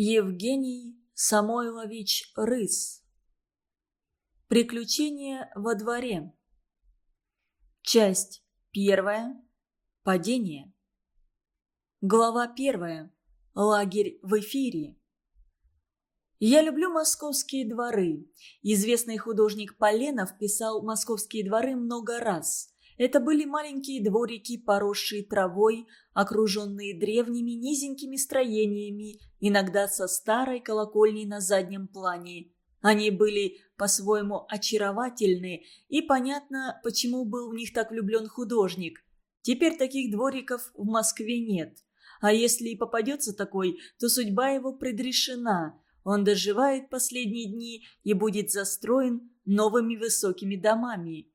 Евгений Самойлович Рыс Приключения во дворе Часть первая. Падение. Глава первая. Лагерь в эфире. Я люблю московские дворы. Известный художник Поленов писал «Московские дворы» много раз. Это были маленькие дворики, поросшие травой, окруженные древними низенькими строениями, иногда со старой колокольней на заднем плане. Они были по-своему очаровательны, и понятно, почему был в них так влюблен художник. Теперь таких двориков в Москве нет. А если и попадется такой, то судьба его предрешена. Он доживает последние дни и будет застроен новыми высокими домами.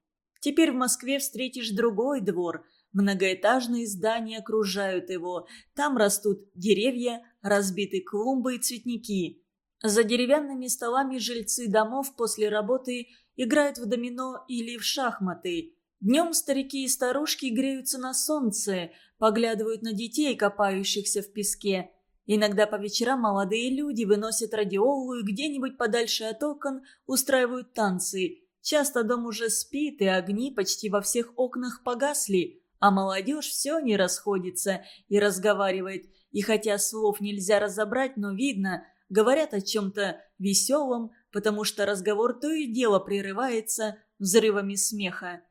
Теперь в Москве встретишь другой двор. Многоэтажные здания окружают его. Там растут деревья, разбиты клумбы и цветники. За деревянными столами жильцы домов после работы играют в домино или в шахматы. Днем старики и старушки греются на солнце, поглядывают на детей, копающихся в песке. Иногда по вечерам молодые люди выносят радиолу и где-нибудь подальше от окон устраивают танцы – Часто дом уже спит, и огни почти во всех окнах погасли, а молодежь все не расходится и разговаривает. И хотя слов нельзя разобрать, но видно, говорят о чем-то веселом, потому что разговор то и дело прерывается взрывами смеха.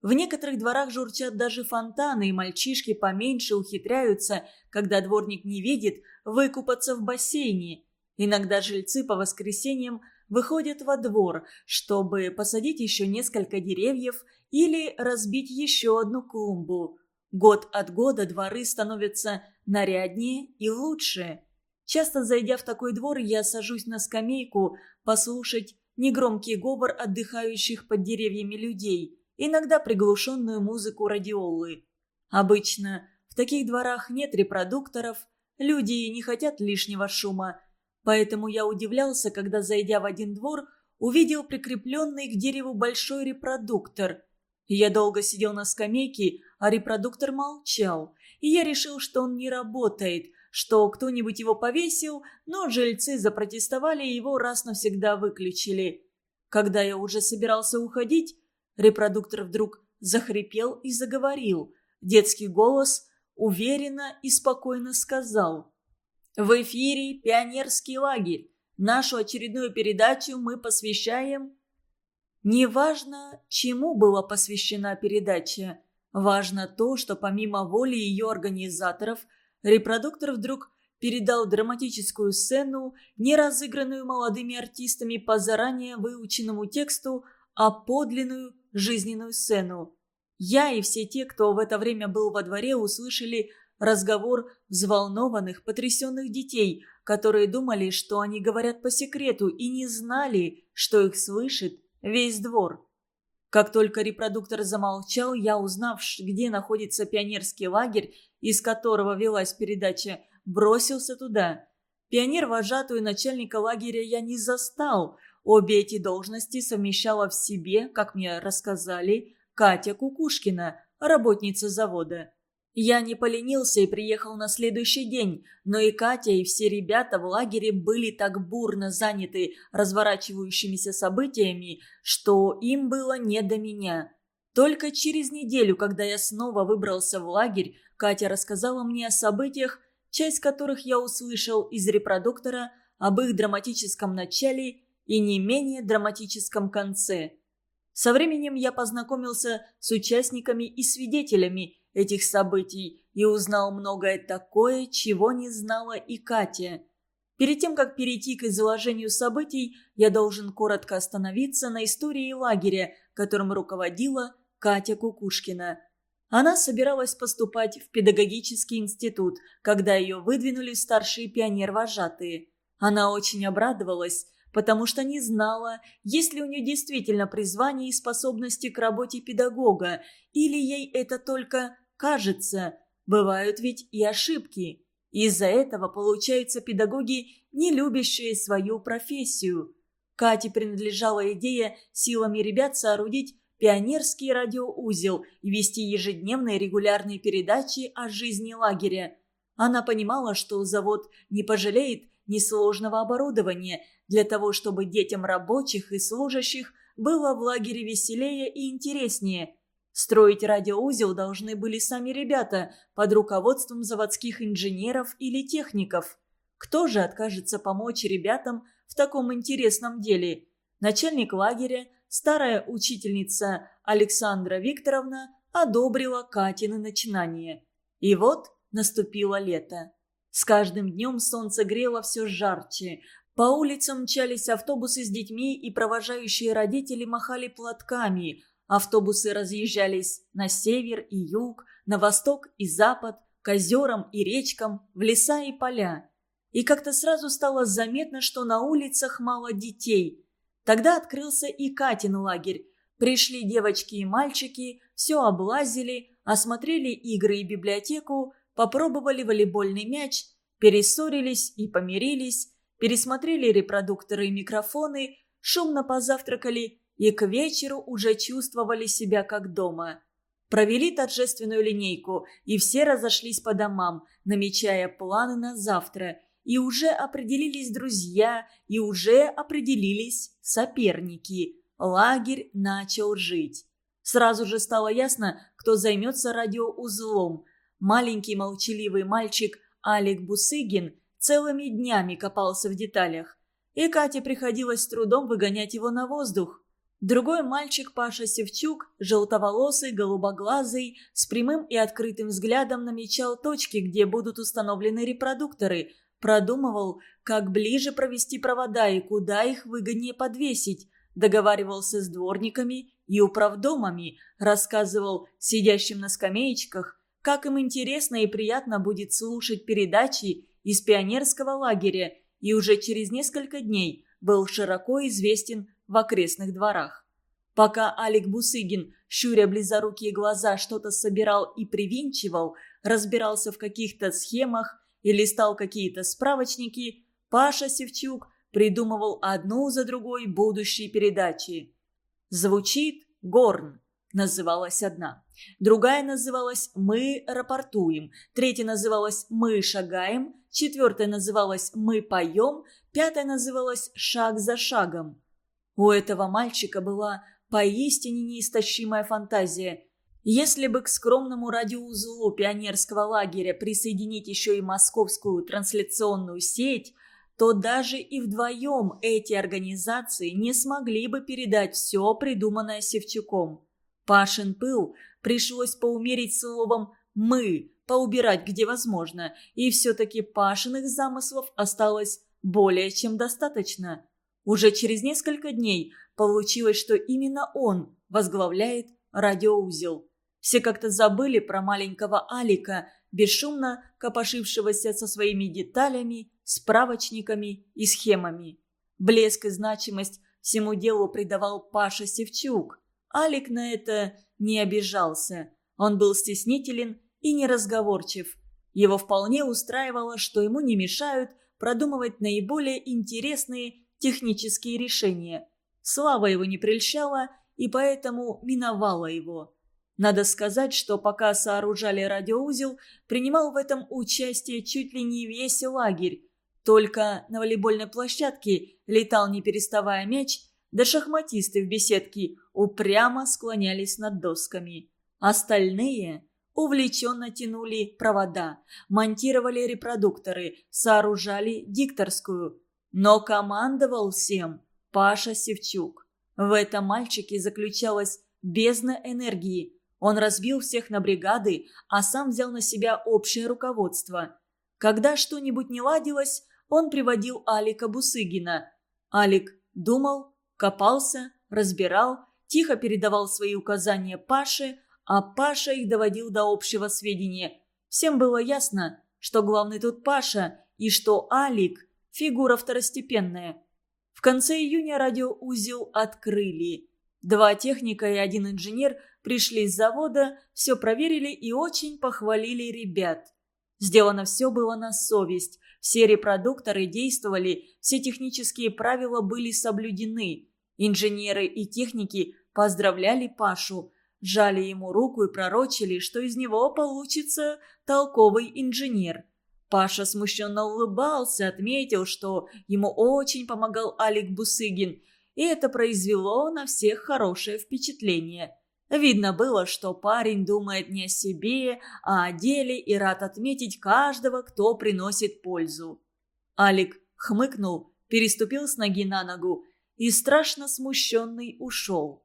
В некоторых дворах журчат даже фонтаны, и мальчишки поменьше ухитряются, когда дворник не видит, выкупаться в бассейне. Иногда жильцы по воскресеньям – выходят во двор, чтобы посадить еще несколько деревьев или разбить еще одну клумбу. Год от года дворы становятся наряднее и лучше. Часто зайдя в такой двор, я сажусь на скамейку послушать негромкий говор отдыхающих под деревьями людей, иногда приглушенную музыку радиолы. Обычно в таких дворах нет репродукторов, люди не хотят лишнего шума, Поэтому я удивлялся, когда, зайдя в один двор, увидел прикрепленный к дереву большой репродуктор. Я долго сидел на скамейке, а репродуктор молчал. И я решил, что он не работает, что кто-нибудь его повесил, но жильцы запротестовали и его раз навсегда выключили. Когда я уже собирался уходить, репродуктор вдруг захрипел и заговорил. Детский голос уверенно и спокойно сказал – в эфире «Пионерский лагерь». Нашу очередную передачу мы посвящаем... Неважно, чему была посвящена передача. Важно то, что помимо воли ее организаторов, репродуктор вдруг передал драматическую сцену, не разыгранную молодыми артистами по заранее выученному тексту, а подлинную жизненную сцену. Я и все те, кто в это время был во дворе, услышали разговор взволнованных, потрясенных детей, которые думали, что они говорят по секрету и не знали, что их слышит весь двор. Как только репродуктор замолчал, я, узнав, где находится пионерский лагерь, из которого велась передача, бросился туда. Пионер-вожатую начальника лагеря я не застал. Обе эти должности совмещала в себе, как мне рассказали, Катя Кукушкина, работница завода. Я не поленился и приехал на следующий день, но и Катя, и все ребята в лагере были так бурно заняты разворачивающимися событиями, что им было не до меня. Только через неделю, когда я снова выбрался в лагерь, Катя рассказала мне о событиях, часть которых я услышал из репродуктора об их драматическом начале и не менее драматическом конце. Со временем я познакомился с участниками и свидетелями, этих событий и узнал многое такое, чего не знала и Катя. Перед тем, как перейти к изложению событий, я должен коротко остановиться на истории лагеря, которым руководила Катя Кукушкина. Она собиралась поступать в педагогический институт, когда ее выдвинули старшие пионер-вожатые. Она очень обрадовалась, потому что не знала, есть ли у нее действительно призвание и способности к работе педагога, или ей это только кажется, бывают ведь и ошибки. Из-за этого получаются педагоги, не любящие свою профессию. Кате принадлежала идея силами ребят соорудить пионерский радиоузел и вести ежедневные регулярные передачи о жизни лагеря. Она понимала, что завод не пожалеет несложного оборудования для того, чтобы детям рабочих и служащих было в лагере веселее и интереснее. Строить радиоузел должны были сами ребята под руководством заводских инженеров или техников. Кто же откажется помочь ребятам в таком интересном деле? Начальник лагеря, старая учительница Александра Викторовна, одобрила Катины начинание. И вот наступило лето. С каждым днем солнце грело все жарче. По улицам мчались автобусы с детьми, и провожающие родители махали платками. Автобусы разъезжались на север и юг, на восток и запад, к озерам и речкам, в леса и поля. И как-то сразу стало заметно, что на улицах мало детей. Тогда открылся и Катин лагерь. Пришли девочки и мальчики, все облазили, осмотрели игры и библиотеку, попробовали волейбольный мяч, перессорились и помирились, пересмотрели репродукторы и микрофоны, шумно позавтракали и к вечеру уже чувствовали себя как дома. Провели торжественную линейку, и все разошлись по домам, намечая планы на завтра, и уже определились друзья, и уже определились соперники. Лагерь начал жить. Сразу же стало ясно, кто займется радиоузлом. Маленький молчаливый мальчик Алик Бусыгин целыми днями копался в деталях. И Кате приходилось с трудом выгонять его на воздух. Другой мальчик Паша Севчук, желтоволосый, голубоглазый, с прямым и открытым взглядом намечал точки, где будут установлены репродукторы, продумывал, как ближе провести провода и куда их выгоднее подвесить, договаривался с дворниками и управдомами, рассказывал сидящим на скамеечках, как им интересно и приятно будет слушать передачи из пионерского лагеря, и уже через несколько дней был широко известен в окрестных дворах. Пока Алик Бусыгин, щуря близорукие глаза, что-то собирал и привинчивал, разбирался в каких-то схемах и листал какие-то справочники, Паша Севчук придумывал одну за другой будущие передачи. «Звучит Горн», называлась одна. Другая называлась «Мы рапортуем», третья называлась «Мы шагаем», четвертая называлась «Мы поем», пятая называлась «Шаг за шагом». У этого мальчика была поистине неистощимая фантазия. Если бы к скромному радиоузлу пионерского лагеря присоединить еще и московскую трансляционную сеть, то даже и вдвоем эти организации не смогли бы передать все придуманное Севчуком. Пашин пыл пришлось поумерить словом «мы», поубирать где возможно, и все-таки Пашиных замыслов осталось более чем достаточно. Уже через несколько дней получилось, что именно он возглавляет радиоузел. Все как-то забыли про маленького Алика, бесшумно копошившегося со своими деталями, справочниками и схемами. Блеск и значимость всему делу придавал Паша Севчук. Алик на это не обижался. Он был стеснителен и неразговорчив. Его вполне устраивало, что ему не мешают продумывать наиболее интересные технические решения. Слава его не прельщала и поэтому миновала его. Надо сказать, что пока сооружали радиоузел, принимал в этом участие чуть ли не весь лагерь. Только на волейбольной площадке летал не переставая мяч, да шахматисты в беседке упрямо склонялись над досками. Остальные увлеченно тянули провода, монтировали репродукторы, сооружали дикторскую. Но командовал всем Паша Севчук. В этом мальчике заключалась бездна энергии. Он разбил всех на бригады, а сам взял на себя общее руководство. Когда что-нибудь не ладилось, он приводил Алика Бусыгина. Алик думал, копался, разбирал, тихо передавал свои указания Паше, а Паша их доводил до общего сведения. Всем было ясно, что главный тут Паша и что Алик – фигура второстепенная. В конце июня радиоузел открыли. Два техника и один инженер пришли с завода, все проверили и очень похвалили ребят. Сделано все было на совесть. Все репродукторы действовали, все технические правила были соблюдены. Инженеры и техники поздравляли Пашу, жали ему руку и пророчили, что из него получится толковый инженер. Паша смущенно улыбался, отметил, что ему очень помогал Алик Бусыгин, и это произвело на всех хорошее впечатление. Видно было, что парень думает не о себе, а о деле и рад отметить каждого, кто приносит пользу. Алик хмыкнул, переступил с ноги на ногу и страшно смущенный ушел.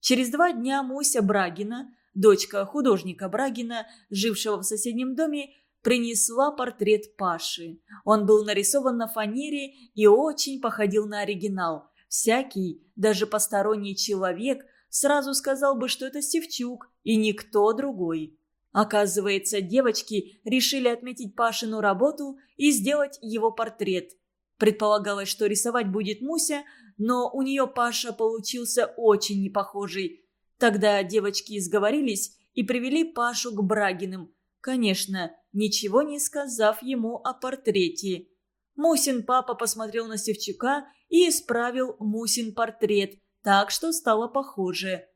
Через два дня Муся Брагина, дочка художника Брагина, жившего в соседнем доме, принесла портрет Паши. Он был нарисован на фанере и очень походил на оригинал. Всякий, даже посторонний человек, сразу сказал бы, что это Севчук и никто другой. Оказывается, девочки решили отметить Пашину работу и сделать его портрет. Предполагалось, что рисовать будет Муся, но у нее Паша получился очень непохожий. Тогда девочки изговорились и привели Пашу к Брагиным. Конечно, ничего не сказав ему о портрете. Мусин папа посмотрел на Севчука и исправил Мусин портрет, так что стало похоже.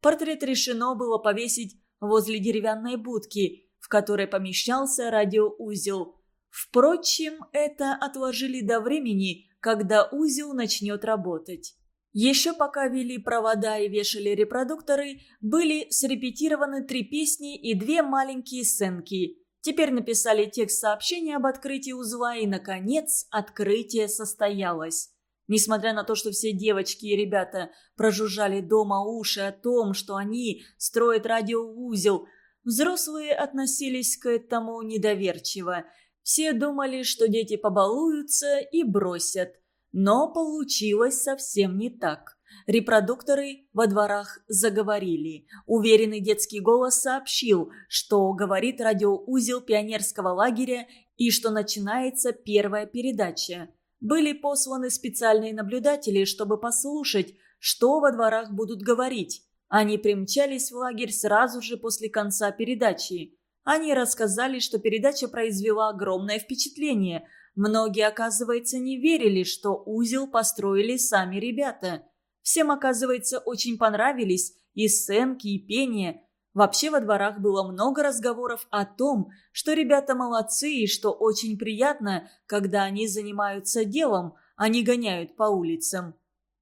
Портрет решено было повесить возле деревянной будки, в которой помещался радиоузел. Впрочем, это отложили до времени, когда узел начнет работать. Еще пока вели провода и вешали репродукторы, были срепетированы три песни и две маленькие сценки. Теперь написали текст сообщения об открытии узла, и, наконец, открытие состоялось. Несмотря на то, что все девочки и ребята прожужжали дома уши о том, что они строят радиоузел, взрослые относились к этому недоверчиво – все думали, что дети побалуются и бросят. Но получилось совсем не так. Репродукторы во дворах заговорили. Уверенный детский голос сообщил, что говорит радиоузел пионерского лагеря и что начинается первая передача. Были посланы специальные наблюдатели, чтобы послушать, что во дворах будут говорить. Они примчались в лагерь сразу же после конца передачи. Они рассказали, что передача произвела огромное впечатление. Многие, оказывается, не верили, что узел построили сами ребята. Всем, оказывается, очень понравились и сценки, и пение. Вообще во дворах было много разговоров о том, что ребята молодцы и что очень приятно, когда они занимаются делом, а не гоняют по улицам.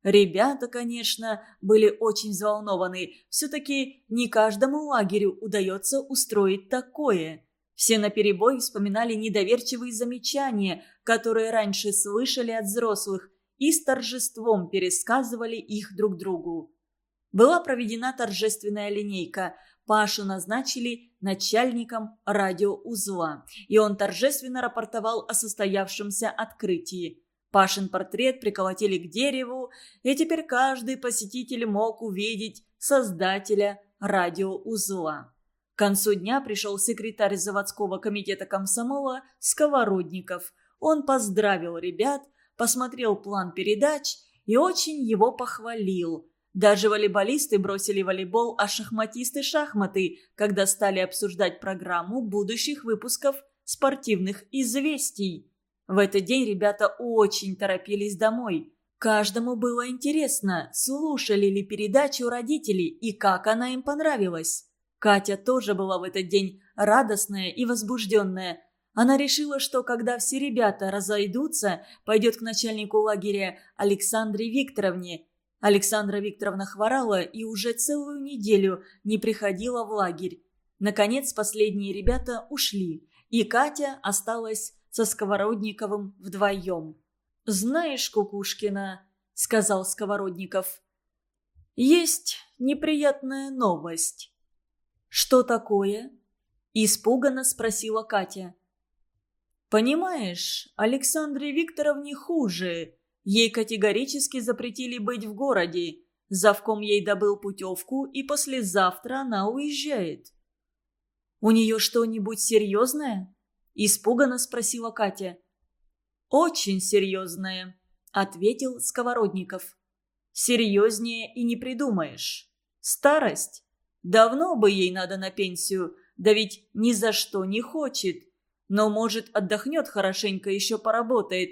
Ребята, конечно, были очень взволнованы. Все-таки не каждому лагерю удается устроить такое. Все наперебой вспоминали недоверчивые замечания, которые раньше слышали от взрослых, и с торжеством пересказывали их друг другу. Была проведена торжественная линейка. Пашу назначили начальником радиоузла, и он торжественно рапортовал о состоявшемся открытии. Пашин портрет приколотили к дереву, и теперь каждый посетитель мог увидеть создателя радиоузла. К концу дня пришел секретарь заводского комитета комсомола Сковородников. Он поздравил ребят, посмотрел план передач и очень его похвалил. Даже волейболисты бросили волейбол, а шахматисты – шахматы, когда стали обсуждать программу будущих выпусков спортивных известий. В этот день ребята очень торопились домой. Каждому было интересно, слушали ли передачу родители и как она им понравилась. Катя тоже была в этот день радостная и возбужденная. Она решила, что когда все ребята разойдутся, пойдет к начальнику лагеря Александре Викторовне. Александра Викторовна хворала и уже целую неделю не приходила в лагерь. Наконец последние ребята ушли, и Катя осталась со Сковородниковым вдвоем. «Знаешь, Кукушкина», — сказал Сковородников, — «есть неприятная новость». «Что такое?» — испуганно спросила Катя. «Понимаешь, Александре Викторовне хуже. Ей категорически запретили быть в городе. Завком ей добыл путевку, и послезавтра она уезжает». «У нее что-нибудь серьезное?» Испуганно спросила Катя. «Очень серьезное», — ответил Сковородников. «Серьезнее и не придумаешь. Старость. Давно бы ей надо на пенсию, да ведь ни за что не хочет. Но, может, отдохнет хорошенько, еще поработает.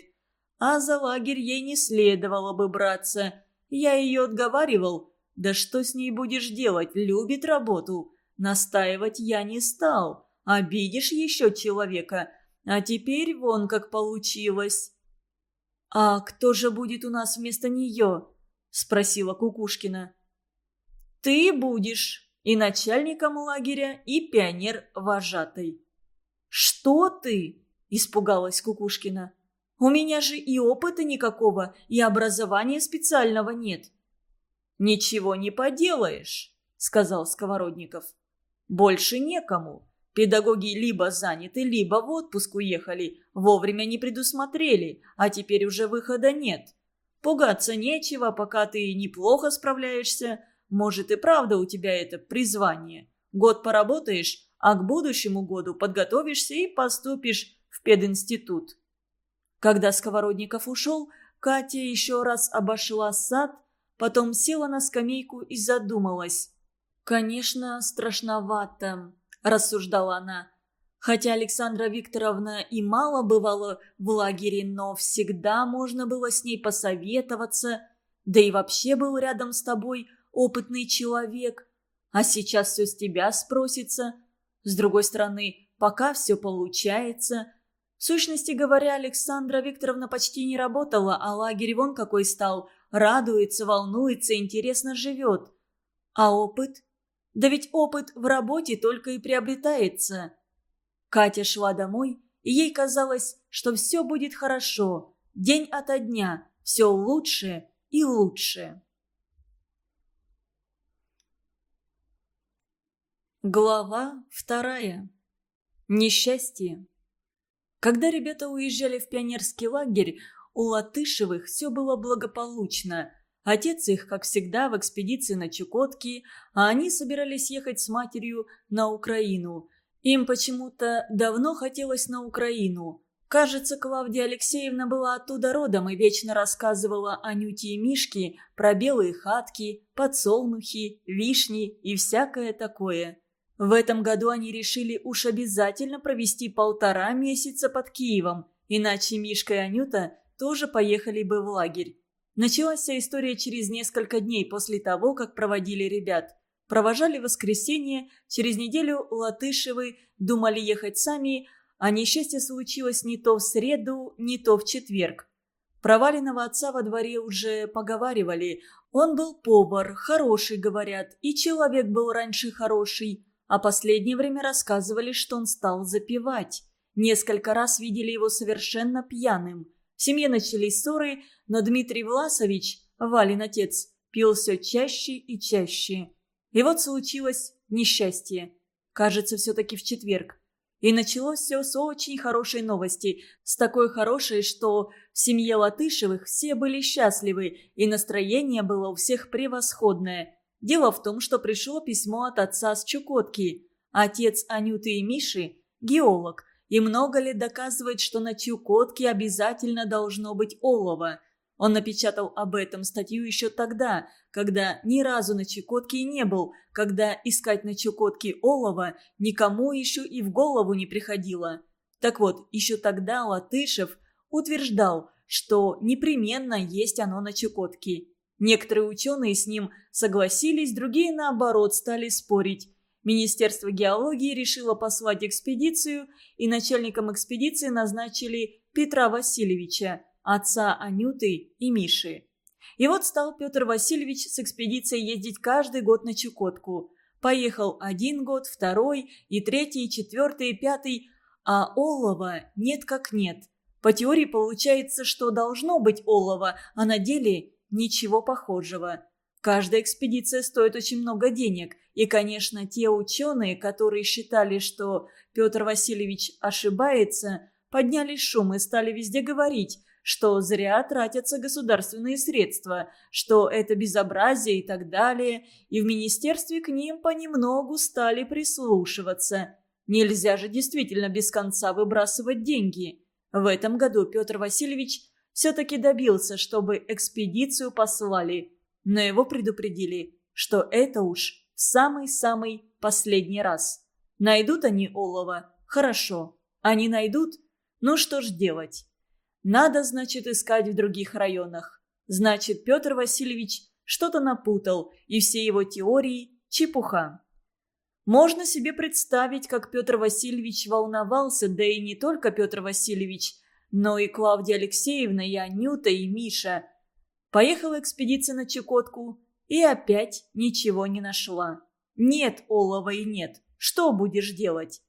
А за лагерь ей не следовало бы браться. Я ее отговаривал. Да что с ней будешь делать? Любит работу. Настаивать я не стал. Обидишь еще человека. а теперь вон как получилось». «А кто же будет у нас вместо нее?» – спросила Кукушкина. «Ты будешь и начальником лагеря, и пионер-вожатой». «Что ты?» – испугалась Кукушкина. «У меня же и опыта никакого, и образования специального нет». «Ничего не поделаешь», – сказал Сковородников. «Больше некому. Педагоги либо заняты, либо в отпуск уехали, вовремя не предусмотрели, а теперь уже выхода нет. Пугаться нечего, пока ты неплохо справляешься. Может и правда у тебя это призвание. Год поработаешь, а к будущему году подготовишься и поступишь в пединститут. Когда Сковородников ушел, Катя еще раз обошла сад, потом села на скамейку и задумалась. «Конечно, страшновато», – рассуждала она. Хотя Александра Викторовна и мало бывала в лагере, но всегда можно было с ней посоветоваться, да и вообще был рядом с тобой опытный человек. А сейчас все с тебя спросится. С другой стороны, пока все получается. В сущности говоря, Александра Викторовна почти не работала, а лагерь вон какой стал. Радуется, волнуется, интересно живет. А опыт? Да ведь опыт в работе только и приобретается. Катя шла домой, и ей казалось, что все будет хорошо. День ото дня, все лучше и лучше. Глава вторая. Несчастье. Когда ребята уезжали в пионерский лагерь, у Латышевых все было благополучно. Отец их, как всегда, в экспедиции на Чукотке, а они собирались ехать с матерью на Украину. Им почему-то давно хотелось на Украину. Кажется, Клавдия Алексеевна была оттуда родом и вечно рассказывала Анюте и Мишке про белые хатки, подсолнухи, вишни и всякое такое. В этом году они решили уж обязательно провести полтора месяца под Киевом, иначе Мишка и Анюта тоже поехали бы в лагерь. Началась вся история через несколько дней после того, как проводили ребят. Провожали воскресенье, через неделю Латышевы думали ехать сами, а несчастье случилось не то в среду, не то в четверг. Проваленного отца во дворе уже поговаривали. Он был повар, хороший, говорят, и человек был раньше хороший а последнее время рассказывали, что он стал запивать. Несколько раз видели его совершенно пьяным. В семье начались ссоры, но Дмитрий Власович, Валин отец, пил все чаще и чаще. И вот случилось несчастье. Кажется, все-таки в четверг. И началось все с очень хорошей новости. С такой хорошей, что в семье Латышевых все были счастливы, и настроение было у всех превосходное. Дело в том, что пришло письмо от отца с Чукотки. Отец Анюты и Миши – геолог, и много лет доказывает, что на Чукотке обязательно должно быть олово. Он напечатал об этом статью еще тогда, когда ни разу на Чукотке не был, когда искать на Чукотке олово никому еще и в голову не приходило. Так вот, еще тогда Латышев утверждал, что непременно есть оно на Чукотке. Некоторые ученые с ним согласились, другие, наоборот, стали спорить. Министерство геологии решило послать экспедицию, и начальником экспедиции назначили Петра Васильевича, отца Анюты и Миши. И вот стал Петр Васильевич с экспедицией ездить каждый год на Чукотку. Поехал один год, второй, и третий, и четвертый, и пятый, а олова нет как нет. По теории получается, что должно быть олово, а на деле Ничего похожего. Каждая экспедиция стоит очень много денег, и, конечно, те ученые, которые считали, что Петр Васильевич ошибается, подняли шум и стали везде говорить, что зря тратятся государственные средства, что это безобразие и так далее, и в министерстве к ним понемногу стали прислушиваться. Нельзя же действительно без конца выбрасывать деньги. В этом году Петр Васильевич все-таки добился, чтобы экспедицию послали, но его предупредили, что это уж самый-самый последний раз. Найдут они олова? Хорошо. Они найдут? Ну что ж делать? Надо, значит, искать в других районах. Значит, Петр Васильевич что-то напутал, и все его теории – чепуха. Можно себе представить, как Петр Васильевич волновался, да и не только Петр Васильевич, но и Клавдия Алексеевна, и Анюта, и Миша. Поехала экспедиция на Чукотку и опять ничего не нашла. Нет олова и нет. Что будешь делать?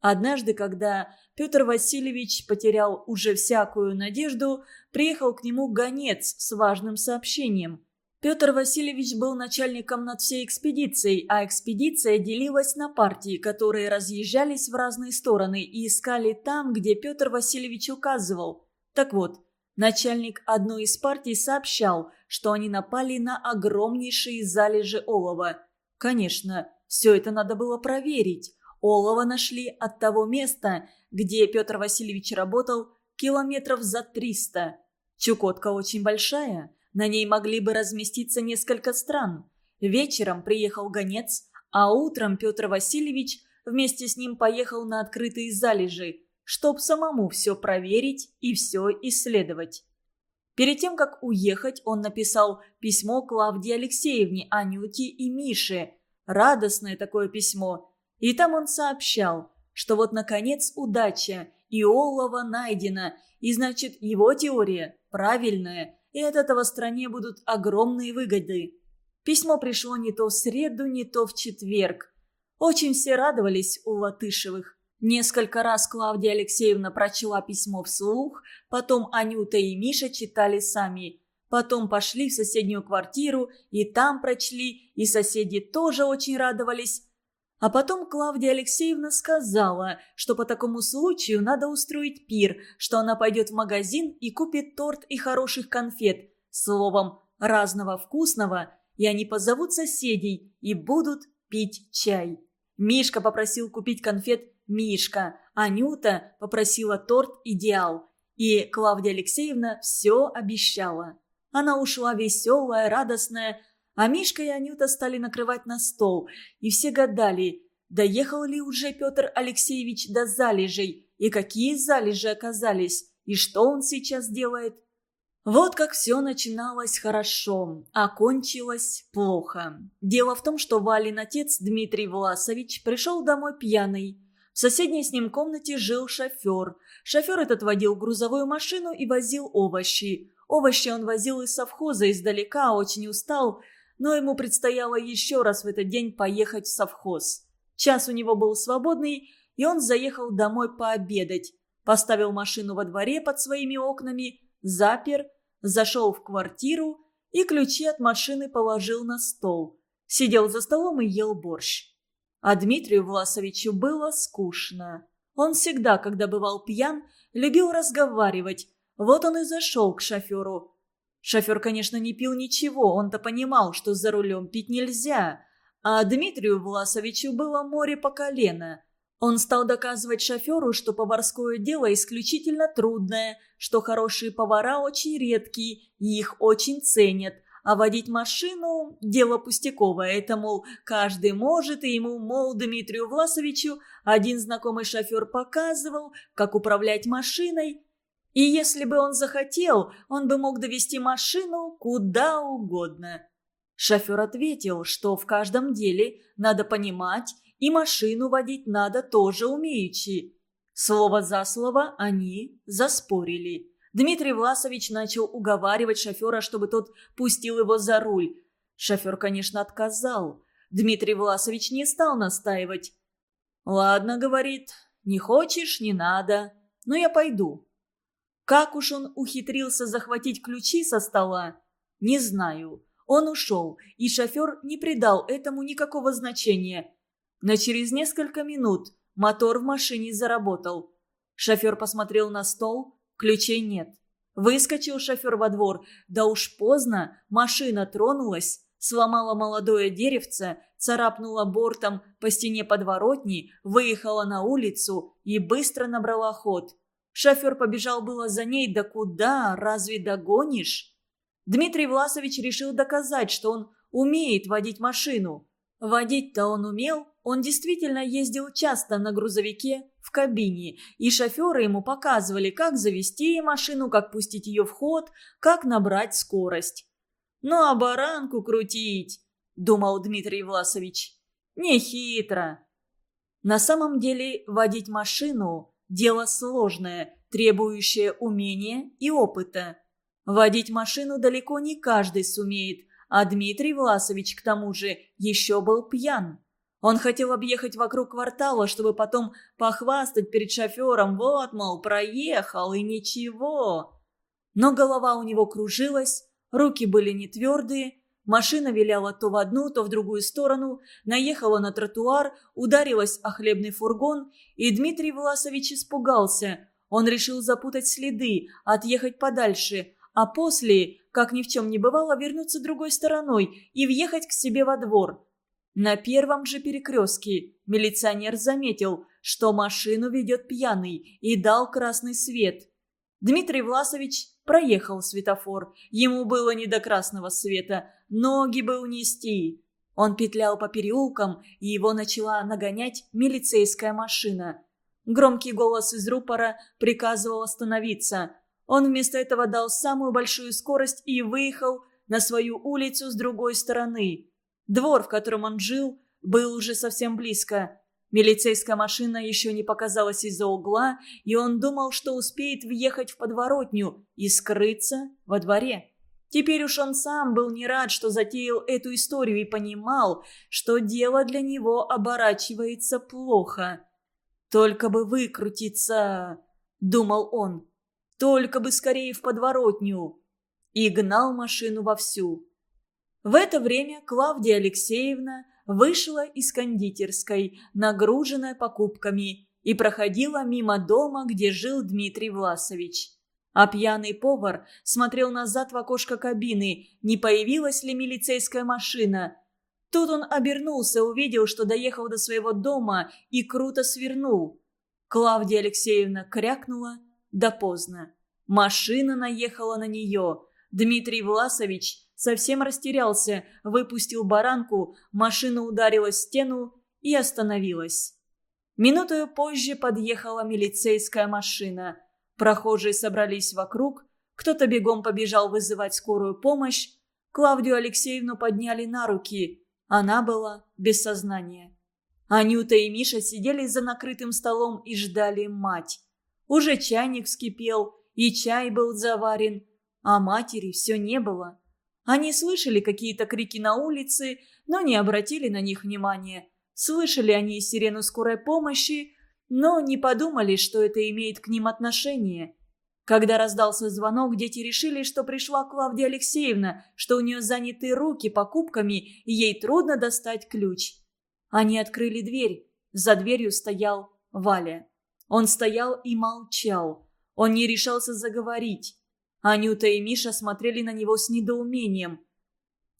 Однажды, когда Петр Васильевич потерял уже всякую надежду, приехал к нему гонец с важным сообщением. Петр Васильевич был начальником над всей экспедицией, а экспедиция делилась на партии, которые разъезжались в разные стороны и искали там, где Петр Васильевич указывал. Так вот, начальник одной из партий сообщал, что они напали на огромнейшие залежи олова. Конечно, все это надо было проверить. Олова нашли от того места, где Петр Васильевич работал, километров за триста. Чукотка очень большая, на ней могли бы разместиться несколько стран. Вечером приехал гонец, а утром Петр Васильевич вместе с ним поехал на открытые залежи, чтоб самому все проверить и все исследовать. Перед тем, как уехать, он написал письмо Клавдии Алексеевне, Анюте и Мише. Радостное такое письмо. И там он сообщал, что вот, наконец, удача, и олово найдено, и, значит, его теория правильная – и от этого стране будут огромные выгоды. Письмо пришло не то в среду, не то в четверг. Очень все радовались у Латышевых. Несколько раз Клавдия Алексеевна прочла письмо вслух, потом Анюта и Миша читали сами. Потом пошли в соседнюю квартиру и там прочли, и соседи тоже очень радовались. А потом Клавдия Алексеевна сказала, что по такому случаю надо устроить пир, что она пойдет в магазин и купит торт и хороших конфет, словом, разного вкусного, и они позовут соседей и будут пить чай. Мишка попросил купить конфет Мишка, Анюта попросила торт «Идеал». И Клавдия Алексеевна все обещала. Она ушла веселая, радостная, а Мишка и Анюта стали накрывать на стол, и все гадали, доехал ли уже Петр Алексеевич до залежей, и какие залежи оказались, и что он сейчас делает. Вот как все начиналось хорошо, а кончилось плохо. Дело в том, что Валин отец Дмитрий Власович пришел домой пьяный. В соседней с ним комнате жил шофер. Шофер этот водил грузовую машину и возил овощи. Овощи он возил из совхоза издалека, очень устал, но ему предстояло еще раз в этот день поехать в совхоз. Час у него был свободный, и он заехал домой пообедать. Поставил машину во дворе под своими окнами, запер, зашел в квартиру и ключи от машины положил на стол. Сидел за столом и ел борщ. А Дмитрию Власовичу было скучно. Он всегда, когда бывал пьян, любил разговаривать. Вот он и зашел к шоферу. Шофер, конечно, не пил ничего, он-то понимал, что за рулем пить нельзя. А Дмитрию Власовичу было море по колено. Он стал доказывать шоферу, что поварское дело исключительно трудное, что хорошие повара очень редкие и их очень ценят, а водить машину – дело пустяковое. Это, мол, каждый может, и ему, мол, Дмитрию Власовичу один знакомый шофер показывал, как управлять машиной – и если бы он захотел, он бы мог довести машину куда угодно. Шофер ответил, что в каждом деле надо понимать, и машину водить надо тоже умеючи. Слово за слово они заспорили. Дмитрий Власович начал уговаривать шофера, чтобы тот пустил его за руль. Шофер, конечно, отказал. Дмитрий Власович не стал настаивать. «Ладно, — говорит, — не хочешь, не надо, но я пойду. Как уж он ухитрился захватить ключи со стола, не знаю. Он ушел, и шофер не придал этому никакого значения. Но через несколько минут мотор в машине заработал. Шофер посмотрел на стол, ключей нет. Выскочил шофер во двор, да уж поздно, машина тронулась, сломала молодое деревце, царапнула бортом по стене подворотни, выехала на улицу и быстро набрала ход. Шофер побежал было за ней, да куда, разве догонишь? Дмитрий Власович решил доказать, что он умеет водить машину. Водить-то он умел, он действительно ездил часто на грузовике в кабине, и шоферы ему показывали, как завести машину, как пустить ее в ход, как набрать скорость. «Ну а баранку крутить», — думал Дмитрий Власович. Нехитро. На самом деле водить машину – дело сложное, требующее умения и опыта. Водить машину далеко не каждый сумеет, а Дмитрий Власович, к тому же, еще был пьян. Он хотел объехать вокруг квартала, чтобы потом похвастать перед шофером, вот, мол, проехал, и ничего. Но голова у него кружилась, руки были не твердые, машина виляла то в одну, то в другую сторону, наехала на тротуар, ударилась о хлебный фургон, и Дмитрий Власович испугался. Он решил запутать следы, отъехать подальше, а после, как ни в чем не бывало, вернуться другой стороной и въехать к себе во двор. На первом же перекрестке милиционер заметил, что машину ведет пьяный, и дал красный свет. Дмитрий Власович проехал светофор. Ему было не до красного света, ноги бы унести. Он петлял по переулкам, и его начала нагонять милицейская машина. Громкий голос из рупора приказывал остановиться. Он вместо этого дал самую большую скорость и выехал на свою улицу с другой стороны. Двор, в котором он жил, был уже совсем близко. Милицейская машина еще не показалась из-за угла, и он думал, что успеет въехать в подворотню и скрыться во дворе. Теперь уж он сам был не рад, что затеял эту историю и понимал, что дело для него оборачивается плохо. «Только бы выкрутиться», — думал он. Только бы скорее в подворотню!» И гнал машину вовсю. В это время Клавдия Алексеевна вышла из кондитерской, нагруженная покупками, и проходила мимо дома, где жил Дмитрий Власович. А пьяный повар смотрел назад в окошко кабины, не появилась ли милицейская машина. Тут он обернулся, увидел, что доехал до своего дома и круто свернул. Клавдия Алексеевна крякнула да поздно. Машина наехала на нее. Дмитрий Власович совсем растерялся, выпустил баранку, машина ударила стену и остановилась. Минутою позже подъехала милицейская машина. Прохожие собрались вокруг, кто-то бегом побежал вызывать скорую помощь. Клавдию Алексеевну подняли на руки. Она была без сознания. Анюта и Миша сидели за накрытым столом и ждали мать. Уже чайник вскипел, и чай был заварен, а матери все не было. Они слышали какие-то крики на улице, но не обратили на них внимания. Слышали они сирену скорой помощи, но не подумали, что это имеет к ним отношение. Когда раздался звонок, дети решили, что пришла Клавдия Алексеевна, что у нее заняты руки покупками, и ей трудно достать ключ. Они открыли дверь. За дверью стоял Валя. Он стоял и молчал. Он не решался заговорить. Анюта и Миша смотрели на него с недоумением.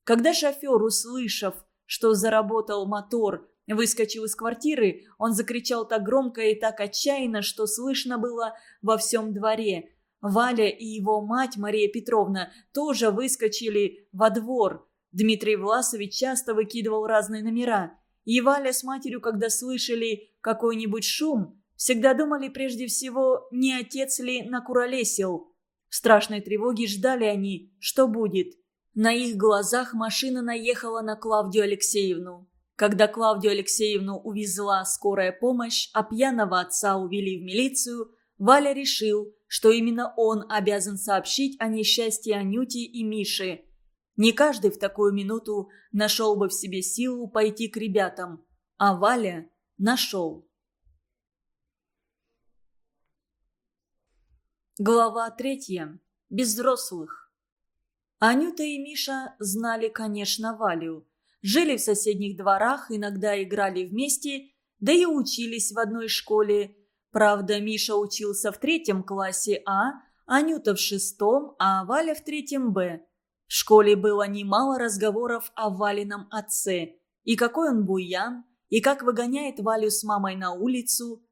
Когда шофер, услышав, что заработал мотор, выскочил из квартиры, он закричал так громко и так отчаянно, что слышно было во всем дворе. Валя и его мать Мария Петровна тоже выскочили во двор. Дмитрий Власович часто выкидывал разные номера. И Валя с матерью, когда слышали какой-нибудь шум, Всегда думали прежде всего, не отец ли накуролесил. В страшной тревоге ждали они, что будет. На их глазах машина наехала на Клавдию Алексеевну. Когда Клавдию Алексеевну увезла скорая помощь, а пьяного отца увели в милицию, Валя решил, что именно он обязан сообщить о несчастье Анюти и Миши. Не каждый в такую минуту нашел бы в себе силу пойти к ребятам, а Валя нашел. Глава третья. Без взрослых. Анюта и Миша знали, конечно, Валю. Жили в соседних дворах, иногда играли вместе, да и учились в одной школе. Правда, Миша учился в третьем классе А, Анюта в шестом, а Валя в третьем Б. В школе было немало разговоров о Валином отце. И какой он буян, и как выгоняет Валю с мамой на улицу.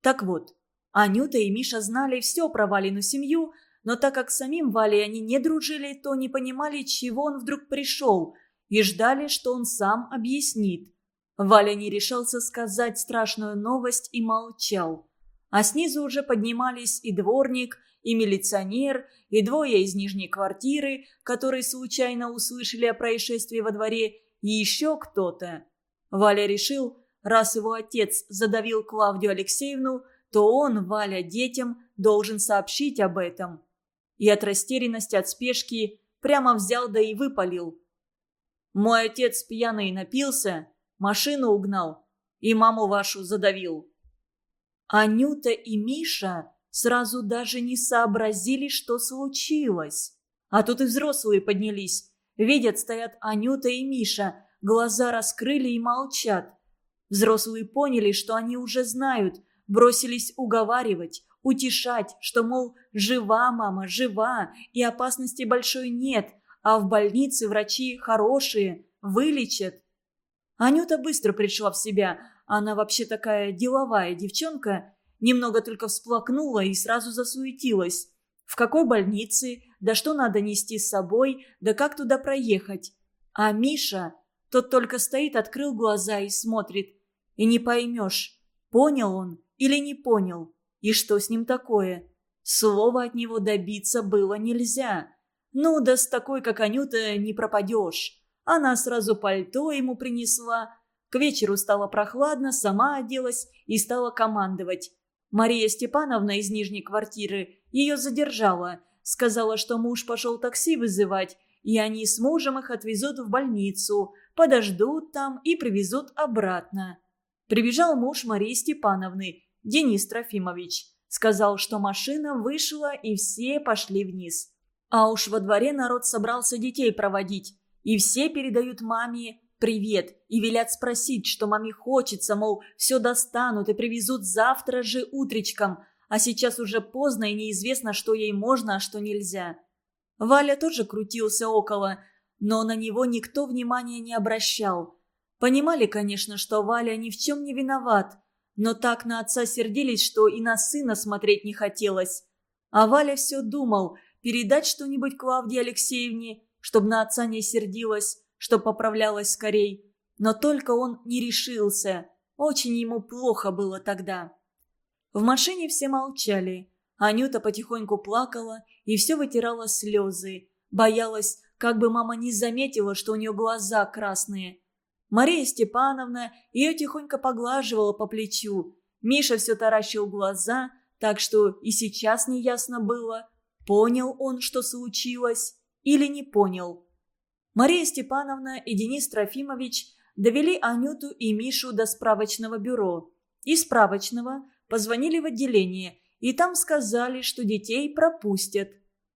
Так вот, Анюта и Миша знали все про Валину семью, но так как самим Валей они не дружили, то не понимали, чего он вдруг пришел, и ждали, что он сам объяснит. Валя не решался сказать страшную новость и молчал. А снизу уже поднимались и дворник, и милиционер, и двое из нижней квартиры, которые случайно услышали о происшествии во дворе, и еще кто-то. Валя решил, раз его отец задавил Клавдию Алексеевну, то он, Валя, детям должен сообщить об этом. И от растерянности, от спешки прямо взял да и выпалил. «Мой отец пьяный напился, машину угнал и маму вашу задавил». Анюта и Миша сразу даже не сообразили, что случилось. А тут и взрослые поднялись. Видят, стоят Анюта и Миша, глаза раскрыли и молчат. Взрослые поняли, что они уже знают, бросились уговаривать, утешать, что, мол, жива мама, жива, и опасности большой нет, а в больнице врачи хорошие, вылечат. Анюта быстро пришла в себя, она вообще такая деловая девчонка, немного только всплакнула и сразу засуетилась. В какой больнице, да что надо нести с собой, да как туда проехать. А Миша, тот только стоит, открыл глаза и смотрит. И не поймешь, понял он или не понял, и что с ним такое. Слова от него добиться было нельзя. Ну да с такой, как Анюта, не пропадешь. Она сразу пальто ему принесла. К вечеру стало прохладно, сама оделась и стала командовать. Мария Степановна из нижней квартиры ее задержала. Сказала, что муж пошел такси вызывать, и они с мужем их отвезут в больницу, подождут там и привезут обратно. Прибежал муж Марии Степановны, Денис Трофимович. Сказал, что машина вышла, и все пошли вниз. А уж во дворе народ собрался детей проводить. И все передают маме привет и велят спросить, что маме хочется, мол, все достанут и привезут завтра же утречком, а сейчас уже поздно и неизвестно, что ей можно, а что нельзя. Валя тоже крутился около, но на него никто внимания не обращал. Понимали, конечно, что Валя ни в чем не виноват, но так на отца сердились, что и на сына смотреть не хотелось. А Валя все думал, передать что-нибудь Клавдии Алексеевне, чтобы на отца не сердилась, чтобы поправлялась скорей. Но только он не решился. Очень ему плохо было тогда. В машине все молчали. Анюта потихоньку плакала и все вытирала слезы. Боялась, как бы мама не заметила, что у нее глаза красные. Мария Степановна ее тихонько поглаживала по плечу. Миша все таращил глаза, так что и сейчас неясно было, понял он, что случилось, или не понял. Мария Степановна и Денис Трофимович довели Анюту и Мишу до справочного бюро. Из справочного позвонили в отделение, и там сказали, что детей пропустят.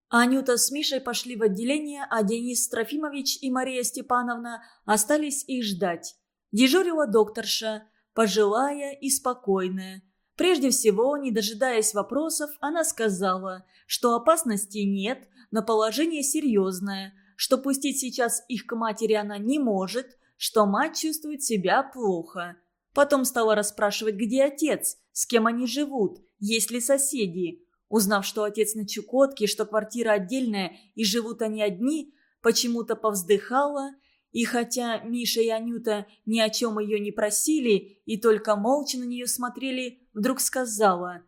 Анюта с Мишей пошли в отделение, а Денис Трофимович и Мария Степановна остались их ждать. Дежурила докторша, пожилая и спокойная. Прежде всего, не дожидаясь вопросов, она сказала, что опасности нет, но положение серьезное, что пустить сейчас их к матери она не может, что мать чувствует себя плохо. Потом стала расспрашивать, где отец, с кем они живут, есть ли соседи. Узнав, что отец на Чукотке, что квартира отдельная и живут они одни, почему-то повздыхала, и хотя Миша и Анюта ни о чем ее не просили и только молча на нее смотрели, вдруг сказала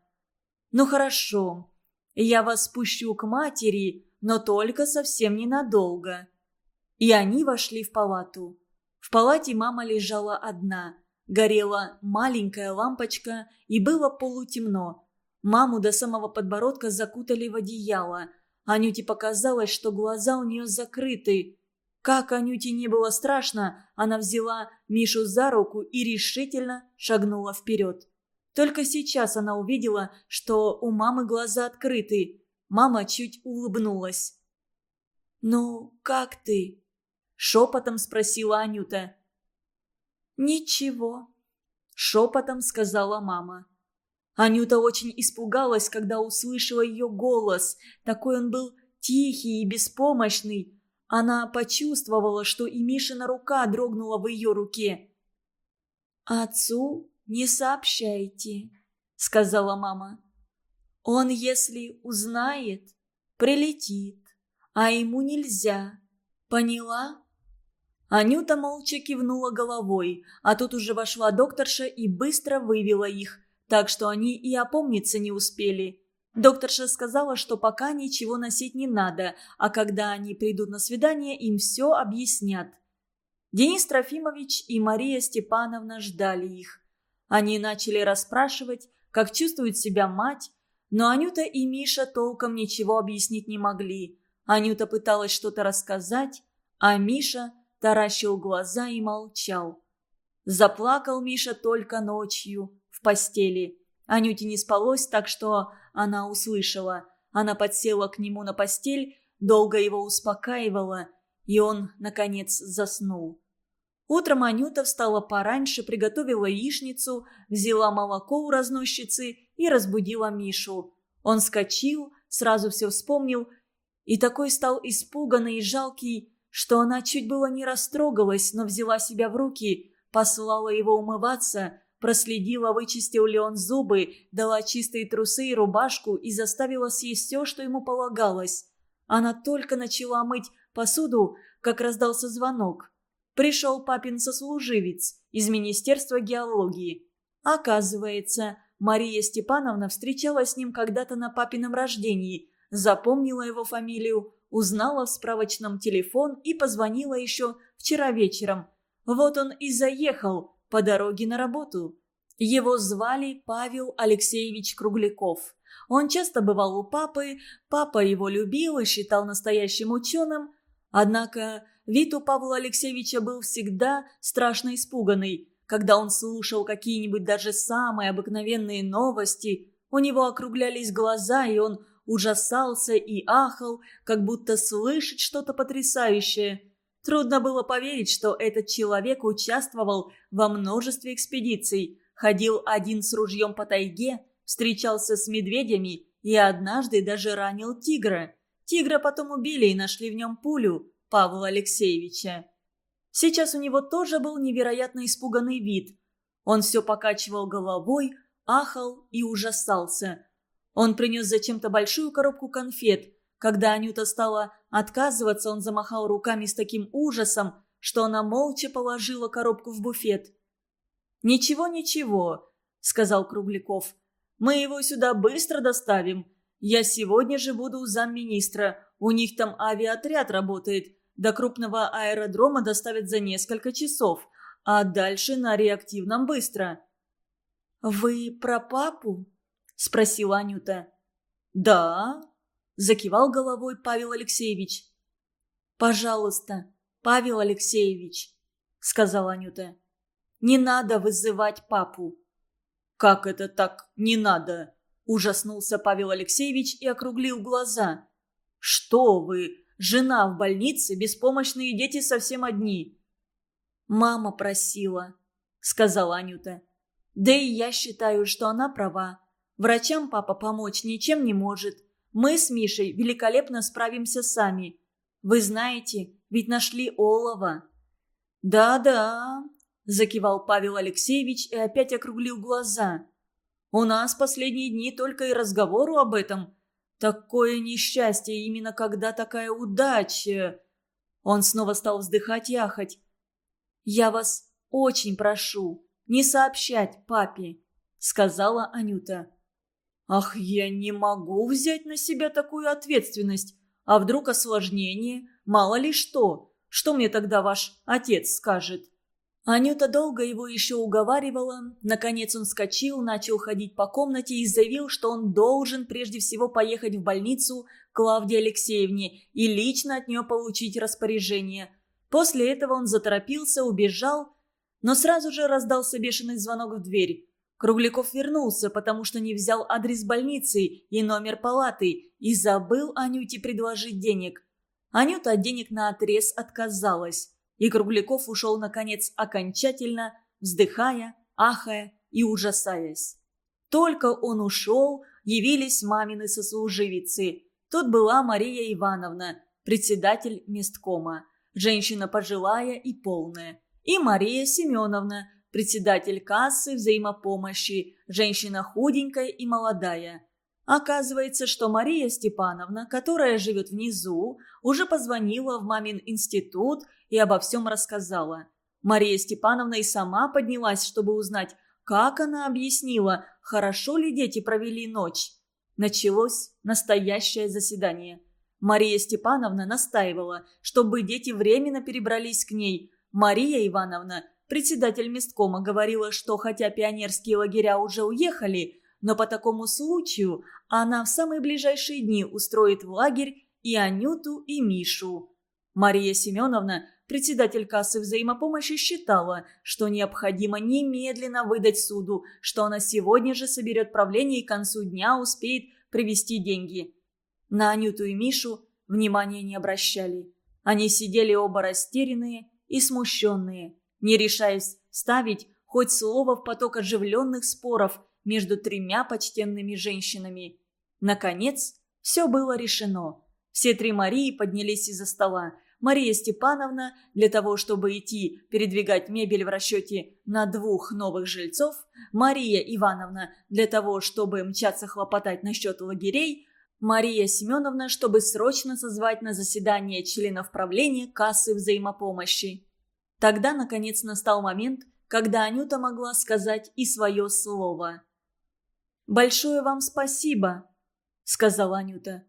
«Ну хорошо, я вас спущу к матери, но только совсем ненадолго». И они вошли в палату. В палате мама лежала одна. Горела маленькая лампочка, и было полутемно. Маму до самого подбородка закутали в одеяло. Анюте показалось, что глаза у нее закрыты. Как Анюте не было страшно, она взяла Мишу за руку и решительно шагнула вперед. Только сейчас она увидела, что у мамы глаза открыты. Мама чуть улыбнулась. «Ну, как ты?» – шепотом спросила Анюта. «Ничего», – шепотом сказала мама. Анюта очень испугалась, когда услышала ее голос. Такой он был тихий и беспомощный. Она почувствовала, что и Мишина рука дрогнула в ее руке. «Отцу не сообщайте», — сказала мама. «Он, если узнает, прилетит, а ему нельзя. Поняла?» Анюта молча кивнула головой, а тут уже вошла докторша и быстро вывела их так что они и опомниться не успели. Докторша сказала, что пока ничего носить не надо, а когда они придут на свидание, им все объяснят. Денис Трофимович и Мария Степановна ждали их. Они начали расспрашивать, как чувствует себя мать, но Анюта и Миша толком ничего объяснить не могли. Анюта пыталась что-то рассказать, а Миша таращил глаза и молчал. Заплакал Миша только ночью, постели. Анюте не спалось, так что она услышала. Она подсела к нему на постель, долго его успокаивала, и он, наконец, заснул. Утром Анюта встала пораньше, приготовила яичницу, взяла молоко у разносчицы и разбудила Мишу. Он скочил, сразу все вспомнил, и такой стал испуганный и жалкий, что она чуть было не растрогалась, но взяла себя в руки, послала его умываться, проследила, вычистил ли он зубы, дала чистые трусы и рубашку и заставила съесть все, что ему полагалось. Она только начала мыть посуду, как раздался звонок. Пришел папин сослуживец из Министерства геологии. Оказывается, Мария Степановна встречалась с ним когда-то на папином рождении, запомнила его фамилию, узнала в справочном телефон и позвонила еще вчера вечером. Вот он и заехал по дороге на работу. Его звали Павел Алексеевич Кругляков. Он часто бывал у папы, папа его любил и считал настоящим ученым. Однако вид у Павла Алексеевича был всегда страшно испуганный. Когда он слушал какие-нибудь даже самые обыкновенные новости, у него округлялись глаза, и он ужасался и ахал, как будто слышит что-то потрясающее. Трудно было поверить, что этот человек участвовал во множестве экспедиций, ходил один с ружьем по тайге, встречался с медведями и однажды даже ранил тигра. Тигра потом убили и нашли в нем пулю Павла Алексеевича. Сейчас у него тоже был невероятно испуганный вид. Он все покачивал головой, ахал и ужасался. Он принес зачем-то большую коробку конфет. Когда Анюта стала отказываться, он замахал руками с таким ужасом, что она молча положила коробку в буфет. «Ничего, ничего», — сказал Кругляков. «Мы его сюда быстро доставим. Я сегодня же буду у замминистра. У них там авиаотряд работает. До крупного аэродрома доставят за несколько часов, а дальше на реактивном быстро». «Вы про папу?» – спросила Анюта. «Да», – закивал головой Павел Алексеевич. «Пожалуйста, Павел Алексеевич», – сказала Анюта. «Не надо вызывать папу». «Как это так не надо?» – ужаснулся Павел Алексеевич и округлил глаза. «Что вы? Жена в больнице, беспомощные дети совсем одни». «Мама просила», — сказала Анюта. «Да и я считаю, что она права. Врачам папа помочь ничем не может. Мы с Мишей великолепно справимся сами. Вы знаете, ведь нашли олово». «Да-да», — закивал Павел Алексеевич и опять округлил глаза. «У нас последние дни только и разговору об этом. Такое несчастье, именно когда такая удача!» Он снова стал вздыхать и ахать. «Я вас очень прошу не сообщать папе», — сказала Анюта. «Ах, я не могу взять на себя такую ответственность. А вдруг осложнение? Мало ли что. Что мне тогда ваш отец скажет?» Анюта долго его еще уговаривала. Наконец он вскочил, начал ходить по комнате и заявил, что он должен прежде всего поехать в больницу Клавдии Алексеевне и лично от нее получить распоряжение. После этого он заторопился, убежал, но сразу же раздался бешеный звонок в дверь. Кругляков вернулся, потому что не взял адрес больницы и номер палаты и забыл Анюте предложить денег. Анюта от денег на отрез отказалась. И Кругляков ушел, наконец, окончательно, вздыхая, ахая и ужасаясь. Только он ушел, явились мамины сослуживицы. Тут была Мария Ивановна, председатель месткома, женщина пожилая и полная. И Мария Семеновна, председатель кассы взаимопомощи, женщина худенькая и молодая. Оказывается, что Мария Степановна, которая живет внизу, уже позвонила в мамин институт и обо всем рассказала. Мария Степановна и сама поднялась, чтобы узнать, как она объяснила, хорошо ли дети провели ночь. Началось настоящее заседание. Мария Степановна настаивала, чтобы дети временно перебрались к ней. Мария Ивановна, председатель месткома, говорила, что хотя пионерские лагеря уже уехали, но по такому случаю она в самые ближайшие дни устроит в лагерь и Анюту, и Мишу. Мария Семеновна, председатель кассы взаимопомощи, считала, что необходимо немедленно выдать суду, что она сегодня же соберет правление и к концу дня успеет привести деньги. На Анюту и Мишу внимания не обращали. Они сидели оба растерянные и смущенные, не решаясь ставить хоть слово в поток оживленных споров между тремя почтенными женщинами. Наконец, все было решено. Все три Марии поднялись из-за стола. Мария Степановна для того, чтобы идти передвигать мебель в расчете на двух новых жильцов, Мария Ивановна для того, чтобы мчаться хлопотать насчет лагерей, Мария Семеновна, чтобы срочно созвать на заседание членов правления кассы взаимопомощи. Тогда, наконец, настал момент, когда Анюта могла сказать и свое слово. «Большое вам спасибо», — сказала Анюта.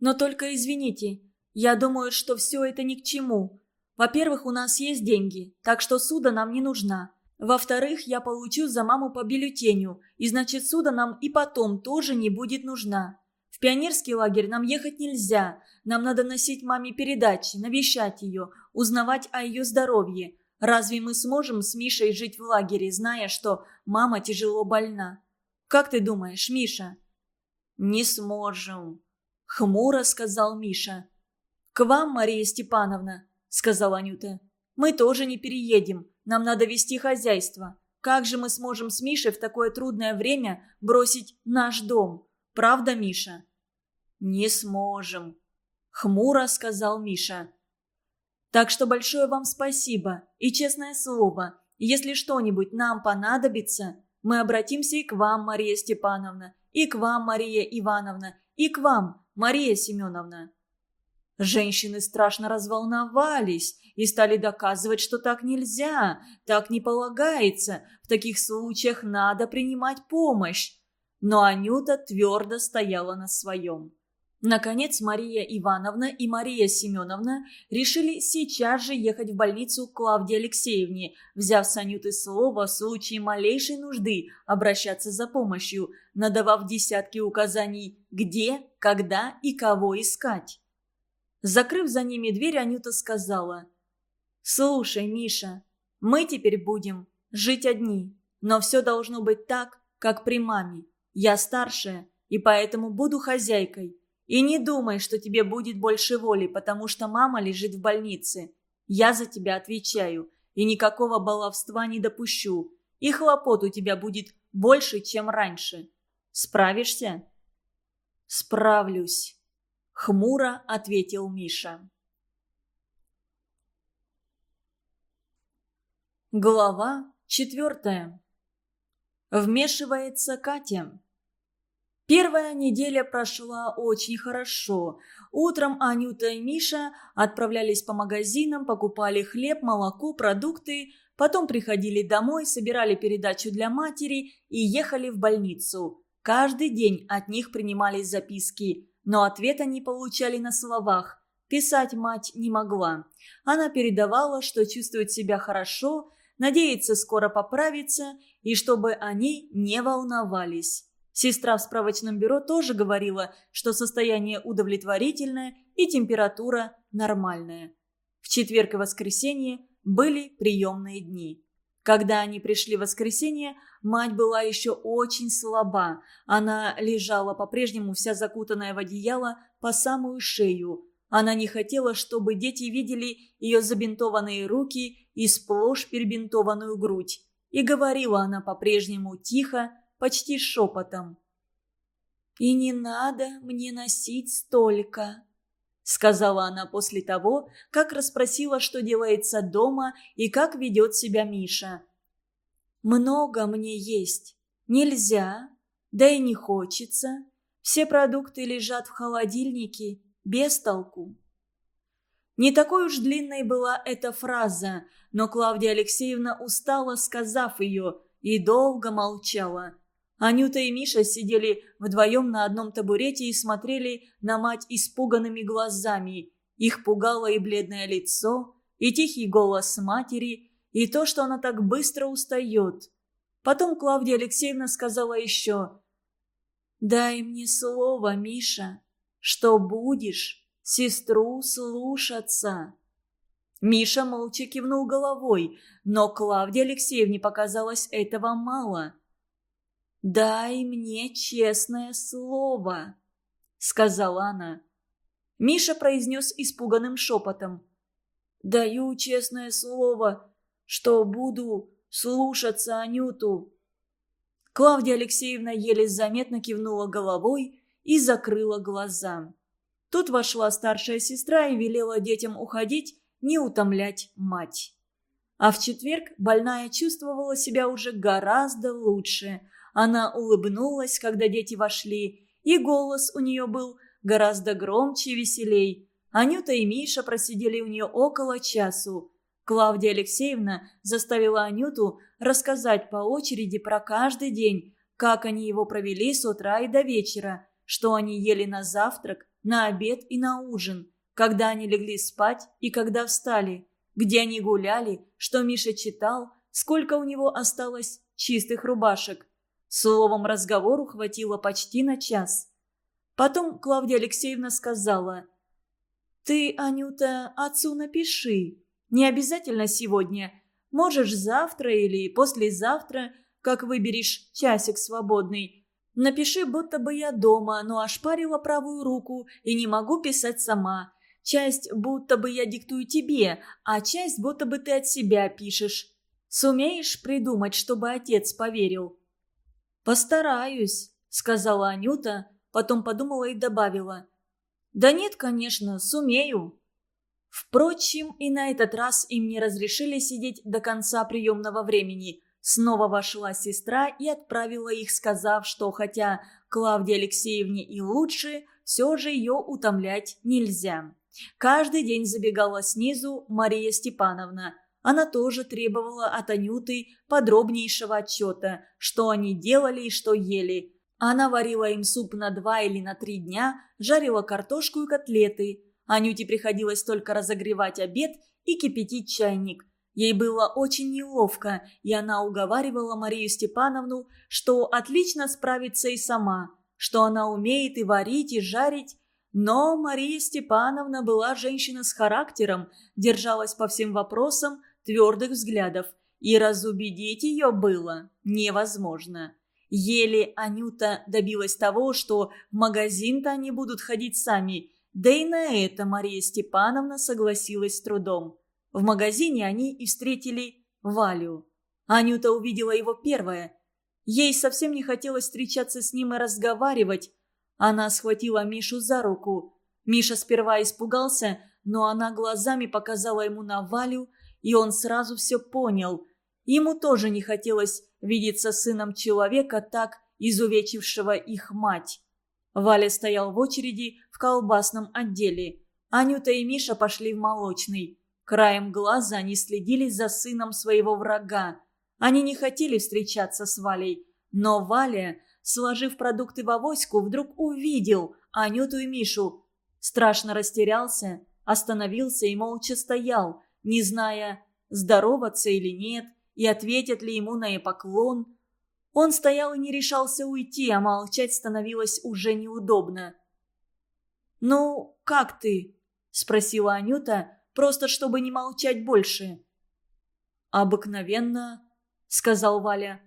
«Но только извините, я думаю, что все это ни к чему. Во-первых, у нас есть деньги, так что суда нам не нужна. Во-вторых, я получу за маму по бюллетеню, и значит суда нам и потом тоже не будет нужна. Пионерский лагерь нам ехать нельзя. Нам надо носить маме передачи, навещать ее, узнавать о ее здоровье. Разве мы сможем с Мишей жить в лагере, зная, что мама тяжело больна? Как ты думаешь, Миша?» «Не сможем», — хмуро сказал Миша. «К вам, Мария Степановна», — сказала Анюта. «Мы тоже не переедем. Нам надо вести хозяйство. Как же мы сможем с Мишей в такое трудное время бросить наш дом? Правда, Миша?» «Не сможем», — хмуро сказал Миша. «Так что большое вам спасибо и честное слово. Если что-нибудь нам понадобится, мы обратимся и к вам, Мария Степановна, и к вам, Мария Ивановна, и к вам, Мария Семеновна». Женщины страшно разволновались и стали доказывать, что так нельзя, так не полагается, в таких случаях надо принимать помощь. Но Анюта твердо стояла на своем. Наконец Мария Ивановна и Мария Семеновна решили сейчас же ехать в больницу к Клавдии Алексеевне, взяв с Анюты слово в случае малейшей нужды обращаться за помощью, надавав десятки указаний, где, когда и кого искать. Закрыв за ними дверь, Анюта сказала, «Слушай, Миша, мы теперь будем жить одни, но все должно быть так, как при маме. Я старшая, и поэтому буду хозяйкой». И не думай, что тебе будет больше воли, потому что мама лежит в больнице. Я за тебя отвечаю, и никакого баловства не допущу. И хлопот у тебя будет больше, чем раньше. Справишься?» «Справлюсь», — хмуро ответил Миша. Глава четвертая. Вмешивается Катя. Первая неделя прошла очень хорошо. Утром Анюта и Миша отправлялись по магазинам, покупали хлеб, молоко, продукты, потом приходили домой, собирали передачу для матери и ехали в больницу. Каждый день от них принимались записки, но ответа не получали на словах. Писать мать не могла. Она передавала, что чувствует себя хорошо, надеется скоро поправиться и чтобы они не волновались. Сестра в справочном бюро тоже говорила, что состояние удовлетворительное и температура нормальная. В четверг и воскресенье были приемные дни. Когда они пришли в воскресенье, мать была еще очень слаба. Она лежала по-прежнему вся закутанная в одеяло по самую шею. Она не хотела, чтобы дети видели ее забинтованные руки и сплошь перебинтованную грудь. И говорила она по-прежнему тихо, почти шепотом. «И не надо мне носить столько», — сказала она после того, как расспросила, что делается дома и как ведет себя Миша. «Много мне есть. Нельзя, да и не хочется. Все продукты лежат в холодильнике, без толку». Не такой уж длинной была эта фраза, но Клавдия Алексеевна устала, сказав ее, и долго молчала. Анюта и Миша сидели вдвоем на одном табурете и смотрели на мать испуганными глазами. Их пугало и бледное лицо, и тихий голос матери, и то, что она так быстро устает. Потом Клавдия Алексеевна сказала еще «Дай мне слово, Миша, что будешь сестру слушаться». Миша молча кивнул головой, но Клавдии Алексеевне показалось этого мало. «Дай мне честное слово», — сказала она. Миша произнес испуганным шепотом. «Даю честное слово, что буду слушаться Анюту». Клавдия Алексеевна еле заметно кивнула головой и закрыла глаза. Тут вошла старшая сестра и велела детям уходить, не утомлять мать. А в четверг больная чувствовала себя уже гораздо лучше. Она улыбнулась, когда дети вошли, и голос у нее был гораздо громче и веселей. Анюта и Миша просидели у нее около часу. Клавдия Алексеевна заставила Анюту рассказать по очереди про каждый день, как они его провели с утра и до вечера, что они ели на завтрак, на обед и на ужин, когда они легли спать и когда встали, где они гуляли, что Миша читал, сколько у него осталось чистых рубашек. Словом, разговору хватило почти на час. Потом Клавдия Алексеевна сказала, «Ты, Анюта, отцу напиши. Не обязательно сегодня. Можешь завтра или послезавтра, как выберешь часик свободный. Напиши, будто бы я дома, но ошпарила правую руку и не могу писать сама. Часть будто бы я диктую тебе, а часть будто бы ты от себя пишешь. Сумеешь придумать, чтобы отец поверил?» «Постараюсь», — сказала Анюта, потом подумала и добавила. «Да нет, конечно, сумею». Впрочем, и на этот раз им не разрешили сидеть до конца приемного времени. Снова вошла сестра и отправила их, сказав, что хотя Клавдии Алексеевне и лучше, все же ее утомлять нельзя. Каждый день забегала снизу Мария Степановна. Она тоже требовала от Анюты подробнейшего отчета, что они делали и что ели. Она варила им суп на два или на три дня, жарила картошку и котлеты. Анюте приходилось только разогревать обед и кипятить чайник. Ей было очень неловко, и она уговаривала Марию Степановну, что отлично справится и сама, что она умеет и варить, и жарить, но Мария Степановна была женщина с характером, держалась по всем вопросам твердых взглядов, и разубедить ее было невозможно. Еле Анюта добилась того, что в магазин-то они будут ходить сами, да и на это Мария Степановна согласилась с трудом. В магазине они и встретили Валю. Анюта увидела его первая. Ей совсем не хотелось встречаться с ним и разговаривать, она схватила Мишу за руку. Миша сперва испугался, но она глазами показала ему на Валю, и он сразу все понял. Ему тоже не хотелось видеться сыном человека, так изувечившего их мать. Валя стоял в очереди в колбасном отделе. Анюта и Миша пошли в молочный. Краем глаза они следили за сыном своего врага. Они не хотели встречаться с Валей, но Валя сложив продукты в авоську, вдруг увидел Анюту и Мишу. Страшно растерялся, остановился и молча стоял, не зная, здороваться или нет, и ответят ли ему на поклон. Он стоял и не решался уйти, а молчать становилось уже неудобно. «Ну, как ты?» – спросила Анюта, просто чтобы не молчать больше. «Обыкновенно», – сказал Валя.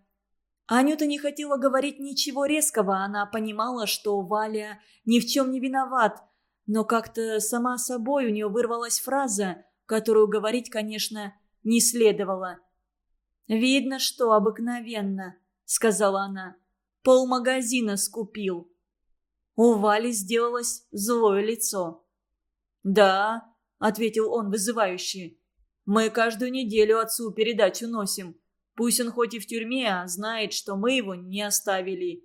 Анюта не хотела говорить ничего резкого, она понимала, что Валя ни в чем не виноват, но как-то сама собой у нее вырвалась фраза, которую говорить, конечно, не следовало. «Видно, что обыкновенно», — сказала она. «Пол магазина скупил». У Вали сделалось злое лицо. «Да», — ответил он вызывающе. «Мы каждую неделю отцу передачу носим. Пусть он хоть и в тюрьме, а знает, что мы его не оставили».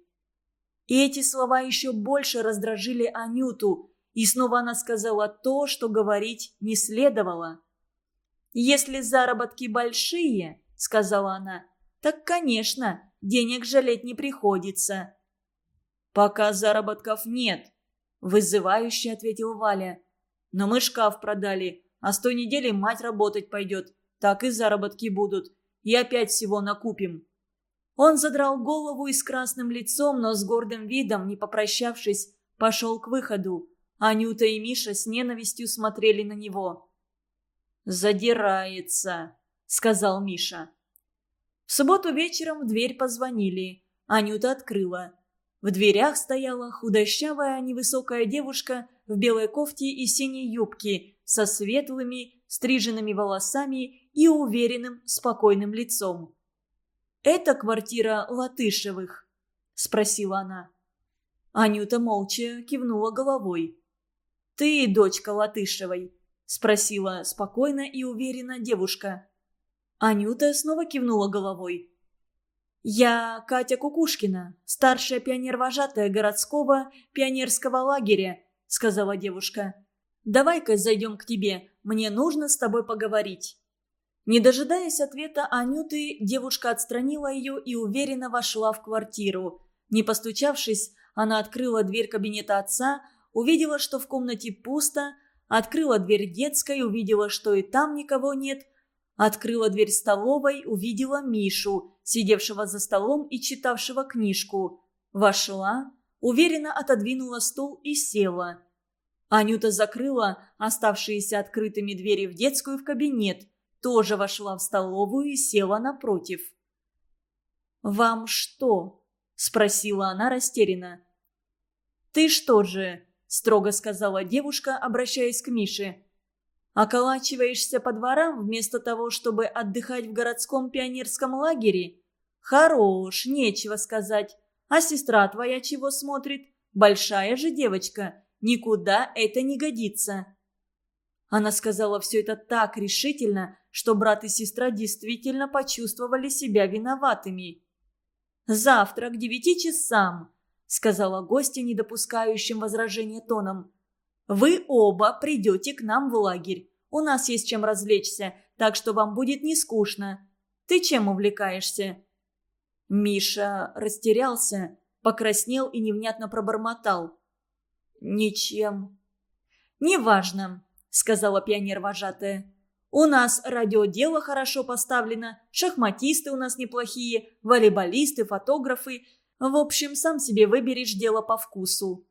И эти слова еще больше раздражили Анюту, и снова она сказала то, что говорить не следовало. «Если заработки большие, — сказала она, — так, конечно, денег жалеть не приходится». «Пока заработков нет», — вызывающе ответил Валя. «Но мы шкаф продали, а с той недели мать работать пойдет. Так и заработки будут. И опять всего накупим». Он задрал голову и с красным лицом, но с гордым видом, не попрощавшись, пошел к выходу. Анюта и Миша с ненавистью смотрели на него. «Задирается», — сказал Миша. В субботу вечером в дверь позвонили. Анюта открыла. В дверях стояла худощавая невысокая девушка в белой кофте и синей юбке со светлыми, стриженными волосами и уверенным, спокойным лицом. «Это квартира Латышевых?» – спросила она. Анюта молча кивнула головой. «Ты дочка Латышевой?» – спросила спокойно и уверенно девушка. Анюта снова кивнула головой. «Я Катя Кукушкина, старшая пионер-вожатая городского пионерского лагеря», — сказала девушка. «Давай-ка зайдем к тебе, мне нужно с тобой поговорить». Не дожидаясь ответа Анюты, девушка отстранила ее и уверенно вошла в квартиру. Не постучавшись, она открыла дверь кабинета отца, увидела, что в комнате пусто, открыла дверь детской, увидела, что и там никого нет, Открыла дверь столовой, увидела Мишу, сидевшего за столом и читавшего книжку. Вошла, уверенно отодвинула стул и села. Анюта закрыла оставшиеся открытыми двери в детскую в кабинет, тоже вошла в столовую и села напротив. «Вам что?» – спросила она растерянно. «Ты что же?» – строго сказала девушка, обращаясь к Мише. Околачиваешься по дворам вместо того, чтобы отдыхать в городском пионерском лагере? Хорош, нечего сказать. А сестра твоя чего смотрит? Большая же девочка. Никуда это не годится. Она сказала все это так решительно, что брат и сестра действительно почувствовали себя виноватыми. «Завтра к девяти часам», — сказала гостья, не допускающим возражения тоном. Вы оба придете к нам в лагерь. У нас есть чем развлечься, так что вам будет не скучно. Ты чем увлекаешься?» Миша растерялся, покраснел и невнятно пробормотал. «Ничем». «Неважно», — сказала пионер-вожатая. «У нас радиодело хорошо поставлено, шахматисты у нас неплохие, волейболисты, фотографы. В общем, сам себе выберешь дело по вкусу».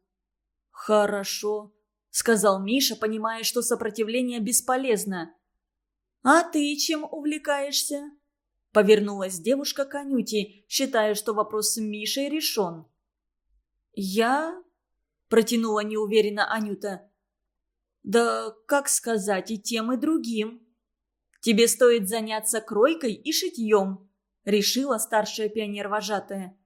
«Хорошо», — сказал Миша, понимая, что сопротивление бесполезно. «А ты чем увлекаешься?» Повернулась девушка к Анюте, считая, что вопрос с Мишей решен. «Я?» – протянула неуверенно Анюта. «Да как сказать и тем, и другим. Тебе стоит заняться кройкой и шитьем», – решила старшая пионер-вожатая.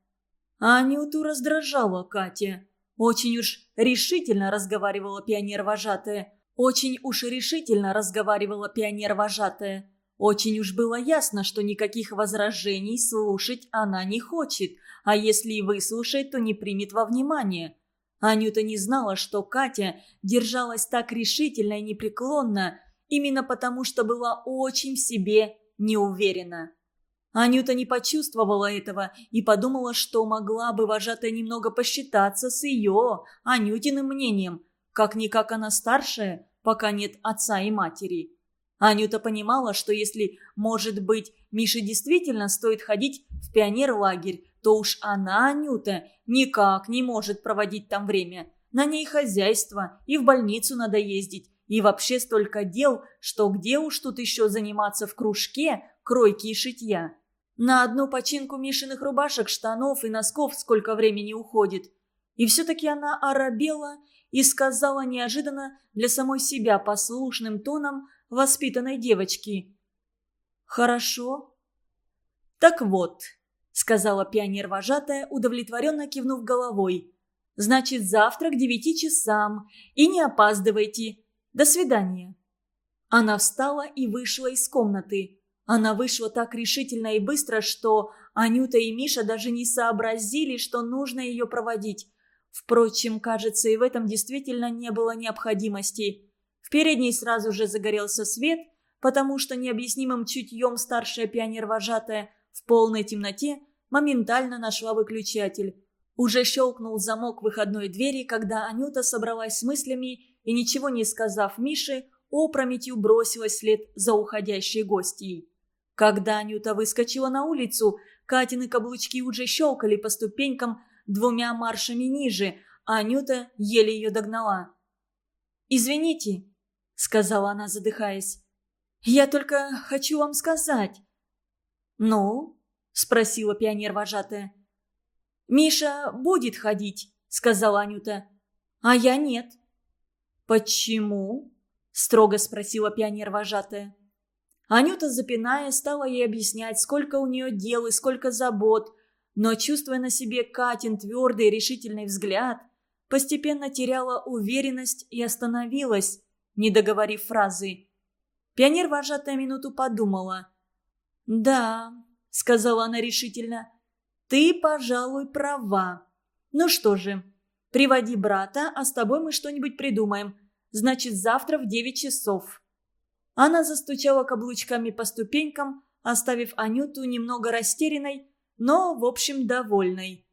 А Анюту раздражала Катя. Очень уж решительно разговаривала пионер-вожатая. Очень уж решительно разговаривала пионер-вожатая. Очень уж было ясно, что никаких возражений слушать она не хочет, а если и выслушает, то не примет во внимание. Анюта не знала, что Катя держалась так решительно и непреклонно, именно потому что была очень в себе неуверена. Анюта не почувствовала этого и подумала, что могла бы вожатая немного посчитаться с ее, Анютиным мнением. Как-никак она старшая, пока нет отца и матери. Анюта понимала, что если, может быть, Мише действительно стоит ходить в пионер-лагерь, то уж она, Анюта, никак не может проводить там время. На ней хозяйство, и в больницу надо ездить, и вообще столько дел, что где уж тут еще заниматься в кружке кройки и шитья. На одну починку Мишиных рубашек, штанов и носков сколько времени уходит. И все-таки она оробела и сказала неожиданно для самой себя послушным тоном воспитанной девочки. «Хорошо». «Так вот», — сказала пионер-вожатая, удовлетворенно кивнув головой. «Значит, завтра к девяти часам. И не опаздывайте. До свидания». Она встала и вышла из комнаты. Она вышла так решительно и быстро, что Анюта и Миша даже не сообразили, что нужно ее проводить. Впрочем, кажется, и в этом действительно не было необходимости. В передней сразу же загорелся свет, потому что необъяснимым чутьем старшая пионер-вожатая в полной темноте моментально нашла выключатель. Уже щелкнул замок выходной двери, когда Анюта собралась с мыслями и, ничего не сказав Мише, опрометью бросилась вслед за уходящей гостьей. Когда Анюта выскочила на улицу, Катины каблучки уже щелкали по ступенькам двумя маршами ниже, а Анюта еле ее догнала. «Извините», — сказала она, задыхаясь. «Я только хочу вам сказать». «Ну?» — спросила пионер-вожатая. «Миша будет ходить», — сказала Анюта. «А я нет». «Почему?» — строго спросила пионер-вожатая. Анюта, запиная, стала ей объяснять, сколько у нее дел и сколько забот, но, чувствуя на себе Катин твердый и решительный взгляд, постепенно теряла уверенность и остановилась, не договорив фразы. Пионер-вожатая минуту подумала. «Да», — сказала она решительно, — «ты, пожалуй, права. Ну что же, приводи брата, а с тобой мы что-нибудь придумаем. Значит, завтра в девять часов». Она застучала каблучками по ступенькам, оставив Анюту немного растерянной, но, в общем, довольной.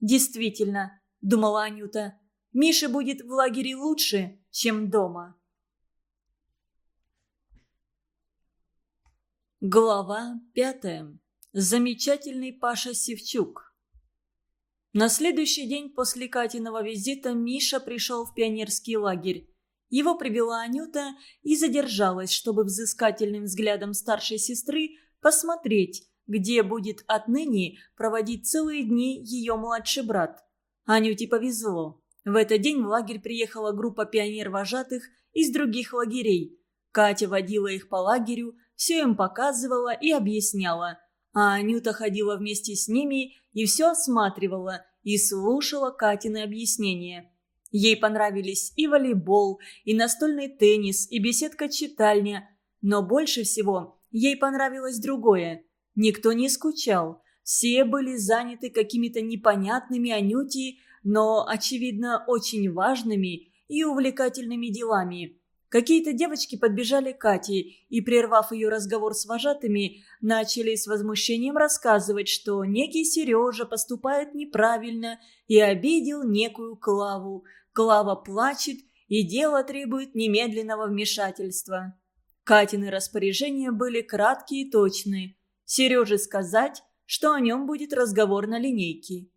«Действительно», — думала Анюта, — «Мише будет в лагере лучше, чем дома». Глава пятая. Замечательный Паша Севчук. На следующий день после Катиного визита Миша пришел в пионерский лагерь. Его привела Анюта и задержалась, чтобы взыскательным взглядом старшей сестры посмотреть, где будет отныне проводить целые дни ее младший брат. Анюте повезло. В этот день в лагерь приехала группа пионер-вожатых из других лагерей. Катя водила их по лагерю, все им показывала и объясняла. А Анюта ходила вместе с ними и все осматривала и слушала Катины объяснения. Ей понравились и волейбол, и настольный теннис, и беседка-читальня. Но больше всего ей понравилось другое. Никто не скучал. Все были заняты какими-то непонятными Анюти, но, очевидно, очень важными и увлекательными делами. Какие-то девочки подбежали к Кате и, прервав ее разговор с вожатыми, начали с возмущением рассказывать, что некий Сережа поступает неправильно и обидел некую Клаву. Клава плачет, и дело требует немедленного вмешательства. Катины распоряжения были краткие и точные. Сереже сказать, что о нем будет разговор на линейке.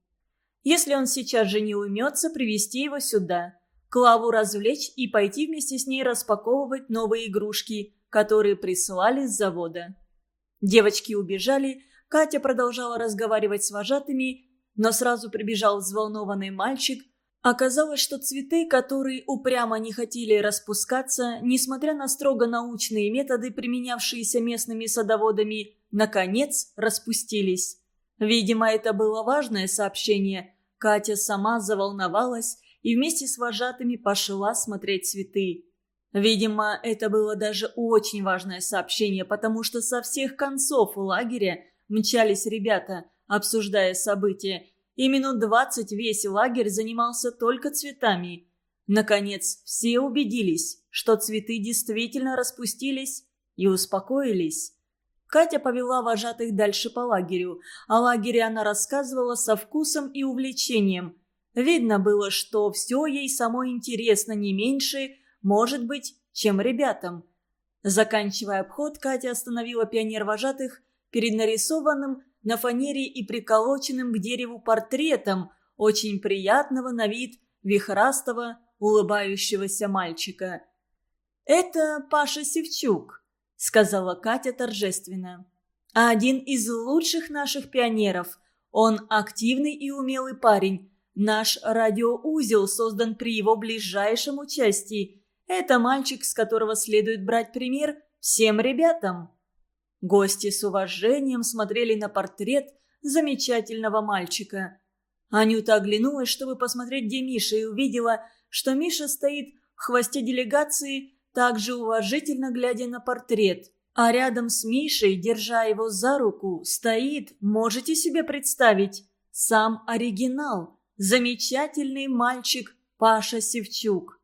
Если он сейчас же не уймется, привести его сюда – Клаву развлечь и пойти вместе с ней распаковывать новые игрушки, которые присылали с завода. Девочки убежали, Катя продолжала разговаривать с вожатыми, но сразу прибежал взволнованный мальчик. Оказалось, что цветы, которые упрямо не хотели распускаться, несмотря на строго научные методы, применявшиеся местными садоводами, наконец распустились. Видимо, это было важное сообщение. Катя сама заволновалась и вместе с вожатыми пошла смотреть цветы. Видимо, это было даже очень важное сообщение, потому что со всех концов лагеря мчались ребята, обсуждая события, и минут двадцать весь лагерь занимался только цветами. Наконец, все убедились, что цветы действительно распустились и успокоились. Катя повела вожатых дальше по лагерю. О лагере она рассказывала со вкусом и увлечением – Видно было, что все ей самой интересно не меньше, может быть, чем ребятам. Заканчивая обход, Катя остановила пионер-вожатых перед нарисованным на фанере и приколоченным к дереву портретом очень приятного на вид вихрастого, улыбающегося мальчика. «Это Паша Севчук», — сказала Катя торжественно. «Один из лучших наших пионеров. Он активный и умелый парень, Наш радиоузел создан при его ближайшем участии. Это мальчик, с которого следует брать пример всем ребятам». Гости с уважением смотрели на портрет замечательного мальчика. Анюта оглянулась, чтобы посмотреть, где Миша, и увидела, что Миша стоит в хвосте делегации, также уважительно глядя на портрет. А рядом с Мишей, держа его за руку, стоит, можете себе представить, сам оригинал – замечательный мальчик Паша Севчук.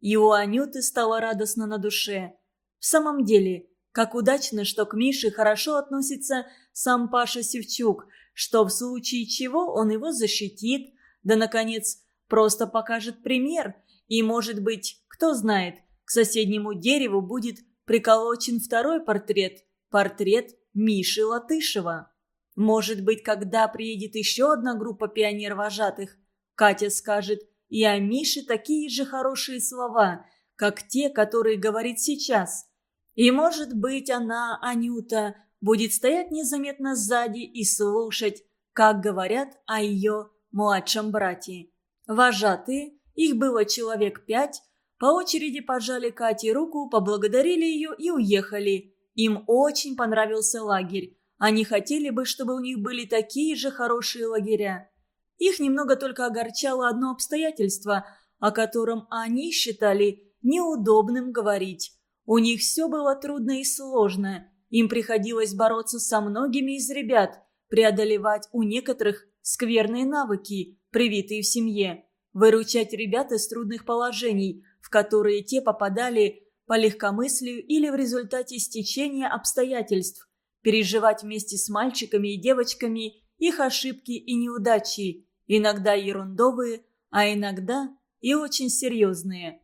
И у Анюты стало радостно на душе. В самом деле, как удачно, что к Мише хорошо относится сам Паша Севчук, что в случае чего он его защитит, да, наконец, просто покажет пример, и, может быть, кто знает, к соседнему дереву будет приколочен второй портрет – портрет Миши Латышева. Может быть, когда приедет еще одна группа пионер-вожатых, Катя скажет и о Мише такие же хорошие слова, как те, которые говорит сейчас. И, может быть, она, Анюта, будет стоять незаметно сзади и слушать, как говорят о ее младшем брате. Вожатые, их было человек пять, по очереди пожали Кате руку, поблагодарили ее и уехали. Им очень понравился лагерь. Они хотели бы, чтобы у них были такие же хорошие лагеря. Их немного только огорчало одно обстоятельство, о котором они считали неудобным говорить. У них все было трудно и сложно. Им приходилось бороться со многими из ребят, преодолевать у некоторых скверные навыки, привитые в семье, выручать ребят из трудных положений, в которые те попадали по легкомыслию или в результате стечения обстоятельств, переживать вместе с мальчиками и девочками их ошибки и неудачи, иногда ерундовые, а иногда и очень серьезные.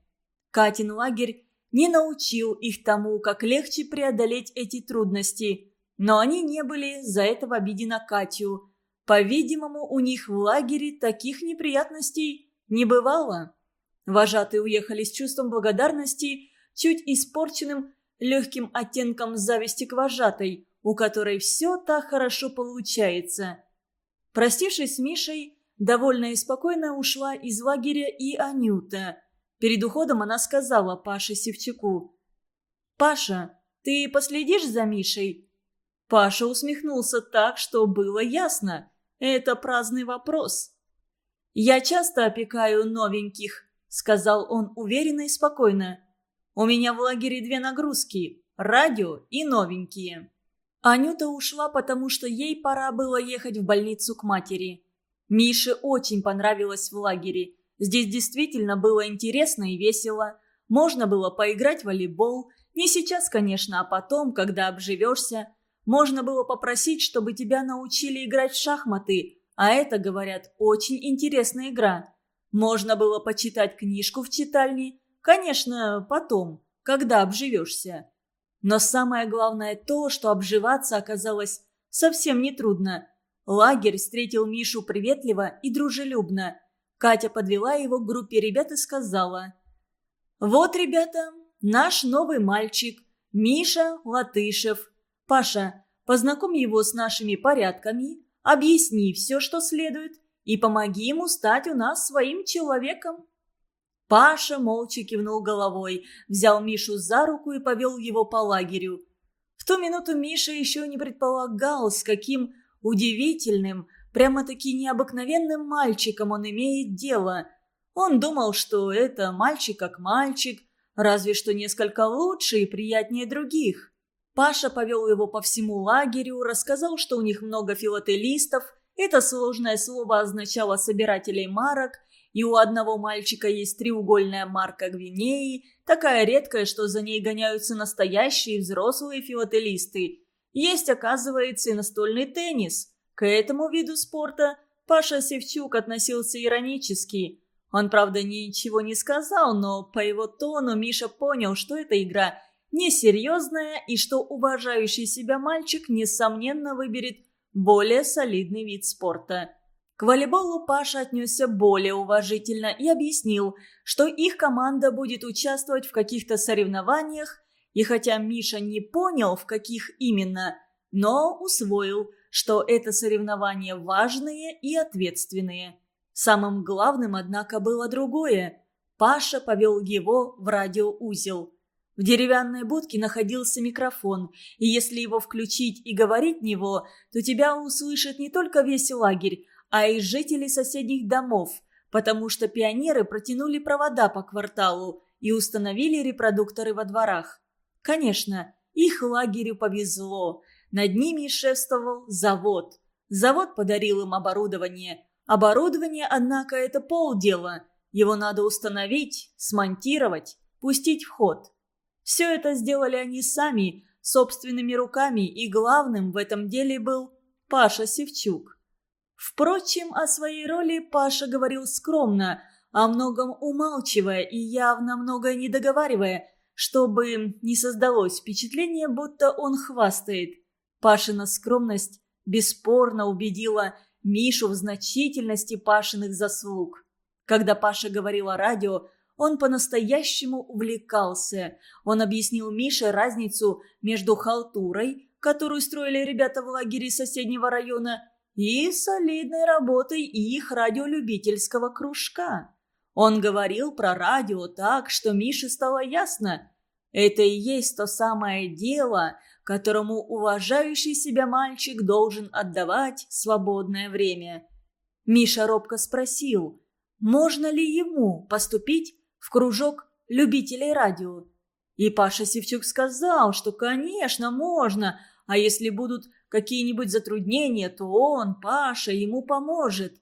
Катин лагерь не научил их тому, как легче преодолеть эти трудности, но они не были за это в обиде на Катю. По-видимому, у них в лагере таких неприятностей не бывало. Вожатые уехали с чувством благодарности, чуть испорченным легким оттенком зависти к вожатой – у которой все так хорошо получается. Простившись с Мишей, довольно и спокойно ушла из лагеря и Анюта. Перед уходом она сказала Паше Севчуку. «Паша, ты последишь за Мишей?» Паша усмехнулся так, что было ясно. Это праздный вопрос. «Я часто опекаю новеньких», — сказал он уверенно и спокойно. «У меня в лагере две нагрузки — радио и новенькие». Анюта ушла, потому что ей пора было ехать в больницу к матери. Мише очень понравилось в лагере. Здесь действительно было интересно и весело. Можно было поиграть в волейбол. Не сейчас, конечно, а потом, когда обживешься. Можно было попросить, чтобы тебя научили играть в шахматы. А это, говорят, очень интересная игра. Можно было почитать книжку в читальне. Конечно, потом, когда обживешься. Но самое главное то, что обживаться оказалось совсем нетрудно. Лагерь встретил Мишу приветливо и дружелюбно. Катя подвела его к группе ребят и сказала. «Вот, ребята, наш новый мальчик, Миша Латышев. Паша, познакомь его с нашими порядками, объясни все, что следует, и помоги ему стать у нас своим человеком». Паша молча кивнул головой, взял Мишу за руку и повел его по лагерю. В ту минуту Миша еще не предполагал, с каким удивительным, прямо-таки необыкновенным мальчиком он имеет дело. Он думал, что это мальчик как мальчик, разве что несколько лучше и приятнее других. Паша повел его по всему лагерю, рассказал, что у них много филателистов, это сложное слово означало собирателей марок – и у одного мальчика есть треугольная марка Гвинеи, такая редкая, что за ней гоняются настоящие взрослые филателисты. Есть, оказывается, и настольный теннис. К этому виду спорта Паша Севчук относился иронически. Он, правда, ничего не сказал, но по его тону Миша понял, что эта игра несерьезная и что уважающий себя мальчик, несомненно, выберет более солидный вид спорта. К волейболу Паша отнесся более уважительно и объяснил, что их команда будет участвовать в каких-то соревнованиях, и хотя Миша не понял, в каких именно, но усвоил, что это соревнования важные и ответственные. Самым главным, однако, было другое. Паша повел его в радиоузел. В деревянной будке находился микрофон, и если его включить и говорить в него, то тебя услышит не только весь лагерь, а и жителей соседних домов, потому что пионеры протянули провода по кварталу и установили репродукторы во дворах. Конечно, их лагерю повезло. Над ними шествовал завод. Завод подарил им оборудование. Оборудование, однако, это полдела. Его надо установить, смонтировать, пустить в ход. Все это сделали они сами, собственными руками, и главным в этом деле был Паша Севчук. Впрочем, о своей роли Паша говорил скромно. о многом умалчивая и явно многое не договаривая, чтобы не создалось впечатление, будто он хвастает. Пашина скромность бесспорно убедила Мишу в значительности Пашиных заслуг. Когда Паша говорил о радио, он по-настоящему увлекался. Он объяснил Мише разницу между халтурой, которую строили ребята в лагере соседнего района, и солидной работой их радиолюбительского кружка. Он говорил про радио так, что Мише стало ясно. Это и есть то самое дело, которому уважающий себя мальчик должен отдавать свободное время. Миша робко спросил, можно ли ему поступить в кружок любителей радио. И Паша Севчук сказал, что, конечно, можно, а если будут какие-нибудь затруднения, то он, Паша, ему поможет.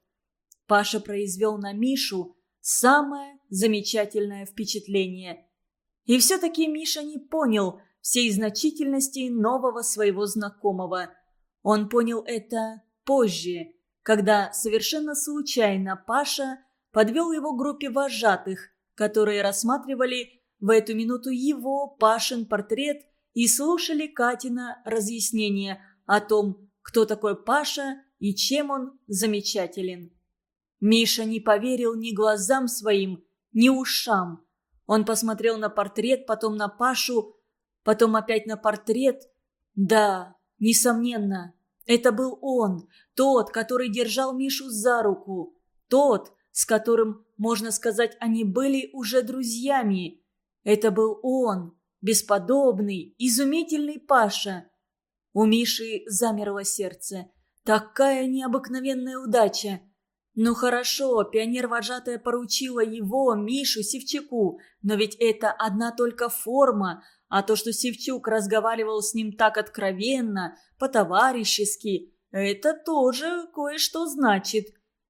Паша произвел на Мишу самое замечательное впечатление. И все-таки Миша не понял всей значительности нового своего знакомого. Он понял это позже, когда совершенно случайно Паша подвел его группе вожатых, которые рассматривали в эту минуту его, Пашин, портрет и слушали Катина разъяснения о том, кто такой Паша и чем он замечателен. Миша не поверил ни глазам своим, ни ушам. Он посмотрел на портрет, потом на Пашу, потом опять на портрет. Да, несомненно, это был он, тот, который держал Мишу за руку, тот, с которым, можно сказать, они были уже друзьями. Это был он, бесподобный, изумительный Паша. У Миши замерло сердце. Такая необыкновенная удача. Ну хорошо, пионер-вожатая поручила его, Мишу, Севчуку, но ведь это одна только форма, а то, что Севчук разговаривал с ним так откровенно, по-товарищески, это тоже кое-что значит.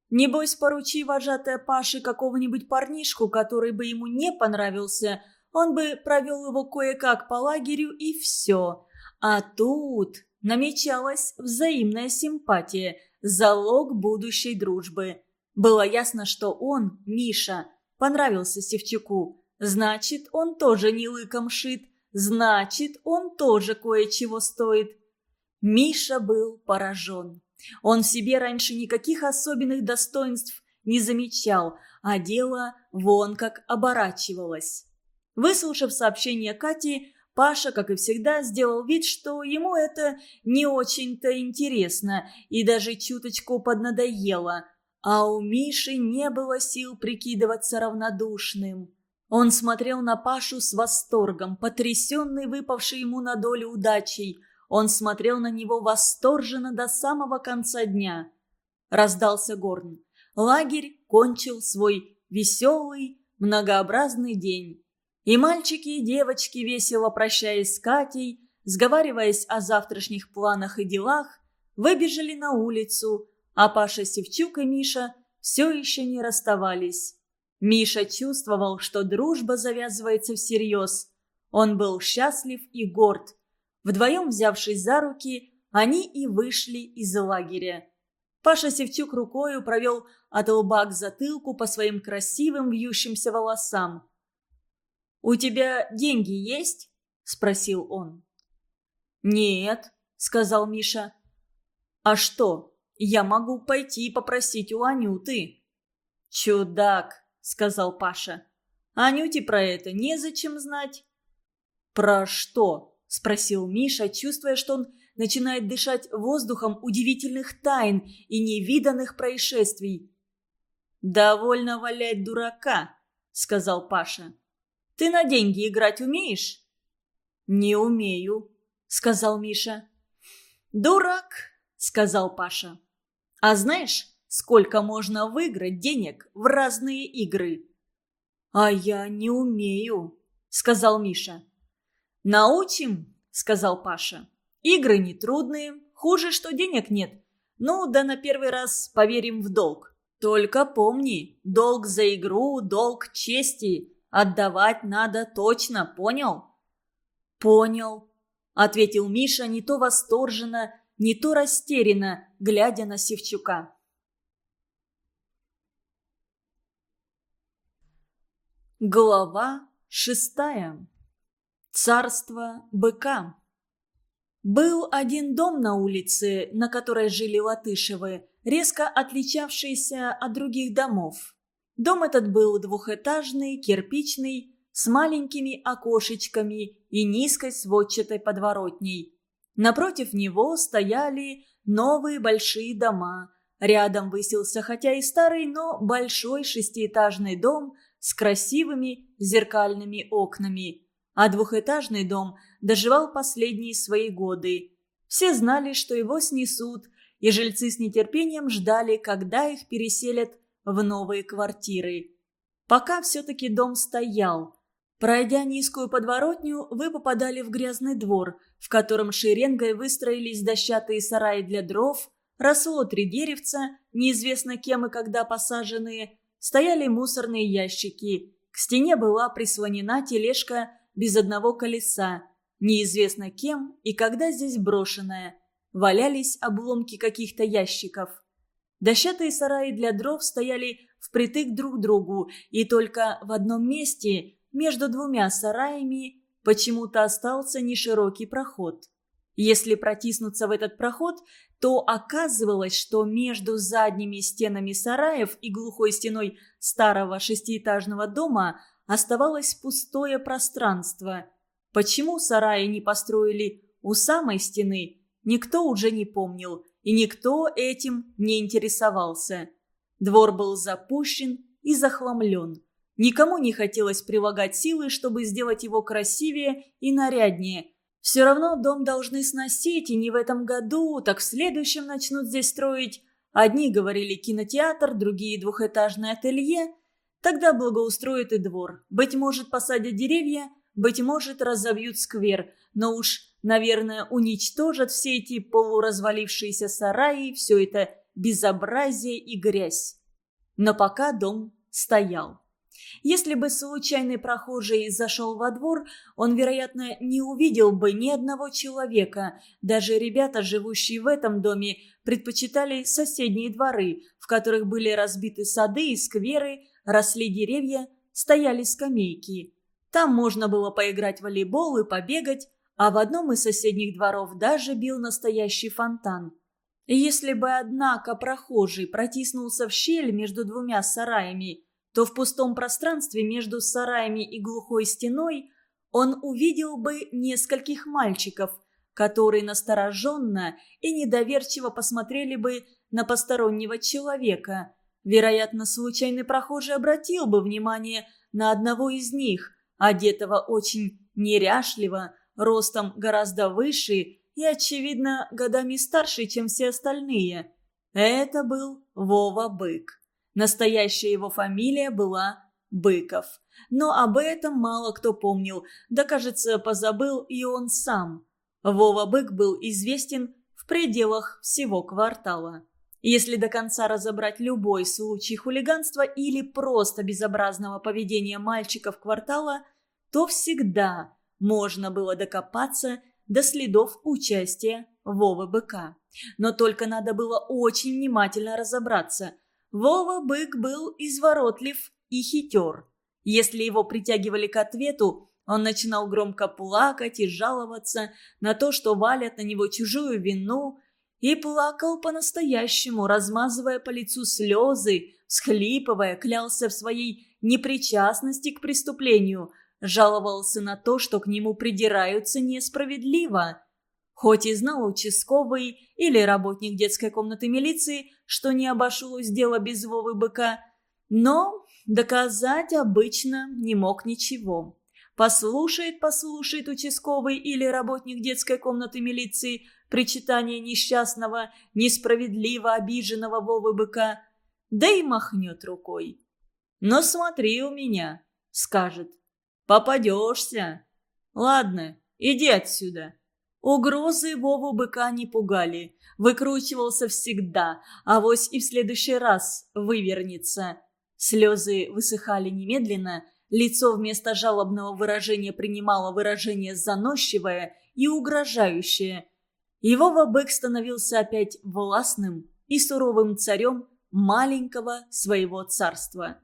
Небось, поручи вожатая Паши какого-нибудь парнишку, который бы ему не понравился, он бы провел его кое-как по лагерю и все. А тут намечалась взаимная симпатия, залог будущей дружбы. Было ясно, что он, Миша, понравился Севчуку. Значит, он тоже не лыком шит, значит, он тоже кое-чего стоит. Миша был поражен. Он в себе раньше никаких особенных достоинств не замечал, а дело вон как оборачивалось. Выслушав сообщение Кати, Паша, как и всегда, сделал вид, что ему это не очень-то интересно и даже чуточку поднадоело, а у Миши не было сил прикидываться равнодушным. Он смотрел на Пашу с восторгом, потрясенный выпавшей ему на долю удачей – он смотрел на него восторженно до самого конца дня. Раздался горн. Лагерь кончил свой веселый, многообразный день. И мальчики, и девочки, весело прощаясь с Катей, сговариваясь о завтрашних планах и делах, выбежали на улицу, а Паша Севчук и Миша все еще не расставались. Миша чувствовал, что дружба завязывается всерьез. Он был счастлив и горд, Вдвоем взявшись за руки, они и вышли из лагеря. Паша Севчук рукою провел от лба к затылку по своим красивым вьющимся волосам. «У тебя деньги есть?» – спросил он. «Нет», – сказал Миша. «А что, я могу пойти и попросить у Анюты». «Чудак», – сказал Паша. «Анюте про это незачем знать». «Про что?» – спросил Миша, чувствуя, что он начинает дышать воздухом удивительных тайн и невиданных происшествий. «Довольно валять дурака», – сказал Паша. «Ты на деньги играть умеешь?» «Не умею», – сказал Миша. «Дурак», – сказал Паша. «А знаешь, сколько можно выиграть денег в разные игры?» «А я не умею», – сказал Миша. «Научим», — сказал Паша. «Игры нетрудные, хуже, что денег нет. Ну, да на первый раз поверим в долг. Только помни, долг за игру, долг чести. Отдавать надо точно, понял?» «Понял», — ответил Миша не то восторженно, не то растерянно, глядя на Севчука. Глава шестая. Царство быка. Был один дом на улице, на которой жили Латышевы, резко отличавшийся от других домов. Дом этот был двухэтажный, кирпичный, с маленькими окошечками и низкой сводчатой подворотней. Напротив него стояли новые большие дома. Рядом высился хотя и старый, но большой шестиэтажный дом – с красивыми зеркальными окнами, а двухэтажный дом доживал последние свои годы. Все знали, что его снесут, и жильцы с нетерпением ждали, когда их переселят в новые квартиры. Пока все-таки дом стоял. Пройдя низкую подворотню, вы попадали в грязный двор, в котором шеренгой выстроились дощатые сараи для дров, росло три деревца, неизвестно кем и когда посаженные, стояли мусорные ящики. К стене была прислонена тележка без одного колеса, неизвестно кем и когда здесь брошенная. Валялись обломки каких-то ящиков. Дощатые сараи для дров стояли впритык друг к другу, и только в одном месте, между двумя сараями, почему-то остался неширокий проход. Если протиснуться в этот проход, то оказывалось, что между задними стенами сараев и глухой стеной старого шестиэтажного дома оставалось пустое пространство. Почему сараи не построили у самой стены, никто уже не помнил, и никто этим не интересовался. Двор был запущен и захламлен. Никому не хотелось прилагать силы, чтобы сделать его красивее и наряднее – все равно дом должны сносить, и не в этом году, так в следующем начнут здесь строить. Одни говорили кинотеатр, другие двухэтажное ателье. Тогда благоустроят и двор. Быть может, посадят деревья, быть может, разовьют сквер. Но уж, наверное, уничтожат все эти полуразвалившиеся сараи, все это безобразие и грязь. Но пока дом стоял. Если бы случайный прохожий зашел во двор, он, вероятно, не увидел бы ни одного человека. Даже ребята, живущие в этом доме, предпочитали соседние дворы, в которых были разбиты сады и скверы, росли деревья, стояли скамейки. Там можно было поиграть в волейбол и побегать, а в одном из соседних дворов даже бил настоящий фонтан. Если бы, однако, прохожий протиснулся в щель между двумя сараями – то в пустом пространстве между сараями и глухой стеной он увидел бы нескольких мальчиков, которые настороженно и недоверчиво посмотрели бы на постороннего человека. Вероятно, случайный прохожий обратил бы внимание на одного из них, одетого очень неряшливо, ростом гораздо выше и, очевидно, годами старше, чем все остальные. Это был Вова Бык. Настоящая его фамилия была Быков. Но об этом мало кто помнил, да, кажется, позабыл и он сам. Вова Бык был известен в пределах всего квартала. Если до конца разобрать любой случай хулиганства или просто безобразного поведения мальчиков квартала, то всегда можно было докопаться до следов участия Вовы Быка. Но только надо было очень внимательно разобраться – Вова Бык был изворотлив и хитер. Если его притягивали к ответу, он начинал громко плакать и жаловаться на то, что валят на него чужую вину, и плакал по-настоящему, размазывая по лицу слезы, всхлипывая, клялся в своей непричастности к преступлению, жаловался на то, что к нему придираются несправедливо. Хоть и знал участковый или работник детской комнаты милиции, что не обошлось дело без Вовы Быка, но доказать обычно не мог ничего. Послушает, послушает участковый или работник детской комнаты милиции причитание несчастного, несправедливо обиженного Вовы Быка, да и махнет рукой. «Но смотри у меня», — скажет, — «попадешься. Ладно, иди отсюда». Угрозы Вову быка не пугали. Выкручивался всегда, а вось и в следующий раз вывернется. Слезы высыхали немедленно, лицо вместо жалобного выражения принимало выражение заносчивое и угрожающее. И Вова бык становился опять властным и суровым царем маленького своего царства.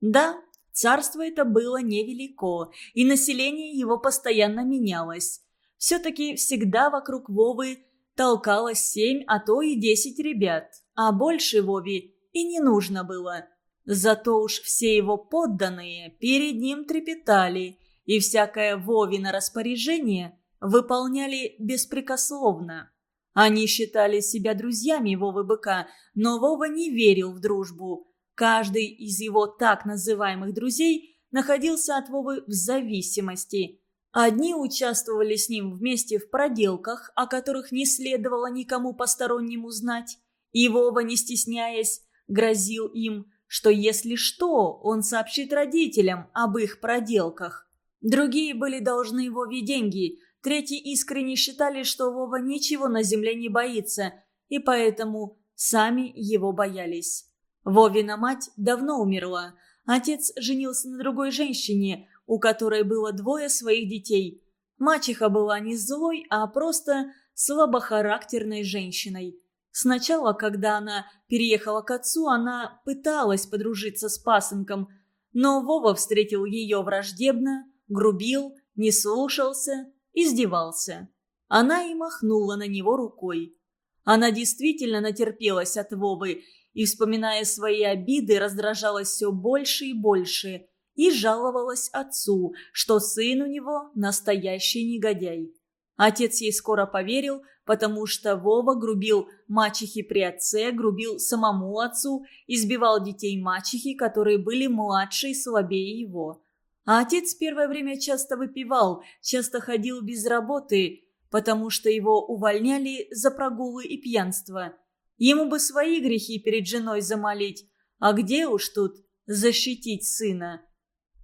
Да, царство это было невелико, и население его постоянно менялось. Все-таки всегда вокруг Вовы толкалось семь, а то и десять ребят, а больше Вове и не нужно было. Зато уж все его подданные перед ним трепетали, и всякое Вовино распоряжение выполняли беспрекословно. Они считали себя друзьями Вовы Быка, но Вова не верил в дружбу. Каждый из его так называемых друзей находился от Вовы в зависимости. Одни участвовали с ним вместе в проделках, о которых не следовало никому постороннему знать, и Вова, не стесняясь, грозил им, что если что, он сообщит родителям об их проделках. Другие были должны Вове деньги – Третьи искренне считали, что Вова ничего на земле не боится, и поэтому сами его боялись. Вовина мать давно умерла. Отец женился на другой женщине, у которой было двое своих детей. Мачеха была не злой, а просто слабохарактерной женщиной. Сначала, когда она переехала к отцу, она пыталась подружиться с пасынком, но Вова встретил ее враждебно, грубил, не слушался издевался. Она и махнула на него рукой. Она действительно натерпелась от Вовы и, вспоминая свои обиды, раздражалась все больше и больше и жаловалась отцу, что сын у него настоящий негодяй. Отец ей скоро поверил, потому что Вова грубил мачехи при отце, грубил самому отцу, избивал детей мачехи, которые были младше и слабее его. А отец первое время часто выпивал, часто ходил без работы, потому что его увольняли за прогулы и пьянство. Ему бы свои грехи перед женой замолить, а где уж тут защитить сына?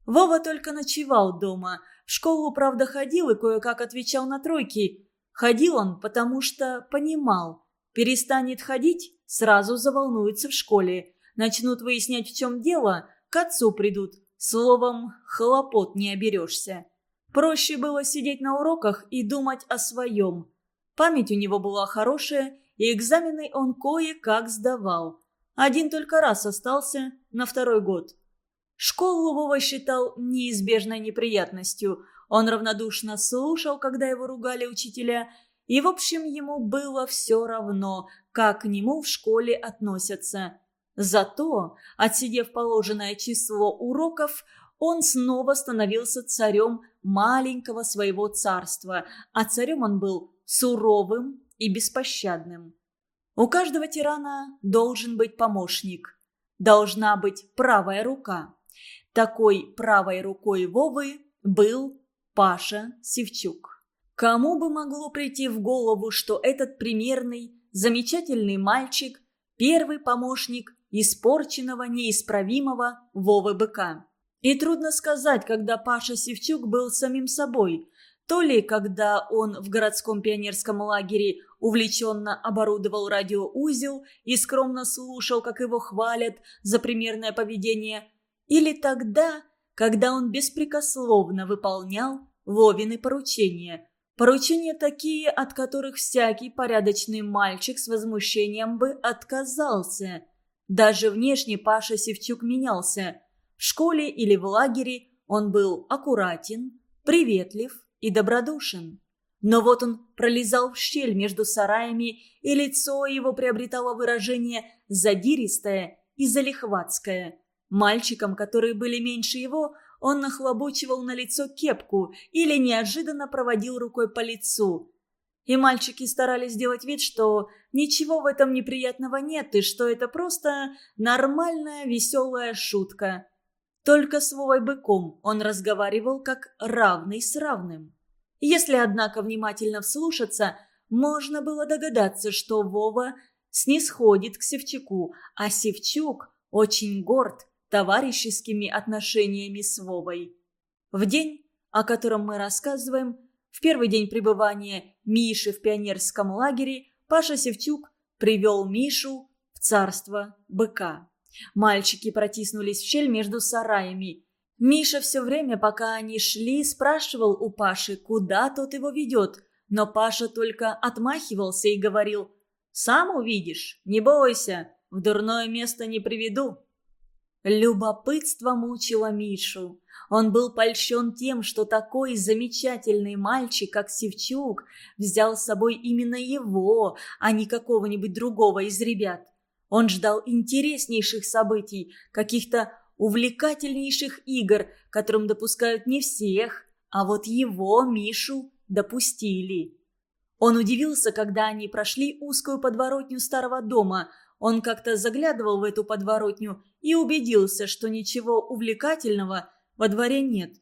Вова только ночевал дома. В школу, правда, ходил и кое-как отвечал на тройки. Ходил он, потому что понимал. Перестанет ходить, сразу заволнуется в школе. Начнут выяснять, в чем дело, к отцу придут. Словом, хлопот не оберешься. Проще было сидеть на уроках и думать о своем. Память у него была хорошая, и экзамены он кое-как сдавал. Один только раз остался на второй год. Школу Вова считал неизбежной неприятностью. Он равнодушно слушал, когда его ругали учителя, и, в общем, ему было все равно, как к нему в школе относятся. Зато, отсидев положенное число уроков, он снова становился царем маленького своего царства, а царем он был суровым и беспощадным. У каждого тирана должен быть помощник, должна быть правая рука. Такой правой рукой Вовы был Паша Севчук. Кому бы могло прийти в голову, что этот примерный, замечательный мальчик – первый помощник испорченного, неисправимого Вовы Быка. И трудно сказать, когда Паша Севчук был самим собой. То ли, когда он в городском пионерском лагере увлеченно оборудовал радиоузел и скромно слушал, как его хвалят за примерное поведение, или тогда, когда он беспрекословно выполнял Вовины поручения. Поручения такие, от которых всякий порядочный мальчик с возмущением бы отказался – даже внешне Паша Севчук менялся. В школе или в лагере он был аккуратен, приветлив и добродушен. Но вот он пролезал в щель между сараями, и лицо его приобретало выражение задиристое и залихватское. Мальчикам, которые были меньше его, он нахлобучивал на лицо кепку или неожиданно проводил рукой по лицу. И мальчики старались сделать вид, что ничего в этом неприятного нет, и что это просто нормальная веселая шутка. Только с Вовой Быком он разговаривал как равный с равным. Если, однако, внимательно вслушаться, можно было догадаться, что Вова снисходит к Севчуку, а Севчук очень горд товарищескими отношениями с Вовой. В день, о котором мы рассказываем, в первый день пребывания Миши в пионерском лагере Паша Севчук привел Мишу в царство быка. Мальчики протиснулись в щель между сараями. Миша все время, пока они шли, спрашивал у Паши, куда тот его ведет, но Паша только отмахивался и говорил «Сам увидишь, не бойся, в дурное место не приведу». Любопытство мучило Мишу. Он был польщен тем, что такой замечательный мальчик, как Севчук, взял с собой именно его, а не какого-нибудь другого из ребят. Он ждал интереснейших событий, каких-то увлекательнейших игр, которым допускают не всех, а вот его, Мишу, допустили. Он удивился, когда они прошли узкую подворотню старого дома. Он как-то заглядывал в эту подворотню и убедился, что ничего увлекательного во дворе нет.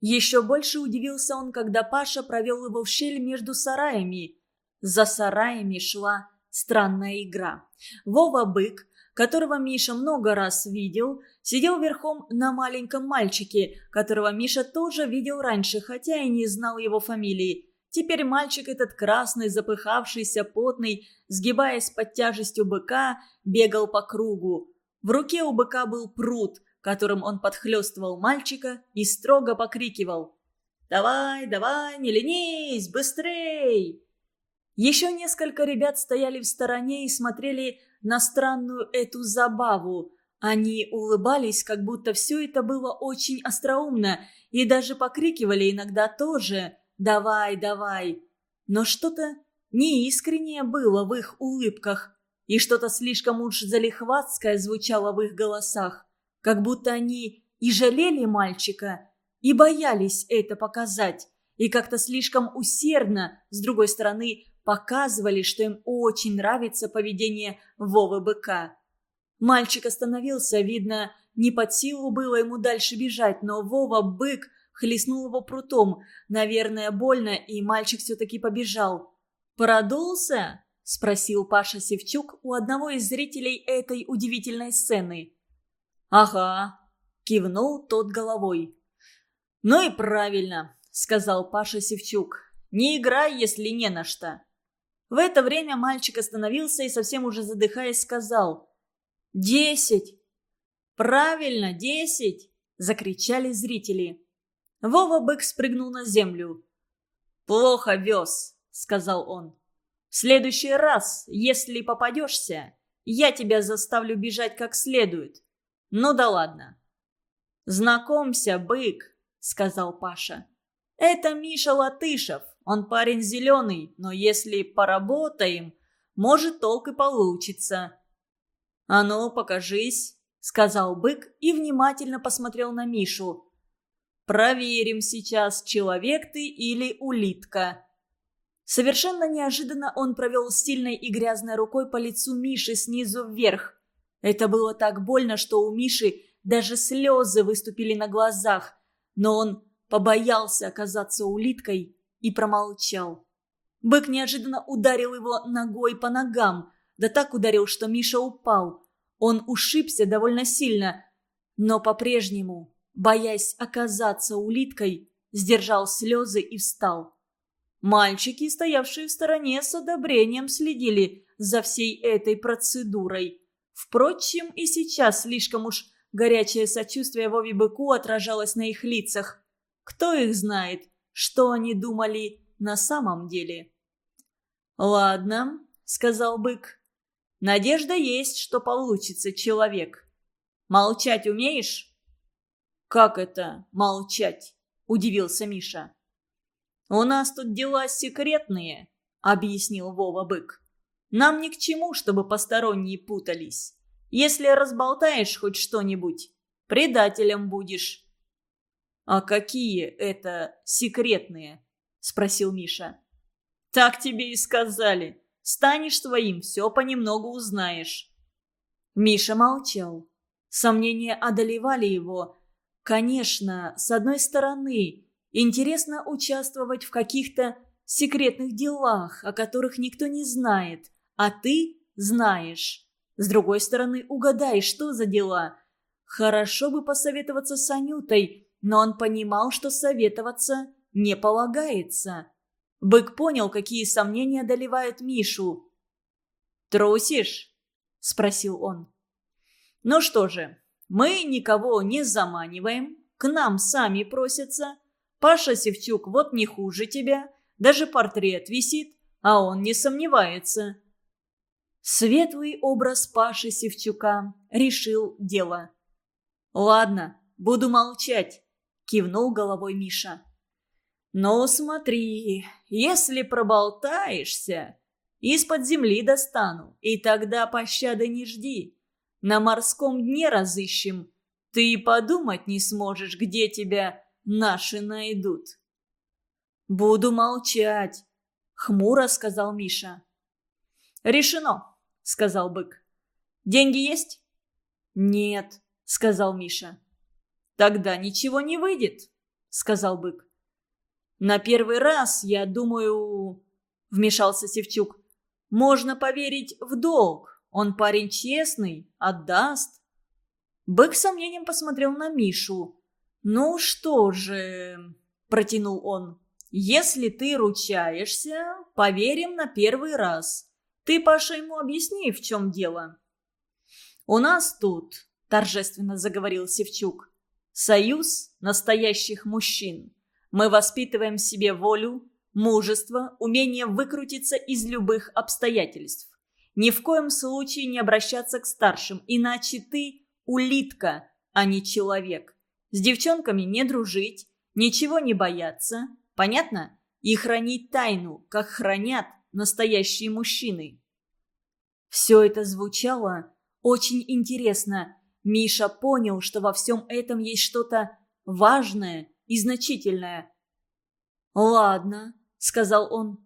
Еще больше удивился он, когда Паша провел его в щель между сараями. За сараями шла странная игра. Вова-бык, которого Миша много раз видел, сидел верхом на маленьком мальчике, которого Миша тоже видел раньше, хотя и не знал его фамилии. Теперь мальчик этот красный, запыхавшийся, потный, сгибаясь под тяжестью быка, бегал по кругу. В руке у быка был пруд, которым он подхлестывал мальчика и строго покрикивал «Давай, давай, не ленись, быстрей!» Еще несколько ребят стояли в стороне и смотрели на странную эту забаву. Они улыбались, как будто все это было очень остроумно, и даже покрикивали иногда тоже «Давай, давай!». Но что-то неискреннее было в их улыбках, и что-то слишком уж залихватское звучало в их голосах, как будто они и жалели мальчика, и боялись это показать, и как-то слишком усердно, с другой стороны, показывали, что им очень нравится поведение Вовы Быка. Мальчик остановился, видно, не под силу было ему дальше бежать, но Вова Бык хлестнул его прутом. Наверное, больно, и мальчик все-таки побежал. «Продулся?» – спросил Паша Севчук у одного из зрителей этой удивительной сцены. «Ага», – кивнул тот головой. «Ну и правильно», – сказал Паша Севчук. «Не играй, если не на что». В это время мальчик остановился и, совсем уже задыхаясь, сказал «Десять!» «Правильно, десять!» – закричали зрители. Вова бык спрыгнул на землю. «Плохо вез», – сказал он. «В следующий раз, если попадешься, я тебя заставлю бежать как следует. Ну да ладно». «Знакомься, бык», – сказал Паша. «Это Миша Латышев. Он парень зеленый, но если поработаем, может, толк и получится». «А ну, покажись», — сказал бык и внимательно посмотрел на Мишу. «Проверим сейчас, человек ты или улитка». Совершенно неожиданно он провел сильной и грязной рукой по лицу Миши снизу вверх. Это было так больно, что у Миши даже слезы выступили на глазах, но он побоялся оказаться улиткой и промолчал. Бык неожиданно ударил его ногой по ногам, да так ударил, что Миша упал. Он ушибся довольно сильно, но по-прежнему, боясь оказаться улиткой, сдержал слезы и встал. Мальчики, стоявшие в стороне, с одобрением следили за всей этой процедурой. Впрочем, и сейчас слишком уж горячее сочувствие Вове Быку отражалось на их лицах. Кто их знает, что они думали на самом деле. «Ладно», — сказал бык. «Надежда есть, что получится человек. Молчать умеешь?» «Как это молчать?» — удивился Миша. «У нас тут дела секретные», — объяснил Вова-бык. «Нам ни к чему, чтобы посторонние путались. Если разболтаешь хоть что-нибудь, предателем будешь. «А какие это секретные?» – спросил Миша. «Так тебе и сказали. Станешь своим, все понемногу узнаешь». Миша молчал. Сомнения одолевали его. Конечно, с одной стороны, интересно участвовать в каких-то секретных делах, о которых никто не знает, а ты знаешь. С другой стороны, угадай, что за дела. Хорошо бы посоветоваться с Анютой, но он понимал, что советоваться не полагается. Бык понял, какие сомнения одолевают Мишу. «Трусишь?» – спросил он. «Ну что же, мы никого не заманиваем, к нам сами просятся. Паша Севчук вот не хуже тебя, даже портрет висит, а он не сомневается». Светлый образ Паши Севчука решил дело. «Ладно, буду молчать», — кивнул головой Миша. «Ну смотри, если проболтаешься, из-под земли достану, и тогда пощады не жди. На морском дне разыщем. Ты и подумать не сможешь, где тебя наши найдут». «Буду молчать», — хмуро сказал Миша. «Решено», — сказал бык. «Деньги есть?» «Нет», — сказал Миша. «Тогда ничего не выйдет», — сказал бык. «На первый раз, я думаю...» — вмешался Севчук. «Можно поверить в долг. Он парень честный, отдаст». Бык с сомнением посмотрел на Мишу. «Ну что же...» — протянул он. «Если ты ручаешься, поверим на первый раз. Ты, Паша, ему объясни, в чем дело». «У нас тут», – торжественно заговорил Севчук, – «союз настоящих мужчин. Мы воспитываем в себе волю, мужество, умение выкрутиться из любых обстоятельств. Ни в коем случае не обращаться к старшим, иначе ты – улитка, а не человек. С девчонками не дружить, ничего не бояться, понятно? И хранить тайну, как хранят настоящие мужчины. Все это звучало очень интересно. Миша понял, что во всем этом есть что-то важное и значительное. «Ладно», — сказал он.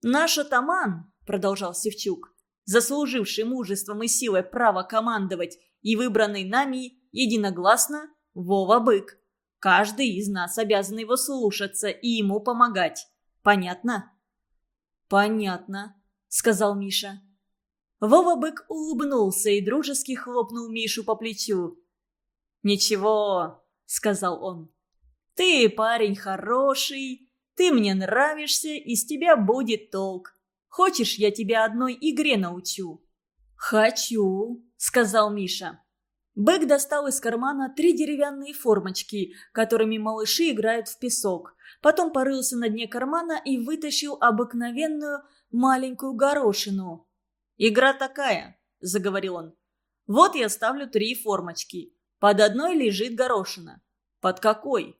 «Наш атаман», — продолжал Севчук, заслуживший мужеством и силой право командовать и выбранный нами единогласно Вова Бык. Каждый из нас обязан его слушаться и ему помогать. Понятно? «Понятно», — сказал Миша. Вова-бык улыбнулся и дружески хлопнул Мишу по плечу. «Ничего», — сказал он. «Ты парень хороший, ты мне нравишься, из тебя будет толк. Хочешь, я тебя одной игре научу?» «Хочу», — сказал Миша. Бык достал из кармана три деревянные формочки, которыми малыши играют в песок. Потом порылся на дне кармана и вытащил обыкновенную маленькую горошину. «Игра такая», — заговорил он. «Вот я ставлю три формочки. Под одной лежит горошина. Под какой?»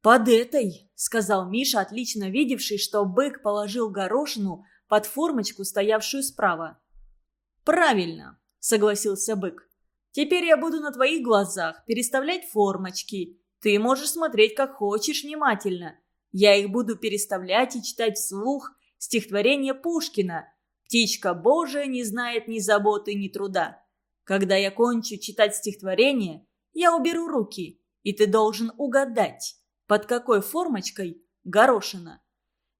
«Под этой», — сказал Миша, отлично видевший, что бык положил горошину под формочку, стоявшую справа. «Правильно», — согласился бык. «Теперь я буду на твоих глазах переставлять формочки. Ты можешь смотреть как хочешь внимательно. Я их буду переставлять и читать вслух стихотворение Пушкина. Птичка Божия не знает ни заботы, ни труда. Когда я кончу читать стихотворение, я уберу руки, и ты должен угадать, под какой формочкой горошина.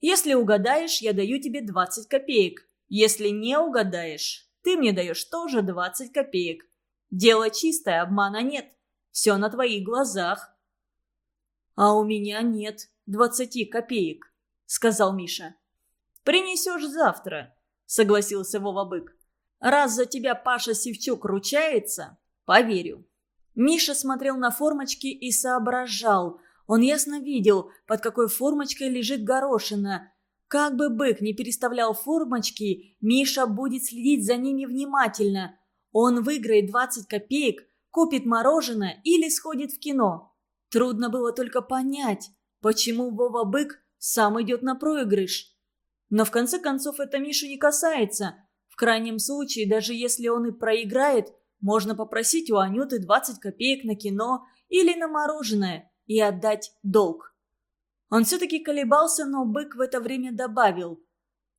Если угадаешь, я даю тебе 20 копеек. Если не угадаешь, ты мне даешь тоже 20 копеек. Дело чистое, обмана нет. Все на твоих глазах. А у меня нет 20 копеек, сказал Миша. Принесешь завтра согласился Вова Бык. «Раз за тебя Паша Севчук ручается, поверю». Миша смотрел на формочки и соображал. Он ясно видел, под какой формочкой лежит горошина. Как бы бык не переставлял формочки, Миша будет следить за ними внимательно. Он выиграет 20 копеек, купит мороженое или сходит в кино. Трудно было только понять, почему Вова Бык сам идет на проигрыш. Но в конце концов это Мишу не касается. В крайнем случае, даже если он и проиграет, можно попросить у Анюты 20 копеек на кино или на мороженое и отдать долг. Он все-таки колебался, но бык в это время добавил.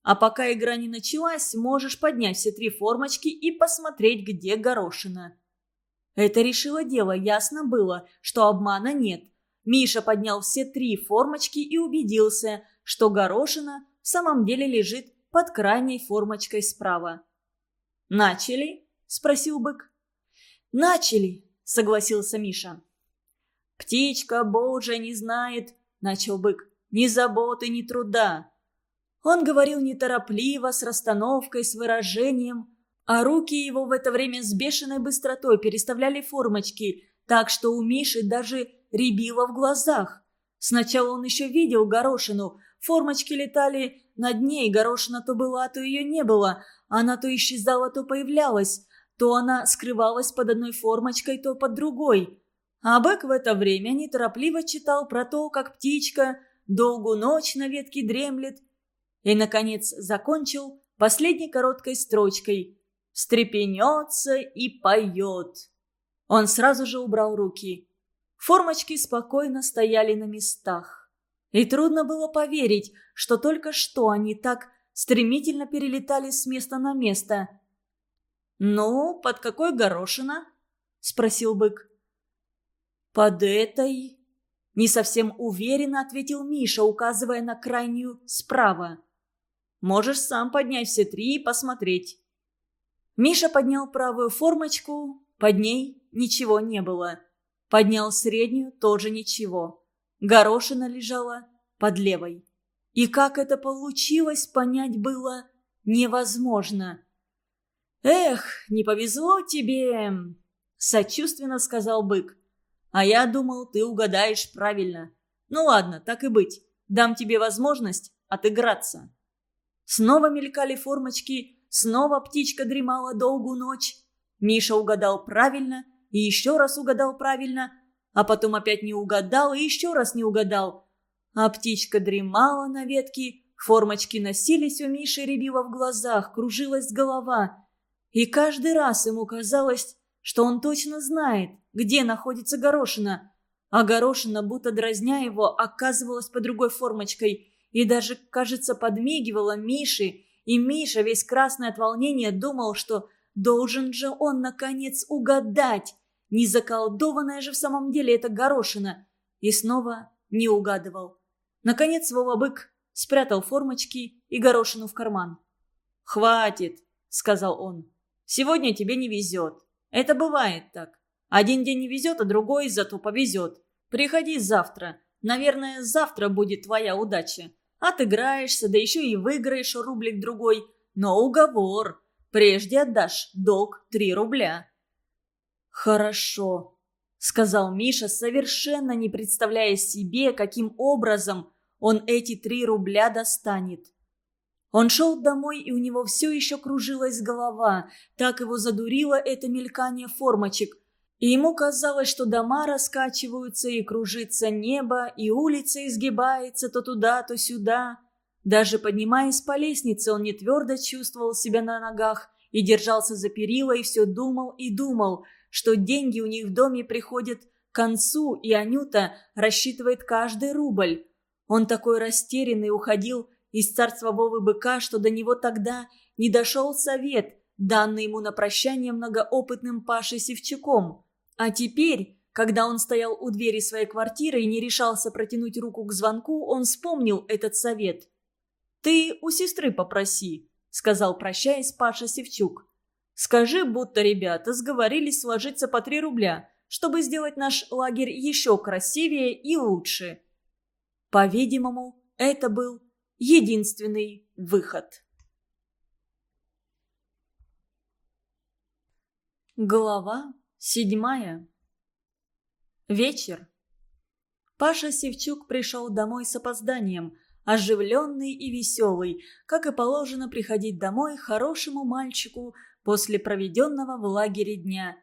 А пока игра не началась, можешь поднять все три формочки и посмотреть, где горошина. Это решило дело, ясно было, что обмана нет. Миша поднял все три формочки и убедился, что горошина в самом деле лежит под крайней формочкой справа. «Начали?» – спросил бык. «Начали!» – согласился Миша. «Птичка божья не знает», – начал бык, – «ни заботы, ни труда». Он говорил неторопливо, с расстановкой, с выражением, а руки его в это время с бешеной быстротой переставляли формочки, так что у Миши даже рябило в глазах. Сначала он еще видел горошину, Формочки летали над ней, горошина то была, то ее не было. Она то исчезала, то появлялась. то она скрывалась под одной формочкой, то под другой. А Бэк в это время неторопливо читал про то, как птичка долгую ночь на ветке дремлет, и, наконец, закончил последней короткой строчкой «Стрепенется и поет». Он сразу же убрал руки. Формочки спокойно стояли на местах. И трудно было поверить, что только что они так стремительно перелетали с места на место. «Ну, под какой горошина?» – спросил бык. «Под этой...» – не совсем уверенно ответил Миша, указывая на крайнюю справа. «Можешь сам поднять все три и посмотреть». Миша поднял правую формочку, под ней ничего не было. Поднял среднюю, тоже ничего. Горошина лежала под левой. И как это получилось, понять было невозможно. «Эх, не повезло тебе!» – сочувственно сказал бык. «А я думал, ты угадаешь правильно. Ну ладно, так и быть. Дам тебе возможность отыграться». Снова мелькали формочки, снова птичка дремала долгую ночь. Миша угадал правильно и еще раз угадал правильно, а потом опять не угадал и еще раз не угадал. А птичка дремала на ветке, формочки носились у Миши, рябило в глазах, кружилась голова. И каждый раз ему казалось, что он точно знает, где находится горошина. А горошина, будто дразня его, оказывалась под другой формочкой и даже, кажется, подмигивала Мише, и Миша, весь красный от волнения, думал, что Должен же он, наконец, угадать, не заколдованная же в самом деле эта горошина. И снова не угадывал. Наконец Вова Бык спрятал формочки и горошину в карман. «Хватит», — сказал он. «Сегодня тебе не везет. Это бывает так. Один день не везет, а другой зато повезет. Приходи завтра. Наверное, завтра будет твоя удача. Отыграешься, да еще и выиграешь рублик-другой. Но уговор. Прежде отдашь долг три рубля». «Хорошо», — сказал Миша, совершенно не представляя себе, каким образом он эти три рубля достанет. Он шел домой, и у него все еще кружилась голова, так его задурило это мелькание формочек. И ему казалось, что дома раскачиваются, и кружится небо, и улица изгибается то туда, то сюда. Даже поднимаясь по лестнице, он не твердо чувствовал себя на ногах и держался за перила, и все думал и думал, что деньги у них в доме приходят к концу, и Анюта рассчитывает каждый рубль. Он такой растерянный уходил из царства Вовы Быка, что до него тогда не дошел совет, данный ему на прощание многоопытным Пашей Севчуком. А теперь, когда он стоял у двери своей квартиры и не решался протянуть руку к звонку, он вспомнил этот совет – «Ты у сестры попроси», — сказал, прощаясь, Паша Севчук. «Скажи, будто ребята сговорились сложиться по три рубля, чтобы сделать наш лагерь еще красивее и лучше». По-видимому, это был единственный выход. Глава седьмая. Вечер. Паша Севчук пришел домой с опозданием – оживленный и веселый, как и положено приходить домой хорошему мальчику после проведенного в лагере дня.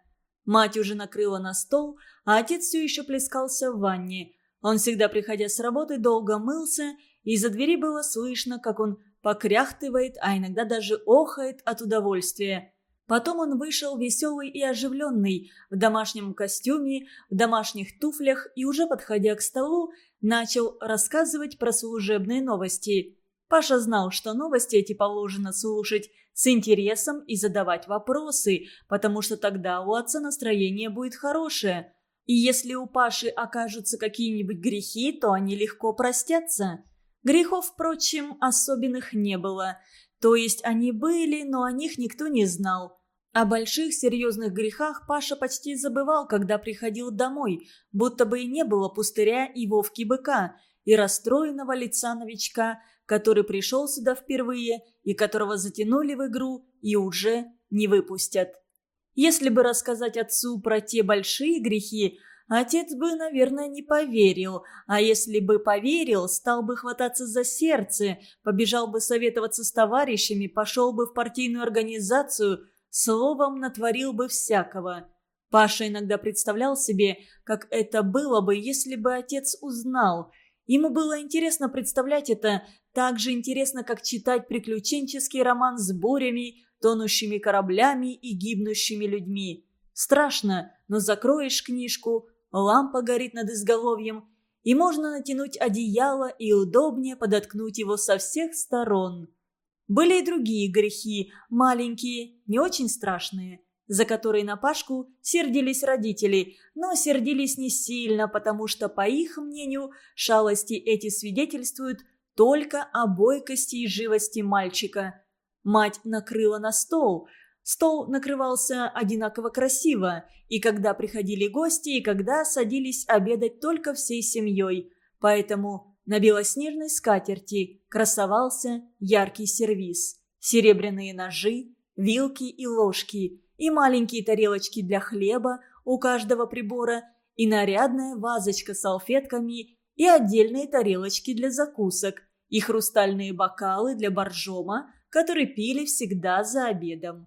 Мать уже накрыла на стол, а отец все еще плескался в ванне. Он всегда, приходя с работы, долго мылся, и из-за двери было слышно, как он покряхтывает, а иногда даже охает от удовольствия. Потом он вышел веселый и оживленный, в домашнем костюме, в домашних туфлях и уже подходя к столу, начал рассказывать про служебные новости. Паша знал, что новости эти положено слушать с интересом и задавать вопросы, потому что тогда у отца настроение будет хорошее. И если у Паши окажутся какие-нибудь грехи, то они легко простятся. Грехов, впрочем, особенных не было. То есть они были, но о них никто не знал. О больших серьезных грехах Паша почти забывал, когда приходил домой, будто бы и не было пустыря и Вовки-быка, и расстроенного лица новичка, который пришел сюда впервые и которого затянули в игру и уже не выпустят. Если бы рассказать отцу про те большие грехи, отец бы, наверное, не поверил, а если бы поверил, стал бы хвататься за сердце, побежал бы советоваться с товарищами, пошел бы в партийную организацию – словом натворил бы всякого. Паша иногда представлял себе, как это было бы, если бы отец узнал. Ему было интересно представлять это, так же интересно, как читать приключенческий роман с бурями, тонущими кораблями и гибнущими людьми. Страшно, но закроешь книжку, лампа горит над изголовьем, и можно натянуть одеяло и удобнее подоткнуть его со всех сторон. Были и другие грехи, маленькие, не очень страшные, за которые на Пашку сердились родители, но сердились не сильно, потому что, по их мнению, шалости эти свидетельствуют только о бойкости и живости мальчика. Мать накрыла на стол. Стол накрывался одинаково красиво, и когда приходили гости, и когда садились обедать только всей семьей. Поэтому на белоснежной скатерти красовался яркий сервиз. Серебряные ножи, вилки и ложки, и маленькие тарелочки для хлеба у каждого прибора, и нарядная вазочка с салфетками, и отдельные тарелочки для закусок, и хрустальные бокалы для боржома, который пили всегда за обедом.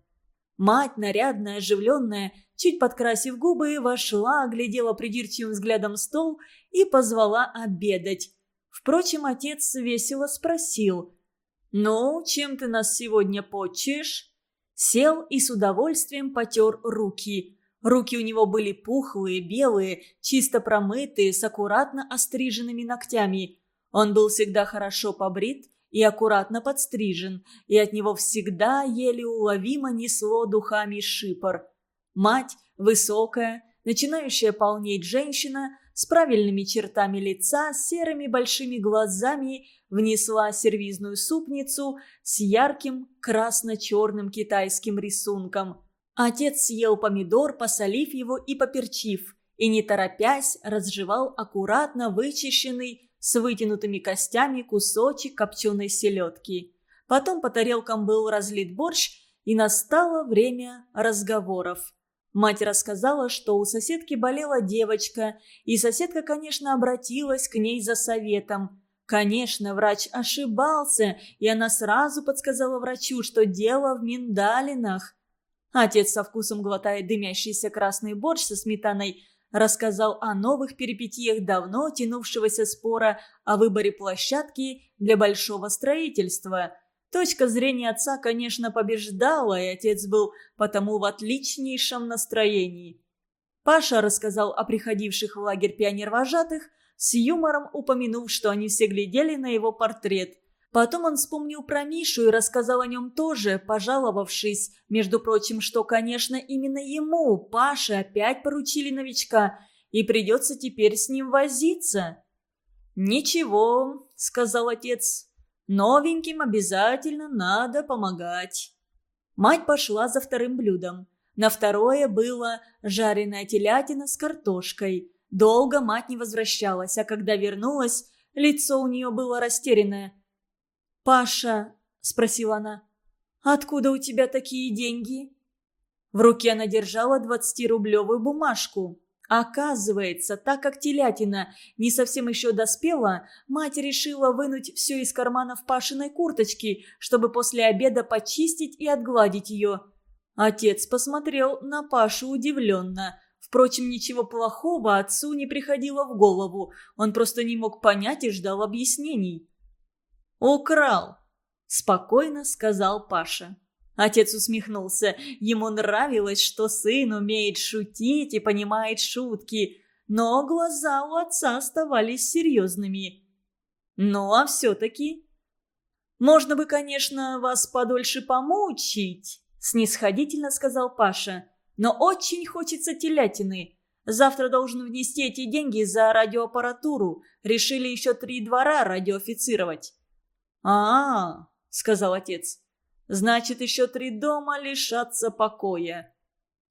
Мать, нарядная, оживленная, чуть подкрасив губы, вошла, глядела придирчивым взглядом стол и позвала обедать. Впрочем, отец весело спросил. «Ну, чем ты нас сегодня почешь?» Сел и с удовольствием потер руки. Руки у него были пухлые, белые, чисто промытые, с аккуратно остриженными ногтями. Он был всегда хорошо побрит и аккуратно подстрижен, и от него всегда еле уловимо несло духами шипор. Мать, высокая, начинающая полнеть женщина, с правильными чертами лица, серыми большими глазами, внесла сервизную супницу с ярким красно-черным китайским рисунком. Отец съел помидор, посолив его и поперчив, и, не торопясь, разжевал аккуратно вычищенный с вытянутыми костями кусочек копченой селедки. Потом по тарелкам был разлит борщ, и настало время разговоров. Мать рассказала, что у соседки болела девочка, и соседка, конечно, обратилась к ней за советом. Конечно, врач ошибался, и она сразу подсказала врачу, что дело в миндалинах. Отец со вкусом глотает дымящийся красный борщ со сметаной, рассказал о новых перипетиях давно тянувшегося спора о выборе площадки для большого строительства – Точка зрения отца, конечно, побеждала, и отец был потому в отличнейшем настроении. Паша рассказал о приходивших в лагерь пионер-вожатых, с юмором упомянув, что они все глядели на его портрет. Потом он вспомнил про Мишу и рассказал о нем тоже, пожаловавшись, между прочим, что, конечно, именно ему, Паше, опять поручили новичка, и придется теперь с ним возиться. «Ничего», — сказал отец, Новеньким обязательно надо помогать. Мать пошла за вторым блюдом. На второе было жареная телятина с картошкой. Долго мать не возвращалась, а когда вернулась, лицо у нее было растерянное. «Паша», — спросила она, — «откуда у тебя такие деньги?» В руке она держала двадцатирублевую бумажку. Оказывается, так как телятина не совсем еще доспела, мать решила вынуть все из карманов Пашиной курточки, чтобы после обеда почистить и отгладить ее. Отец посмотрел на Пашу удивленно. Впрочем, ничего плохого отцу не приходило в голову. Он просто не мог понять и ждал объяснений. «Украл», – спокойно сказал Паша. Отец усмехнулся. Ему нравилось, что сын умеет шутить и понимает шутки. Но глаза у отца оставались серьезными. «Ну, а все-таки...» «Можно бы, конечно, вас подольше помучить», — снисходительно сказал Паша. «Но очень хочется телятины. Завтра должен внести эти деньги за радиоаппаратуру. Решили еще три двора радиоофицировать». «А-а-а», — сказал отец. Значит, еще три дома лишатся покоя.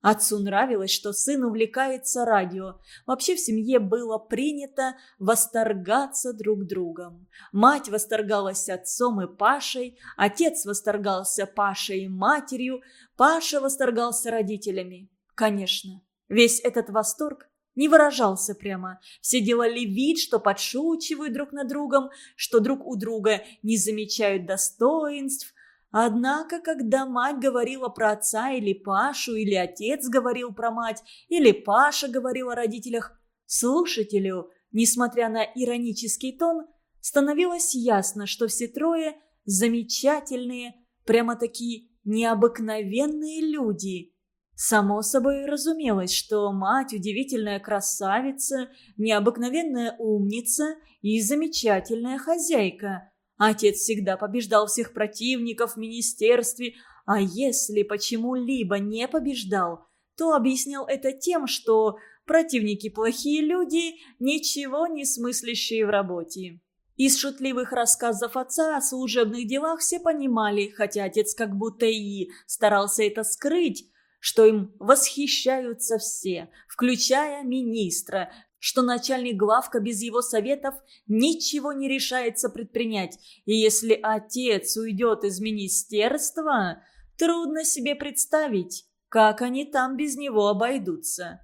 Отцу нравилось, что сын увлекается радио. Вообще в семье было принято восторгаться друг другом. Мать восторгалась отцом и Пашей, отец восторгался Пашей и матерью, Паша восторгался родителями. Конечно, весь этот восторг не выражался прямо. Все делали вид, что подшучивают друг над другом, что друг у друга не замечают достоинств, Однако, когда мать говорила про отца или Пашу, или отец говорил про мать, или Паша говорил о родителях, слушателю, несмотря на иронический тон, становилось ясно, что все трое замечательные, прямо-таки необыкновенные люди. Само собой разумелось, что мать удивительная красавица, необыкновенная умница и замечательная хозяйка – Отец всегда побеждал всех противников в министерстве, а если почему-либо не побеждал, то объяснял это тем, что противники плохие люди, ничего не смыслящие в работе. Из шутливых рассказов отца о служебных делах все понимали, хотя отец как будто и старался это скрыть, что им восхищаются все, включая министра, что начальник главка без его советов ничего не решается предпринять, и если отец уйдет из министерства, трудно себе представить, как они там без него обойдутся.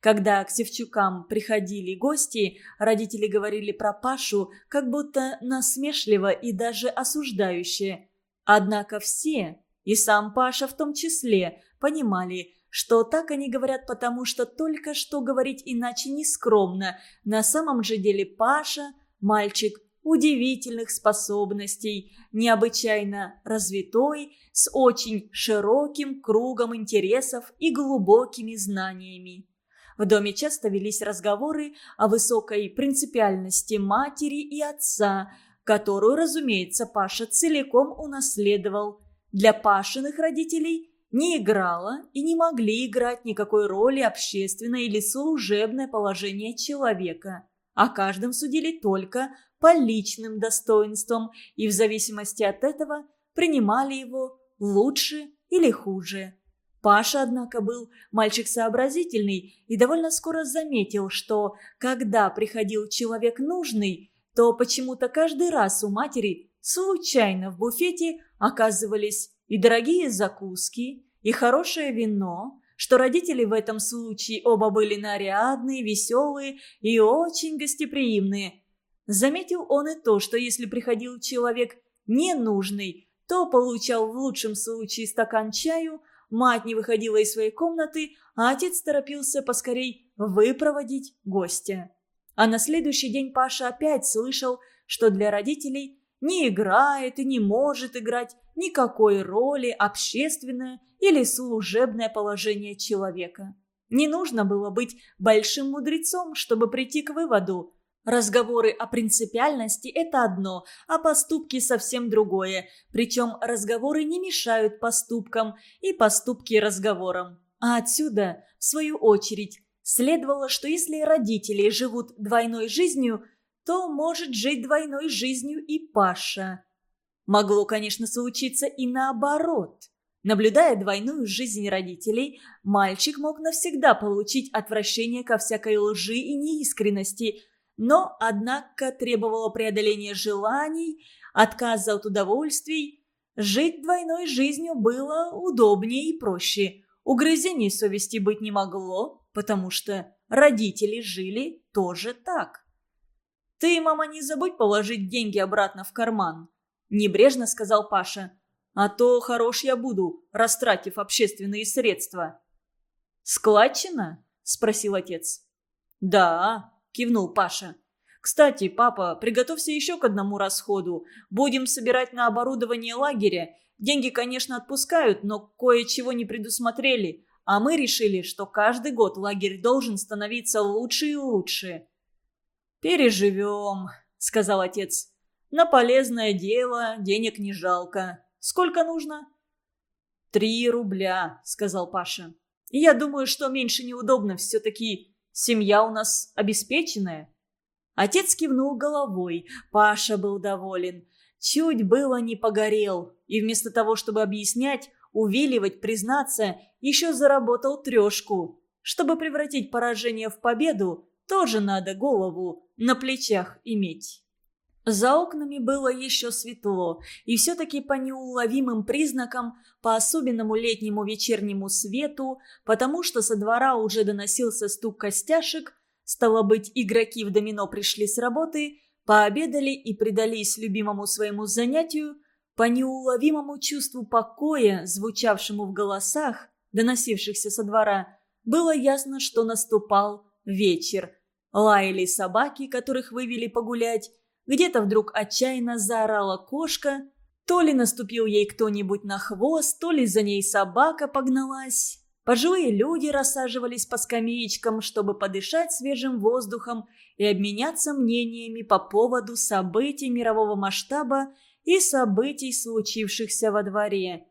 Когда к Севчукам приходили гости, родители говорили про Пашу как будто насмешливо и даже осуждающе. Однако все, и сам Паша в том числе, понимали, что так они говорят потому, что только что говорить иначе нескромно. На самом же деле Паша – мальчик удивительных способностей, необычайно развитой, с очень широким кругом интересов и глубокими знаниями. В доме часто велись разговоры о высокой принципиальности матери и отца, которую, разумеется, Паша целиком унаследовал. Для Пашиных родителей не играла и не могли играть никакой роли общественное или служебное положение человека. О каждом судили только по личным достоинствам и в зависимости от этого принимали его лучше или хуже. Паша, однако, был мальчик сообразительный и довольно скоро заметил, что когда приходил человек нужный, то почему-то каждый раз у матери случайно в буфете оказывались и дорогие закуски, и хорошее вино, что родители в этом случае оба были нарядные, веселые и очень гостеприимные. Заметил он и то, что если приходил человек ненужный, то получал в лучшем случае стакан чаю, мать не выходила из своей комнаты, а отец торопился поскорей выпроводить гостя. А на следующий день Паша опять слышал, что для родителей не играет и не может играть никакой роли общественное или служебное положение человека. Не нужно было быть большим мудрецом, чтобы прийти к выводу. Разговоры о принципиальности – это одно, а поступки – совсем другое. Причем разговоры не мешают поступкам и поступки – разговорам. А отсюда, в свою очередь, следовало, что если родители живут двойной жизнью, то может жить двойной жизнью и Паша. Могло, конечно, случиться и наоборот. Наблюдая двойную жизнь родителей, мальчик мог навсегда получить отвращение ко всякой лжи и неискренности, но, однако, требовало преодоления желаний, отказа от удовольствий. Жить двойной жизнью было удобнее и проще. Угрызений совести быть не могло, потому что родители жили тоже так. «Ты, мама, не забудь положить деньги обратно в карман», – небрежно сказал Паша. «А то хорош я буду, растратив общественные средства». «Складчина?» – спросил отец. «Да», – кивнул Паша. «Кстати, папа, приготовься еще к одному расходу. Будем собирать на оборудование лагеря. Деньги, конечно, отпускают, но кое-чего не предусмотрели. А мы решили, что каждый год лагерь должен становиться лучше и лучше». «Переживем», — сказал отец. На полезное дело денег не жалко. Сколько нужно?» «Три рубля», — сказал Паша. «Я думаю, что меньше неудобно. Все-таки семья у нас обеспеченная». Отец кивнул головой. Паша был доволен. Чуть было не погорел. И вместо того, чтобы объяснять, увиливать, признаться, еще заработал трешку. Чтобы превратить поражение в победу, тоже надо голову на плечах иметь. За окнами было еще светло, и все-таки по неуловимым признакам, по особенному летнему вечернему свету, потому что со двора уже доносился стук костяшек, стало быть, игроки в домино пришли с работы, пообедали и предались любимому своему занятию, По неуловимому чувству покоя, звучавшему в голосах, доносившихся со двора, было ясно, что наступал вечер. Лаяли собаки, которых вывели погулять. Где-то вдруг отчаянно заорала кошка. То ли наступил ей кто-нибудь на хвост, то ли за ней собака погналась. Пожилые люди рассаживались по скамеечкам, чтобы подышать свежим воздухом и обменяться мнениями по поводу событий мирового масштаба и событий, случившихся во дворе.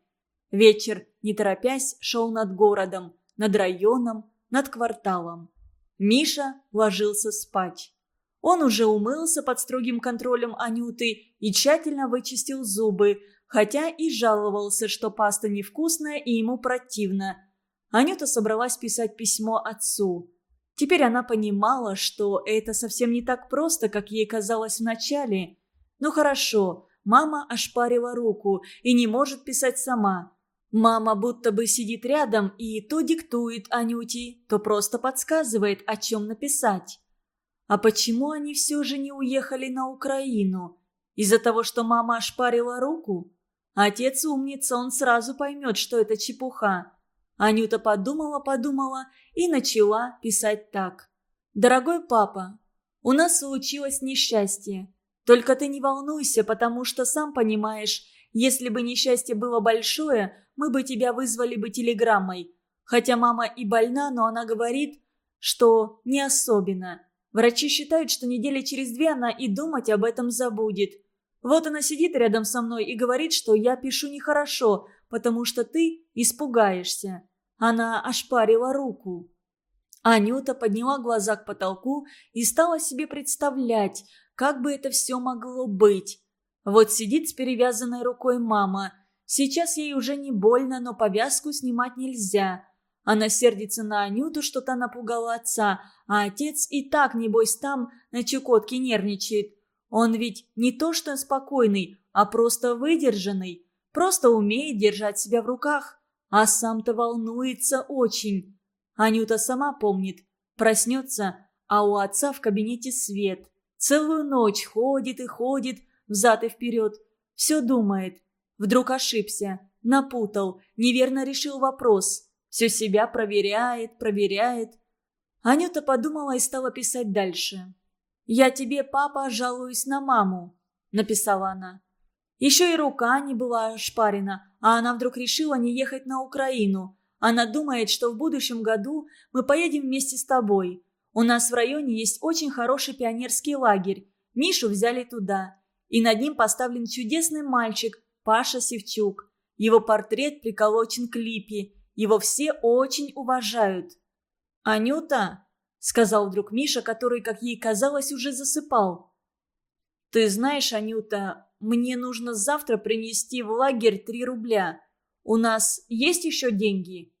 Вечер, не торопясь, шел над городом, над районом, над кварталом. Миша ложился спать. Он уже умылся под строгим контролем Анюты и тщательно вычистил зубы, хотя и жаловался, что паста невкусная и ему противна. Анюта собралась писать письмо отцу. Теперь она понимала, что это совсем не так просто, как ей казалось вначале. Ну хорошо, мама ошпарила руку и не может писать сама. Мама будто бы сидит рядом и то диктует Анюте, то просто подсказывает, о чем написать. А почему они все же не уехали на Украину? Из-за того, что мама ошпарила руку? Отец умница, он сразу поймет, что это чепуха. Анюта подумала-подумала и начала писать так. «Дорогой папа, у нас случилось несчастье. Только ты не волнуйся, потому что сам понимаешь, если бы несчастье было большое, мы бы тебя вызвали бы телеграммой. Хотя мама и больна, но она говорит, что не особенно. Врачи считают, что недели через две она и думать об этом забудет. Вот она сидит рядом со мной и говорит, что я пишу нехорошо, потому что ты испугаешься. Она ошпарила руку. Анюта подняла глаза к потолку и стала себе представлять, как бы это все могло быть. Вот сидит с перевязанной рукой мама. Сейчас ей уже не больно, но повязку снимать нельзя. Она сердится на Анюту, что та напугала отца, а отец и так, небось, там на Чукотке нервничает. Он ведь не то что спокойный, а просто выдержанный. Просто умеет держать себя в руках, а сам-то волнуется очень. Анюта сама помнит. Проснется, а у отца в кабинете свет. Целую ночь ходит и ходит, взад и вперед. Все думает. Вдруг ошибся, напутал, неверно решил вопрос. Все себя проверяет, проверяет. Анюта подумала и стала писать дальше. «Я тебе, папа, жалуюсь на маму», — написала она. Еще и рука не была шпарена, а она вдруг решила не ехать на Украину. Она думает, что в будущем году мы поедем вместе с тобой. У нас в районе есть очень хороший пионерский лагерь. Мишу взяли туда. И над ним поставлен чудесный мальчик Паша Севчук. Его портрет приколочен к липе. Его все очень уважают. «Анюта», — сказал вдруг Миша, который, как ей казалось, уже засыпал. «Ты знаешь, Анюта, мне нужно завтра принести в лагерь три рубля. У нас есть еще деньги?»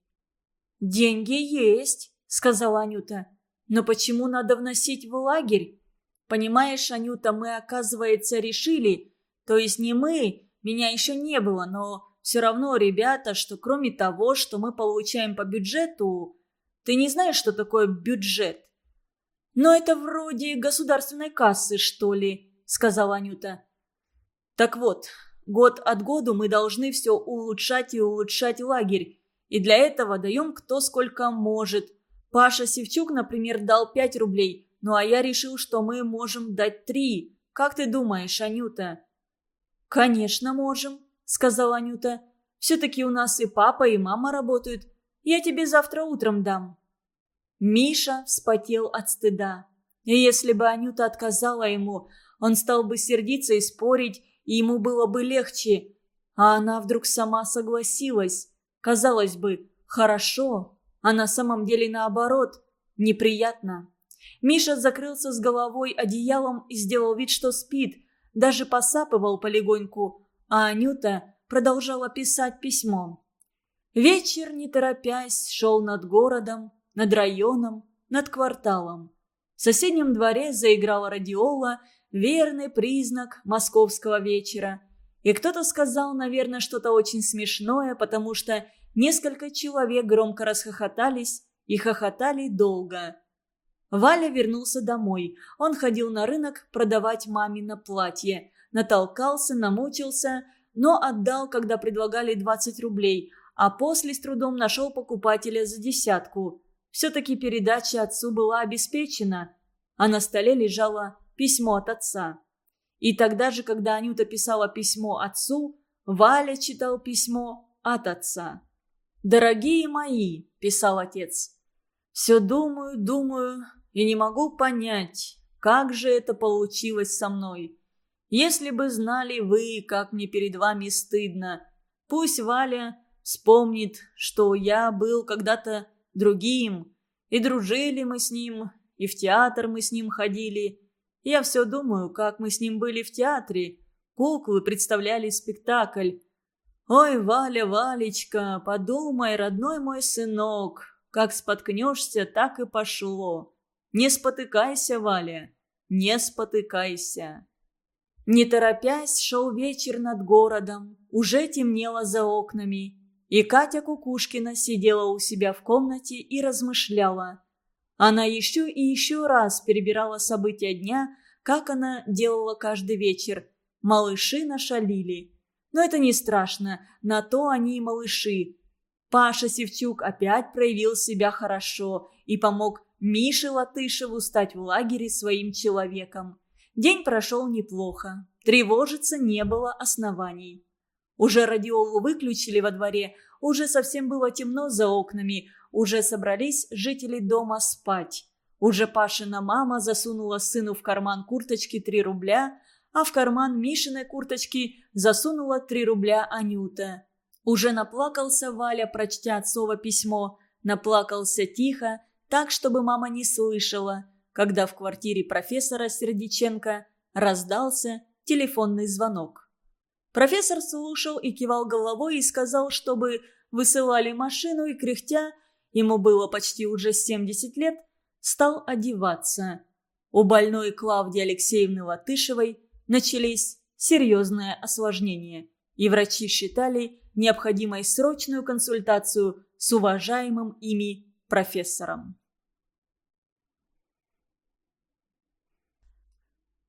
«Деньги есть», — сказала Анюта. «Но почему надо вносить в лагерь? Понимаешь, Анюта, мы, оказывается, решили, то есть не мы, меня еще не было, но все равно, ребята, что кроме того, что мы получаем по бюджету, ты не знаешь, что такое бюджет?» «Но это вроде государственной кассы, что ли», — сказала Анюта. Так вот, год от году мы должны все улучшать и улучшать лагерь. И для этого даем кто сколько может. Паша Севчук, например, дал 5 рублей, ну а я решил, что мы можем дать 3. Как ты думаешь, Анюта? «Конечно можем», — сказала Анюта. «Все-таки у нас и папа, и мама работают. Я тебе завтра утром дам». Миша вспотел от стыда. И если бы Анюта отказала ему, он стал бы сердиться и спорить, и ему было бы легче. А она вдруг сама согласилась. Казалось бы, хорошо, а на самом деле наоборот, неприятно. Миша закрылся с головой одеялом и сделал вид, что спит, даже посапывал полегоньку, а Анюта продолжала писать письмо. Вечер, не торопясь, шел над городом, над районом, над кварталом. В соседнем дворе заиграла радиола – верный признак московского вечера. И кто-то сказал, наверное, что-то очень смешное, потому что несколько человек громко расхохотались и хохотали долго. Валя вернулся домой. Он ходил на рынок продавать мамино платье. Натолкался, намучился. но отдал, когда предлагали 20 рублей, а после с трудом нашел покупателя за десятку. Все-таки передача отцу была обеспечена, а на столе лежало письмо от отца. И тогда же, когда Анюта писала письмо отцу, Валя читал письмо от отца. «Дорогие мои», – писал отец, – «все думаю, думаю и не могу понять, как же это получилось со мной. Если бы знали вы, как мне перед вами стыдно, пусть Валя вспомнит, что я был когда-то другим, и дружили мы с ним, и в театр мы с ним ходили. Я все думаю, как мы с ним были в театре. Куклы представляли спектакль. Ой, Валя, Валечка, подумай, родной мой сынок, как споткнешься, так и пошло. Не спотыкайся, Валя, не спотыкайся. Не торопясь, шел вечер над городом, уже темнело за окнами, и Катя Кукушкина сидела у себя в комнате и размышляла. Она еще и еще раз перебирала события дня, как она делала каждый вечер. Малыши нашалили. Но это не страшно, на то они и малыши. Паша Севчук опять проявил себя хорошо и помог Мише Латышеву стать в лагере своим человеком. День прошел неплохо. Тревожиться не было оснований. Уже радиолу выключили во дворе, уже совсем было темно за окнами, уже собрались жители дома спать. Уже Пашина мама засунула сыну в карман курточки три рубля, а в карман Мишиной курточки засунула три рубля Анюта. Уже наплакался Валя, прочтя отцово письмо. Наплакался тихо, так, чтобы мама не слышала – когда в квартире профессора Сердиченко раздался телефонный звонок. Профессор слушал и кивал головой и сказал, чтобы высылали машину, и кряхтя, ему было почти уже 70 лет, стал одеваться. У больной Клавдии Алексеевны Латышевой начались серьезные осложнения, и врачи считали необходимой срочную консультацию с уважаемым ими профессором.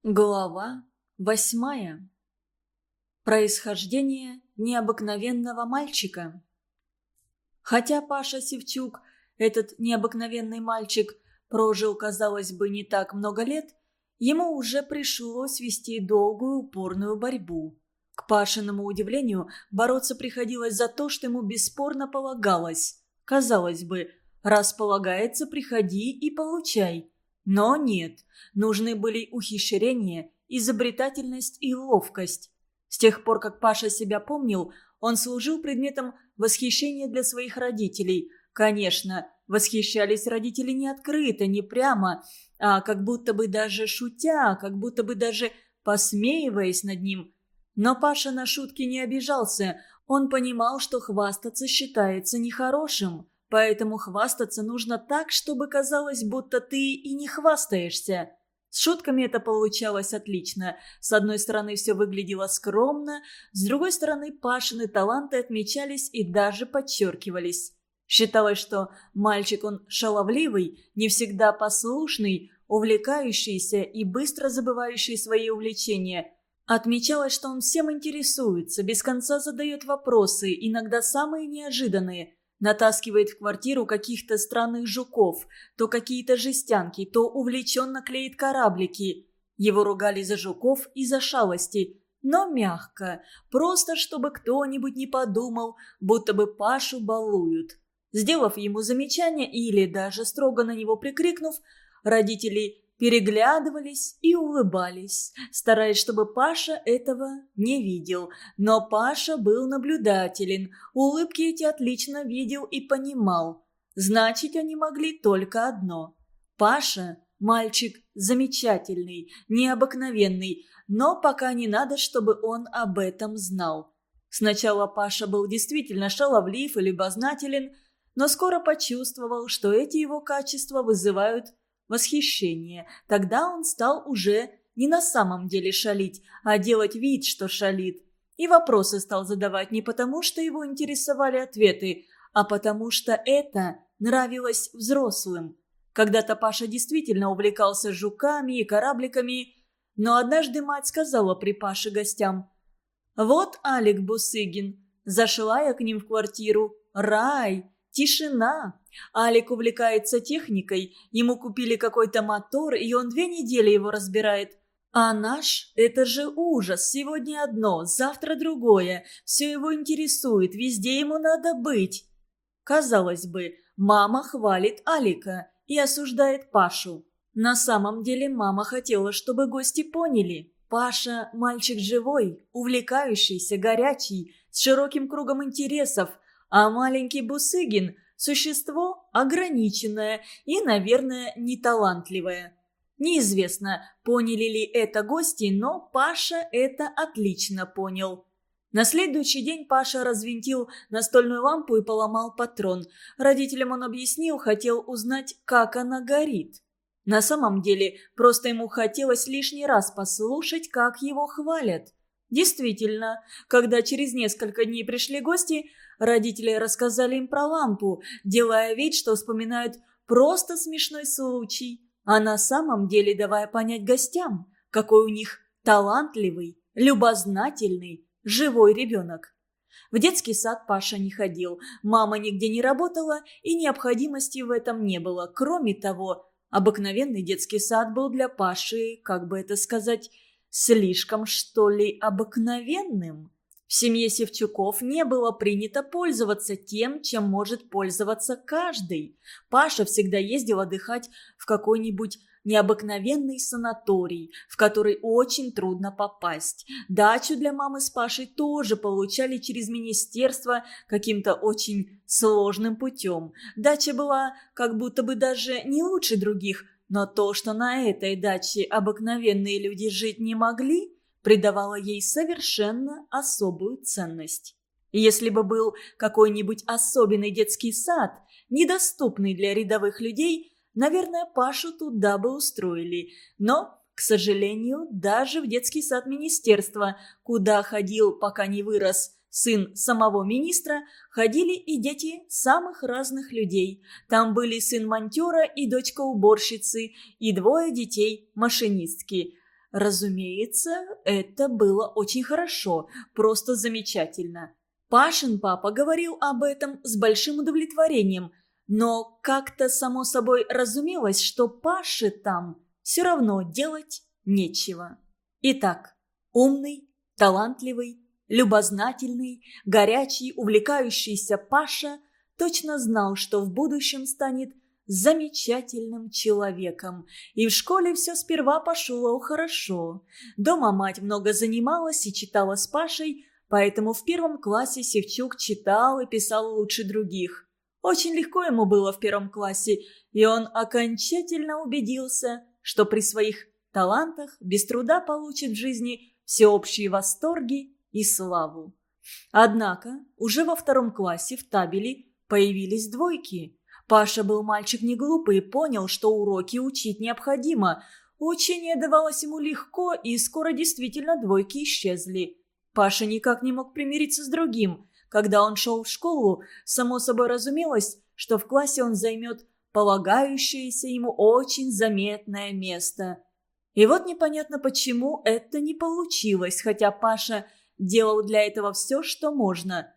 Глава восьмая. Происхождение необыкновенного мальчика. Хотя Паша Севчук, этот необыкновенный мальчик, прожил, казалось бы, не так много лет, ему уже пришлось вести долгую упорную борьбу. К Пашиному удивлению, бороться приходилось за то, что ему бесспорно полагалось. Казалось бы, раз полагается, приходи и получай – но нет, нужны были ухищрения, изобретательность и ловкость. С тех пор, как Паша себя помнил, он служил предметом восхищения для своих родителей. Конечно, восхищались родители не открыто, не прямо, а как будто бы даже шутя, как будто бы даже посмеиваясь над ним. Но Паша на шутки не обижался, он понимал, что хвастаться считается нехорошим. Поэтому хвастаться нужно так, чтобы казалось, будто ты и не хвастаешься. С шутками это получалось отлично. С одной стороны, все выглядело скромно, с другой стороны, Пашины таланты отмечались и даже подчеркивались. Считалось, что мальчик он шаловливый, не всегда послушный, увлекающийся и быстро забывающий свои увлечения. Отмечалось, что он всем интересуется, без конца задает вопросы, иногда самые неожиданные – Натаскивает в квартиру каких-то странных жуков, то какие-то жестянки, то увлеченно клеит кораблики. Его ругали за жуков и за шалости, но мягко, просто чтобы кто-нибудь не подумал, будто бы Пашу балуют. Сделав ему замечание или даже строго на него прикрикнув, родители переглядывались и улыбались, стараясь, чтобы Паша этого не видел. Но Паша был наблюдателен, улыбки эти отлично видел и понимал. Значит, они могли только одно. Паша – мальчик замечательный, необыкновенный, но пока не надо, чтобы он об этом знал. Сначала Паша был действительно шаловлив и любознателен, но скоро почувствовал, что эти его качества вызывают восхищение. Тогда он стал уже не на самом деле шалить, а делать вид, что шалит. И вопросы стал задавать не потому, что его интересовали ответы, а потому что это нравилось взрослым. Когда-то Паша действительно увлекался жуками и корабликами, но однажды мать сказала при Паше гостям, Вот Алик Бусыгин. Зашла я к ним в квартиру. Рай, тишина. Алик увлекается техникой, ему купили какой-то мотор, и он две недели его разбирает. А наш – это же ужас. Сегодня одно, завтра другое. Все его интересует, везде ему надо быть. Казалось бы, мама хвалит Алика и осуждает Пашу. На самом деле мама хотела, чтобы гости поняли. Паша – мальчик живой, увлекающийся, горячий, с широким кругом интересов, а маленький Бусыгин – существо ограниченное и, наверное, неталантливое. Неизвестно, поняли ли это гости, но Паша это отлично понял. На следующий день Паша развинтил настольную лампу и поломал патрон. Родителям он объяснил, хотел узнать, как она горит. На самом деле, просто ему хотелось лишний раз послушать, как его хвалят. Действительно, когда через несколько дней пришли гости, родители рассказали им про лампу, делая вид, что вспоминают просто смешной случай а на самом деле давая понять гостям, какой у них талантливый, любознательный, живой ребенок. В детский сад Паша не ходил, мама нигде не работала и необходимости в этом не было. Кроме того, обыкновенный детский сад был для Паши, как бы это сказать, слишком, что ли, обыкновенным. В семье Севчуков не было принято пользоваться тем, чем может пользоваться каждый. Паша всегда ездил отдыхать в какой-нибудь необыкновенный санаторий, в который очень трудно попасть. Дачу для мамы с Пашей тоже получали через министерство каким-то очень сложным путем. Дача была как будто бы даже не лучше других, но то, что на этой даче обыкновенные люди жить не могли – придавало ей совершенно особую ценность. Если бы был какой-нибудь особенный детский сад, недоступный для рядовых людей, наверное, Пашу туда бы устроили. Но, к сожалению, даже в детский сад министерства, куда ходил, пока не вырос, сын самого министра, ходили и дети самых разных людей. Там были сын монтера и дочка уборщицы, и двое детей машинистки. Разумеется, это было очень хорошо, просто замечательно. Пашин папа говорил об этом с большим удовлетворением, но как-то само собой разумелось, что Паше там все равно делать нечего. Итак, умный, талантливый, любознательный, горячий, увлекающийся Паша точно знал, что в будущем станет – замечательным человеком. И в школе все сперва пошло хорошо. Дома мать много занималась и читала с Пашей, поэтому в первом классе Севчук читал и писал лучше других. Очень легко ему было в первом классе, и он окончательно убедился, что при своих талантах без труда получит в жизни всеобщие восторги и славу. Однако уже во втором классе в табеле появились двойки – Паша был мальчик не глупый и понял, что уроки учить необходимо. Учение давалось ему легко, и скоро действительно двойки исчезли. Паша никак не мог примириться с другим. Когда он шел в школу, само собой разумелось, что в классе он займет полагающееся ему очень заметное место. И вот непонятно почему это не получилось, хотя Паша делал для этого все, что можно –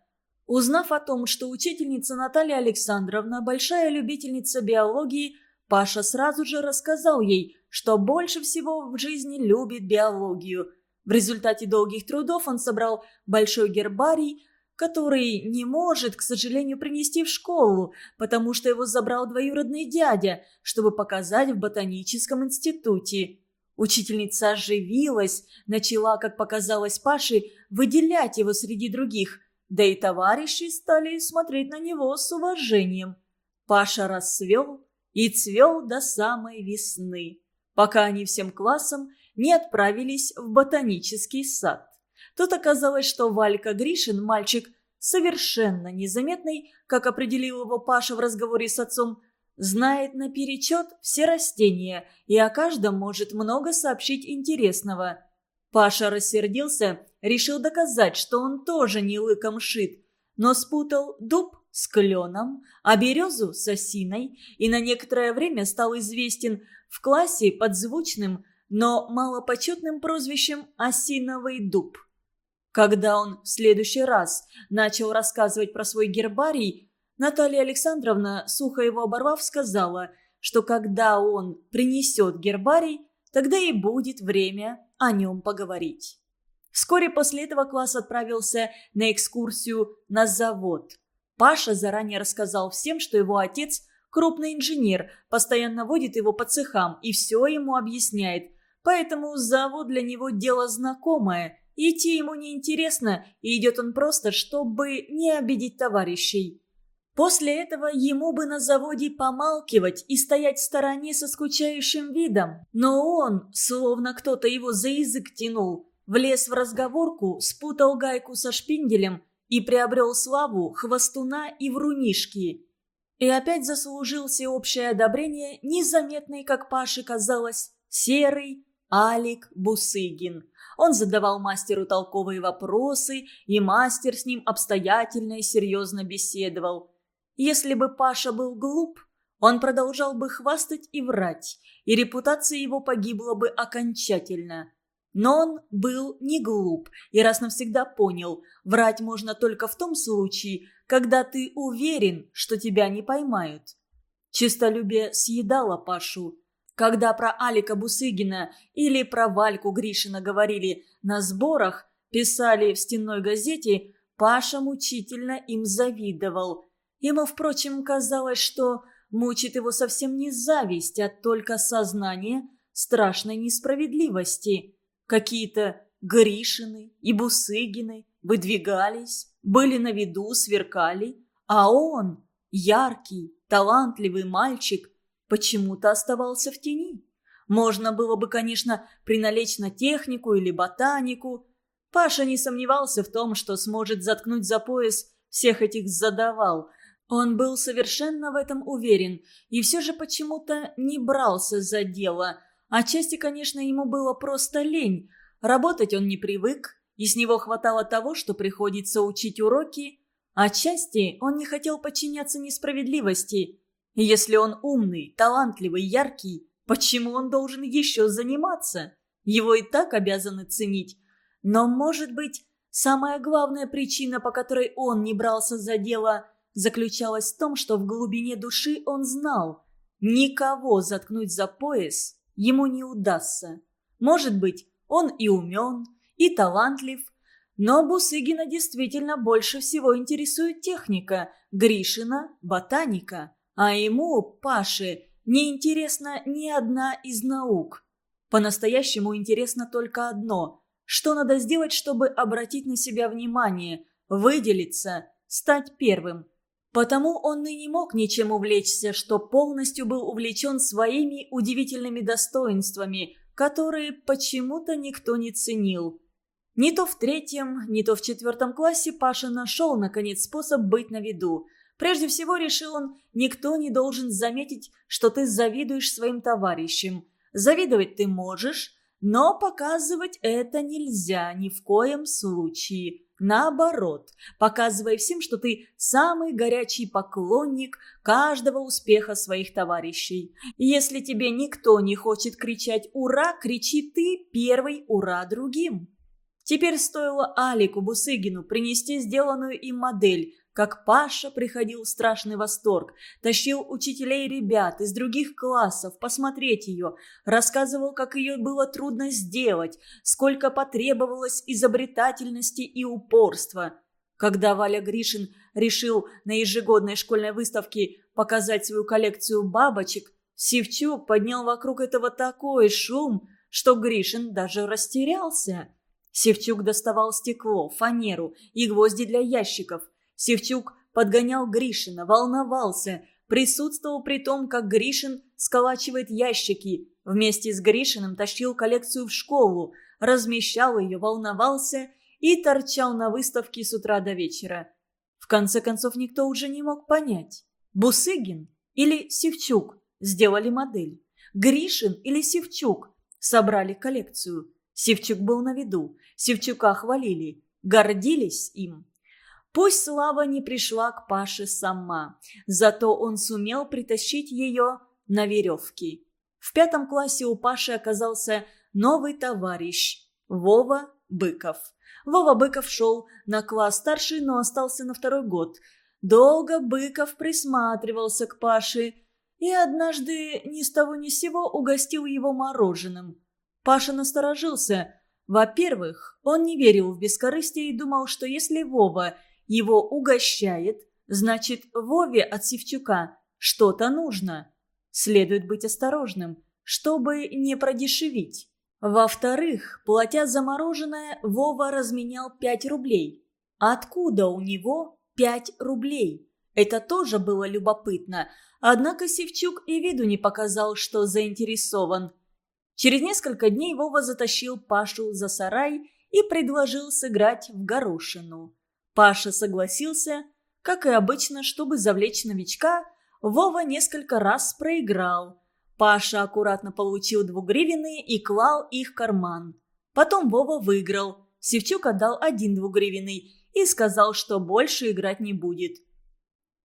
Узнав о том, что учительница Наталья Александровна – большая любительница биологии, Паша сразу же рассказал ей, что больше всего в жизни любит биологию. В результате долгих трудов он собрал большой гербарий, который не может, к сожалению, принести в школу, потому что его забрал двоюродный дядя, чтобы показать в ботаническом институте. Учительница оживилась, начала, как показалось Паше, выделять его среди других – да и товарищи стали смотреть на него с уважением. Паша расцвел и цвел до самой весны, пока они всем классом не отправились в ботанический сад. Тут оказалось, что Валька Гришин, мальчик совершенно незаметный, как определил его Паша в разговоре с отцом, знает наперечет все растения и о каждом может много сообщить интересного – Паша рассердился, решил доказать, что он тоже не лыком шит, но спутал дуб с кленом, а березу с осиной и на некоторое время стал известен в классе под звучным, но малопочетным прозвищем «Осиновый дуб». Когда он в следующий раз начал рассказывать про свой гербарий, Наталья Александровна, сухо его оборвав, сказала, что когда он принесет гербарий, тогда и будет время о нем поговорить. Вскоре после этого класс отправился на экскурсию на завод. Паша заранее рассказал всем, что его отец – крупный инженер, постоянно водит его по цехам и все ему объясняет. Поэтому завод для него дело знакомое. Идти ему неинтересно, и идет он просто, чтобы не обидеть товарищей. После этого ему бы на заводе помалкивать и стоять в стороне со скучающим видом. Но он, словно кто-то его за язык тянул, влез в разговорку, спутал гайку со шпинделем и приобрел славу хвостуна и врунишки. И опять заслужил всеобщее одобрение, незаметный, как Паше казалось, серый Алик Бусыгин. Он задавал мастеру толковые вопросы, и мастер с ним обстоятельно и серьезно беседовал. Если бы Паша был глуп, он продолжал бы хвастать и врать, и репутация его погибла бы окончательно. Но он был не глуп и раз навсегда понял, врать можно только в том случае, когда ты уверен, что тебя не поймают. Чистолюбие съедало Пашу. Когда про Алика Бусыгина или про Вальку Гришина говорили на сборах, писали в стенной газете, Паша мучительно им завидовал. Ему, впрочем, казалось, что мучит его совсем не зависть, а только сознание страшной несправедливости. Какие-то Гришины и Бусыгины выдвигались, были на виду, сверкали, а он, яркий, талантливый мальчик, почему-то оставался в тени. Можно было бы, конечно, приналечь на технику или ботанику. Паша не сомневался в том, что сможет заткнуть за пояс всех этих задавал. Он был совершенно в этом уверен и все же почему-то не брался за дело – Отчасти, конечно, ему было просто лень. Работать он не привык, и с него хватало того, что приходится учить уроки. Отчасти он не хотел подчиняться несправедливости. Если он умный, талантливый, яркий, почему он должен еще заниматься? Его и так обязаны ценить. Но, может быть, самая главная причина, по которой он не брался за дело, заключалась в том, что в глубине души он знал – никого заткнуть за пояс ему не удастся. Может быть, он и умен, и талантлив, но Бусыгина действительно больше всего интересует техника, Гришина – ботаника, а ему, Паше, не интересна ни одна из наук. По-настоящему интересно только одно – что надо сделать, чтобы обратить на себя внимание, выделиться, стать первым. Потому он и не мог ничем увлечься, что полностью был увлечен своими удивительными достоинствами, которые почему-то никто не ценил. Не то в третьем, не то в четвертом классе Паша нашел, наконец, способ быть на виду. Прежде всего, решил он, никто не должен заметить, что ты завидуешь своим товарищам. Завидовать ты можешь, но показывать это нельзя ни в коем случае. Наоборот, показывай всем, что ты самый горячий поклонник каждого успеха своих товарищей. Если тебе никто не хочет кричать «Ура!», кричи ты первый «Ура!» другим. Теперь стоило Алику Бусыгину принести сделанную им модель, как Паша приходил в страшный восторг, тащил учителей ребят из других классов посмотреть ее, рассказывал, как ее было трудно сделать, сколько потребовалось изобретательности и упорства. Когда Валя Гришин решил на ежегодной школьной выставке показать свою коллекцию бабочек, Севчук поднял вокруг этого такой шум, что Гришин даже растерялся. Севчук доставал стекло, фанеру и гвозди для ящиков. Севчук подгонял Гришина, волновался, присутствовал при том, как Гришин сколачивает ящики. Вместе с Гришиным тащил коллекцию в школу, размещал ее, волновался и торчал на выставке с утра до вечера. В конце концов, никто уже не мог понять, Бусыгин или Севчук сделали модель. Гришин или Севчук собрали коллекцию. Севчук был на виду, Севчука хвалили, гордились им. Пусть слава не пришла к Паше сама, зато он сумел притащить ее на веревке. В пятом классе у Паши оказался новый товарищ – Вова Быков. Вова Быков шел на класс старший, но остался на второй год. Долго Быков присматривался к Паше и однажды ни с того ни с сего угостил его мороженым. Паша насторожился. Во-первых, он не верил в бескорыстие и думал, что если Вова его угощает, значит, Вове от Севчука что-то нужно. Следует быть осторожным, чтобы не продешевить. Во-вторых, платя за мороженое, Вова разменял 5 рублей. Откуда у него 5 рублей? Это тоже было любопытно, однако Севчук и виду не показал, что заинтересован. Через несколько дней Вова затащил Пашу за сарай и предложил сыграть в горошину. Паша согласился, как и обычно, чтобы завлечь новичка, Вова несколько раз проиграл – Паша аккуратно получил двугривенные и клал их в карман. Потом Вова выиграл. Севчук отдал один двугривенный и сказал, что больше играть не будет.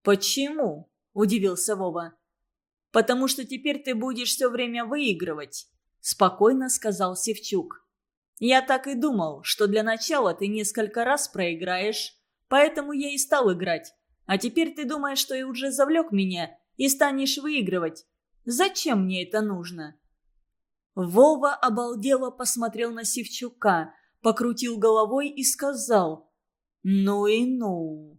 «Почему?» – удивился Вова. «Потому что теперь ты будешь все время выигрывать», – спокойно сказал Севчук. «Я так и думал, что для начала ты несколько раз проиграешь, поэтому я и стал играть. А теперь ты думаешь, что и уже завлек меня и станешь выигрывать. Зачем мне это нужно?» Вова обалдело посмотрел на Севчука, покрутил головой и сказал «Ну и ну».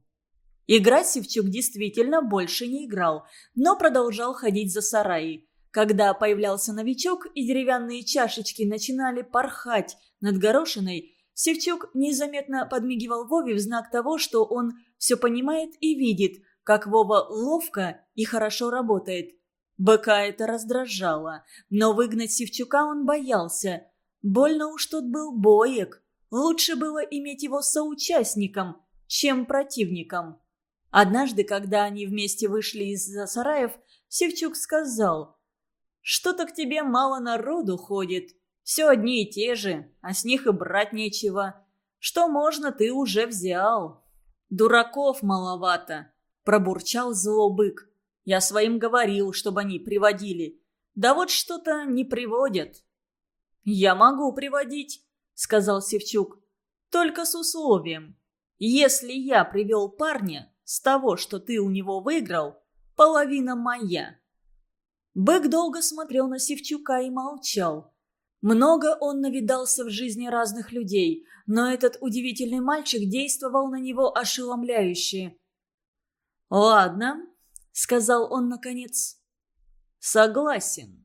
Играть Севчук действительно больше не играл, но продолжал ходить за сараи. Когда появлялся новичок и деревянные чашечки начинали порхать над горошиной, Севчук незаметно подмигивал Вове в знак того, что он все понимает и видит, как Вова ловко и хорошо работает. Быка это раздражало, но выгнать Севчука он боялся. Больно уж тот был боек. Лучше было иметь его соучастником, чем противником. Однажды, когда они вместе вышли из-за сараев, Севчук сказал, «Что-то к тебе мало народу ходит. Все одни и те же, а с них и брать нечего. Что можно, ты уже взял». «Дураков маловато», – пробурчал злобык. Я своим говорил, чтобы они приводили. Да вот что-то не приводят». «Я могу приводить», — сказал Севчук. «Только с условием. Если я привел парня, с того, что ты у него выиграл, половина моя». Бык долго смотрел на Севчука и молчал. Много он навидался в жизни разных людей, но этот удивительный мальчик действовал на него ошеломляюще. «Ладно, сказал он наконец. «Согласен».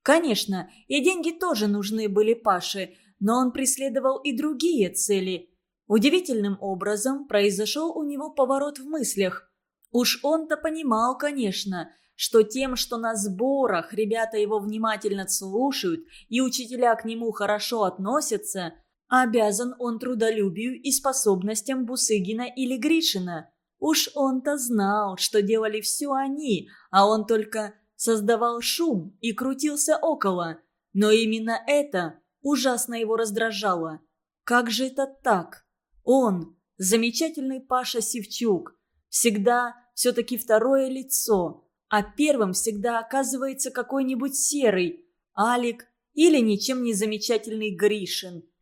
Конечно, и деньги тоже нужны были Паше, но он преследовал и другие цели. Удивительным образом произошел у него поворот в мыслях. Уж он-то понимал, конечно, что тем, что на сборах ребята его внимательно слушают и учителя к нему хорошо относятся, обязан он трудолюбию и способностям Бусыгина или Гришина. Уж он-то знал, что делали все они, а он только создавал шум и крутился около. Но именно это ужасно его раздражало. Как же это так? Он, замечательный Паша Севчук, всегда все-таки второе лицо, а первым всегда оказывается какой-нибудь серый, Алик или ничем не замечательный Гришин –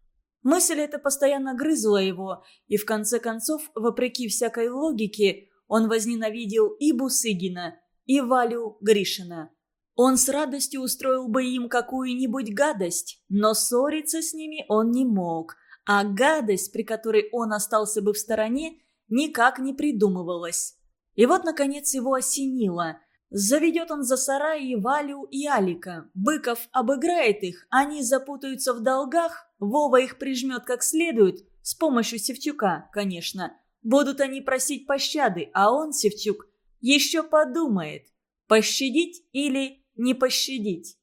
Мысль эта постоянно грызла его, и в конце концов, вопреки всякой логике, он возненавидел и Бусыгина, и Валю Гришина. Он с радостью устроил бы им какую-нибудь гадость, но ссориться с ними он не мог, а гадость, при которой он остался бы в стороне, никак не придумывалась. И вот, наконец, его осенило. Заведет он за сараи Валю и Алика. Быков обыграет их, они запутаются в долгах, Вова их прижмет как следует, с помощью Севчука, конечно. Будут они просить пощады, а он, Севчук, еще подумает, пощадить или не пощадить.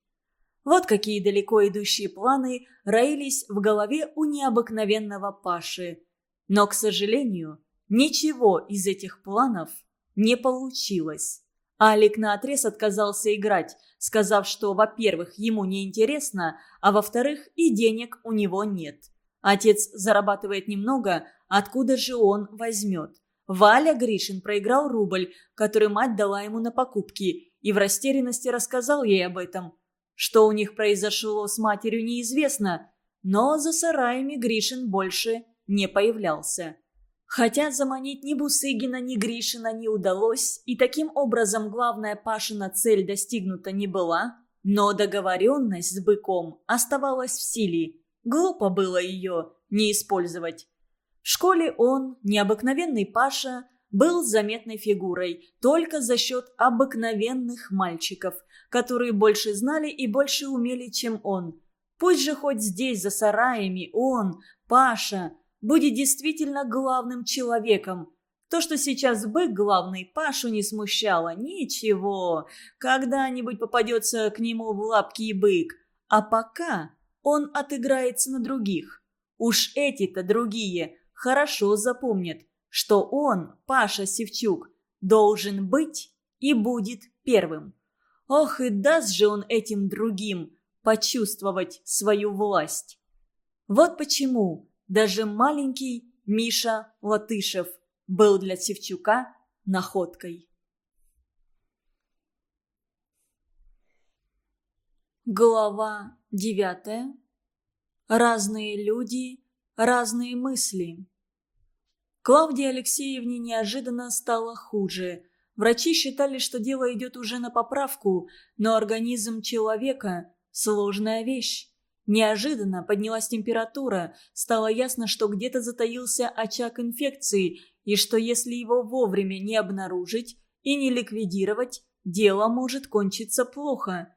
Вот какие далеко идущие планы роились в голове у необыкновенного Паши. Но, к сожалению, ничего из этих планов не получилось. Алик наотрез отказался играть, сказав, что, во-первых, ему не интересно, а во-вторых, и денег у него нет. Отец зарабатывает немного, откуда же он возьмет? Валя Гришин проиграл рубль, который мать дала ему на покупки, и в растерянности рассказал ей об этом. Что у них произошло с матерью, неизвестно, но за сараями Гришин больше не появлялся. Хотя заманить ни Бусыгина, ни Гришина не удалось, и таким образом главная Пашина цель достигнута не была, но договоренность с быком оставалась в силе. Глупо было ее не использовать. В школе он, необыкновенный Паша, был заметной фигурой только за счет обыкновенных мальчиков, которые больше знали и больше умели, чем он. Пусть же хоть здесь, за сараями, он, Паша, будет действительно главным человеком. То, что сейчас бык главный, Пашу не смущало. Ничего, когда-нибудь попадется к нему в лапки и бык. А пока он отыграется на других. Уж эти-то другие хорошо запомнят, что он, Паша Севчук, должен быть и будет первым. Ох, и даст же он этим другим почувствовать свою власть. Вот почему даже маленький Миша Латышев был для Севчука находкой. Глава девятая. Разные люди, разные мысли. Клавдии Алексеевне неожиданно стало хуже. Врачи считали, что дело идет уже на поправку, но организм человека – сложная вещь. Неожиданно поднялась температура, стало ясно, что где-то затаился очаг инфекции, и что если его вовремя не обнаружить и не ликвидировать, дело может кончиться плохо.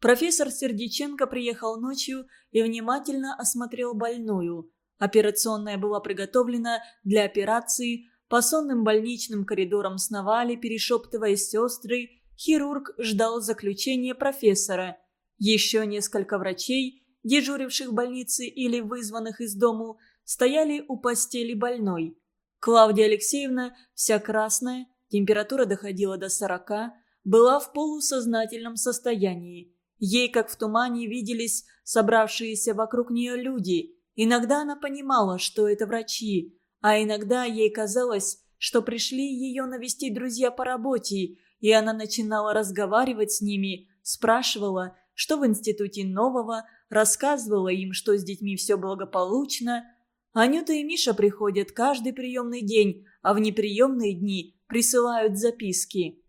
Профессор Сердиченко приехал ночью и внимательно осмотрел больную. Операционная была приготовлена для операции, по сонным больничным коридорам сновали, перешептываясь сестры, хирург ждал заключения профессора. Еще несколько врачей – дежуривших в больнице или вызванных из дому, стояли у постели больной. Клавдия Алексеевна, вся красная, температура доходила до сорока, была в полусознательном состоянии. Ей, как в тумане, виделись собравшиеся вокруг нее люди. Иногда она понимала, что это врачи, а иногда ей казалось, что пришли ее навестить друзья по работе, и она начинала разговаривать с ними, спрашивала, что в институте нового, рассказывала им, что с детьми все благополучно. Анюта и Миша приходят каждый приемный день, а в неприемные дни присылают записки.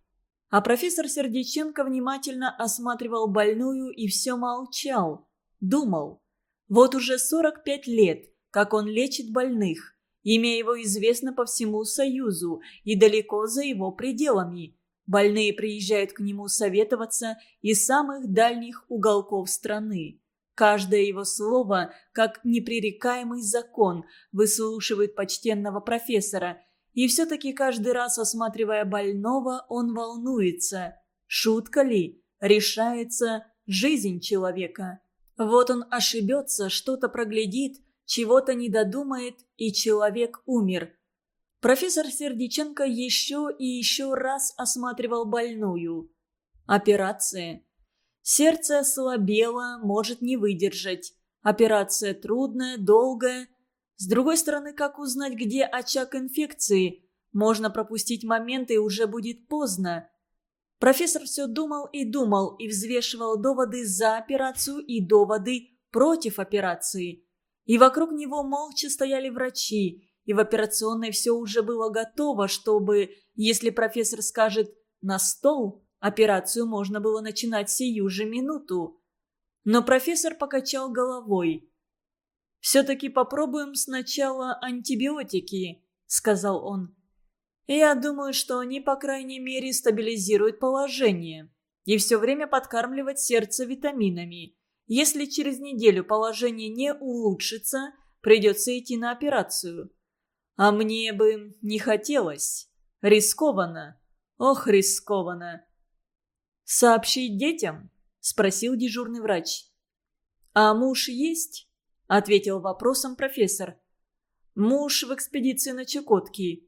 А профессор Сердеченко внимательно осматривал больную и все молчал. Думал. Вот уже 45 лет, как он лечит больных. Имя его известно по всему Союзу и далеко за его пределами. Больные приезжают к нему советоваться из самых дальних уголков страны. Каждое его слово, как непререкаемый закон, выслушивает почтенного профессора. И все-таки каждый раз, осматривая больного, он волнуется. Шутка ли? Решается жизнь человека. Вот он ошибется, что-то проглядит, чего-то не додумает, и человек умер. Профессор Сердиченко еще и еще раз осматривал больную. Операция. Сердце ослабело, может не выдержать. Операция трудная, долгая. С другой стороны, как узнать, где очаг инфекции? Можно пропустить момент, и уже будет поздно. Профессор все думал и думал, и взвешивал доводы за операцию и доводы против операции. И вокруг него молча стояли врачи, и в операционной все уже было готово, чтобы, если профессор скажет «на стол», Операцию можно было начинать сию же минуту. Но профессор покачал головой. «Все-таки попробуем сначала антибиотики», — сказал он. «Я думаю, что они, по крайней мере, стабилизируют положение. И все время подкармливать сердце витаминами. Если через неделю положение не улучшится, придется идти на операцию. А мне бы не хотелось. Рискованно. Ох, рискованно. «Сообщить детям?» – спросил дежурный врач. «А муж есть?» – ответил вопросом профессор. «Муж в экспедиции на Чукотке».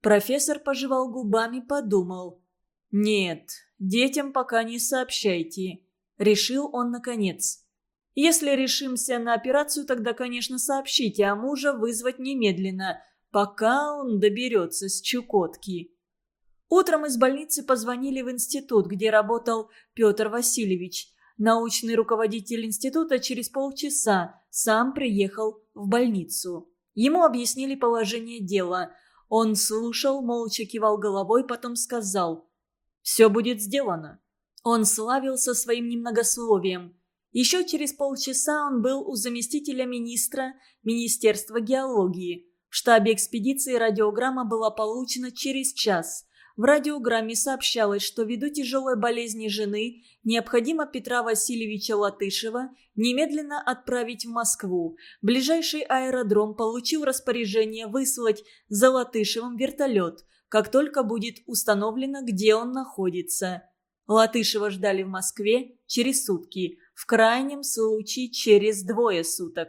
Профессор пожевал губами, подумал. «Нет, детям пока не сообщайте», – решил он наконец. «Если решимся на операцию, тогда, конечно, сообщите, а мужа вызвать немедленно, пока он доберется с Чукотки». Утром из больницы позвонили в институт, где работал Петр Васильевич. Научный руководитель института через полчаса сам приехал в больницу. Ему объяснили положение дела. Он слушал, молча кивал головой, потом сказал «Все будет сделано». Он славился своим немногословием. Еще через полчаса он был у заместителя министра Министерства геологии. В штабе экспедиции радиограмма была получена через час. В радиограмме сообщалось, что ввиду тяжелой болезни жены необходимо Петра Васильевича Латышева немедленно отправить в Москву. Ближайший аэродром получил распоряжение выслать за Латышевым вертолет, как только будет установлено, где он находится. Латышева ждали в Москве через сутки, в крайнем случае через двое суток.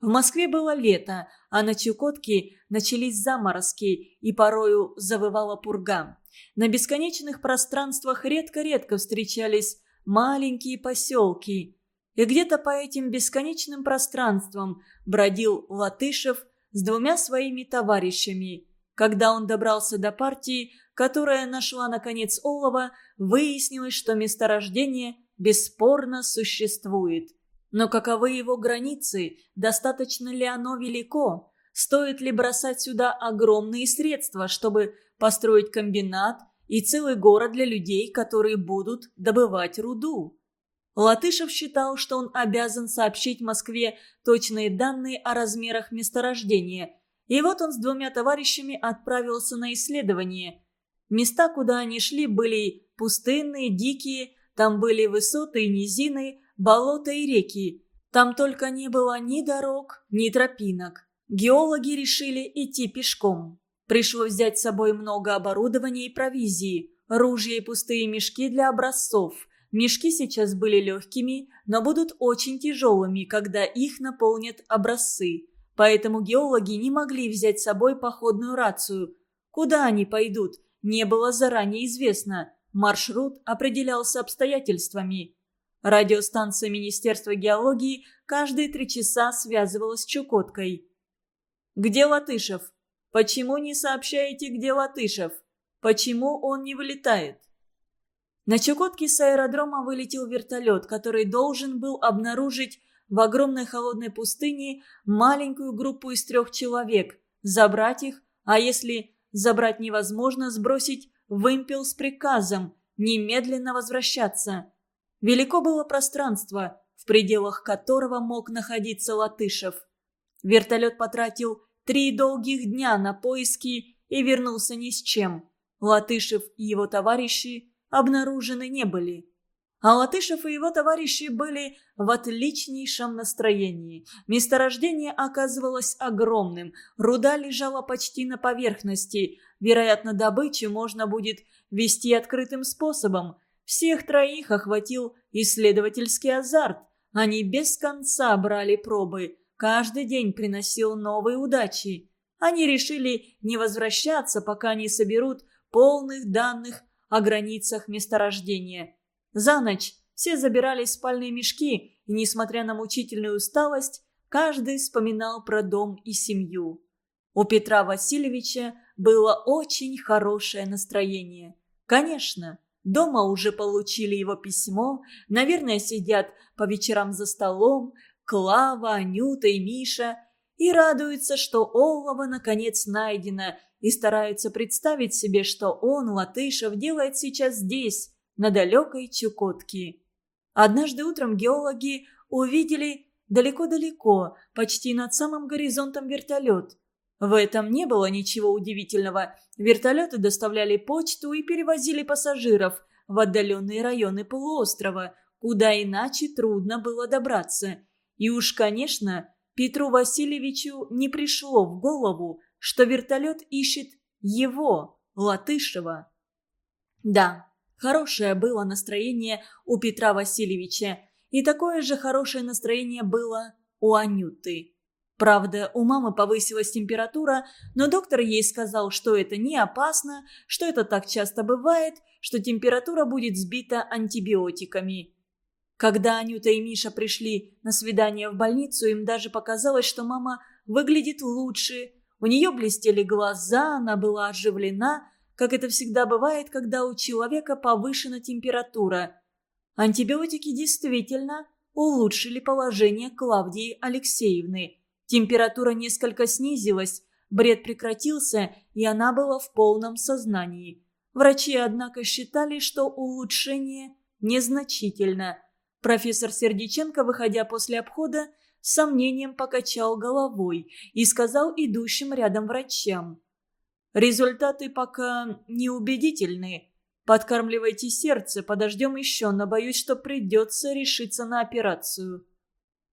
В Москве было лето, а на Чукотке начались заморозки и порою завывала пурга. На бесконечных пространствах редко-редко встречались маленькие поселки. И где-то по этим бесконечным пространствам бродил Латышев с двумя своими товарищами. Когда он добрался до партии, которая нашла, наконец, олова, выяснилось, что месторождение бесспорно существует – но каковы его границы? Достаточно ли оно велико? Стоит ли бросать сюда огромные средства, чтобы построить комбинат и целый город для людей, которые будут добывать руду? Латышев считал, что он обязан сообщить Москве точные данные о размерах месторождения. И вот он с двумя товарищами отправился на исследование. Места, куда они шли, были пустынные, дикие, там были высоты и низины, болота и реки. Там только не было ни дорог, ни тропинок. Геологи решили идти пешком. Пришлось взять с собой много оборудования и провизии, ружья и пустые мешки для образцов. Мешки сейчас были легкими, но будут очень тяжелыми, когда их наполнят образцы. Поэтому геологи не могли взять с собой походную рацию. Куда они пойдут, не было заранее известно. Маршрут определялся обстоятельствами. Радиостанция Министерства геологии каждые три часа связывалась с Чукоткой. «Где Латышев? Почему не сообщаете, где Латышев? Почему он не вылетает?» На Чукотке с аэродрома вылетел вертолет, который должен был обнаружить в огромной холодной пустыне маленькую группу из трех человек, забрать их, а если забрать невозможно, сбросить вымпел с приказом немедленно возвращаться. Велико было пространство, в пределах которого мог находиться Латышев. Вертолет потратил три долгих дня на поиски и вернулся ни с чем. Латышев и его товарищи обнаружены не были. А Латышев и его товарищи были в отличнейшем настроении. Месторождение оказывалось огромным, руда лежала почти на поверхности. Вероятно, добычу можно будет вести открытым способом – всех троих охватил исследовательский азарт. Они без конца брали пробы, каждый день приносил новые удачи. Они решили не возвращаться, пока не соберут полных данных о границах месторождения. За ночь все забирали спальные мешки, и, несмотря на мучительную усталость, каждый вспоминал про дом и семью. У Петра Васильевича было очень хорошее настроение. Конечно, Дома уже получили его письмо, наверное, сидят по вечерам за столом Клава, Анюта и Миша и радуются, что олово наконец найдено, и стараются представить себе, что он, Латышев, делает сейчас здесь, на далекой Чукотке. Однажды утром геологи увидели далеко-далеко, почти над самым горизонтом вертолет. В этом не было ничего удивительного. Вертолеты доставляли почту и перевозили пассажиров в отдаленные районы полуострова, куда иначе трудно было добраться. И уж, конечно, Петру Васильевичу не пришло в голову, что вертолет ищет его, Латышева. Да, хорошее было настроение у Петра Васильевича, и такое же хорошее настроение было у Анюты. Правда, у мамы повысилась температура, но доктор ей сказал, что это не опасно, что это так часто бывает, что температура будет сбита антибиотиками. Когда Анюта и Миша пришли на свидание в больницу, им даже показалось, что мама выглядит лучше. У нее блестели глаза, она была оживлена, как это всегда бывает, когда у человека повышена температура. Антибиотики действительно улучшили положение Клавдии Алексеевны – Температура несколько снизилась, бред прекратился, и она была в полном сознании. Врачи, однако, считали, что улучшение незначительно. Профессор Сердиченко, выходя после обхода, с сомнением покачал головой и сказал идущим рядом врачам. «Результаты пока неубедительны. Подкармливайте сердце, подождем еще, но боюсь, что придется решиться на операцию».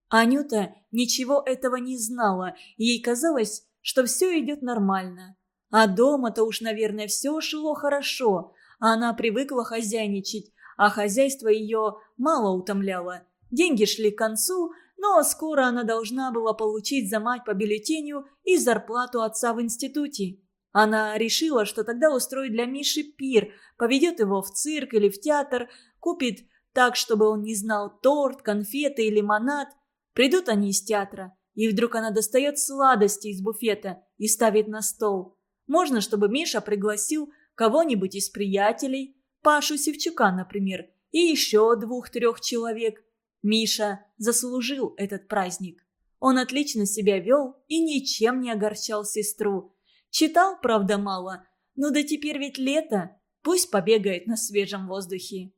Анюта ничего этого не знала, ей казалось, что все идет нормально. А дома-то уж, наверное, все шло хорошо. Она привыкла хозяйничать, а хозяйство ее мало утомляло. Деньги шли к концу, но скоро она должна была получить за мать по бюллетеню и зарплату отца в институте. Она решила, что тогда устроит для Миши пир, поведет его в цирк или в театр, купит так, чтобы он не знал торт, конфеты и лимонад. Придут они из театра, и вдруг она достает сладости из буфета и ставит на стол. Можно, чтобы Миша пригласил кого-нибудь из приятелей, Пашу Севчука, например, и еще двух-трех человек. Миша заслужил этот праздник. Он отлично себя вел и ничем не огорчал сестру. Читал, правда, мало, но да теперь ведь лето, пусть побегает на свежем воздухе.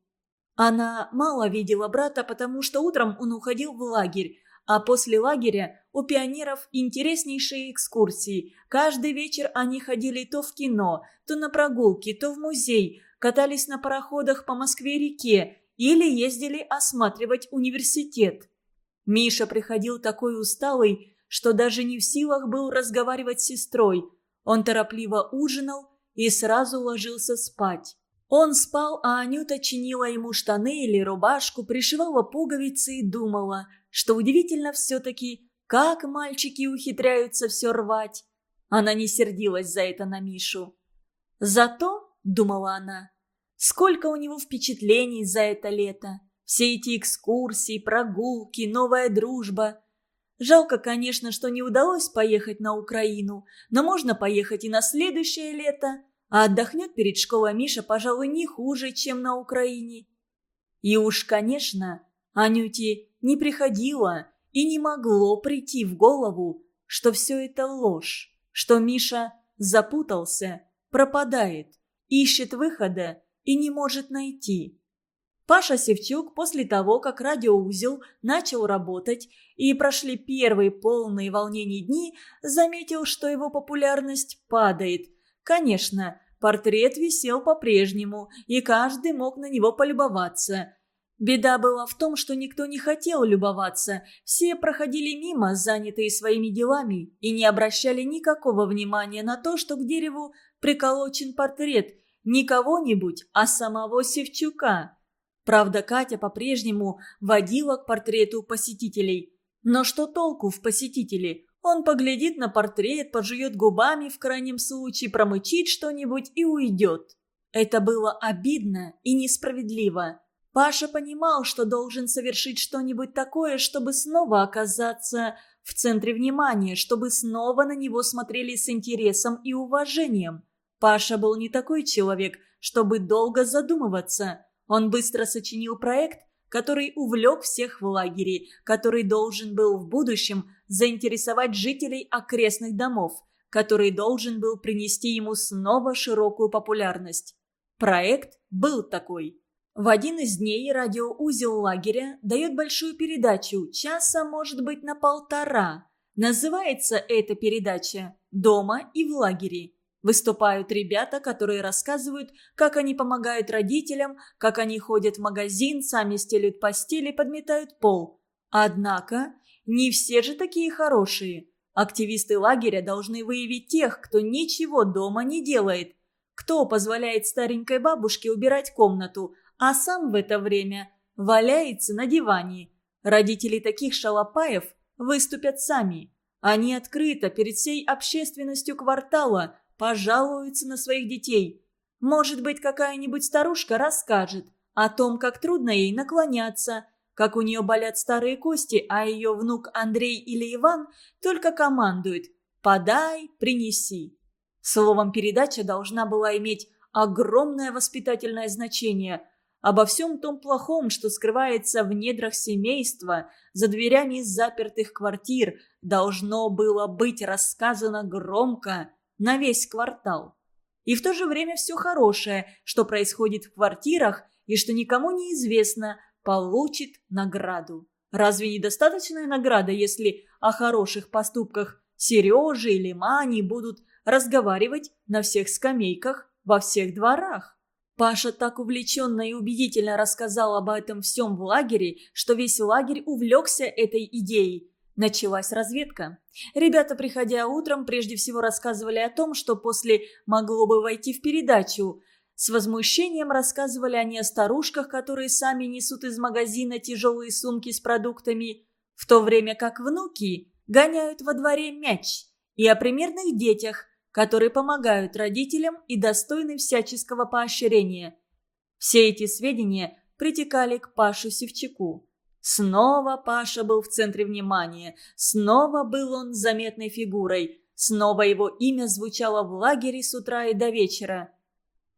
Она мало видела брата, потому что утром он уходил в лагерь, а после лагеря у пионеров интереснейшие экскурсии. Каждый вечер они ходили то в кино, то на прогулки, то в музей, катались на пароходах по Москве-реке или ездили осматривать университет. Миша приходил такой усталый, что даже не в силах был разговаривать с сестрой. Он торопливо ужинал и сразу ложился спать. Он спал, а Анюта чинила ему штаны или рубашку, пришивала пуговицы и думала, что удивительно все-таки, как мальчики ухитряются все рвать. Она не сердилась за это на Мишу. Зато, думала она, Сколько у него впечатлений за это лето. Все эти экскурсии, прогулки, новая дружба. Жалко, конечно, что не удалось поехать на Украину, но можно поехать и на следующее лето, а отдохнет перед школой Миша, пожалуй, не хуже, чем на Украине. И уж, конечно, Анюте не приходило и не могло прийти в голову, что все это ложь, что Миша запутался, пропадает, ищет выхода и не может найти. Паша Севчук после того, как радиоузел начал работать и прошли первые полные волнений дни, заметил, что его популярность падает. Конечно, портрет висел по-прежнему, и каждый мог на него полюбоваться. Беда была в том, что никто не хотел любоваться, все проходили мимо, занятые своими делами, и не обращали никакого внимания на то, что к дереву приколочен портрет – не кого-нибудь, а самого Севчука. Правда, Катя по-прежнему водила к портрету посетителей. Но что толку в посетителе? Он поглядит на портрет, пожует губами, в крайнем случае промычит что-нибудь и уйдет. Это было обидно и несправедливо. Паша понимал, что должен совершить что-нибудь такое, чтобы снова оказаться в центре внимания, чтобы снова на него смотрели с интересом и уважением. Паша был не такой человек, чтобы долго задумываться. Он быстро сочинил проект, который увлек всех в лагере, который должен был в будущем заинтересовать жителей окрестных домов, который должен был принести ему снова широкую популярность. Проект был такой. В один из дней радиоузел лагеря дает большую передачу, часа, может быть, на полтора. Называется эта передача «Дома и в лагере». Выступают ребята, которые рассказывают, как они помогают родителям, как они ходят в магазин, сами стелют постели, подметают пол. Однако, не все же такие хорошие. Активисты лагеря должны выявить тех, кто ничего дома не делает. Кто позволяет старенькой бабушке убирать комнату, а сам в это время валяется на диване. Родители таких шалопаев выступят сами. Они открыто перед всей общественностью квартала пожалуются на своих детей. Может быть, какая-нибудь старушка расскажет о том, как трудно ей наклоняться, как у нее болят старые кости, а ее внук Андрей или Иван только командует «подай, принеси». Словом, передача должна была иметь огромное воспитательное значение. Обо всем том плохом, что скрывается в недрах семейства, за дверями запертых квартир, должно было быть рассказано громко на весь квартал. И в то же время все хорошее, что происходит в квартирах и что никому не известно, получит награду. Разве недостаточная награда, если о хороших поступках Сережи или Мани будут разговаривать на всех скамейках во всех дворах? Паша так увлеченно и убедительно рассказал об этом всем в лагере, что весь лагерь увлекся этой идеей. Началась разведка. Ребята, приходя утром, прежде всего рассказывали о том, что после могло бы войти в передачу. С возмущением рассказывали они о старушках, которые сами несут из магазина тяжелые сумки с продуктами, в то время как внуки гоняют во дворе мяч, и о примерных детях, которые помогают родителям и достойны всяческого поощрения. Все эти сведения притекали к Пашу Севчаку. Снова Паша был в центре внимания, снова был он заметной фигурой, снова его имя звучало в лагере с утра и до вечера.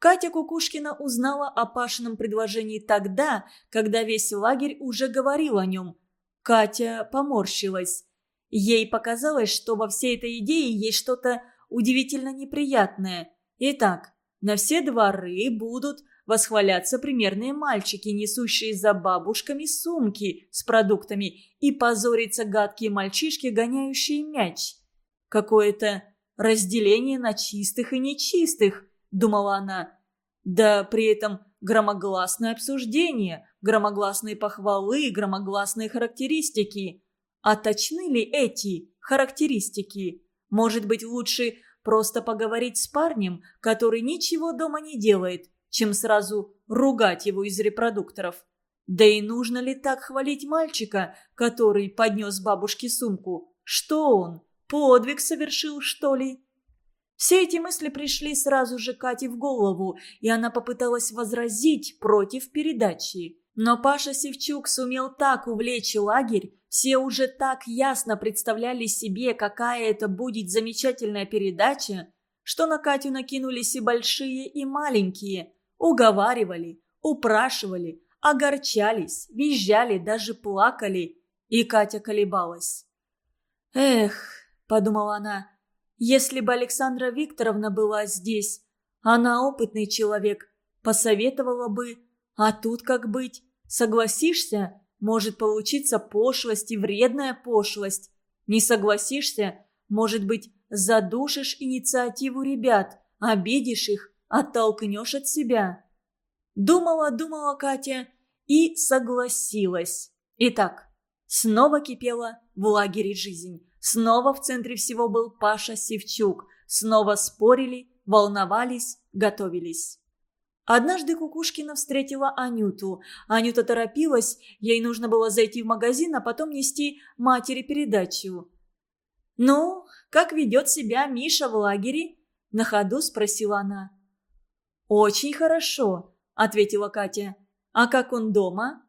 Катя Кукушкина узнала о Пашином предложении тогда, когда весь лагерь уже говорил о нем. Катя поморщилась. Ей показалось, что во всей этой идее есть что-то удивительно неприятное. Итак, на все дворы будут восхваляться примерные мальчики, несущие за бабушками сумки с продуктами, и позориться гадкие мальчишки, гоняющие мяч. Какое-то разделение на чистых и нечистых, думала она. Да при этом громогласное обсуждение, громогласные похвалы, громогласные характеристики. А точны ли эти характеристики? Может быть, лучше просто поговорить с парнем, который ничего дома не делает, чем сразу ругать его из репродукторов. Да и нужно ли так хвалить мальчика, который поднес бабушке сумку? Что он? Подвиг совершил, что ли? Все эти мысли пришли сразу же Кате в голову, и она попыталась возразить против передачи. Но Паша Севчук сумел так увлечь лагерь, все уже так ясно представляли себе, какая это будет замечательная передача, что на Катю накинулись и большие, и маленькие. Уговаривали, упрашивали, огорчались, визжали, даже плакали. И Катя колебалась. «Эх», — подумала она, — «если бы Александра Викторовна была здесь, она опытный человек, посоветовала бы, а тут как быть, согласишься?» Может получиться пошлость и вредная пошлость. Не согласишься, может быть, задушишь инициативу ребят, обидишь их, оттолкнешь от себя. Думала, думала Катя и согласилась. Итак, снова кипела в лагере жизнь. Снова в центре всего был Паша Севчук. Снова спорили, волновались, готовились. Однажды Кукушкина встретила Анюту. Анюта торопилась, ей нужно было зайти в магазин, а потом нести матери передачу. «Ну, как ведет себя Миша в лагере?» – на ходу спросила она. «Очень хорошо», – ответила Катя. «А как он дома?»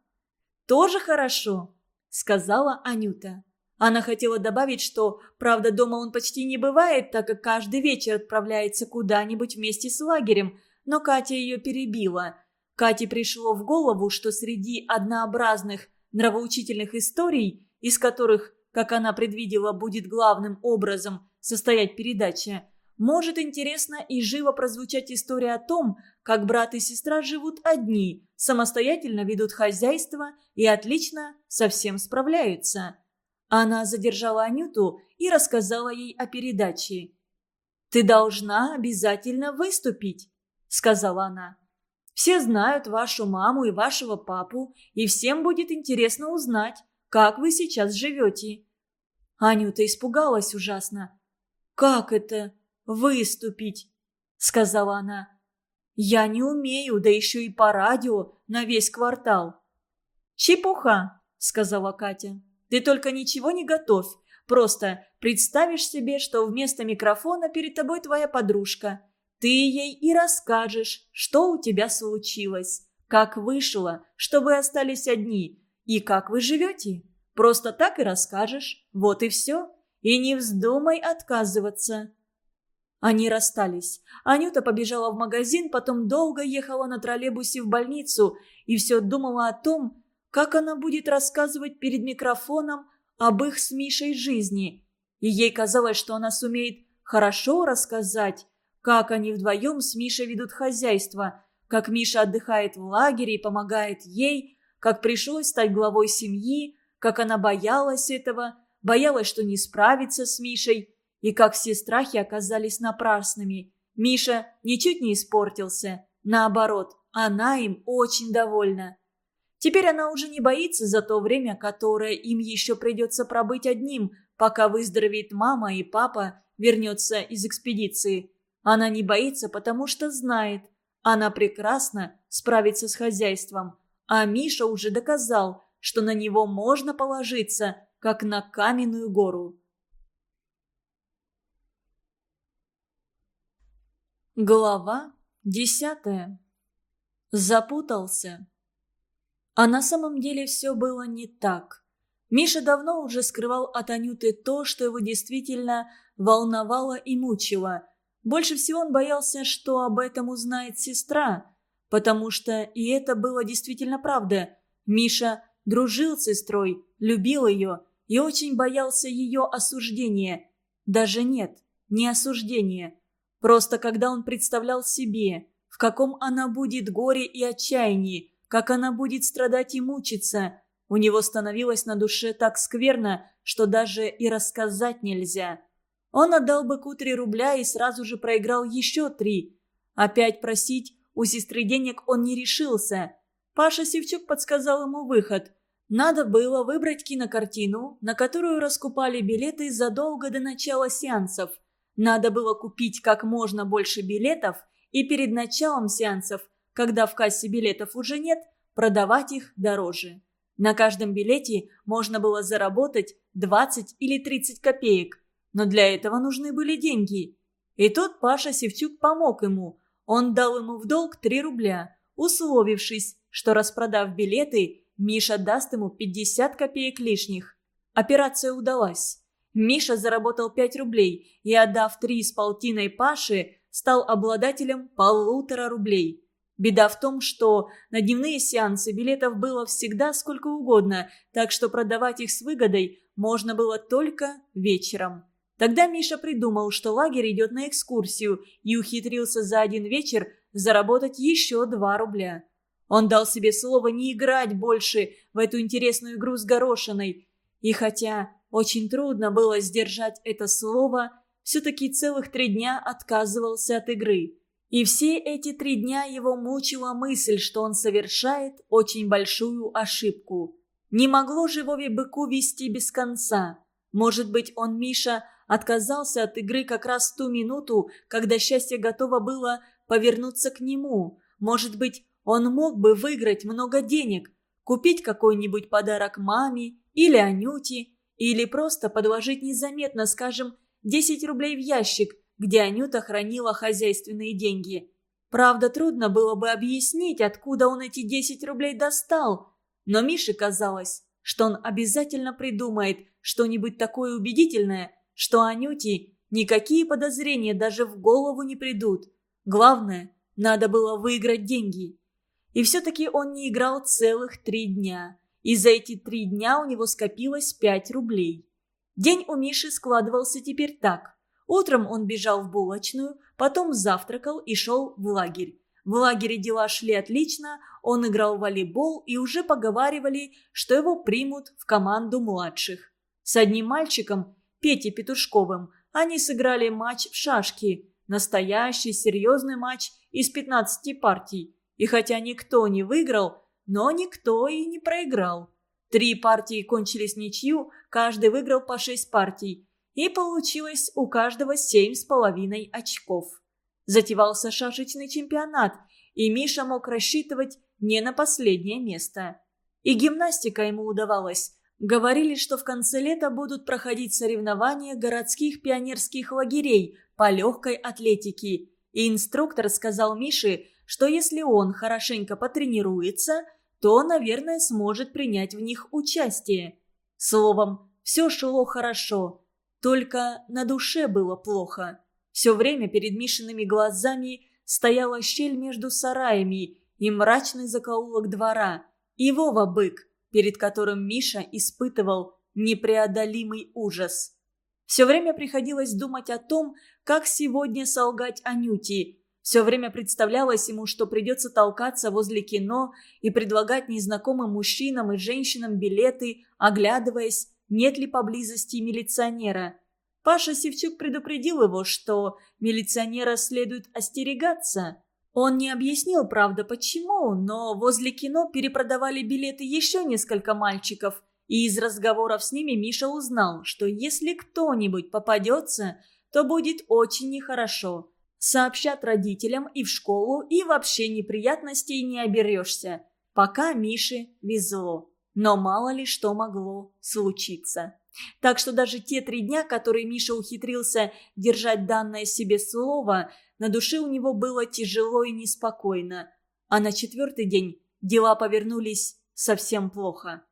«Тоже хорошо», – сказала Анюта. Она хотела добавить, что, правда, дома он почти не бывает, так как каждый вечер отправляется куда-нибудь вместе с лагерем – но Катя ее перебила. Кате пришло в голову, что среди однообразных нравоучительных историй, из которых, как она предвидела, будет главным образом состоять передача, может интересно и живо прозвучать история о том, как брат и сестра живут одни, самостоятельно ведут хозяйство и отлично со всем справляются. Она задержала Анюту и рассказала ей о передаче. «Ты должна обязательно выступить», сказала она. «Все знают вашу маму и вашего папу, и всем будет интересно узнать, как вы сейчас живете». Анюта испугалась ужасно. «Как это? Выступить?» — сказала она. «Я не умею, да еще и по радио на весь квартал». «Чепуха», — сказала Катя. «Ты только ничего не готовь. Просто представишь себе, что вместо микрофона перед тобой твоя подружка. Ты ей и расскажешь, что у тебя случилось, как вышло, что вы остались одни, и как вы живете. Просто так и расскажешь. Вот и все. И не вздумай отказываться». Они расстались. Анюта побежала в магазин, потом долго ехала на троллейбусе в больницу и все думала о том, как она будет рассказывать перед микрофоном об их с Мишей жизни. И ей казалось, что она сумеет хорошо рассказать, как они вдвоем с Мишей ведут хозяйство, как Миша отдыхает в лагере и помогает ей, как пришлось стать главой семьи, как она боялась этого, боялась, что не справится с Мишей, и как все страхи оказались напрасными. Миша ничуть не испортился. Наоборот, она им очень довольна. Теперь она уже не боится за то время, которое им еще придется пробыть одним, пока выздоровеет мама и папа вернется из экспедиции. Она не боится, потому что знает, она прекрасно справится с хозяйством. А Миша уже доказал, что на него можно положиться, как на каменную гору. Глава десятая. Запутался. А на самом деле все было не так. Миша давно уже скрывал от Анюты то, что его действительно волновало и мучило. Больше всего он боялся, что об этом узнает сестра, потому что и это было действительно правда. Миша дружил с сестрой, любил ее и очень боялся ее осуждения. Даже нет, не осуждения – Просто когда он представлял себе, в каком она будет горе и отчаянии, как она будет страдать и мучиться, у него становилось на душе так скверно, что даже и рассказать нельзя. Он отдал быку три рубля и сразу же проиграл еще три. Опять просить у сестры денег он не решился. Паша Севчук подсказал ему выход. Надо было выбрать кинокартину, на которую раскупали билеты задолго до начала сеансов – надо было купить как можно больше билетов и перед началом сеансов, когда в кассе билетов уже нет, продавать их дороже. На каждом билете можно было заработать 20 или 30 копеек, но для этого нужны были деньги. И тут Паша Севчук помог ему. Он дал ему в долг 3 рубля, условившись, что распродав билеты, Миша даст ему 50 копеек лишних. Операция удалась. Миша заработал 5 рублей и, отдав три с полтиной Паше, стал обладателем полутора рублей. Беда в том, что на дневные сеансы билетов было всегда сколько угодно, так что продавать их с выгодой можно было только вечером. Тогда Миша придумал, что лагерь идет на экскурсию и ухитрился за один вечер заработать еще 2 рубля. Он дал себе слово не играть больше в эту интересную игру с горошиной. И хотя очень трудно было сдержать это слово, все-таки целых три дня отказывался от игры. И все эти три дня его мучила мысль, что он совершает очень большую ошибку. Не могло же Вове быку вести без конца. Может быть, он, Миша, отказался от игры как раз в ту минуту, когда счастье готово было повернуться к нему. Может быть, он мог бы выиграть много денег, купить какой-нибудь подарок маме или Анюте, или просто подложить незаметно, скажем, 10 рублей в ящик, где Анюта хранила хозяйственные деньги. Правда, трудно было бы объяснить, откуда он эти 10 рублей достал. Но Мише казалось, что он обязательно придумает что-нибудь такое убедительное, что Анюте никакие подозрения даже в голову не придут. Главное, надо было выиграть деньги. И все-таки он не играл целых три дня и за эти три дня у него скопилось пять рублей. День у Миши складывался теперь так. Утром он бежал в булочную, потом завтракал и шел в лагерь. В лагере дела шли отлично, он играл в волейбол и уже поговаривали, что его примут в команду младших. С одним мальчиком, Петей Петушковым, они сыграли матч в шашки. Настоящий серьезный матч из 15 партий. И хотя никто не выиграл, но никто и не проиграл. Три партии кончились ничью, каждый выиграл по шесть партий. И получилось у каждого семь с половиной очков. Затевался шашечный чемпионат, и Миша мог рассчитывать не на последнее место. И гимнастика ему удавалась. Говорили, что в конце лета будут проходить соревнования городских пионерских лагерей по легкой атлетике. И инструктор сказал Мише, что если он хорошенько потренируется, то, наверное, сможет принять в них участие. Словом, все шло хорошо, только на душе было плохо. Все время перед Мишиными глазами стояла щель между сараями и мрачный закоулок двора, и Вова-бык, перед которым Миша испытывал непреодолимый ужас. Все время приходилось думать о том, как сегодня солгать Анюте. Все время представлялось ему, что придется толкаться возле кино и предлагать незнакомым мужчинам и женщинам билеты, оглядываясь, нет ли поблизости милиционера. Паша Севчук предупредил его, что милиционера следует остерегаться. Он не объяснил, правда, почему, но возле кино перепродавали билеты еще несколько мальчиков – и из разговоров с ними Миша узнал, что если кто-нибудь попадется, то будет очень нехорошо. Сообщат родителям и в школу, и вообще неприятностей не оберешься. Пока Мише везло. Но мало ли что могло случиться. Так что даже те три дня, которые Миша ухитрился держать данное себе слово, на душе у него было тяжело и неспокойно. А на четвертый день дела повернулись совсем плохо.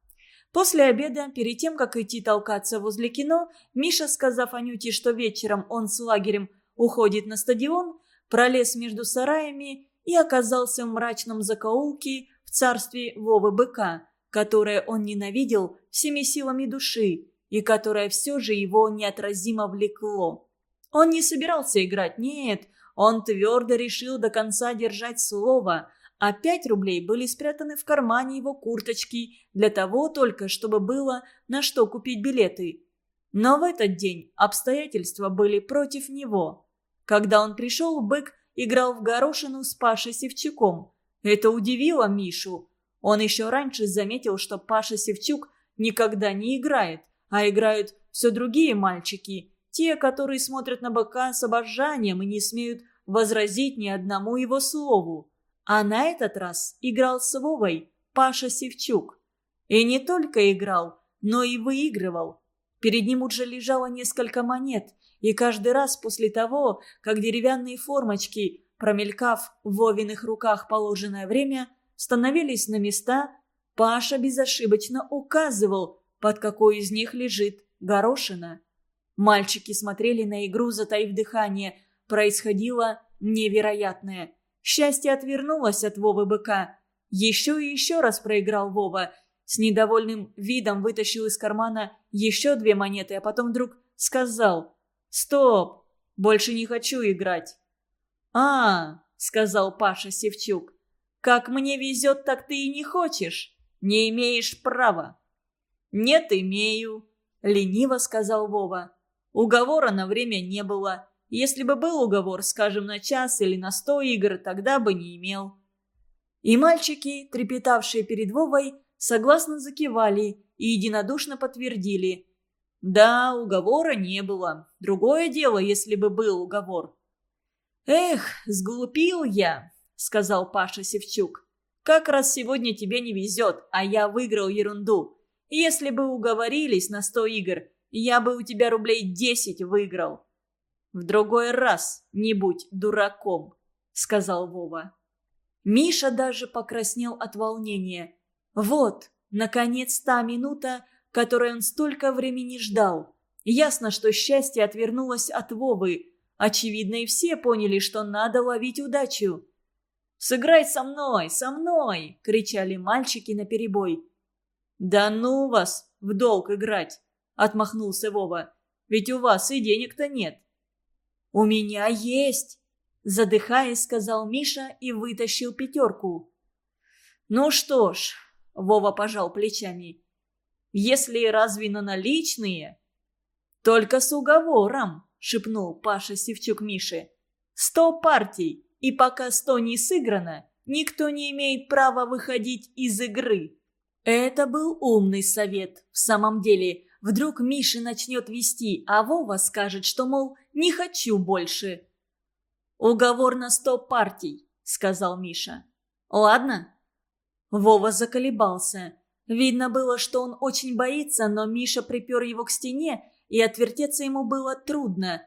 После обеда, перед тем, как идти толкаться возле кино, Миша, сказав Анюте, что вечером он с лагерем уходит на стадион, пролез между сараями и оказался в мрачном закоулке в царстве Вовы Быка, которое он ненавидел всеми силами души и которое все же его неотразимо влекло. Он не собирался играть, нет, он твердо решил до конца держать слово – а пять рублей были спрятаны в кармане его курточки для того только, чтобы было на что купить билеты. Но в этот день обстоятельства были против него. Когда он пришел, бык играл в горошину с Пашей Севчуком. Это удивило Мишу. Он еще раньше заметил, что Паша Севчук никогда не играет, а играют все другие мальчики, те, которые смотрят на быка с обожанием и не смеют возразить ни одному его слову. А на этот раз играл с Вовой Паша Севчук. И не только играл, но и выигрывал. Перед ним уже лежало несколько монет, и каждый раз после того, как деревянные формочки, промелькав в Вовиных руках положенное время, становились на места, Паша безошибочно указывал, под какой из них лежит горошина. Мальчики смотрели на игру, затаив дыхание. Происходило невероятное – Счастье отвернулось от Вовы быка. Еще и еще раз проиграл Вова. С недовольным видом вытащил из кармана еще две монеты, а потом вдруг сказал «Стоп! Больше не хочу играть». «А, — сказал Паша Севчук, — как мне везет, так ты и не хочешь. Не имеешь права». «Нет, имею», — лениво сказал Вова. «Уговора на время не было. Если бы был уговор, скажем, на час или на сто игр, тогда бы не имел. И мальчики, трепетавшие перед Вовой, согласно закивали и единодушно подтвердили. Да, уговора не было. Другое дело, если бы был уговор. «Эх, сглупил я», — сказал Паша Севчук. «Как раз сегодня тебе не везет, а я выиграл ерунду. Если бы уговорились на сто игр, я бы у тебя рублей десять выиграл». «В другой раз не будь дураком», — сказал Вова. Миша даже покраснел от волнения. Вот, наконец, та минута, которой он столько времени ждал. Ясно, что счастье отвернулось от Вовы. Очевидно, и все поняли, что надо ловить удачу. «Сыграй со мной, со мной!» — кричали мальчики наперебой. «Да ну вас в долг играть!» — отмахнулся Вова. «Ведь у вас и денег-то нет». «У меня есть!» Задыхаясь, сказал Миша и вытащил пятерку. «Ну что ж», — Вова пожал плечами, — «если разве на наличные?» «Только с уговором», — шепнул Паша Севчук Мише. «Сто партий, и пока сто не сыграно, никто не имеет права выходить из игры». Это был умный совет, в самом деле. Вдруг Миша начнет вести, а Вова скажет, что, мол, не хочу больше. «Уговор на сто партий», — сказал Миша. «Ладно?» Вова заколебался. Видно было, что он очень боится, но Миша припер его к стене, и отвертеться ему было трудно.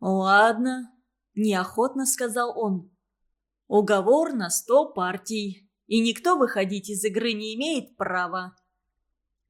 «Ладно», — неохотно сказал он. «Уговор на сто партий, и никто выходить из игры не имеет права».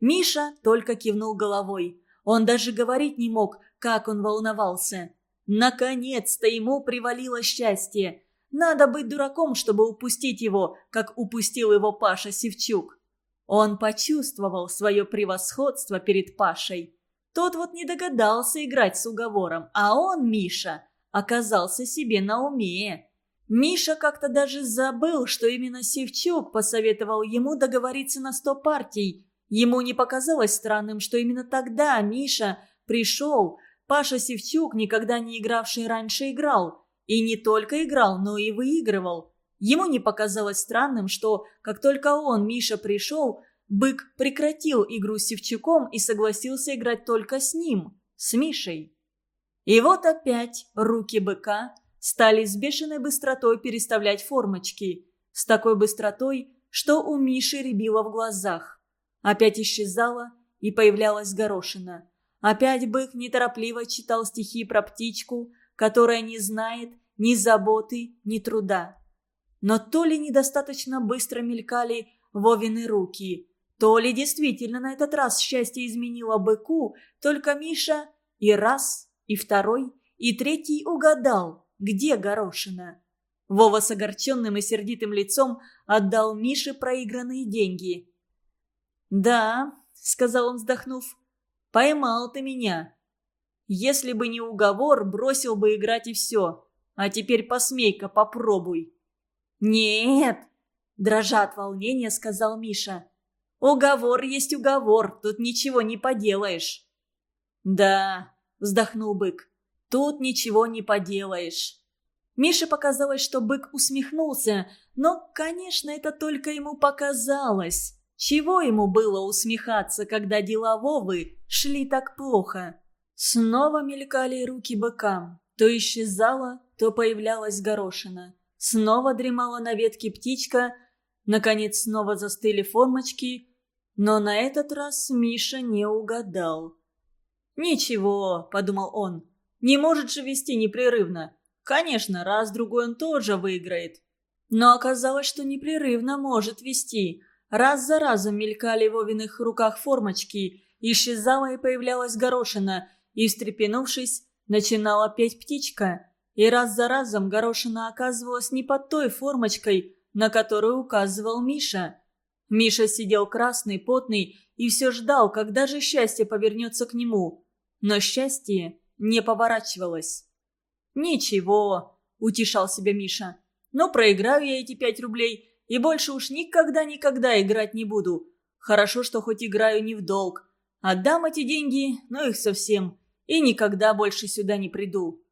Миша только кивнул головой. Он даже говорить не мог, как он волновался. Наконец-то ему привалило счастье. Надо быть дураком, чтобы упустить его, как упустил его Паша Севчук. Он почувствовал свое превосходство перед Пашей. Тот вот не догадался играть с уговором, а он, Миша, оказался себе на уме. Миша как-то даже забыл, что именно Севчук посоветовал ему договориться на сто партий. Ему не показалось странным, что именно тогда Миша пришел, Паша Севчук, никогда не игравший раньше, играл. И не только играл, но и выигрывал. Ему не показалось странным, что, как только он, Миша, пришел, бык прекратил игру с Севчуком и согласился играть только с ним, с Мишей. И вот опять руки быка стали с бешеной быстротой переставлять формочки. С такой быстротой, что у Миши рябило в глазах. Опять исчезала и появлялась горошина. Опять бык неторопливо читал стихи про птичку, которая не знает ни заботы, ни труда. Но то ли недостаточно быстро мелькали Вовины руки, то ли действительно на этот раз счастье изменило быку, только Миша и раз, и второй, и третий угадал, где горошина. Вова с огорченным и сердитым лицом отдал Мише проигранные деньги. «Да», — сказал он, вздохнув, Поймал ты меня. Если бы не уговор, бросил бы играть и все. А теперь посмей-ка, попробуй». «Нет!» – дрожа от волнения, сказал Миша. «Уговор есть уговор, тут ничего не поделаешь». «Да», – вздохнул бык, – «тут ничего не поделаешь». Мише показалось, что бык усмехнулся, но, конечно, это только ему показалось. Чего ему было усмехаться, когда дела Вовы шли так плохо? Снова мелькали руки быка. То исчезала, то появлялась горошина. Снова дремала на ветке птичка. Наконец снова застыли формочки. Но на этот раз Миша не угадал. «Ничего», — подумал он, — «не может же вести непрерывно. Конечно, раз-другой он тоже выиграет». Но оказалось, что непрерывно может вести. Раз за разом мелькали в Вовиных руках формочки, исчезала и появлялась горошина, и, встрепенувшись, начинала петь птичка. И раз за разом горошина оказывалась не под той формочкой, на которую указывал Миша. Миша сидел красный, потный и все ждал, когда же счастье повернется к нему. Но счастье не поворачивалось. «Ничего», — утешал себя Миша. «Ну, проиграю я эти пять рублей, и больше уж никогда-никогда играть не буду. Хорошо, что хоть играю не в долг. Отдам эти деньги, но их совсем. И никогда больше сюда не приду.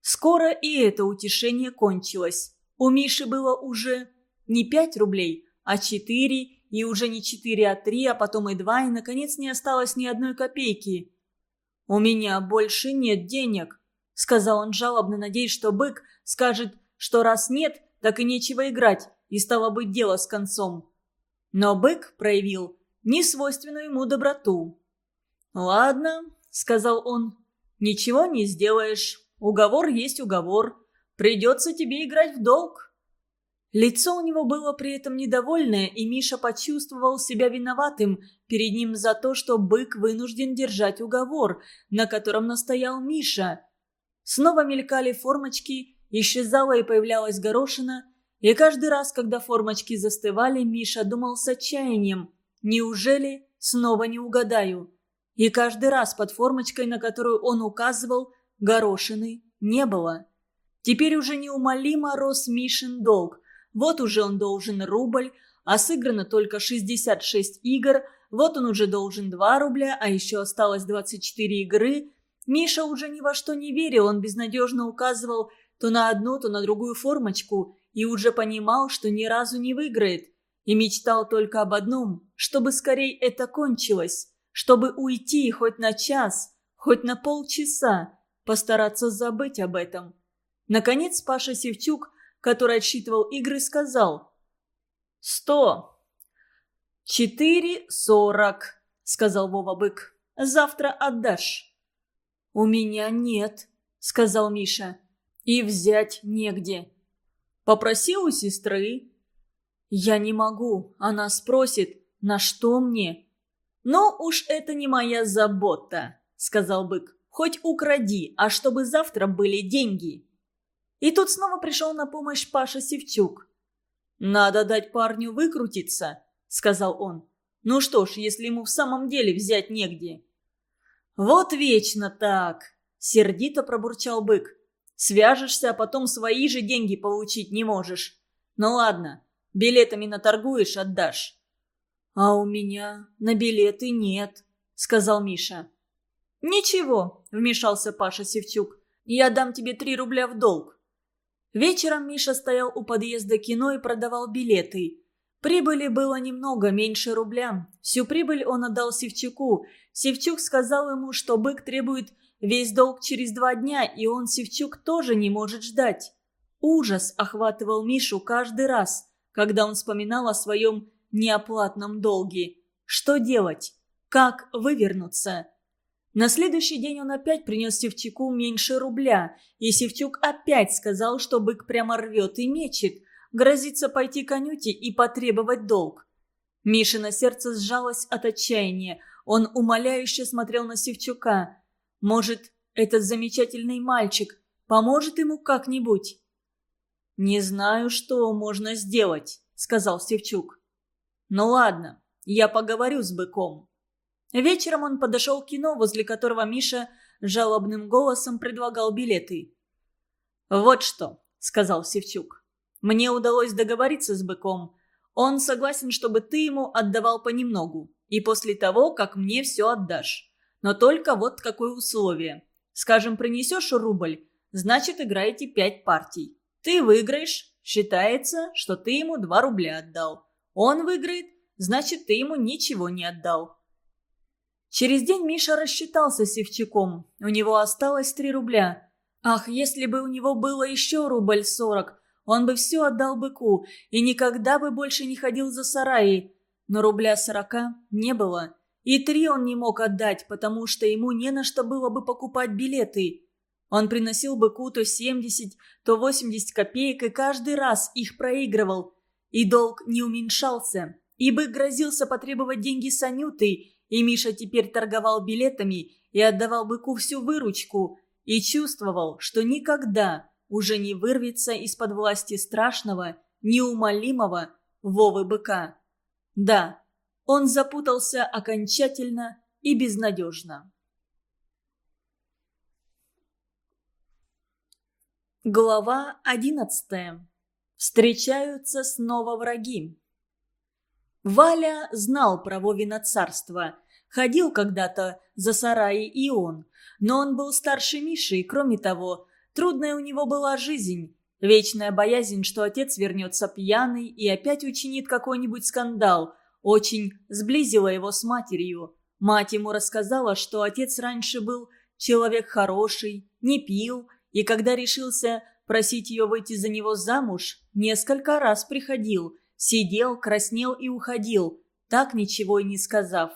Скоро и это утешение кончилось. У Миши было уже не пять рублей, а четыре, и уже не четыре, а три, а потом и два, и, наконец, не осталось ни одной копейки. «У меня больше нет денег», — сказал он жалобно, надеясь, что бык скажет, что раз нет, так и нечего играть, и стало быть дело с концом. Но бык проявил несвойственную ему доброту. «Ладно», — сказал он, — «ничего не сделаешь. Уговор есть уговор. Придется тебе играть в долг». Лицо у него было при этом недовольное, и Миша почувствовал себя виноватым перед ним за то, что бык вынужден держать уговор, на котором настоял Миша. Снова мелькали формочки, исчезала и появлялась горошина, и каждый раз, когда формочки застывали, Миша думал с отчаянием. «Неужели снова не угадаю?» И каждый раз под формочкой, на которую он указывал, горошины не было. Теперь уже неумолимо рос Мишин долг. Вот уже он должен рубль, а сыграно только 66 игр, вот он уже должен 2 рубля, а еще осталось 24 игры. Миша уже ни во что не верил, он безнадежно указывал то на одну, то на другую формочку и уже понимал, что ни разу не выиграет, и мечтал только об одном, чтобы скорее это кончилось, чтобы уйти хоть на час, хоть на полчаса, постараться забыть об этом. Наконец Паша Севчук, который отсчитывал игры, сказал «Сто». «Четыре сорок», — сказал Вова Бык. «Завтра отдашь». «У меня нет», — сказал Миша. «И взять негде». Попроси у сестры». «Я не могу. Она спросит, на что мне?» «Ну уж это не моя забота», — сказал бык. хоть укради, а чтобы завтра были деньги. И тут снова пришел на помощь Паша Севчук. «Надо дать парню выкрутиться», — сказал он. «Ну что ж, если ему в самом деле взять негде». «Вот вечно так», — сердито пробурчал бык. «Свяжешься, а потом свои же деньги получить не можешь. Ну ладно, билетами наторгуешь, отдашь». «А у меня на билеты нет», — сказал Миша. «Ничего», — вмешался Паша Севчук. «Я дам тебе три рубля в долг». Вечером Миша стоял у подъезда кино и продавал билеты. Прибыли было немного, меньше рубля. Всю прибыль он отдал Севчуку. Севчук сказал ему, что бык требует весь долг через два дня, и он, Севчук, тоже не может ждать. Ужас охватывал Мишу каждый раз, когда он вспоминал о своем неоплатном долге. Что делать? Как вывернуться? На следующий день он опять принес Севчуку меньше рубля, и Севчук опять сказал, что бык прямо рвет и мечет, грозится пойти к Анюте и потребовать долг. Мишина сердце сжалось от отчаяния. Он умоляюще смотрел на Севчука. Может, этот замечательный мальчик поможет ему как-нибудь? «Не знаю, что можно сделать», — сказал Севчук. «Ну ладно, я поговорю с быком». Вечером он подошел к кино, возле которого Миша жалобным голосом предлагал билеты. «Вот что», — сказал Севчук. «Мне удалось договориться с быком. Он согласен, чтобы ты ему отдавал понемногу, и после того, как мне все отдашь. Но только вот какое условие. Скажем, принесешь рубль, значит, играете пять партий. Ты выиграешь, считается, что ты ему два рубля отдал. Он выиграет, значит, ты ему ничего не отдал. Через день Миша рассчитался с Севчаком. У него осталось три рубля. Ах, если бы у него было еще рубль сорок, он бы все отдал быку и никогда бы больше не ходил за сараи. Но рубля сорока не было. И три он не мог отдать, потому что ему не на что было бы покупать билеты. Он приносил быку то семьдесят, то восемьдесят копеек и каждый раз их проигрывал. И долг не уменьшался. И бык грозился потребовать деньги с Анютой, и Миша теперь торговал билетами и отдавал быку всю выручку, и чувствовал, что никогда уже не вырвется из-под власти страшного, неумолимого Вовы быка. Да, он запутался окончательно и безнадежно. Глава одиннадцатая. Встречаются снова враги. Валя знал про Вовино царство. Ходил когда-то за сараи и он. Но он был старше Миши, и, кроме того, трудная у него была жизнь. Вечная боязнь, что отец вернется пьяный и опять учинит какой-нибудь скандал, очень сблизила его с матерью. Мать ему рассказала, что отец раньше был человек хороший, не пил, и когда решился просить ее выйти за него замуж, несколько раз приходил – Сидел, краснел и уходил, так ничего и не сказав.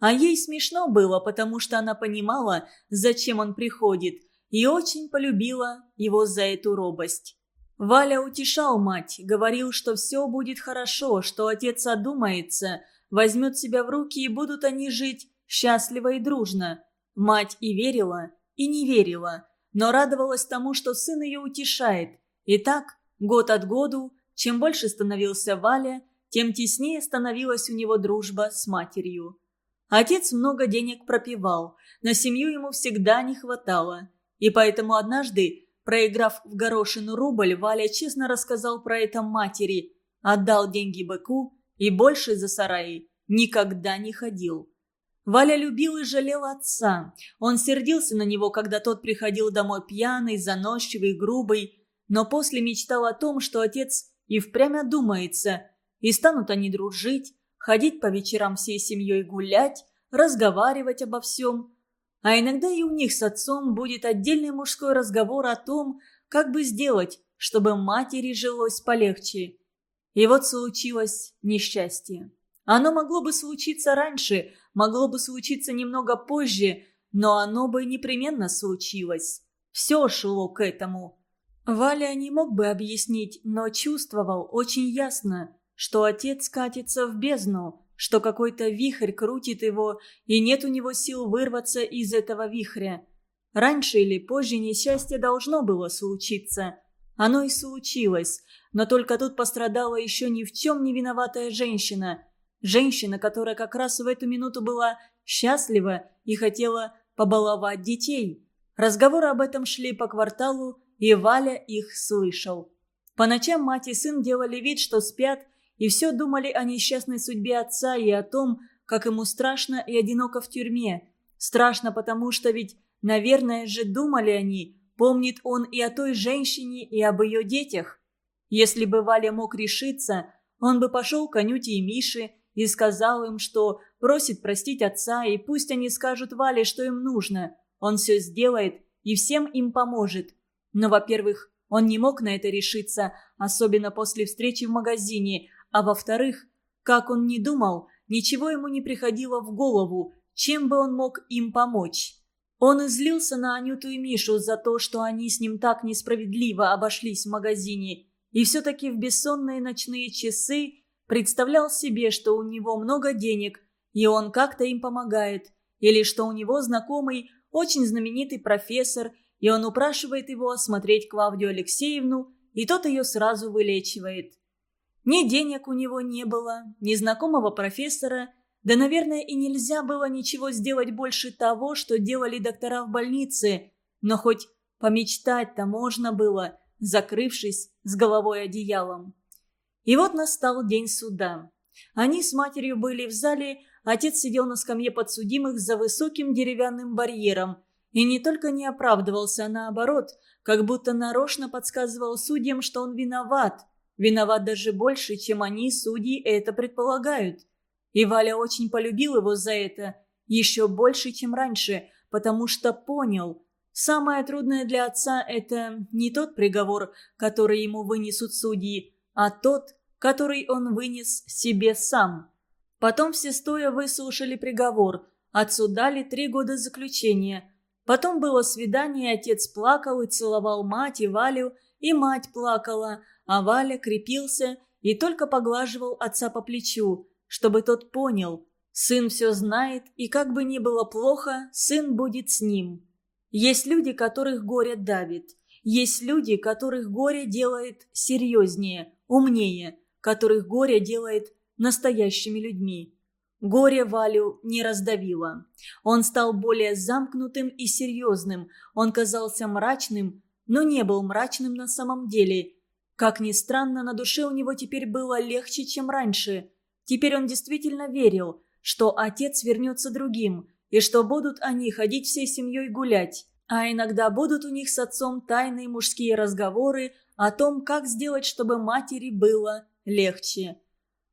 А ей смешно было, потому что она понимала, зачем он приходит, и очень полюбила его за эту робость. Валя утешал мать, говорил, что все будет хорошо, что отец одумается, возьмет себя в руки и будут они жить счастливо и дружно. Мать и верила, и не верила, но радовалась тому, что сын ее утешает. И так, год от году, чем больше становился Валя, тем теснее становилась у него дружба с матерью. Отец много денег пропивал, на семью ему всегда не хватало. И поэтому однажды, проиграв в горошину рубль, Валя честно рассказал про это матери, отдал деньги быку и больше за сараи никогда не ходил. Валя любил и жалел отца. Он сердился на него, когда тот приходил домой пьяный, заносчивый, грубый, но после мечтал о том, что отец и впрямь одумается, и станут они дружить, ходить по вечерам всей семьей гулять, разговаривать обо всем. А иногда и у них с отцом будет отдельный мужской разговор о том, как бы сделать, чтобы матери жилось полегче. И вот случилось несчастье. Оно могло бы случиться раньше, могло бы случиться немного позже, но оно бы непременно случилось. Все шло к этому. Валя не мог бы объяснить, но чувствовал очень ясно, что отец катится в бездну, что какой-то вихрь крутит его, и нет у него сил вырваться из этого вихря. Раньше или позже несчастье должно было случиться. Оно и случилось, но только тут пострадала еще ни в чем не виноватая женщина. Женщина, которая как раз в эту минуту была счастлива и хотела побаловать детей. Разговоры об этом шли по кварталу, и Валя их слышал. По ночам мать и сын делали вид, что спят, и все думали о несчастной судьбе отца и о том, как ему страшно и одиноко в тюрьме. Страшно, потому что ведь, наверное же, думали они, помнит он и о той женщине, и об ее детях. Если бы Валя мог решиться, он бы пошел к Анюте и Мише и сказал им, что просит простить отца, и пусть они скажут Вале, что им нужно. Он все сделает и всем им поможет. Но, во-первых, он не мог на это решиться, особенно после встречи в магазине, а во-вторых, как он не думал, ничего ему не приходило в голову, чем бы он мог им помочь. Он излился на Анюту и Мишу за то, что они с ним так несправедливо обошлись в магазине, и все-таки в бессонные ночные часы представлял себе, что у него много денег, и он как-то им помогает, или что у него знакомый, очень знаменитый профессор, и он упрашивает его осмотреть Клавдию Алексеевну, и тот ее сразу вылечивает. Ни денег у него не было, ни знакомого профессора, да, наверное, и нельзя было ничего сделать больше того, что делали доктора в больнице, но хоть помечтать-то можно было, закрывшись с головой одеялом. И вот настал день суда. Они с матерью были в зале, отец сидел на скамье подсудимых за высоким деревянным барьером – и не только не оправдывался, а наоборот, как будто нарочно подсказывал судьям, что он виноват. Виноват даже больше, чем они, судьи, это предполагают. И Валя очень полюбил его за это, еще больше, чем раньше, потому что понял. Самое трудное для отца – это не тот приговор, который ему вынесут судьи, а тот, который он вынес себе сам. Потом все стоя выслушали приговор. Отцу дали три года заключения – Потом было свидание, отец плакал и целовал мать и Валю, и мать плакала, а Валя крепился и только поглаживал отца по плечу, чтобы тот понял, сын все знает, и как бы ни было плохо, сын будет с ним. Есть люди, которых горе давит. Есть люди, которых горе делает серьезнее, умнее, которых горе делает настоящими людьми. Горе Валю не раздавило. Он стал более замкнутым и серьезным. Он казался мрачным, но не был мрачным на самом деле. Как ни странно, на душе у него теперь было легче, чем раньше. Теперь он действительно верил, что отец вернется другим, и что будут они ходить всей семьей гулять. А иногда будут у них с отцом тайные мужские разговоры о том, как сделать, чтобы матери было легче.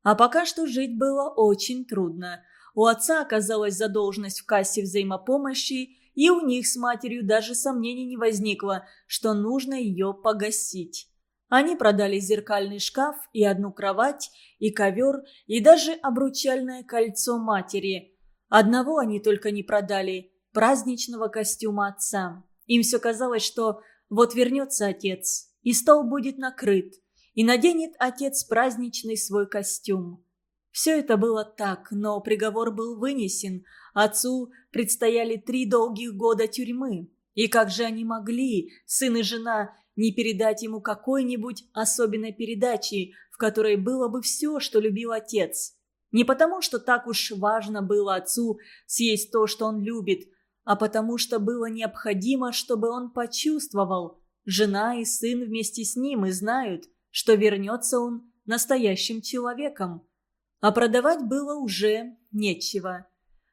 А пока что жить было очень трудно. У отца оказалась задолженность в кассе взаимопомощи, и у них с матерью даже сомнений не возникло, что нужно ее погасить. Они продали зеркальный шкаф и одну кровать, и ковер, и даже обручальное кольцо матери. Одного они только не продали – праздничного костюма отца. Им все казалось, что вот вернется отец, и стол будет накрыт – и наденет отец праздничный свой костюм. Все это было так, но приговор был вынесен. Отцу предстояли три долгих года тюрьмы. И как же они могли, сын и жена, не передать ему какой-нибудь особенной передачи, в которой было бы все, что любил отец? Не потому, что так уж важно было отцу съесть то, что он любит, а потому что было необходимо, чтобы он почувствовал. Жена и сын вместе с ним и знают – что вернется он настоящим человеком. А продавать было уже нечего.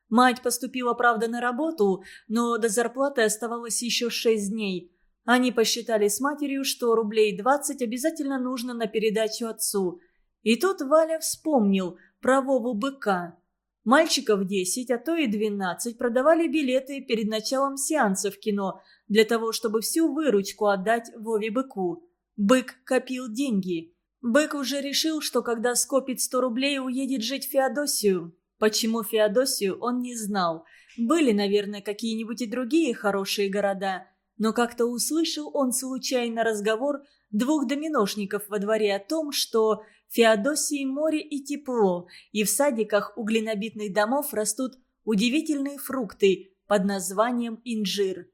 Мать поступила, правда, на работу, но до зарплаты оставалось еще шесть дней. Они посчитали с матерью, что рублей двадцать обязательно нужно на передачу отцу. И тут Валя вспомнил про Вову быка. Мальчиков десять, а то и двенадцать продавали билеты перед началом сеанса в кино для того, чтобы всю выручку отдать Вове быку. Бык копил деньги. Бык уже решил, что когда скопит сто рублей, уедет жить в Феодосию. Почему Феодосию, он не знал. Были, наверное, какие-нибудь и другие хорошие города. Но как-то услышал он случайно разговор двух доминошников во дворе о том, что Феодосии море и тепло, и в садиках у глинобитных домов растут удивительные фрукты под названием инжир.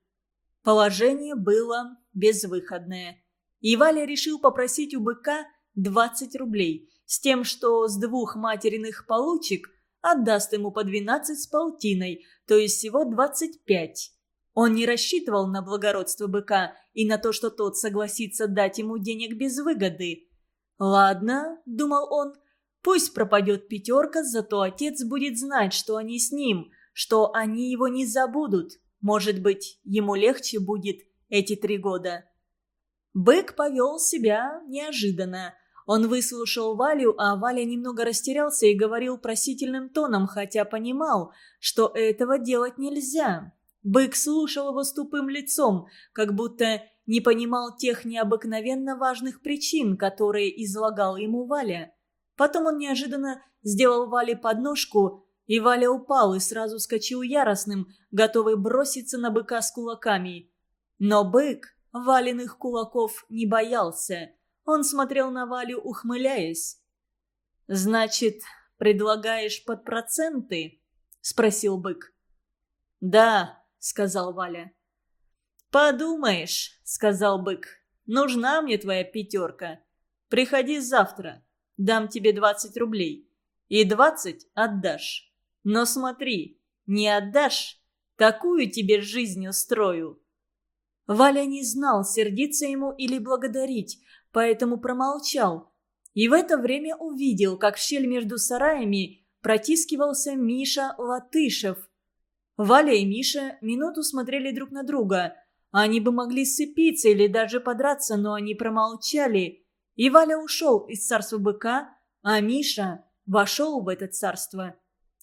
Положение было безвыходное. И Валя решил попросить у быка 20 рублей, с тем, что с двух материных получек отдаст ему по 12 с полтиной, то есть всего 25. Он не рассчитывал на благородство быка и на то, что тот согласится дать ему денег без выгоды. «Ладно», — думал он, — «пусть пропадет пятерка, зато отец будет знать, что они с ним, что они его не забудут. Может быть, ему легче будет эти три года». Бык повел себя неожиданно. Он выслушал Валю, а Валя немного растерялся и говорил просительным тоном, хотя понимал, что этого делать нельзя. Бык слушал его с тупым лицом, как будто не понимал тех необыкновенно важных причин, которые излагал ему Валя. Потом он неожиданно сделал Вале подножку, и Валя упал и сразу скочил яростным, готовый броситься на быка с кулаками. Но бык Валиных кулаков не боялся. Он смотрел на Валю, ухмыляясь. «Значит, предлагаешь под проценты?» – спросил бык. «Да», сказал Валя. «Подумаешь», — сказал бык, — «нужна мне твоя пятерка. Приходи завтра, дам тебе двадцать рублей. И двадцать отдашь. Но смотри, не отдашь, такую тебе жизнь устрою». Валя не знал, сердиться ему или благодарить, поэтому промолчал. И в это время увидел, как в щель между сараями протискивался Миша Латышев – Валя и Миша минуту смотрели друг на друга. Они бы могли сцепиться или даже подраться, но они промолчали. И Валя ушел из царства быка, а Миша вошел в это царство.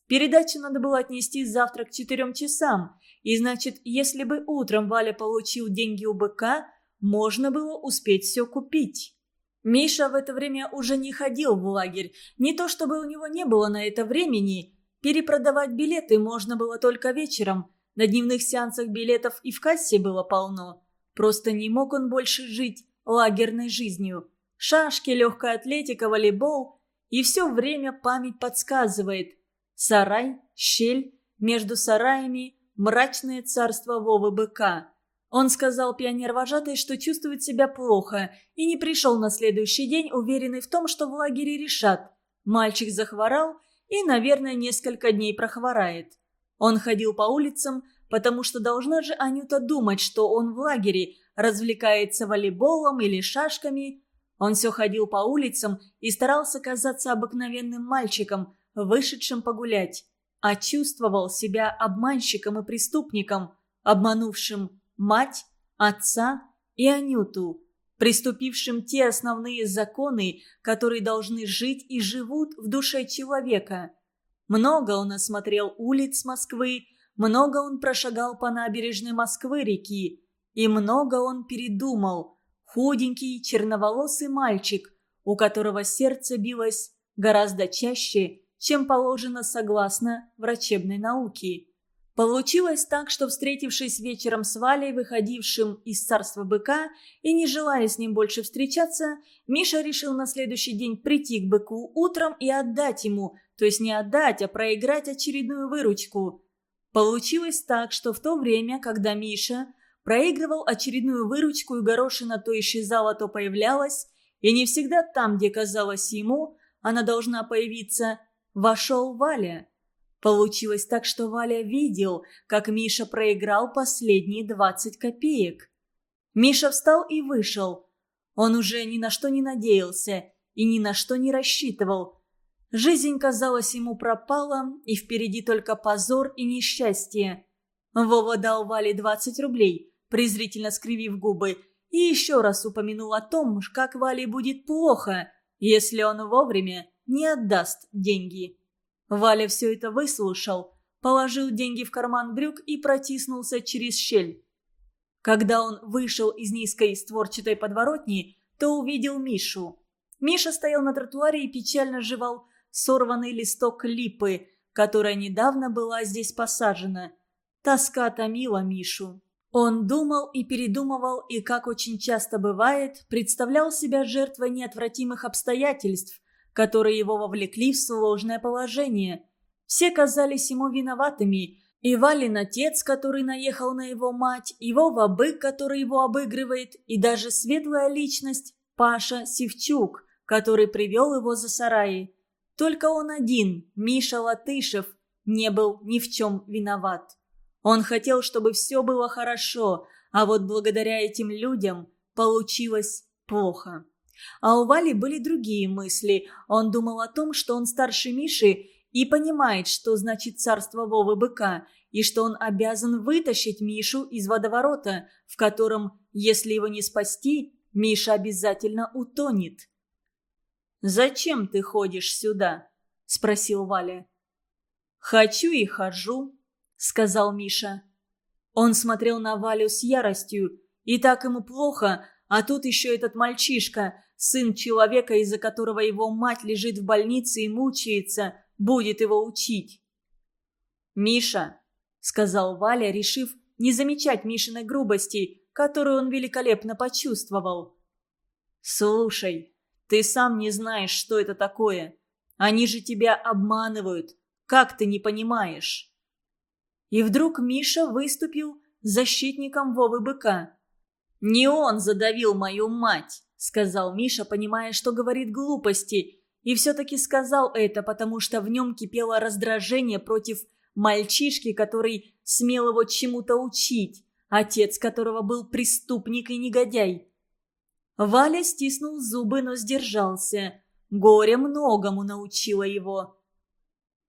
Передачу надо было отнести завтра к четырем часам. И значит, если бы утром Валя получил деньги у быка, можно было успеть все купить. Миша в это время уже не ходил в лагерь. Не то чтобы у него не было на это времени, Перепродавать билеты можно было только вечером. На дневных сеансах билетов и в кассе было полно. Просто не мог он больше жить лагерной жизнью. Шашки, легкая атлетика, волейбол. И все время память подсказывает. Сарай, щель, между сараями мрачное царство Вовы Быка. Он сказал пионер-вожатой, что чувствует себя плохо, и не пришел на следующий день, уверенный в том, что в лагере решат. Мальчик захворал – и, наверное, несколько дней прохворает. Он ходил по улицам, потому что должна же Анюта думать, что он в лагере, развлекается волейболом или шашками. Он все ходил по улицам и старался казаться обыкновенным мальчиком, вышедшим погулять, а чувствовал себя обманщиком и преступником, обманувшим мать, отца и Анюту, приступившим те основные законы, которые должны жить и живут в душе человека. Много он осмотрел улиц Москвы, много он прошагал по набережной Москвы-реки, и много он передумал. Худенький, черноволосый мальчик, у которого сердце билось гораздо чаще, чем положено согласно врачебной науке. Получилось так, что, встретившись вечером с Валей, выходившим из царства быка, и не желая с ним больше встречаться, Миша решил на следующий день прийти к быку утром и отдать ему, то есть не отдать, а проиграть очередную выручку. Получилось так, что в то время, когда Миша проигрывал очередную выручку и горошина то исчезала, то появлялась, и не всегда там, где казалось ему, она должна появиться, вошел Валя. Получилось так, что Валя видел, как Миша проиграл последние 20 копеек. Миша встал и вышел. Он уже ни на что не надеялся и ни на что не рассчитывал. Жизнь, казалось, ему пропала, и впереди только позор и несчастье. Вова дал Вале 20 рублей, презрительно скривив губы, и еще раз упомянул о том, как Вале будет плохо, если он вовремя не отдаст деньги. Валя все это выслушал, положил деньги в карман брюк и протиснулся через щель. Когда он вышел из низкой створчатой подворотни, то увидел Мишу. Миша стоял на тротуаре и печально жевал сорванный листок липы, которая недавно была здесь посажена. Тоска томила Мишу. Он думал и передумывал, и, как очень часто бывает, представлял себя жертвой неотвратимых обстоятельств, которые его вовлекли в сложное положение. Все казались ему виноватыми, И Валин отец, который наехал на его мать, его вабык, который его обыгрывает, и даже светлая личность Паша Севчук, который привел его за сараи. Только он один, Миша Латышев, не был ни в чем виноват. Он хотел, чтобы все было хорошо, а вот благодаря этим людям получилось плохо. А у Вали были другие мысли. Он думал о том, что он старше Миши и понимает, что значит царство Вовы Быка, и что он обязан вытащить Мишу из водоворота, в котором, если его не спасти, Миша обязательно утонет. «Зачем ты ходишь сюда?» – спросил Валя. «Хочу и хожу», – сказал Миша. Он смотрел на Валю с яростью, и так ему плохо, а тут еще этот мальчишка, сын человека, из-за которого его мать лежит в больнице и мучается, будет его учить. «Миша», — сказал Валя, решив не замечать Мишиной грубости, которую он великолепно почувствовал. «Слушай, ты сам не знаешь, что это такое. Они же тебя обманывают. Как ты не понимаешь?» И вдруг Миша выступил защитником Вовы Быка. «Не он задавил мою мать», — сказал Миша, понимая, что говорит глупости, и все-таки сказал это, потому что в нем кипело раздражение против мальчишки, который смел его чему-то учить, отец которого был преступник и негодяй. Валя стиснул зубы, но сдержался. Горе многому научило его.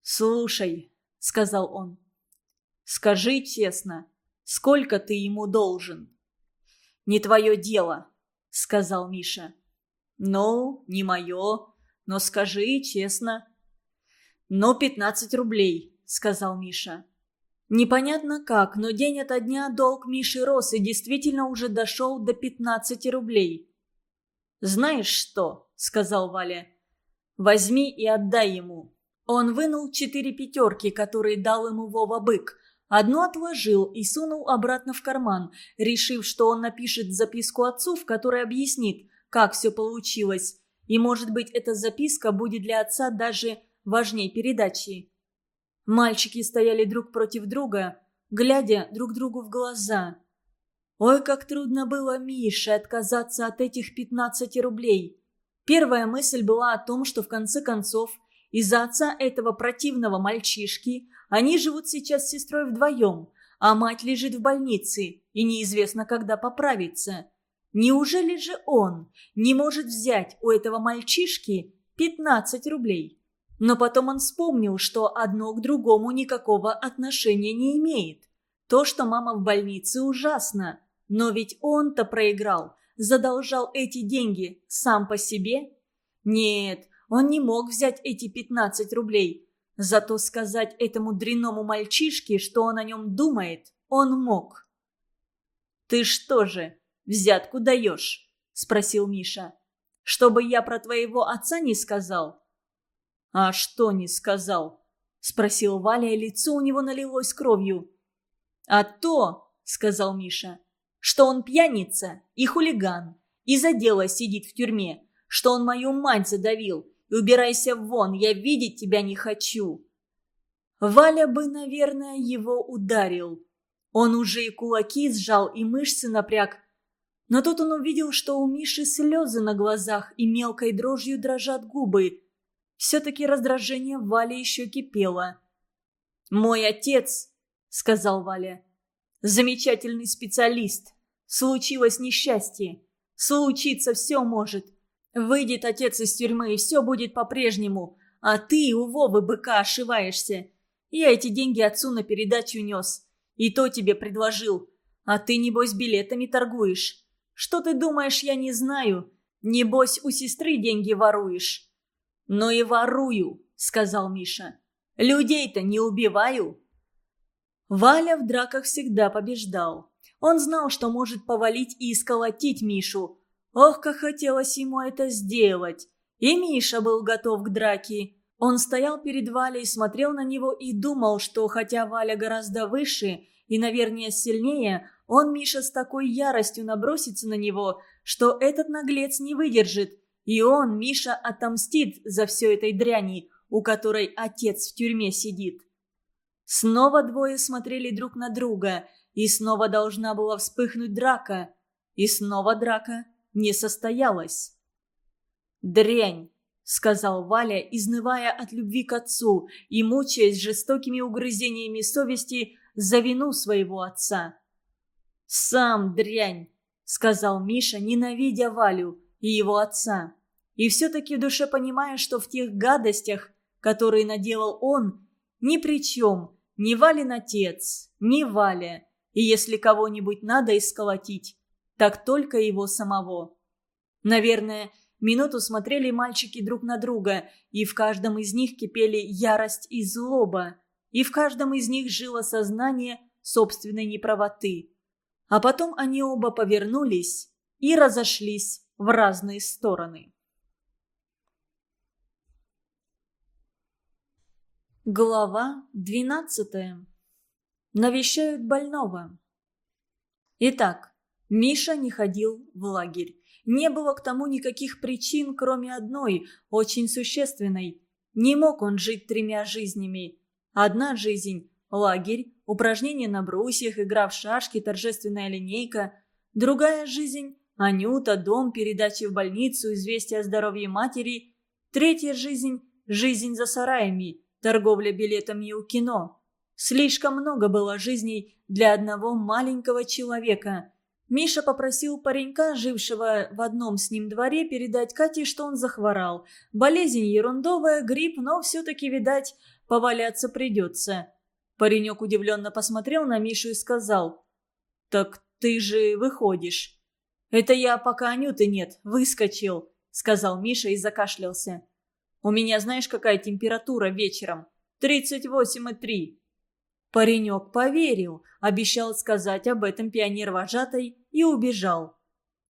«Слушай», — сказал он, — «скажи честно, сколько ты ему должен?» «Не твое дело», — сказал Миша. «Ну, не мое, но скажи честно». «Ну, пятнадцать рублей», — сказал Миша. Непонятно как, но день ото дня долг Миши рос и действительно уже дошел до пятнадцати рублей. «Знаешь что?» — сказал Валя. «Возьми и отдай ему». Он вынул четыре пятерки, которые дал ему Вова Бык. Одну отложил и сунул обратно в карман, решив, что он напишет записку отцу, в которой объяснит, как все получилось, и, может быть, эта записка будет для отца даже важней передачи. Мальчики стояли друг против друга, глядя друг другу в глаза. Ой, как трудно было Мише отказаться от этих 15 рублей. Первая мысль была о том, что в конце концов из-за отца этого противного мальчишки они живут сейчас с сестрой вдвоем, а мать лежит в больнице и неизвестно, когда поправится. Неужели же он не может взять у этого мальчишки 15 рублей? Но потом он вспомнил, что одно к другому никакого отношения не имеет. То, что мама в больнице, ужасно. Но ведь он-то проиграл, задолжал эти деньги сам по себе. Нет, он не мог взять эти 15 рублей. Зато сказать этому дряному мальчишке, что он о нем думает, он мог. «Ты что же, взятку даешь?» – спросил Миша. «Чтобы я про твоего отца не сказал?» «А что не сказал?» – спросил Валя, и лицо у него налилось кровью. «А то», – сказал Миша, – «что он пьяница и хулиган, и за дело сидит в тюрьме, что он мою мать задавил, и убирайся вон, я видеть тебя не хочу». Валя бы, наверное, его ударил. Он уже и кулаки сжал, и мышцы напряг, но тут он увидел, что у Миши слезы на глазах и мелкой дрожью дрожат губы. Все-таки раздражение Вали еще кипело. «Мой отец», — сказал Валя, — «замечательный специалист. Случилось несчастье. Случиться все может. Выйдет отец из тюрьмы, и все будет по-прежнему. А ты у Вовы быка ошиваешься. Я эти деньги отцу на передачу нес. И то тебе предложил. А ты, небось, билетами торгуешь. Что ты думаешь, я не знаю? Небось, у сестры деньги воруешь». «Ну и ворую», — сказал Миша. «Людей-то не убиваю». Валя в драках всегда побеждал. Он знал, что может повалить и исколотить Мишу. Ох, как хотелось ему это сделать. И Миша был готов к драке. Он стоял перед Валей, смотрел на него и думал, что хотя Валя гораздо выше и, наверное, сильнее, он, Миша, с такой яростью набросится на него, что этот наглец не выдержит. И он, Миша, отомстит за все этой дряни, у которой отец в тюрьме сидит. Снова двое смотрели друг на друга, и снова должна была вспыхнуть драка. И снова драка не состоялась. «Дрянь!» — сказал Валя, изнывая от любви к отцу и мучаясь жестокими угрызениями совести за вину своего отца. «Сам дрянь!» — сказал Миша, ненавидя Валю и его отца. И все-таки в душе понимая, что в тех гадостях, которые наделал он, ни при чем ни Валин отец, ни Валя. И если кого-нибудь надо исколотить, так только его самого. Наверное, минуту смотрели мальчики друг на друга, и в каждом из них кипели ярость и злоба, и в каждом из них жило сознание собственной неправоты. А потом они оба повернулись и разошлись в разные стороны. Глава двенадцатая. Навещают больного. Итак, Миша не ходил в лагерь. Не было к тому никаких причин, кроме одной, очень существенной. Не мог он жить тремя жизнями. Одна жизнь – лагерь, упражнения на брусьях, игра в шашки, торжественная линейка. Другая жизнь – Анюта, дом, передачи в больницу, известия о здоровье матери. Третья жизнь – жизнь за сараями, торговля билетами у кино. Слишком много было жизней для одного маленького человека. Миша попросил паренька, жившего в одном с ним дворе, передать Кате, что он захворал. Болезнь ерундовая, грипп, но все-таки, видать, поваляться придется. Паренек удивленно посмотрел на Мишу и сказал, «Так ты же выходишь». «Это я, пока Анюты нет, выскочил», — сказал Миша и закашлялся. «У меня знаешь, какая температура вечером? Тридцать восемь и три». Паренек поверил, обещал сказать об этом пионер-вожатой и убежал.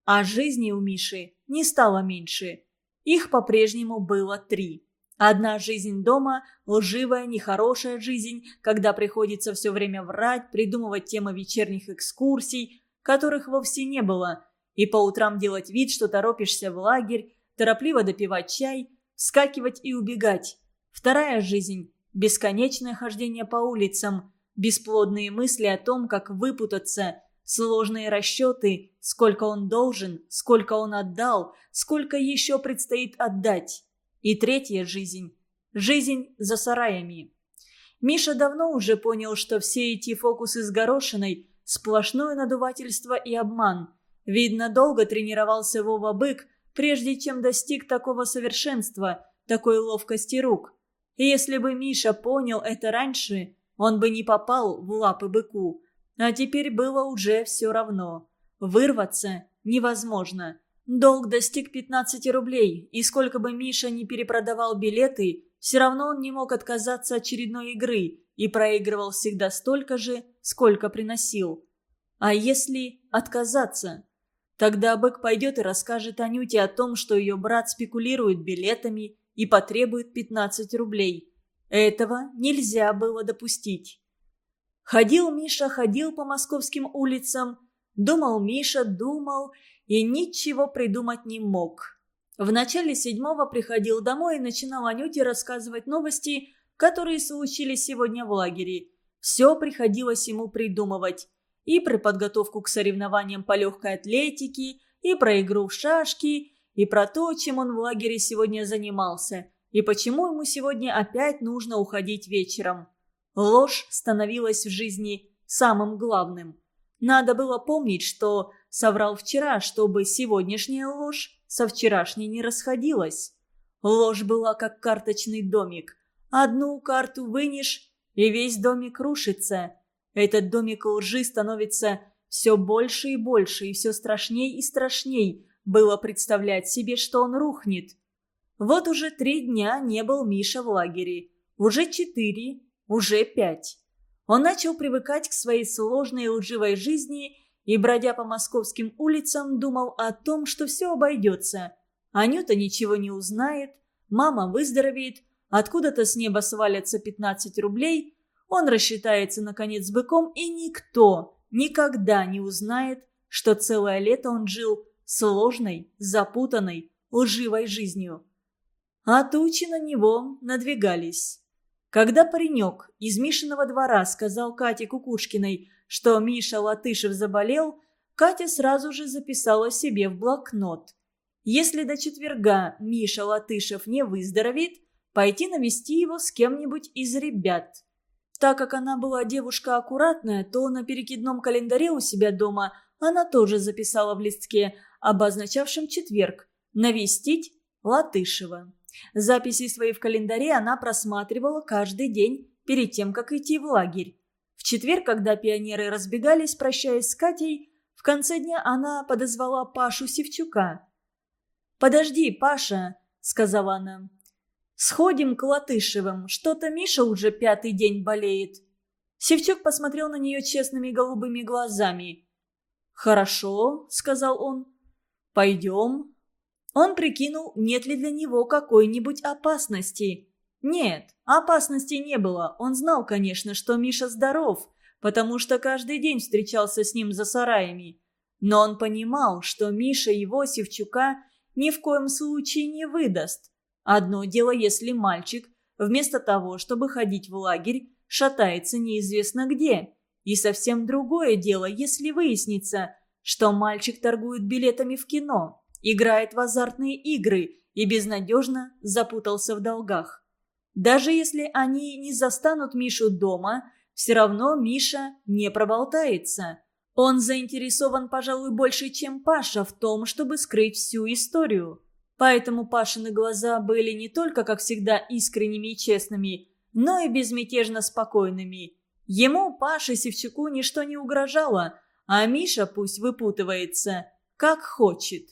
А жизни у Миши не стало меньше. Их по-прежнему было три. Одна жизнь дома – лживая, нехорошая жизнь, когда приходится все время врать, придумывать темы вечерних экскурсий, которых вовсе не было, и по утрам делать вид, что торопишься в лагерь, торопливо допивать чай, вскакивать и убегать. Вторая жизнь Бесконечное хождение по улицам, бесплодные мысли о том, как выпутаться, сложные расчеты, сколько он должен, сколько он отдал, сколько еще предстоит отдать. И третья жизнь. Жизнь за сараями. Миша давно уже понял, что все эти фокусы с горошиной – сплошное надувательство и обман. Видно, долго тренировался Вова Бык, прежде чем достиг такого совершенства, такой ловкости рук – и если бы Миша понял это раньше, он бы не попал в лапы быку. А теперь было уже все равно. Вырваться невозможно. Долг достиг 15 рублей, и сколько бы Миша не перепродавал билеты, все равно он не мог отказаться от очередной игры и проигрывал всегда столько же, сколько приносил. А если отказаться? Тогда бык пойдет и расскажет Анюте о том, что ее брат спекулирует билетами и потребует 15 рублей. Этого нельзя было допустить. Ходил Миша, ходил по московским улицам. Думал Миша, думал и ничего придумать не мог. В начале седьмого приходил домой и начинал Анюте рассказывать новости, которые случились сегодня в лагере. Все приходилось ему придумывать. И про подготовку к соревнованиям по легкой атлетике, и про игру в шашки, и про то, чем он в лагере сегодня занимался, и почему ему сегодня опять нужно уходить вечером. Ложь становилась в жизни самым главным. Надо было помнить, что соврал вчера, чтобы сегодняшняя ложь со вчерашней не расходилась. Ложь была как карточный домик. Одну карту вынешь, и весь домик рушится. Этот домик лжи становится все больше и больше, и все страшней и страшней, было представлять себе, что он рухнет. Вот уже три дня не был Миша в лагере. Уже четыре, уже пять. Он начал привыкать к своей сложной и лживой жизни и, бродя по московским улицам, думал о том, что все обойдется. Анюта ничего не узнает, мама выздоровеет, откуда-то с неба свалятся 15 рублей, он рассчитается, наконец, с быком, и никто никогда не узнает, что целое лето он жил сложной, запутанной, лживой жизнью. А тучи на него надвигались. Когда паренек из Мишиного двора сказал Кате Кукушкиной, что Миша Латышев заболел, Катя сразу же записала себе в блокнот. Если до четверга Миша Латышев не выздоровеет, пойти навести его с кем-нибудь из ребят. Так как она была девушка аккуратная, то на перекидном календаре у себя дома она тоже записала в листке, обозначавшем четверг, навестить Латышева. Записи свои в календаре она просматривала каждый день перед тем, как идти в лагерь. В четверг, когда пионеры разбегались, прощаясь с Катей, в конце дня она подозвала Пашу Севчука. «Подожди, Паша», — сказала она. «Сходим к Латышевым. Что-то Миша уже пятый день болеет». Севчук посмотрел на нее честными голубыми глазами. «Хорошо», — сказал он. «Пойдем». Он прикинул, нет ли для него какой-нибудь опасности. Нет, опасности не было. Он знал, конечно, что Миша здоров, потому что каждый день встречался с ним за сараями. Но он понимал, что Миша его, Севчука, ни в коем случае не выдаст. Одно дело, если мальчик, вместо того, чтобы ходить в лагерь, шатается неизвестно где. И совсем другое дело, если выяснится, что мальчик торгует билетами в кино играет в азартные игры и безнадежно запутался в долгах. Даже если они не застанут Мишу дома, все равно Миша не проболтается. Он заинтересован, пожалуй, больше, чем Паша в том, чтобы скрыть всю историю. Поэтому Пашины глаза были не только, как всегда, искренними и честными, но и безмятежно спокойными. Ему, Паше Севчуку, ничто не угрожало, а Миша пусть выпутывается, как хочет.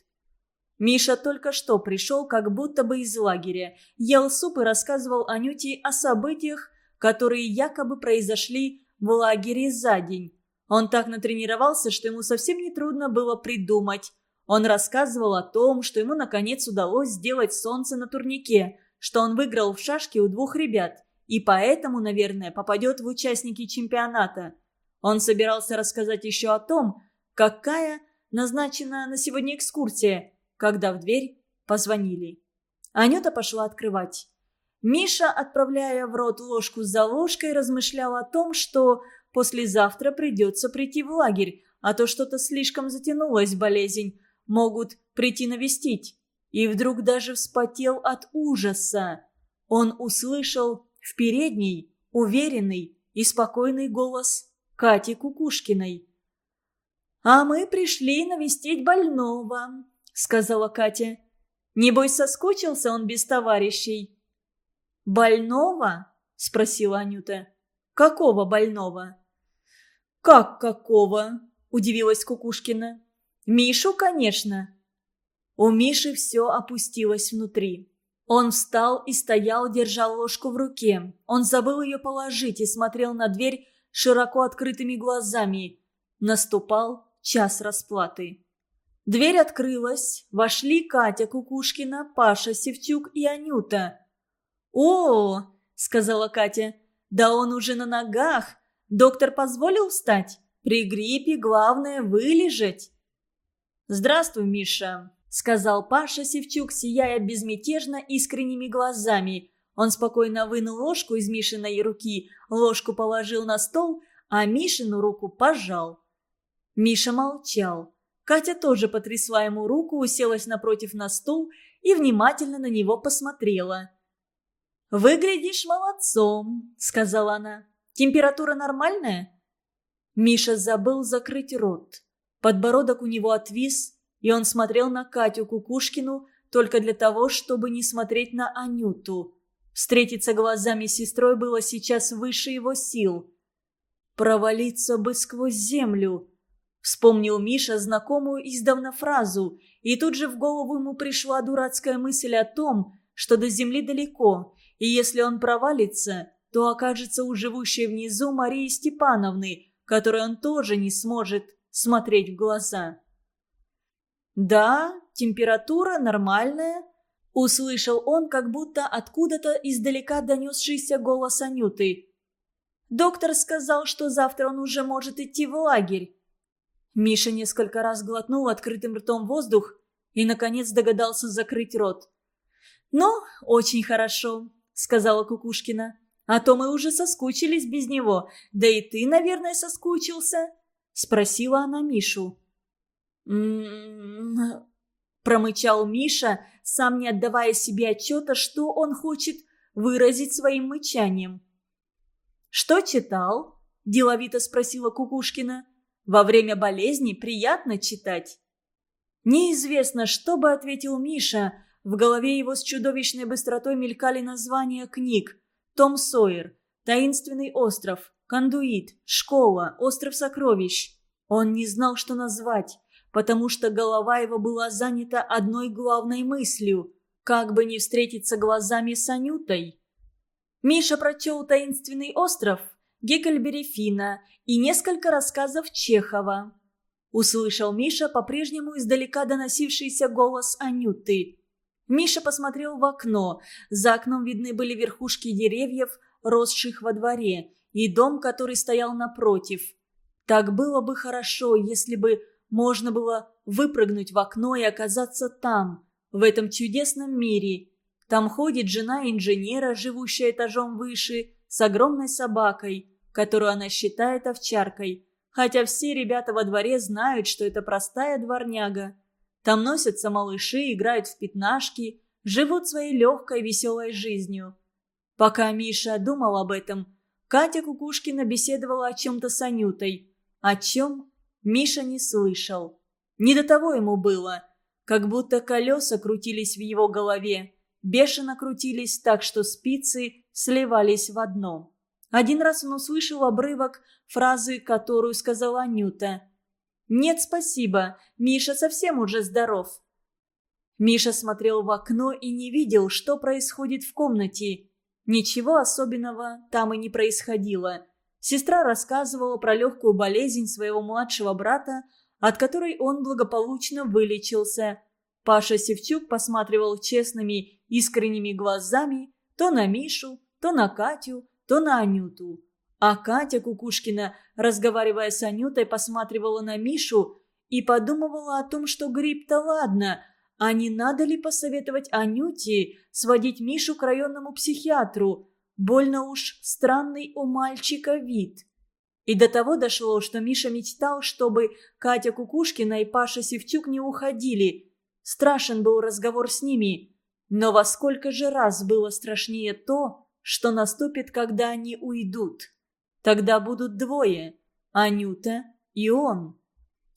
Миша только что пришел как будто бы из лагеря, ел суп и рассказывал Анюте о событиях, которые якобы произошли в лагере за день. Он так натренировался, что ему совсем не трудно было придумать. Он рассказывал о том, что ему наконец удалось сделать солнце на турнике, что он выиграл в шашки у двух ребят, и поэтому, наверное, попадет в участники чемпионата. Он собирался рассказать еще о том, какая назначена на сегодня экскурсия – когда в дверь позвонили. Анюта пошла открывать. Миша, отправляя в рот ложку за ложкой, размышлял о том, что послезавтра придется прийти в лагерь, а то что-то слишком затянулась болезнь, могут прийти навестить. И вдруг даже вспотел от ужаса. Он услышал в передней уверенный и спокойный голос Кати Кукушкиной. «А мы пришли навестить больного сказала Катя. «Небось, соскучился он без товарищей?» «Больного?» – спросила Анюта. «Какого больного?» «Как какого?» – удивилась Кукушкина. «Мишу, конечно». У Миши все опустилось внутри. Он встал и стоял, держа ложку в руке. Он забыл ее положить и смотрел на дверь широко открытыми глазами. Наступал час расплаты. Дверь открылась, вошли Катя Кукушкина, Паша Севчук и Анюта. «О!» – сказала Катя. «Да он уже на ногах. Доктор позволил встать? При гриппе главное вылежать». «Здравствуй, Миша», – сказал Паша Севчук, сияя безмятежно искренними глазами. Он спокойно вынул ложку из Мишиной руки, ложку положил на стол, а Мишину руку пожал. Миша молчал. Катя тоже потрясла ему руку, уселась напротив на стул и внимательно на него посмотрела. «Выглядишь молодцом», — сказала она. «Температура нормальная?» Миша забыл закрыть рот. Подбородок у него отвис, и он смотрел на Катю Кукушкину только для того, чтобы не смотреть на Анюту. Встретиться глазами с сестрой было сейчас выше его сил. «Провалиться бы сквозь землю», Вспомнил Миша знакомую издавна фразу, и тут же в голову ему пришла дурацкая мысль о том, что до земли далеко, и если он провалится, то окажется у живущей внизу Марии Степановны, которой он тоже не сможет смотреть в глаза. «Да, температура нормальная», — услышал он, как будто откуда-то издалека донесшийся голос Анюты. «Доктор сказал, что завтра он уже может идти в лагерь. Миша несколько раз глотнул открытым ртом воздух и, наконец, догадался закрыть рот. «Ну, очень хорошо», — сказала Кукушкина. А то мы уже соскучились без него. Да и ты, наверное, соскучился?» – спросила она Мишу. «М-м-м...» промычал Миша, сам не отдавая себе отчета, что он хочет выразить своим мычанием. «Что читал?» – деловито спросила Кукушкина. «Во время болезни приятно читать». Неизвестно, что бы ответил Миша. В голове его с чудовищной быстротой мелькали названия книг. Том Сойер, Таинственный остров, Кондуит, Школа, Остров сокровищ. Он не знал, что назвать, потому что голова его была занята одной главной мыслью – как бы не встретиться глазами с Анютой. Миша прочел «Таинственный остров», Геккельбери Фина и несколько рассказов Чехова. Услышал Миша по-прежнему издалека доносившийся голос Анюты. Миша посмотрел в окно. За окном видны были верхушки деревьев, росших во дворе, и дом, который стоял напротив. Так было бы хорошо, если бы можно было выпрыгнуть в окно и оказаться там, в этом чудесном мире. Там ходит жена инженера, живущая этажом выше, с огромной собакой, которую она считает овчаркой. Хотя все ребята во дворе знают, что это простая дворняга. Там носятся малыши, играют в пятнашки, живут своей легкой веселой жизнью. Пока Миша думал об этом, Катя Кукушкина беседовала о чем-то с Анютой. О чем Миша не слышал. Не до того ему было. Как будто колеса крутились в его голове. Бешено крутились так, что спицы сливались в одно. Один раз он услышал обрывок фразы, которую сказала Анюта. «Нет, спасибо. Миша совсем уже здоров». Миша смотрел в окно и не видел, что происходит в комнате. Ничего особенного там и не происходило. Сестра рассказывала про легкую болезнь своего младшего брата, от которой он благополучно вылечился. Паша Севчук посматривал честными, искренними глазами то на Мишу, то на Катю, то на Анюту. А Катя Кукушкина, разговаривая с Анютой, посматривала на Мишу и подумывала о том, что грипп-то ладно, а не надо ли посоветовать Анюте сводить Мишу к районному психиатру. Больно уж странный у мальчика вид. И до того дошло, что Миша мечтал, чтобы Катя Кукушкина и Паша Севчук не уходили. Страшен был разговор с ними. Но во сколько же раз было страшнее то, что наступит, когда они уйдут. Тогда будут двое – Анюта и он.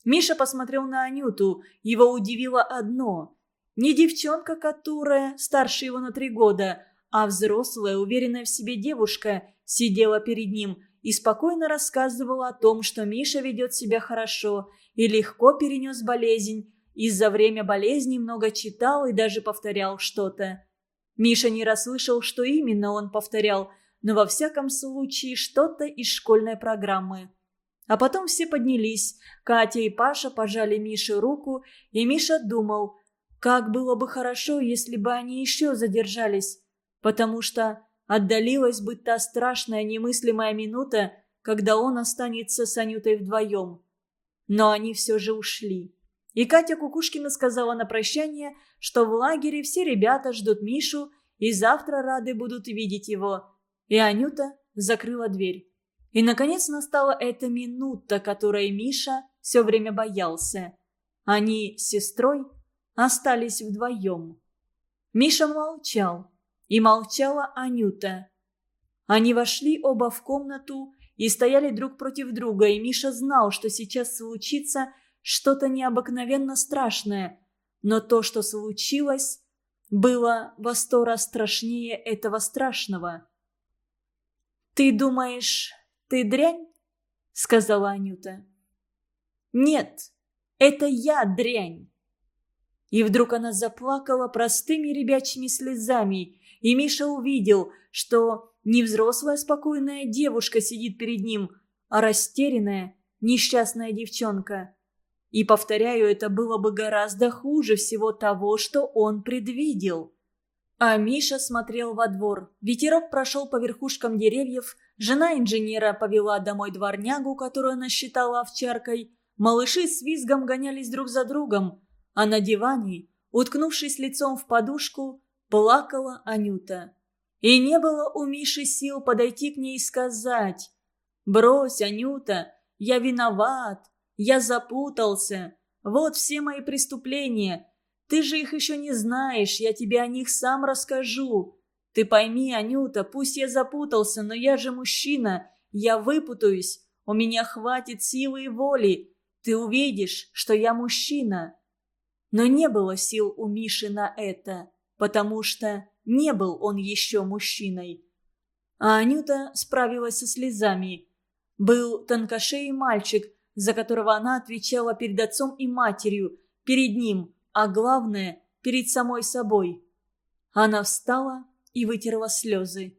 Миша посмотрел на Анюту. Его удивило одно. Не девчонка, которая старше его на три года, а взрослая, уверенная в себе девушка сидела перед ним и спокойно рассказывала о том, что Миша ведет себя хорошо и легко перенес болезнь, и за время болезни много читал и даже повторял что-то. Миша не расслышал, что именно он повторял, но во всяком случае что-то из школьной программы. А потом все поднялись. Катя и Паша пожали Мише руку, и Миша думал, как было бы хорошо, если бы они еще задержались, потому что отдалилась бы та страшная немыслимая минута, когда он останется с Анютой вдвоем. Но они все же ушли. И Катя Кукушкина сказала на прощание, что в лагере все ребята ждут Мишу и завтра рады будут видеть его. И Анюта закрыла дверь. И, наконец, настала эта минута, которой Миша все время боялся. Они с сестрой остались вдвоем. Миша молчал, и молчала Анюта. Они вошли оба в комнату и стояли друг против друга, и Миша знал, что сейчас случится что-то необыкновенно страшное. Но то, что случилось, было во сто раз страшнее этого страшного. «Ты думаешь, ты дрянь?» — сказала Анюта. «Нет, это я дрянь!» И вдруг она заплакала простыми ребячими слезами, и Миша увидел, что не взрослая спокойная девушка сидит перед ним, а растерянная, несчастная девчонка. И, повторяю, это было бы гораздо хуже всего того, что он предвидел. А Миша смотрел во двор. Ветерок прошел по верхушкам деревьев, жена инженера повела домой дворнягу, которую она считала овчаркой. Малыши с визгом гонялись друг за другом, а на диване, уткнувшись лицом в подушку, плакала Анюта. И не было у Миши сил подойти к ней и сказать «Брось, Анюта, я виноват, я запутался, вот все мои преступления, ты же их еще не знаешь, я тебе о них сам расскажу. Ты пойми, Анюта, пусть я запутался, но я же мужчина, я выпутаюсь, у меня хватит силы и воли, ты увидишь, что я мужчина». Но не было сил у Миши на это, потому что не был он еще мужчиной. А Анюта справилась со слезами. Был тонкошеый мальчик, за которого она отвечала перед отцом и матерью, перед ним, а главное, перед самой собой. Она встала и вытерла слезы.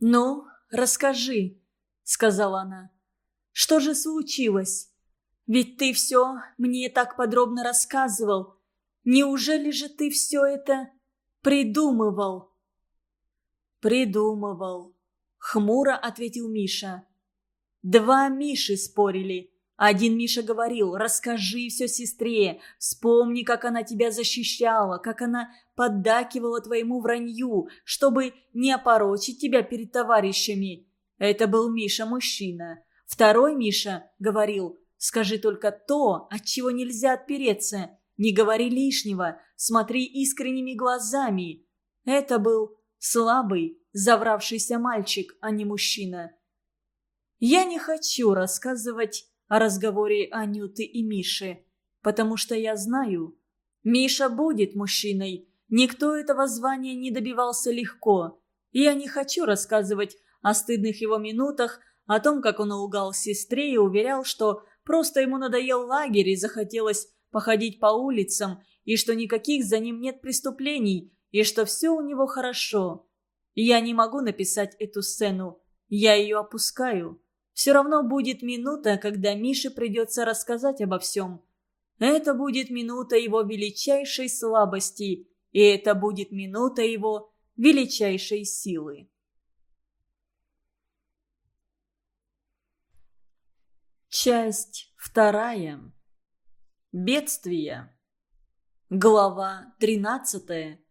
«Ну, расскажи», — сказала она. «Что же случилось? Ведь ты все мне так подробно рассказывал. Неужели же ты все это придумывал?» «Придумывал», — хмуро ответил Миша. «Два Миши спорили. Один Миша говорил, расскажи все сестре, вспомни, как она тебя защищала, как она поддакивала твоему вранью, чтобы не опорочить тебя перед товарищами. Это был Миша-мужчина. Второй Миша говорил, скажи только то, от чего нельзя отпереться. Не говори лишнего, смотри искренними глазами. Это был слабый, завравшийся мальчик, а не мужчина. Я не хочу рассказывать о разговоре Анюты и Миши, потому что я знаю, Миша будет мужчиной. Никто этого звания не добивался легко. я не хочу рассказывать о стыдных его минутах, о том, как он лгал сестре и уверял, что просто ему надоел лагерь и захотелось походить по улицам, и что никаких за ним нет преступлений, и что все у него хорошо. Я не могу написать эту сцену, я ее опускаю. Все равно будет минута, когда Мише придется рассказать обо всем. Это будет минута его величайшей слабости, и это будет минута его величайшей силы. Часть вторая. Бедствие. Глава тринадцатая.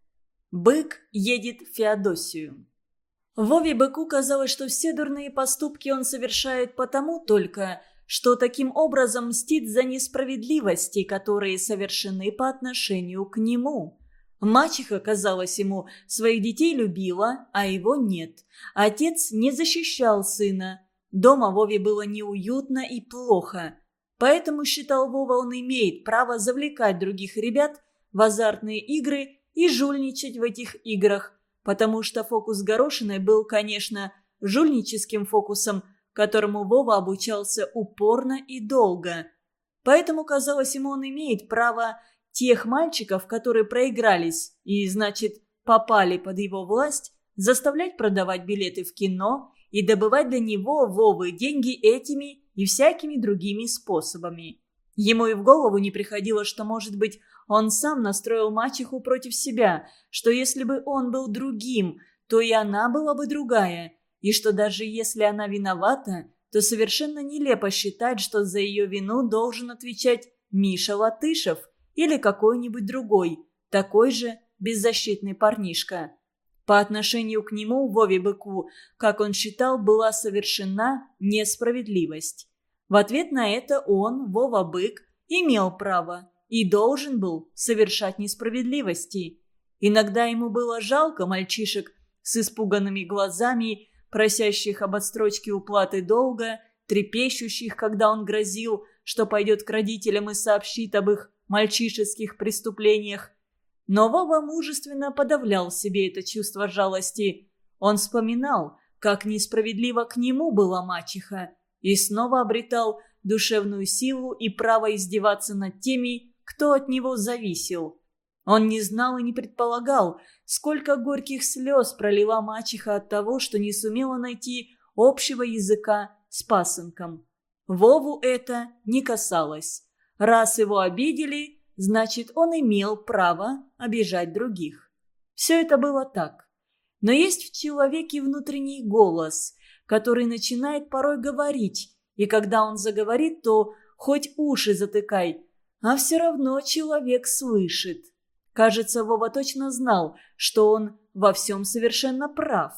Бык едет в Феодосию. Вове Быку казалось, что все дурные поступки он совершает потому только, что таким образом мстит за несправедливости, которые совершены по отношению к нему. Мачеха, казалось ему, своих детей любила, а его нет. Отец не защищал сына. Дома Вове было неуютно и плохо. Поэтому, считал Вова, он имеет право завлекать других ребят в азартные игры и жульничать в этих играх – потому что фокус горошиной был, конечно, жульническим фокусом, которому Вова обучался упорно и долго. Поэтому, казалось ему, он имеет право тех мальчиков, которые проигрались и, значит, попали под его власть, заставлять продавать билеты в кино и добывать для него, Вовы, деньги этими и всякими другими способами. Ему и в голову не приходило, что, может быть, он сам настроил мачеху против себя, что если бы он был другим, то и она была бы другая, и что даже если она виновата, то совершенно нелепо считать, что за ее вину должен отвечать Миша Латышев или какой-нибудь другой, такой же беззащитный парнишка. По отношению к нему, Вове Быку, как он считал, была совершена несправедливость. В ответ на это он, Вова Бык, имел право и должен был совершать несправедливости. Иногда ему было жалко мальчишек с испуганными глазами, просящих об отстрочке уплаты долга, трепещущих, когда он грозил, что пойдет к родителям и сообщит об их мальчишеских преступлениях. Но Вова мужественно подавлял себе это чувство жалости. Он вспоминал, как несправедливо к нему была мачеха, и снова обретал душевную силу и право издеваться над теми, кто от него зависел. Он не знал и не предполагал, сколько горьких слез пролила мачеха от того, что не сумела найти общего языка с пасынком. Вову это не касалось. Раз его обидели, значит, он имел право обижать других. Все это было так. Но есть в человеке внутренний голос, который начинает порой говорить, и когда он заговорит, то хоть уши затыкай – а все равно человек слышит. Кажется, Вова точно знал, что он во всем совершенно прав.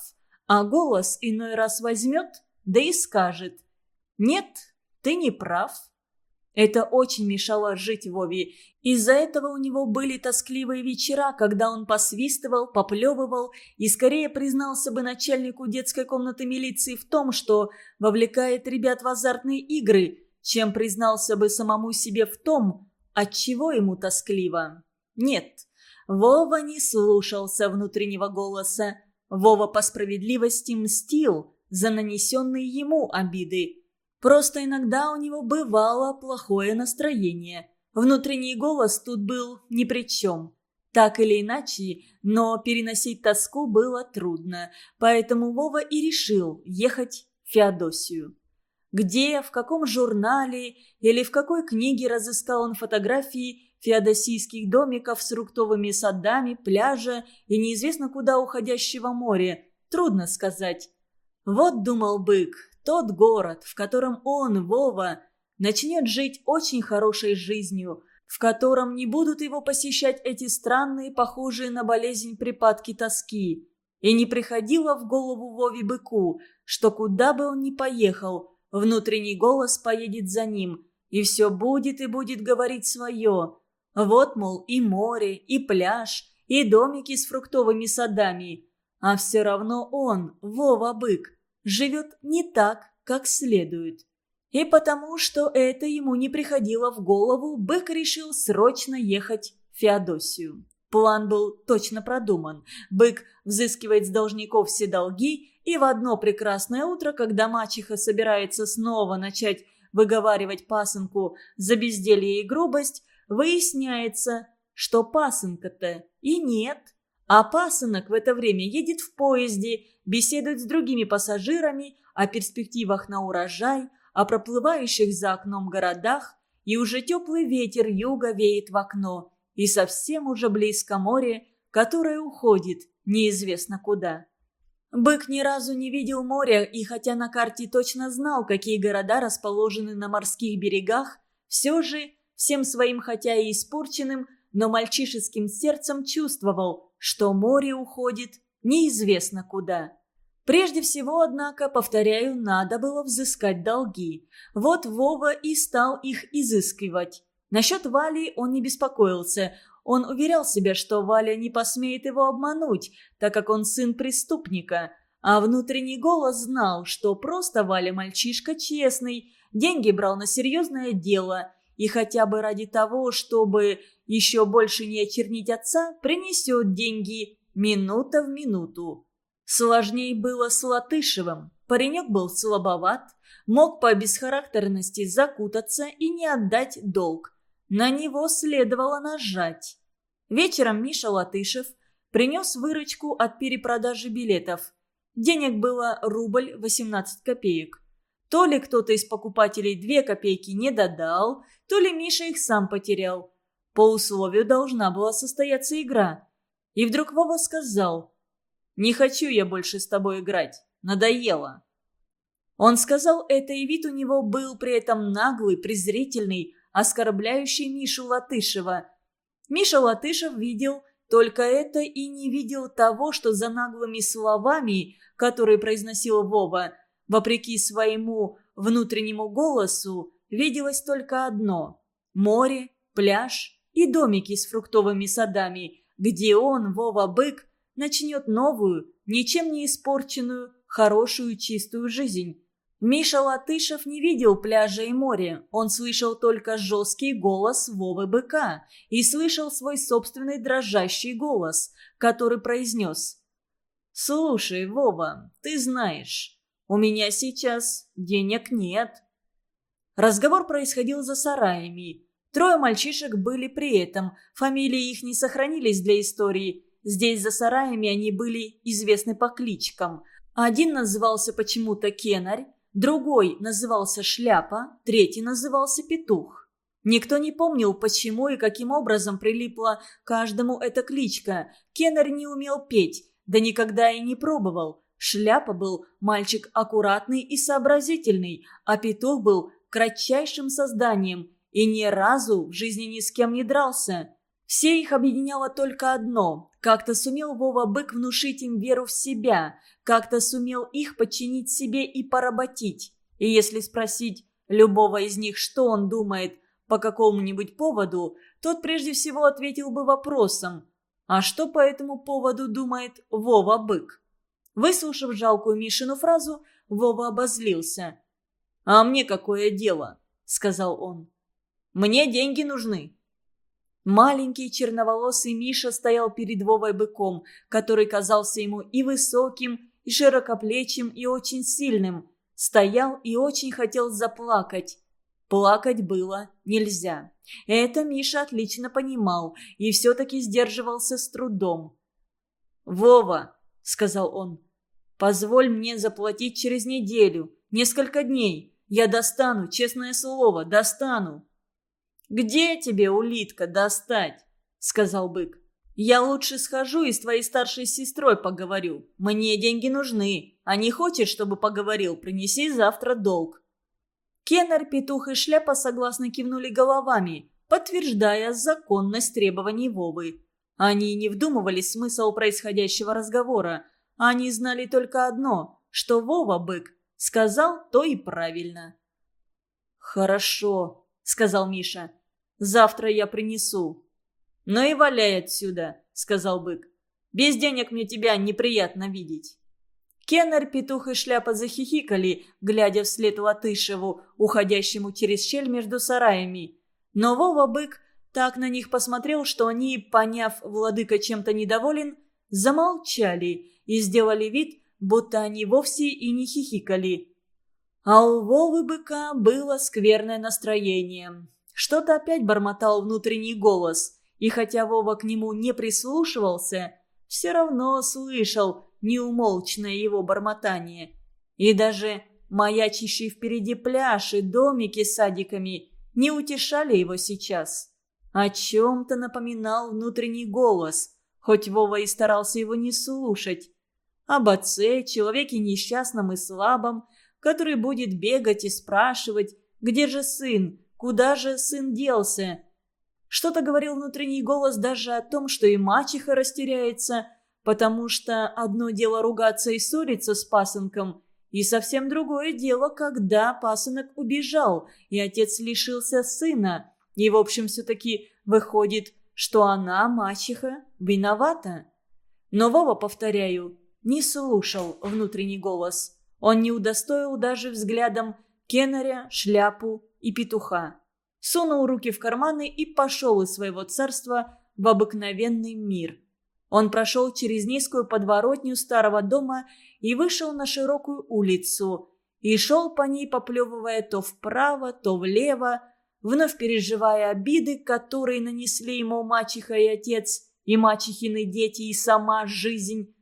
А голос иной раз возьмет, да и скажет «Нет, ты не прав». Это очень мешало жить Вове. Из-за этого у него были тоскливые вечера, когда он посвистывал, поплевывал и скорее признался бы начальнику детской комнаты милиции в том, что вовлекает ребят в азартные игры, чем признался бы самому себе в том, от чего ему тоскливо. Нет, Вова не слушался внутреннего голоса. Вова по справедливости мстил за нанесенные ему обиды. Просто иногда у него бывало плохое настроение. Внутренний голос тут был ни при чем. Так или иначе, но переносить тоску было трудно, поэтому Вова и решил ехать в Феодосию. Где, в каком журнале или в какой книге разыскал он фотографии феодосийских домиков с фруктовыми садами, пляжа и неизвестно куда уходящего моря, трудно сказать. Вот думал бык, тот город, в котором он, Вова, начнет жить очень хорошей жизнью, в котором не будут его посещать эти странные, похожие на болезнь припадки тоски. И не приходило в голову Вове быку, что куда бы он ни поехал, внутренний голос поедет за ним, и все будет и будет говорить свое. Вот, мол, и море, и пляж, и домики с фруктовыми садами. А все равно он, Вова-бык, живет не так, как следует. И потому, что это ему не приходило в голову, бык решил срочно ехать в Феодосию. План был точно продуман. Бык взыскивает с должников все долги, и в одно прекрасное утро, когда мачеха собирается снова начать выговаривать пасынку за безделье и грубость, выясняется, что пасынка-то и нет. А пасынок в это время едет в поезде, беседует с другими пассажирами о перспективах на урожай, о проплывающих за окном городах, и уже теплый ветер юга веет в окно, и совсем уже близко море, которое уходит неизвестно куда. Бык ни разу не видел моря, и хотя на карте точно знал, какие города расположены на морских берегах, все же, всем своим хотя и испорченным, но мальчишеским сердцем чувствовал, что море уходит неизвестно куда. Прежде всего, однако, повторяю, надо было взыскать долги. Вот Вова и стал их изыскивать. Насчет Вали он не беспокоился. Он уверял себя, что Валя не посмеет его обмануть, так как он сын преступника. А внутренний голос знал, что просто Валя мальчишка честный, деньги брал на серьезное дело. И хотя бы ради того, чтобы еще больше не очернить отца, принесет деньги минута в минуту. Сложней было с Латышевым. Паренек был слабоват, мог по бесхарактерности закутаться и не отдать долг. На него следовало нажать. Вечером Миша Латышев принес выручку от перепродажи билетов. Денег было рубль 18 копеек. То ли кто-то из покупателей две копейки не додал, то ли Миша их сам потерял. По условию должна была состояться игра. И вдруг Вова сказал не хочу я больше с тобой играть. Надоело». Он сказал это, и вид у него был при этом наглый, презрительный, оскорбляющий Мишу Латышева. Миша Латышев видел только это и не видел того, что за наглыми словами, которые произносил Вова, вопреки своему внутреннему голосу, виделось только одно – море, пляж и домики с фруктовыми садами, где он, Вова-бык, начнет новую, ничем не испорченную, хорошую чистую жизнь. Миша Латышев не видел пляжа и моря, он слышал только жесткий голос Вовы Быка и слышал свой собственный дрожащий голос, который произнес «Слушай, Вова, ты знаешь, у меня сейчас денег нет». Разговор происходил за сараями. Трое мальчишек были при этом, фамилии их не сохранились для истории – Здесь за сараями они были известны по кличкам. Один назывался почему-то Кенарь, другой назывался Шляпа, третий назывался Петух. Никто не помнил, почему и каким образом прилипла каждому эта кличка. Кенарь не умел петь, да никогда и не пробовал. Шляпа был мальчик аккуратный и сообразительный, а Петух был кратчайшим созданием и ни разу в жизни ни с кем не дрался. Все их объединяло только одно. Как-то сумел Вова Бык внушить им веру в себя, как-то сумел их подчинить себе и поработить. И если спросить любого из них, что он думает по какому-нибудь поводу, тот прежде всего ответил бы вопросом «А что по этому поводу думает Вова Бык?» Выслушав жалкую Мишину фразу, Вова обозлился. «А мне какое дело?» — сказал он. «Мне деньги нужны». Маленький черноволосый Миша стоял перед Вовой быком, который казался ему и высоким, и широкоплечим, и очень сильным. Стоял и очень хотел заплакать. Плакать было нельзя. Это Миша отлично понимал и все-таки сдерживался с трудом. «Вова», — сказал он, — «позволь мне заплатить через неделю, несколько дней. Я достану, честное слово, достану». «Где тебе, улитка, достать?» — сказал бык. «Я лучше схожу и с твоей старшей сестрой поговорю. Мне деньги нужны. А не хочешь, чтобы поговорил, принеси завтра долг». Кеннер, петух и шляпа согласно кивнули головами, подтверждая законность требований Вовы. Они не вдумывались в смысл происходящего разговора. Они знали только одно, что Вова, бык, сказал то и правильно. «Хорошо», — сказал Миша. «Завтра я принесу». «Ну и валяй отсюда», — сказал бык. «Без денег мне тебя неприятно видеть». Кеннер, петух и шляпа захихикали, глядя вслед Латышеву, уходящему через щель между сараями. Но Вова-бык так на них посмотрел, что они, поняв, владыка чем-то недоволен, замолчали и сделали вид, будто они вовсе и не хихикали. А у Вовы-быка было скверное настроение. Что-то опять бормотал внутренний голос, и хотя Вова к нему не прислушивался, все равно слышал неумолчное его бормотание. И даже маячащий впереди пляж и домики с садиками не утешали его сейчас. О чем-то напоминал внутренний голос, хоть Вова и старался его не слушать. Об отце, человеке несчастном и слабом, который будет бегать и спрашивать, где же сын, Куда же сын делся? Что-то говорил внутренний голос даже о том, что и мачеха растеряется, потому что одно дело ругаться и ссориться с пасынком, и совсем другое дело, когда пасынок убежал, и отец лишился сына. И, в общем, все-таки выходит, что она, мачеха, виновата. Но Вова, повторяю, не слушал внутренний голос. Он не удостоил даже взглядом кеннеря, шляпу и петуха. Сунул руки в карманы и пошел из своего царства в обыкновенный мир. Он прошел через низкую подворотню старого дома и вышел на широкую улицу. И шел по ней, поплевывая то вправо, то влево, вновь переживая обиды, которые нанесли ему мачеха и отец, и мачехины дети, и сама жизнь.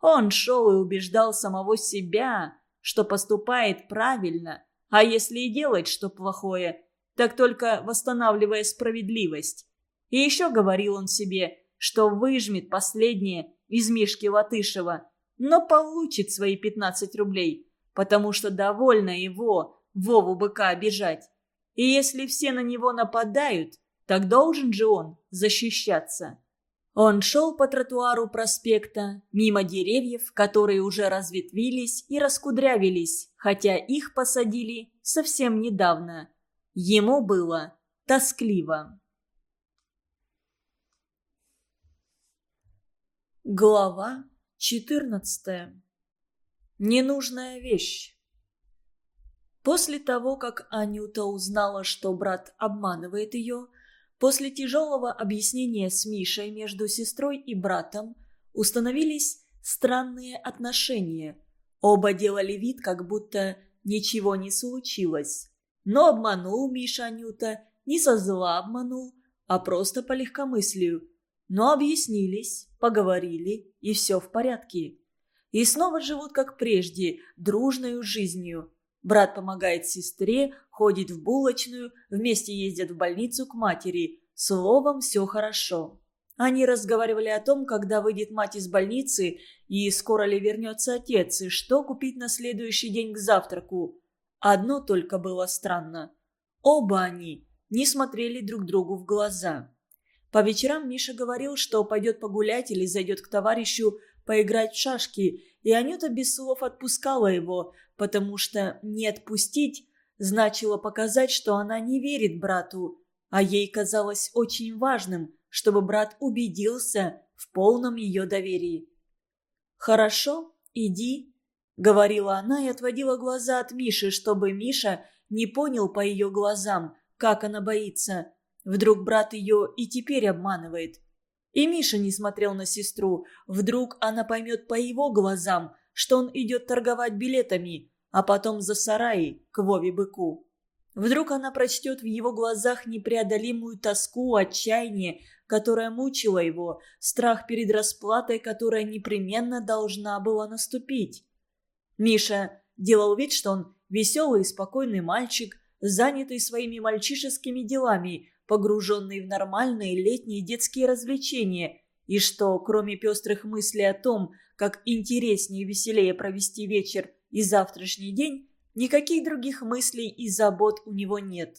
Он шел и убеждал самого себя, что поступает правильно – а если и делать что плохое, так только восстанавливая справедливость. И еще говорил он себе, что выжмет последнее из Мишки Латышева, но получит свои 15 рублей, потому что довольно его, Вову быка, обижать. И если все на него нападают, так должен же он защищаться. Он шел по тротуару проспекта, мимо деревьев, которые уже разветвились и раскудрявились, хотя их посадили совсем недавно. Ему было тоскливо. Глава 14. Ненужная вещь. После того, как Анюта узнала, что брат обманывает ее, После тяжелого объяснения с Мишей между сестрой и братом установились странные отношения. Оба делали вид, как будто ничего не случилось. Но обманул Миша Анюта, не со зла обманул, а просто по легкомыслию. Но объяснились, поговорили, и все в порядке. И снова живут, как прежде, дружной жизнью. Брат помогает сестре, ходит в булочную, вместе ездят в больницу к матери. Словом, все хорошо. Они разговаривали о том, когда выйдет мать из больницы и скоро ли вернется отец, и что купить на следующий день к завтраку. Одно только было странно. Оба они не смотрели друг другу в глаза. По вечерам Миша говорил, что пойдет погулять или зайдет к товарищу поиграть в шашки, и Анюта без слов отпускала его, потому что не отпустить значило показать, что она не верит брату, а ей казалось очень важным, чтобы брат убедился в полном ее доверии. «Хорошо, иди», — говорила она и отводила глаза от Миши, чтобы Миша не понял по ее глазам, как она боится. Вдруг брат ее и теперь обманывает. И Миша не смотрел на сестру. Вдруг она поймет по его глазам, что он идет торговать билетами, а потом за сараи к Вове-быку. Вдруг она прочтет в его глазах непреодолимую тоску, отчаяние, которое мучило его, страх перед расплатой, которая непременно должна была наступить. Миша делал вид, что он веселый и спокойный мальчик, занятый своими мальчишескими делами, погруженный в нормальные летние детские развлечения, и что, кроме пестрых мыслей о том, как интереснее и веселее провести вечер и завтрашний день, никаких других мыслей и забот у него нет.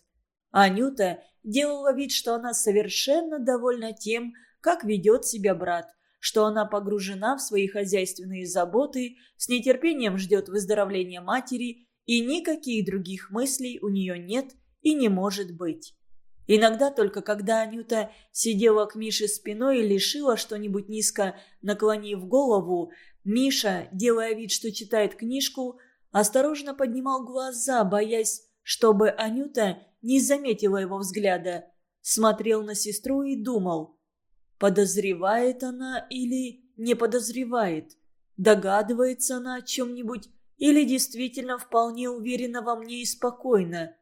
Анюта делала вид, что она совершенно довольна тем, как ведет себя брат, что она погружена в свои хозяйственные заботы, с нетерпением ждет выздоровления матери, и никаких других мыслей у нее нет и не может быть. Иногда только когда Анюта сидела к Мише спиной и лишила что-нибудь низко, наклонив голову, Миша, делая вид, что читает книжку, осторожно поднимал глаза, боясь, чтобы Анюта не заметила его взгляда. Смотрел на сестру и думал, подозревает она или не подозревает, догадывается она о чем-нибудь или действительно вполне уверена во мне и спокойна.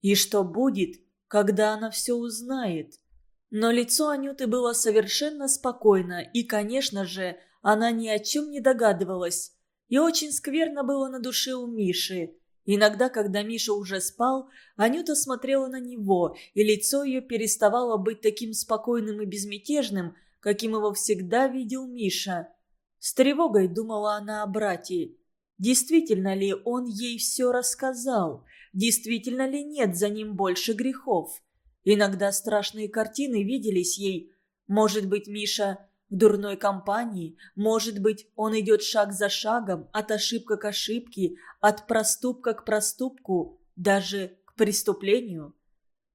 И что будет, когда она все узнает. Но лицо Анюты было совершенно спокойно, и, конечно же, она ни о чем не догадывалась. И очень скверно было на душе у Миши. Иногда, когда Миша уже спал, Анюта смотрела на него, и лицо ее переставало быть таким спокойным и безмятежным, каким его всегда видел Миша. С тревогой думала она о брате. Действительно ли он ей все рассказал? действительно ли нет за ним больше грехов. Иногда страшные картины виделись ей. Может быть, Миша в дурной компании, может быть, он идет шаг за шагом, от ошибка к ошибке, от проступка к проступку, даже к преступлению.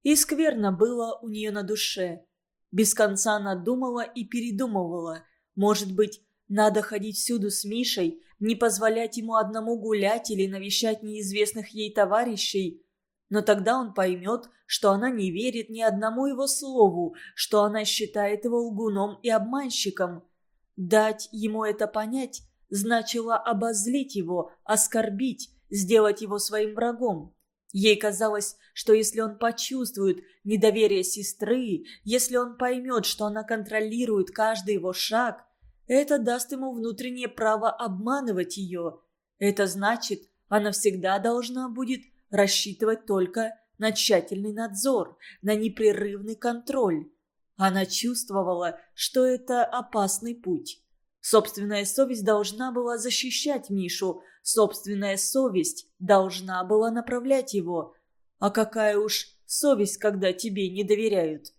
И скверно было у нее на душе. Без конца она думала и передумывала. Может быть, надо ходить всюду с Мишей, не позволять ему одному гулять или навещать неизвестных ей товарищей. Но тогда он поймет, что она не верит ни одному его слову, что она считает его лгуном и обманщиком. Дать ему это понять значило обозлить его, оскорбить, сделать его своим врагом. Ей казалось, что если он почувствует недоверие сестры, если он поймет, что она контролирует каждый его шаг, это даст ему внутреннее право обманывать ее. Это значит, она всегда должна будет рассчитывать только на тщательный надзор, на непрерывный контроль. Она чувствовала, что это опасный путь. Собственная совесть должна была защищать Мишу, собственная совесть должна была направлять его. А какая уж совесть, когда тебе не доверяют?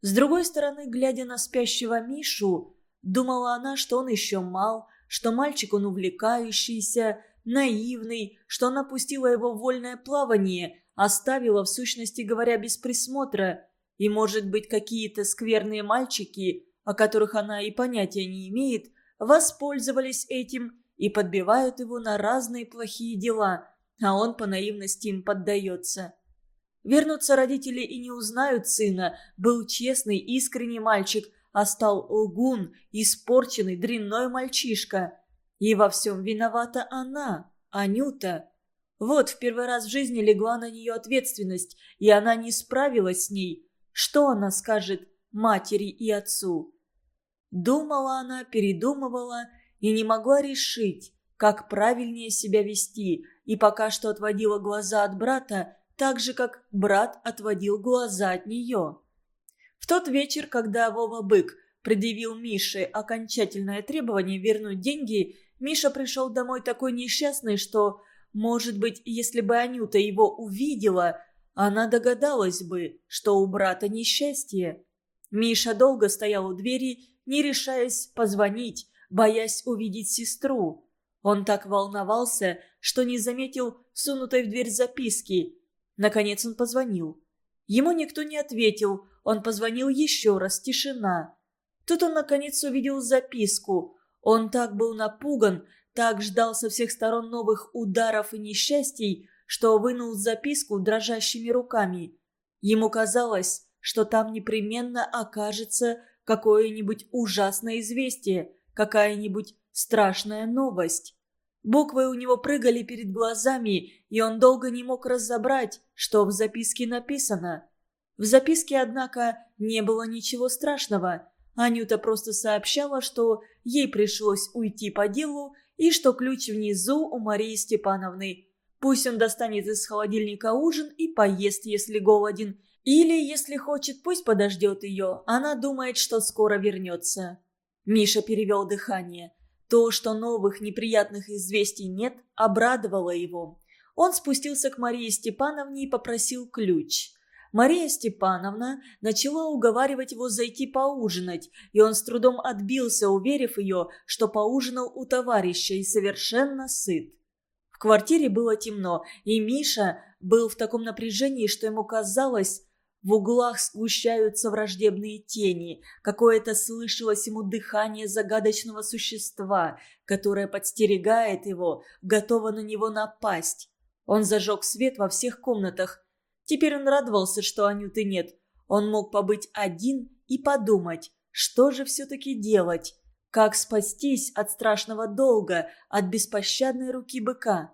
С другой стороны, глядя на спящего Мишу, Думала она, что он еще мал, что мальчик он увлекающийся, наивный, что она пустила его в вольное плавание, оставила, в сущности говоря, без присмотра. И, может быть, какие-то скверные мальчики, о которых она и понятия не имеет, воспользовались этим и подбивают его на разные плохие дела, а он по наивности им поддается. Вернутся родители и не узнают сына, был честный, искренний мальчик, а стал лгун, испорченный, дрянной мальчишка. И во всем виновата она, Анюта. Вот в первый раз в жизни легла на нее ответственность, и она не справилась с ней. Что она скажет матери и отцу? Думала она, передумывала и не могла решить, как правильнее себя вести, и пока что отводила глаза от брата, так же, как брат отводил глаза от нее. В тот вечер, когда Вова Бык предъявил Мише окончательное требование вернуть деньги, Миша пришел домой такой несчастный, что, может быть, если бы Анюта его увидела, она догадалась бы, что у брата несчастье. Миша долго стоял у двери, не решаясь позвонить, боясь увидеть сестру. Он так волновался, что не заметил сунутой в дверь записки. Наконец он позвонил. Ему никто не ответил, он позвонил еще раз, тишина. Тут он наконец увидел записку. Он так был напуган, так ждал со всех сторон новых ударов и несчастий, что вынул записку дрожащими руками. Ему казалось, что там непременно окажется какое-нибудь ужасное известие, какая-нибудь страшная новость. Буквы у него прыгали перед глазами, и он долго не мог разобрать, что в записке написано. В записке, однако, не было ничего страшного. Анюта просто сообщала, что ей пришлось уйти по делу и что ключ внизу у Марии Степановны. Пусть он достанет из холодильника ужин и поест, если голоден. Или, если хочет, пусть подождет ее. Она думает, что скоро вернется. Миша перевел дыхание. То, что новых неприятных известий нет, обрадовало его. Он спустился к Марии Степановне и попросил ключ. Мария Степановна начала уговаривать его зайти поужинать, и он с трудом отбился, уверив ее, что поужинал у товарища и совершенно сыт. В квартире было темно, и Миша был в таком напряжении, что ему казалось, в углах сгущаются враждебные тени. Какое-то слышалось ему дыхание загадочного существа, которое подстерегает его, готово на него напасть. Он зажег свет во всех комнатах. Теперь он радовался, что Анюты нет. Он мог побыть один и подумать, что же все-таки делать. Как спастись от страшного долга, от беспощадной руки быка?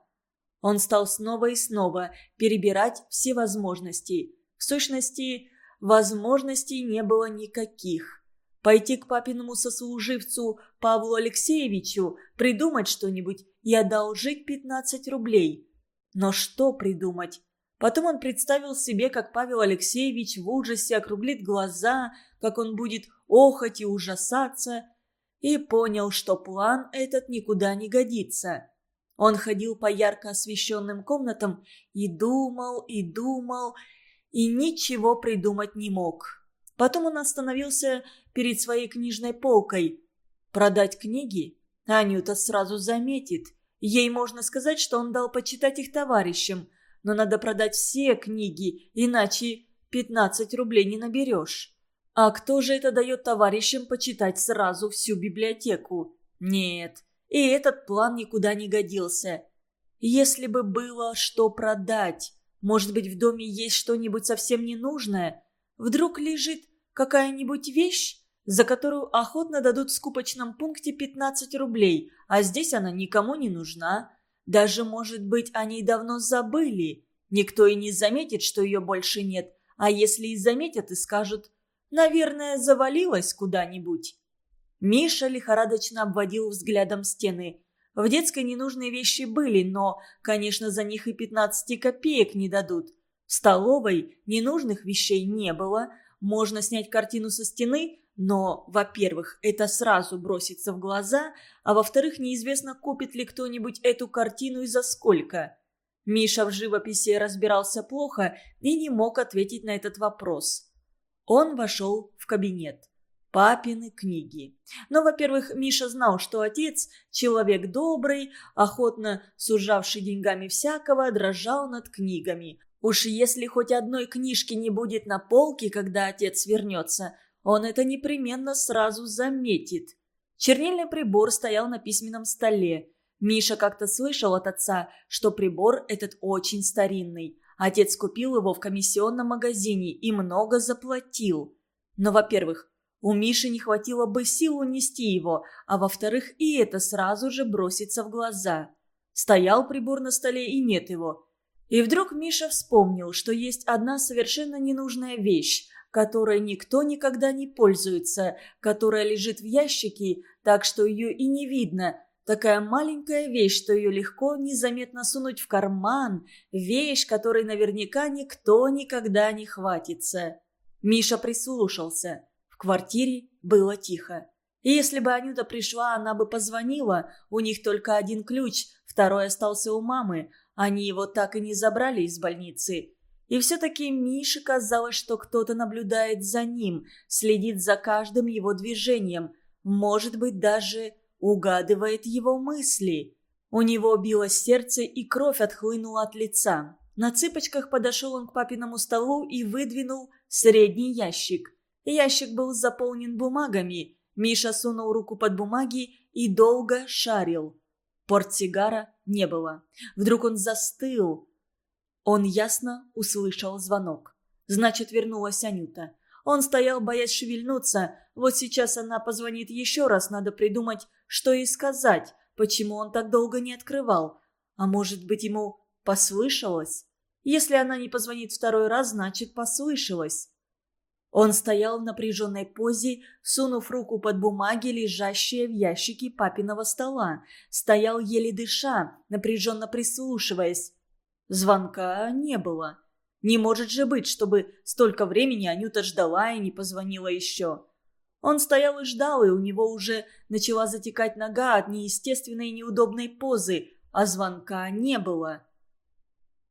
Он стал снова и снова перебирать все возможности. В сущности, возможностей не было никаких. Пойти к папиному сослуживцу Павлу Алексеевичу, придумать что-нибудь и одолжить 15 рублей. Но что придумать? Потом он представил себе, как Павел Алексеевич в ужасе округлит глаза, как он будет охать и ужасаться, и понял, что план этот никуда не годится. Он ходил по ярко освещенным комнатам и думал, и думал, и ничего придумать не мог. Потом он остановился перед своей книжной полкой. Продать книги? Анюта сразу заметит. Ей можно сказать, что он дал почитать их товарищам, но надо продать все книги, иначе 15 рублей не наберешь. А кто же это дает товарищам почитать сразу всю библиотеку? Нет, и этот план никуда не годился. Если бы было что продать, может быть, в доме есть что-нибудь совсем ненужное? Вдруг лежит какая-нибудь вещь, за которую охотно дадут в скупочном пункте 15 рублей, а здесь она никому не нужна. Даже, может быть, они давно забыли. Никто и не заметит, что ее больше нет, а если и заметят и скажут – Наверное, завалилась куда-нибудь. Миша лихорадочно обводил взглядом стены. В детской ненужные вещи были, но, конечно, за них и 15 копеек не дадут. В столовой ненужных вещей не было. Можно снять картину со стены, но, во-первых, это сразу бросится в глаза, а во-вторых, неизвестно, купит ли кто-нибудь эту картину и за сколько. Миша в живописи разбирался плохо и не мог ответить на этот вопрос. Он вошел в кабинет. Папины книги. Но, во-первых, Миша знал, что отец – человек добрый, охотно сужавший деньгами всякого, дрожал над книгами. Уж если хоть одной книжки не будет на полке, когда отец вернется, он это непременно сразу заметит. Чернильный прибор стоял на письменном столе. Миша как-то слышал от отца, что прибор этот очень старинный. Отец купил его в комиссионном магазине и много заплатил. Но, во-первых, у Миши не хватило бы сил унести его, а во-вторых, и это сразу же бросится в глаза. Стоял прибор на столе и нет его. И вдруг Миша вспомнил, что есть одна совершенно ненужная вещь, которой никто никогда не пользуется, которая лежит в ящике, так что ее и не видно – Такая маленькая вещь, что ее легко незаметно сунуть в карман. Вещь, которой наверняка никто никогда не хватится. Миша прислушался. Квартире было тихо. И если бы Анюта пришла, она бы позвонила. У них только один ключ, второй остался у мамы. Они его так и не забрали из больницы. И все-таки Мише казалось, что кто-то наблюдает за ним, следит за каждым его движением, может быть, даже угадывает его мысли. У него билось сердце, и кровь отхлынула от лица. На цыпочках подошел он к папиному столу и выдвинул средний ящик. Ящик был заполнен бумагами. Миша сунул руку под бумаги и долго шарил. Портсигара не было. Вдруг он застыл. Он ясно услышал звонок. Значит, вернулась Анюта. Он стоял, боясь шевельнуться. Вот сейчас она позвонит еще раз, надо придумать, что ей сказать, почему он так долго не открывал. А может быть, ему послышалось? Если она не позвонит второй раз, значит, послышалось. Он стоял в напряженной позе, сунув руку под бумаги, лежащие в ящике папиного стола. Стоял еле дыша, напряженно прислушиваясь. Звонка не было. Не может же быть, чтобы столько времени Анюта ждала и не позвонила еще. Он стоял и ждал, и у него уже начала затекать нога от неестественной и неудобной позы, а звонка не было.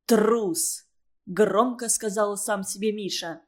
«Трус!» – громко сказал сам себе Миша.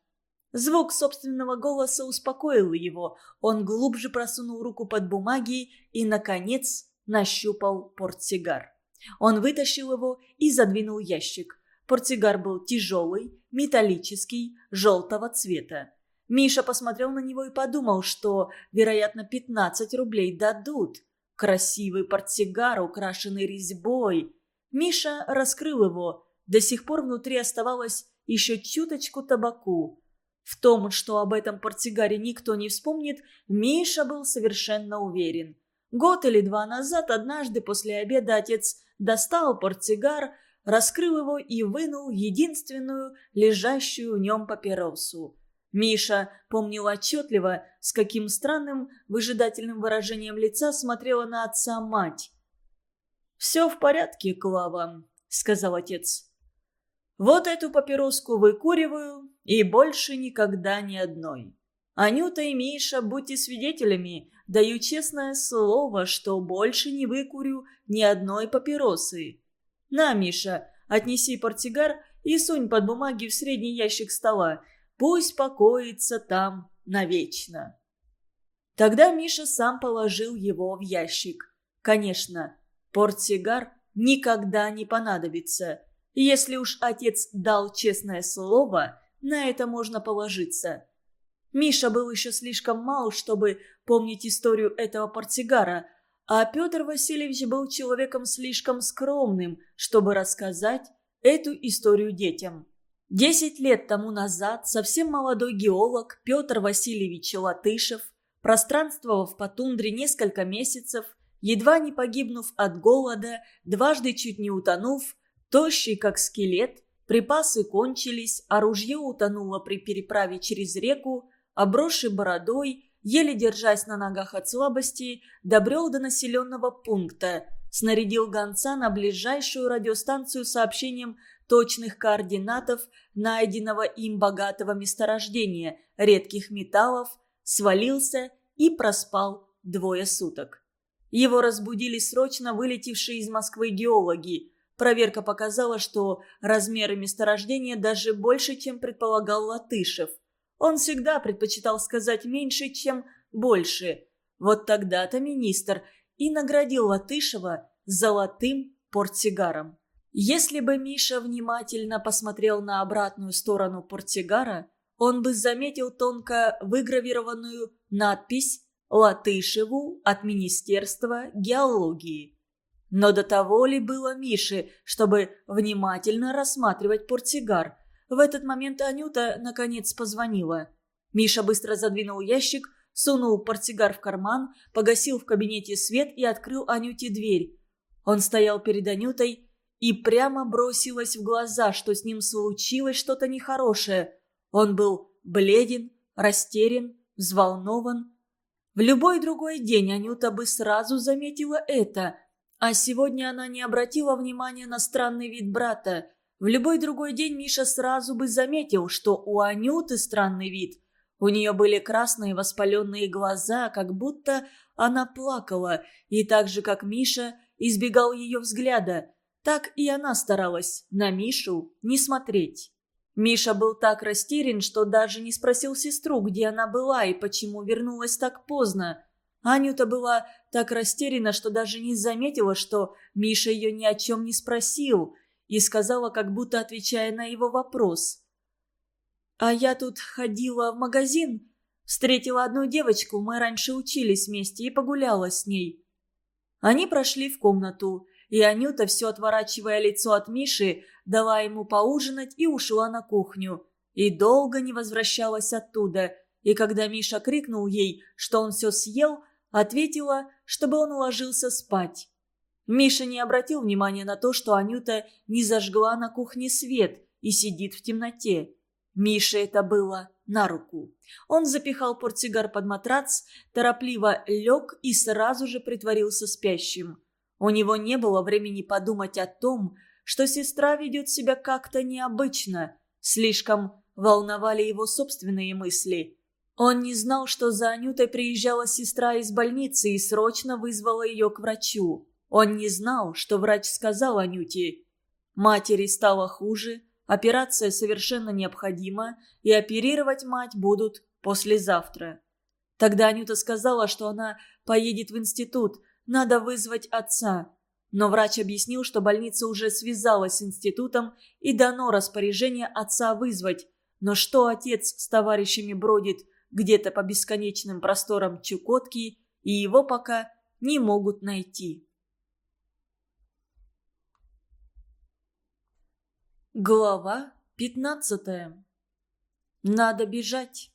Звук собственного голоса успокоил его. Он глубже просунул руку под бумаги и, наконец, нащупал портсигар. Он вытащил его и задвинул ящик. Портсигар был тяжелый, металлический, желтого цвета. Миша посмотрел на него и подумал, что, вероятно, 15 рублей дадут. Красивый портсигар, украшенный резьбой. Миша раскрыл его. До сих пор внутри оставалось еще чуточку табаку. В том, что об этом портсигаре никто не вспомнит, Миша был совершенно уверен. Год или два назад, однажды после обеда, отец достал портсигар, раскрыл его и вынул единственную лежащую в нем папиросу. Миша помнил отчетливо, с каким странным выжидательным выражением лица смотрела на отца мать. «Все в порядке, Клава», — сказал отец. «Вот эту папироску выкуриваю, и больше никогда ни одной. Анюта и Миша, будьте свидетелями, даю честное слово, что больше не выкурю ни одной папиросы. На, Миша, отнеси портсигар и сунь под бумаги в средний ящик стола. Пусть покоится там навечно. Тогда Миша сам положил его в ящик. Конечно, портсигар никогда не понадобится. Если уж отец дал честное слово, на это можно положиться. Миша был еще слишком мал, чтобы помнить историю этого портсигара, а Петр Васильевич был человеком слишком скромным, чтобы рассказать эту историю детям. Десять лет тому назад совсем молодой геолог Петр Васильевич Латышев, пространствовав по тундре несколько месяцев, едва не погибнув от голода, дважды чуть не утонув, тощий как скелет, припасы кончились, оружие утонуло при переправе через реку, обросший бородой, еле держась на ногах от слабости, добрел до населенного пункта, снарядил гонца на ближайшую радиостанцию сообщением точных координатов найденного им богатого месторождения редких металлов, свалился и проспал двое суток. Его разбудили срочно вылетевшие из Москвы геологи. Проверка показала, что размеры месторождения даже больше, чем предполагал Латышев – он всегда предпочитал сказать меньше, чем больше. Вот тогда-то министр и наградил Латышева золотым портсигаром. Если бы Миша внимательно посмотрел на обратную сторону портсигара, он бы заметил тонко выгравированную надпись «Латышеву от Министерства геологии». Но до того ли было Мише, чтобы внимательно рассматривать портсигар – в этот момент Анюта, наконец, позвонила. Миша быстро задвинул ящик, сунул портсигар в карман, погасил в кабинете свет и открыл Анюте дверь. Он стоял перед Анютой, и прямо бросилось в глаза, что с ним случилось что-то нехорошее. Он был бледен, растерян, взволнован. В любой другой день Анюта бы сразу заметила это, а сегодня она не обратила внимания на странный вид брата. В любой другой день Миша сразу бы заметил, что у Анюты странный вид. У нее были красные воспаленные глаза, как будто она плакала, и так же, как Миша, избегал ее взгляда, так и она старалась на Мишу не смотреть. Миша был так растерян, что даже не спросил сестру, где она была и почему вернулась так поздно. Анюта была так растеряна, что даже не заметила, что Миша ее ни о чем не спросил, и сказала, как будто отвечая на его вопрос. «А я тут ходила в магазин, встретила одну девочку, мы раньше учились вместе, и погуляла с ней». Они прошли в комнату, и Анюта, все отворачивая лицо от Миши, дала ему поужинать и ушла на кухню. И долго не возвращалась оттуда. И когда Миша крикнул ей, что он все съел, ответила, чтобы он уложился спать. Миша не обратил внимания на то, что Анюта не зажгла на кухне свет и сидит в темноте. Мише это было на руку. Он запихал портсигар под матрац, торопливо лег и сразу же притворился спящим. У него не было времени подумать о том, что сестра ведет себя как-то необычно. Слишком волновали его собственные мысли. Он не знал, что за Анютой приезжала сестра из больницы и срочно вызвала ее к врачу. Он не знал, что врач сказал Анюте. Матери стало хуже, операция совершенно необходима, и оперировать мать будут послезавтра. Тогда Анюта сказала, что она поедет в институт, надо вызвать отца. Но врач объяснил, что больница уже связалась с институтом и дано распоряжение отца вызвать. Но что отец с товарищами бродит где-то по бесконечным просторам Чукотки, и его пока не могут найти. Глава пятнадцатая. Надо бежать.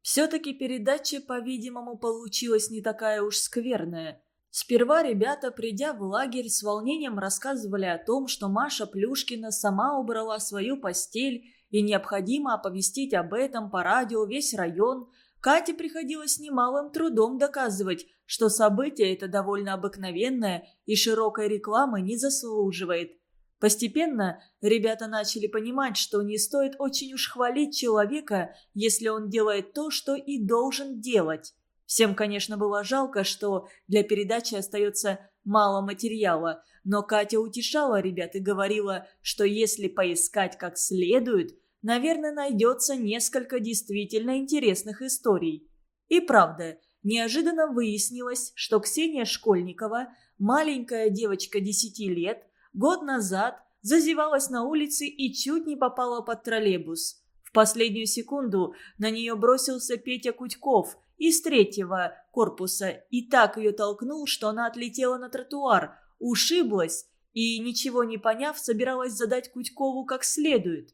Все-таки передача, по-видимому, получилась не такая уж скверная. Сперва ребята, придя в лагерь, с волнением рассказывали о том, что Маша Плюшкина сама убрала свою постель и необходимо оповестить об этом по радио весь район. Кате приходилось немалым трудом доказывать, что событие это довольно обыкновенное и широкой рекламы не заслуживает. Постепенно ребята начали понимать, что не стоит очень уж хвалить человека, если он делает то, что и должен делать. Всем, конечно, было жалко, что для передачи остается мало материала, но Катя утешала ребят и говорила, что если поискать как следует, наверное, найдется несколько действительно интересных историй. И правда, неожиданно выяснилось, что Ксения Школьникова, маленькая девочка 10 лет, год назад зазевалась на улице и чуть не попала под троллейбус. В последнюю секунду на нее бросился Петя Кутьков из третьего корпуса и так ее толкнул, что она отлетела на тротуар, ушиблась и, ничего не поняв, собиралась задать Кутькову как следует.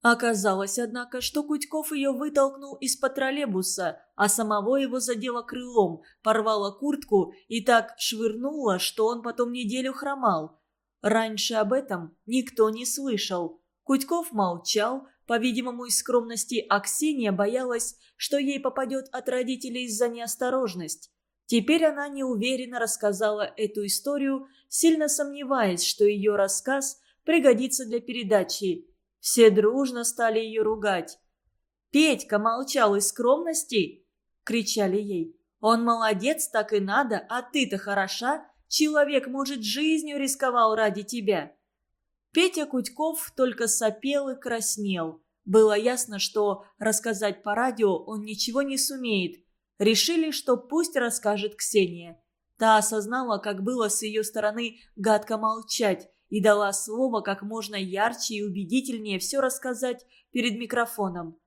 Оказалось, однако, что Кутьков ее вытолкнул из-под троллейбуса, а самого его задело крылом, порвало куртку и так швырнуло, что он потом неделю хромал. Раньше об этом никто не слышал. Кутьков молчал, по-видимому, из скромности, а Ксения боялась, что ей попадет от родителей за неосторожность. Теперь она неуверенно рассказала эту историю, сильно сомневаясь, что ее рассказ пригодится для передачи. Все дружно стали ее ругать. «Петька молчал из скромности!» — кричали ей. «Он молодец, так и надо, а ты-то хороша. Человек, может, жизнью рисковал ради тебя». Петя Кутьков только сопел и краснел. Было ясно, что рассказать по радио он ничего не сумеет. Решили, что пусть расскажет Ксения. Та осознала, как было с ее стороны гадко молчать, и дала слово как можно ярче и убедительнее все рассказать перед микрофоном.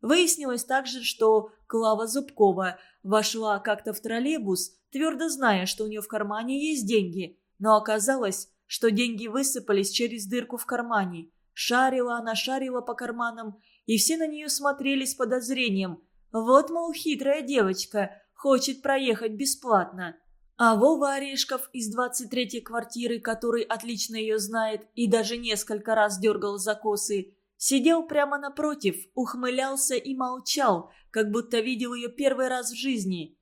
Выяснилось также, что Клава Зубкова вошла как-то в троллейбус, твердо зная, что у нее в кармане есть деньги, но оказалось, что деньги высыпались через дырку в кармане. Шарила она, шарила по карманам, и все на нее смотрели с подозрением. Вот, мол, хитрая девочка, хочет проехать бесплатно. А Вова Орешков из 23-й квартиры, который отлично ее знает и даже несколько раз дергал за косы, сидел прямо напротив, ухмылялся и молчал, как будто видел ее первый раз в жизни.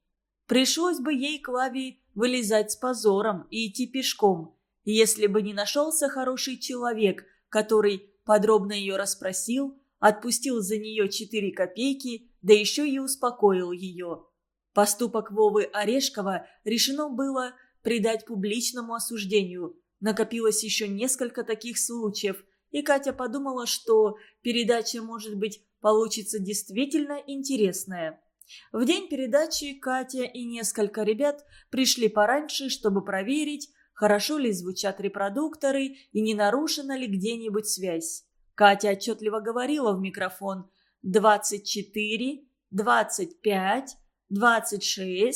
Пришлось бы ей, Клаве, вылезать с позором и идти пешком, если бы не нашелся хороший человек, который подробно ее расспросил, отпустил за нее четыре копейки, да еще и успокоил ее. Поступок Вовы Орешкова решено было придать публичному осуждению. Накопилось еще несколько таких случаев, и Катя подумала, что передача, может быть, получится действительно интересная. В день передачи Катя и несколько ребят пришли пораньше, чтобы проверить, хорошо ли звучат репродукторы и не нарушена ли где-нибудь связь. Катя отчетливо говорила в микрофон «24», «25», «26»,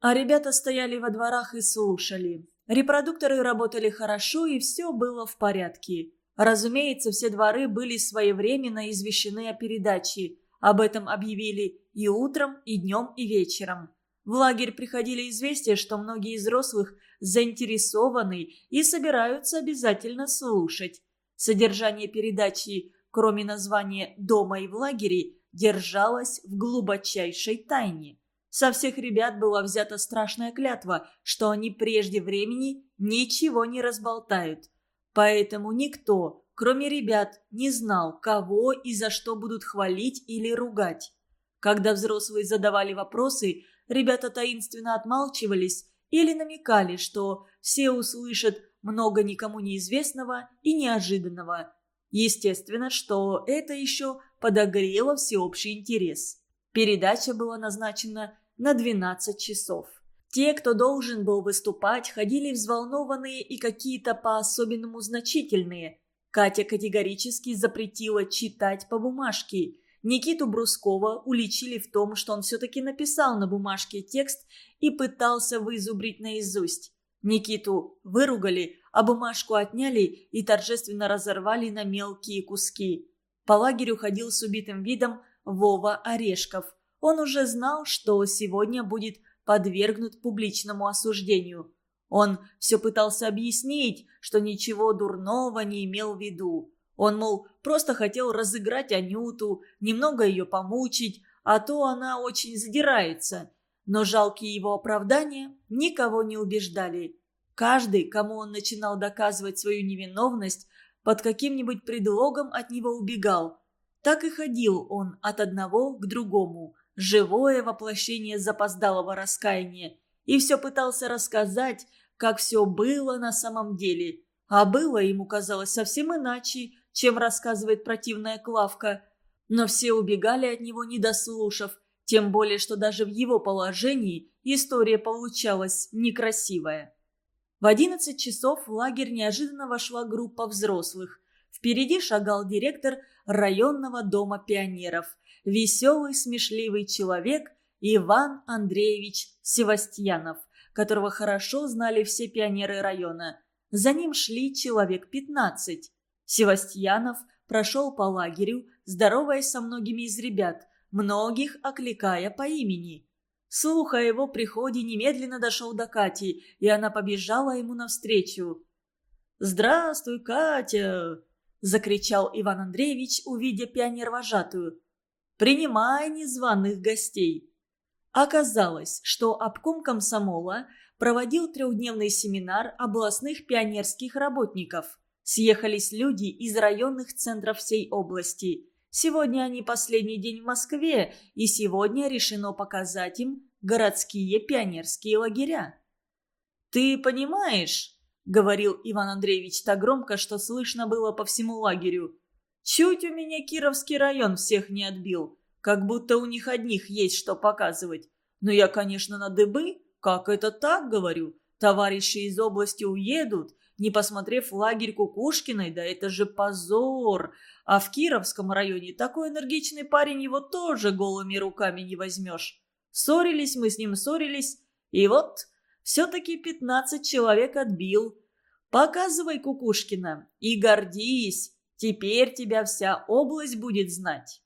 а ребята стояли во дворах и слушали. Репродукторы работали хорошо, и все было в порядке. Разумеется, все дворы были своевременно извещены о передаче. Об этом объявили и утром, и днем, и вечером. В лагерь приходили известия, что многие из взрослых заинтересованы и собираются обязательно слушать. Содержание передачи, кроме названия «Дома и в лагере», держалось в глубочайшей тайне. Со всех ребят была взята страшная клятва, что они прежде времени ничего не разболтают. Поэтому никто, кроме ребят, не знал, кого и за что будут хвалить или ругать. Когда взрослые задавали вопросы, ребята таинственно отмалчивались или намекали, что все услышат много никому неизвестного и неожиданного. Естественно, что это еще подогрело всеобщий интерес. Передача была назначена на 12 часов. Те, кто должен был выступать, ходили взволнованные и какие-то по-особенному значительные. Катя категорически запретила читать по бумажке. Никиту Брускова уличили в том, что он все-таки написал на бумажке текст и пытался вызубрить наизусть. Никиту выругали, а бумажку отняли и торжественно разорвали на мелкие куски. По лагерю ходил с убитым видом Вова Орешков. Он уже знал, что сегодня будет подвергнут публичному осуждению. Он все пытался объяснить, что ничего дурного не имел в виду. Он, мол, просто хотел разыграть Анюту, немного ее помучить, а то она очень задирается. Но жалкие его оправдания никого не убеждали. Каждый, кому он начинал доказывать свою невиновность, под каким-нибудь предлогом от него убегал. Так и ходил он от одного к другому, живое воплощение запоздалого раскаяния, и все пытался рассказать, как все было на самом деле. А было ему казалось совсем иначе, чем рассказывает противная Клавка. Но все убегали от него, не дослушав, тем более, что даже в его положении история получалась некрасивая. В одиннадцать часов в лагерь неожиданно вошла группа взрослых. Впереди шагал директор районного дома пионеров – веселый, смешливый человек Иван Андреевич Севастьянов, которого хорошо знали все пионеры района. За ним шли человек пятнадцать. Севастьянов прошел по лагерю, здороваясь со многими из ребят, многих окликая по имени. Слух о его приходе немедленно дошел до Кати, и она побежала ему навстречу. «Здравствуй, Катя!» – закричал Иван Андреевич, увидя пионер-вожатую. Принимай незваных гостей. Оказалось, что обком комсомола проводил трехдневный семинар областных пионерских работников. Съехались люди из районных центров всей области. Сегодня они последний день в Москве, и сегодня решено показать им городские пионерские лагеря. «Ты понимаешь?» — говорил Иван Андреевич так громко, что слышно было по всему лагерю. Чуть у меня Кировский район всех не отбил. Как будто у них одних есть что показывать. Но я, конечно, на дыбы. Как это так, говорю? Товарищи из области уедут, не посмотрев лагерь Кукушкиной, да это же позор. А в Кировском районе такой энергичный парень его тоже голыми руками не возьмешь. Ссорились мы с ним, ссорились, и вот все-таки пятнадцать человек отбил. Показывай, Кукушкина, и гордись. Теперь тебя вся область будет знать.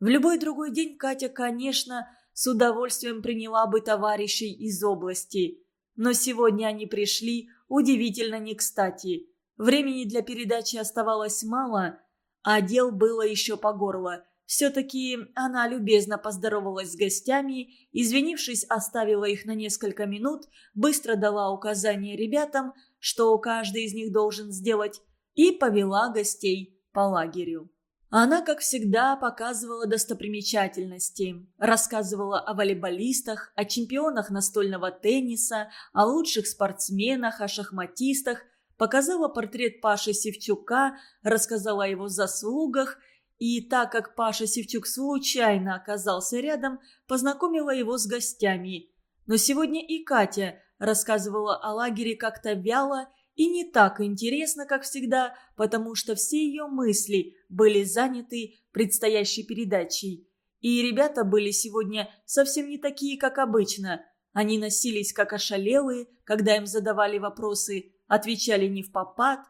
В любой другой день Катя, конечно, с удовольствием приняла бы товарищей из области. Но сегодня они пришли удивительно не кстати. Времени для передачи оставалось мало, а дел было еще по горло. Все-таки она любезно поздоровалась с гостями, извинившись, оставила их на несколько минут, быстро дала указания ребятам, что каждый из них должен сделать, и повела гостей по лагерю. Она, как всегда, показывала достопримечательности, рассказывала о волейболистах, о чемпионах настольного тенниса, о лучших спортсменах, о шахматистах, показала портрет Паши Севчука, рассказала о его заслугах и, так как Паша Севчук случайно оказался рядом, познакомила его с гостями. Но сегодня и Катя рассказывала о лагере как-то вяло и не так интересно, как всегда, потому что все ее мысли были заняты предстоящей передачей. И ребята были сегодня совсем не такие, как обычно. Они носились как ошалелые, когда им задавали вопросы, отвечали не в попад,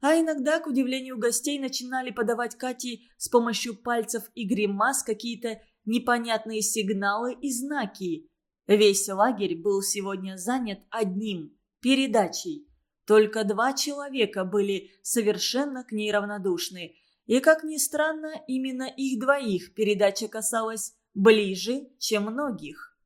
а иногда, к удивлению гостей, начинали подавать Кате с помощью пальцев и гримас какие-то непонятные сигналы и знаки. Весь лагерь был сегодня занят одним – передачей. Только два человека были совершенно к ней равнодушны. И, как ни странно, именно их двоих передача касалась ближе, чем многих.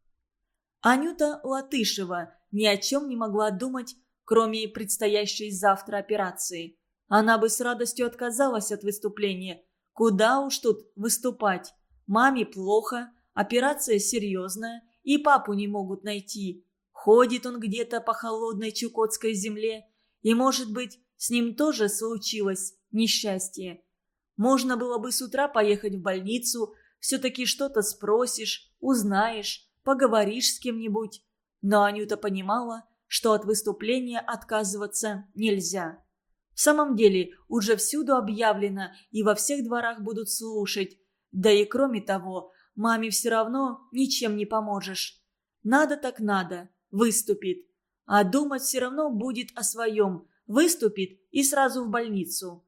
Анюта Латышева ни о чем не могла думать, кроме предстоящей завтра операции. Она бы с радостью отказалась от выступления. Куда уж тут выступать? Маме плохо, операция серьезная, и папу не могут найти. Ходит он где-то по холодной Чукотской земле, и, может быть, с ним тоже случилось несчастье. Можно было бы с утра поехать в больницу, все-таки что-то спросишь, узнаешь, поговоришь с кем-нибудь. Но Анюта понимала, что от выступления отказываться нельзя. В самом деле, уже всюду объявлено, и во всех дворах будут слушать. Да и кроме того, маме все равно ничем не поможешь. Надо так надо, выступит. А думать все равно будет о своем. Выступит и сразу в больницу.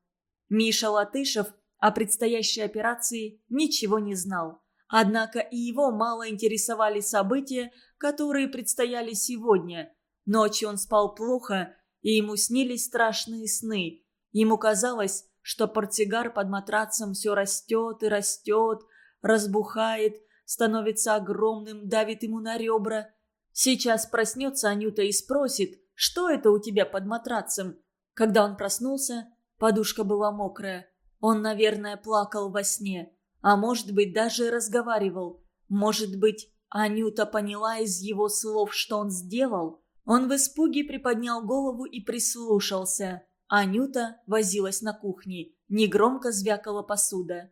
Миша Латышев о предстоящей операции ничего не знал. Однако и его мало интересовали события, которые предстояли сегодня. Ночью он спал плохо, и ему снились страшные сны. Ему казалось, что портсигар под матрацем все растет и растет, разбухает, становится огромным, давит ему на ребра – Сейчас проснется Анюта и спросит, что это у тебя под матрацем. Когда он проснулся, подушка была мокрая. Он, наверное, плакал во сне. А может быть, даже разговаривал. Может быть, Анюта поняла из его слов, что он сделал. Он в испуге приподнял голову и прислушался. Анюта возилась на кухне. Негромко звякала посуда.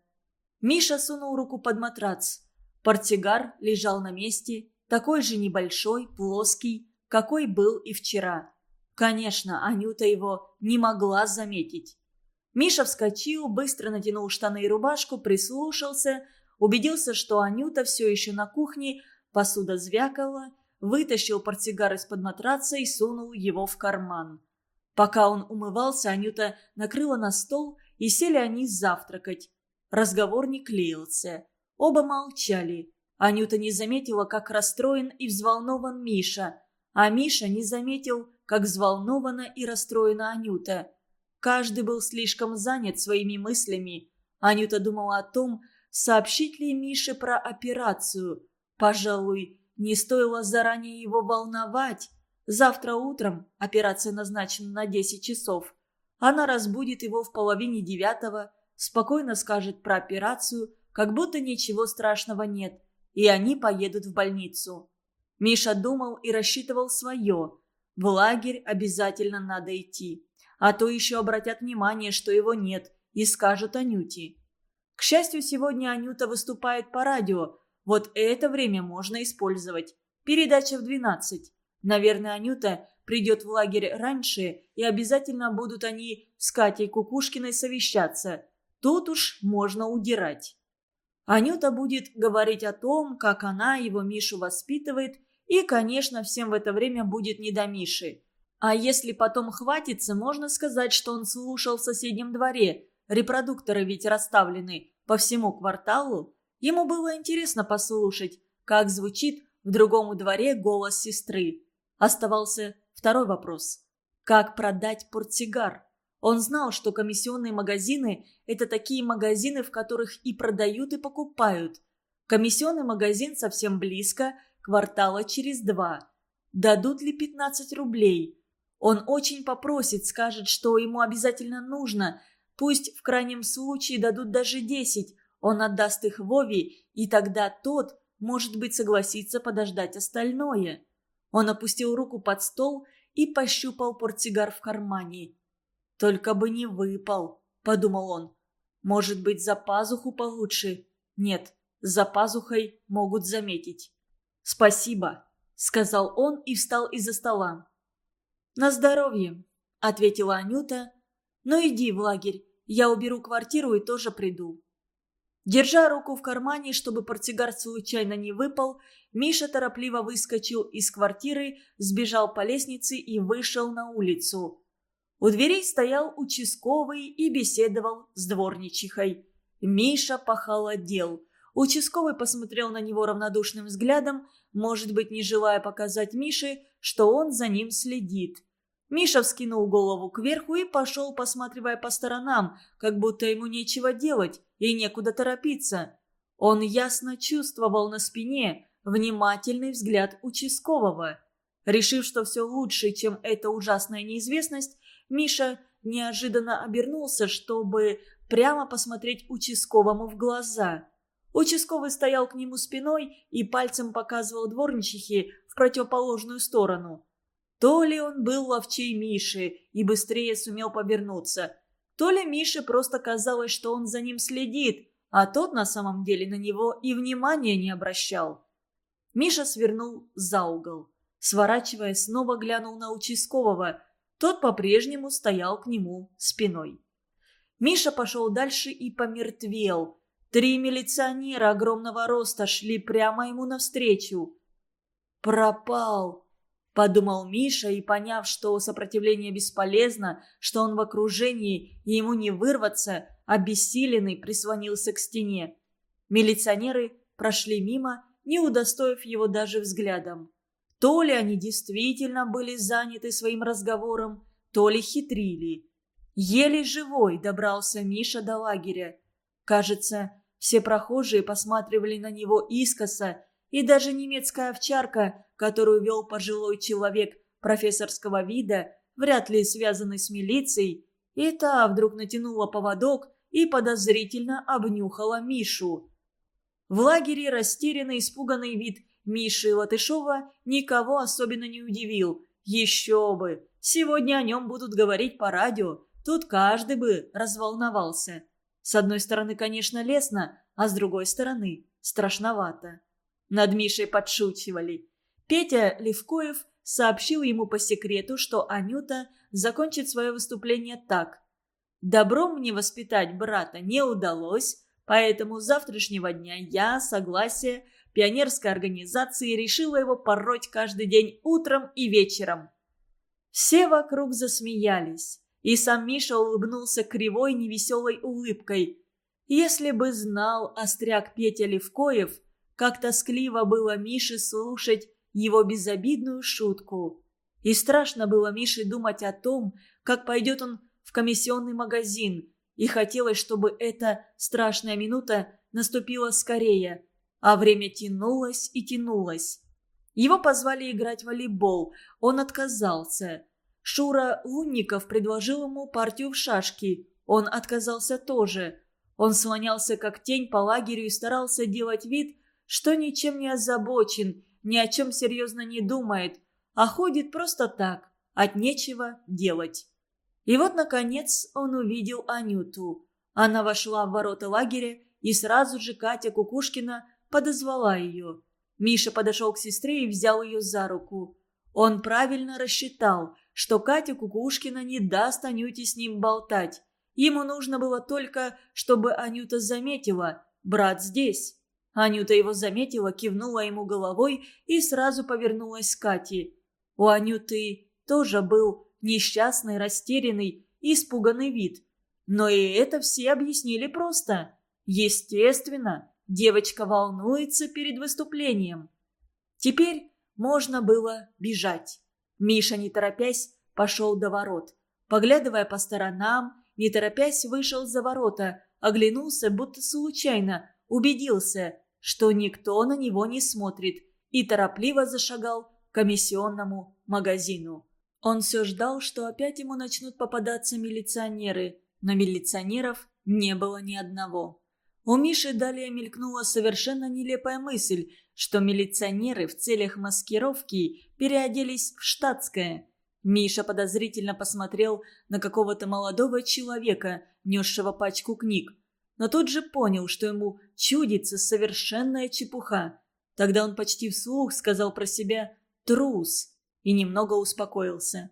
Миша сунул руку под матрац. Портсигар лежал на месте такой же небольшой, плоский, какой был и вчера. Конечно, Анюта его не могла заметить. Миша вскочил, быстро натянул штаны и рубашку, прислушался, убедился, что Анюта все еще на кухне, посуда звякала, вытащил портсигар из-под матраца и сунул его в карман. Пока он умывался, Анюта накрыла на стол, и сели они завтракать. Разговор не клеился. Оба молчали. Анюта не заметила, как расстроен и взволнован Миша, а Миша не заметил, как взволнована и расстроена Анюта. Каждый был слишком занят своими мыслями. Анюта думала о том, сообщить ли Мише про операцию. Пожалуй, не стоило заранее его волновать. Завтра утром операция назначена на 10 часов. Она разбудит его в половине девятого, спокойно скажет про операцию, как будто ничего страшного нет и они поедут в больницу. Миша думал и рассчитывал свое. В лагерь обязательно надо идти. А то еще обратят внимание, что его нет, и скажут Анюте. К счастью, сегодня Анюта выступает по радио. Вот это время можно использовать. Передача в 12. Наверное, Анюта придет в лагерь раньше, и обязательно будут они с Катей Кукушкиной совещаться. Тут уж можно удирать. Анюта будет говорить о том, как она его Мишу воспитывает, и, конечно, всем в это время будет не до Миши. А если потом хватится, можно сказать, что он слушал в соседнем дворе. Репродукторы ведь расставлены по всему кварталу. Ему было интересно послушать, как звучит в другом дворе голос сестры. Оставался второй вопрос. Как продать портсигар? Он знал, что комиссионные магазины – это такие магазины, в которых и продают, и покупают. Комиссионный магазин совсем близко, квартала через два. Дадут ли 15 рублей? Он очень попросит, скажет, что ему обязательно нужно. Пусть в крайнем случае дадут даже 10. Он отдаст их Вове, и тогда тот, может быть, согласится подождать остальное. Он опустил руку под стол и пощупал портсигар в кармане. Только бы не выпал, подумал он. Может быть, за пазуху получше? Нет, за пазухой могут заметить. «Спасибо», — сказал он и встал из-за стола. «На здоровье», — ответила Анюта. «Ну иди в лагерь, я уберу квартиру и тоже приду». Держа руку в кармане, чтобы портсигар случайно не выпал, Миша торопливо выскочил из квартиры, сбежал по лестнице и вышел на улицу. У дверей стоял участковый и беседовал с дворничихой. Миша похолодел. Участковый посмотрел на него равнодушным взглядом, может быть, не желая показать Мише, что он за ним следит. Миша вскинул голову кверху и пошел, посматривая по сторонам, как будто ему нечего делать и некуда торопиться. Он ясно чувствовал на спине внимательный взгляд участкового. Решив, что все лучше, чем эта ужасная неизвестность, Миша неожиданно обернулся, чтобы прямо посмотреть участковому в глаза. Участковый стоял к нему спиной и пальцем показывал дворничихе в противоположную сторону. То ли он был ловчей Миши и быстрее сумел повернуться, то ли Мише просто казалось, что он за ним следит, а тот на самом деле на него и внимания не обращал. Миша свернул за угол. Сворачивая, снова глянул на участкового. Тот по-прежнему стоял к нему спиной. Миша пошел дальше и помертвел. Три милиционера огромного роста шли прямо ему навстречу. «Пропал!» Подумал Миша и, поняв, что сопротивление бесполезно, что он в окружении и ему не вырваться, обессиленный прислонился к стене. Милиционеры прошли мимо, не удостоив его даже взглядом. То ли они действительно были заняты своим разговором, то ли хитрили. Еле живой добрался Миша до лагеря. Кажется, все прохожие посматривали на него искоса, и даже немецкая овчарка, которую вел пожилой человек профессорского вида, вряд ли связанный с милицией, и та вдруг натянула поводок и подозрительно обнюхала Мишу. В лагере растерянный, испуганный вид Миши Латышова никого особенно не удивил. Еще бы! Сегодня о нем будут говорить по радио. Тут каждый бы разволновался. С одной стороны, конечно, лестно, а с другой стороны, страшновато. Над Мишей подшучивали. Петя Левкоев сообщил ему по секрету, что Анюта закончит свое выступление так. «Добром мне воспитать брата не удалось, поэтому с завтрашнего дня я, согласие пионерской организации, решила его пороть каждый день утром и вечером». Все вокруг засмеялись, и сам Миша улыбнулся кривой невеселой улыбкой. Если бы знал остряк Петя Левкоев – как тоскливо было Мише слушать его безобидную шутку. И страшно было Мише думать о том, как пойдет он в комиссионный магазин, и хотелось, чтобы эта страшная минута наступила скорее, а время тянулось и тянулось. Его позвали играть в волейбол, он отказался. Шура Лунников предложил ему партию в шашки, он отказался тоже. Он слонялся как тень по лагерю и старался делать вид, что ничем не озабочен, ни о чем серьезно не думает, а ходит просто так, от нечего делать. И вот, наконец, он увидел Анюту. Она вошла в ворота лагеря, и сразу же Катя Кукушкина подозвала ее. Миша подошел к сестре и взял ее за руку. Он правильно рассчитал, что Катя Кукушкина не даст Анюте с ним болтать. Ему нужно было только, чтобы Анюта заметила – брат здесь. Анюта его заметила, кивнула ему головой и сразу повернулась к Кате. У Анюты тоже был несчастный, растерянный, испуганный вид. Но и это все объяснили просто. Естественно, девочка волнуется перед выступлением. Теперь можно было бежать. Миша, не торопясь, пошел до ворот. Поглядывая по сторонам, не торопясь вышел за ворота, оглянулся, будто случайно, убедился – что никто на него не смотрит, и торопливо зашагал к комиссионному магазину. Он все ждал, что опять ему начнут попадаться милиционеры, но милиционеров не было ни одного. У Миши далее мелькнула совершенно нелепая мысль, что милиционеры в целях маскировки переоделись в штатское. Миша подозрительно посмотрел на какого-то молодого человека, несшего пачку книг, но тут же понял, что ему чудится совершенная чепуха. Тогда он почти вслух сказал про себя «трус» и немного успокоился.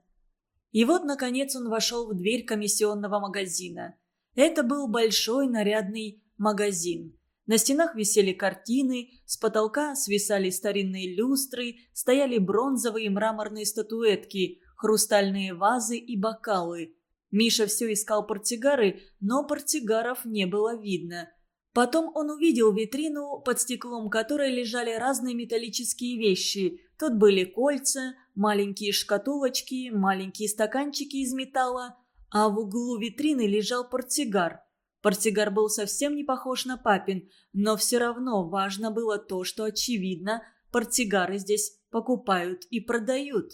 И вот, наконец, он вошел в дверь комиссионного магазина. Это был большой нарядный магазин. На стенах висели картины, с потолка свисали старинные люстры, стояли бронзовые и мраморные статуэтки, хрустальные вазы и бокалы. Миша все искал портсигары, но портсигаров не было видно. Потом он увидел витрину, под стеклом которой лежали разные металлические вещи. Тут были кольца, маленькие шкатулочки, маленькие стаканчики из металла, а в углу витрины лежал портсигар. Портсигар был совсем не похож на папин, но все равно важно было то, что, очевидно, портсигары здесь покупают и продают.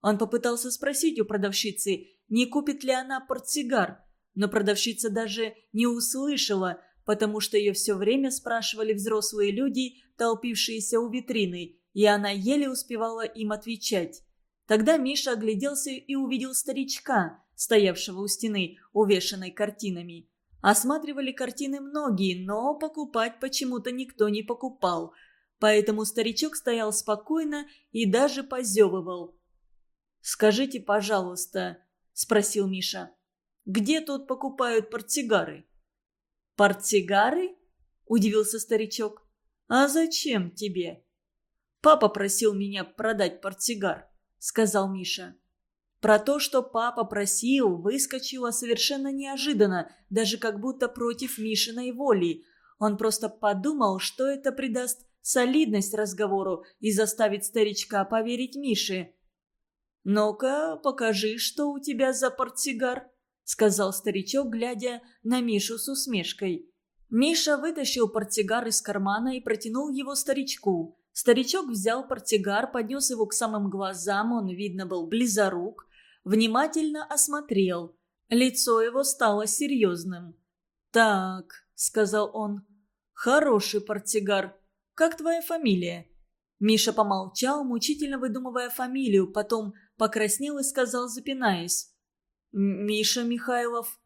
Он попытался спросить у продавщицы, не купит ли она портсигар, но продавщица даже не услышала, потому что ее все время спрашивали взрослые люди, толпившиеся у витрины, и она еле успевала им отвечать. Тогда Миша огляделся и увидел старичка, стоявшего у стены, увешанной картинами. Осматривали картины многие, но покупать почему-то никто не покупал. Поэтому старичок стоял спокойно и даже позевывал. «Скажите, пожалуйста», — спросил Миша, — «где тут покупают портсигары?» «Портсигары?» — удивился старичок. «А зачем тебе?» «Папа просил меня продать портсигар», — сказал Миша. Про то, что папа просил, выскочило совершенно неожиданно, даже как будто против Мишиной воли. Он просто подумал, что это придаст солидность разговору и заставит старичка поверить Мише. «Ну-ка, покажи, что у тебя за портсигар», — сказал старичок, глядя на Мишу с усмешкой. Миша вытащил портсигар из кармана и протянул его старичку. Старичок взял портсигар, поднес его к самым глазам, он, видно, был близорук, внимательно осмотрел. Лицо его стало серьезным. «Так», — сказал он, — «хороший портсигар. Как твоя фамилия?» Миша помолчал, мучительно выдумывая фамилию, потом покраснел и сказал, запинаясь. «Миша Михайлов».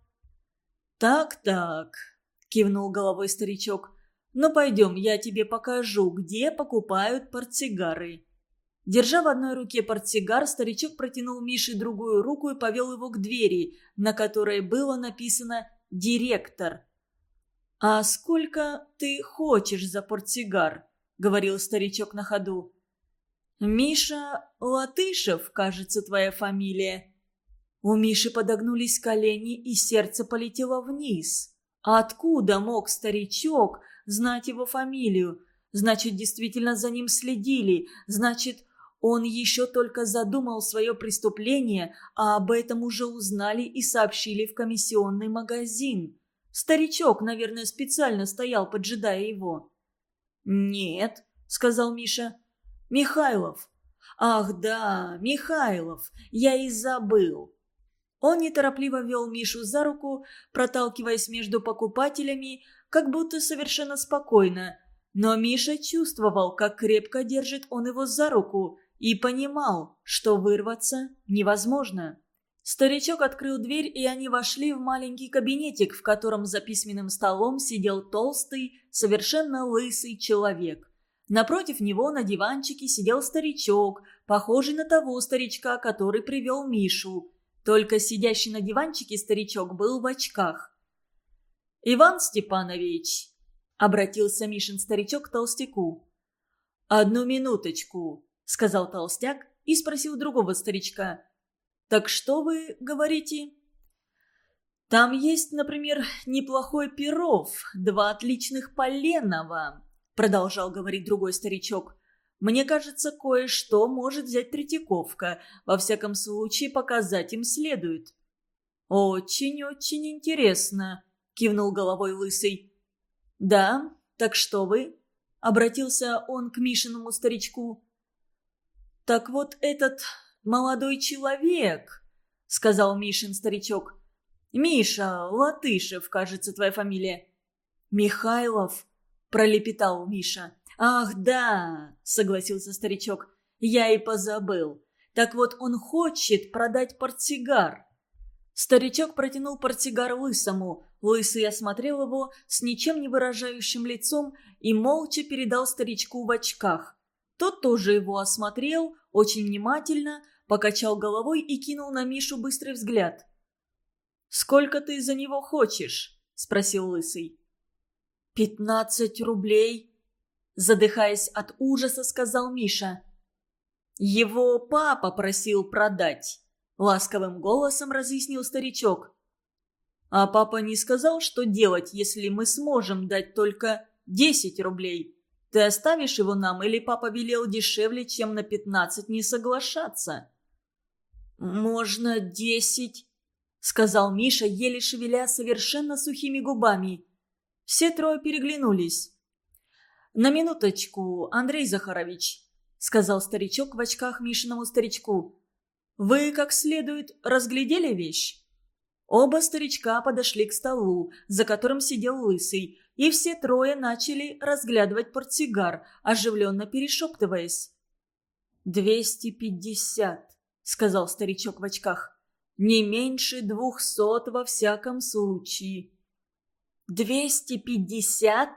«Так-так», — кивнул головой старичок. «Ну пойдем, я тебе покажу, где покупают портсигары». Держа в одной руке портсигар, старичок протянул Мише другую руку и повел его к двери, на которой было написано «Директор». «А сколько ты хочешь за портсигар?» — говорил старичок на ходу. «Миша Латышев, кажется, твоя фамилия». У Миши подогнулись колени, и сердце полетело вниз. А откуда мог старичок знать его фамилию? Значит, действительно за ним следили. Значит, он еще только задумал свое преступление, а об этом уже узнали и сообщили в комиссионный магазин. Старичок, наверное, специально стоял, поджидая его. «Нет», — сказал Миша. «Михайлов». «Ах да, Михайлов, я и забыл». Он неторопливо вел Мишу за руку, проталкиваясь между покупателями, как будто совершенно спокойно. Но Миша чувствовал, как крепко держит он его за руку, и понимал, что вырваться невозможно. Старичок открыл дверь, и они вошли в маленький кабинетик, в котором за письменным столом сидел толстый, совершенно лысый человек. Напротив него на диванчике сидел старичок, похожий на того старичка, который привел Мишу. Только сидящий на диванчике старичок был в очках. «Иван Степанович», — обратился Мишин старичок к толстяку. «Одну минуточку», — сказал толстяк и спросил другого старичка. «Так что вы говорите?» «Там есть, например, неплохой перов, два отличных поленова», — продолжал говорить другой старичок. «Мне кажется, кое-что может взять Третьяковка. Во всяком случае, показать им следует». «Очень-очень интересно», — кивнул головой лысый. «Да, так что вы?» — обратился он к Мишиному старичку. «Так вот этот молодой человек», — сказал Мишин старичок. «Миша, Латышев, кажется, твоя фамилия». «Михайлов», — пролепетал Миша. «Ах, да», — согласился старичок, — «я и позабыл. Так вот, он хочет продать портсигар. Старичок протянул портсигар лысому. Лысый осмотрел его с ничем не выражающим лицом и молча передал старичку в очках. Тот тоже его осмотрел, очень внимательно, покачал головой и кинул на Мишу быстрый взгляд. «Сколько ты за него хочешь?» – спросил Лысый. «Пятнадцать рублей», – задыхаясь от ужаса, сказал Миша. «Его папа просил продать», – ласковым голосом разъяснил старичок. «А папа не сказал, что делать, если мы сможем дать только десять рублей? Ты оставишь его нам, или папа велел дешевле, чем на пятнадцать не соглашаться?» «Можно десять», — сказал Миша, еле шевеля совершенно сухими губами. Все трое переглянулись. «На минуточку, Андрей Захарович», — сказал старичок в очках Мишиному старичку. «Вы как следует разглядели вещь?» Оба старичка подошли к столу, за которым сидел лысый, и все трое начали разглядывать портсигар, оживленно перешептываясь. «Двести пятьдесят», — сказал старичок в очках. «Не меньше двухсот во всяком случае». «Двести пятьдесят?»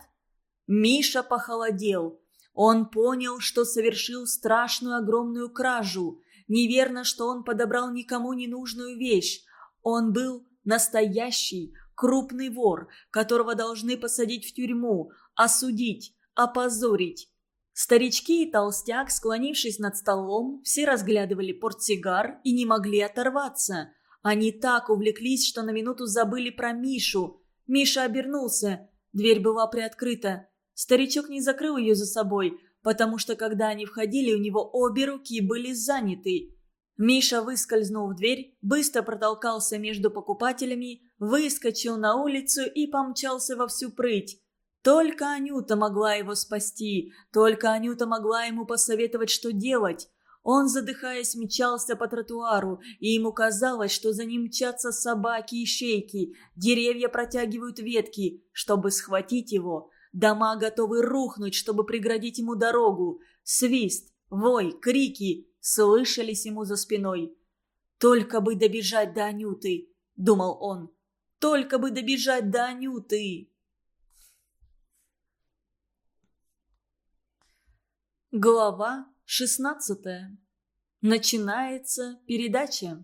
Миша похолодел. Он понял, что совершил страшную огромную кражу. Неверно, что он подобрал никому ненужную вещь. Он был настоящий, крупный вор, которого должны посадить в тюрьму, осудить, опозорить. Старички и толстяк, склонившись над столом, все разглядывали портсигар и не могли оторваться. Они так увлеклись, что на минуту забыли про Мишу. Миша обернулся. Дверь была приоткрыта. Старичок не закрыл ее за собой, потому что, когда они входили, у него обе руки были заняты. Миша выскользнул в дверь, быстро протолкался между покупателями, выскочил на улицу и помчался во всю прыть. Только Анюта могла его спасти, только Анюта могла ему посоветовать, что делать. Он, задыхаясь, мчался по тротуару, и ему казалось, что за ним мчатся собаки и шейки, деревья протягивают ветки, чтобы схватить его. Дома готовы рухнуть, чтобы преградить ему дорогу. Свист, вой, крики слышались ему за спиной. «Только бы добежать до Анюты», — думал он. «Только бы добежать до Анюты». Глава шестнадцатая. Начинается передача.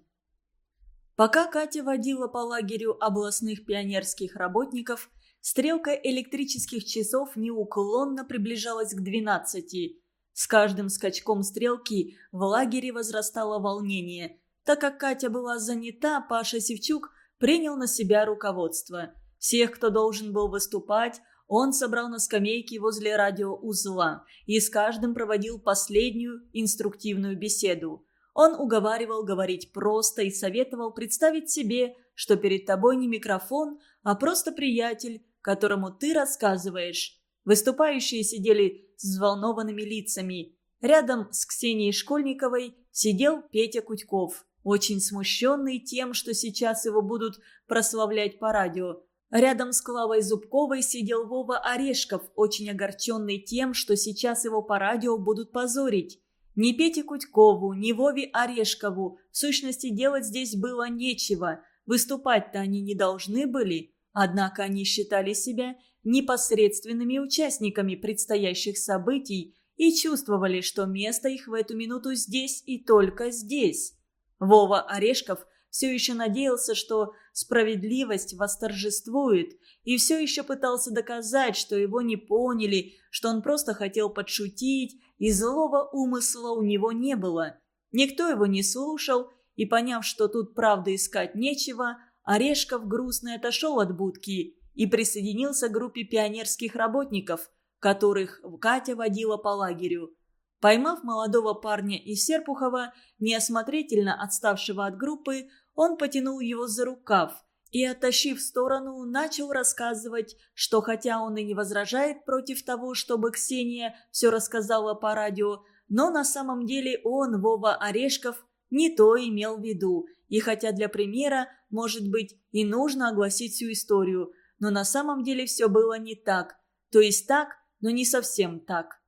Пока Катя водила по лагерю областных пионерских работников, стрелка электрических часов неуклонно приближалась к двенадцати. С каждым скачком стрелки в лагере возрастало волнение. Так как Катя была занята, Паша Севчук принял на себя руководство. Всех, кто должен был выступать, он собрал на скамейке возле радиоузла и с каждым проводил последнюю инструктивную беседу. Он уговаривал говорить просто и советовал представить себе, что перед тобой не микрофон, а просто приятель, которому ты рассказываешь. Выступающие сидели с взволнованными лицами. Рядом с Ксенией Школьниковой сидел Петя Кутьков, очень смущенный тем, что сейчас его будут прославлять по радио. Рядом с Клавой Зубковой сидел Вова Орешков, очень огорченный тем, что сейчас его по радио будут позорить. Ни Пете Кутькову, ни Вове Орешкову в сущности делать здесь было нечего. Выступать-то они не должны были. Однако они считали себя непосредственными участниками предстоящих событий и чувствовали, что место их в эту минуту здесь и только здесь. Вова Орешков все еще надеялся, что справедливость восторжествует, и все еще пытался доказать, что его не поняли, что он просто хотел подшутить, и злого умысла у него не было. Никто его не слушал, и, поняв, что тут правда искать нечего, Орешков грустно отошел от будки и присоединился к группе пионерских работников, которых Катя водила по лагерю. Поймав молодого парня из Серпухова, неосмотрительно отставшего от группы, он потянул его за рукав и, оттащив в сторону, начал рассказывать, что хотя он и не возражает против того, чтобы Ксения все рассказала по радио, но на самом деле он, Вова Орешков, не то имел в виду. И хотя для примера, может быть, и нужно огласить всю историю, но на самом деле все было не так. То есть так, но не совсем так.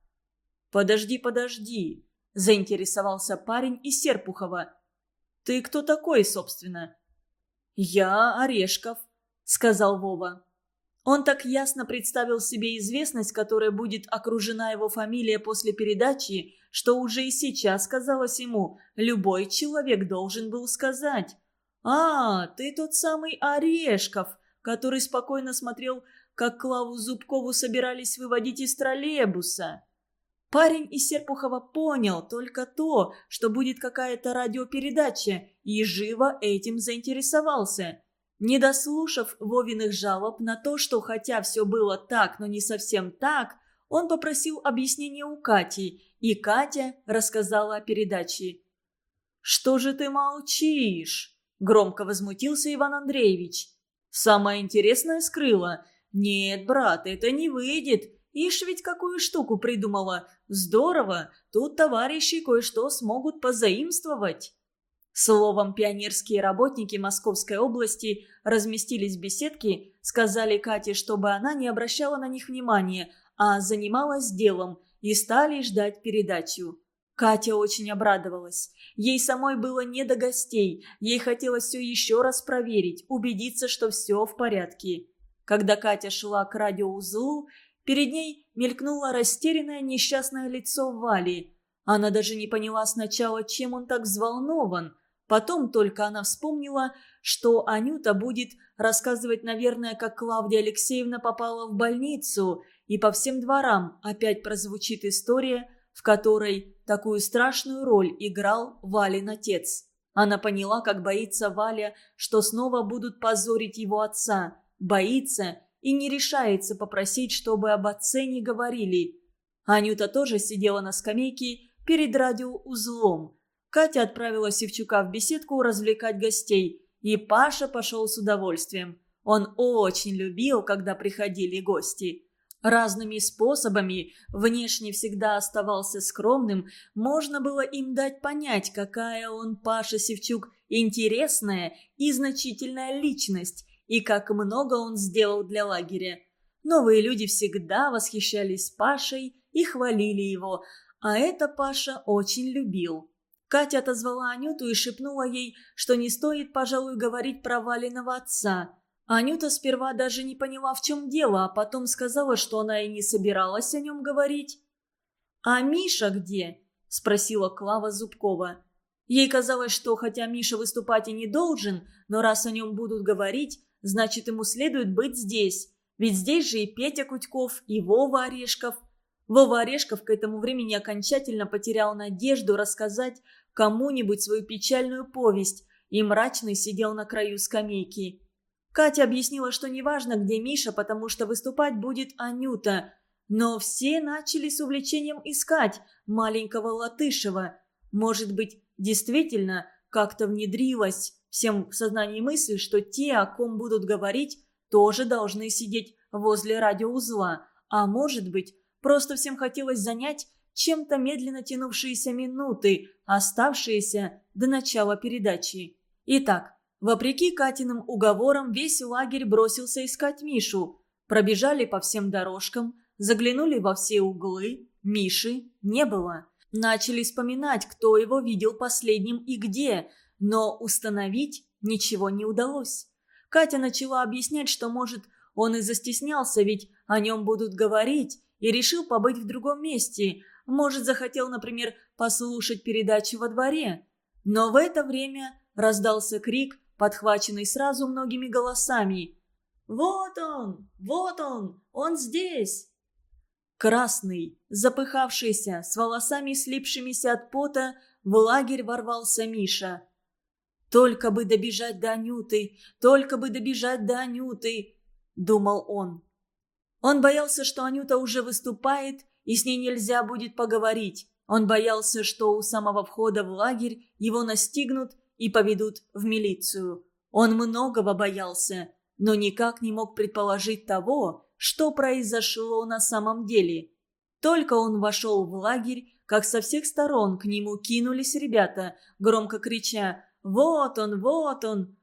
«Подожди, подожди», заинтересовался парень из Серпухова. «Ты кто такой, собственно?» «Я Орешков», — сказал Вова. Он так ясно представил себе известность, которая будет окружена его фамилия после передачи, что уже и сейчас казалось ему, любой человек должен был сказать. «А, ты тот самый Орешков, который спокойно смотрел, как Клаву Зубкову собирались выводить из троллейбуса». Парень из Серпухова понял только то, что будет какая-то радиопередача, и живо этим заинтересовался. Не дослушав Вовиных жалоб на то, что хотя все было так, но не совсем так, он попросил объяснения у Кати, и Катя рассказала о передаче. «Что же ты молчишь?» – громко возмутился Иван Андреевич. «Самое интересное скрыла. Нет, брат, это не выйдет. Ишь ведь какую штуку придумала. Здорово, тут товарищи кое-что смогут позаимствовать». Словом, пионерские работники Московской области разместились в беседке, сказали Кате, чтобы она не обращала на них внимания, а занималась делом, и стали ждать передачу. Катя очень обрадовалась. Ей самой было не до гостей, ей хотелось все еще раз проверить, убедиться, что все в порядке. Когда Катя шла к радиоузлу, перед ней мелькнуло растерянное несчастное лицо Вали. Она даже не поняла сначала, чем он так взволнован – Потом только она вспомнила, что Анюта будет рассказывать, наверное, как Клавдия Алексеевна попала в больницу, и по всем дворам опять прозвучит история, в которой такую страшную роль играл Валин отец. Она поняла, как боится Валя, что снова будут позорить его отца. Боится и не решается попросить, чтобы об отце не говорили. Анюта тоже сидела на скамейке перед радиоузлом – Катя отправила Севчука в беседку развлекать гостей, и Паша пошел с удовольствием. Он очень любил, когда приходили гости. Разными способами, внешне всегда оставался скромным, можно было им дать понять, какая он, Паша Севчук, интересная и значительная личность, и как много он сделал для лагеря. Новые люди всегда восхищались Пашей и хвалили его, а это Паша очень любил. Катя отозвала Анюту и шепнула ей, что не стоит, пожалуй, говорить про Валиного отца. Анюта сперва даже не поняла, в чем дело, а потом сказала, что она и не собиралась о нем говорить. «А Миша где?» – спросила Клава Зубкова. Ей казалось, что хотя Миша выступать и не должен, но раз о нем будут говорить, значит, ему следует быть здесь. Ведь здесь же и Петя Кутьков, и Вова Орешков. Вова Орешков к этому времени окончательно потерял надежду рассказать кому-нибудь свою печальную повесть, и мрачный сидел на краю скамейки. Катя объяснила, что неважно, где Миша, потому что выступать будет Анюта. Но все начали с увлечением искать маленького Латышева. Может быть, действительно как-то внедрилась всем в сознании мысль, что те, о ком будут говорить, тоже должны сидеть возле радиоузла. А может быть, просто всем хотелось занять чем-то медленно тянувшиеся минуты, оставшиеся до начала передачи. Итак, вопреки Катиным уговорам, весь лагерь бросился искать Мишу. Пробежали по всем дорожкам, заглянули во все углы. Миши не было. Начали вспоминать, кто его видел последним и где, но установить ничего не удалось. Катя начала объяснять, что, может, он и застеснялся, ведь о нем будут говорить, и решил побыть в другом месте, может, захотел, например, послушать передачу во дворе. Но в это время раздался крик, подхваченный сразу многими голосами. «Вот он! Вот он! Он здесь!» Красный, запыхавшийся, с волосами слипшимися от пота, в лагерь ворвался Миша. «Только бы добежать до Анюты! Только бы добежать до Анюты!» – думал он. Он боялся, что Анюта уже выступает, и с ней нельзя будет поговорить. Он боялся, что у самого входа в лагерь его настигнут и поведут в милицию. Он многого боялся, но никак не мог предположить того, что произошло на самом деле. Только он вошел в лагерь, как со всех сторон к нему кинулись ребята, громко крича «Вот он, вот он!».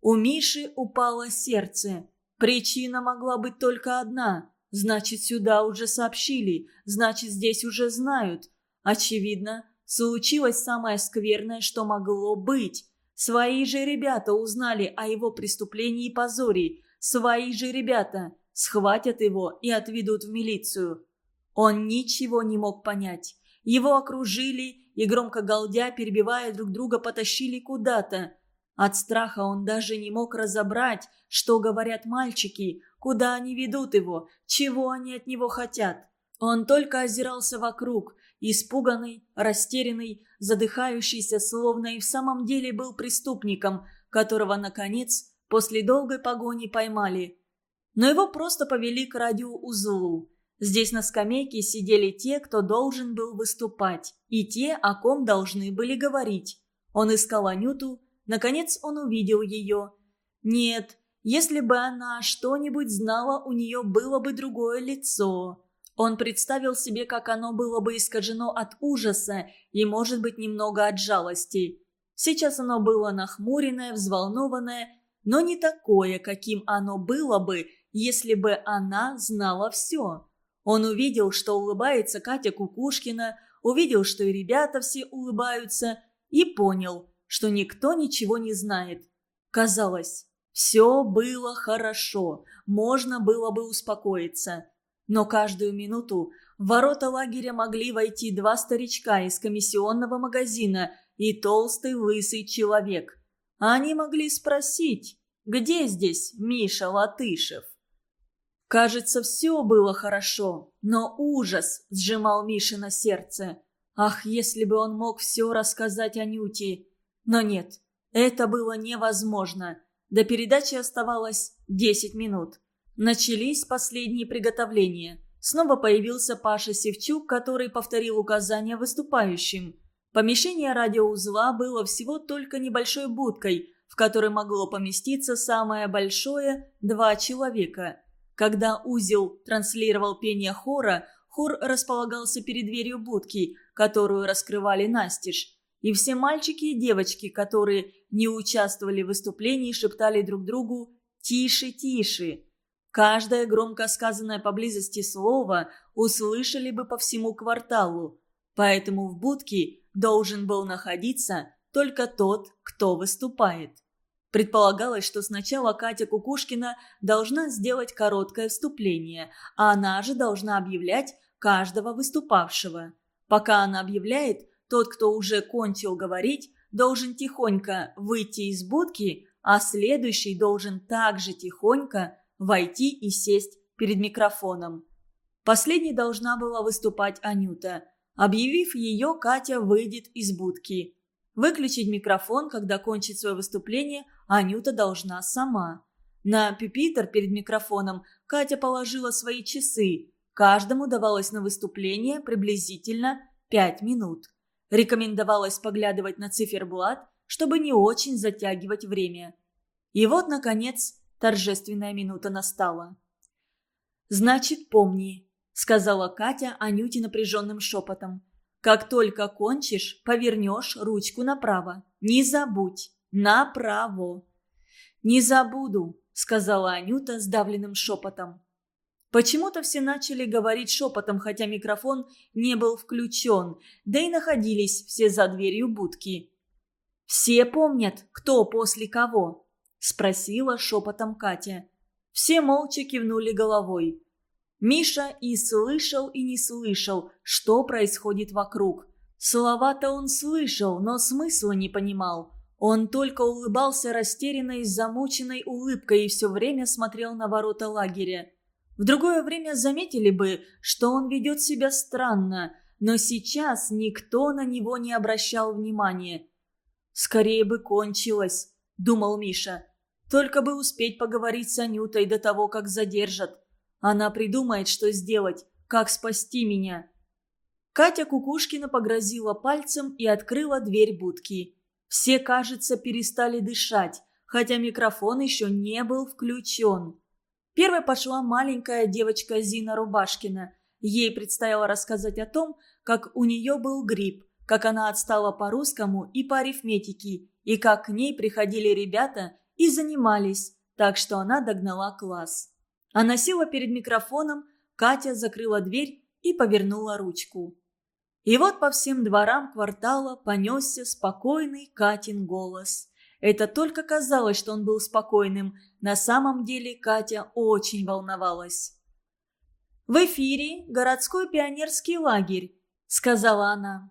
У Миши упало сердце. Причина могла быть только одна. Значит, сюда уже сообщили, значит, здесь уже знают. Очевидно, случилось самое скверное, что могло быть. Свои же ребята узнали о его преступлении и позоре. Свои же ребята схватят его и отведут в милицию. Он ничего не мог понять. Его окружили и, громко галдя, перебивая друг друга, потащили куда-то. От страха он даже не мог разобрать, что говорят мальчики, куда они ведут его, чего они от него хотят. Он только озирался вокруг, испуганный, растерянный, задыхающийся, словно и в самом деле был преступником, которого, наконец, после долгой погони поймали. Но его просто повели к радиоузлу. Здесь на скамейке сидели те, кто должен был выступать, и те, о ком должны были говорить. Он искал Анюту, наконец он увидел ее. Нет, если бы она что-нибудь знала, у нее было бы другое лицо. Он представил себе, как оно было бы искажено от ужаса и, может быть, немного от жалости. Сейчас оно было нахмуренное, взволнованное, но не такое, каким оно было бы, если бы она знала все. Он увидел, что улыбается Катя Кукушкина, увидел, что и ребята все улыбаются, и понял, что никто ничего не знает. Казалось, все было хорошо, можно было бы успокоиться. Но каждую минуту в ворота лагеря могли войти два старичка из комиссионного магазина и толстый лысый человек. Они могли спросить, где здесь Миша Латышев? Кажется, все было хорошо, но ужас сжимал Мише на сердце. Ах, если бы он мог все рассказать Анюте. Но нет, это было невозможно. До передачи оставалось 10 минут. Начались последние приготовления. Снова появился Паша Севчук, который повторил указания выступающим. Помещение радиоузла было всего только небольшой будкой, в которой могло поместиться самое большое – два человека – когда узел транслировал пение хора, хор располагался перед дверью будки, которую раскрывали настежь. И все мальчики и девочки, которые не участвовали в выступлении, шептали друг другу «Тише, тише!». Каждое громко сказанное поблизости слово услышали бы по всему кварталу. Поэтому в будке должен был находиться только тот, кто выступает. Предполагалось, что сначала Катя Кукушкина должна сделать короткое вступление, а она же должна объявлять каждого выступавшего. Пока она объявляет, тот, кто уже кончил говорить, должен тихонько выйти из будки, а следующий должен также тихонько войти и сесть перед микрофоном. Последней должна была выступать Анюта. Объявив ее, Катя выйдет из будки. Выключить микрофон, когда кончит свое выступление, Анюта должна сама. На пюпитр перед микрофоном Катя положила свои часы. Каждому давалось на выступление приблизительно 5 минут. Рекомендовалось поглядывать на циферблат, чтобы не очень затягивать время. И вот, наконец, торжественная минута настала. «Значит, помни», — сказала Катя Анюте напряженным шепотом. Как только кончишь, повернешь ручку направо. Не забудь. Направо. «Не забуду», — сказала Анюта сдавленным шепотом. Почему-то все начали говорить шепотом, хотя микрофон не был включен, да и находились все за дверью будки. «Все помнят, кто после кого?» – спросила шепотом Катя. Все молча кивнули головой. Миша и слышал, и не слышал, что происходит вокруг. Слова-то он слышал, но смысла не понимал. Он только улыбался растерянной, замученной улыбкой и все время смотрел на ворота лагеря. В другое время заметили бы, что он ведет себя странно, но сейчас никто на него не обращал внимания. «Скорее бы кончилось», — думал Миша. «Только бы успеть поговорить с Анютой до того, как задержат. Она придумает, что сделать, как спасти меня. Катя Кукушкина погрозила пальцем и открыла дверь будки. Все, кажется, перестали дышать, хотя микрофон еще не был включен. Первой пошла маленькая девочка Зина Рубашкина. Ей предстояло рассказать о том, как у нее был грипп, как она отстала по русскому и по арифметике, и как к ней приходили ребята и занимались, так что она догнала класс. Она села перед микрофоном, Катя закрыла дверь и повернула ручку. И вот по всем дворам квартала понесся спокойный Катин голос. Это только казалось, что он был спокойным. На самом деле Катя очень волновалась. «В эфире городской пионерский лагерь», — сказала она.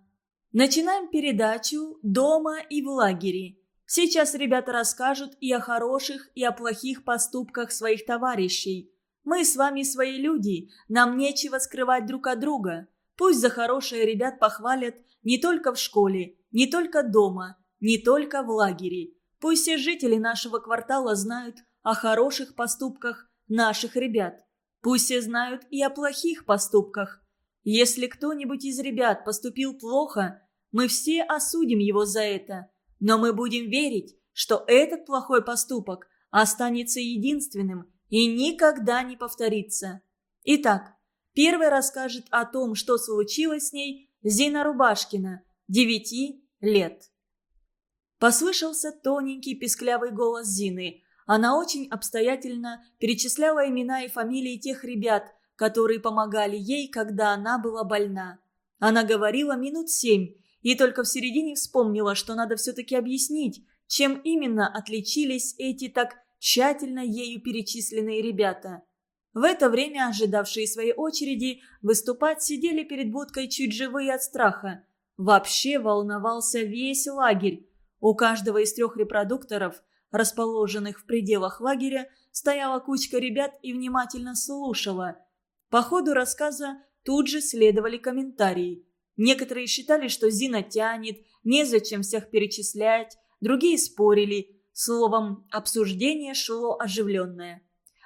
«Начинаем передачу дома и в лагере. Сейчас ребята расскажут и о хороших, и о плохих поступках своих товарищей. Мы с вами свои люди, нам нечего скрывать друг от друга. Пусть за хорошие ребят похвалят не только в школе, не только дома, не только в лагере. Пусть все жители нашего квартала знают о хороших поступках наших ребят. Пусть все знают и о плохих поступках. Если кто-нибудь из ребят поступил плохо, мы все осудим его за это. Но мы будем верить, что этот плохой поступок останется единственным и никогда не повторится. Итак, Первой расскажет о том, что случилось с ней, Зина Рубашкина, девяти лет. Послышался тоненький песклявый голос Зины. Она очень обстоятельно перечисляла имена и фамилии тех ребят, которые помогали ей, когда она была больна. Она говорила минут семь, и только в середине вспомнила, что надо все-таки объяснить, чем именно отличились эти так тщательно ею перечисленные ребята – в это время ожидавшие своей очереди выступать сидели перед будкой чуть живые от страха. Вообще волновался весь лагерь. У каждого из трех репродукторов, расположенных в пределах лагеря, стояла кучка ребят и внимательно слушала. По ходу рассказа тут же следовали комментарии. Некоторые считали, что Зина тянет, незачем всех перечислять, другие спорили. Словом, обсуждение шло оживленное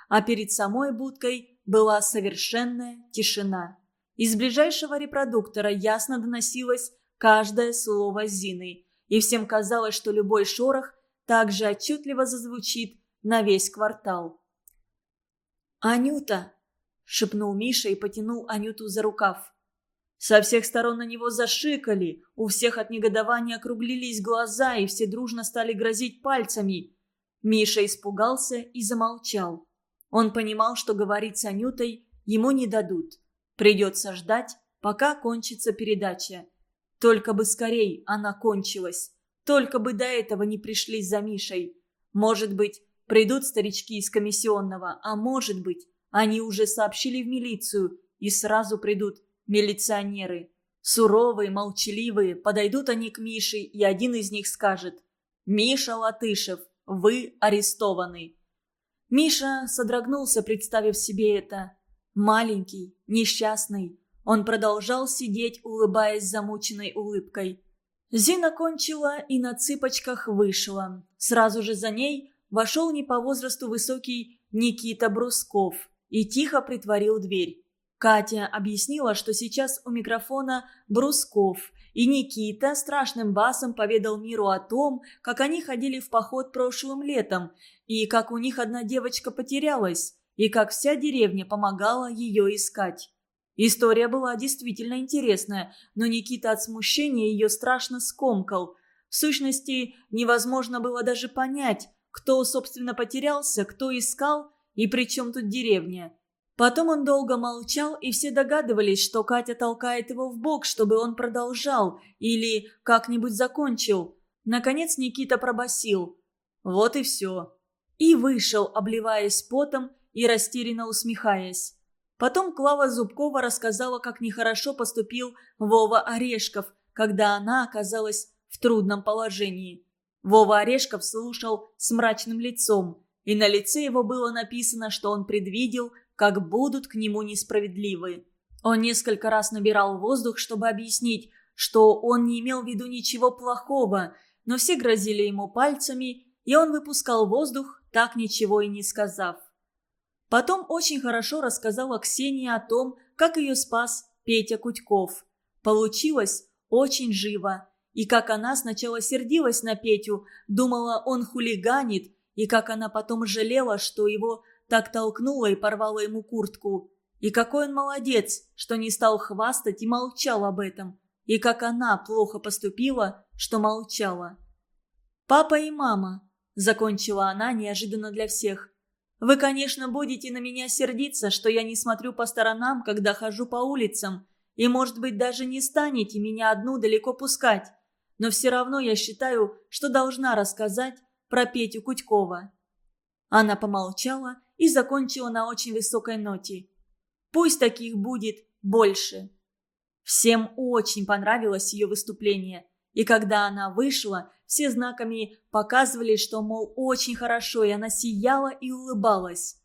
а перед самой будкой была совершенная тишина. Из ближайшего репродуктора ясно доносилось каждое слово Зины, и всем казалось, что любой шорох также отчетливо зазвучит на весь квартал. «Анюта!» – шепнул Миша и потянул Анюту за рукав. Со всех сторон на него зашикали, у всех от негодования округлились глаза, и все дружно стали грозить пальцами. Миша испугался и замолчал. Он понимал, что говорить с Анютой ему не дадут. Придется ждать, пока кончится передача. Только бы скорей она кончилась. Только бы до этого не пришли за Мишей. Может быть, придут старички из комиссионного, а может быть, они уже сообщили в милицию, и сразу придут милиционеры. Суровые, молчаливые, подойдут они к Мише, и один из них скажет «Миша Латышев, вы арестованы». Миша содрогнулся, представив себе это. Маленький, несчастный. Он продолжал сидеть, улыбаясь замученной улыбкой. Зина кончила и на цыпочках вышла. Сразу же за ней вошел не по возрасту высокий Никита Брусков и тихо притворил дверь. Катя объяснила, что сейчас у микрофона Брусков, и Никита страшным басом поведал миру о том, как они ходили в поход прошлым летом, и как у них одна девочка потерялась, и как вся деревня помогала ее искать. История была действительно интересная, но Никита от смущения ее страшно скомкал. В сущности, невозможно было даже понять, кто, собственно, потерялся, кто искал и при чем тут деревня. Потом он долго молчал, и все догадывались, что Катя толкает его в бок, чтобы он продолжал или как-нибудь закончил. Наконец Никита пробасил: «Вот и все». И вышел, обливаясь потом и растерянно усмехаясь. Потом Клава Зубкова рассказала, как нехорошо поступил Вова Орешков, когда она оказалась в трудном положении. Вова Орешков слушал с мрачным лицом, и на лице его было написано, что он предвидел, как будут к нему несправедливы. Он несколько раз набирал воздух, чтобы объяснить, что он не имел в виду ничего плохого, но все грозили ему пальцами, и он выпускал воздух, так ничего и не сказав. Потом очень хорошо рассказала Ксении о том, как ее спас Петя Кутьков. Получилось очень живо. И как она сначала сердилась на Петю, думала, он хулиганит, и как она потом жалела, что его так толкнула и порвала ему куртку. И какой он молодец, что не стал хвастать и молчал об этом. И как она плохо поступила, что молчала. «Папа и мама», — закончила она неожиданно для всех. «Вы, конечно, будете на меня сердиться, что я не смотрю по сторонам, когда хожу по улицам. И, может быть, даже не станете меня одну далеко пускать. Но все равно я считаю, что должна рассказать про Петю Кутькова». Она помолчала и закончила на очень высокой ноте. «Пусть таких будет больше». Всем очень понравилось ее выступление. И когда она вышла, все знаками показывали, что, мол, очень хорошо, и она сияла и улыбалась.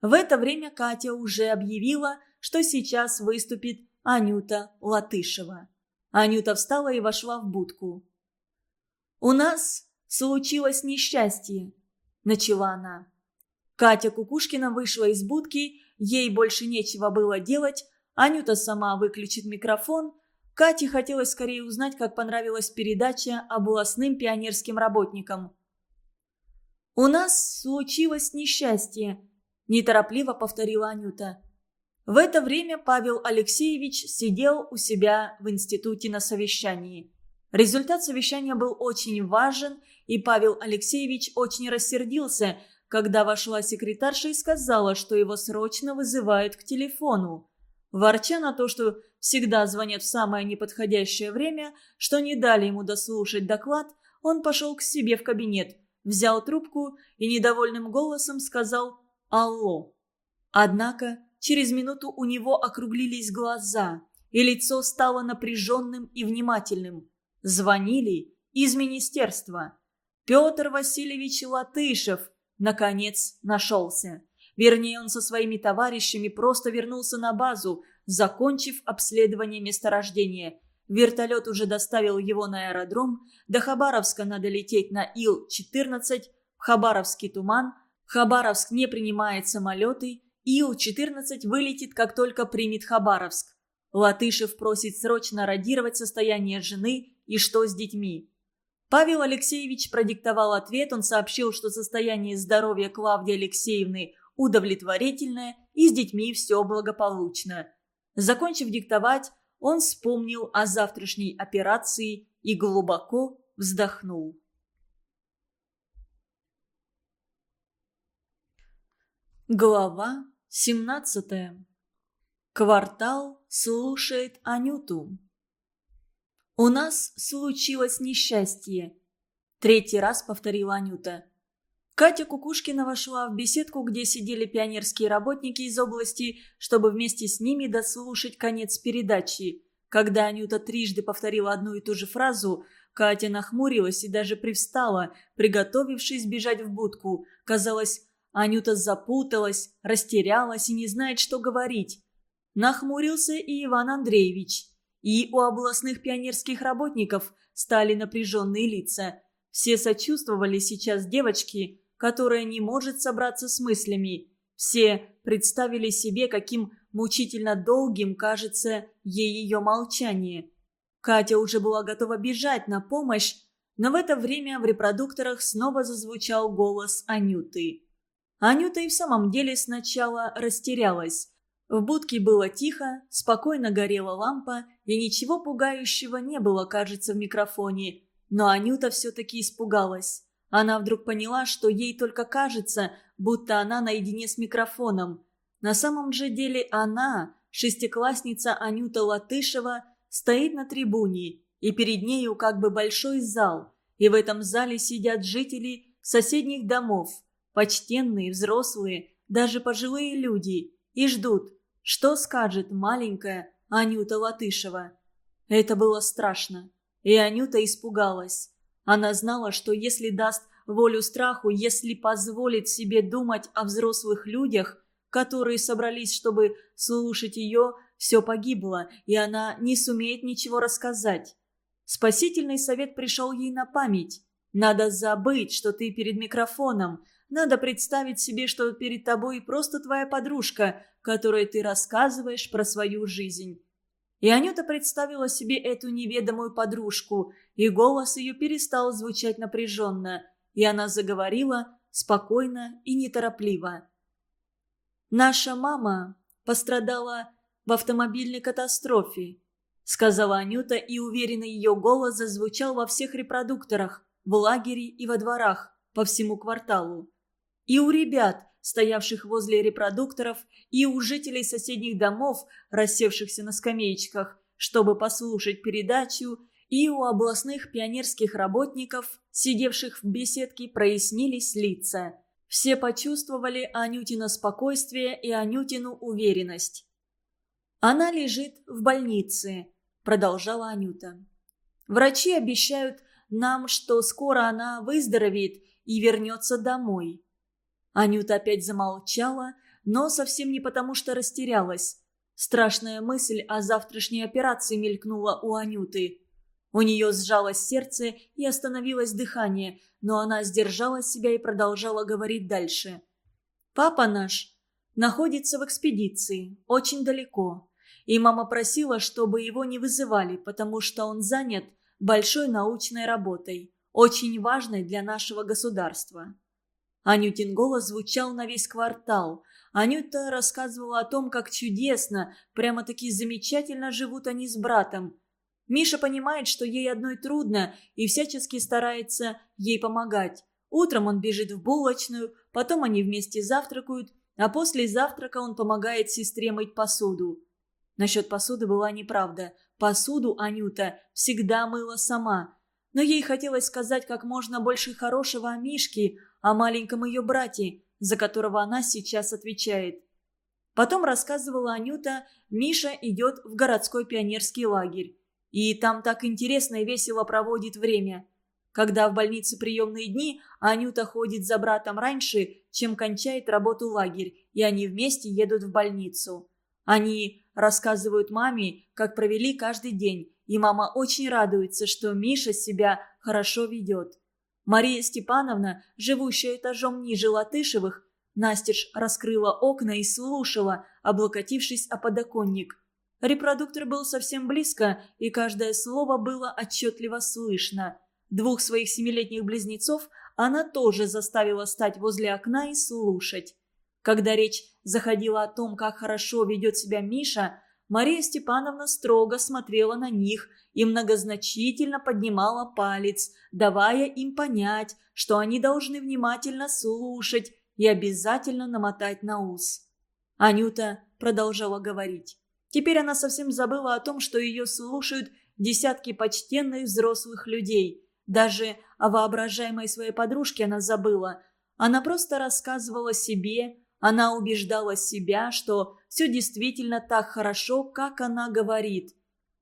В это время Катя уже объявила, что сейчас выступит Анюта Латышева. Анюта встала и вошла в будку. «У нас случилось несчастье», – начала она. Катя Кукушкина вышла из будки, ей больше нечего было делать, Анюта сама выключит микрофон. Кате хотелось скорее узнать, как понравилась передача областным пионерским работникам. «У нас случилось несчастье», – неторопливо повторила Анюта. В это время Павел Алексеевич сидел у себя в институте на совещании. Результат совещания был очень важен, и Павел Алексеевич очень рассердился, когда вошла секретарша и сказала, что его срочно вызывают к телефону. Ворча на то, что всегда звонят в самое неподходящее время, что не дали ему дослушать доклад, он пошел к себе в кабинет, взял трубку и недовольным голосом сказал «Алло». Однако через минуту у него округлились глаза, и лицо стало напряженным и внимательным. Звонили из министерства. Петр Васильевич Латышев, наконец, нашелся. Вернее, он со своими товарищами просто вернулся на базу, закончив обследование месторождения. Вертолет уже доставил его на аэродром. До Хабаровска надо лететь на Ил-14, в Хабаровский туман. Хабаровск не принимает самолеты. Ил-14 вылетит, как только примет Хабаровск. Латышев просит срочно радировать состояние жены и что с детьми. Павел Алексеевич продиктовал ответ, он сообщил, что состояние здоровья Клавдии Алексеевны удовлетворительное и с детьми все благополучно. Закончив диктовать, он вспомнил о завтрашней операции и глубоко вздохнул. Глава 17. Квартал слушает Анюту. «У нас случилось несчастье», – третий раз повторила Анюта. Катя Кукушкина вошла в беседку, где сидели пионерские работники из области, чтобы вместе с ними дослушать конец передачи. Когда Анюта трижды повторила одну и ту же фразу, Катя нахмурилась и даже привстала, приготовившись бежать в будку. Казалось, Анюта запуталась, растерялась и не знает, что говорить. Нахмурился и Иван Андреевич. И у областных пионерских работников стали напряженные лица. Все сочувствовали сейчас девочке, которая не может собраться с мыслями. Все представили себе, каким мучительно долгим кажется ей ее молчание. Катя уже была готова бежать на помощь, но в это время в репродукторах снова зазвучал голос Анюты. Анюта и в самом деле сначала растерялась. В будке было тихо, спокойно горела лампа, и ничего пугающего не было, кажется, в микрофоне. Но Анюта все-таки испугалась. Она вдруг поняла, что ей только кажется, будто она наедине с микрофоном. На самом же деле она, шестиклассница Анюта Латышева, стоит на трибуне, и перед нею как бы большой зал, и в этом зале сидят жители соседних домов, почтенные, взрослые, даже пожилые люди, и ждут, что скажет маленькая Анюта Латышева. Это было страшно, и Анюта испугалась. Она знала, что если даст волю страху, если позволит себе думать о взрослых людях, которые собрались, чтобы слушать ее, все погибло, и она не сумеет ничего рассказать. Спасительный совет пришел ей на память. Надо забыть, что ты перед микрофоном. Надо представить себе, что перед тобой просто твоя подружка, которой ты рассказываешь про свою жизнь. И Анюта представила себе эту неведомую подружку, и голос ее перестал звучать напряженно, и она заговорила спокойно и неторопливо. «Наша мама пострадала в автомобильной катастрофе», сказала Анюта, и уверенный ее голос зазвучал во всех репродукторах, в лагере и во дворах, по всему кварталу. И у ребят стоявших возле репродукторов, и у жителей соседних домов, рассевшихся на скамеечках, чтобы послушать передачу, и у областных пионерских работников, сидевших в беседке, прояснились лица. Все почувствовали Анютина спокойствие и Анютину уверенность. «Она лежит в больнице», – продолжала Анюта. «Врачи обещают нам, что скоро она выздоровеет и вернется домой». Анюта опять замолчала, но совсем не потому, что растерялась. Страшная мысль о завтрашней операции мелькнула у Анюты. У нее сжалось сердце и остановилось дыхание – но она сдержала себя и продолжала говорить дальше. «Папа наш находится в экспедиции, очень далеко, и мама просила, чтобы его не вызывали, потому что он занят большой научной работой, очень важной для нашего государства». Анютин голос звучал на весь квартал. Анюта рассказывала о том, как чудесно, прямо-таки замечательно живут они с братом – Миша понимает, что ей одной трудно и всячески старается ей помогать. Утром он бежит в булочную, потом они вместе завтракают, а после завтрака он помогает сестре мыть посуду. Насчет посуды была неправда. Посуду Анюта всегда мыла сама. Но ей хотелось сказать как можно больше хорошего о Мишке, о маленьком ее брате, за которого она сейчас отвечает. Потом рассказывала Анюта, Миша идет в городской пионерский лагерь. И там так интересно и весело проводит время. Когда в больнице приемные дни, Анюта ходит за братом раньше, чем кончает работу лагерь, и они вместе едут в больницу. Они рассказывают маме, как провели каждый день, и мама очень радуется, что Миша себя хорошо ведет. Мария Степановна, живущая этажом ниже Латышевых, Настеж раскрыла окна и слушала, облокотившись о подоконник. Репродуктор был совсем близко, и каждое слово было отчетливо слышно. Двух своих семилетних близнецов она тоже заставила стать возле окна и слушать. Когда речь заходила о том, как хорошо ведет себя Миша, Мария Степановна строго смотрела на них и многозначительно поднимала палец, давая им понять, что они должны внимательно слушать и обязательно намотать на ус. Анюта продолжала говорить. Теперь она совсем забыла о том, что ее слушают десятки почтенных взрослых людей. Даже о воображаемой своей подружке она забыла. Она просто рассказывала себе, она убеждала себя, что все действительно так хорошо, как она говорит.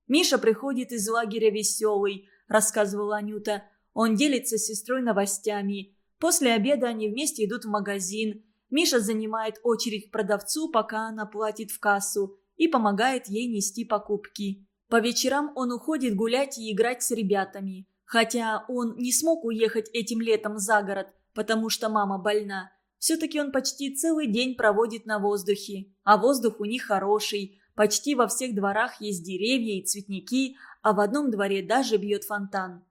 «Миша приходит из лагеря веселый», – рассказывала Анюта. «Он делится с сестрой новостями. После обеда они вместе идут в магазин. Миша занимает очередь к продавцу, пока она платит в кассу и помогает ей нести покупки. По вечерам он уходит гулять и играть с ребятами. Хотя он не смог уехать этим летом за город, потому что мама больна. Все-таки он почти целый день проводит на воздухе. А воздух у них хороший. Почти во всех дворах есть деревья и цветники, а в одном дворе даже бьет фонтан.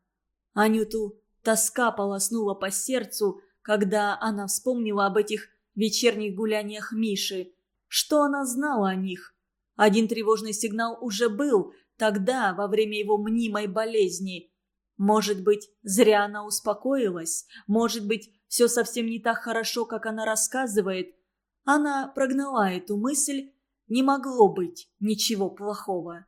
Анюту тоска полоснула по сердцу, когда она вспомнила об этих вечерних гуляниях Миши. Что она знала о них? Один тревожный сигнал уже был, тогда, во время его мнимой болезни. Может быть, зря она успокоилась? Может быть, все совсем не так хорошо, как она рассказывает? Она прогнала эту мысль. Не могло быть ничего плохого.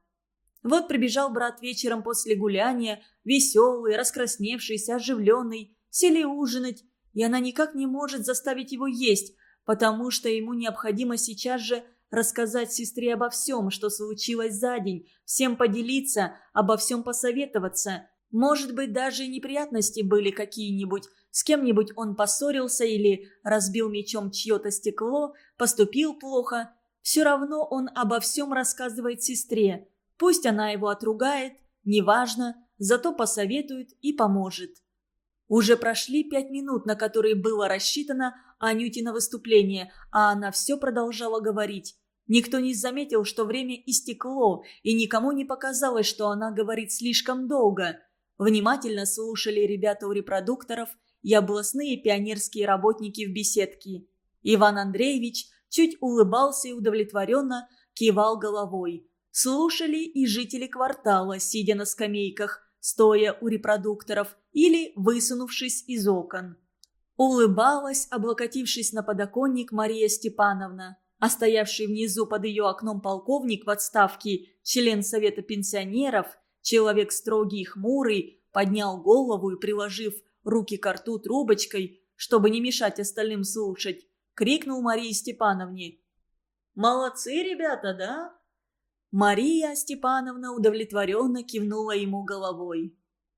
Вот прибежал брат вечером после гуляния, веселый, раскрасневшийся, оживленный, сели ужинать, и она никак не может заставить его есть, потому что ему необходимо сейчас же рассказать сестре обо всем, что случилось за день, всем поделиться, обо всем посоветоваться. Может быть, даже неприятности были какие-нибудь, с кем-нибудь он поссорился или разбил мечом чье-то стекло, поступил плохо. Все равно он обо всем рассказывает сестре. Пусть она его отругает, неважно, зато посоветует и поможет. Уже прошли пять минут, на которые было рассчитано Анютина выступление, а она все продолжала говорить. Никто не заметил, что время истекло, и никому не показалось, что она говорит слишком долго. Внимательно слушали ребята у репродукторов и областные пионерские работники в беседке. Иван Андреевич чуть улыбался и удовлетворенно кивал головой. Слушали и жители квартала, сидя на скамейках, стоя у репродукторов или высунувшись из окон. Улыбалась, облокотившись на подоконник Мария Степановна, а стоявший внизу под ее окном полковник в отставке, член Совета пенсионеров, человек строгий и хмурый, поднял голову и, приложив руки к рту трубочкой, чтобы не мешать остальным слушать, крикнул Марии Степановне. «Молодцы ребята, да?» Мария Степановна удовлетворенно кивнула ему головой.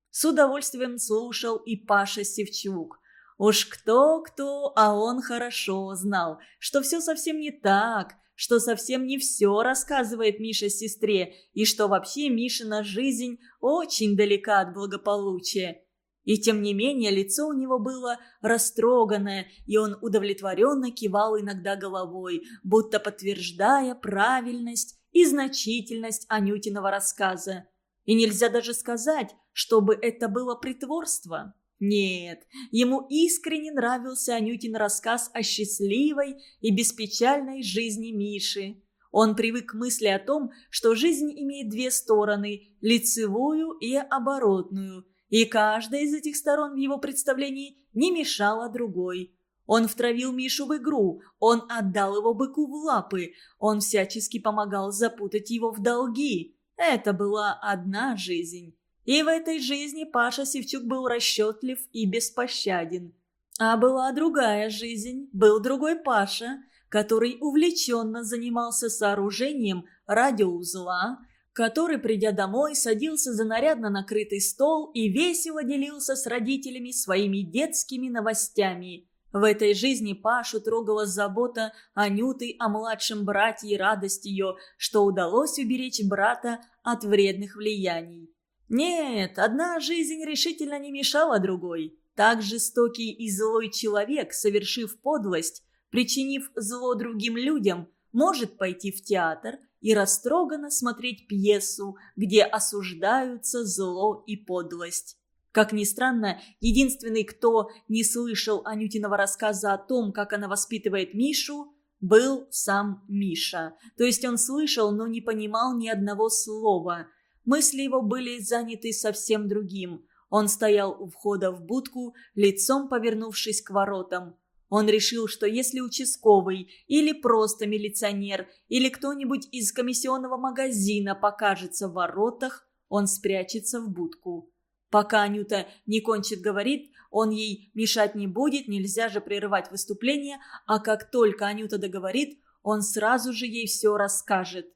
С удовольствием слушал и Паша Севчук. Уж кто-кто, а он хорошо знал, что все совсем не так, что совсем не все рассказывает Миша сестре, и что вообще Мишина жизнь очень далека от благополучия. И тем не менее лицо у него было растроганное, и он удовлетворенно кивал иногда головой, будто подтверждая правильность и значительность Анютиного рассказа. И нельзя даже сказать, чтобы это было притворство. Нет, ему искренне нравился Анютин рассказ о счастливой и беспечальной жизни Миши. Он привык к мысли о том, что жизнь имеет две стороны – лицевую и оборотную – и каждая из этих сторон в его представлении не мешала другой. Он втравил Мишу в игру, он отдал его быку в лапы, он всячески помогал запутать его в долги. Это была одна жизнь. И в этой жизни Паша Севчук был расчетлив и беспощаден. А была другая жизнь, был другой Паша, который увлеченно занимался сооружением радиоузла, который, придя домой, садился за нарядно накрытый стол и весело делился с родителями своими детскими новостями. В этой жизни Пашу трогала забота Анюты о младшем брате и радость ее, что удалось уберечь брата от вредных влияний. Нет, одна жизнь решительно не мешала другой. Так жестокий и злой человек, совершив подлость, причинив зло другим людям, может пойти в театр – и растроганно смотреть пьесу, где осуждаются зло и подлость. Как ни странно, единственный, кто не слышал Анютиного рассказа о том, как она воспитывает Мишу, был сам Миша. То есть он слышал, но не понимал ни одного слова. Мысли его были заняты совсем другим. Он стоял у входа в будку, лицом повернувшись к воротам. Он решил, что если участковый или просто милиционер или кто-нибудь из комиссионного магазина покажется в воротах, он спрячется в будку. Пока Анюта не кончит говорить, он ей мешать не будет, нельзя же прерывать выступление, а как только Анюта договорит, он сразу же ей все расскажет.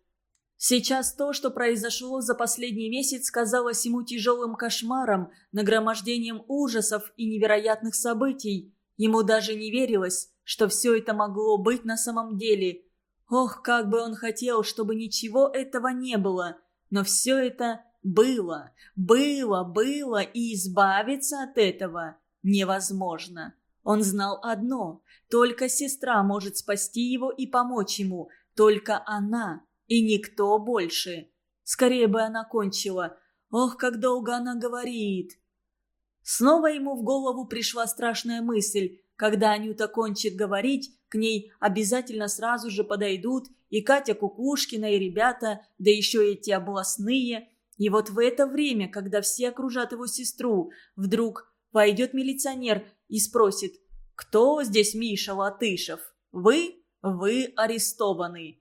Сейчас то, что произошло за последний месяц, казалось ему тяжелым кошмаром, нагромождением ужасов и невероятных событий. Ему даже не верилось, что все это могло быть на самом деле. Ох, как бы он хотел, чтобы ничего этого не было. Но все это было, было, было, и избавиться от этого невозможно. Он знал одно – только сестра может спасти его и помочь ему, только она и никто больше. Скорее бы она кончила. Ох, как долго она говорит. Снова ему в голову пришла страшная мысль. Когда Анюта кончит говорить, к ней обязательно сразу же подойдут и Катя Кукушкина, и ребята, да еще эти областные. И вот в это время, когда все окружат его сестру, вдруг пойдет милиционер и спросит, «Кто здесь Миша Латышев? Вы? Вы арестованы».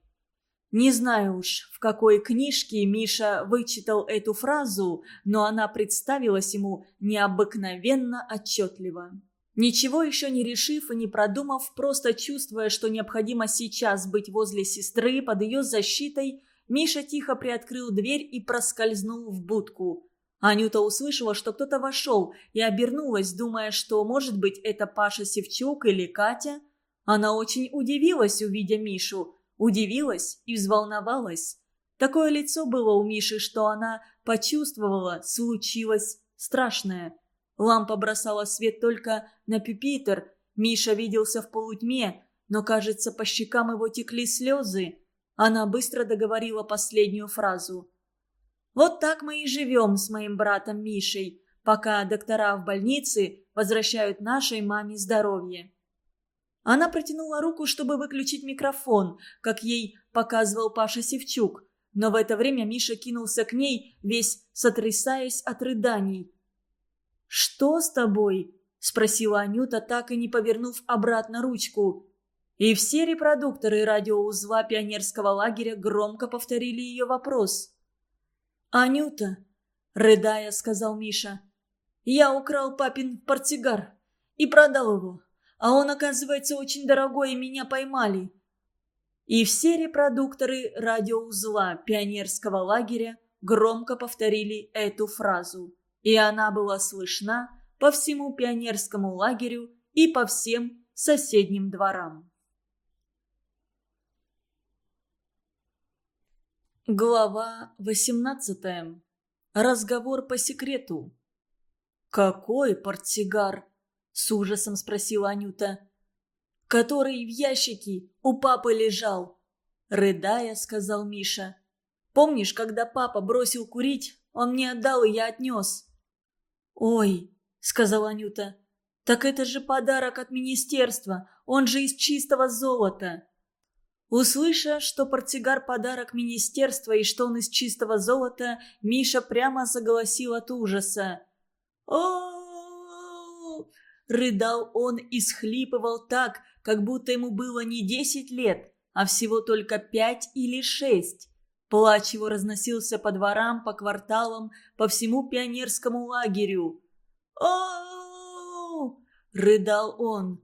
Не знаю уж, в какой книжке Миша вычитал эту фразу, но она представилась ему необыкновенно отчетливо. Ничего еще не решив и не продумав, просто чувствуя, что необходимо сейчас быть возле сестры под ее защитой, Миша тихо приоткрыл дверь и проскользнул в будку. Анюта услышала, что кто-то вошел, и обернулась, думая, что, может быть, это Паша Севчук или Катя. Она очень удивилась, увидя Мишу – Удивилась и взволновалась. Такое лицо было у Миши, что она почувствовала, случилось страшное. Лампа бросала свет только на пюпитер. Миша виделся в полутьме, но, кажется, по щекам его текли слезы. Она быстро договорила последнюю фразу. «Вот так мы и живем с моим братом Мишей, пока доктора в больнице возвращают нашей маме здоровье». Она протянула руку, чтобы выключить микрофон, как ей показывал Паша Севчук. Но в это время Миша кинулся к ней, весь сотрясаясь от рыданий. «Что с тобой?» – спросила Анюта, так и не повернув обратно ручку. И все репродукторы радиоузла пионерского лагеря громко повторили ее вопрос. «Анюта», – рыдая, сказал Миша, – «я украл папин портсигар и продал его, а он, оказывается, очень дорогой, и меня поймали». И все репродукторы радиоузла пионерского лагеря громко повторили эту фразу, и она была слышна по всему пионерскому лагерю и по всем соседним дворам. Глава 18. Разговор по секрету. «Какой портсигар?» – с ужасом спросила Анюта. «Который в ящике у папы лежал», – рыдая, сказал Миша. «Помнишь, когда папа бросил курить, он мне отдал, и я отнес?» «Ой», – сказала Анюта, – «так это же подарок от министерства, он же из чистого золота». Услыша, что портсигар – подарок министерства и что он из чистого золота, Миша прямо заголосил от ужаса. о Рыдал он и схлипывал так, как будто ему было не десять лет, а всего только пять или шесть. Плач его разносился по дворам, по кварталам, по всему пионерскому лагерю. о рыдал он.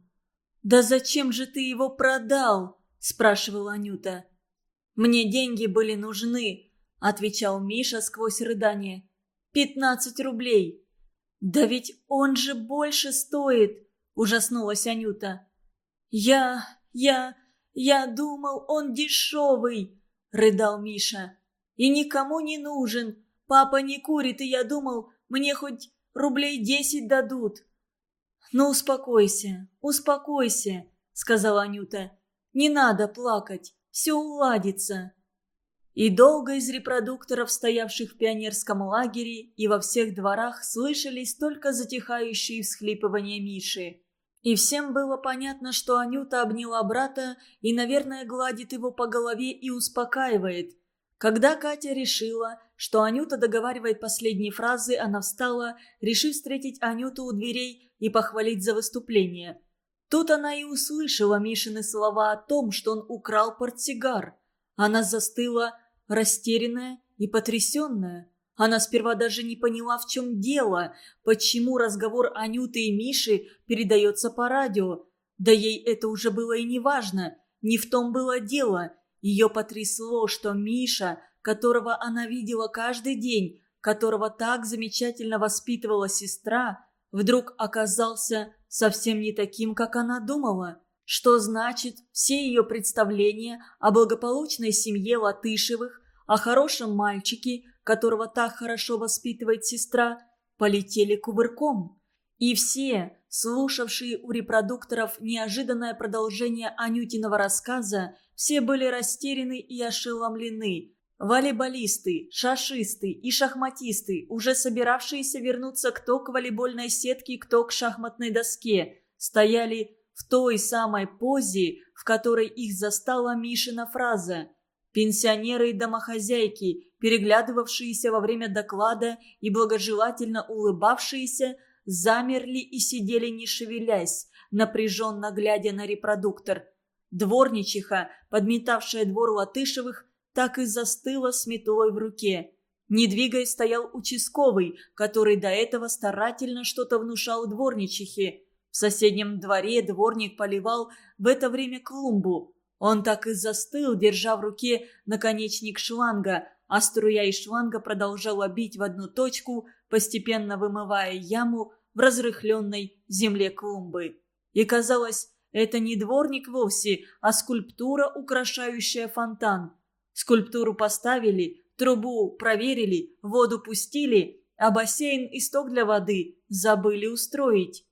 «Да зачем же ты его продал?» спрашивала Анюта. «Мне деньги были нужны», – отвечал Миша сквозь рыдание. «Пятнадцать рублей». «Да ведь он же больше стоит», – ужаснулась Анюта. «Я... я... я думал, он дешевый», – рыдал Миша. «И никому не нужен. Папа не курит, и я думал, мне хоть рублей десять дадут». «Ну, успокойся, успокойся», – сказала Анюта. Не надо плакать, все уладится». И долго из репродукторов, стоявших в пионерском лагере и во всех дворах, слышались только затихающие всхлипывания Миши. И всем было понятно, что Анюта обняла брата и, наверное, гладит его по голове и успокаивает. Когда Катя решила, что Анюта договаривает последние фразы, она встала, решив встретить Анюту у дверей и похвалить за выступление. Тут она и услышала Мишины слова о том, что он украл портсигар. Она застыла, растерянная и потрясенная. Она сперва даже не поняла, в чем дело, почему разговор Анюты и Миши передается по радио. Да ей это уже было и не важно, не в том было дело. Ее потрясло, что Миша, которого она видела каждый день, которого так замечательно воспитывала сестра, вдруг оказался совсем не таким, как она думала. Что значит все ее представления о благополучной семье Латышевых, о хорошем мальчике, которого так хорошо воспитывает сестра, полетели кувырком. И все, слушавшие у репродукторов неожиданное продолжение Анютиного рассказа, все были растеряны и ошеломлены – Волейболисты, шашисты и шахматисты, уже собиравшиеся вернуться кто к волейбольной сетке, кто к шахматной доске, стояли в той самой позе, в которой их застала Мишина фраза. Пенсионеры и домохозяйки, переглядывавшиеся во время доклада и благожелательно улыбавшиеся, замерли и сидели не шевелясь, напряженно глядя на репродуктор. Дворничиха, подметавшая двор Латышевых, так и застыла с метлой в руке. Не двигаясь, стоял участковый, который до этого старательно что-то внушал дворничихе. В соседнем дворе дворник поливал в это время клумбу. Он так и застыл, держа в руке наконечник шланга, а струя из шланга продолжала бить в одну точку, постепенно вымывая яму в разрыхленной земле клумбы. И казалось, это не дворник вовсе, а скульптура, украшающая фонтан – Скульптуру поставили, трубу проверили, воду пустили, а бассейн и сток для воды забыли устроить.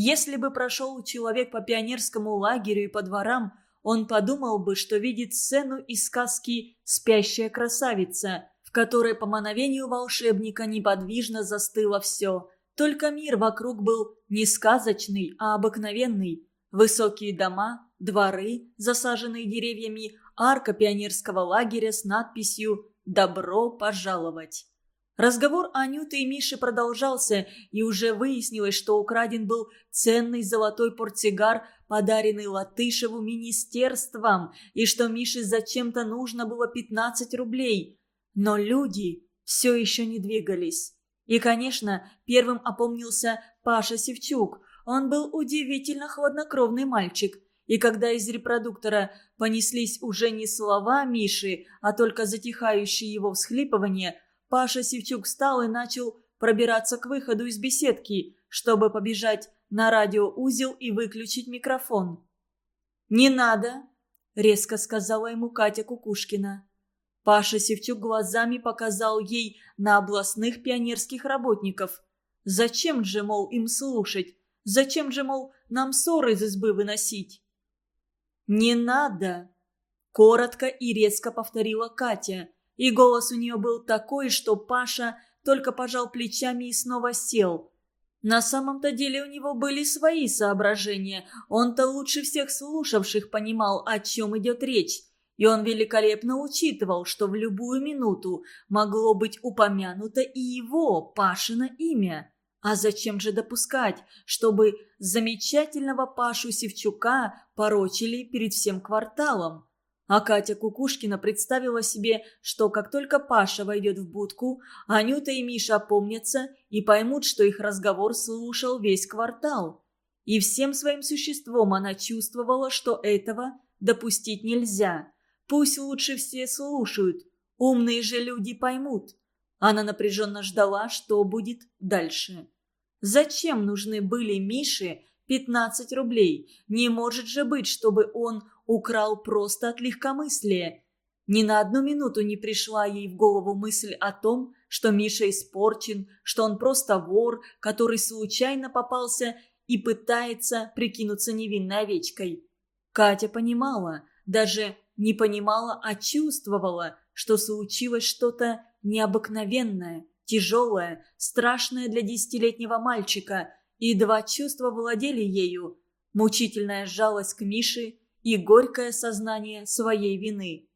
Если бы прошел человек по пионерскому лагерю и по дворам, он подумал бы, что видит сцену из сказки «Спящая красавица», в которой по мановению волшебника неподвижно застыло все. Только мир вокруг был не сказочный, а обыкновенный. Высокие дома, дворы, засаженные деревьями, арка пионерского лагеря с надписью «Добро пожаловать». Разговор Анюты и Миши продолжался, и уже выяснилось, что украден был ценный золотой портсигар, подаренный Латышеву министерством, и что Мише зачем-то нужно было 15 рублей. Но люди все еще не двигались. И, конечно, первым опомнился Паша Севчук. Он был удивительно хладнокровный мальчик. И когда из репродуктора понеслись уже не слова Миши, а только затихающие его всхлипывания – Паша Севчук встал и начал пробираться к выходу из беседки, чтобы побежать на радиоузел и выключить микрофон. «Не надо!» – резко сказала ему Катя Кукушкина. Паша Севчук глазами показал ей на областных пионерских работников. Зачем же, мол, им слушать? Зачем же, мол, нам ссоры из избы выносить? «Не надо!» – коротко и резко повторила Катя – и голос у нее был такой, что Паша только пожал плечами и снова сел. На самом-то деле у него были свои соображения. Он-то лучше всех слушавших понимал, о чем идет речь. И он великолепно учитывал, что в любую минуту могло быть упомянуто и его, Пашина, имя. А зачем же допускать, чтобы замечательного Пашу Севчука порочили перед всем кварталом? А Катя Кукушкина представила себе, что как только Паша войдет в будку, Анюта и Миша опомнятся и поймут, что их разговор слушал весь квартал. И всем своим существом она чувствовала, что этого допустить нельзя. Пусть лучше все слушают, умные же люди поймут. Она напряженно ждала, что будет дальше. Зачем нужны были Мише 15 рублей? Не может же быть, чтобы он украл просто от легкомыслия. Ни на одну минуту не пришла ей в голову мысль о том, что Миша испорчен, что он просто вор, который случайно попался и пытается прикинуться невинной овечкой. Катя понимала, даже не понимала, а чувствовала, что случилось что-то необыкновенное, тяжелое, страшное для десятилетнего мальчика, и два чувства владели ею – мучительная жалость к Мише и горькое сознание своей вины.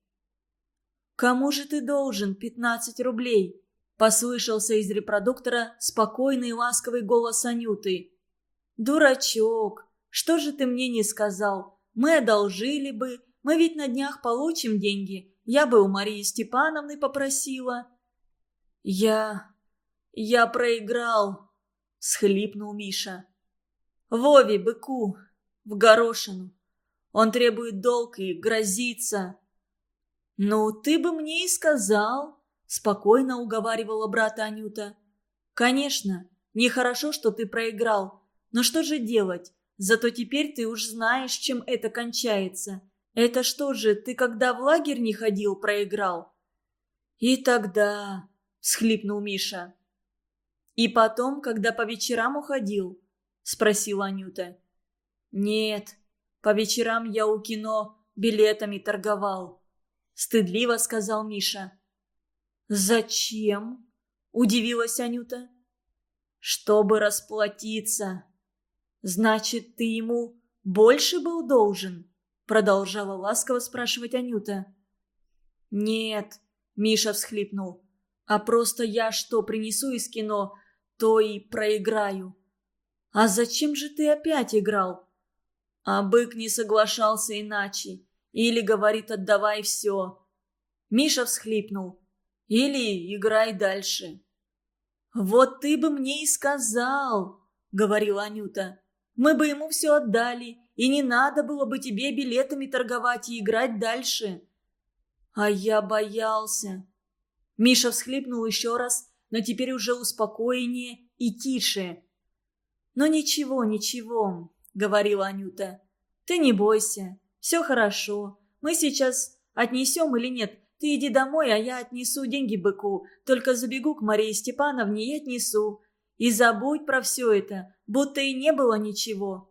«Кому же ты должен 15 рублей?» – послышался из репродуктора спокойный ласковый голос Анюты. «Дурачок, что же ты мне не сказал? Мы одолжили бы, мы ведь на днях получим деньги. Я бы у Марии Степановны попросила». «Я... я проиграл», – схлипнул Миша. «Вове, быку, в горошину. Он требует долг и грозится». «Ну, ты бы мне и сказал», – спокойно уговаривала брата Анюта. «Конечно, нехорошо, что ты проиграл. Но что же делать? Зато теперь ты уж знаешь, чем это кончается. Это что же, ты когда в лагерь не ходил, проиграл?» «И тогда...» – всхлипнул Миша. «И потом, когда по вечерам уходил?» – спросила Анюта. «Нет, по вечерам я у кино билетами торговал. Стыдливо сказал Миша. «Зачем?» – удивилась Анюта. «Чтобы расплатиться». «Значит, ты ему больше был должен?» – продолжала ласково спрашивать Анюта. «Нет», – Миша всхлипнул. «А просто я что принесу из кино, то и проиграю». «А зачем же ты опять играл?» А бык не соглашался иначе. Или говорит «отдавай все». Миша всхлипнул. Или играй дальше. «Вот ты бы мне и сказал», — говорила Анюта. «Мы бы ему все отдали, и не надо было бы тебе билетами торговать и играть дальше». А я боялся. Миша всхлипнул еще раз, но теперь уже успокоеннее и тише. «Но ничего, ничего, — говорила Анюта. «Ты не бойся, все хорошо. Мы сейчас отнесем или нет. Ты иди домой, а я отнесу деньги быку. Только забегу к Марии Степановне и отнесу. И забудь про все это, будто и не было ничего».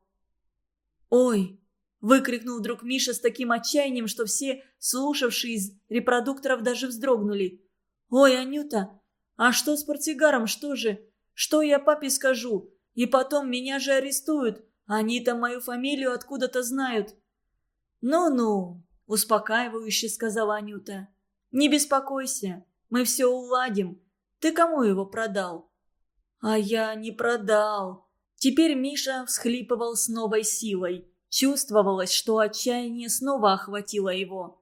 «Ой!» – выкрикнул вдруг Миша с таким отчаянием, что все, слушавшие из репродукторов, даже вздрогнули. «Ой, Анюта, а что с портсигаром, что же? Что я папе скажу? И потом меня же арестуют. Они-то мою фамилию откуда-то знают». «Ну-ну», – успокаивающе сказала Анюта. «Не беспокойся, мы все уладим. Ты кому его продал?» «А я не продал». Теперь Миша всхлипывал с новой силой. Чувствовалось, что отчаяние снова охватило его.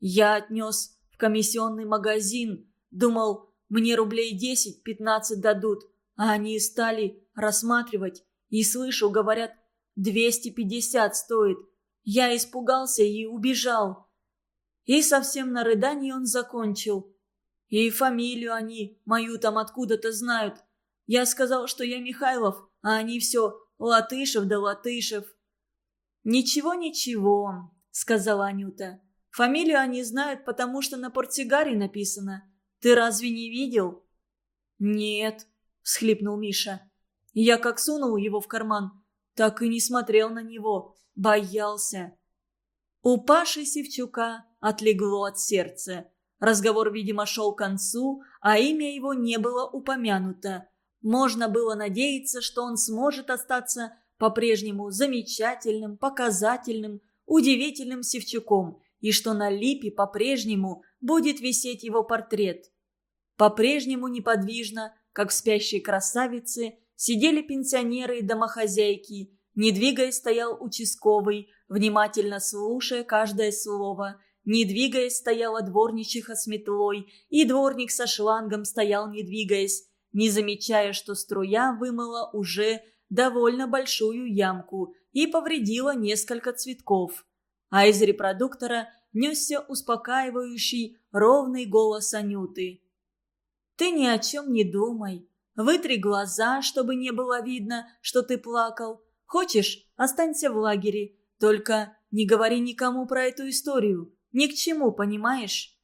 Я отнес в комиссионный магазин. Думал, мне рублей 10-15 дадут. А они стали рассматривать. И слышу, говорят, 250 стоит. Я испугался и убежал. И совсем на рыдании он закончил. И фамилию они мою там откуда-то знают. Я сказал, что я Михайлов, а они все Латышев да Латышев. «Ничего-ничего», — сказала Анюта. «Фамилию они знают, потому что на портсигаре написано. Ты разве не видел?» «Нет», — всхлипнул Миша. Я как сунул его в карман, так и не смотрел на него, боялся. У Паши Севчука отлегло от сердца. Разговор, видимо, шел к концу, а имя его не было упомянуто. Можно было надеяться, что он сможет остаться по-прежнему замечательным, показательным, удивительным Севчуком, и что на липе по-прежнему будет висеть его портрет. По-прежнему неподвижно, как в спящей красавице, сидели пенсионеры и домохозяйки, не двигаясь стоял участковый, внимательно слушая каждое слово. Не двигаясь стояла дворничиха с метлой, и дворник со шлангом стоял не двигаясь, не замечая, что струя вымыла уже довольно большую ямку и повредила несколько цветков. А из репродуктора несся успокаивающий, ровный голос Анюты. «Ты ни о чем не думай. Вытри глаза, чтобы не было видно, что ты плакал. Хочешь, останься в лагере. Только не говори никому про эту историю. Ни к чему, понимаешь?»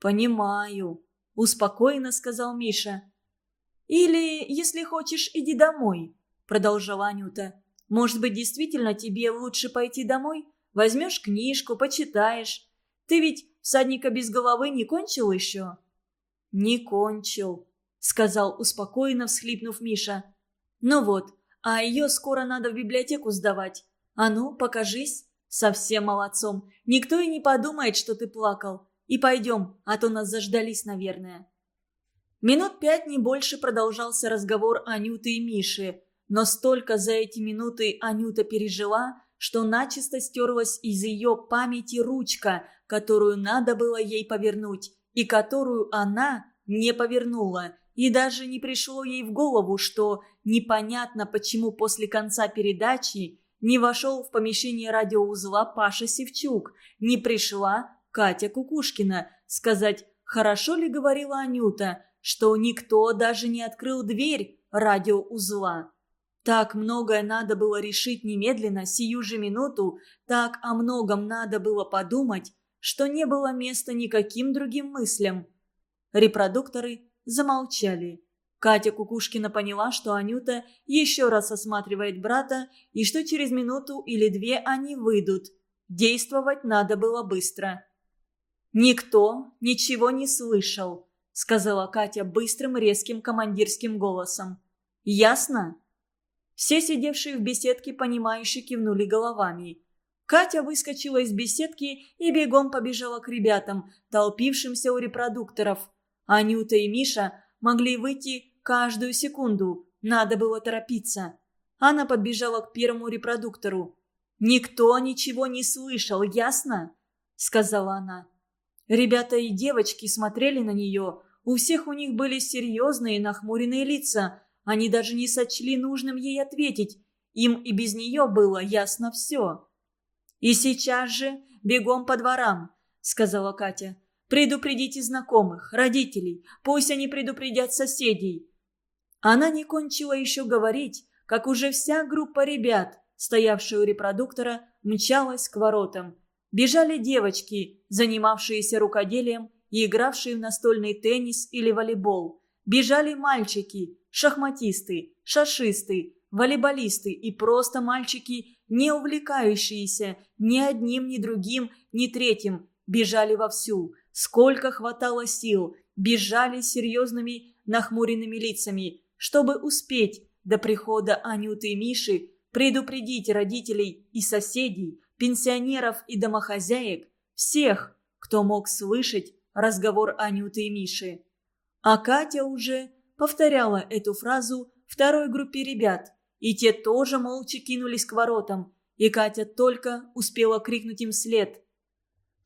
«Понимаю», – успокоенно сказал Миша. «Или, если хочешь, иди домой», – продолжала Анюта. «Может быть, действительно тебе лучше пойти домой? Возьмешь книжку, почитаешь. Ты ведь всадника без головы не кончил еще?» «Не кончил», — сказал успокоенно, всхлипнув Миша. «Ну вот, а ее скоро надо в библиотеку сдавать. А ну, покажись. Совсем молодцом. Никто и не подумает, что ты плакал. И пойдем, а то нас заждались, наверное». Минут пять, не больше, продолжался разговор Анюты и Миши. Но столько за эти минуты Анюта пережила, что начисто стерлась из ее памяти ручка, которую надо было ей повернуть, и которую она не повернула, и даже не пришло ей в голову, что непонятно, почему после конца передачи не вошел в помещение радиоузла Паша Севчук, не пришла Катя Кукушкина сказать, хорошо ли говорила Анюта, что никто даже не открыл дверь радиоузла. Так многое надо было решить немедленно, сию же минуту, так о многом надо было подумать, что не было места никаким другим мыслям. Репродукторы замолчали. Катя Кукушкина поняла, что Анюта еще раз осматривает брата и что через минуту или две они выйдут. Действовать надо было быстро. «Никто ничего не слышал», — сказала Катя быстрым резким командирским голосом. «Ясно?» Все сидевшие в беседке, понимающе кивнули головами. Катя выскочила из беседки и бегом побежала к ребятам, толпившимся у репродукторов – Анюта и Миша могли выйти каждую секунду. Надо было торопиться. Она подбежала к первому репродуктору. «Никто ничего не слышал, ясно?» – сказала она. Ребята и девочки смотрели на нее. У всех у них были серьезные нахмуренные лица. Они даже не сочли нужным ей ответить. Им и без нее было ясно все. «И сейчас же бегом по дворам», – сказала Катя. Предупредите знакомых, родителей, пусть они предупредят соседей». Она не кончила еще говорить, как уже вся группа ребят, стоявшая у репродуктора, мчалась к воротам. Бежали девочки, занимавшиеся рукоделием и игравшие в настольный теннис или волейбол. Бежали мальчики, шахматисты, шашисты, волейболисты и просто мальчики, не увлекающиеся ни одним, ни другим, ни третьим, бежали вовсю, Сколько хватало сил, бежали серьезными нахмуренными лицами, чтобы успеть до прихода Анюты и Миши предупредить родителей и соседей, пенсионеров и домохозяек, всех, кто мог слышать разговор Анюты и Миши. А Катя уже повторяла эту фразу второй группе ребят, и те тоже молча кинулись к воротам, и Катя только успела крикнуть им вслед.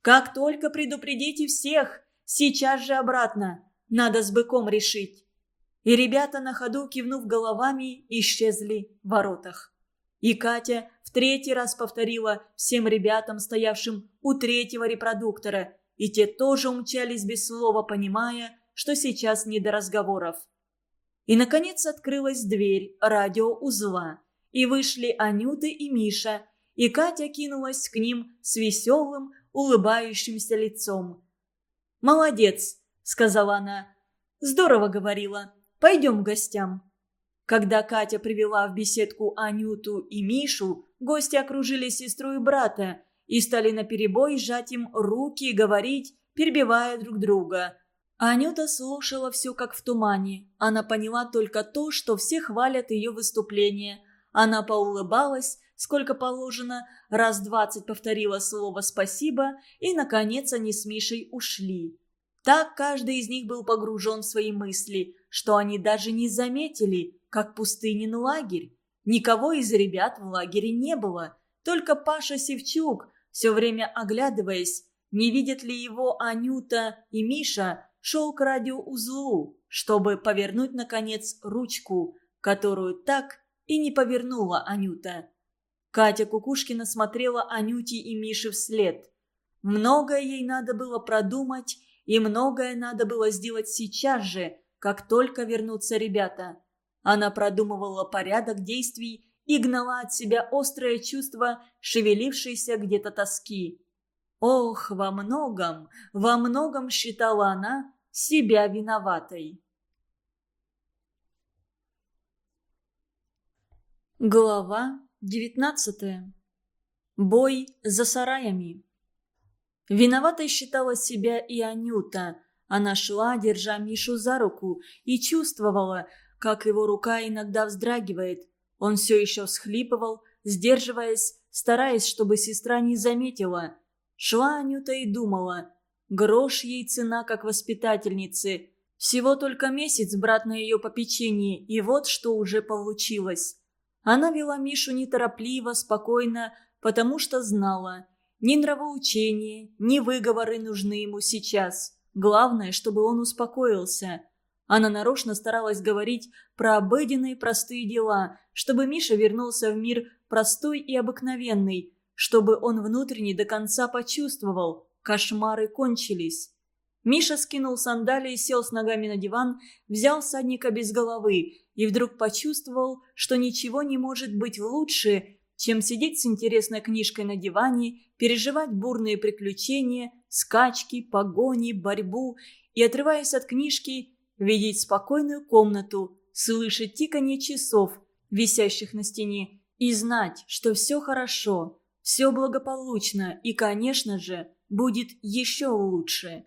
«Как только предупредите всех, сейчас же обратно, надо с быком решить». И ребята на ходу, кивнув головами, исчезли в воротах. И Катя в третий раз повторила всем ребятам, стоявшим у третьего репродуктора, и те тоже умчались без слова, понимая, что сейчас не до разговоров. И, наконец, открылась дверь радиоузла, и вышли Анюта и Миша, и Катя кинулась к ним с веселым, улыбающимся лицом. «Молодец», — сказала она. «Здорово говорила. Пойдем к гостям». Когда Катя привела в беседку Анюту и Мишу, гости окружили сестру и брата и стали наперебой сжать им руки и говорить, перебивая друг друга. Анюта слушала все как в тумане. Она поняла только то, что все хвалят ее выступление. Она поулыбалась, сколько положено, раз двадцать повторила слово «спасибо», и, наконец, они с Мишей ушли. Так каждый из них был погружен в свои мысли, что они даже не заметили, как пустынен лагерь. Никого из ребят в лагере не было, только Паша Севчук, все время оглядываясь, не видят ли его Анюта и Миша, шел к радиоузлу, чтобы повернуть, наконец, ручку, которую так и не повернула Анюта. Катя Кукушкина смотрела Анюте и Мише вслед. Многое ей надо было продумать, и многое надо было сделать сейчас же, как только вернутся ребята. Она продумывала порядок действий и гнала от себя острое чувство шевелившейся где-то тоски. Ох, во многом, во многом считала она себя виноватой. Глава девятнадцатая. Бой за сараями. Виноватой считала себя и Анюта. Она шла, держа Мишу за руку, и чувствовала, как его рука иногда вздрагивает. Он все еще всхлипывал, сдерживаясь, стараясь, чтобы сестра не заметила. Шла Анюта и думала. Грош ей цена, как воспитательницы. Всего только месяц брат на ее попечении, и вот что уже получилось. Она вела Мишу неторопливо, спокойно, потому что знала. Ни нравоучения, ни выговоры нужны ему сейчас. Главное, чтобы он успокоился. Она нарочно старалась говорить про обыденные простые дела, чтобы Миша вернулся в мир простой и обыкновенный, чтобы он внутренне до конца почувствовал – кошмары кончились. Миша скинул сандалии, сел с ногами на диван, взял садника без головы и вдруг почувствовал, что ничего не может быть лучше, чем сидеть с интересной книжкой на диване, переживать бурные приключения, скачки, погони, борьбу и, отрываясь от книжки, видеть спокойную комнату, слышать тиканье часов, висящих на стене, и знать, что все хорошо, все благополучно и, конечно же, будет еще лучше.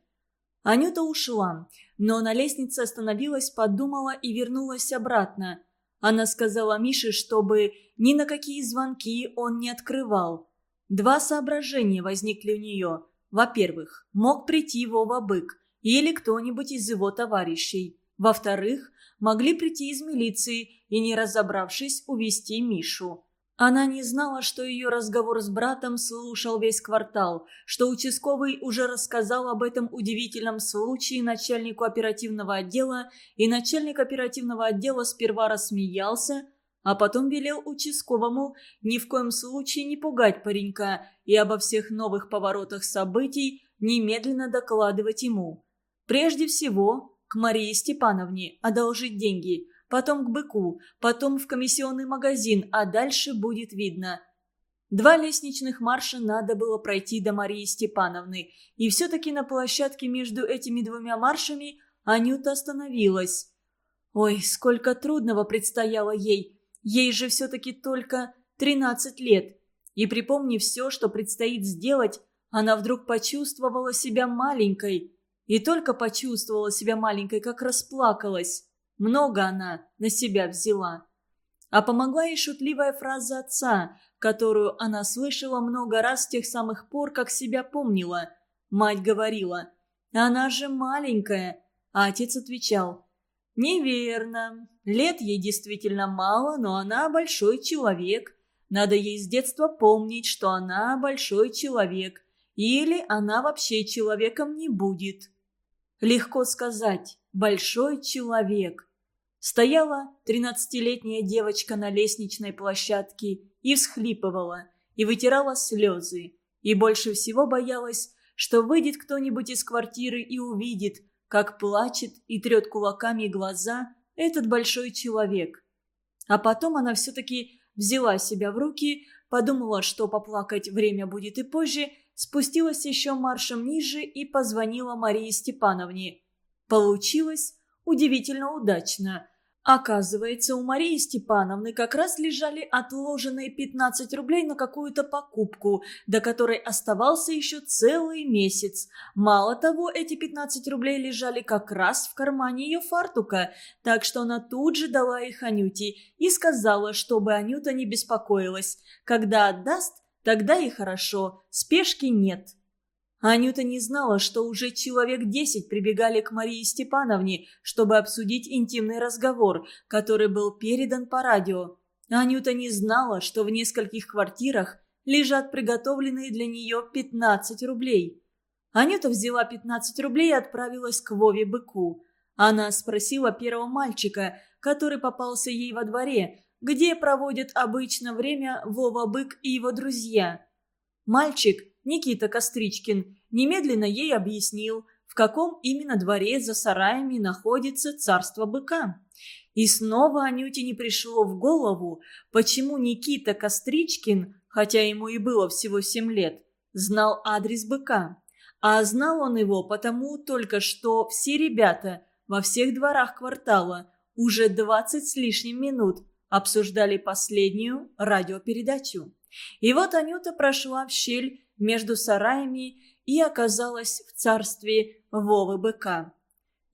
Анюта ушла, но на лестнице остановилась, подумала и вернулась обратно. Она сказала Мише, чтобы ни на какие звонки он не открывал. Два соображения возникли у нее. Во-первых, мог прийти Вова Бык – или кто-нибудь из его товарищей. Во-вторых, могли прийти из милиции и, не разобравшись, увести Мишу. Она не знала, что ее разговор с братом слушал весь квартал, что участковый уже рассказал об этом удивительном случае начальнику оперативного отдела, и начальник оперативного отдела сперва рассмеялся, а потом велел участковому ни в коем случае не пугать паренька и обо всех новых поворотах событий немедленно докладывать ему. Прежде всего, к Марии Степановне одолжить деньги, потом к быку, потом в комиссионный магазин, а дальше будет видно. Два лестничных марша надо было пройти до Марии Степановны, и все-таки на площадке между этими двумя маршами Анюта остановилась. Ой, сколько трудного предстояло ей, ей же все-таки только 13 лет. И припомнив все, что предстоит сделать, она вдруг почувствовала себя маленькой – и только почувствовала себя маленькой, как расплакалась. Много она на себя взяла. А помогла ей шутливая фраза отца, которую она слышала много раз с тех самых пор, как себя помнила. Мать говорила, «Она же маленькая, а отец отвечал. «Неверно. Лет ей действительно мало, но она большой человек. Надо ей с детства помнить, что она большой человек. Или она вообще человеком не будет». Легко сказать «большой человек». Стояла тринадцатилетняя девочка на лестничной площадке и всхлипывала, и вытирала слезы, и больше всего боялась, что выйдет кто-нибудь из квартиры и увидит, как плачет и трет кулаками глаза этот большой человек. А потом она все-таки взяла себя в руки, подумала, что поплакать время будет и позже, спустилась еще маршем ниже и позвонила Марии Степановне. Получилось удивительно удачно – Оказывается, у Марии Степановны как раз лежали отложенные 15 рублей на какую-то покупку, до которой оставался еще целый месяц. Мало того, эти 15 рублей лежали как раз в кармане ее фартука, так что она тут же дала их Анюте и сказала, чтобы Анюта не беспокоилась. Когда отдаст, тогда и хорошо, спешки нет. Анюта не знала, что уже человек десять прибегали к Марии Степановне, чтобы обсудить интимный разговор, который был передан по радио. Анюта не знала, что в нескольких квартирах лежат приготовленные для нее 15 рублей. Анюта взяла 15 рублей и отправилась к Вове Быку. Она спросила первого мальчика, который попался ей во дворе, где проводят обычно время Вова Бык и его друзья. Мальчик – Никита Костричкин немедленно ей объяснил, в каком именно дворе за сараями находится царство быка. И снова Анюте не пришло в голову, почему Никита Костричкин, хотя ему и было всего семь лет, знал адрес быка. А знал он его потому только, что все ребята во всех дворах квартала уже двадцать с лишним минут обсуждали последнюю радиопередачу. И вот Анюта прошла в щель между сараями и оказалась в царстве Вовы Быка.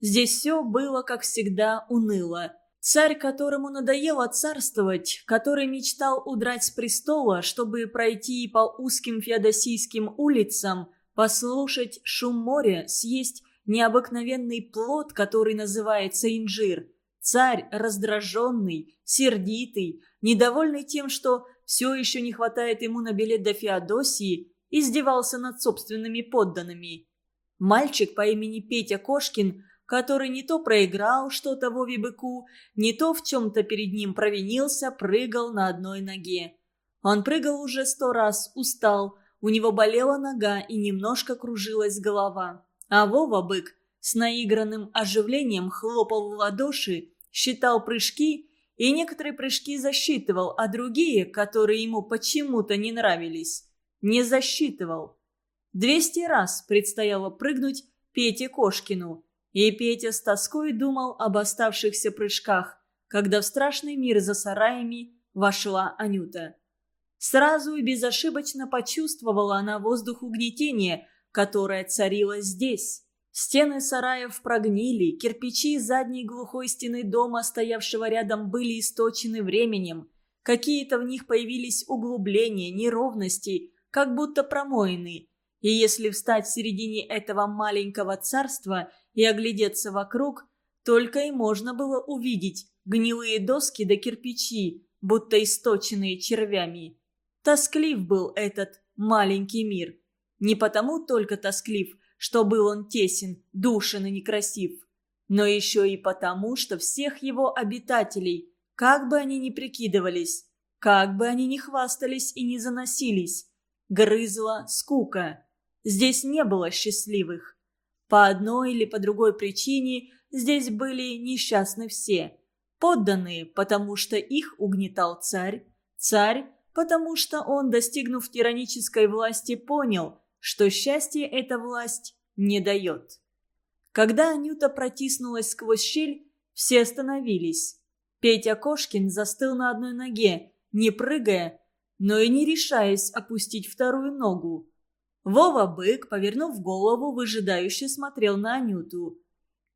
Здесь все было, как всегда, уныло. Царь, которому надоело царствовать, который мечтал удрать с престола, чтобы пройти по узким феодосийским улицам, послушать шум моря, съесть необыкновенный плод, который называется инжир. Царь раздраженный, сердитый, недовольный тем, что все еще не хватает ему на билет до Феодосии, издевался над собственными подданными. Мальчик по имени Петя Кошкин, который не то проиграл что-то Вове Быку, не то в чем-то перед ним провинился, прыгал на одной ноге. Он прыгал уже сто раз, устал, у него болела нога и немножко кружилась голова. А Вова Бык с наигранным оживлением хлопал в ладоши, считал прыжки и некоторые прыжки засчитывал, а другие, которые ему почему-то не нравились, не засчитывал. Двести раз предстояло прыгнуть Пете Кошкину, и Петя с тоской думал об оставшихся прыжках, когда в страшный мир за сараями вошла Анюта. Сразу и безошибочно почувствовала она воздух угнетения, которое царило здесь. Стены сараев прогнили, кирпичи задней глухой стены дома, стоявшего рядом, были источены временем. Какие-то в них появились углубления, неровности, как будто промоины. И если встать в середине этого маленького царства и оглядеться вокруг, только и можно было увидеть гнилые доски да кирпичи, будто источенные червями. Тосклив был этот маленький мир. Не потому только тосклив, что был он тесен, душен и некрасив, но еще и потому, что всех его обитателей, как бы они ни прикидывались, как бы они ни хвастались и ни заносились, грызла скука. Здесь не было счастливых. По одной или по другой причине здесь были несчастны все. Подданные, потому что их угнетал царь. Царь, потому что он, достигнув тиранической власти, понял, что счастье эта власть не дает. Когда Анюта протиснулась сквозь щель, все остановились. Петя Кошкин застыл на одной ноге, не прыгая, но и не решаясь опустить вторую ногу. Вова Бык, повернув голову, выжидающе смотрел на Анюту.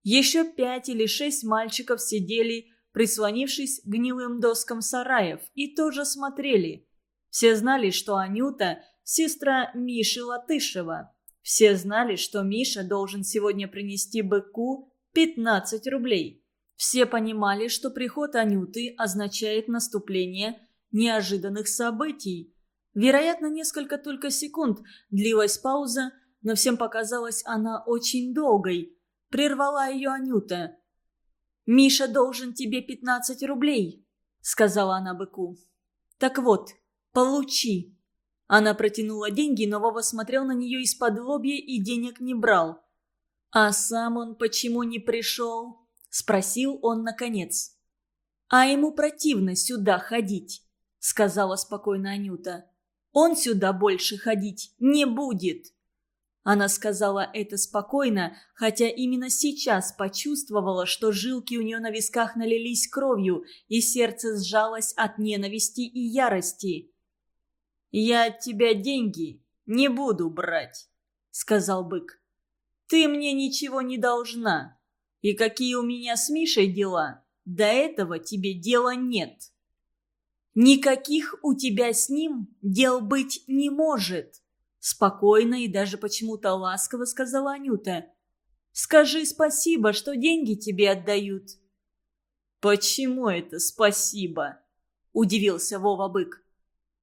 Еще пять или шесть мальчиков сидели, прислонившись к гнилым доскам сараев, и тоже смотрели. Все знали, что Анюта – сестра Миши Латышева. Все знали, что Миша должен сегодня принести быку 15 рублей. Все понимали, что приход Анюты означает наступление неожиданных событий. Вероятно, несколько только секунд длилась пауза, но всем показалась она очень долгой. Прервала ее Анюта. «Миша должен тебе 15 рублей», — сказала она быку. «Так вот, получи». Она протянула деньги, но Вова смотрел на нее из-под лобья и денег не брал. «А сам он почему не пришел?» – спросил он наконец. «А ему противно сюда ходить», – сказала спокойно Анюта. «Он сюда больше ходить не будет». Она сказала это спокойно, хотя именно сейчас почувствовала, что жилки у нее на висках налились кровью, и сердце сжалось от ненависти и ярости. «Я от тебя деньги не буду брать», — сказал бык. Ты мне ничего не должна. И какие у меня с Мишей дела, до этого тебе дела нет. Никаких у тебя с ним дел быть не может. Спокойно и даже почему-то ласково сказала Анюта. Скажи спасибо, что деньги тебе отдают. Почему это спасибо? Удивился Вова Бык.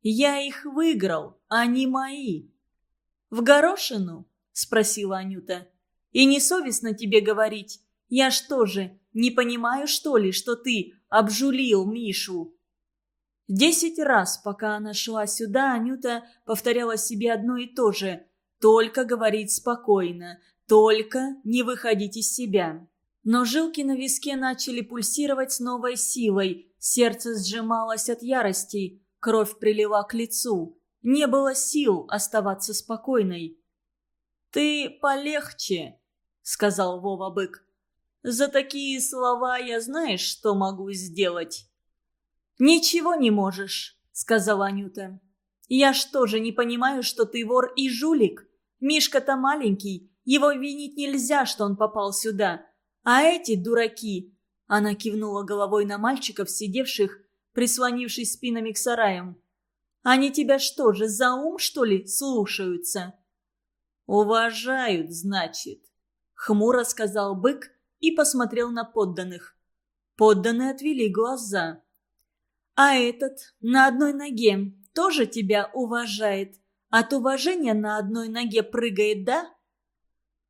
Я их выиграл, они мои. В горошину? Спросила Анюта. И несовестно тебе говорить. Я что же, не понимаю, что ли, что ты обжулил Мишу?» Десять раз, пока она шла сюда, Анюта повторяла себе одно и то же. «Только говорить спокойно, только не выходить из себя». Но жилки на виске начали пульсировать с новой силой, сердце сжималось от ярости, кровь прилила к лицу. Не было сил оставаться спокойной. «Ты полегче», — сказал Вова Бык. «За такие слова я знаешь, что могу сделать?» «Ничего не можешь», — сказала Анюта. «Я что же не понимаю, что ты вор и жулик? Мишка-то маленький, его винить нельзя, что он попал сюда. А эти дураки...» Она кивнула головой на мальчиков, сидевших, прислонившись спинами к сараям. «Они тебя что же, за ум, что ли, слушаются?» «Уважают, значит», Хмуро сказал бык и посмотрел на подданных. Подданные отвели глаза. «А этот на одной ноге тоже тебя уважает? От уважения на одной ноге прыгает, да?»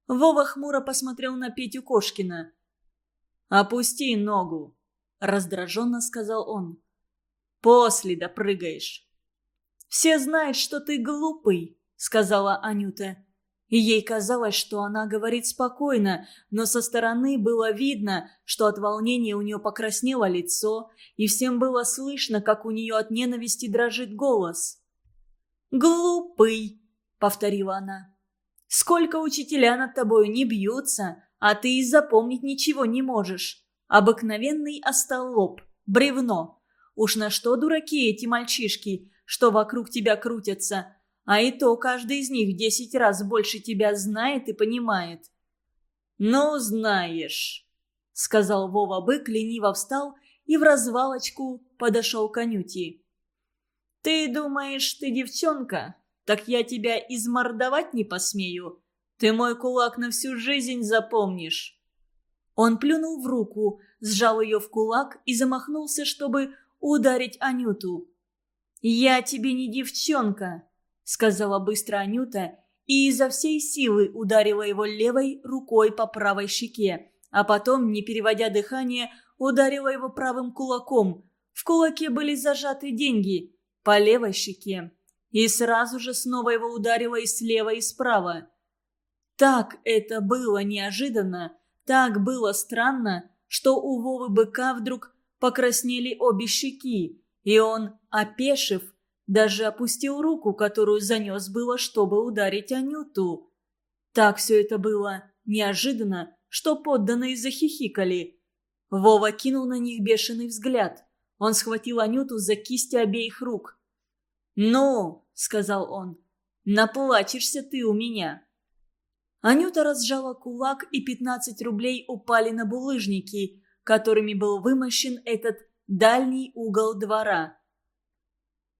Вова хмуро посмотрел на Петю Кошкина. «Опусти ногу», — раздраженно сказал он. «После допрыгаешь». «Все знают, что ты глупый», — сказала Анюта и ей казалось, что она говорит спокойно, но со стороны было видно, что от волнения у нее покраснело лицо, и всем было слышно, как у нее от ненависти дрожит голос. «Глупый!» — повторила она. «Сколько учителя над тобой не бьются, а ты и запомнить ничего не можешь. Обыкновенный остолоп, бревно. Уж на что дураки эти мальчишки, что вокруг тебя крутятся?» А и то каждый из них десять раз больше тебя знает и понимает. «Ну, знаешь», — сказал Вова Бык, лениво встал и в развалочку подошел к Анюте. «Ты думаешь, ты девчонка? Так я тебя измордовать не посмею. Ты мой кулак на всю жизнь запомнишь». Он плюнул в руку, сжал ее в кулак и замахнулся, чтобы ударить Анюту. «Я тебе не девчонка», — сказала быстро Анюта и изо всей силы ударила его левой рукой по правой щеке, а потом, не переводя дыхание, ударила его правым кулаком. В кулаке были зажаты деньги по левой щеке. И сразу же снова его ударила и слева, и справа. Так это было неожиданно, так было странно, что у Вовы быка вдруг покраснели обе щеки, и он, опешив, даже опустил руку, которую занес было, чтобы ударить Анюту. Так все это было неожиданно, что подданные захихикали. Вова кинул на них бешеный взгляд. Он схватил Анюту за кисти обеих рук. «Ну», — сказал он, — «наплачешься ты у меня». Анюта разжала кулак, и пятнадцать рублей упали на булыжники, которыми был вымощен этот дальний угол двора.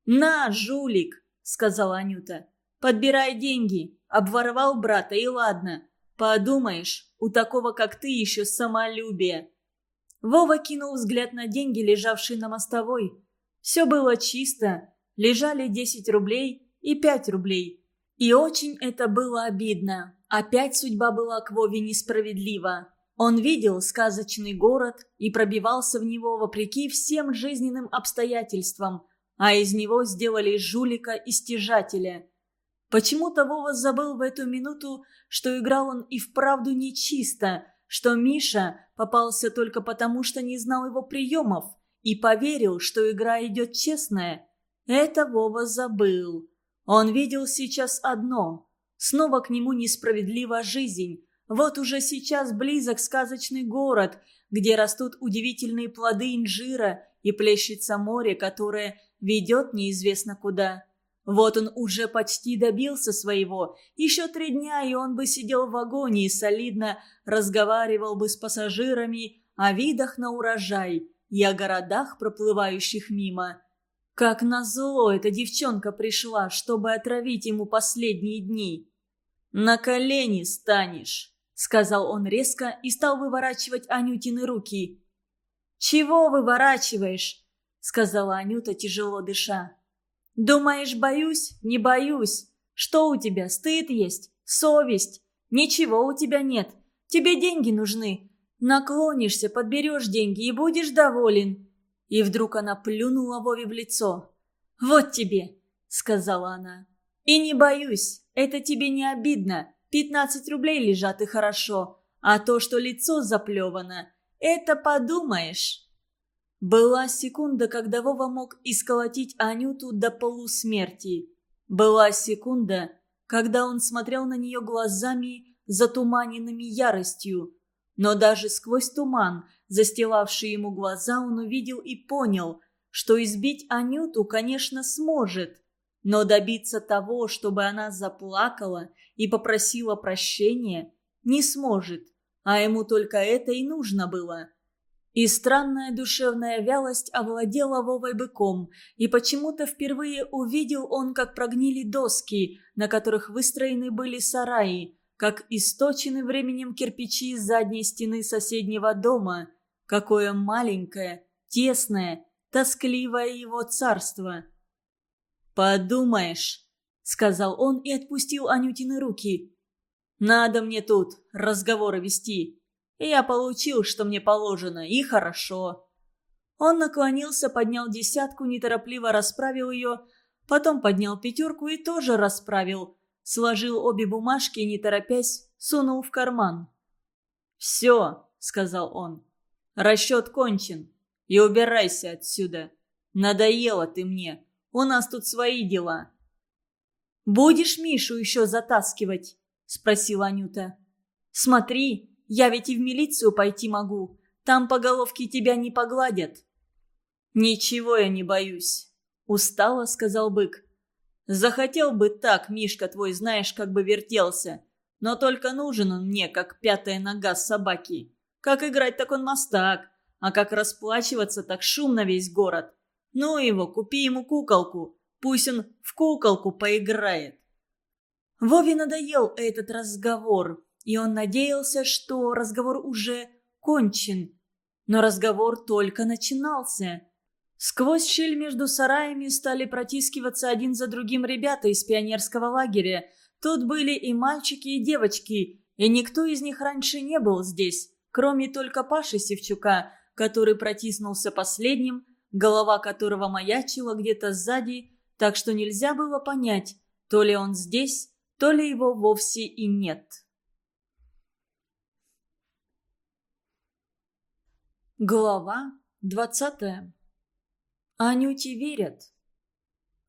«На, жулик!» — сказала Анюта. «Подбирай деньги. Обворовал брата, и ладно. Подумаешь, у такого, как ты, еще самолюбие. Вова кинул взгляд на деньги, лежавшие на мостовой. Все было чисто. Лежали 10 рублей и 5 рублей. И очень это было обидно. Опять судьба была к Вове несправедлива. Он видел сказочный город и пробивался в него вопреки всем жизненным обстоятельствам, а из него сделали жулика и стяжателя. Почему-то Вова забыл в эту минуту, что играл он и вправду нечисто, что Миша попался только потому, что не знал его приемов, и поверил, что игра идет честная. Это Вова забыл. Он видел сейчас одно. Снова к нему несправедлива жизнь. Вот уже сейчас близок сказочный город, где растут удивительные плоды инжира и плещется море, которое ведет неизвестно куда. Вот он уже почти добился своего. Еще три дня, и он бы сидел в вагоне и солидно разговаривал бы с пассажирами о видах на урожай и о городах, проплывающих мимо. Как назло эта девчонка пришла, чтобы отравить ему последние дни. «На колени станешь», — сказал он резко и стал выворачивать Анютины руки. «Чего выворачиваешь?» — сказала Анюта, тяжело дыша. «Думаешь, боюсь? Не боюсь. Что у тебя, стыд есть? Совесть? Ничего у тебя нет. Тебе деньги нужны. Наклонишься, подберешь деньги и будешь доволен». И вдруг она плюнула Вове в лицо. «Вот тебе», — сказала она. «И не боюсь, это тебе не обидно. Пятнадцать рублей лежат и хорошо. А то, что лицо заплевано, это подумаешь». Была секунда, когда Вова мог исколотить Анюту до полусмерти. Была секунда, когда он смотрел на нее глазами, затуманенными яростью. Но даже сквозь туман, застилавший ему глаза, он увидел и понял, что избить Анюту, конечно, сможет. Но добиться того, чтобы она заплакала и попросила прощения, не сможет. А ему только это и нужно было. И странная душевная вялость овладела Вовой быком, и почему-то впервые увидел он, как прогнили доски, на которых выстроены были сараи, как источены временем кирпичи задней стены соседнего дома. Какое маленькое, тесное, тоскливое его царство. «Подумаешь», — сказал он и отпустил Анютины руки. «Надо мне тут разговоры вести. Я получил, что мне положено, и хорошо». Он наклонился, поднял десятку, неторопливо расправил ее, потом поднял пятерку и тоже расправил. Сложил обе бумажки и, не торопясь, сунул в карман. «Все», — сказал он, — «расчет кончен. И убирайся отсюда. Надоело ты мне. У нас тут свои дела». «Будешь Мишу еще затаскивать?» — спросила Анюта. «Смотри, я ведь и в милицию пойти могу. Там по головке тебя не погладят». «Ничего я не боюсь», — устало сказал бык. «Захотел бы так, Мишка твой, знаешь, как бы вертелся. Но только нужен он мне, как пятая нога собаки. Как играть, так он мастак. А как расплачиваться, так шум на весь город. Ну его, купи ему куколку. Пусть он в куколку поиграет». Вове надоел этот разговор и он надеялся, что разговор уже кончен. Но разговор только начинался. Сквозь щель между сараями стали протискиваться один за другим ребята из пионерского лагеря. Тут были и мальчики, и девочки, и никто из них раньше не был здесь, кроме только Паши Севчука, который протиснулся последним, голова которого маячила где-то сзади, так что нельзя было понять, то ли он здесь, то ли его вовсе и нет. Глава двадцатая. Анюте верят.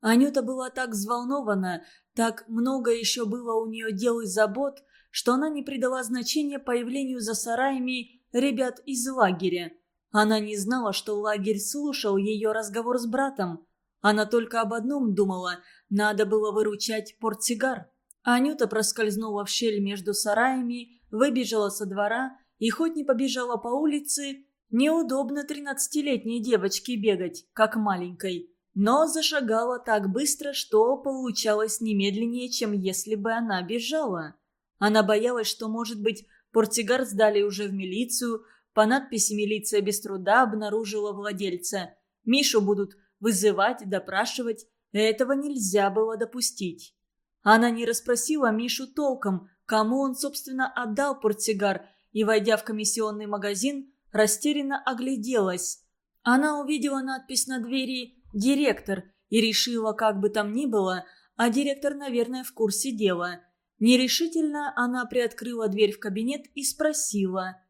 Анюта была так взволнована, так много еще было у нее дел и забот, что она не придала значения появлению за сараями ребят из лагеря. Она не знала, что лагерь слушал ее разговор с братом. Она только об одном думала – надо было выручать портсигар. Анюта проскользнула в щель между сараями, выбежала со двора и хоть не побежала по улице, Неудобно тринадцатилетней девочке бегать, как маленькой, но зашагала так быстро, что получалось немедленнее, чем если бы она бежала. Она боялась, что, может быть, портсигар сдали уже в милицию, по надписи «Милиция без труда» обнаружила владельца. Мишу будут вызывать, допрашивать. Этого нельзя было допустить. Она не расспросила Мишу толком, кому он, собственно, отдал портсигар, и, войдя в комиссионный магазин, растерянно огляделась. Она увидела надпись на двери «Директор» и решила, как бы там ни было, а директор, наверное, в курсе дела. Нерешительно она приоткрыла дверь в кабинет и спросила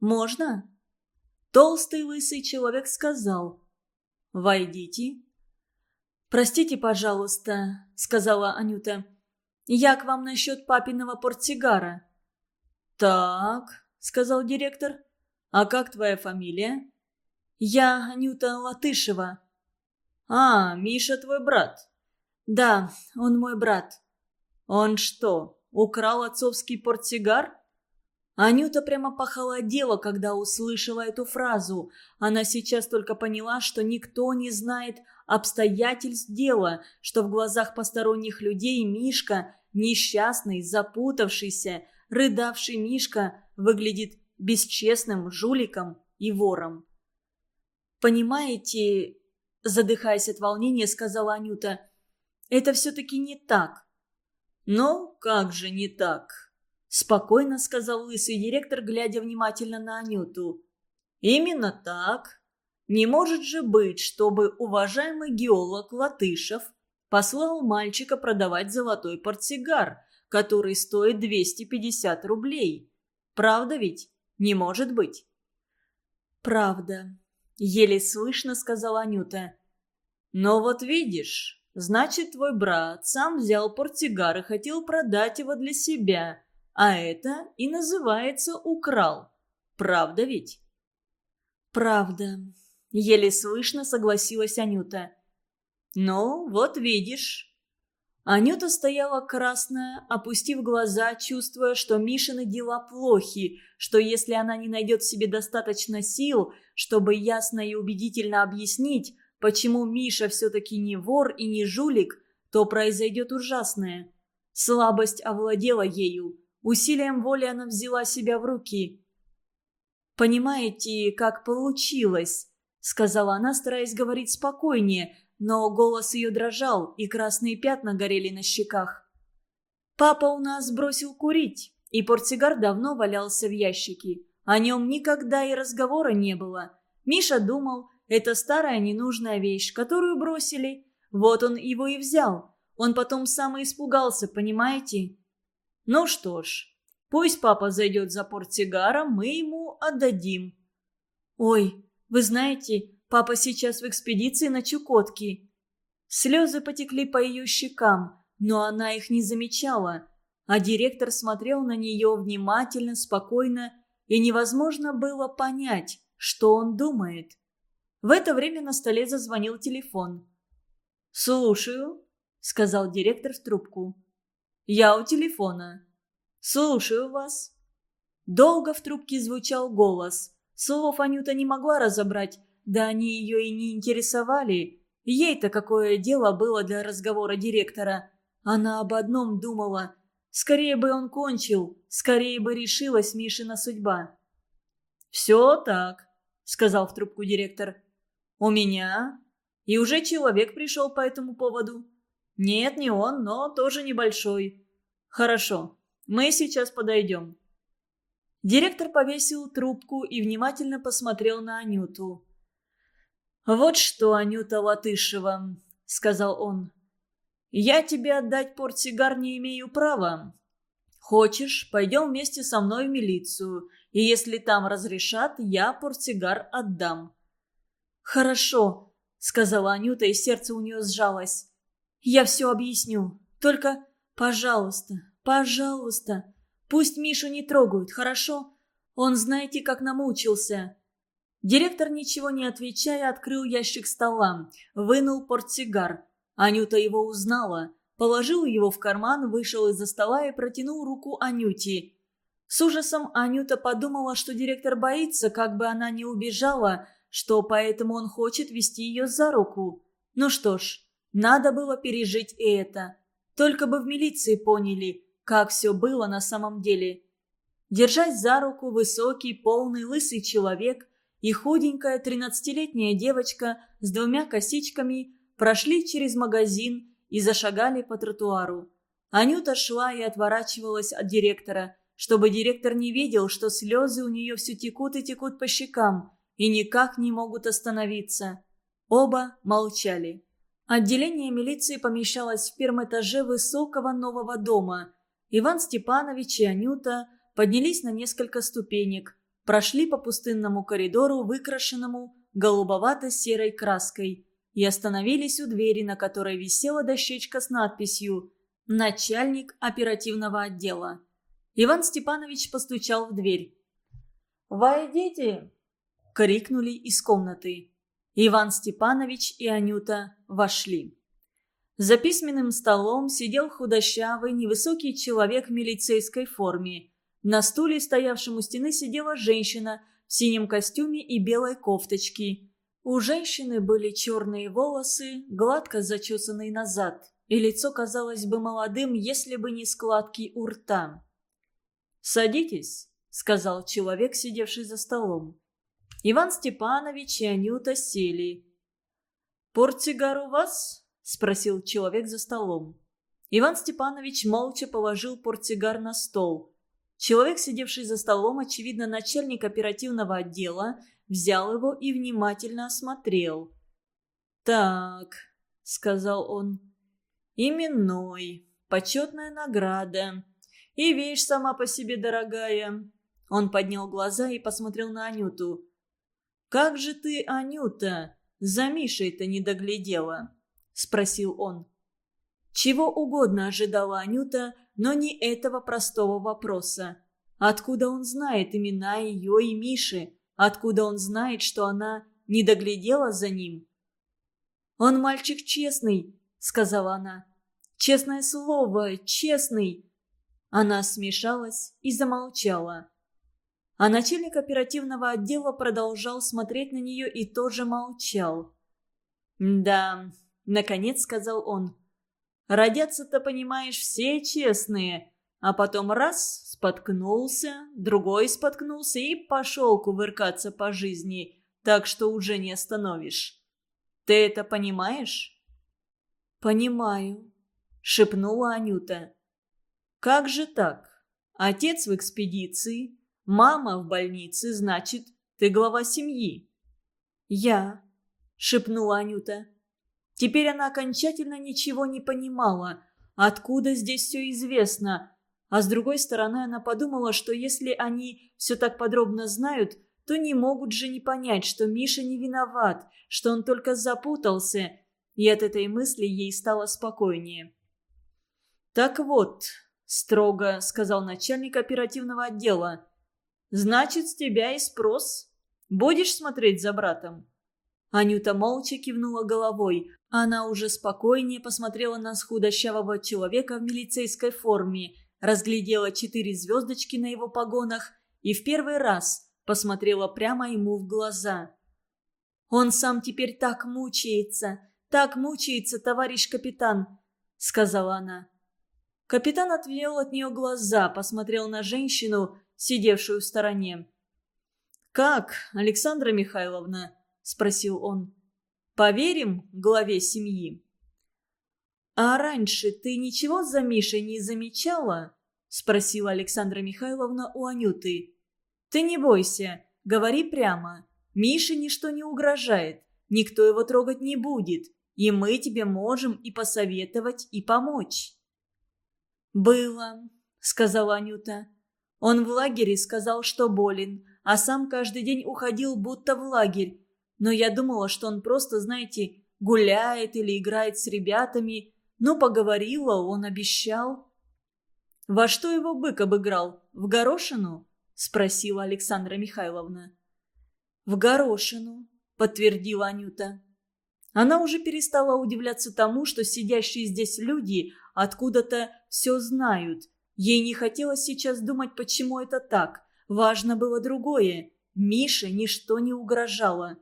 «Можно?» Толстый лысый человек сказал «Войдите». «Простите, пожалуйста», — сказала Анюта. «Я к вам насчет папиного портсигара». «Так», — сказал директор. «А как твоя фамилия?» «Я Анюта Латышева». «А, Миша твой брат?» «Да, он мой брат». «Он что, украл отцовский портсигар?» Анюта прямо похолодела, когда услышала эту фразу. Она сейчас только поняла, что никто не знает обстоятельств дела, что в глазах посторонних людей Мишка, несчастный, запутавшийся, рыдавший Мишка, выглядит бесчестным жуликом и вором. «Понимаете, — задыхаясь от волнения, сказала Анюта, — это все-таки не так». «Ну, как же не так?» Спокойно сказал лысый директор, глядя внимательно на Анюту. Именно так. Не может же быть, чтобы уважаемый геолог Латышев послал мальчика продавать золотой портсигар, который стоит 250 рублей. Правда ведь? Не может быть. Правда. Еле слышно сказала Анюта. Но вот видишь, значит, твой брат сам взял портсигар и хотел продать его для себя. А это и называется украл. Правда ведь? Правда. Еле слышно согласилась Анюта. Ну, вот видишь. Анюта стояла красная, опустив глаза, чувствуя, что Мишины дела плохи, что если она не найдет в себе достаточно сил, чтобы ясно и убедительно объяснить, почему Миша все-таки не вор и не жулик, то произойдет ужасное. Слабость овладела ею. Усилием воли она взяла себя в руки. «Понимаете, как получилось?» — сказала она, стараясь говорить спокойнее, но голос ее дрожал, и красные пятна горели на щеках. «Папа у нас бросил курить, и портсигар давно валялся в ящике. О нем никогда и разговора не было. Миша думал, это старая ненужная вещь, которую бросили. Вот он его и взял. Он потом сам и испугался, понимаете? Ну что ж, пусть папа зайдет за портсигаром, мы ему отдадим. Ой, вы знаете, папа сейчас в экспедиции на Чукотке. Слезы потекли по ее щекам, но она их не замечала, а директор смотрел на нее внимательно, спокойно, и невозможно было понять, что он думает. В это время на столе зазвонил телефон. «Слушаю», — сказал директор в трубку. «Я у телефона. Слушаю вас». Долго в трубке звучал голос. Слов Анюта не могла разобрать, да они ее и не интересовали. Ей-то какое дело было для разговора директора. Она об одном думала. Скорее бы он кончил, скорее бы решилась Мишина судьба. «Все так», — сказал в трубку директор. «У меня. И уже человек пришел по этому поводу. «Нет, не он, но тоже небольшой». «Хорошо, мы сейчас подойдем». Директор повесил трубку и внимательно посмотрел на Анюту. «Вот что, Анюта Латышева», — сказал он. «Я тебе отдать портсигар не имею права. Хочешь, пойдем вместе со мной в милицию, и если там разрешат, я портсигар отдам». «Хорошо», — сказала Анюта, и сердце у нее сжалось. Я все объясню. Только, пожалуйста, пожалуйста, пусть Мишу не трогают, хорошо? Он знаете, как намучился». Директор, ничего не отвечая, открыл ящик стола, вынул портсигар. Анюта его узнала, положил его в карман, вышел из-за стола и протянул руку Анюте. С ужасом Анюта подумала, что директор боится, как бы она не убежала, что поэтому он хочет вести ее за руку. Ну что ж, надо было пережить и это. Только бы в милиции поняли, как все было на самом деле. Держась за руку, высокий, полный, лысый человек и худенькая тринадцатилетняя девочка с двумя косичками прошли через магазин и зашагали по тротуару. Анюта шла и отворачивалась от директора, чтобы директор не видел, что слезы у нее все текут и текут по щекам и никак не могут остановиться. Оба молчали. Отделение милиции помещалось в первом этаже высокого нового дома. Иван Степанович и Анюта поднялись на несколько ступенек, прошли по пустынному коридору, выкрашенному голубовато-серой краской, и остановились у двери, на которой висела дощечка с надписью «Начальник оперативного отдела». Иван Степанович постучал в дверь. «Войдите!» — крикнули из комнаты. Иван Степанович и Анюта вошли. За письменным столом сидел худощавый, невысокий человек в милицейской форме. На стуле, стоявшем у стены, сидела женщина в синем костюме и белой кофточке. У женщины были черные волосы, гладко зачесанные назад, и лицо казалось бы молодым, если бы не складки у рта. «Садитесь», — сказал человек, сидевший за столом. Иван Степанович и Анюта сели. «Портсигар у вас?» — спросил человек за столом. Иван Степанович молча положил портсигар на стол. Человек, сидевший за столом, очевидно, начальник оперативного отдела, взял его и внимательно осмотрел. «Так», — сказал он, — «именной, почетная награда. И вещь сама по себе дорогая». Он поднял глаза и посмотрел на Анюту. «Как же ты, Анюта, за Мишей-то не доглядела?» — спросил он. Чего угодно ожидала Анюта, но не этого простого вопроса. Откуда он знает имена ее и Миши? Откуда он знает, что она не доглядела за ним? «Он мальчик честный», — сказала она. «Честное слово, честный». Она смешалась и замолчала. А начальник оперативного отдела продолжал смотреть на нее и тоже молчал. «Да», — наконец сказал он, — «родятся-то, понимаешь, все честные, а потом раз споткнулся, другой споткнулся и пошел кувыркаться по жизни, так что уже не остановишь. Ты это понимаешь?» «Понимаю», — шепнула Анюта. «Как же так? Отец в экспедиции, мама в больнице, значит, ты глава семьи». «Я», — шепнула Анюта. Теперь она окончательно ничего не понимала. Откуда здесь все известно? А с другой стороны, она подумала, что если они все так подробно знают, то не могут же не понять, что Миша не виноват, что он только запутался, и от этой мысли ей стало спокойнее. «Так вот», — строго сказал начальник оперативного отдела, «значит, с тебя и спрос. Будешь смотреть за братом?» Анюта молча кивнула головой. Она уже спокойнее посмотрела на худощавого человека в милицейской форме — разглядела четыре звездочки на его погонах и в первый раз посмотрела прямо ему в глаза. «Он сам теперь так мучается, так мучается, товарищ капитан», — сказала она. Капитан отвел от нее глаза, посмотрел на женщину, сидевшую в стороне. «Как, Александра Михайловна?» – спросил он. «Поверим главе семьи?» «А раньше ты ничего за Мишей не замечала?» – спросила Александра Михайловна у Анюты. «Ты не бойся, говори прямо. Мише ничто не угрожает, никто его трогать не будет, и мы тебе можем и посоветовать, и помочь». «Было», – сказала Анюта. «Он в лагере сказал, что болен, а сам каждый день уходил будто в лагерь. Но я думала, что он просто, знаете, гуляет или играет с ребятами, ну, поговорила, он обещал. «Во что его бык обыграл? В горошину?» – спросила Александра Михайловна. «В горошину», – подтвердила Анюта. Она уже перестала удивляться тому, что сидящие здесь люди откуда-то все знают. Ей не хотелось сейчас думать, почему это так. Важно было другое. Мише ничто не угрожало.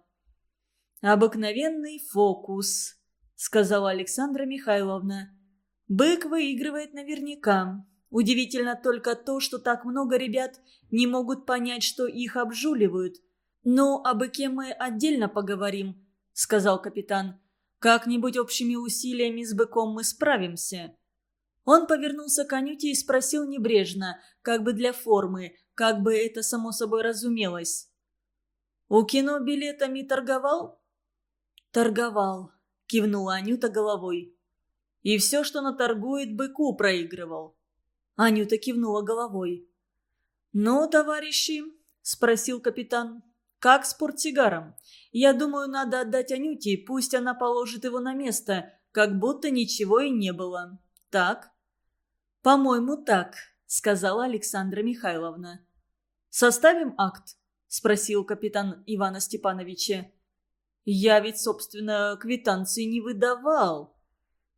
«Обыкновенный фокус», — сказала Александра Михайловна. «Бык выигрывает наверняка. Удивительно только то, что так много ребят не могут понять, что их обжуливают. «Ну, о быке мы отдельно поговорим», — сказал капитан. «Как-нибудь общими усилиями с быком мы справимся». Он повернулся к Анюте и спросил небрежно, как бы для формы, как бы это само собой разумелось. «У кино билетами торговал?» «Торговал», — кивнула Анюта головой. «И все, что наторгует, быку проигрывал». Анюта кивнула головой. «Ну, товарищи», — спросил капитан, — «как с портсигаром? Я думаю, надо отдать Анюте, пусть она положит его на место, как будто ничего и не было. Так?» «По-моему, так», — сказала Александра Михайловна. «Составим акт?» — спросил капитан Ивана Степановича. «Я ведь, собственно, квитанции не выдавал.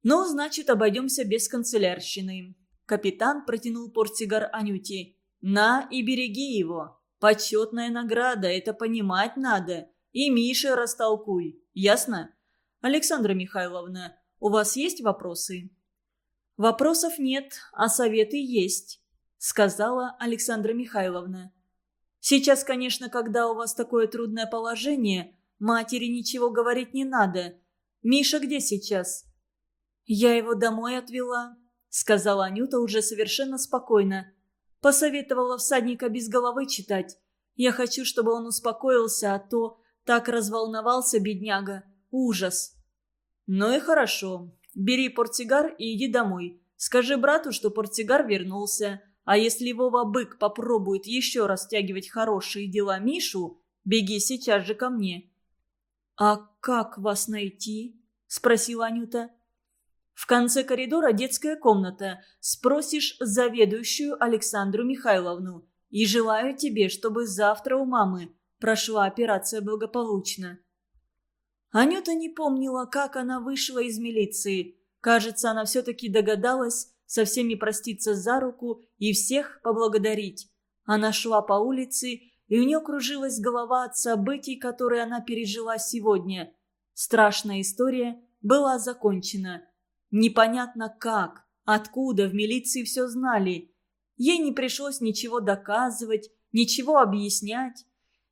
Ну, значит, обойдемся без канцелярщины». Капитан протянул портсигар Анюте. «На и береги его. Почетная награда, это понимать надо. И Мише растолкуй. Ясно? Александра Михайловна, у вас есть вопросы?» «Вопросов нет, а советы есть», — сказала Александра Михайловна. «Сейчас, конечно, когда у вас такое трудное положение, матери ничего говорить не надо. Миша где сейчас?» «Я его домой отвела», — сказала Анюта уже совершенно спокойно. Посоветовала всадника без головы читать. Я хочу, чтобы он успокоился, а то так разволновался бедняга. Ужас. Ну и хорошо. Бери портсигар и иди домой. Скажи брату, что портсигар вернулся. А если Вова Бык попробует еще раз тягивать хорошие дела Мишу, беги сейчас же ко мне». «А как вас найти?» – спросила Анюта. «В конце коридора детская комната. Спросишь заведующую Александру Михайловну. И желаю тебе, чтобы завтра у мамы прошла операция благополучно». Анюта не помнила, как она вышла из милиции. Кажется, она все-таки догадалась со всеми проститься за руку и всех поблагодарить. Она шла по улице, и у нее кружилась голова от событий, которые она пережила сегодня. Страшная история была закончена. Непонятно как, откуда в милиции все знали. Ей не пришлось ничего доказывать, ничего объяснять.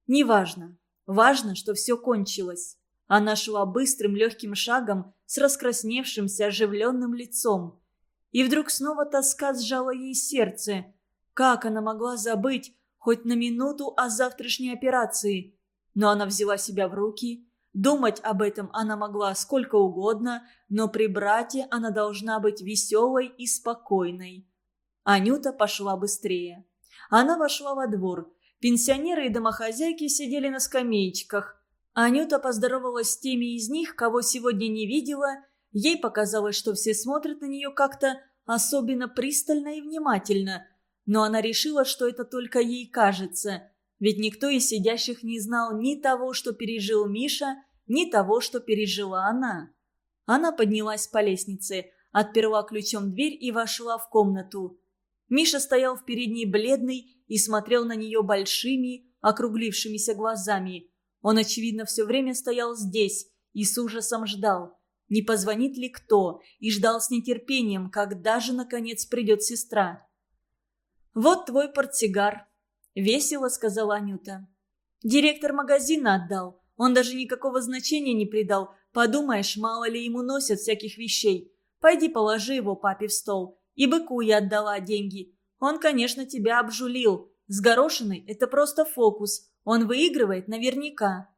Неважно. Важно, что все кончилось. Она шла быстрым легким шагом с раскрасневшимся оживленным лицом. И вдруг снова тоска сжала ей сердце. Как она могла забыть хоть на минуту о завтрашней операции? Но она взяла себя в руки. Думать об этом она могла сколько угодно, но при брате она должна быть веселой и спокойной. Анюта пошла быстрее. Она вошла во двор. Пенсионеры и домохозяйки сидели на скамеечках. Анюта поздоровалась с теми из них, кого сегодня не видела. Ей показалось, что все смотрят на нее как-то особенно пристально и внимательно. Но она решила, что это только ей кажется. Ведь никто из сидящих не знал ни того, что пережил Миша, ни того, что пережила она. Она поднялась по лестнице, отперла ключом дверь и вошла в комнату. Миша стоял в передней бледный и смотрел на нее большими, округлившимися глазами – он, очевидно, все время стоял здесь и с ужасом ждал, не позвонит ли кто, и ждал с нетерпением, когда же, наконец, придет сестра. «Вот твой портсигар», — весело сказала Анюта. «Директор магазина отдал. Он даже никакого значения не придал. Подумаешь, мало ли ему носят всяких вещей. Пойди положи его папе в стол. И быку я отдала деньги. Он, конечно, тебя обжулил. С горошиной это просто фокус. Он выигрывает наверняка.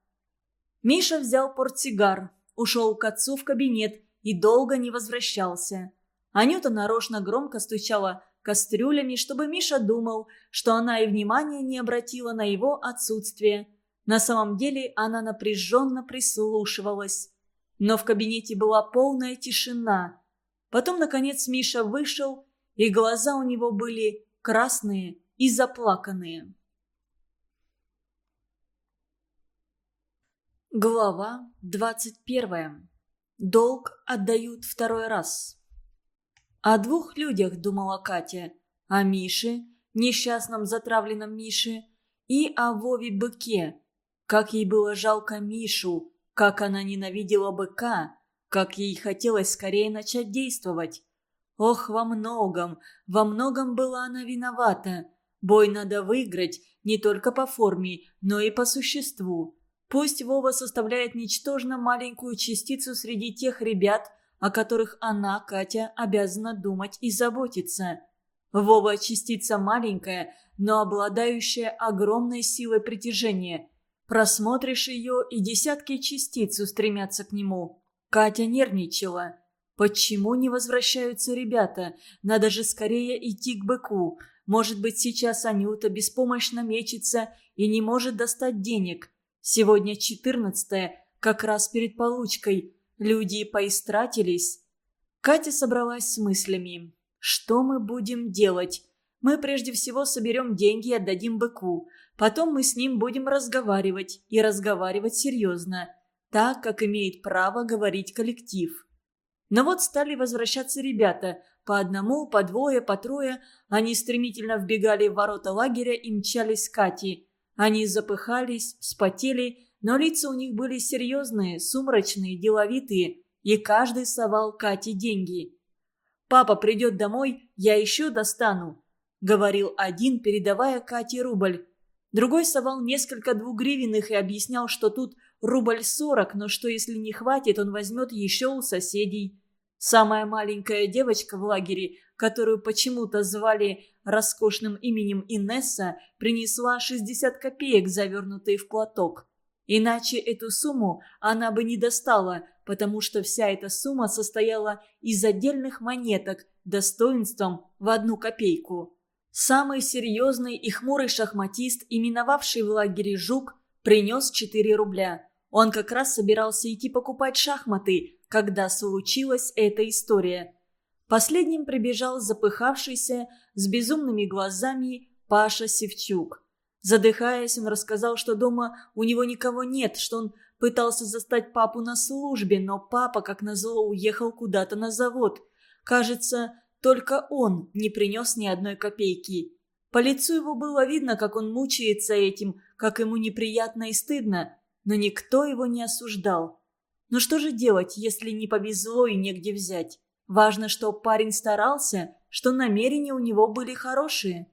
Миша взял портсигар, ушел к отцу в кабинет и долго не возвращался. Анюта нарочно громко стучала кастрюлями, чтобы Миша думал, что она и внимания не обратила на его отсутствие. На самом деле она напряженно прислушивалась. Но в кабинете была полная тишина. Потом, наконец, Миша вышел, и глаза у него были красные и заплаканные. Глава двадцать первая. Долг отдают второй раз. О двух людях думала Катя. О Мише, несчастном затравленном Мише, и о Вове Быке. Как ей было жалко Мишу, как она ненавидела быка, как ей хотелось скорее начать действовать. Ох, во многом, во многом была она виновата. Бой надо выиграть не только по форме, но и по существу. Пусть Вова составляет ничтожно маленькую частицу среди тех ребят, о которых она, Катя, обязана думать и заботиться. Вова частица маленькая, но обладающая огромной силой притяжения. Просмотришь ее, и десятки частиц устремятся к нему. Катя нервничала. Почему не возвращаются ребята? Надо же скорее идти к быку. Может быть, сейчас Анюта беспомощно мечется и не может достать денег. Сегодня четырнадцатое, как раз перед получкой. Люди поистратились. Катя собралась с мыслями. Что мы будем делать? Мы прежде всего соберем деньги и отдадим быку. Потом мы с ним будем разговаривать. И разговаривать серьезно. Так, как имеет право говорить коллектив. Но вот стали возвращаться ребята. По одному, по двое, по трое. Они стремительно вбегали в ворота лагеря и мчались к Кате. Они запыхались, вспотели, но лица у них были серьезные, сумрачные, деловитые. И каждый совал Кате деньги. Папа придет домой, я еще достану», — говорил один, передавая Кате рубль. Другой совал несколько двугривенных и объяснял, что тут рубль сорок, но что если не хватит, он возьмет еще у соседей. Самая маленькая девочка в лагере, которую почему-то звали роскошным именем Инесса, принесла 60 копеек, завернутые в платок. Иначе эту сумму она бы не достала, потому что вся эта сумма состояла из отдельных монеток достоинством в одну копейку. Самый серьезный и хмурый шахматист, именовавший в лагере «Жук», принес 4 рубля. Он как раз собирался идти покупать шахматы, когда случилась эта история. Последним прибежал запыхавшийся, с безумными глазами Паша Севчук. Задыхаясь, он рассказал, что дома у него никого нет, что он пытался застать папу на службе, но папа, как назло, уехал куда-то на завод. Кажется, только он не принес ни одной копейки. По лицу его было видно, как он мучается этим, как ему неприятно и стыдно, но никто его не осуждал. Ну что же делать, если не повезло и негде взять? Важно, что парень старался, что намерения у него были хорошие.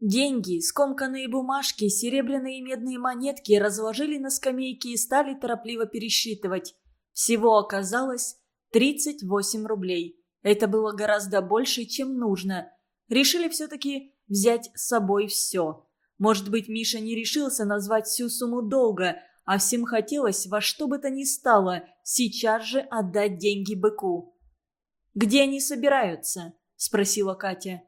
Деньги, скомканные бумажки, серебряные и медные монетки разложили на скамейке и стали торопливо пересчитывать. Всего оказалось 38 рублей. Это было гораздо больше, чем нужно. Решили все-таки взять с собой все. Может быть, Миша не решился назвать всю сумму долга, а всем хотелось во что бы то ни стало сейчас же отдать деньги быку. «Где они собираются?» – спросила Катя.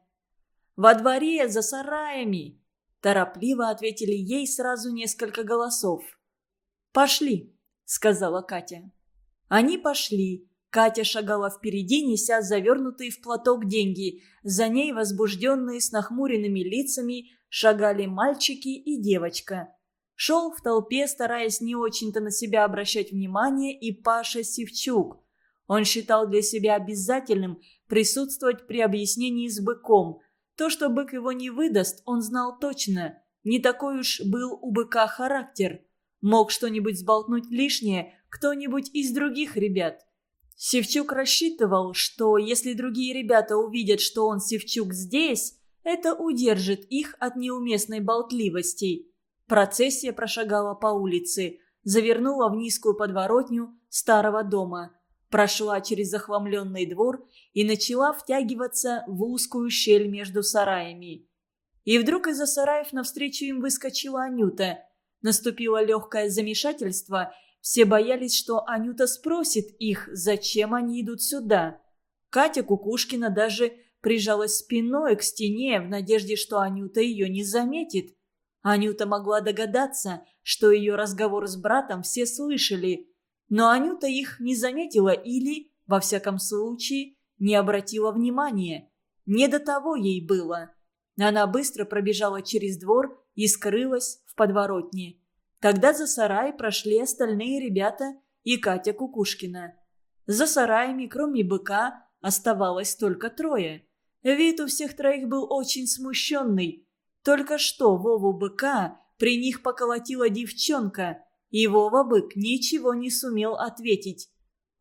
Во дворе, за сараями!» Торопливо ответили ей сразу несколько голосов. «Пошли», — сказала Катя. Они пошли. Катя шагала впереди, неся завернутые в платок деньги. За ней, возбужденные с нахмуренными лицами, шагали мальчики и девочка. Шел в толпе, стараясь не очень-то на себя обращать внимание, и Паша Севчук. Он считал для себя обязательным присутствовать при объяснении с быком – то, что бык его не выдаст, он знал точно. Не такой уж был у быка характер. Мог что-нибудь сболтнуть лишнее кто-нибудь из других ребят. Севчук рассчитывал, что если другие ребята увидят, что он Севчук здесь, это удержит их от неуместной болтливости. Процессия прошагала по улице, завернула в низкую подворотню старого дома – прошла через захламленный двор и начала втягиваться в узкую щель между сараями. И вдруг из-за сараев навстречу им выскочила Анюта. Наступило легкое замешательство. Все боялись, что Анюта спросит их, зачем они идут сюда. Катя Кукушкина даже прижалась спиной к стене в надежде, что Анюта ее не заметит. Анюта могла догадаться, что ее разговор с братом все слышали – но Анюта их не заметила или, во всяком случае, не обратила внимания. Не до того ей было. Она быстро пробежала через двор и скрылась в подворотне. Тогда за сарай прошли остальные ребята и Катя Кукушкина. За сараями, кроме быка, оставалось только трое. Вид у всех троих был очень смущенный. Только что Вову быка при них поколотила девчонка – и Вова Бык ничего не сумел ответить.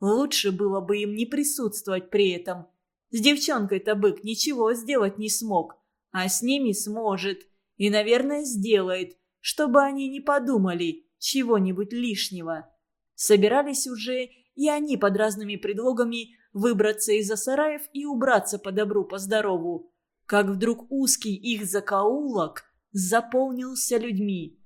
Лучше было бы им не присутствовать при этом. С девчонкой-то бык ничего сделать не смог, а с ними сможет. И, наверное, сделает, чтобы они не подумали чего-нибудь лишнего. Собирались уже и они под разными предлогами выбраться из-за сараев и убраться по добру, по здорову. Как вдруг узкий их закоулок заполнился людьми.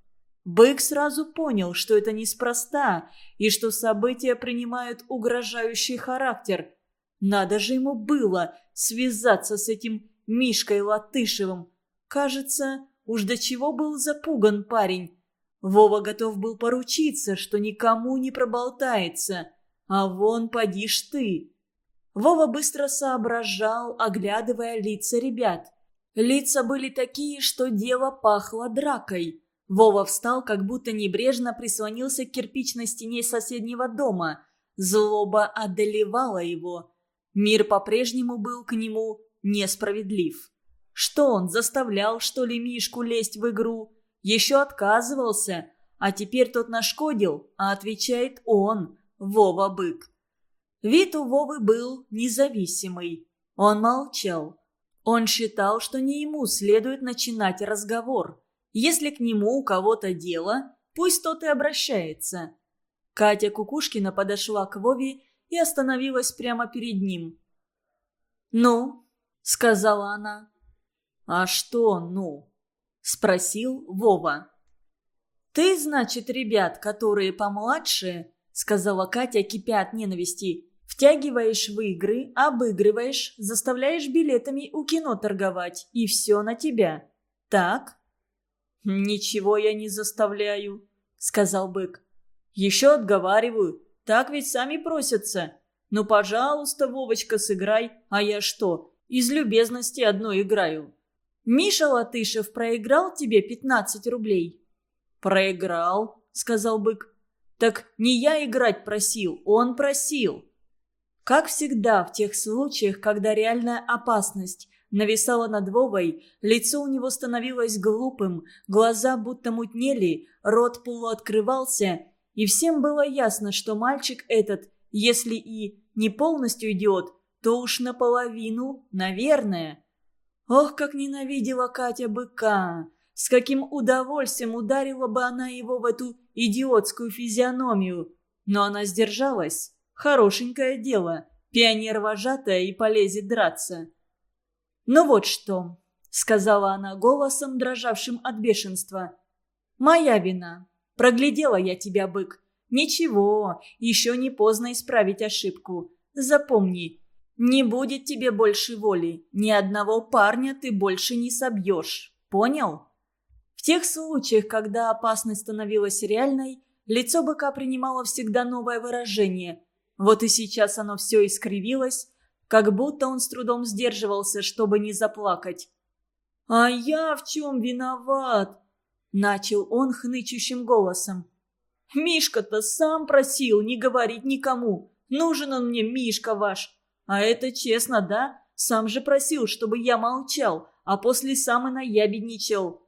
Бык сразу понял, что это неспроста, и что события принимают угрожающий характер. Надо же ему было связаться с этим Мишкой Латышевым. Кажется, уж до чего был запуган парень. Вова готов был поручиться, что никому не проболтается. А вон поди ж ты. Вова быстро соображал, оглядывая лица ребят. Лица были такие, что дело пахло дракой. Вова встал, как будто небрежно прислонился к кирпичной стене соседнего дома. Злоба одолевала его. Мир по-прежнему был к нему несправедлив. Что он, заставлял, что ли, Мишку лезть в игру? Еще отказывался, а теперь тот нашкодил, а отвечает он, Вова-бык. Вид у Вовы был независимый. Он молчал. Он считал, что не ему следует начинать разговор. Если к нему у кого-то дело, пусть тот и обращается. Катя Кукушкина подошла к Вове и остановилась прямо перед ним. «Ну?» — сказала она. «А что «ну?» — спросил Вова. «Ты, значит, ребят, которые помладше, — сказала Катя, кипя от ненависти, Втягиваешь в игры, обыгрываешь, заставляешь билетами у кино торговать. И все на тебя. Так? «Ничего я не заставляю», — сказал бык. «Еще отговариваю. Так ведь сами просятся. Ну, пожалуйста, Вовочка, сыграй. А я что, из любезности одной играю?» «Миша Латышев проиграл тебе 15 рублей?» «Проиграл», — сказал бык. «Так не я играть просил, он просил». Как всегда в тех случаях, когда реальная опасность нависала над Вовой, лицо у него становилось глупым, глаза будто мутнели, рот полуоткрывался, и всем было ясно, что мальчик этот, если и не полностью идиот, то уж наполовину, наверное. Ох, как ненавидела Катя быка! С каким удовольствием ударила бы она его в эту идиотскую физиономию! Но она сдержалась. Хорошенькое дело. Пионер-вожатая и полезет драться. «Ну вот что», — сказала она голосом, дрожавшим от бешенства. «Моя вина. Проглядела я тебя, бык. Ничего, еще не поздно исправить ошибку. Запомни, не будет тебе больше воли. Ни одного парня ты больше не собьешь. Понял?» В тех случаях, когда опасность становилась реальной, лицо быка принимало всегда новое выражение. Вот и сейчас оно все искривилось, как будто он с трудом сдерживался, чтобы не заплакать. «А я в чем виноват?» – начал он хнычущим голосом. «Мишка-то сам просил не говорить никому. Нужен он мне, Мишка ваш. А это честно, да? Сам же просил, чтобы я молчал, а после сам и наябедничал».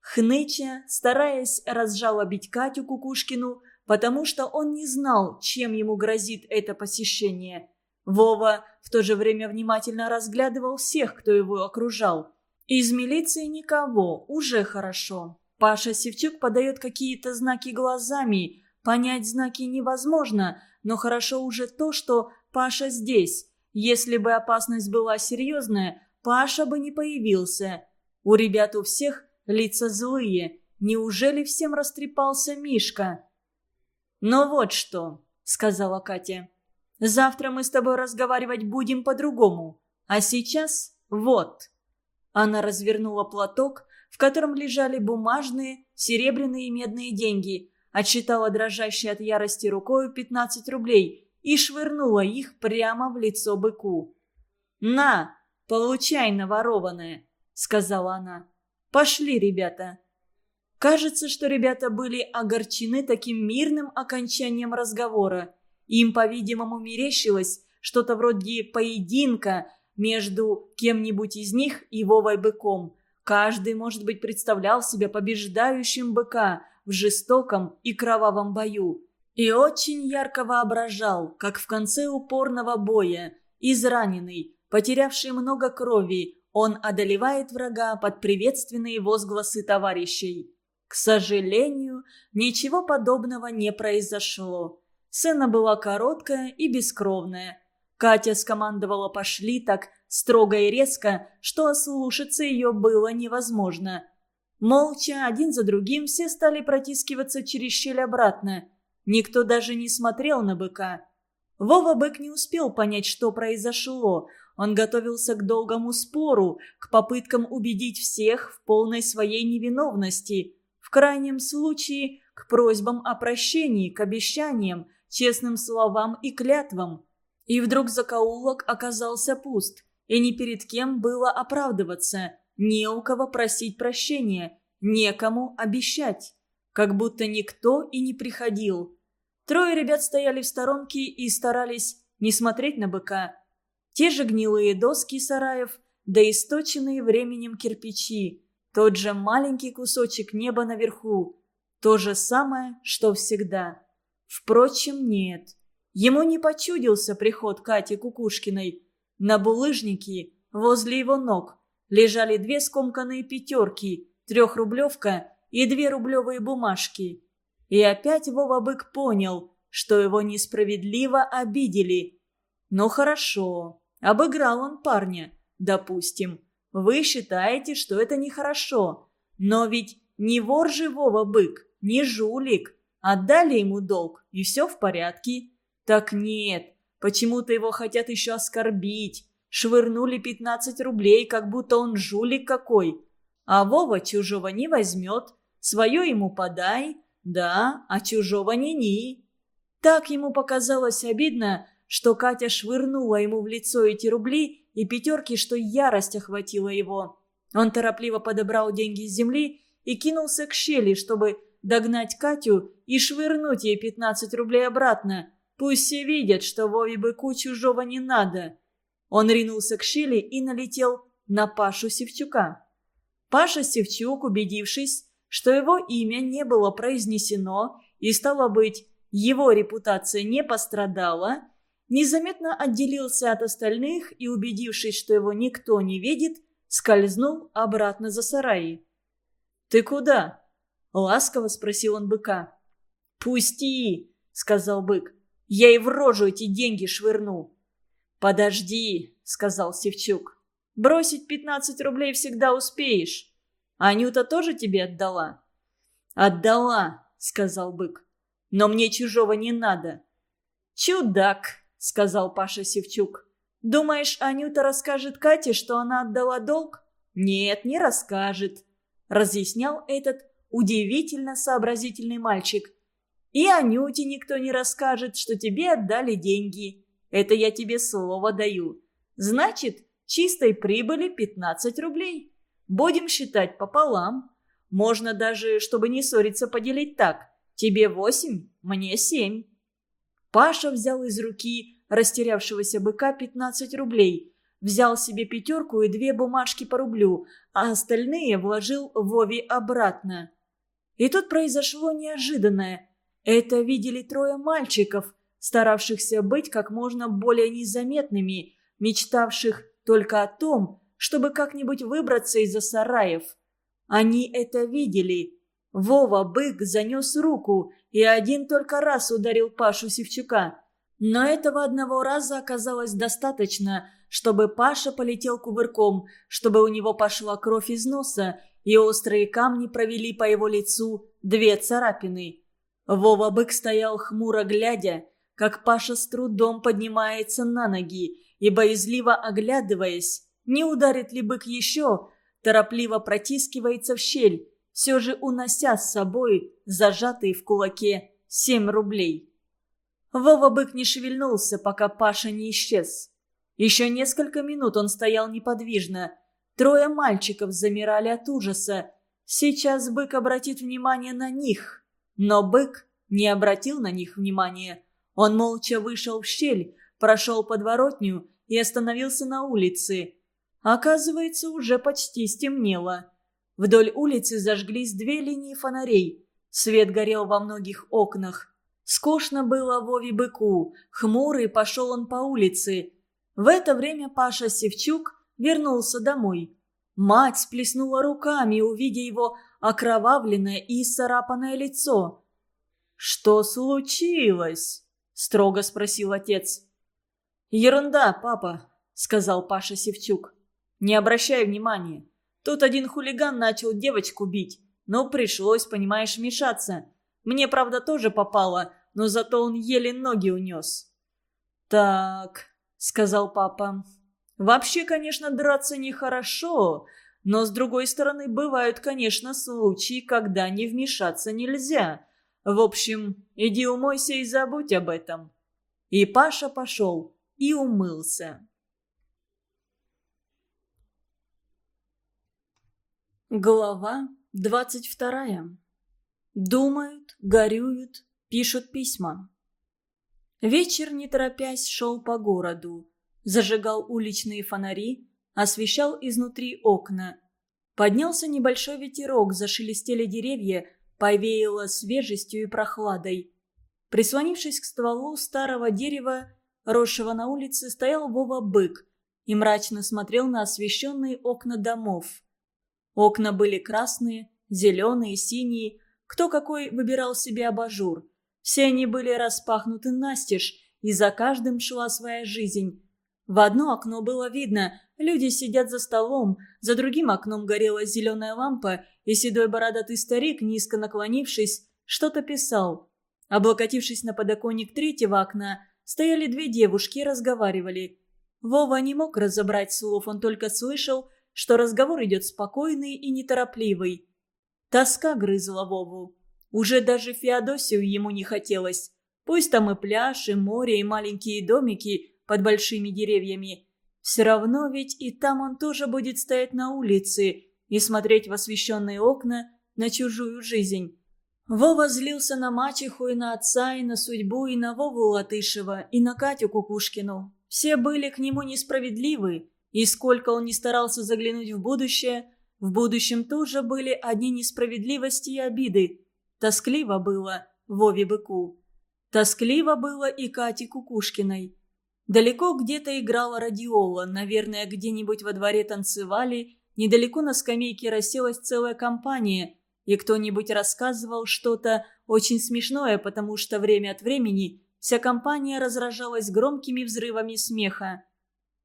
Хныча, стараясь разжалобить Катю Кукушкину, потому что он не знал, чем ему грозит это посещение. Вова в то же время внимательно разглядывал всех, кто его окружал. Из милиции никого, уже хорошо. Паша Севчук подает какие-то знаки глазами. Понять знаки невозможно, но хорошо уже то, что Паша здесь. Если бы опасность была серьезная, Паша бы не появился. У ребят у всех лица злые. Неужели всем растрепался Мишка? «Ну вот что», — сказала Катя. «Завтра мы с тобой разговаривать будем по-другому. А сейчас вот». Она развернула платок, в котором лежали бумажные, серебряные и медные деньги, отсчитала дрожащей от ярости рукою 15 рублей и швырнула их прямо в лицо быку. «На, получай наворованное», — сказала она. «Пошли, ребята». Кажется, что ребята были огорчены таким мирным окончанием разговора. Им, по-видимому, мерещилось что-то вроде поединка между кем-нибудь из них и Вовой Быком. Каждый, может быть, представлял себя побеждающим быка в жестоком и кровавом бою. И очень ярко воображал, как в конце упорного боя, израненный, потерявший много крови, он одолевает врага под приветственные возгласы товарищей. К сожалению, ничего подобного не произошло. Сцена была короткая и бескровная. Катя скомандовала «пошли» так строго и резко, что ослушаться ее было невозможно. Молча, один за другим, все стали протискиваться через щель обратно. Никто даже не смотрел на быка. Вова бык не успел понять, что произошло. Он готовился к долгому спору, к попыткам убедить всех в полной своей невиновности. В крайнем случае, к просьбам о прощении, к обещаниям, честным словам и клятвам. И вдруг закоулок оказался пуст, и ни перед кем было оправдываться, не у кого просить прощения, некому обещать. Как будто никто и не приходил. Трое ребят стояли в сторонке и старались не смотреть на быка. Те же гнилые доски сараев, да источенные временем кирпичи, тот же маленький кусочек неба наверху, то же самое, что всегда. Впрочем, нет. Ему не почудился приход Кати Кукушкиной. На булыжнике, возле его ног, лежали две скомканные пятерки, трехрублевка и две рублевые бумажки. И опять Вова Бык понял, что его несправедливо обидели. Ну хорошо, обыграл он парня, допустим. Вы считаете, что это нехорошо. Но ведь не вор же Вова Бык, не жулик. Отдали ему долг, и все в порядке. Так нет, почему-то его хотят еще оскорбить. Швырнули 15 рублей, как будто он жулик какой. А Вова чужого не возьмет, свое ему подай, да, а чужого ни-ни. Так ему показалось обидно, что Катя швырнула ему в лицо эти рубли и пятерки, что ярость охватила его. Он торопливо подобрал деньги с земли и кинулся к щели, чтобы догнать Катю и швырнуть ей 15 рублей обратно. Пусть все видят, что Вове быку чужого не надо. Он ринулся к щели и налетел на Пашу Севчука. Паша Севчук, убедившись, что его имя не было произнесено и, стало быть, его репутация не пострадала, незаметно отделился от остальных и, убедившись, что его никто не видит, скользнул обратно за сараи. «Ты куда?» — ласково спросил он быка. «Пусти!» — сказал бык. «Я и в рожу эти деньги швырну». «Подожди!» — сказал Севчук. «Бросить пятнадцать рублей всегда успеешь. Анюта тоже тебе отдала?» «Отдала!» — сказал бык. «Но мне чужого не надо». «Чудак!» — сказал Паша Севчук. «Думаешь, Анюта расскажет Кате, что она отдала долг?» «Нет, не расскажет», — разъяснял этот удивительно сообразительный мальчик. «И Анюте никто не расскажет, что тебе отдали деньги. Это я тебе слово даю. Значит, чистой прибыли 15 рублей. Будем считать пополам. Можно даже, чтобы не ссориться, поделить так. Тебе 8, мне 7». Паша взял из руки растерявшегося быка 15 рублей, взял себе пятерку и две бумажки по рублю, а остальные вложил Вове обратно. И тут произошло неожиданное. Это видели трое мальчиков, старавшихся быть как можно более незаметными, мечтавших только о том, чтобы как-нибудь выбраться из-за сараев. Они это видели. Вова, бык, занес руку и один только раз ударил Пашу Севчука. Но этого одного раза оказалось достаточно, чтобы Паша полетел кувырком, чтобы у него пошла кровь из носа, и острые камни провели по его лицу две царапины. Вова бык стоял хмуро глядя, как Паша с трудом поднимается на ноги и, боязливо оглядываясь, не ударит ли бык еще, торопливо протискивается в щель, все же унося с собой зажатые в кулаке семь рублей. Вова бык не шевельнулся, пока Паша не исчез. Еще несколько минут он стоял неподвижно. Трое мальчиков замирали от ужаса. Сейчас бык обратит внимание на них. Но бык не обратил на них внимания. Он молча вышел в щель, прошел подворотню и остановился на улице. Оказывается, уже почти стемнело. Вдоль улицы зажглись две линии фонарей. Свет горел во многих окнах. Скучно было Вове быку. Хмурый пошел он по улице. В это время Паша Севчук вернулся домой. Мать сплеснула руками, увидя его окровавленное и исцарапанное лицо. «Что случилось?» – строго спросил отец. «Ерунда, папа», – сказал Паша Севчук. «Не обращай внимания. Тут один хулиган начал девочку бить, но пришлось, понимаешь, вмешаться. Мне, правда, тоже попало, но зато он еле ноги унес». «Так», — сказал папа, — «вообще, конечно, драться нехорошо, но, с другой стороны, бывают, конечно, случаи, когда не вмешаться нельзя. В общем, иди умойся и забудь об этом». И Паша пошел и умылся. Глава двадцать вторая. Думают, горюют, пишут письма. Вечер, не торопясь, шел по городу. Зажигал уличные фонари, освещал изнутри окна. Поднялся небольшой ветерок, зашелестели деревья, повеяло свежестью и прохладой. Прислонившись к стволу старого дерева, росшего на улице, стоял Вова-бык и мрачно смотрел на освещенные окна домов. Окна были красные, зеленые, синие. Кто какой выбирал себе абажур. Все они были распахнуты настежь, и за каждым шла своя жизнь. В одно окно было видно, люди сидят за столом, за другим окном горела зеленая лампа, и седой бородатый старик, низко наклонившись, что-то писал. Облокотившись на подоконник третьего окна, стояли две девушки и разговаривали. Вова не мог разобрать слов, он только слышал, что разговор идет спокойный и неторопливый. Тоска грызла Вову. Уже даже Феодосию ему не хотелось. Пусть там и пляж, и море, и маленькие домики под большими деревьями. Все равно ведь и там он тоже будет стоять на улице и смотреть в освещенные окна на чужую жизнь. Вова злился на мачеху и на отца, и на судьбу, и на Вову Латышева, и на Катю Кукушкину. Все были к нему несправедливы, и сколько он не старался заглянуть в будущее, в будущем тоже были одни несправедливости и обиды. Тоскливо было Вове Быку. Тоскливо было и Кате Кукушкиной. Далеко где-то играла радиола, наверное, где-нибудь во дворе танцевали, недалеко на скамейке расселась целая компания, и кто-нибудь рассказывал что-то очень смешное, потому что время от времени вся компания разражалась громкими взрывами смеха.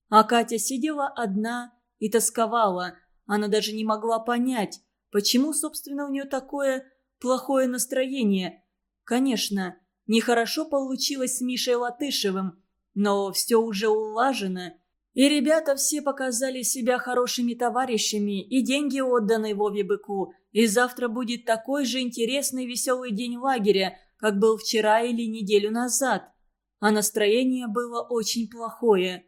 А Катя сидела одна и тосковала. Она даже не могла понять, почему, собственно, у нее такое плохое настроение. Конечно, нехорошо получилось с Мишей Латышевым, но все уже улажено. И ребята все показали себя хорошими товарищами, и деньги отданы Вове Быку, и завтра будет такой же интересный веселый день лагеря, как был вчера или неделю назад. А настроение было очень плохое.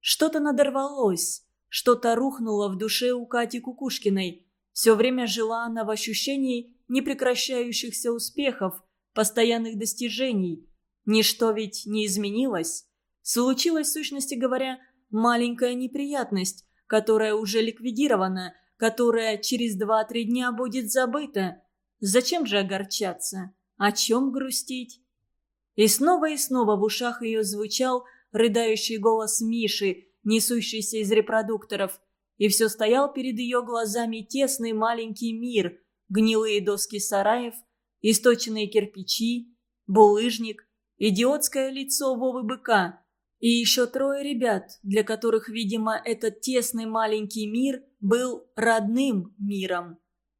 Что-то надорвалось, что-то рухнуло в душе у Кати Кукушкиной. Все время жила она в ощущении непрекращающихся успехов, постоянных достижений. Ничто ведь не изменилось. Случилась, в сущности говоря, маленькая неприятность, которая уже ликвидирована, которая через два-три дня будет забыта. Зачем же огорчаться? О чем грустить? И снова и снова в ушах ее звучал рыдающий голос Миши, несущийся из репродукторов, и все стоял перед ее глазами тесный маленький мир, гнилые доски сараев, источенные кирпичи, булыжник, идиотское лицо Вовы Быка и еще трое ребят, для которых, видимо, этот тесный маленький мир был родным миром.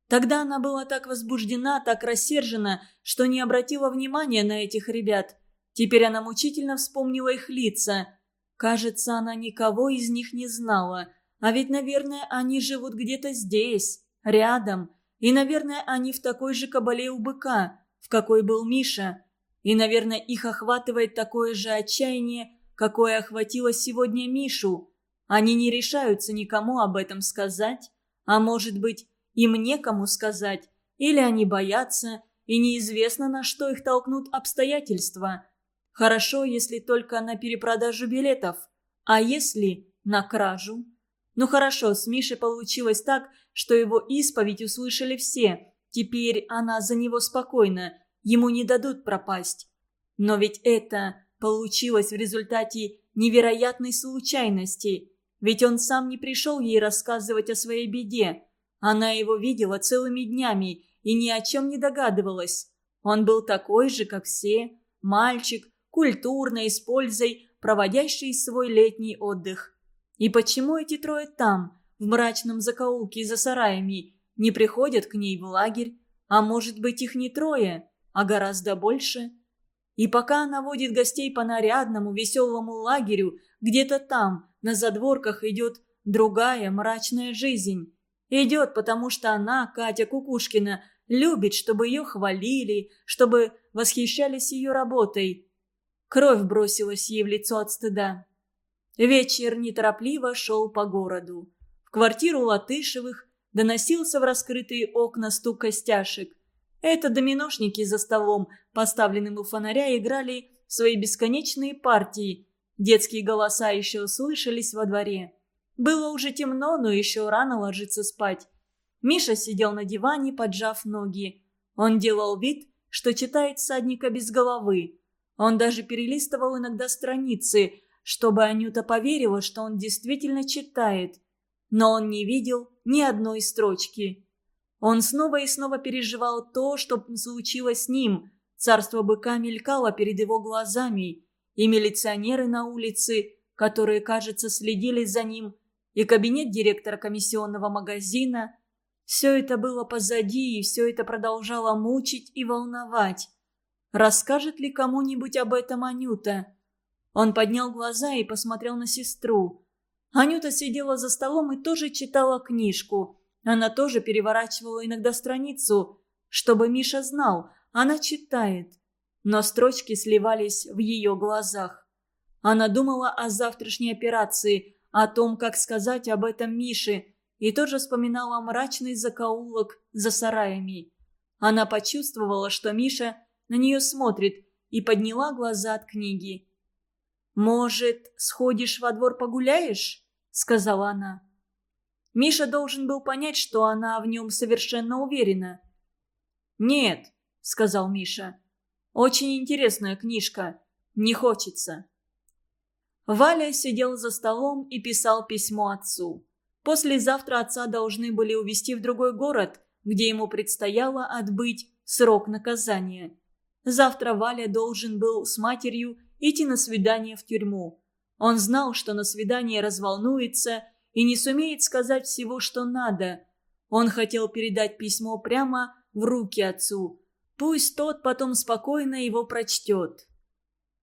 Тогда она была так возбуждена, так рассержена, что не обратила внимания на этих ребят – Теперь она мучительно вспомнила их лица. Кажется, она никого из них не знала. А ведь, наверное, они живут где-то здесь, рядом. И, наверное, они в такой же кабале у быка, в какой был Миша. И, наверное, их охватывает такое же отчаяние, какое охватило сегодня Мишу. Они не решаются никому об этом сказать. А может быть, им некому сказать. Или они боятся, и неизвестно, на что их толкнут обстоятельства. Хорошо, если только на перепродажу билетов. А если на кражу? Ну хорошо, с Мишей получилось так, что его исповедь услышали все. Теперь она за него спокойна, ему не дадут пропасть. Но ведь это получилось в результате невероятной случайности. Ведь он сам не пришел ей рассказывать о своей беде. Она его видела целыми днями и ни о чем не догадывалась. Он был такой же, как все, мальчик, культурно, с пользой, проводящий свой летний отдых. И почему эти трое там, в мрачном закоулке за сараями, не приходят к ней в лагерь? А может быть, их не трое, а гораздо больше? И пока она водит гостей по нарядному, веселому лагерю, где-то там, на задворках, идет другая мрачная жизнь. Идет, потому что она, Катя Кукушкина, любит, чтобы ее хвалили, чтобы восхищались ее работой. Кровь бросилась ей в лицо от стыда. Вечер неторопливо шел по городу. В квартиру Латышевых доносился в раскрытые окна стук костяшек. Это доминошники за столом, поставленным у фонаря, играли свои бесконечные партии. Детские голоса еще слышались во дворе. Было уже темно, но еще рано ложиться спать. Миша сидел на диване, поджав ноги. Он делал вид, что читает садника без головы. Он даже перелистывал иногда страницы, чтобы Анюта поверила, что он действительно читает. Но он не видел ни одной строчки. Он снова и снова переживал то, что случилось с ним. Царство быка мелькало перед его глазами. И милиционеры на улице, которые, кажется, следили за ним, и кабинет директора комиссионного магазина. Все это было позади, и все это продолжало мучить и волновать. Расскажет ли кому-нибудь об этом Анюта? Он поднял глаза и посмотрел на сестру. Анюта сидела за столом и тоже читала книжку. Она тоже переворачивала иногда страницу, чтобы Миша знал, она читает. Но строчки сливались в ее глазах. Она думала о завтрашней операции, о том, как сказать об этом Мише, и тоже вспоминала мрачный закоулок за сараями. Она почувствовала, что Миша на нее смотрит, и подняла глаза от книги. «Может, сходишь во двор погуляешь?» — сказала она. Миша должен был понять, что она в нем совершенно уверена. «Нет», — сказал Миша. «Очень интересная книжка. Не хочется». Валя сидел за столом и писал письмо отцу. Послезавтра отца должны были увезти в другой город, где ему предстояло отбыть срок наказания. Завтра Валя должен был с матерью идти на свидание в тюрьму. Он знал, что на свидание разволнуется и не сумеет сказать всего, что надо. Он хотел передать письмо прямо в руки отцу. Пусть тот потом спокойно его прочтет.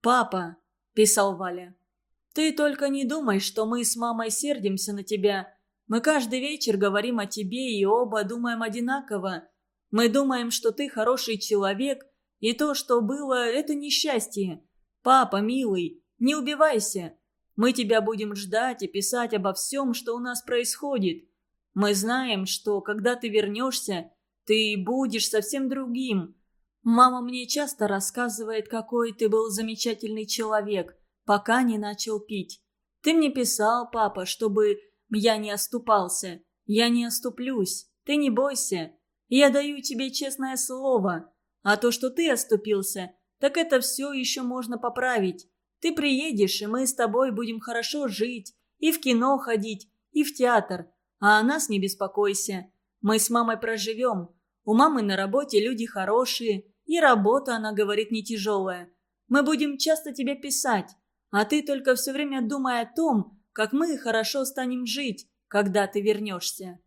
«Папа», — писал Валя, — «ты только не думай, что мы с мамой сердимся на тебя. Мы каждый вечер говорим о тебе и оба думаем одинаково. Мы думаем, что ты хороший человек, и то, что было, это несчастье. Папа, милый, не убивайся. Мы тебя будем ждать и писать обо всем, что у нас происходит. Мы знаем, что, когда ты вернешься, ты будешь совсем другим. Мама мне часто рассказывает, какой ты был замечательный человек, пока не начал пить. Ты мне писал, папа, чтобы я не оступался. Я не оступлюсь. Ты не бойся. Я даю тебе честное слово. А то, что ты оступился, так это все еще можно поправить. Ты приедешь, и мы с тобой будем хорошо жить, и в кино ходить, и в театр. А о нас не беспокойся. Мы с мамой проживем. У мамы на работе люди хорошие, и работа, она говорит, не тяжелая. Мы будем часто тебе писать, а ты только все время думай о том, как мы хорошо станем жить, когда ты вернешься».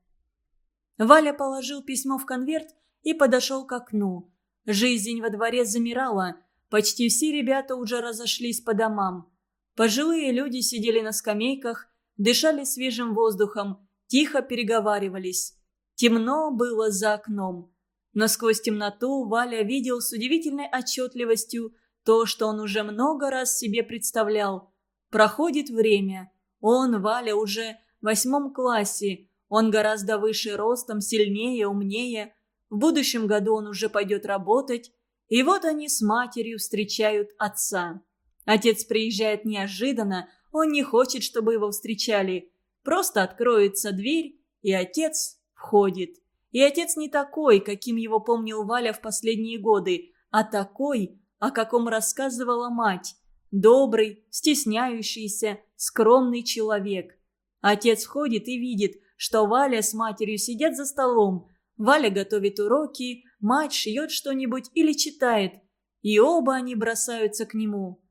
Валя положил письмо в конверт и подошел к окну. Жизнь во дворе замирала, Почти все ребята уже разошлись по домам. Пожилые люди сидели на скамейках, дышали свежим воздухом, тихо переговаривались. Темно было за окном. Но сквозь темноту Валя видел с удивительной отчетливостью то, что он уже много раз себе представлял. Проходит время. Он, Валя, уже в восьмом классе. Он гораздо выше ростом, сильнее, умнее. В будущем году он уже пойдет работать. И вот они с матерью встречают отца. Отец приезжает неожиданно, он не хочет, чтобы его встречали. Просто откроется дверь, и отец входит. И отец не такой, каким его помнил Валя в последние годы, а такой, о каком рассказывала мать. добрый, стесняющийся, скромный человек. Отец входит и видит, что Валя с матерью сидят за столом. Валя готовит уроки, мать шьет что-нибудь или читает. И оба они бросаются к нему.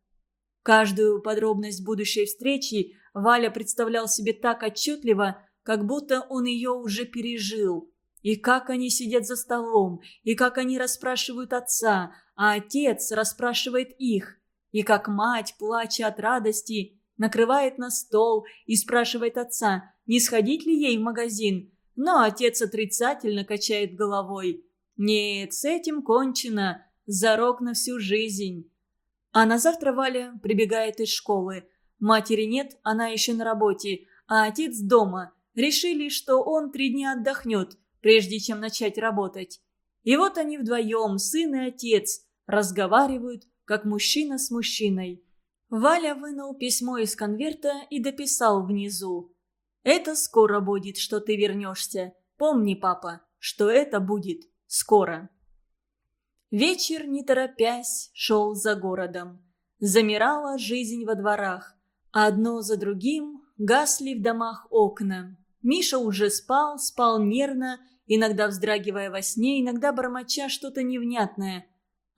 Каждую подробность будущей встречи Валя представлял себе так отчетливо, как будто он ее уже пережил. И как они сидят за столом, и как они расспрашивают отца, а отец расспрашивает их. И как мать, плача от радости, накрывает на стол и спрашивает отца, не сходить ли ей в магазин. Но отец отрицательно качает головой. «Нет, с этим кончено. Зарок на всю жизнь». А на завтра Валя прибегает из школы. Матери нет, она еще на работе, а отец дома. Решили, что он три дня отдохнет, прежде чем начать работать. И вот они вдвоем, сын и отец, разговаривают, как мужчина с мужчиной. Валя вынул письмо из конверта и дописал внизу. «Это скоро будет, что ты вернешься. Помни, папа, что это будет скоро». Вечер, не торопясь, шел за городом. Замирала жизнь во дворах. Одно за другим гасли в домах окна. Миша уже спал, спал нервно, иногда вздрагивая во сне, иногда бормоча что-то невнятное.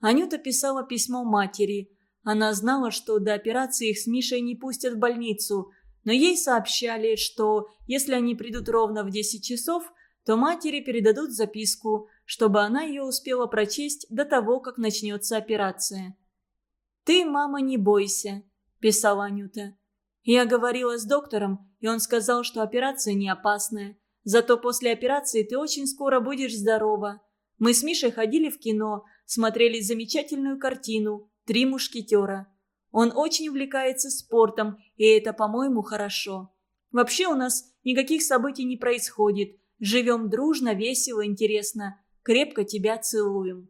Анюта писала письмо матери. Она знала, что до операции их с Мишей не пустят в больницу, но ей сообщали, что если они придут ровно в 10 часов, то матери передадут записку, чтобы она ее успела прочесть до того, как начнется операция. «Ты, мама, не бойся», – писала Анюта. «Я говорила с доктором, и он сказал, что операция не опасная. Зато после операции ты очень скоро будешь здорова. Мы с Мишей ходили в кино, смотрели замечательную картину «Три мушкетера». Он очень увлекается спортом, и это, по-моему, хорошо. Вообще у нас никаких событий не происходит. Живем дружно, весело, интересно. Крепко тебя целуем».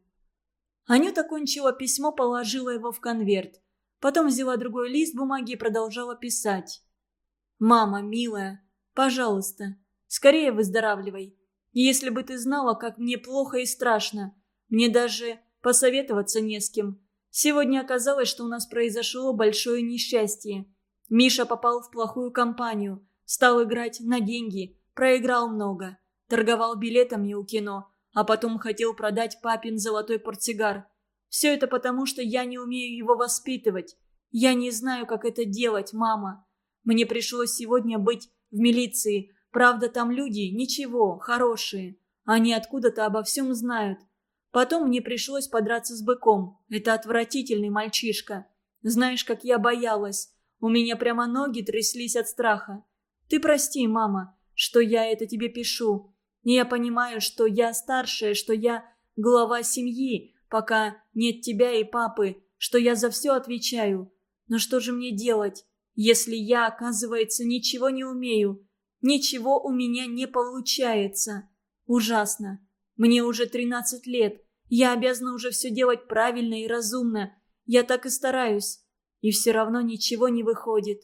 Анюта кончила письмо, положила его в конверт. Потом взяла другой лист бумаги и продолжала писать. «Мама, милая, пожалуйста, скорее выздоравливай. Если бы ты знала, как мне плохо и страшно. Мне даже посоветоваться не с кем. Сегодня оказалось, что у нас произошло большое несчастье. Миша попал в плохую компанию, стал играть на деньги, проиграл много, торговал билетами у кино, а потом хотел продать папин золотой портсигар. Все это потому, что я не умею его воспитывать. Я не знаю, как это делать, мама. Мне пришлось сегодня быть в милиции. Правда, там люди, ничего, хорошие. Они откуда-то обо всем знают. Потом мне пришлось подраться с быком. Это отвратительный мальчишка. Знаешь, как я боялась. У меня прямо ноги тряслись от страха. Ты прости, мама, что я это тебе пишу. Я понимаю, что я старшая, что я глава семьи, пока нет тебя и папы, что я за все отвечаю. Но что же мне делать, если я, оказывается, ничего не умею? Ничего у меня не получается. Ужасно. Мне уже 13 лет. Я обязана уже все делать правильно и разумно. Я так и стараюсь. И все равно ничего не выходит.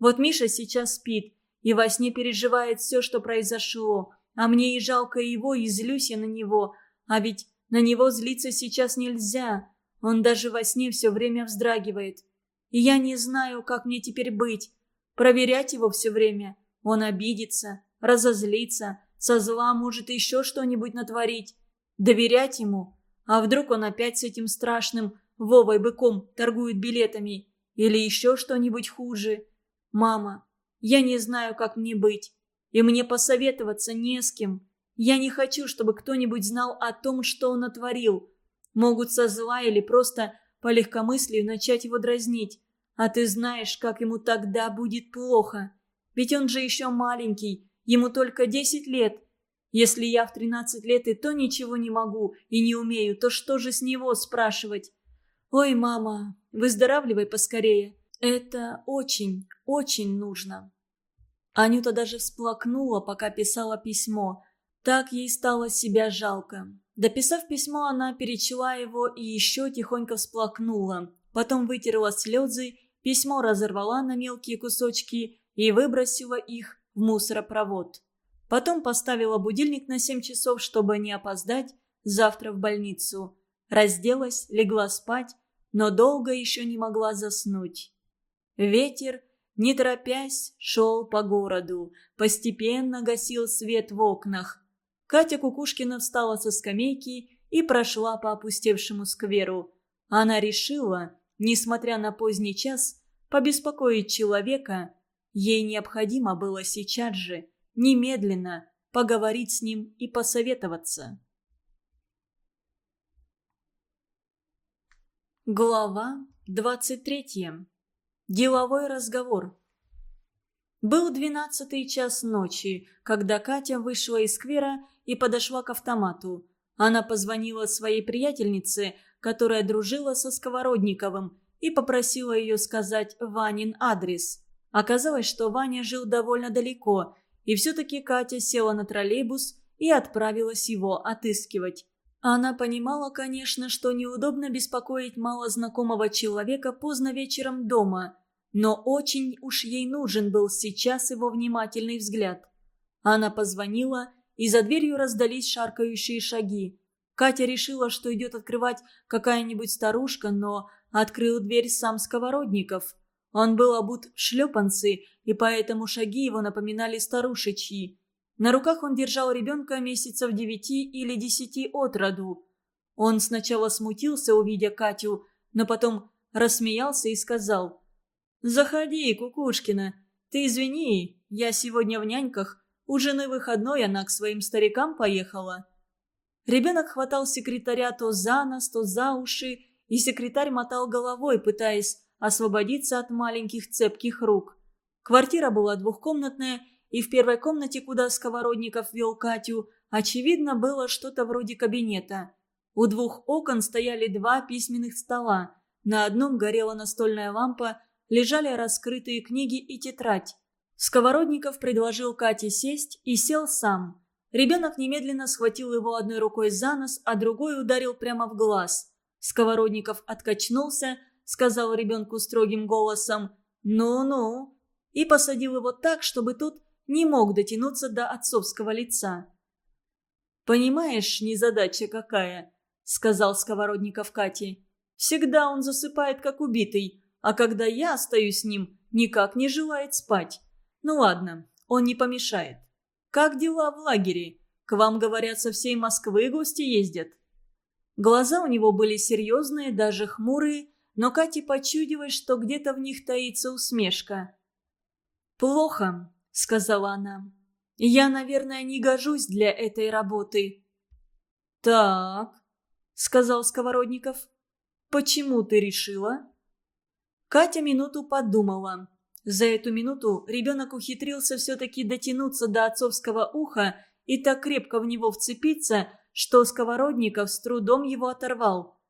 Вот Миша сейчас спит и во сне переживает все, что произошло. А мне и жалко его, и злюсь я на него. А ведь на него злиться сейчас нельзя. Он даже во сне все время вздрагивает. И я не знаю, как мне теперь быть. Проверять его все время. Он обидится, разозлится, со зла может еще что-нибудь натворить. Доверять ему. А вдруг он опять с этим страшным Вовой-быком торгует билетами? Или еще что-нибудь хуже? Мама, я не знаю, как мне быть. И мне посоветоваться не с кем. Я не хочу, чтобы кто-нибудь знал о том, что он натворил. Могут со зла или просто по легкомыслию начать его дразнить. А ты знаешь, как ему тогда будет плохо. Ведь он же еще маленький, ему только 10 лет. Если я в 13 лет и то ничего не могу и не умею, то что же с него спрашивать? Ой, мама, выздоравливай поскорее. Это очень, очень нужно. Анюта даже всплакнула, пока писала письмо. Так ей стало себя жалко. Дописав письмо, она перечла его и еще тихонько всплакнула. Потом вытерла слезы, письмо разорвала на мелкие кусочки и выбросила их в мусоропровод. Потом поставила будильник на 7 часов, чтобы не опоздать завтра в больницу. Разделась, легла спать, но долго еще не могла заснуть. Ветер, не торопясь, шел по городу, постепенно гасил свет в окнах. Катя Кукушкина встала со скамейки и прошла по опустевшему скверу. Она решила, несмотря на поздний час, побеспокоить человека. Ей необходимо было сейчас же, немедленно, поговорить с ним и посоветоваться. Глава 23. Деловой разговор. Был двенадцатый час ночи, когда Катя вышла из сквера и подошла к автомату. Она позвонила своей приятельнице, которая дружила со Сковородниковым, и попросила ее сказать Ванин адрес. Оказалось, что Ваня жил довольно далеко, и все-таки Катя села на троллейбус и отправилась его отыскивать. Она понимала, конечно, что неудобно беспокоить малознакомого человека поздно вечером дома, но очень уж ей нужен был сейчас его внимательный взгляд. Она позвонила, и за дверью раздались шаркающие шаги. Катя решила, что идет открывать какая-нибудь старушка, но открыл дверь сам Сковородников. Он был обут в шлепанцы, и поэтому шаги его напоминали старушечьи. На руках он держал ребенка месяцев девяти или десяти от роду. Он сначала смутился, увидя Катю, но потом рассмеялся и сказал «Заходи, Кукушкина. Ты извини, я сегодня в няньках. У жены выходной, она к своим старикам поехала». Ребенок хватал секретаря то за нос, то за уши, и секретарь мотал головой, пытаясь освободиться от маленьких цепких рук. Квартира была двухкомнатная, и в первой комнате, куда Сковородников вел Катю, очевидно, было что-то вроде кабинета. У двух окон стояли два письменных стола. На одном горела настольная лампа, лежали раскрытые книги и тетрадь. Сковородников предложил Кате сесть и сел сам. Ребенок немедленно схватил его одной рукой за нос, а другой ударил прямо в глаз. Сковородников откачнулся, сказал ребенку строгим голосом «Ну-ну» и посадил его так, чтобы тот не мог дотянуться до отцовского лица. «Понимаешь, незадача какая», — сказал Сковородников Кате. «Всегда он засыпает, как убитый, а когда я остаюсь с ним, никак не желает спать. Ну ладно, он не помешает. Как дела в лагере? К вам, говорят, со всей Москвы гости ездят?» Глаза у него были серьезные, даже хмурые, но Кате почудилось, что где-то в них таится усмешка. «Плохо», — сказала она. «Я, наверное, не гожусь для этой работы». «Так», — сказал Сковородников. «Почему ты решила?» Катя минуту подумала. За эту минуту ребенок ухитрился все-таки дотянуться до отцовского уха и так крепко в него вцепиться, что Сковородников с трудом его оторвал.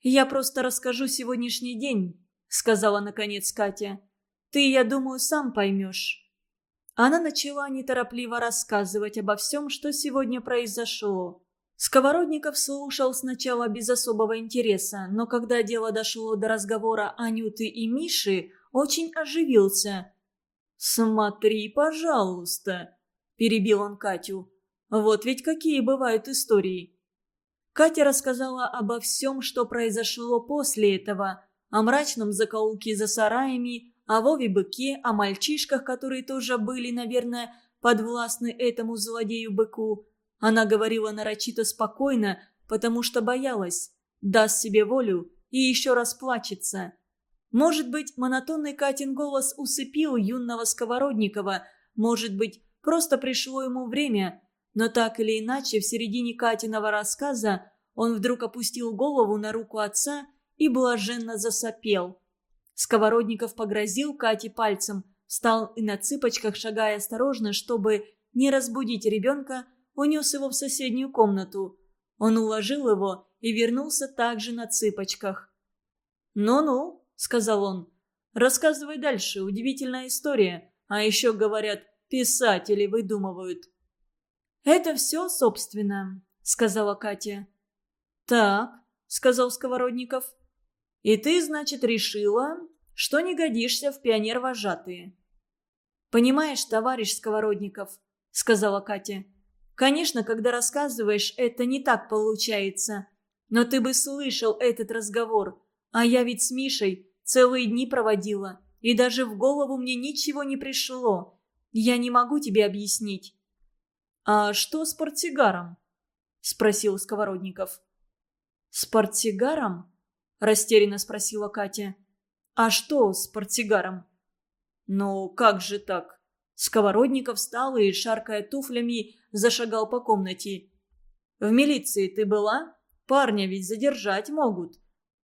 «Я просто расскажу сегодняшний день», — сказала наконец Катя. «Ты, я думаю, сам поймешь». Она начала неторопливо рассказывать обо всем, что сегодня произошло. Сковородников слушал сначала без особого интереса, но когда дело дошло до разговора Анюты и Миши, очень оживился. «Смотри, пожалуйста», – перебил он Катю. Вот ведь какие бывают истории. Катя рассказала обо всем, что произошло после этого. О мрачном закоулке за сараями, о Вове-быке, о мальчишках, которые тоже были, наверное, подвластны этому злодею-быку. Она говорила нарочито спокойно, потому что боялась. Даст себе волю и еще раз плачется. Может быть, монотонный Катин голос усыпил юного Сковородникова, может быть, просто пришло ему время – но так или иначе, в середине Катиного рассказа он вдруг опустил голову на руку отца и блаженно засопел. Сковородников погрозил Кате пальцем, встал и на цыпочках, шагая осторожно, чтобы не разбудить ребенка, унес его в соседнюю комнату. Он уложил его и вернулся также на цыпочках. «Ну-ну», — сказал он, — «рассказывай дальше, удивительная история. А еще, говорят, писатели выдумывают». «Это все, собственно», — сказала Катя. «Так», — сказал Сковородников. «И ты, значит, решила, что не годишься в пионер-вожатые?» «Понимаешь, товарищ Сковородников», — сказала Катя. «Конечно, когда рассказываешь, это не так получается. Но ты бы слышал этот разговор. А я ведь с Мишей целые дни проводила, и даже в голову мне ничего не пришло. Я не могу тебе объяснить». «А что с портсигаром?» – спросил Сковородников. «С портсигаром?» – растерянно спросила Катя. «А что с портсигаром?» «Ну, как же так?» Сковородников встал и, шаркая туфлями, зашагал по комнате. «В милиции ты была? Парня ведь задержать могут.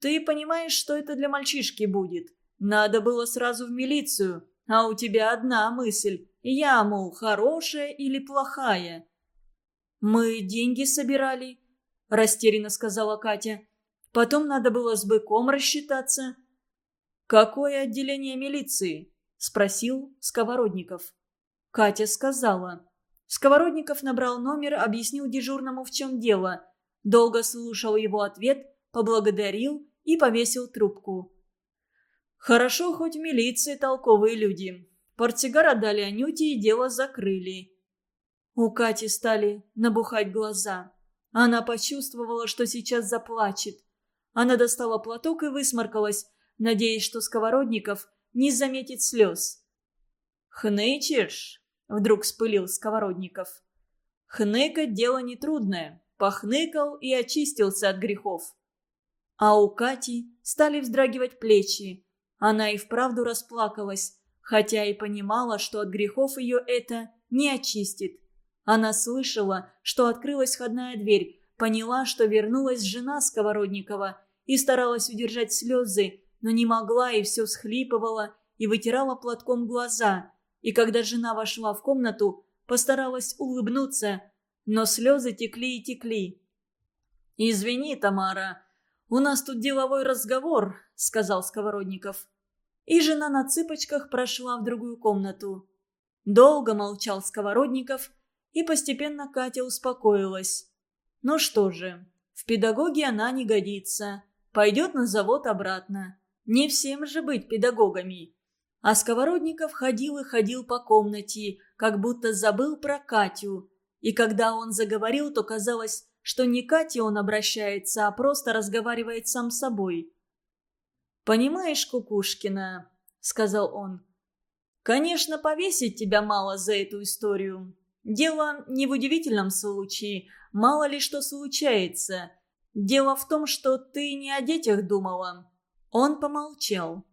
Ты понимаешь, что это для мальчишки будет? Надо было сразу в милицию, а у тебя одна мысль. Я, мол, хорошая или плохая?» «Мы деньги собирали», – растерянно сказала Катя. «Потом надо было с быком рассчитаться». «Какое отделение милиции?» – спросил Сковородников. Катя сказала. Сковородников набрал номер, объяснил дежурному, в чем дело. Долго слушал его ответ, поблагодарил и повесил трубку. «Хорошо, хоть в милиции толковые люди. Портсигар отдали Анюте и дело закрыли». У Кати стали набухать глаза. Она почувствовала, что сейчас заплачет. Она достала платок и высморкалась, надеясь, что Сковородников не заметит слез. «Хнычешь?» — вдруг спылил Сковородников. «Хныкать дело нетрудное. Похныкал и очистился от грехов». А у Кати стали вздрагивать плечи. Она и вправду расплакалась, хотя и понимала, что от грехов ее это не очистит. Она слышала, что открылась входная дверь, поняла, что вернулась жена Сковородникова и старалась удержать слезы, но не могла и все схлипывала и вытирала платком глаза. И когда жена вошла в комнату, постаралась улыбнуться, но слезы текли и текли. «Извини, Тамара, у нас тут деловой разговор», — сказал Сковородников. И жена на цыпочках прошла в другую комнату. Долго молчал Сковородников, и постепенно Катя успокоилась. Ну что же, в педагоге она не годится. Пойдет на завод обратно. Не всем же быть педагогами. А Сковородников ходил и ходил по комнате, как будто забыл про Катю. И когда он заговорил, то казалось, что не Кате он обращается, а просто разговаривает сам с собой. «Понимаешь, Кукушкина», — сказал он, — «конечно, повесить тебя мало за эту историю. Дело не в удивительном случае, мало ли что случается. Дело в том, что ты не о детях думала». Он помолчал.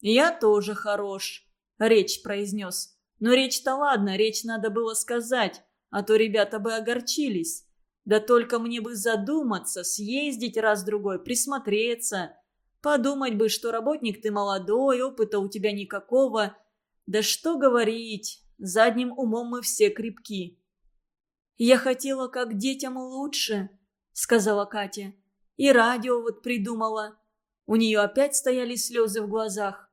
«Я тоже хорош», — речь произнес. «Но речь-то ладно, речь надо было сказать, а то ребята бы огорчились. Да только мне бы задуматься, съездить раз-другой, присмотреться. Подумать бы, что работник ты молодой, опыта у тебя никакого. Да что говорить, Задним умом мы все крепки. «Я хотела как детям лучше», — сказала Катя. «И радио вот придумала». У нее опять стояли слезы в глазах.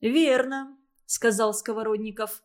«Верно», — сказал Сковородников.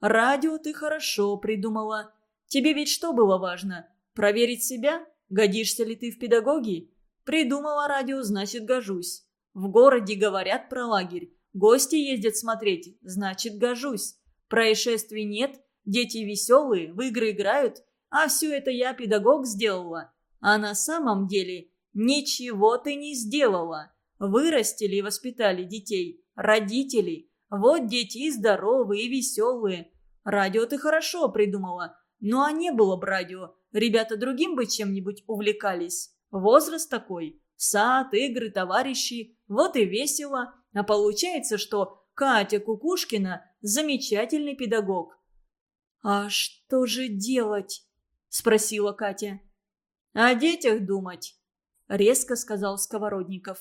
«Радио ты хорошо придумала. Тебе ведь что было важно? Проверить себя? Годишься ли ты в педагоги? Придумала радио, значит, гожусь. В городе говорят про лагерь. Гости ездят смотреть, значит, гожусь. Происшествий нет, дети веселые, в игры играют, а все это я, педагог, сделала. А на самом деле ничего ты не сделала. Вырастили и воспитали детей, родители. Вот дети и здоровые, и веселые. Радио ты хорошо придумала. Ну а не было бы радио, ребята другим бы чем-нибудь увлекались. Возраст такой. Сад, игры, товарищи. Вот и весело. А получается, что Катя Кукушкина замечательный педагог. «А что же делать?» – спросила Катя. «О детях думать», – резко сказал Сковородников.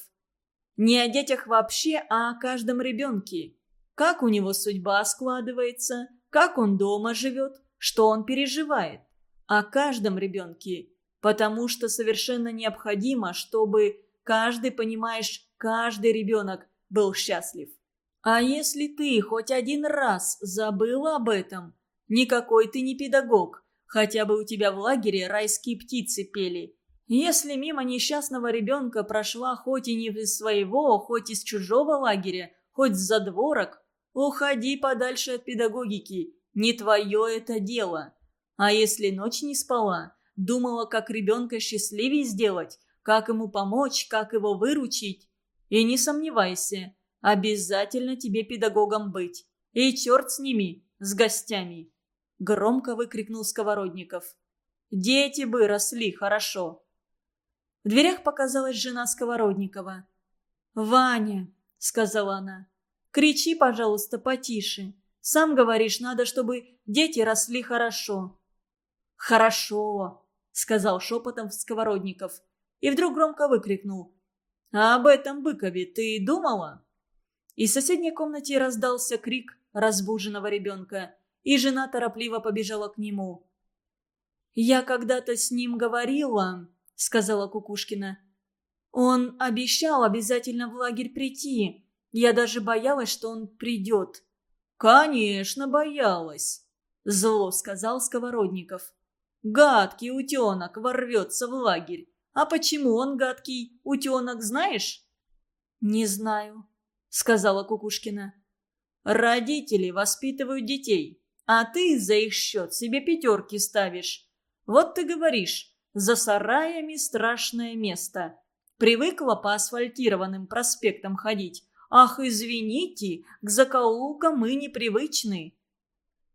«Не о детях вообще, а о каждом ребенке. Как у него судьба складывается, как он дома живет, что он переживает. О каждом ребенке, потому что совершенно необходимо, чтобы каждый, понимаешь, каждый ребенок был счастлив. А если ты хоть один раз забыл об этом, никакой ты не педагог, хотя бы у тебя в лагере райские птицы пели. Если мимо несчастного ребенка прошла хоть и не из своего, хоть из чужого лагеря, хоть с задворок, уходи подальше от педагогики, не твое это дело. А если ночь не спала, думала, как ребенка счастливее сделать, как ему помочь, как его выручить, И не сомневайся, обязательно тебе педагогом быть. И черт с ними, с гостями!» Громко выкрикнул Сковородников. «Дети бы росли хорошо!» В дверях показалась жена Сковородникова. «Ваня», — сказала она, — «кричи, пожалуйста, потише. Сам говоришь, надо, чтобы дети росли хорошо». «Хорошо», — сказал шепотом Сковородников. И вдруг громко выкрикнул. «А об этом Быкове ты думала?» Из соседней комнаты раздался крик разбуженного ребенка, и жена торопливо побежала к нему. «Я когда-то с ним говорила», — сказала Кукушкина. «Он обещал обязательно в лагерь прийти. Я даже боялась, что он придет». «Конечно, боялась», — зло сказал Сковородников. «Гадкий утенок ворвется в лагерь. А почему он гадкий утенок, знаешь?» «Не знаю», — сказала Кукушкина. «Родители воспитывают детей, а ты за их счет себе пятерки ставишь. Вот ты говоришь, за сараями страшное место. Привыкла по асфальтированным проспектам ходить. Ах, извините, к закоулкам мы непривычны.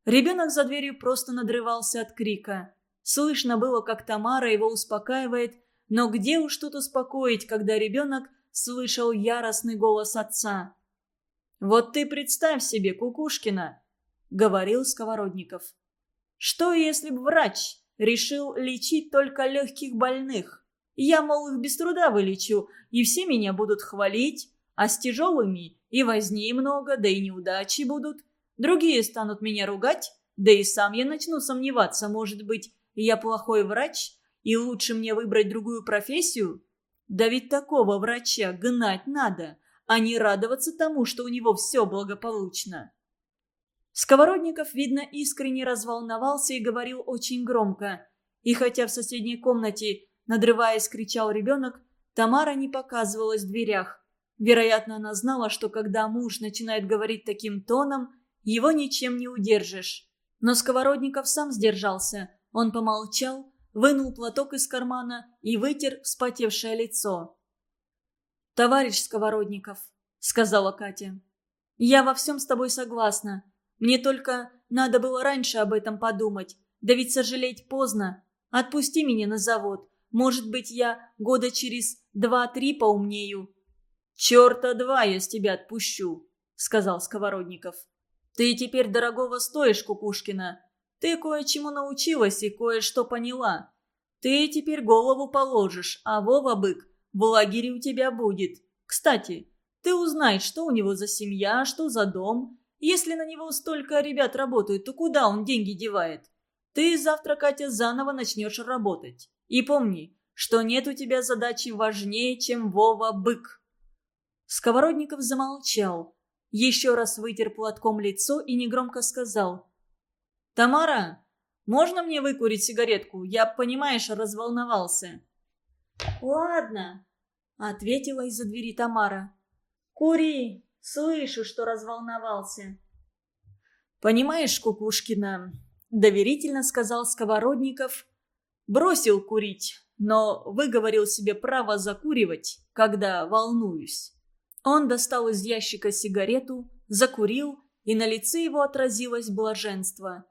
Ребенок за дверью просто надрывался от крика. Слышно было, как Тамара его успокаивает, но где уж тут успокоить, когда ребенок слышал яростный голос отца. «Вот ты представь себе, Кукушкина!» — говорил Сковородников. «Что, если бы врач решил лечить только легких больных? Я, мол, их без труда вылечу, и все меня будут хвалить, а с тяжелыми и возни много, да и неудачи будут. Другие станут меня ругать, да и сам я начну сомневаться, может быть, я плохой врач, и лучше мне выбрать другую профессию? Да ведь такого врача гнать надо, а не радоваться тому, что у него все благополучно. Сковородников, видно, искренне разволновался и говорил очень громко. И хотя в соседней комнате, надрываясь, кричал ребенок, Тамара не показывалась в дверях. Вероятно, она знала, что когда муж начинает говорить таким тоном, его ничем не удержишь. Но Сковородников сам сдержался. Он помолчал, вынул платок из кармана и вытер вспотевшее лицо. «Товарищ Сковородников», — сказала Катя, — «я во всем с тобой согласна. Мне только надо было раньше об этом подумать. Да ведь сожалеть поздно. Отпусти меня на завод. Может быть, я года через два-три поумнею». «Черта два я с тебя отпущу», — сказал Сковородников. «Ты теперь дорогого стоишь, Кукушкина. Ты кое-чему научилась и кое-что поняла. Ты теперь голову положишь, а Вова-бык в лагере у тебя будет. Кстати, ты узнай, что у него за семья, что за дом. Если на него столько ребят работают, то куда он деньги девает? Ты завтра, Катя, заново начнешь работать. И помни, что нет у тебя задачи важнее, чем Вова-бык. Сковородников замолчал, еще раз вытер платком лицо и негромко сказал – «Тамара, можно мне выкурить сигаретку? Я, понимаешь, разволновался». «Ладно», — ответила из-за двери Тамара. «Кури, слышу, что разволновался». «Понимаешь, Кукушкина», — доверительно сказал Сковородников, «бросил курить, но выговорил себе право закуривать, когда волнуюсь». Он достал из ящика сигарету, закурил, и на лице его отразилось блаженство.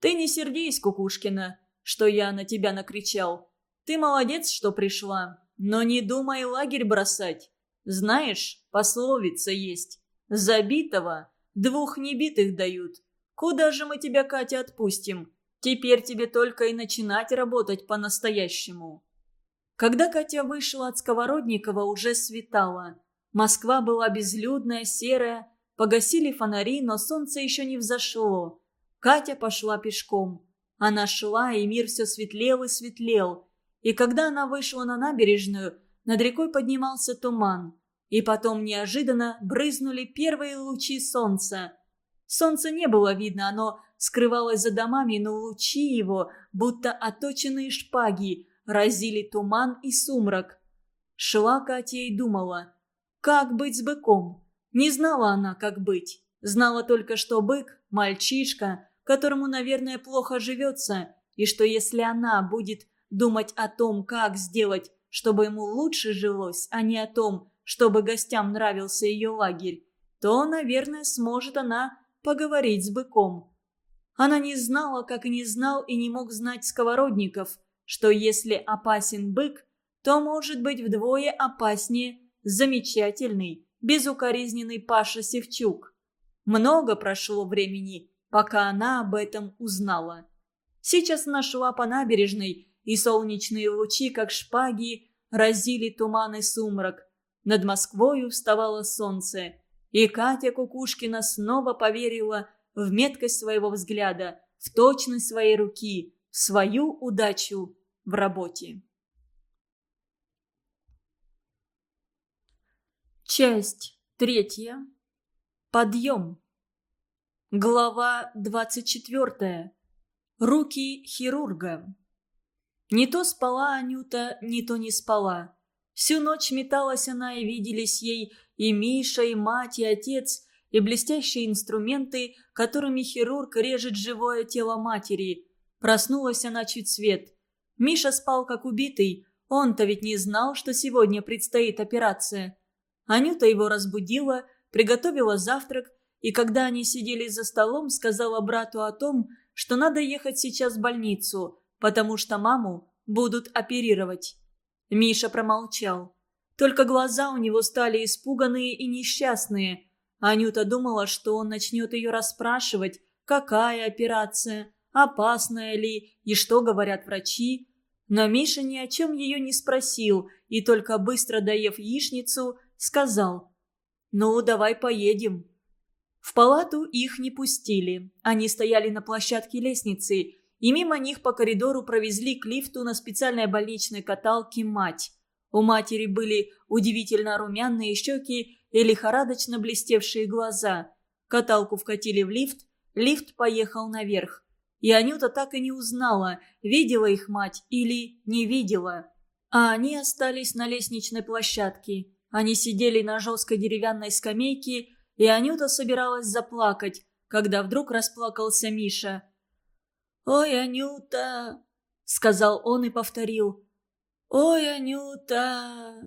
Ты не сердись, Кукушкина, что я на тебя накричал. Ты молодец, что пришла, но не думай лагерь бросать. Знаешь, пословица есть. Забитого двух небитых дают. Куда же мы тебя, Катя, отпустим? Теперь тебе только и начинать работать по-настоящему. Когда Катя вышла от Сковородникова, уже светало. Москва была безлюдная, серая, погасили фонари, но солнце еще не взошло. Катя пошла пешком. Она шла, и мир все светлел и светлел. И когда она вышла на набережную, над рекой поднимался туман. И потом неожиданно брызнули первые лучи солнца. Солнца не было видно, оно скрывалось за домами, но лучи его, будто оточенные шпаги, разили туман и сумрак. Шла Катя и думала, как быть с быком? Не знала она, как быть. Знала только, что бык, мальчишка, которому, наверное, плохо живется, и что если она будет думать о том, как сделать, чтобы ему лучше жилось, а не о том, чтобы гостям нравился ее лагерь, то, наверное, сможет она поговорить с быком. Она не знала, как и не знал и не мог знать сковородников, что если опасен бык, то может быть вдвое опаснее замечательный, безукоризненный Паша Севчук. Много прошло времени, пока она об этом узнала. Сейчас она шла по набережной, и солнечные лучи, как шпаги, разили туман и сумрак. Над Москвою вставало солнце, и Катя Кукушкина снова поверила в меткость своего взгляда, в точность своей руки, в свою удачу в работе. Часть третья. Подъем. Глава двадцать четвертая. Руки хирурга. Не то спала Анюта, не то не спала. Всю ночь металась она, и виделись ей и Миша, и мать, и отец, и блестящие инструменты, которыми хирург режет живое тело матери. Проснулась она чуть свет. Миша спал как убитый, он-то ведь не знал, что сегодня предстоит операция. Анюта его разбудила, приготовила завтрак, и когда они сидели за столом, сказала брату о том, что надо ехать сейчас в больницу, потому что маму будут оперировать. Миша промолчал. Только глаза у него стали испуганные и несчастные. Анюта думала, что он начнет ее расспрашивать, какая операция, опасная ли и что говорят врачи. Но Миша ни о чем ее не спросил и только быстро доев яичницу, сказал «Ну, давай поедем». В палату их не пустили. Они стояли на площадке лестницы, и мимо них по коридору провезли к лифту на специальной больничной каталке мать. У матери были удивительно румяные щеки и лихорадочно блестевшие глаза. Каталку вкатили в лифт, лифт поехал наверх. И Анюта так и не узнала, видела их мать или не видела. А они остались на лестничной площадке. Они сидели на жесткой деревянной скамейке, и Анюта собиралась заплакать, когда вдруг расплакался Миша. «Ой, Анюта!» — сказал он и повторил. «Ой, Анюта!»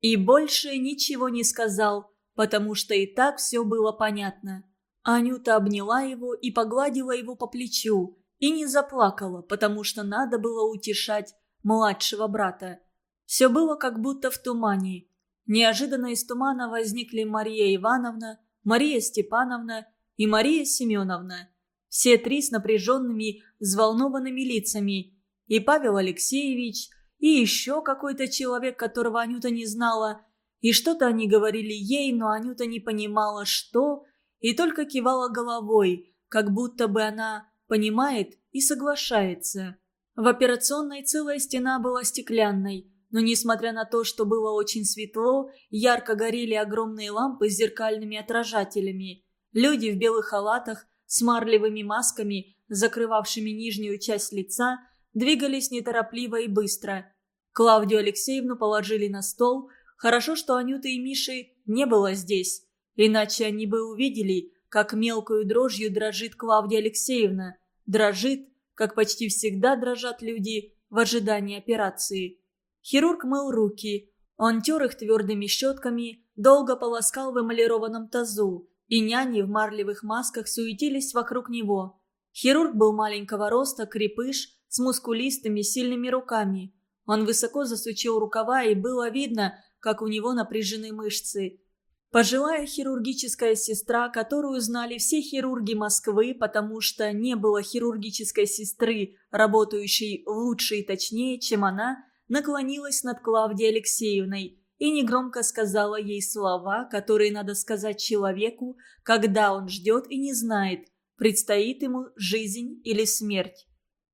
И больше ничего не сказал, потому что и так все было понятно. Анюта обняла его и погладила его по плечу, и не заплакала, потому что надо было утешать младшего брата. Все было как будто в тумане. Неожиданно из тумана возникли Мария Ивановна, Мария Степановна и Мария Семеновна. Все три с напряженными, взволнованными лицами. И Павел Алексеевич, и еще какой-то человек, которого Анюта не знала. И что-то они говорили ей, но Анюта не понимала, что, и только кивала головой, как будто бы она понимает и соглашается. В операционной целая стена была стеклянной, но несмотря на то, что было очень светло, ярко горели огромные лампы с зеркальными отражателями. Люди в белых халатах с марлевыми масками, закрывавшими нижнюю часть лица, двигались неторопливо и быстро. Клавдию Алексеевну положили на стол. Хорошо, что Анюты и Миши не было здесь, иначе они бы увидели, как мелкую дрожью дрожит Клавдия Алексеевна. Дрожит, как почти всегда дрожат люди в ожидании операции. Хирург мыл руки. Он тер их твердыми щетками, долго полоскал в эмалированном тазу, и няни в марлевых масках суетились вокруг него. Хирург был маленького роста, крепыш, с мускулистыми сильными руками. Он высоко засучил рукава, и было видно, как у него напряжены мышцы. Пожилая хирургическая сестра, которую знали все хирурги Москвы, потому что не было хирургической сестры, работающей лучше и точнее, чем она, наклонилась над Клавдией Алексеевной и негромко сказала ей слова, которые надо сказать человеку, когда он ждет и не знает, предстоит ему жизнь или смерть.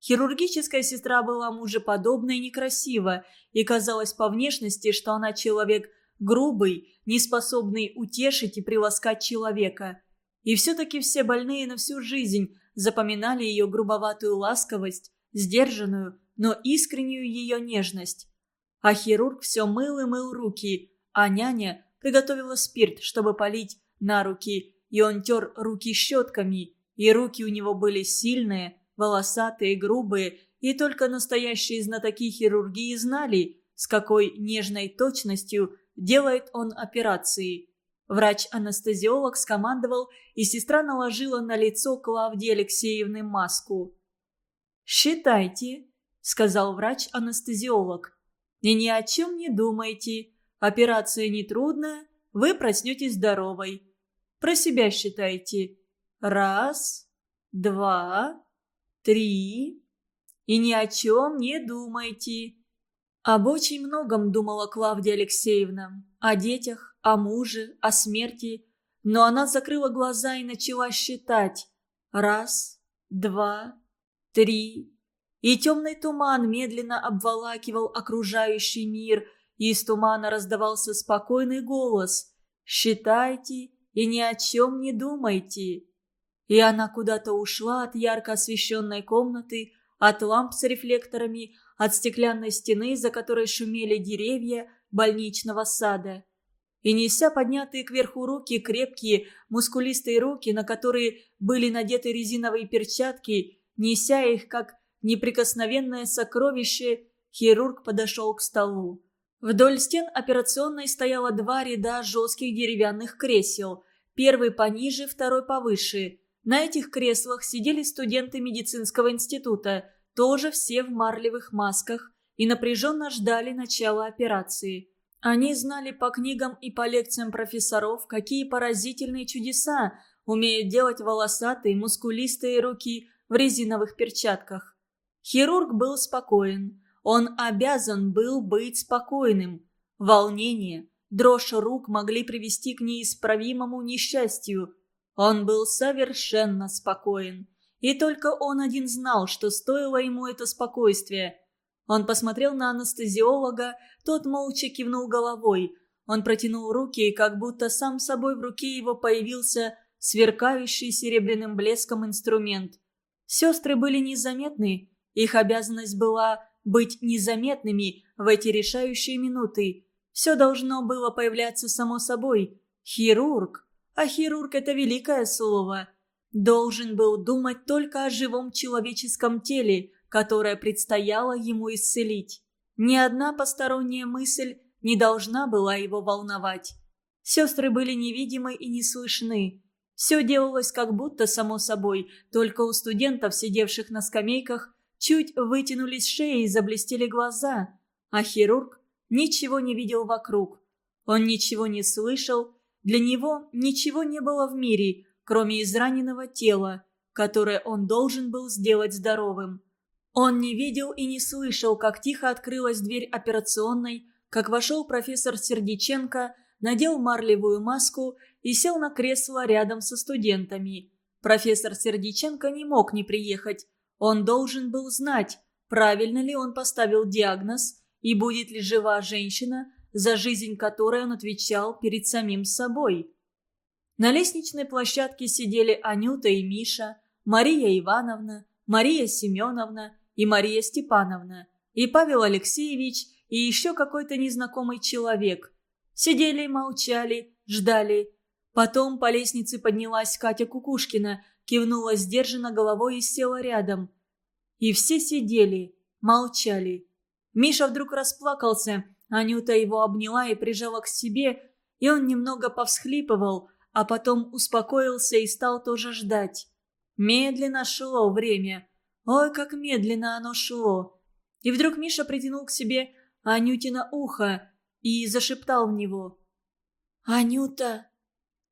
Хирургическая сестра была мужеподобна и некрасива, и казалось по внешности, что она человек грубый, неспособный утешить и приласкать человека. И все-таки все больные на всю жизнь запоминали ее грубоватую ласковость, сдержанную, но искреннюю ее нежность. А хирург все мыл и мыл руки, а няня приготовила спирт, чтобы полить на руки, и он тер руки щетками, и руки у него были сильные, волосатые, грубые, и только настоящие знатоки хирургии знали, с какой нежной точностью делает он операции. Врач-анестезиолог скомандовал, и сестра наложила на лицо Клавдии Алексеевны маску. «Считайте», — сказал врач-анестезиолог. «И ни о чем не думайте. Операция нетрудная, вы проснетесь здоровой. Про себя считайте. Раз, два, три. И ни о чем не думайте». Об очень многом думала Клавдия Алексеевна. О детях, о муже, о смерти. Но она закрыла глаза и начала считать. Раз, два, три. И темный туман медленно обволакивал окружающий мир, и из тумана раздавался спокойный голос «Считайте и ни о чем не думайте». И она куда-то ушла от ярко освещенной комнаты, от ламп с рефлекторами, от стеклянной стены, за которой шумели деревья больничного сада. И неся поднятые кверху руки, крепкие, мускулистые руки, на которые были надеты резиновые перчатки, неся их, как неприкосновенное сокровище, хирург подошел к столу. Вдоль стен операционной стояло два ряда жестких деревянных кресел, первый пониже, второй повыше. На этих креслах сидели студенты медицинского института, тоже все в марлевых масках, и напряженно ждали начала операции. Они знали по книгам и по лекциям профессоров, какие поразительные чудеса умеют делать волосатые, мускулистые руки в резиновых перчатках. Хирург был спокоен. Он обязан был быть спокойным. Волнение, дрожь рук могли привести к неисправимому несчастью. Он был совершенно спокоен. И только он один знал, что стоило ему это спокойствие. Он посмотрел на анестезиолога, тот молча кивнул головой. Он протянул руки, и как будто сам собой в руке его появился сверкающий серебряным блеском инструмент. Сестры были незаметны, их обязанность была быть незаметными в эти решающие минуты. Все должно было появляться само собой. Хирург. А хирург – это великое слово должен был думать только о живом человеческом теле, которое предстояло ему исцелить. Ни одна посторонняя мысль не должна была его волновать. Сестры были невидимы и не слышны. Все делалось как будто само собой, только у студентов, сидевших на скамейках, чуть вытянулись шеи и заблестели глаза, а хирург ничего не видел вокруг. Он ничего не слышал, для него ничего не было в мире, кроме израненного тела, которое он должен был сделать здоровым. Он не видел и не слышал, как тихо открылась дверь операционной, как вошел профессор Сердиченко, надел марлевую маску и сел на кресло рядом со студентами. Профессор Сердиченко не мог не приехать. Он должен был знать, правильно ли он поставил диагноз и будет ли жива женщина, за жизнь которой он отвечал перед самим собой. На лестничной площадке сидели Анюта и Миша, Мария Ивановна, Мария Семеновна и Мария Степановна, и Павел Алексеевич, и еще какой-то незнакомый человек. Сидели молчали, ждали. Потом по лестнице поднялась Катя Кукушкина, кивнула сдержанно головой и села рядом. И все сидели, молчали. Миша вдруг расплакался, Анюта его обняла и прижала к себе, и он немного повсхлипывал – а потом успокоился и стал тоже ждать. Медленно шло время. Ой, как медленно оно шло. И вдруг Миша притянул к себе Анютина ухо и зашептал в него. «Анюта,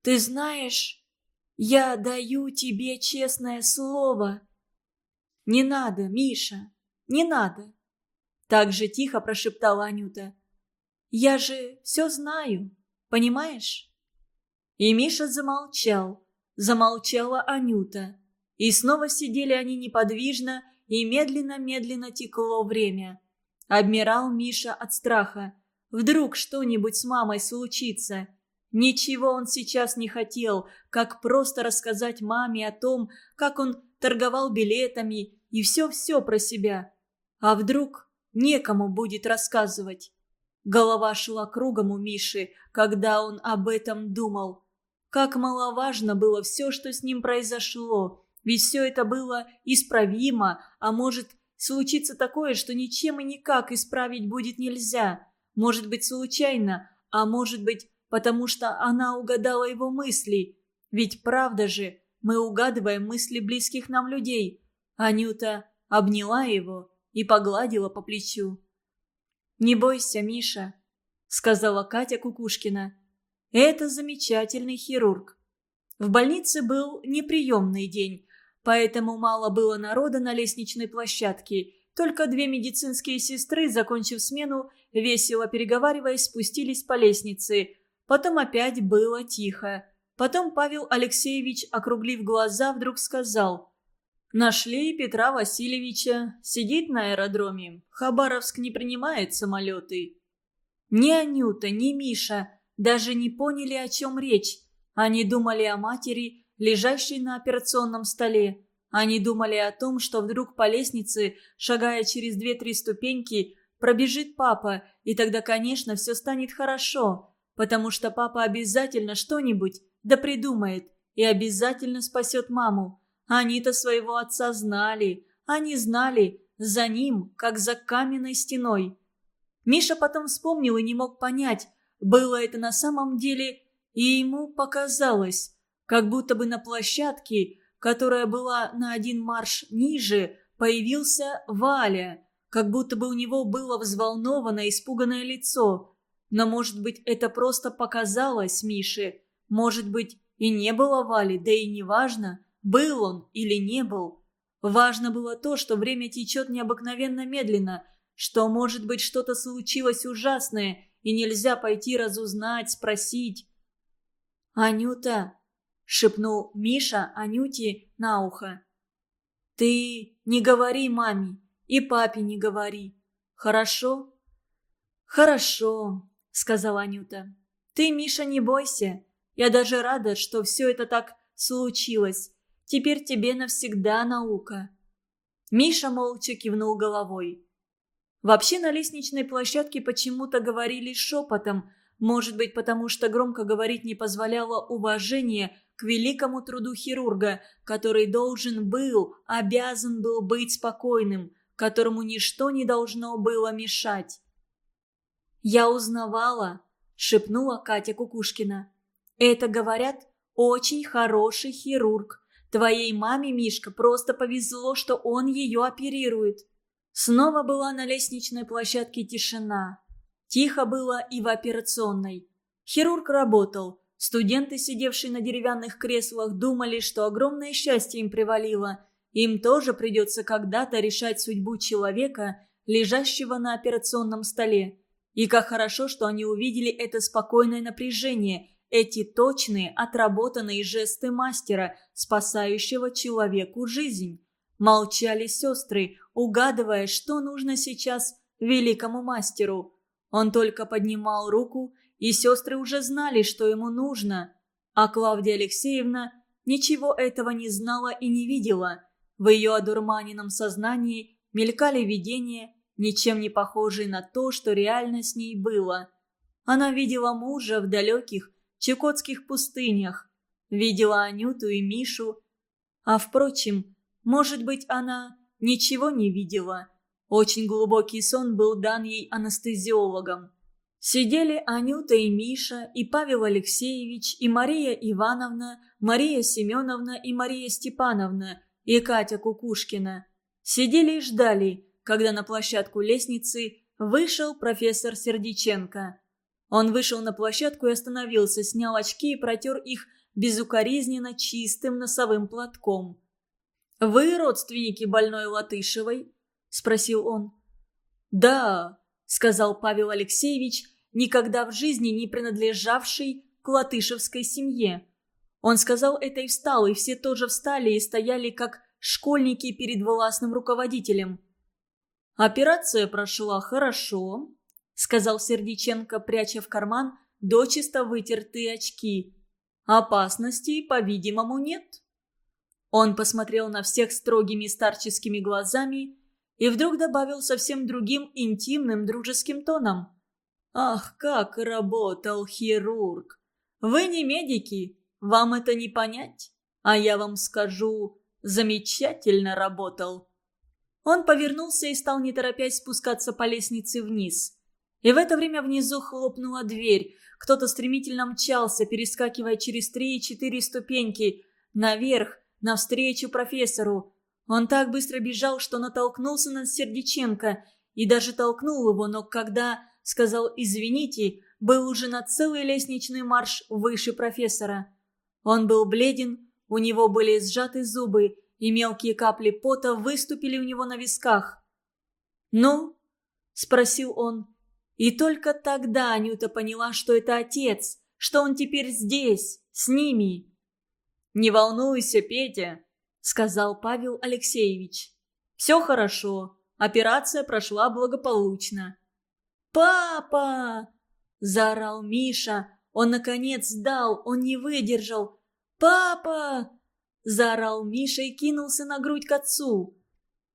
ты знаешь, я даю тебе честное слово». «Не надо, Миша, не надо», — так же тихо прошептала Анюта. «Я же все знаю, понимаешь?» И Миша замолчал. Замолчала Анюта. И снова сидели они неподвижно, и медленно-медленно текло время. Обмирал Миша от страха. Вдруг что-нибудь с мамой случится. Ничего он сейчас не хотел, как просто рассказать маме о том, как он торговал билетами и все-все про себя. А вдруг некому будет рассказывать. Голова шла кругом у Миши, когда он об этом думал. Как маловажно было все, что с ним произошло. Ведь все это было исправимо, а может случиться такое, что ничем и никак исправить будет нельзя. Может быть случайно, а может быть, потому что она угадала его мысли. Ведь правда же, мы угадываем мысли близких нам людей. Анюта обняла его и погладила по плечу. «Не бойся, Миша», — сказала Катя Кукушкина. «Это замечательный хирург». В больнице был неприемный день, поэтому мало было народа на лестничной площадке. Только две медицинские сестры, закончив смену, весело переговариваясь, спустились по лестнице. Потом опять было тихо. Потом Павел Алексеевич, округлив глаза, вдруг сказал «Нашли Петра Васильевича. Сидит на аэродроме. Хабаровск не принимает самолеты». Ни Анюта, ни Миша даже не поняли, о чем речь. Они думали о матери, лежащей на операционном столе. Они думали о том, что вдруг по лестнице, шагая через две-три ступеньки, пробежит папа, и тогда, конечно, все станет хорошо, потому что папа обязательно что-нибудь да придумает и обязательно спасет маму. Они-то своего отца знали, они знали за ним, как за каменной стеной. Миша потом вспомнил и не мог понять, было это на самом деле, и ему показалось, как будто бы на площадке, которая была на один марш ниже, появился Валя, как будто бы у него было взволнованное, испуганное лицо. Но, может быть, это просто показалось Мише, может быть, и не было Вали, да и не важно, был он или не был. Важно было то, что время течет необыкновенно медленно, что, может быть, что-то случилось ужасное, и нельзя пойти разузнать, спросить. «Анюта!» — шепнул Миша Анюте на ухо. «Ты не говори маме и папе не говори. Хорошо?» «Хорошо», — сказала Анюта. «Ты, Миша, не бойся. Я даже рада, что все это так случилось. Теперь тебе навсегда наука». Миша молча кивнул головой. Вообще на лестничной площадке почему-то говорили шепотом, может быть, потому что громко говорить не позволяло уважение к великому труду хирурга, который должен был, обязан был быть спокойным, которому ничто не должно было мешать. «Я узнавала», — шепнула Катя Кукушкина. Это, говорят, очень хороший хирург. Твоей маме, Мишка, просто повезло, что он ее оперирует. Снова была на лестничной площадке тишина. Тихо было и в операционной. Хирург работал. Студенты, сидевшие на деревянных креслах, думали, что огромное счастье им привалило. Им тоже придется когда-то решать судьбу человека, лежащего на операционном столе. И как хорошо, что они увидели это спокойное напряжение – эти точные, отработанные жесты мастера, спасающего человеку жизнь. Молчали сестры, угадывая, что нужно сейчас великому мастеру. Он только поднимал руку, и сестры уже знали, что ему нужно. А Клавдия Алексеевна ничего этого не знала и не видела. В ее одурманенном сознании мелькали видения, ничем не похожие на то, что реально с ней было. Она видела мужа в далеких, чукотских пустынях, видела Анюту и Мишу. А впрочем, может быть, она ничего не видела. Очень глубокий сон был дан ей анестезиологом. Сидели Анюта и Миша, и Павел Алексеевич, и Мария Ивановна, Мария Семеновна и Мария Степановна, и Катя Кукушкина. Сидели и ждали, когда на площадку лестницы вышел профессор Сердиченко. Он вышел на площадку и остановился, снял очки и протер их безукоризненно чистым носовым платком. «Вы родственники больной Латышевой?» – спросил он. «Да», – сказал Павел Алексеевич, никогда в жизни не принадлежавший к латышевской семье. Он сказал это и встал, и все тоже встали и стояли, как школьники перед властным руководителем. Операция прошла хорошо, — сказал Сердиченко, пряча в карман дочисто вытертые очки. «Опасностей, по-видимому, нет». Он посмотрел на всех строгими старческими глазами и вдруг добавил совсем другим интимным дружеским тоном. «Ах, как работал хирург! Вы не медики, вам это не понять, а я вам скажу, замечательно работал». Он повернулся и стал не торопясь спускаться по лестнице вниз. И в это время внизу хлопнула дверь. Кто-то стремительно мчался, перескакивая через три и четыре ступеньки. Наверх, навстречу профессору. Он так быстро бежал, что натолкнулся на Сердеченко и даже толкнул его, но когда сказал «извините», был уже на целый лестничный марш выше профессора. Он был бледен, у него были сжаты зубы, и мелкие капли пота выступили у него на висках. «Ну?» – спросил он. И только тогда Анюта поняла, что это отец, что он теперь здесь, с ними. «Не волнуйся, Петя», – сказал Павел Алексеевич. «Все хорошо. Операция прошла благополучно». «Папа!» – заорал Миша. Он, наконец, сдал, он не выдержал. «Папа!» – заорал Миша и кинулся на грудь к отцу.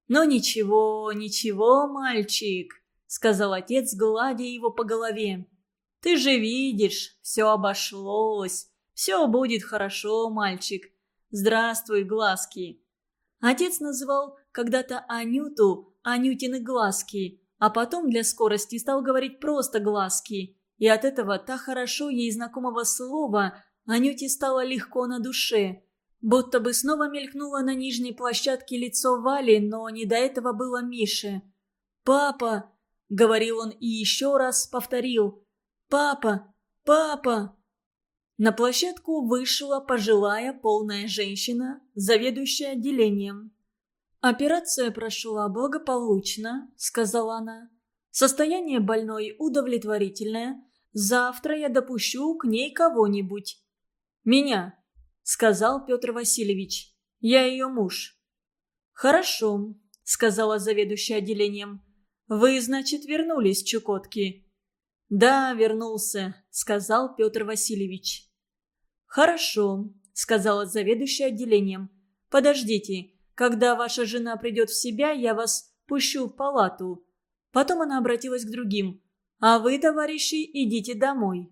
«Но ничего, ничего, мальчик», — сказал отец, гладя его по голове. «Ты же видишь, все обошлось. Все будет хорошо, мальчик. Здравствуй, глазки». Отец называл когда-то Анюту Анютины глазки, а потом для скорости стал говорить просто глазки. И от этого так хорошо ей знакомого слова Анюте стало легко на душе. Будто бы снова мелькнуло на нижней площадке лицо Вали, но не до этого было Миши. «Папа!» — говорил он и еще раз повторил. «Папа! Папа!» На площадку вышла пожилая полная женщина, заведующая отделением. «Операция прошла благополучно», — сказала она. «Состояние больной удовлетворительное. Завтра я допущу к ней кого-нибудь». «Меня», сказал Петр Васильевич. «Я ее муж». «Хорошо», — сказала заведующая отделением. «Вы, значит, вернулись, Чукотки?» «Да, вернулся», — сказал Петр Васильевич. «Хорошо», — сказала заведующая отделением. «Подождите, когда ваша жена придет в себя, я вас пущу в палату». Потом она обратилась к другим. «А вы, товарищи, идите домой».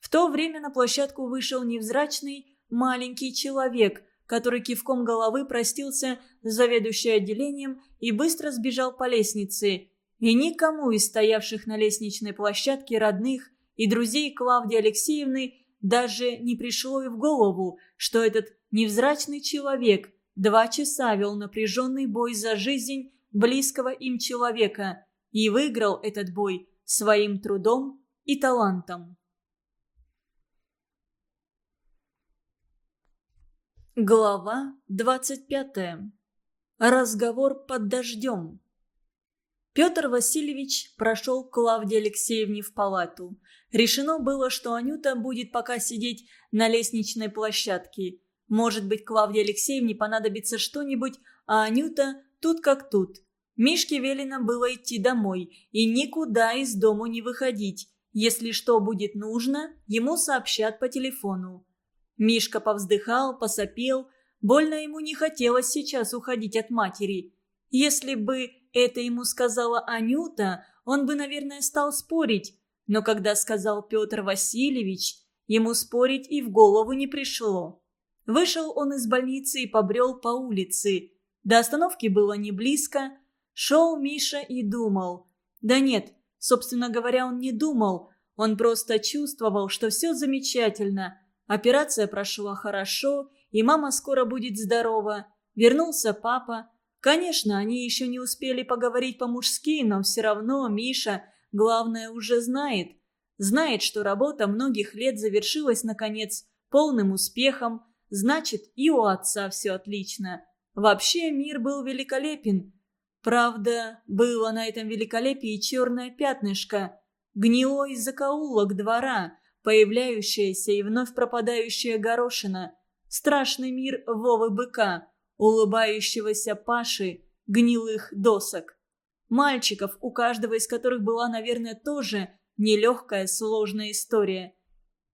В то время на площадку вышел невзрачный, маленький человек, который кивком головы простился с заведующей отделением и быстро сбежал по лестнице. И никому из стоявших на лестничной площадке родных и друзей Клавдии Алексеевны даже не пришло и в голову, что этот невзрачный человек два часа вел напряженный бой за жизнь близкого им человека и выиграл этот бой своим трудом и талантом. Глава 25. Разговор под дождем. Петр Васильевич прошел к Клавдии Алексеевне в палату. Решено было, что Анюта будет пока сидеть на лестничной площадке. Может быть, Клавдии Алексеевне понадобится что-нибудь, а Анюта тут как тут. Мишке велено было идти домой и никуда из дому не выходить. Если что будет нужно, ему сообщат по телефону. Мишка повздыхал, посопел. Больно ему не хотелось сейчас уходить от матери. Если бы это ему сказала Анюта, он бы, наверное, стал спорить. Но когда сказал Петр Васильевич, ему спорить и в голову не пришло. Вышел он из больницы и побрел по улице. До остановки было не близко. Шел Миша и думал. Да нет, собственно говоря, он не думал. Он просто чувствовал, что все замечательно – Операция прошла хорошо, и мама скоро будет здорова. Вернулся папа. Конечно, они еще не успели поговорить по-мужски, но все равно Миша, главное, уже знает. Знает, что работа многих лет завершилась, наконец, полным успехом. Значит, и у отца все отлично. Вообще мир был великолепен. Правда, было на этом великолепии черное пятнышко. Гнилой закоулок двора – появляющаяся и вновь пропадающая горошина, страшный мир Вовы Быка, улыбающегося Паши, гнилых досок. Мальчиков, у каждого из которых была, наверное, тоже нелегкая сложная история.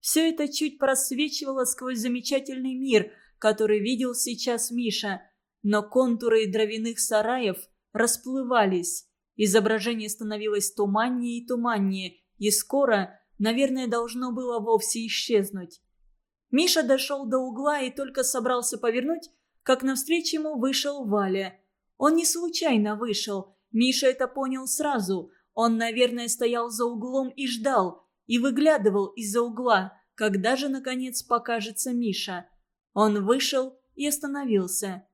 Все это чуть просвечивало сквозь замечательный мир, который видел сейчас Миша, но контуры дровяных сараев расплывались, изображение становилось туманнее и туманнее, и скоро – наверное, должно было вовсе исчезнуть. Миша дошел до угла и только собрался повернуть, как навстречу ему вышел Валя. Он не случайно вышел, Миша это понял сразу. Он, наверное, стоял за углом и ждал, и выглядывал из-за угла, когда же, наконец, покажется Миша. Он вышел и остановился.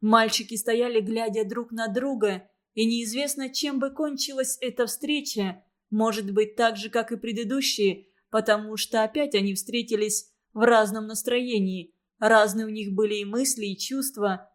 Мальчики стояли, глядя друг на друга, и неизвестно, чем бы кончилась эта встреча, может быть, так же, как и предыдущие, потому что опять они встретились в разном настроении, разные у них были и мысли, и чувства.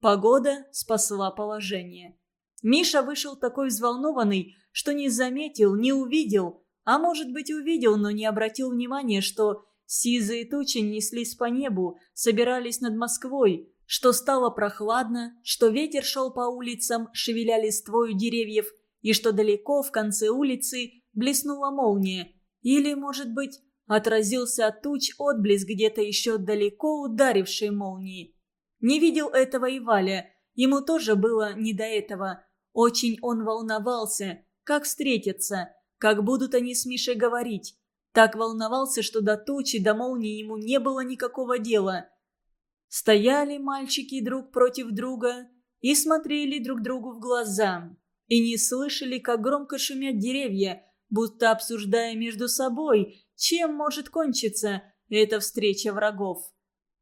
Погода спасла положение. Миша вышел такой взволнованный, что не заметил, не увидел, а может быть увидел, но не обратил внимания, что сизые тучи неслись по небу, собирались над Москвой, что стало прохладно, что ветер шел по улицам, шевеля листвою деревьев, и что далеко в конце улицы блеснула молния. Или, может быть, отразился от туч отблеск где-то еще далеко ударившей молнии. Не видел этого и Валя, ему тоже было не до этого. Очень он волновался, как встретятся, как будут они с Мишей говорить. Так волновался, что до тучи, до молнии ему не было никакого дела – Стояли мальчики друг против друга и смотрели друг другу в глаза. И не слышали, как громко шумят деревья, будто обсуждая между собой, чем может кончиться эта встреча врагов.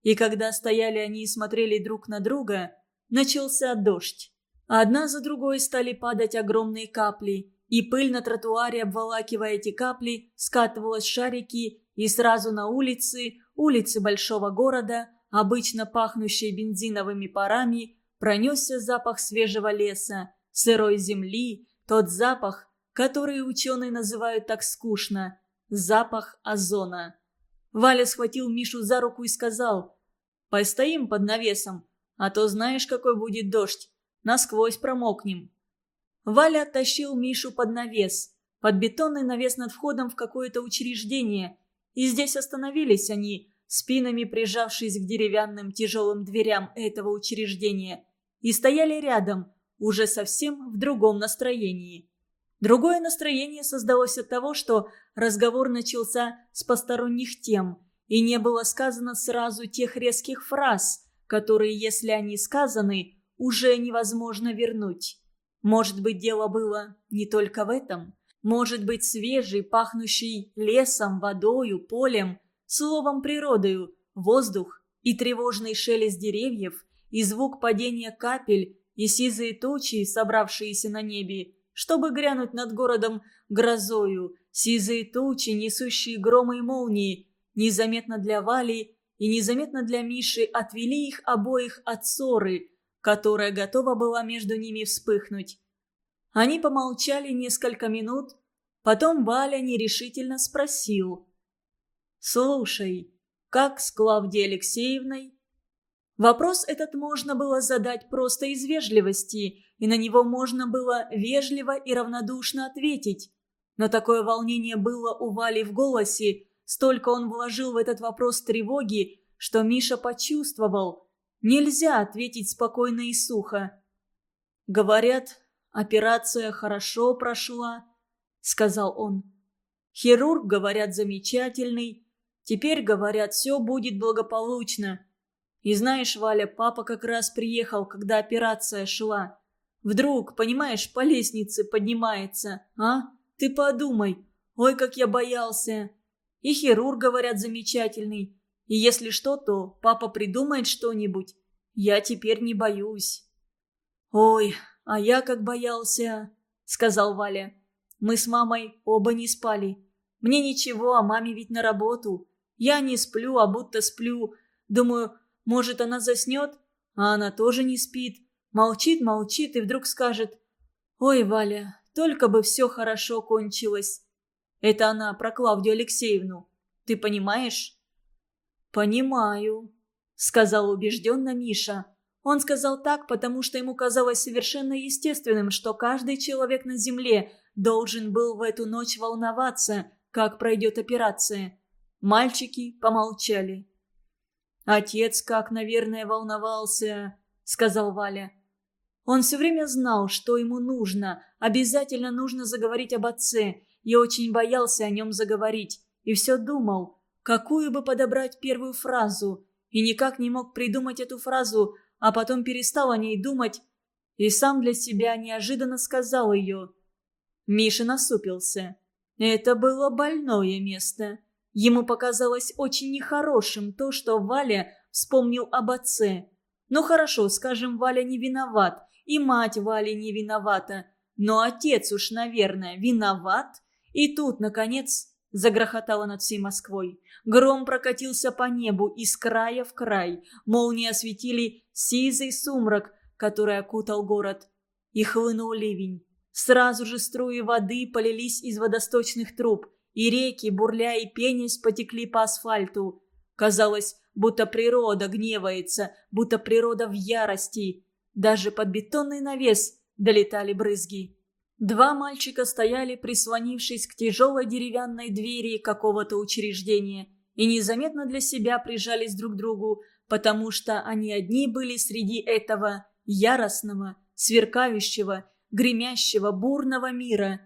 И когда стояли они и смотрели друг на друга, начался дождь. Одна за другой стали падать огромные капли, и пыль на тротуаре, обволакивая эти капли, скатывалась шарики, и сразу на улице, улицы большого города – обычно пахнущей бензиновыми парами, пронесся запах свежего леса, сырой земли, тот запах, который ученые называют так скучно – запах озона. Валя схватил Мишу за руку и сказал «Постоим под навесом, а то знаешь, какой будет дождь, насквозь промокнем». Валя оттащил Мишу под навес, под бетонный навес над входом в какое-то учреждение, и здесь остановились они – спинами прижавшись к деревянным тяжелым дверям этого учреждения, и стояли рядом, уже совсем в другом настроении. Другое настроение создалось от того, что разговор начался с посторонних тем, и не было сказано сразу тех резких фраз, которые, если они сказаны, уже невозможно вернуть. Может быть, дело было не только в этом. Может быть, свежий, пахнущий лесом, водою, полем, словом природою, воздух и тревожный шелест деревьев, и звук падения капель, и сизые тучи, собравшиеся на небе, чтобы грянуть над городом грозою, сизые тучи, несущие громы и молнии, незаметно для Вали и незаметно для Миши отвели их обоих от ссоры, которая готова была между ними вспыхнуть. Они помолчали несколько минут, потом Валя нерешительно спросил – «Слушай, как с Клавдией Алексеевной?» Вопрос этот можно было задать просто из вежливости, и на него можно было вежливо и равнодушно ответить. Но такое волнение было у Вали в голосе, столько он вложил в этот вопрос тревоги, что Миша почувствовал. Нельзя ответить спокойно и сухо. «Говорят, операция хорошо прошла», — сказал он. «Хирург, говорят, замечательный. Теперь, говорят, все будет благополучно. И знаешь, Валя, папа как раз приехал, когда операция шла. Вдруг, понимаешь, по лестнице поднимается, а? Ты подумай. Ой, как я боялся. И хирург, говорят, замечательный. И если что, то папа придумает что-нибудь. Я теперь не боюсь. Ой, а я как боялся, сказал Валя. Мы с мамой оба не спали. Мне ничего, а маме ведь на работу. Я не сплю, а будто сплю. Думаю, может, она заснет? А она тоже не спит. Молчит, молчит и вдруг скажет. «Ой, Валя, только бы все хорошо кончилось». Это она про Клавдию Алексеевну. Ты понимаешь? «Понимаю», — сказал убежденно Миша. Он сказал так, потому что ему казалось совершенно естественным, что каждый человек на Земле должен был в эту ночь волноваться, как пройдет операция. Мальчики помолчали. «Отец, как, наверное, волновался», — сказал Валя. Он все время знал, что ему нужно, обязательно нужно заговорить об отце, и очень боялся о нем заговорить, и все думал, какую бы подобрать первую фразу, и никак не мог придумать эту фразу, а потом перестал о ней думать, и сам для себя неожиданно сказал ее. Миша насупился. Это было больное место. Ему показалось очень нехорошим то, что Валя вспомнил об отце. Ну хорошо, скажем, Валя не виноват, и мать Вали не виновата. Но отец уж, наверное, виноват. И тут, наконец, загрохотало над всей Москвой. Гром прокатился по небу из края в край. Молнии осветили сизый сумрак, который окутал город. И хлынул ливень. Сразу же струи воды полились из водосточных труб, и реки, бурля и пенясь, потекли по асфальту. Казалось, будто природа гневается, будто природа в ярости. Даже под бетонный навес долетали брызги. Два мальчика стояли, прислонившись к тяжелой деревянной двери какого-то учреждения, и незаметно для себя прижались друг к другу, потому что они одни были среди этого яростного, сверкающего, гремящего, бурного мира.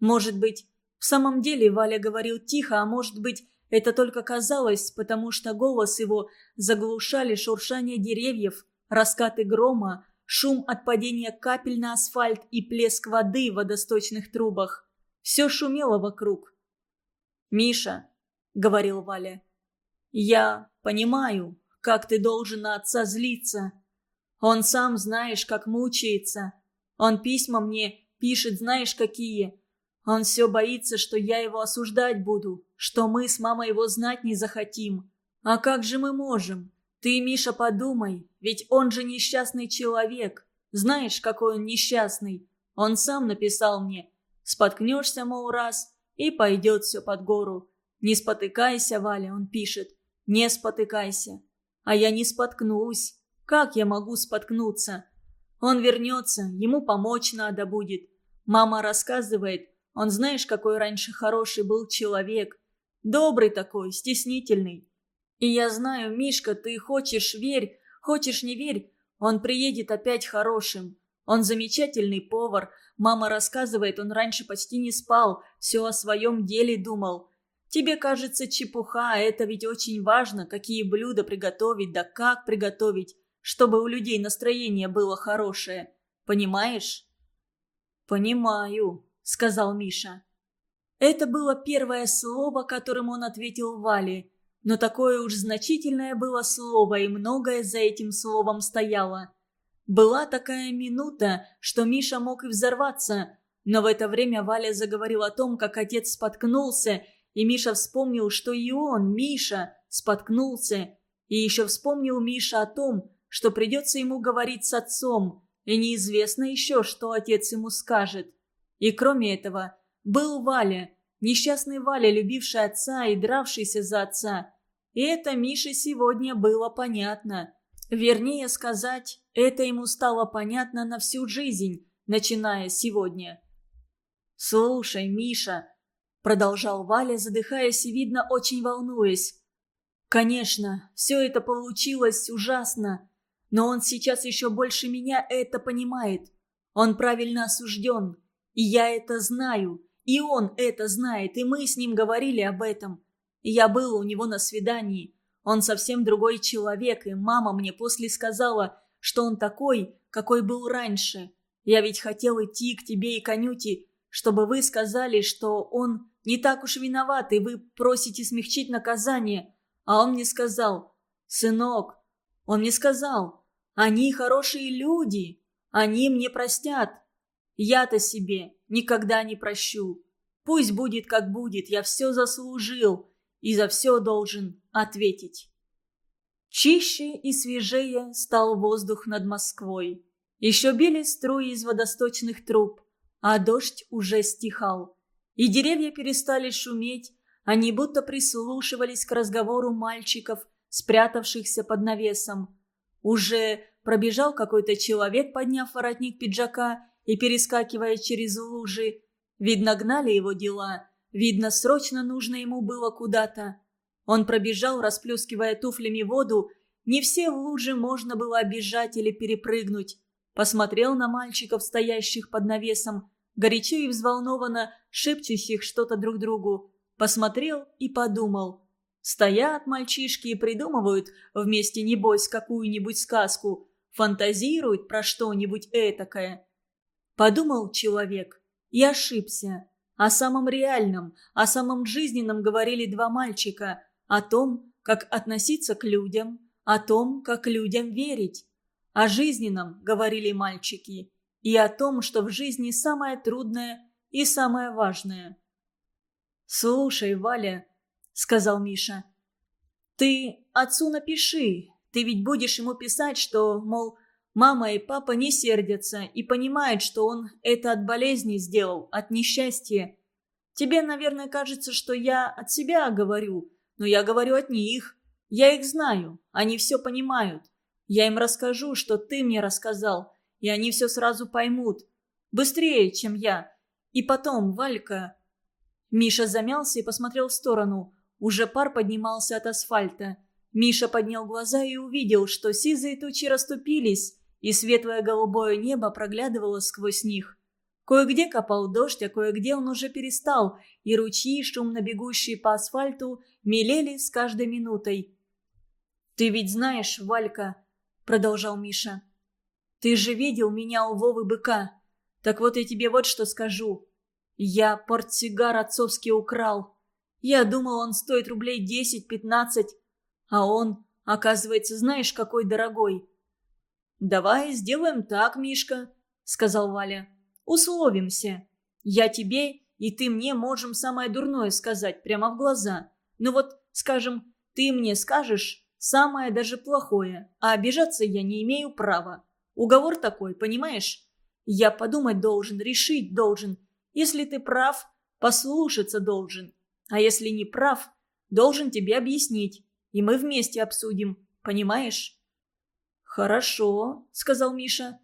Может быть, в самом деле Валя говорил тихо, а может быть, это только казалось, потому что голос его заглушали шуршание деревьев, раскаты грома, шум от падения капель на асфальт и плеск воды в водосточных трубах. Все шумело вокруг. «Миша», — говорил Валя, — «я понимаю, как ты должен на отца злиться. Он сам знаешь, как мучается. Он письма мне пишет знаешь какие. Он все боится, что я его осуждать буду, что мы с мамой его знать не захотим. А как же мы можем? Ты, Миша, подумай, ведь он же несчастный человек. Знаешь, какой он несчастный? Он сам написал мне. Споткнешься, мол, раз, и пойдет все под гору. Не спотыкайся, Валя, он пишет. Не спотыкайся. А я не споткнусь. Как я могу споткнуться? Он вернется, ему помочь надо будет. Мама рассказывает, он знаешь, какой раньше хороший был человек. Добрый такой, стеснительный. И я знаю, Мишка, ты хочешь верь, хочешь не верь, он приедет опять хорошим. Он замечательный повар. Мама рассказывает, он раньше почти не спал, все о своем деле думал. Тебе кажется чепуха, а это ведь очень важно, какие блюда приготовить, да как приготовить чтобы у людей настроение было хорошее. Понимаешь?» «Понимаю», — сказал Миша. Это было первое слово, которым он ответил Вале. Но такое уж значительное было слово, и многое за этим словом стояло. Была такая минута, что Миша мог и взорваться, но в это время Валя заговорил о том, как отец споткнулся, и Миша вспомнил, что и он, Миша, споткнулся. И еще вспомнил Миша о том, что придется ему говорить с отцом, и неизвестно еще, что отец ему скажет. И кроме этого, был Валя, несчастный Валя, любивший отца и дравшийся за отца. И это Мише сегодня было понятно. Вернее сказать, это ему стало понятно на всю жизнь, начиная сегодня. «Слушай, Миша», — продолжал Валя, задыхаясь и, видно, очень волнуясь. «Конечно, все это получилось ужасно. Но он сейчас еще больше меня это понимает. Он правильно осужден. И я это знаю. И он это знает. И мы с ним говорили об этом. Я был у него на свидании. Он совсем другой человек. И мама мне после сказала, что он такой, какой был раньше. Я ведь хотел идти к тебе и конюте, чтобы вы сказали, что он не так уж виноват, и вы просите смягчить наказание. А он мне сказал, «Сынок, он мне сказал, они хорошие люди. Они мне простят. Я-то себе никогда не прощу. Пусть будет, как будет, я все заслужил и за все должен ответить. Чище и свежее стал воздух над Москвой. Еще били струи из водосточных труб, а дождь уже стихал. И деревья перестали шуметь, они будто прислушивались к разговору мальчиков, спрятавшихся под навесом. Уже пробежал какой-то человек, подняв воротник пиджака и перескакивая через лужи. Видно, гнали его дела. Видно, срочно нужно ему было куда-то. Он пробежал, расплескивая туфлями воду. Не все в луже можно было обижать или перепрыгнуть. Посмотрел на мальчиков, стоящих под навесом, горячо и взволнованно шепчущих что-то друг другу. Посмотрел и подумал. Стоят мальчишки и придумывают вместе, небось, какую-нибудь сказку, фантазируют про что-нибудь этакое. Подумал человек и ошибся. О самом реальном, о самом жизненном говорили два мальчика. О том, как относиться к людям, о том, как людям верить. О жизненном говорили мальчики. И о том, что в жизни самое трудное и самое важное. «Слушай, Валя», — сказал Миша, — «ты отцу напиши. Ты ведь будешь ему писать, что, мол, Мама и папа не сердятся и понимают, что он это от болезни сделал, от несчастья. Тебе, наверное, кажется, что я от себя говорю, но я говорю от них. Я их знаю, они все понимают. Я им расскажу, что ты мне рассказал, и они все сразу поймут. Быстрее, чем я. И потом, Валька...» Миша замялся и посмотрел в сторону. Уже пар поднимался от асфальта. Миша поднял глаза и увидел, что сизые тучи расступились, и светлое голубое небо проглядывало сквозь них. Кое-где копал дождь, а кое-где он уже перестал, и ручьи, шумно бегущие по асфальту, мелели с каждой минутой. «Ты ведь знаешь, Валька», — продолжал Миша, — «ты же видел меня у Вовы быка. Так вот я тебе вот что скажу. Я портсигар отцовский украл. Я думал, он стоит рублей десять-пятнадцать, а он, оказывается, знаешь, какой дорогой. «Давай сделаем так, Мишка», — сказал Валя. «Условимся. Я тебе и ты мне можем самое дурное сказать прямо в глаза. Ну вот, скажем, ты мне скажешь самое даже плохое, а обижаться я не имею права. Уговор такой, понимаешь? Я подумать должен, решить должен. Если ты прав, послушаться должен. А если не прав, должен тебе объяснить. И мы вместе обсудим, понимаешь?» «Хорошо», — сказал Миша.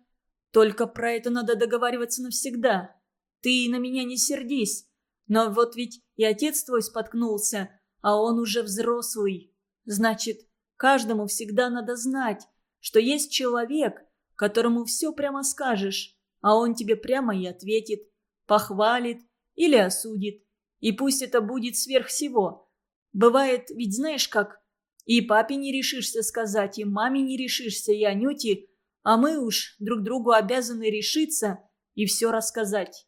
«Только про это надо договариваться навсегда. Ты на меня не сердись. Но вот ведь и отец твой споткнулся, а он уже взрослый. Значит, каждому всегда надо знать, что есть человек, которому все прямо скажешь, а он тебе прямо и ответит, похвалит или осудит. И пусть это будет сверх всего. Бывает, ведь знаешь как, и папе не решишься сказать, и маме не решишься, и Анюте, а мы уж друг другу обязаны решиться и все рассказать.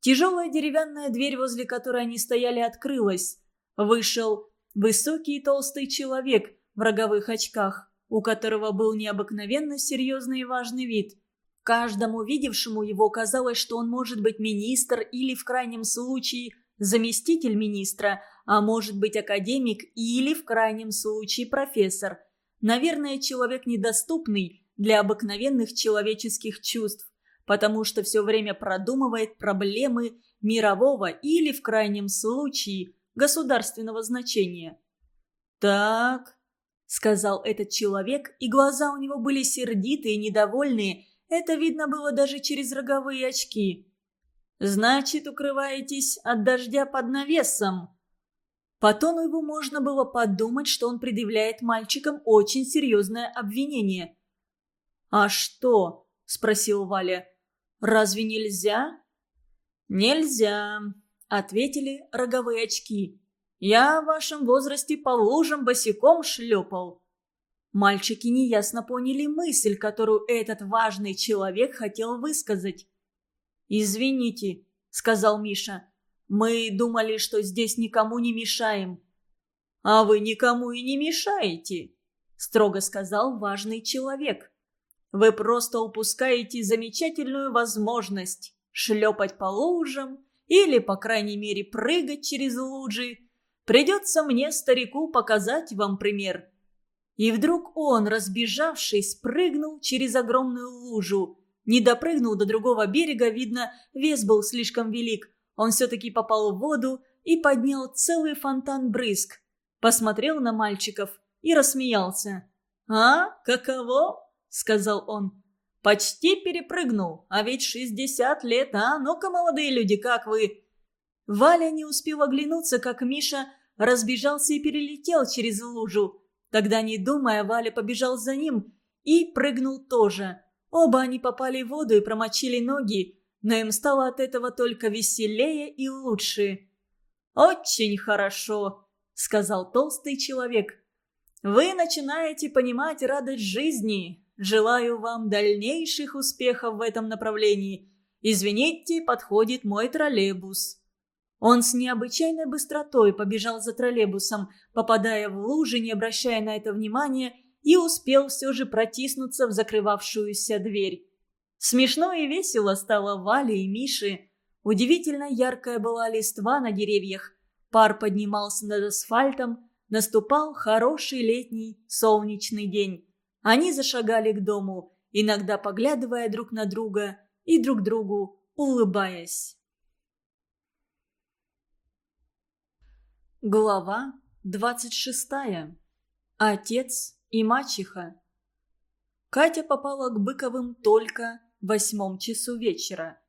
Тяжелая деревянная дверь, возле которой они стояли, открылась. Вышел высокий и толстый человек в роговых очках, у которого был необыкновенно серьезный и важный вид. Каждому видевшему его казалось, что он может быть министр или, в крайнем случае, заместитель министра – а может быть академик или, в крайнем случае, профессор. Наверное, человек недоступный для обыкновенных человеческих чувств, потому что все время продумывает проблемы мирового или, в крайнем случае, государственного значения. «Так», — сказал этот человек, и глаза у него были сердитые, недовольные, это видно было даже через роговые очки. «Значит, укрываетесь от дождя под навесом?» По тону его можно было подумать, что он предъявляет мальчикам очень серьезное обвинение. «А что?» – спросил Валя. «Разве нельзя?» «Нельзя», – ответили роговые очки. «Я в вашем возрасте по лужам босиком шлепал». Мальчики неясно поняли мысль, которую этот важный человек хотел высказать. «Извините», — сказал Миша. Мы думали, что здесь никому не мешаем». «А вы никому и не мешаете», — строго сказал важный человек. «Вы просто упускаете замечательную возможность шлепать по лужам или, по крайней мере, прыгать через лужи. Придется мне, старику, показать вам пример». И вдруг он, разбежавшись, прыгнул через огромную лужу. Не допрыгнул до другого берега, видно, вес был слишком велик, он все-таки попал в воду и поднял целый фонтан брызг. Посмотрел на мальчиков и рассмеялся. «А, каково?» — сказал он. «Почти перепрыгнул, а ведь шестьдесят лет, а? Ну-ка, молодые люди, как вы?» Валя не успел оглянуться, как Миша разбежался и перелетел через лужу. Тогда, не думая, Валя побежал за ним и прыгнул тоже. Оба они попали в воду и промочили ноги но им стало от этого только веселее и лучше. «Очень хорошо», — сказал толстый человек. «Вы начинаете понимать радость жизни. Желаю вам дальнейших успехов в этом направлении. «Извините, подходит мой троллейбус». Он с необычайной быстротой побежал за троллейбусом, попадая в лужи, не обращая на это внимания, и успел все же протиснуться в закрывавшуюся дверь. Смешно и весело стало Вале и Мише. Удивительно яркая была листва на деревьях. Пар поднимался над асфальтом. Наступал хороший летний солнечный день. Они зашагали к дому, иногда поглядывая друг на друга и друг другу улыбаясь. Глава двадцать шестая. Отец и мачеха. Катя попала к Быковым только восьмом часу вечера.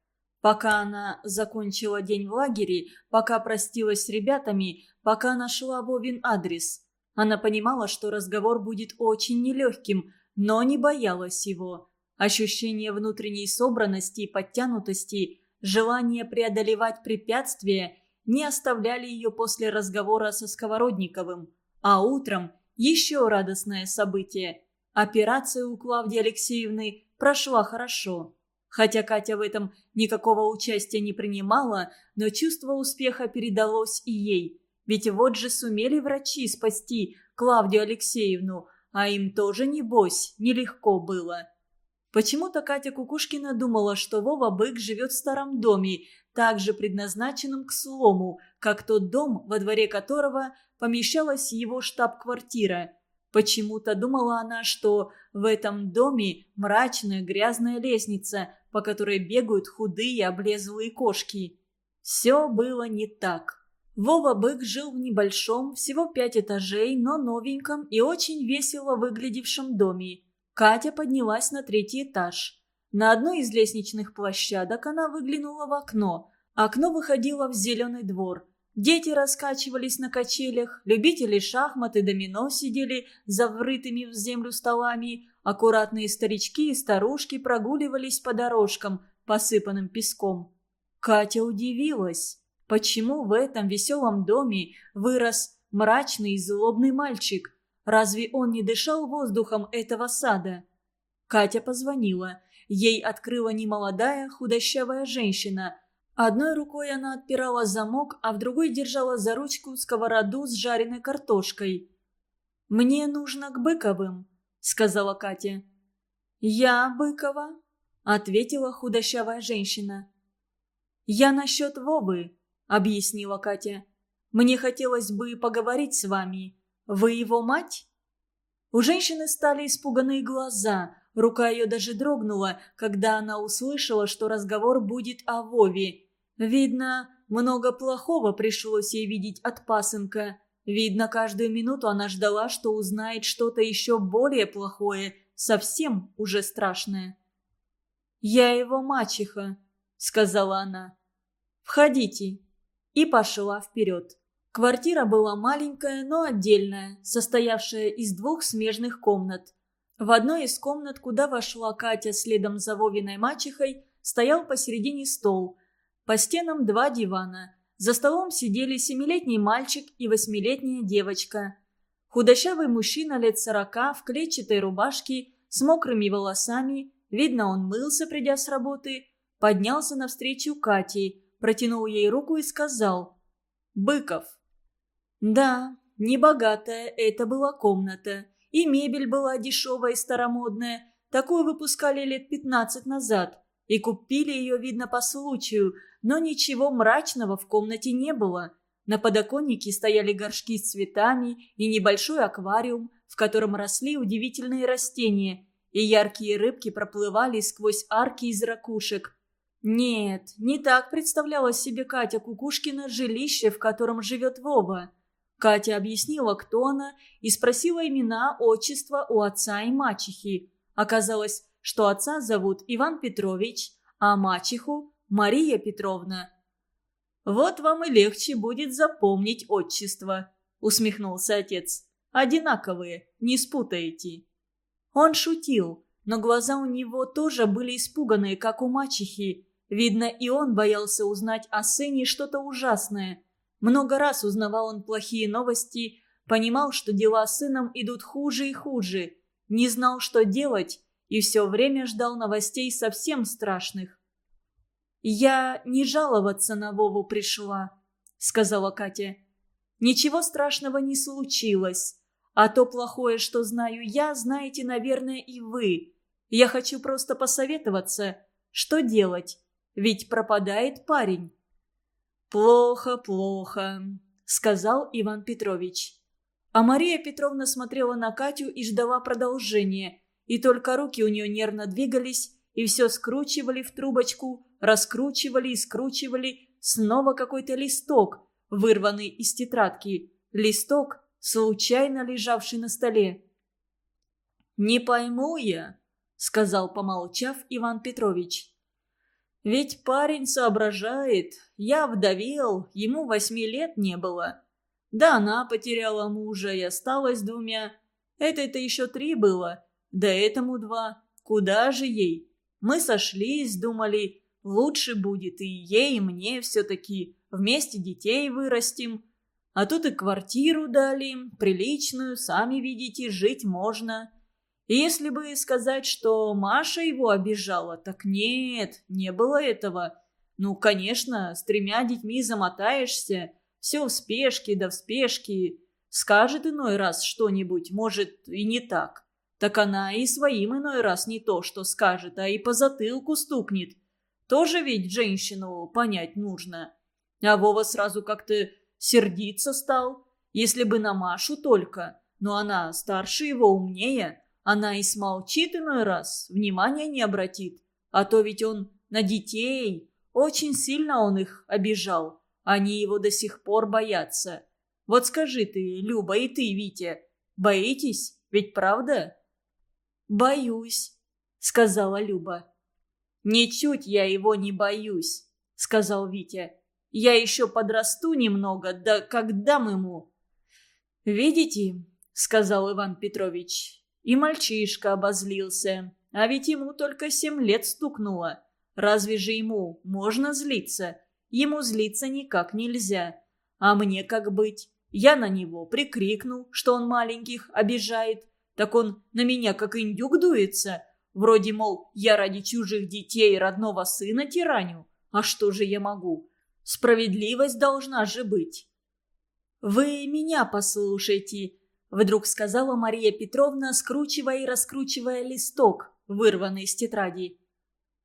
Пока она закончила день в лагере, пока простилась с ребятами, пока нашла Вовин адрес. Она понимала, что разговор будет очень нелегким, но не боялась его. Ощущение внутренней собранности и подтянутости, желание преодолевать препятствия – не оставляли ее после разговора со Сковородниковым. А утром еще радостное событие. Операция у Клавдии Алексеевны прошла хорошо. Хотя Катя в этом никакого участия не принимала, но чувство успеха передалось и ей. Ведь вот же сумели врачи спасти Клавдию Алексеевну, а им тоже, небось, нелегко было. Почему-то Катя Кукушкина думала, что Вова Бык живет в старом доме, также предназначенном к слому, как тот дом, во дворе которого помещалась его штаб-квартира. Почему-то думала она, что в этом доме мрачная грязная лестница, по которой бегают худые облезлые кошки. Все было не так. Вова Бык жил в небольшом, всего пять этажей, но новеньком и очень весело выглядевшем доме. Катя поднялась на третий этаж. На одной из лестничных площадок она выглянула в окно. Окно выходило в зеленый двор. Дети раскачивались на качелях, любители шахмат и домино сидели за врытыми в землю столами, аккуратные старички и старушки прогуливались по дорожкам, посыпанным песком. Катя удивилась, почему в этом веселом доме вырос мрачный и злобный мальчик. Разве он не дышал воздухом этого сада? Катя позвонила. Ей открыла немолодая худощавая женщина. Одной рукой она отпирала замок, а в другой держала за ручку сковороду с жареной картошкой. «Мне нужно к Быковым», — сказала Катя. «Я Быкова», — ответила худощавая женщина. «Я насчет Вовы», — объяснила Катя. «Мне хотелось бы поговорить с вами. Вы его мать?» У женщины стали испуганные глаза, рука ее даже дрогнула, когда она услышала, что разговор будет о Вове. Видно, много плохого пришлось ей видеть от пасынка. Видно, каждую минуту она ждала, что узнает что-то еще более плохое, совсем уже страшное. «Я его мачеха», — сказала она. «Входите». И пошла вперед. Квартира была маленькая, но отдельная, состоявшая из двух смежных комнат. В одной из комнат, куда вошла Катя следом за Вовиной мачехой, стоял посередине стол. По стенам два дивана. За столом сидели семилетний мальчик и восьмилетняя девочка. Худощавый мужчина лет сорока в клетчатой рубашке с мокрыми волосами, видно, он мылся, придя с работы, поднялся навстречу Кате, протянул ей руку и сказал «Быков». Да, небогатая это была комната. И мебель была дешевая и старомодная. Такую выпускали лет пятнадцать назад. И купили ее, видно, по случаю. Но ничего мрачного в комнате не было. На подоконнике стояли горшки с цветами и небольшой аквариум, в котором росли удивительные растения, и яркие рыбки проплывали сквозь арки из ракушек. Нет, не так представляла себе Катя Кукушкина жилище, в котором живет Вова. Катя объяснила, кто она, и спросила имена, отчества у отца и мачехи. Оказалось, что отца зовут Иван Петрович, а мачеху – Мария Петровна. «Вот вам и легче будет запомнить отчество», – усмехнулся отец. «Одинаковые, не спутаете». Он шутил, но глаза у него тоже были испуганные, как у мачехи. Видно, и он боялся узнать о сыне что-то ужасное – много раз узнавал он плохие новости, понимал, что дела с сыном идут хуже и хуже, не знал, что делать, и все время ждал новостей совсем страшных. «Я не жаловаться на Вову пришла», — сказала Катя. «Ничего страшного не случилось. А то плохое, что знаю я, знаете, наверное, и вы. Я хочу просто посоветоваться, что делать, ведь пропадает парень». «Плохо, плохо», — сказал Иван Петрович. А Мария Петровна смотрела на Катю и ждала продолжения, и только руки у нее нервно двигались, и все скручивали в трубочку, раскручивали и скручивали снова какой-то листок, вырванный из тетрадки. Листок, случайно лежавший на столе. «Не пойму я», — сказал, помолчав, Иван Петрович. «Ведь парень соображает. Я вдовел, ему восьми лет не было. Да она потеряла мужа и осталась двумя. Это-то еще три было, да этому два. Куда же ей? Мы сошлись, думали, лучше будет и ей, и мне все-таки. Вместе детей вырастим. А тут и квартиру дали, приличную, сами видите, жить можно. И если бы сказать, что Маша его обижала, так нет, не было этого. Ну, конечно, с тремя детьми замотаешься, все в спешке да в спешке. Скажет иной раз что-нибудь, может, и не так так она и своим иной раз не то, что скажет, а и по затылку стукнет. Тоже ведь женщину понять нужно. А Вова сразу как-то сердиться стал. Если бы на Машу только. Но она старше его, умнее. Она и смолчит иной раз, внимания не обратит. А то ведь он на детей. Очень сильно он их обижал. Они его до сих пор боятся. Вот скажи ты, Люба, и ты, Витя, боитесь? Ведь правда? «Боюсь», — сказала Люба. «Ничуть я его не боюсь», — сказал Витя. «Я еще подрасту немного, да когда мы ему?» «Видите», — сказал Иван Петрович, — «и мальчишка обозлился, а ведь ему только семь лет стукнуло. Разве же ему можно злиться? Ему злиться никак нельзя. А мне как быть? Я на него прикрикну, что он маленьких обижает, так он на меня как индюк дуется. Вроде, мол, я ради чужих детей родного сына тираню. А что же я могу? Справедливость должна же быть. «Вы меня послушайте», — вдруг сказала Мария Петровна, скручивая и раскручивая листок, вырванный из тетради.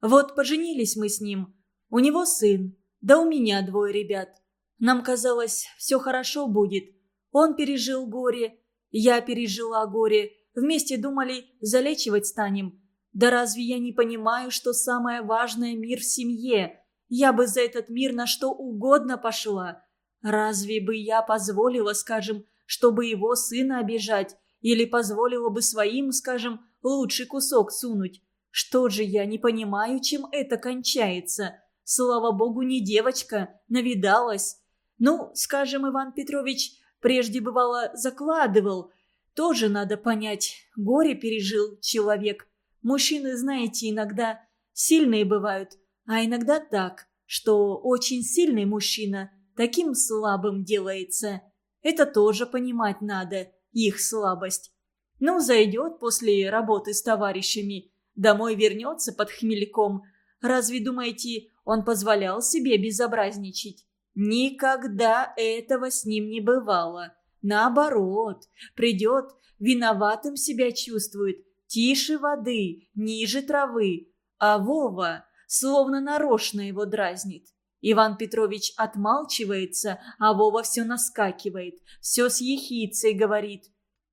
«Вот поженились мы с ним. У него сын, да у меня двое ребят. Нам казалось, все хорошо будет. Он пережил горе, я пережила горе, Вместе думали, залечивать станем. Да разве я не понимаю, что самое важное – мир в семье? Я бы за этот мир на что угодно пошла. Разве бы я позволила, скажем, чтобы его сына обижать? Или позволила бы своим, скажем, лучший кусок сунуть? Что же я не понимаю, чем это кончается? Слава богу, не девочка, навидалась. Ну, скажем, Иван Петрович прежде бывало закладывал – тоже надо понять, горе пережил человек. Мужчины, знаете, иногда сильные бывают, а иногда так, что очень сильный мужчина таким слабым делается. Это тоже понимать надо, их слабость. Ну, зайдет после работы с товарищами, домой вернется под хмельком. Разве, думаете, он позволял себе безобразничать? Никогда этого с ним не бывало. Наоборот, придет, виноватым себя чувствует, тише воды, ниже травы. А Вова словно нарочно его дразнит. Иван Петрович отмалчивается, а Вова все наскакивает, все с ехицей говорит.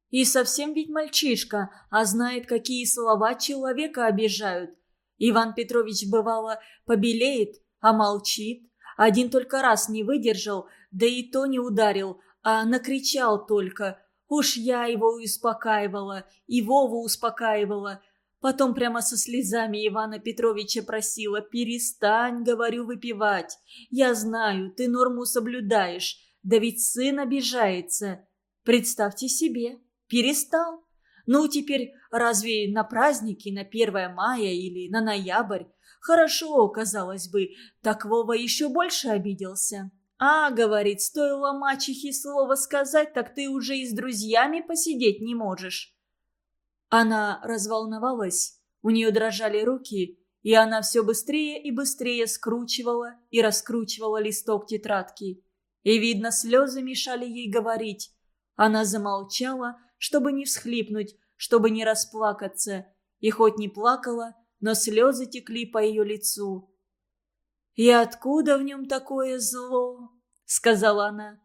И совсем ведь мальчишка, а знает, какие слова человека обижают. Иван Петрович, бывало, побелеет, а молчит. Один только раз не выдержал, да и то не ударил, а накричал только. Уж я его успокаивала, и Вову успокаивала. Потом прямо со слезами Ивана Петровича просила «Перестань, говорю, выпивать. Я знаю, ты норму соблюдаешь, да ведь сын обижается». Представьте себе, перестал. Ну, теперь разве на праздники, на 1 мая или на ноябрь? Хорошо, казалось бы, так Вова еще больше обиделся. «А, — говорит, — стоило мачехе слово сказать, так ты уже и с друзьями посидеть не можешь». Она разволновалась, у нее дрожали руки, и она все быстрее и быстрее скручивала и раскручивала листок тетрадки. И, видно, слезы мешали ей говорить. Она замолчала, чтобы не всхлипнуть, чтобы не расплакаться, и хоть не плакала, но слезы текли по ее лицу. «И откуда в нем такое зло?» — сказала она.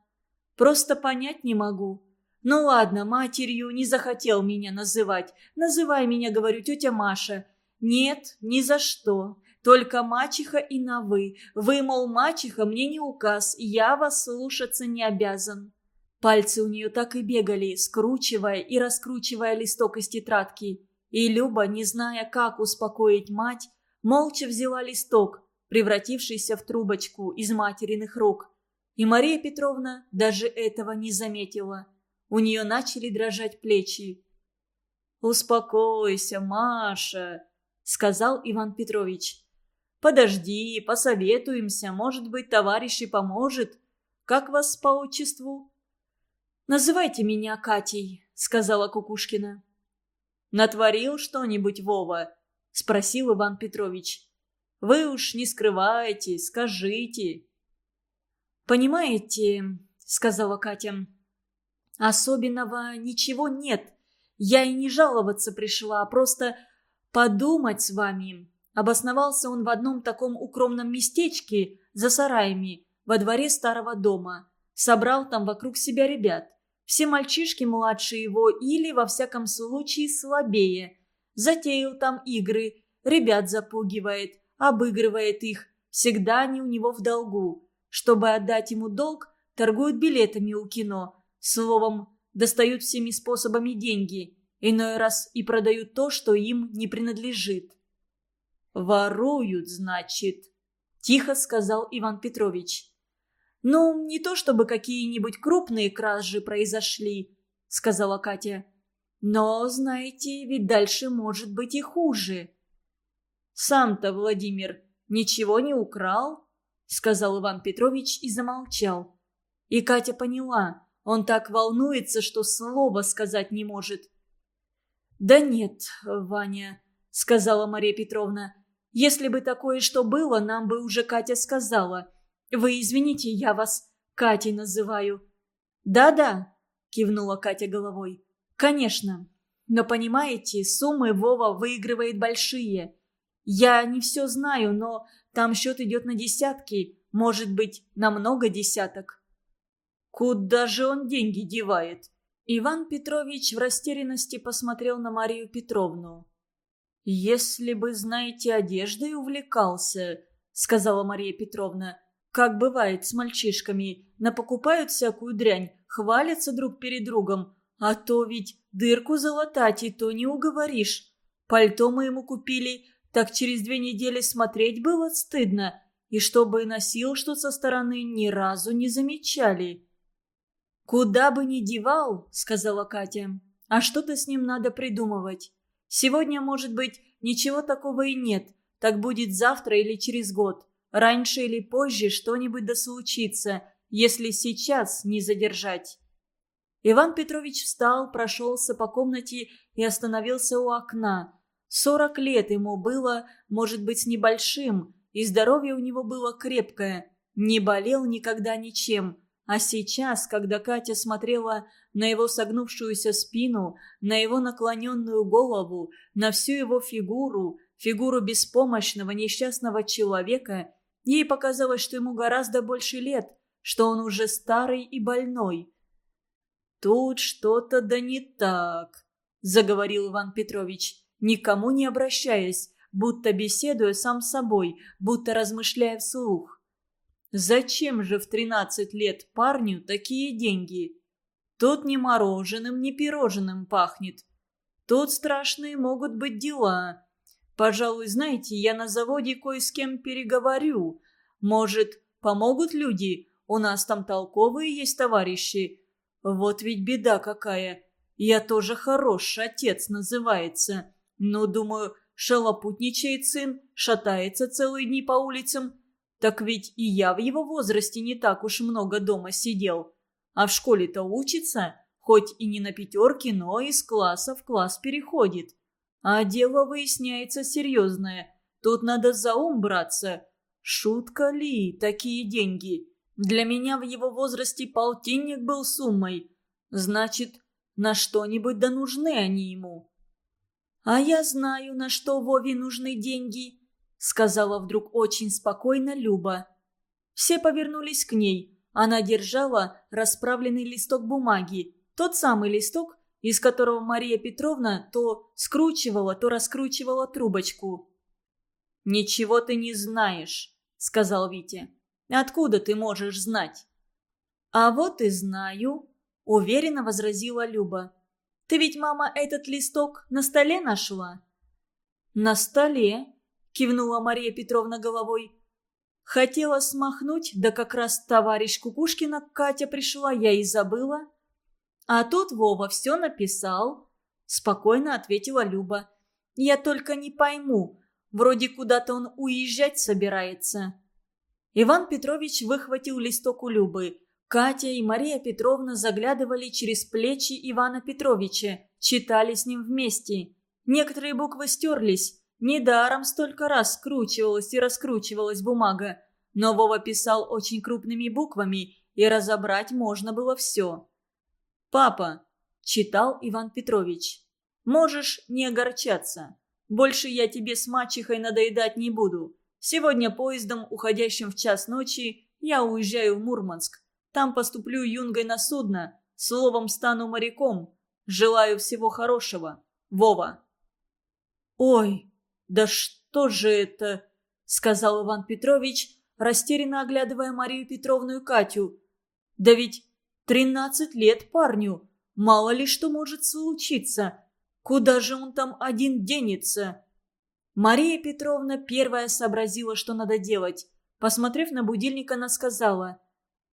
«Просто понять не могу. Ну ладно, матерью не захотел меня называть. Называй меня, говорю, тетя Маша. Нет, ни за что. Только мачеха и на «вы». Вы, мол, мачеха, мне не указ, я вас слушаться не обязан. Пальцы у нее так и бегали, скручивая и раскручивая листок из тетрадки. И Люба, не зная, как успокоить мать, молча взяла листок, превратившийся в трубочку из материных рук. И Мария Петровна даже этого не заметила. У нее начали дрожать плечи. «Успокойся, Маша», — сказал Иван Петрович. «Подожди, посоветуемся, может быть, товарищ и поможет. Как вас по отчеству?» «Называйте меня Катей», — сказала Кукушкина. «Натворил что-нибудь, Вова?» — спросил Иван Петрович. «Вы уж не скрываете, скажите». «Понимаете», — сказала Катя, — «особенного ничего нет. Я и не жаловаться пришла, а просто подумать с вами». Обосновался он в одном таком укромном местечке за сараями во дворе старого дома. Собрал там вокруг себя ребят. Все мальчишки младше его или, во всяком случае, слабее. Затеял там игры, ребят запугивает, обыгрывает их. Всегда они у него в долгу. Чтобы отдать ему долг, торгуют билетами у кино. Словом, достают всеми способами деньги. Иной раз и продают то, что им не принадлежит. «Воруют, значит», – тихо сказал Иван Петрович. «Ну, не то чтобы какие-нибудь крупные кражи произошли», — сказала Катя. «Но, знаете, ведь дальше может быть и хуже». «Сам-то, Владимир, ничего не украл?» — сказал Иван Петрович и замолчал. И Катя поняла, он так волнуется, что слова сказать не может. «Да нет, Ваня», — сказала Мария Петровна, — «если бы такое что было, нам бы уже Катя сказала». Вы извините, я вас Катей называю». «Да-да», – кивнула Катя головой. «Конечно. Но понимаете, суммы Вова выигрывает большие. Я не все знаю, но там счет идет на десятки, может быть, на много десяток». «Куда же он деньги девает?» Иван Петрович в растерянности посмотрел на Марию Петровну. «Если бы, знаете, одеждой увлекался», — сказала Мария Петровна, как бывает с мальчишками, напокупают всякую дрянь, хвалятся друг перед другом. А то ведь дырку залатать и то не уговоришь. Пальто мы ему купили, так через две недели смотреть было стыдно. И чтобы носил что со стороны, ни разу не замечали. «Куда бы ни девал», — сказала Катя, — «а что-то с ним надо придумывать. Сегодня, может быть, ничего такого и нет, так будет завтра или через год. Раньше или позже что-нибудь да случится, если сейчас не задержать. Иван Петрович встал, прошелся по комнате и остановился у окна. Сорок лет ему было, может быть, небольшим, и здоровье у него было крепкое. Не болел никогда ничем. А сейчас, когда Катя смотрела на его согнувшуюся спину, на его наклоненную голову, на всю его фигуру, фигуру беспомощного несчастного человека, Ей показалось, что ему гораздо больше лет, что он уже старый и больной. «Тут что-то да не так», — заговорил Иван Петрович, никому не обращаясь, будто беседуя сам с собой, будто размышляя вслух. «Зачем же в тринадцать лет парню такие деньги? Тут ни мороженым, ни пирожным пахнет. Тут страшные могут быть дела. Пожалуй, знаете, я на заводе кое с кем переговорю. Может, помогут люди? У нас там толковые есть товарищи. Вот ведь беда какая. Я тоже хорош, отец называется. Но, думаю, шалопутничает сын, шатается целые дни по улицам. Так ведь и я в его возрасте не так уж много дома сидел. А в школе-то учится, хоть и не на пятерке, но из класса в класс переходит. А дело выясняется серьезное. тут надо за ум браться. Шутка ли такие деньги? Для меня в его возрасте полтинник был суммой. Значит, на что-нибудь да нужны они ему. «А я знаю, на что Вове нужны деньги», — сказала вдруг очень спокойно Люба. Все повернулись к ней. Она держала расправленный листок бумаги, тот самый листок, из которого Мария Петровна то скручивала, то раскручивала трубочку. «Ничего ты не знаешь», — сказал Витя. «Откуда ты можешь знать?» «А вот и знаю», — уверенно возразила Люба. «Ты ведь, мама, этот листок на столе нашла?» «На столе», — кивнула Мария Петровна головой. «Хотела смахнуть, да как раз товарищ Кукушкина Катя пришла, я и забыла». «А тут Вова все написал», — спокойно ответила Люба. «Я только не пойму, вроде куда-то он уезжать собирается». Иван Петрович выхватил листок у Любы. Катя и Мария Петровна заглядывали через плечи Ивана Петровича, читали с ним вместе. Некоторые буквы стерлись. Недаром столько раз скручивалась и раскручивалась бумага. Но Вова писал очень крупными буквами, и разобрать можно было все. «Папа», — читал Иван Петрович, — «можешь не огорчаться. Больше я тебе с мачехой надоедать не буду. Сегодня поездом, уходящим в час ночи, я уезжаю в Мурманск. Там поступлю юнгой на судно. Словом, стану моряком. Желаю всего хорошего. Вова. «Ой, да что же это?» — сказал Иван Петрович, растерянно оглядывая Марию Петровну и Катю. «Да ведь тринадцать лет парню. Мало ли что может случиться. Куда же он там один денется?» Мария Петровна первая сообразила, что надо делать. Посмотрев на будильник, она сказала –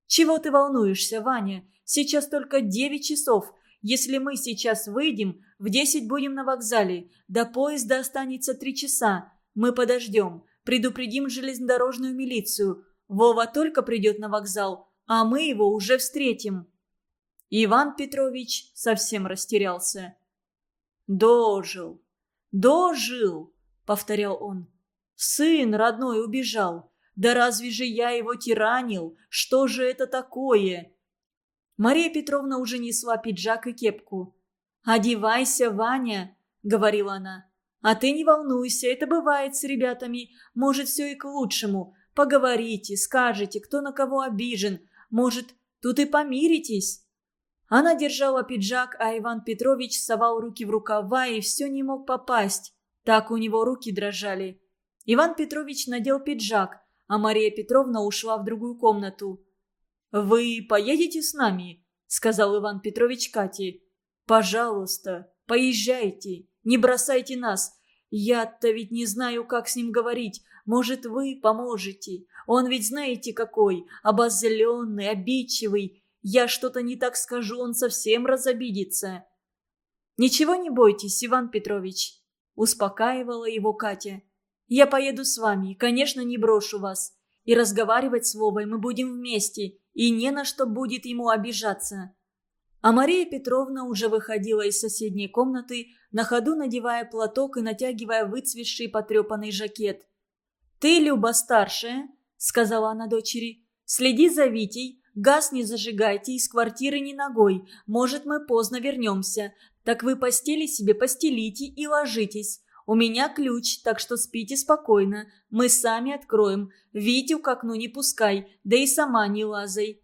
«Чего ты волнуешься, Ваня? Сейчас только девять часов. Если мы сейчас выйдем, в десять будем на вокзале. До поезда останется три часа. Мы подождем. Предупредим железнодорожную милицию. Вова только придет на вокзал, а мы его уже встретим». Иван Петрович совсем растерялся. «Дожил, дожил», — повторял он. «Сын родной убежал. Да разве же я его тиранил? Что же это такое?» Мария Петровна уже несла пиджак и кепку. «Одевайся, Ваня», — говорила она. «А ты не волнуйся, это бывает с ребятами. Может, все и к лучшему. Поговорите, скажете, кто на кого обижен. Может, тут и помиритесь». Она держала пиджак, а Иван Петрович совал руки в рукава и все не мог попасть. Так у него руки дрожали. Иван Петрович надел пиджак, а Мария Петровна ушла в другую комнату. «Вы поедете с нами?» – сказал Иван Петрович Кате. «Пожалуйста, поезжайте, не бросайте нас. Я-то ведь не знаю, как с ним говорить. Может, вы поможете. Он ведь знаете какой, обозленный, обидчивый. Я что-то не так скажу, он совсем разобидится». «Ничего не бойтесь, Иван Петрович», – успокаивала его Катя. Я поеду с вами, конечно, не брошу вас. И разговаривать с Вовой мы будем вместе, и не на что будет ему обижаться». А Мария Петровна уже выходила из соседней комнаты, на ходу надевая платок и натягивая выцветший потрепанный жакет. «Ты, Люба, старшая», — сказала она дочери, — «следи за Витей, газ не зажигайте, из квартиры ни ногой, может, мы поздно вернемся. Так вы постели себе постелите и ложитесь. У меня ключ, так что спите спокойно. Мы сами откроем. Витю к окну не пускай, да и сама не лазай».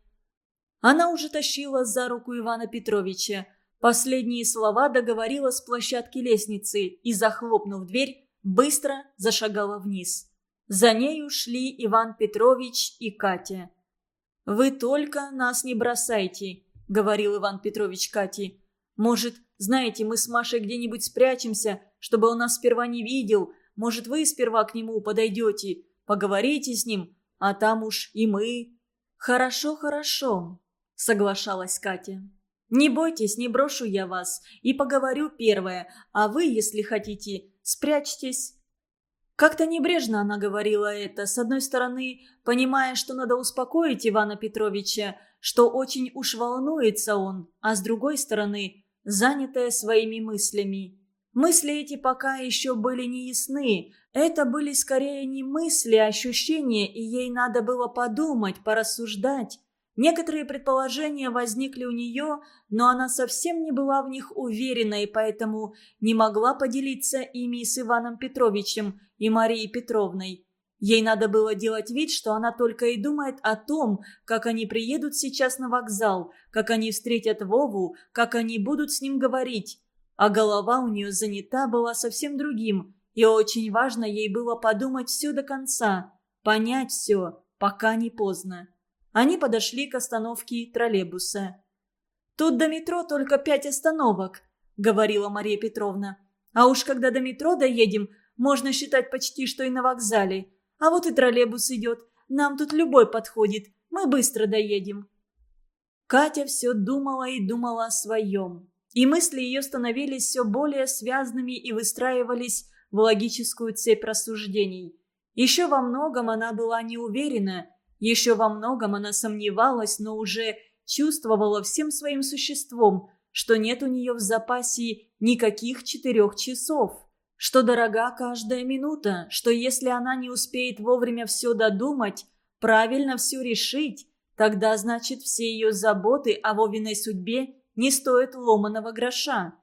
Она уже тащила за руку Ивана Петровича. Последние слова договорила с площадки лестницы и, захлопнув дверь, быстро зашагала вниз. За нею шли Иван Петрович и Катя. «Вы только нас не бросайте», — говорил Иван Петрович Кате. «Может, знаете, мы с Машей где-нибудь спрячемся, чтобы он нас сперва не видел. Может, вы сперва к нему подойдете, поговорите с ним, а там уж и мы». «Хорошо, хорошо», — соглашалась Катя. «Не бойтесь, не брошу я вас и поговорю первое, а вы, если хотите, спрячьтесь». Как-то небрежно она говорила это, с одной стороны, понимая, что надо успокоить Ивана Петровича, что очень уж волнуется он, а с другой стороны, занятая своими мыслями. Мысли эти пока еще были не ясны. Это были скорее не мысли, а ощущения, и ей надо было подумать, порассуждать. Некоторые предположения возникли у нее, но она совсем не была в них уверена и поэтому не могла поделиться ими с Иваном Петровичем и Марией Петровной. Ей надо было делать вид, что она только и думает о том, как они приедут сейчас на вокзал, как они встретят Вову, как они будут с ним говорить. А голова у нее занята была совсем другим, и очень важно ей было подумать все до конца, понять все, пока не поздно. Они подошли к остановке троллейбуса. «Тут до метро только пять остановок», — говорила Мария Петровна. «А уж когда до метро доедем, можно считать почти что и на вокзале. А вот и троллейбус идет. Нам тут любой подходит. Мы быстро доедем». Катя все думала и думала о своем. И мысли ее становились все более связанными и выстраивались в логическую цепь рассуждений. Еще во многом она была не уверена, еще во многом она сомневалась, но уже чувствовала всем своим существом, что нет у нее в запасе никаких четырех часов что дорога каждая минута, что если она не успеет вовремя все додумать, правильно все решить, тогда, значит, все ее заботы о Вовиной судьбе не стоят ломаного гроша.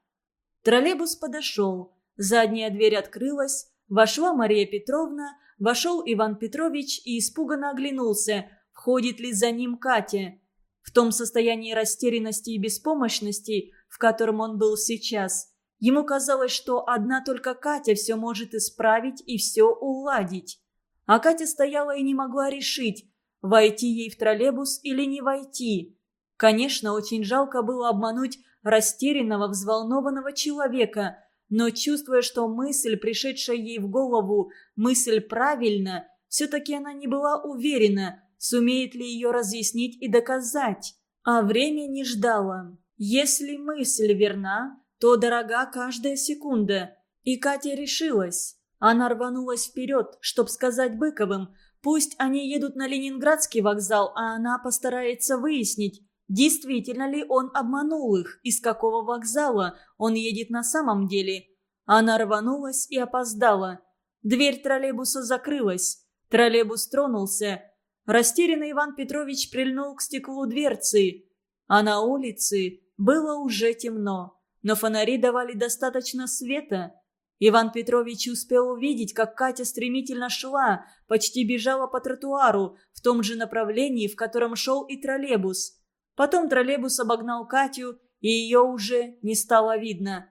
Троллейбус подошел, задняя дверь открылась, вошла Мария Петровна, вошел Иван Петрович и испуганно оглянулся, входит ли за ним Катя. В том состоянии растерянности и беспомощности, в котором он был сейчас – Ему казалось, что одна только Катя все может исправить и все уладить. А Катя стояла и не могла решить, войти ей в троллейбус или не войти. Конечно, очень жалко было обмануть растерянного, взволнованного человека, но чувствуя, что мысль, пришедшая ей в голову, мысль правильна, все-таки она не была уверена, сумеет ли ее разъяснить и доказать. А время не ждало. Если мысль верна, то дорога каждая секунда. И Катя решилась. Она рванулась вперед, чтоб сказать Быковым, пусть они едут на Ленинградский вокзал, а она постарается выяснить, действительно ли он обманул их, из какого вокзала он едет на самом деле. Она рванулась и опоздала. Дверь троллейбуса закрылась. Троллейбус тронулся. Растерянный Иван Петрович прильнул к стеклу дверцы. А на улице было уже темно но фонари давали достаточно света. Иван Петрович успел увидеть, как Катя стремительно шла, почти бежала по тротуару, в том же направлении, в котором шел и троллейбус. Потом троллейбус обогнал Катю, и ее уже не стало видно.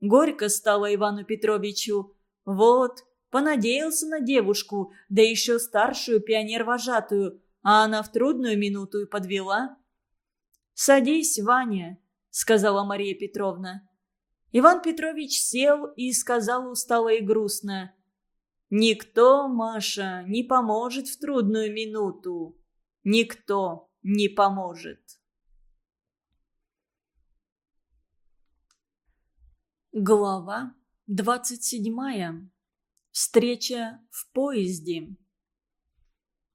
Горько стало Ивану Петровичу. Вот, понадеялся на девушку, да еще старшую пионер-вожатую, а она в трудную минуту и подвела. «Садись, Ваня», сказала Мария Петровна. Иван Петрович сел и сказал устало и грустно. «Никто, Маша, не поможет в трудную минуту. Никто не поможет». Глава двадцать седьмая. Встреча в поезде.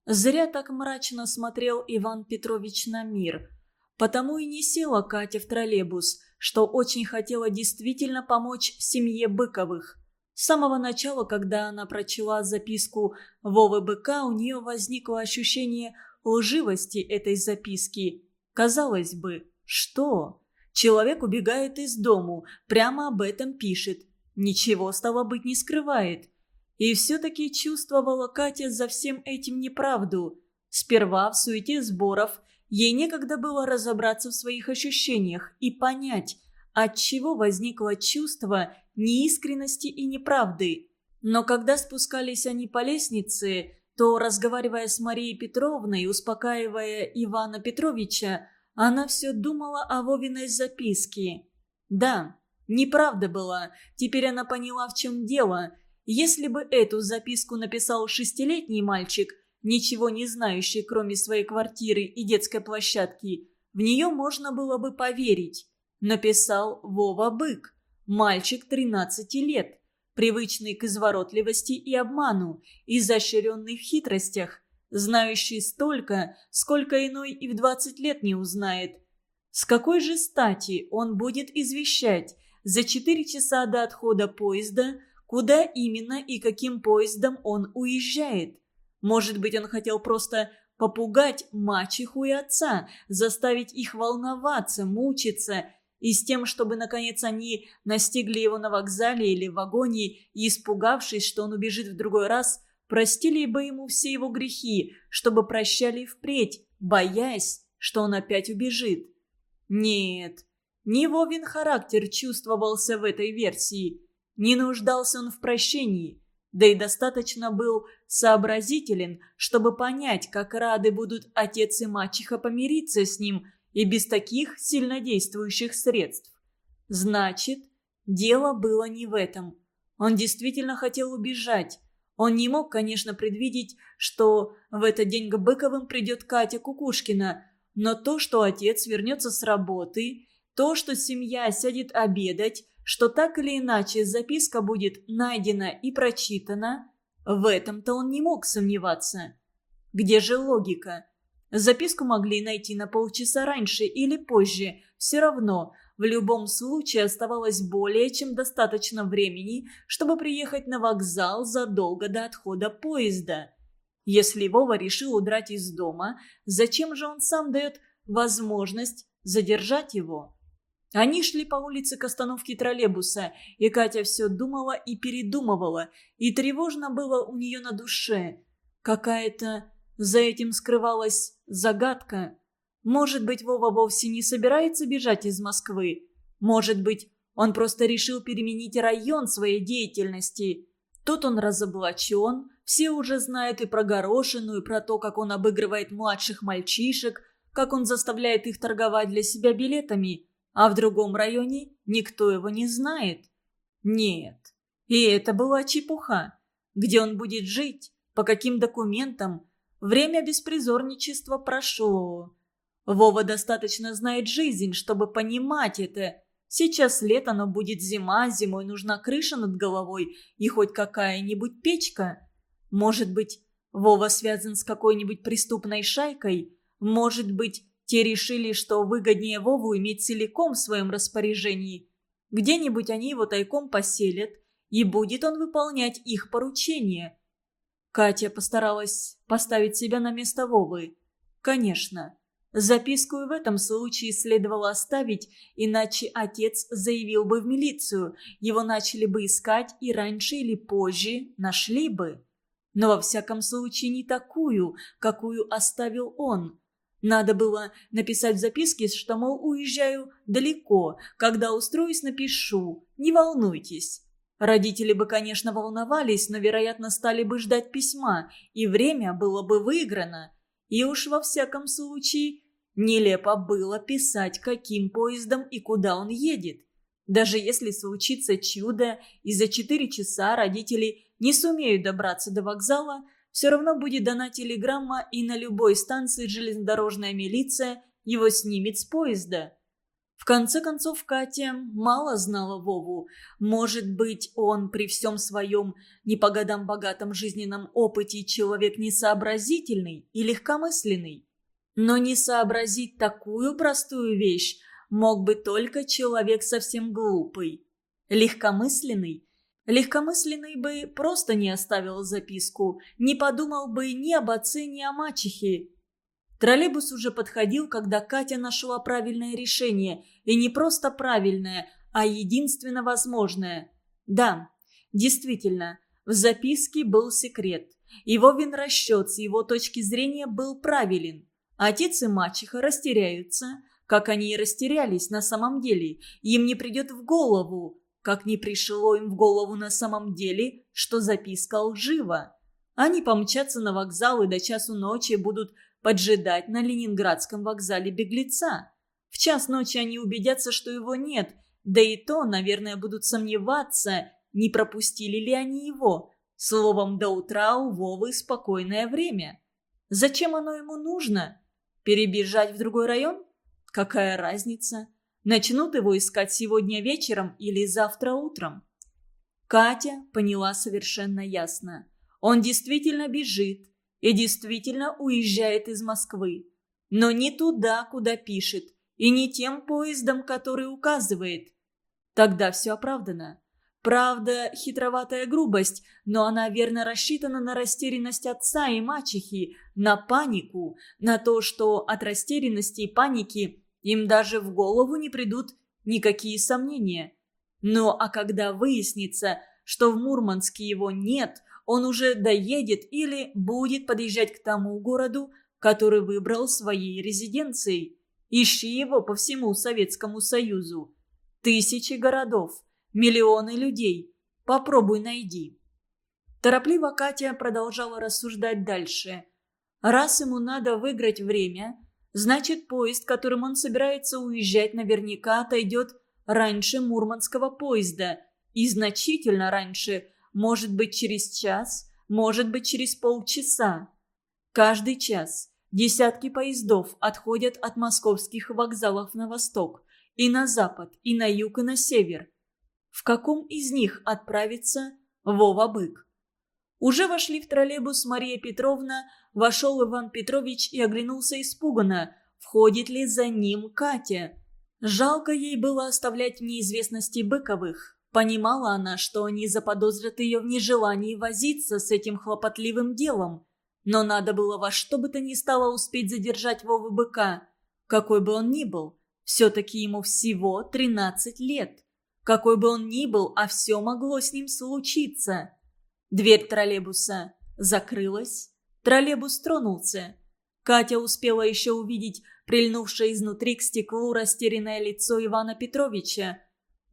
Зря так мрачно смотрел Иван Петрович на мир – Потому и не села Катя в троллейбус, что очень хотела действительно помочь семье Быковых. С самого начала, когда она прочла записку Вовы Быка, у нее возникло ощущение лживости этой записки. Казалось бы, что? Человек убегает из дому, прямо об этом пишет. Ничего, стало быть, не скрывает. И все-таки чувствовала Катя за всем этим неправду. Сперва в суете сборов – Ей некогда было разобраться в своих ощущениях и понять, от чего возникло чувство неискренности и неправды. Но когда спускались они по лестнице, то, разговаривая с Марией Петровной, успокаивая Ивана Петровича, она все думала о Вовиной записке. Да, неправда была, теперь она поняла, в чем дело. Если бы эту записку написал шестилетний мальчик – ничего не знающий, кроме своей квартиры и детской площадки, в нее можно было бы поверить. Написал Вова Бык, мальчик 13 лет, привычный к изворотливости и обману, изощренный в хитростях, знающий столько, сколько иной и в 20 лет не узнает. С какой же стати он будет извещать, за четыре часа до отхода поезда, куда именно и каким поездом он уезжает. Может быть, он хотел просто попугать мачеху и отца, заставить их волноваться, мучиться, и с тем, чтобы, наконец, они настигли его на вокзале или в вагоне и, испугавшись, что он убежит в другой раз, простили бы ему все его грехи, чтобы прощали впредь, боясь, что он опять убежит. Нет, не Вовин характер чувствовался в этой версии. Не нуждался он в прощении, да и достаточно был сообразителен, чтобы понять, как рады будут отец и мачеха помириться с ним и без таких сильнодействующих средств. Значит, дело было не в этом. Он действительно хотел убежать. Он не мог, конечно, предвидеть, что в этот день к Быковым придет Катя Кукушкина, но то, что отец вернется с работы, то, что семья сядет обедать, что так или иначе записка будет найдена и прочитана, в этом-то он не мог сомневаться. Где же логика? Записку могли найти на полчаса раньше или позже, все равно, в любом случае оставалось более чем достаточно времени, чтобы приехать на вокзал задолго до отхода поезда. Если Вова решил удрать из дома, зачем же он сам дает возможность задержать его? Они шли по улице к остановке троллейбуса, и Катя все думала и передумывала, и тревожно было у нее на душе. Какая-то за этим скрывалась загадка. Может быть, Вова вовсе не собирается бежать из Москвы? Может быть, он просто решил переменить район своей деятельности? Тут он разоблачен, все уже знают и про горошину, и про то, как он обыгрывает младших мальчишек, как он заставляет их торговать для себя билетами – а в другом районе никто его не знает. Нет, и это была чепуха. Где он будет жить, по каким документам, время беспризорничества прошло. Вова достаточно знает жизнь, чтобы понимать это. Сейчас лето, но будет зима, зимой нужна крыша над головой и хоть какая-нибудь печка. Может быть, Вова связан с какой-нибудь преступной шайкой, может быть, те решили, что выгоднее Вову иметь целиком в своем распоряжении. Где-нибудь они его тайком поселят, и будет он выполнять их поручения. Катя постаралась поставить себя на место Вовы. Конечно, записку и в этом случае следовало оставить, иначе отец заявил бы в милицию, его начали бы искать и раньше или позже нашли бы. Но во всяком случае не такую, какую оставил он – надо было написать в записке, что, мол, уезжаю далеко. Когда устроюсь, напишу. Не волнуйтесь. Родители бы, конечно, волновались, но, вероятно, стали бы ждать письма, и время было бы выиграно. И уж во всяком случае, нелепо было писать, каким поездом и куда он едет. Даже если случится чудо, и за четыре часа родители не сумеют добраться до вокзала, все равно будет дана телеграмма, и на любой станции железнодорожная милиция его снимет с поезда. В конце концов, Катя мало знала Вову. Может быть, он при всем своем не по годам богатом жизненном опыте человек несообразительный и легкомысленный. Но не сообразить такую простую вещь мог бы только человек совсем глупый. Легкомысленный Легкомысленный бы просто не оставил записку, не подумал бы ни об отце, ни о мачехе. Троллейбус уже подходил, когда Катя нашла правильное решение, и не просто правильное, а единственно возможное. Да, действительно, в записке был секрет. Его вин расчет с его точки зрения был правилен. Отец и мачеха растеряются, как они и растерялись на самом деле. Им не придет в голову, как не пришло им в голову на самом деле, что записка лжива. Они помчатся на вокзал и до часу ночи будут поджидать на Ленинградском вокзале беглеца. В час ночи они убедятся, что его нет, да и то, наверное, будут сомневаться, не пропустили ли они его. Словом, до утра у Вовы спокойное время. Зачем оно ему нужно? Перебежать в другой район? Какая разница? Начнут его искать сегодня вечером или завтра утром. Катя поняла совершенно ясно. Он действительно бежит и действительно уезжает из Москвы. Но не туда, куда пишет, и не тем поездом, который указывает. Тогда все оправдано. Правда, хитроватая грубость, но она верно рассчитана на растерянность отца и мачехи, на панику, на то, что от растерянности и паники им даже в голову не придут никакие сомнения. Ну а когда выяснится, что в Мурманске его нет, он уже доедет или будет подъезжать к тому городу, который выбрал своей резиденцией. Ищи его по всему Советскому Союзу. Тысячи городов, миллионы людей. Попробуй найди. Торопливо Катя продолжала рассуждать дальше. Раз ему надо выиграть время, значит поезд, которым он собирается уезжать, наверняка отойдет раньше мурманского поезда. И значительно раньше, может быть через час, может быть через полчаса. Каждый час десятки поездов отходят от московских вокзалов на восток, и на запад, и на юг, и на север. В каком из них отправится Вова Бык? Уже вошли в троллейбус Мария Петровна, вошел Иван Петрович и оглянулся испуганно, входит ли за ним Катя. Жалко ей было оставлять в неизвестности Быковых. Понимала она, что они заподозрят ее в нежелании возиться с этим хлопотливым делом. Но надо было во что бы то ни стало успеть задержать Вовы Быка, какой бы он ни был. Все-таки ему всего 13 лет. Какой бы он ни был, а все могло с ним случиться. Дверь троллейбуса закрылась. Троллейбус тронулся. Катя успела еще увидеть прильнувшее изнутри к стеклу растерянное лицо Ивана Петровича.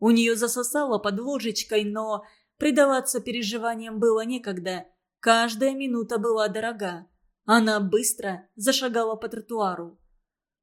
У нее засосало под ложечкой, но предаваться переживаниям было некогда. Каждая минута была дорога. Она быстро зашагала по тротуару.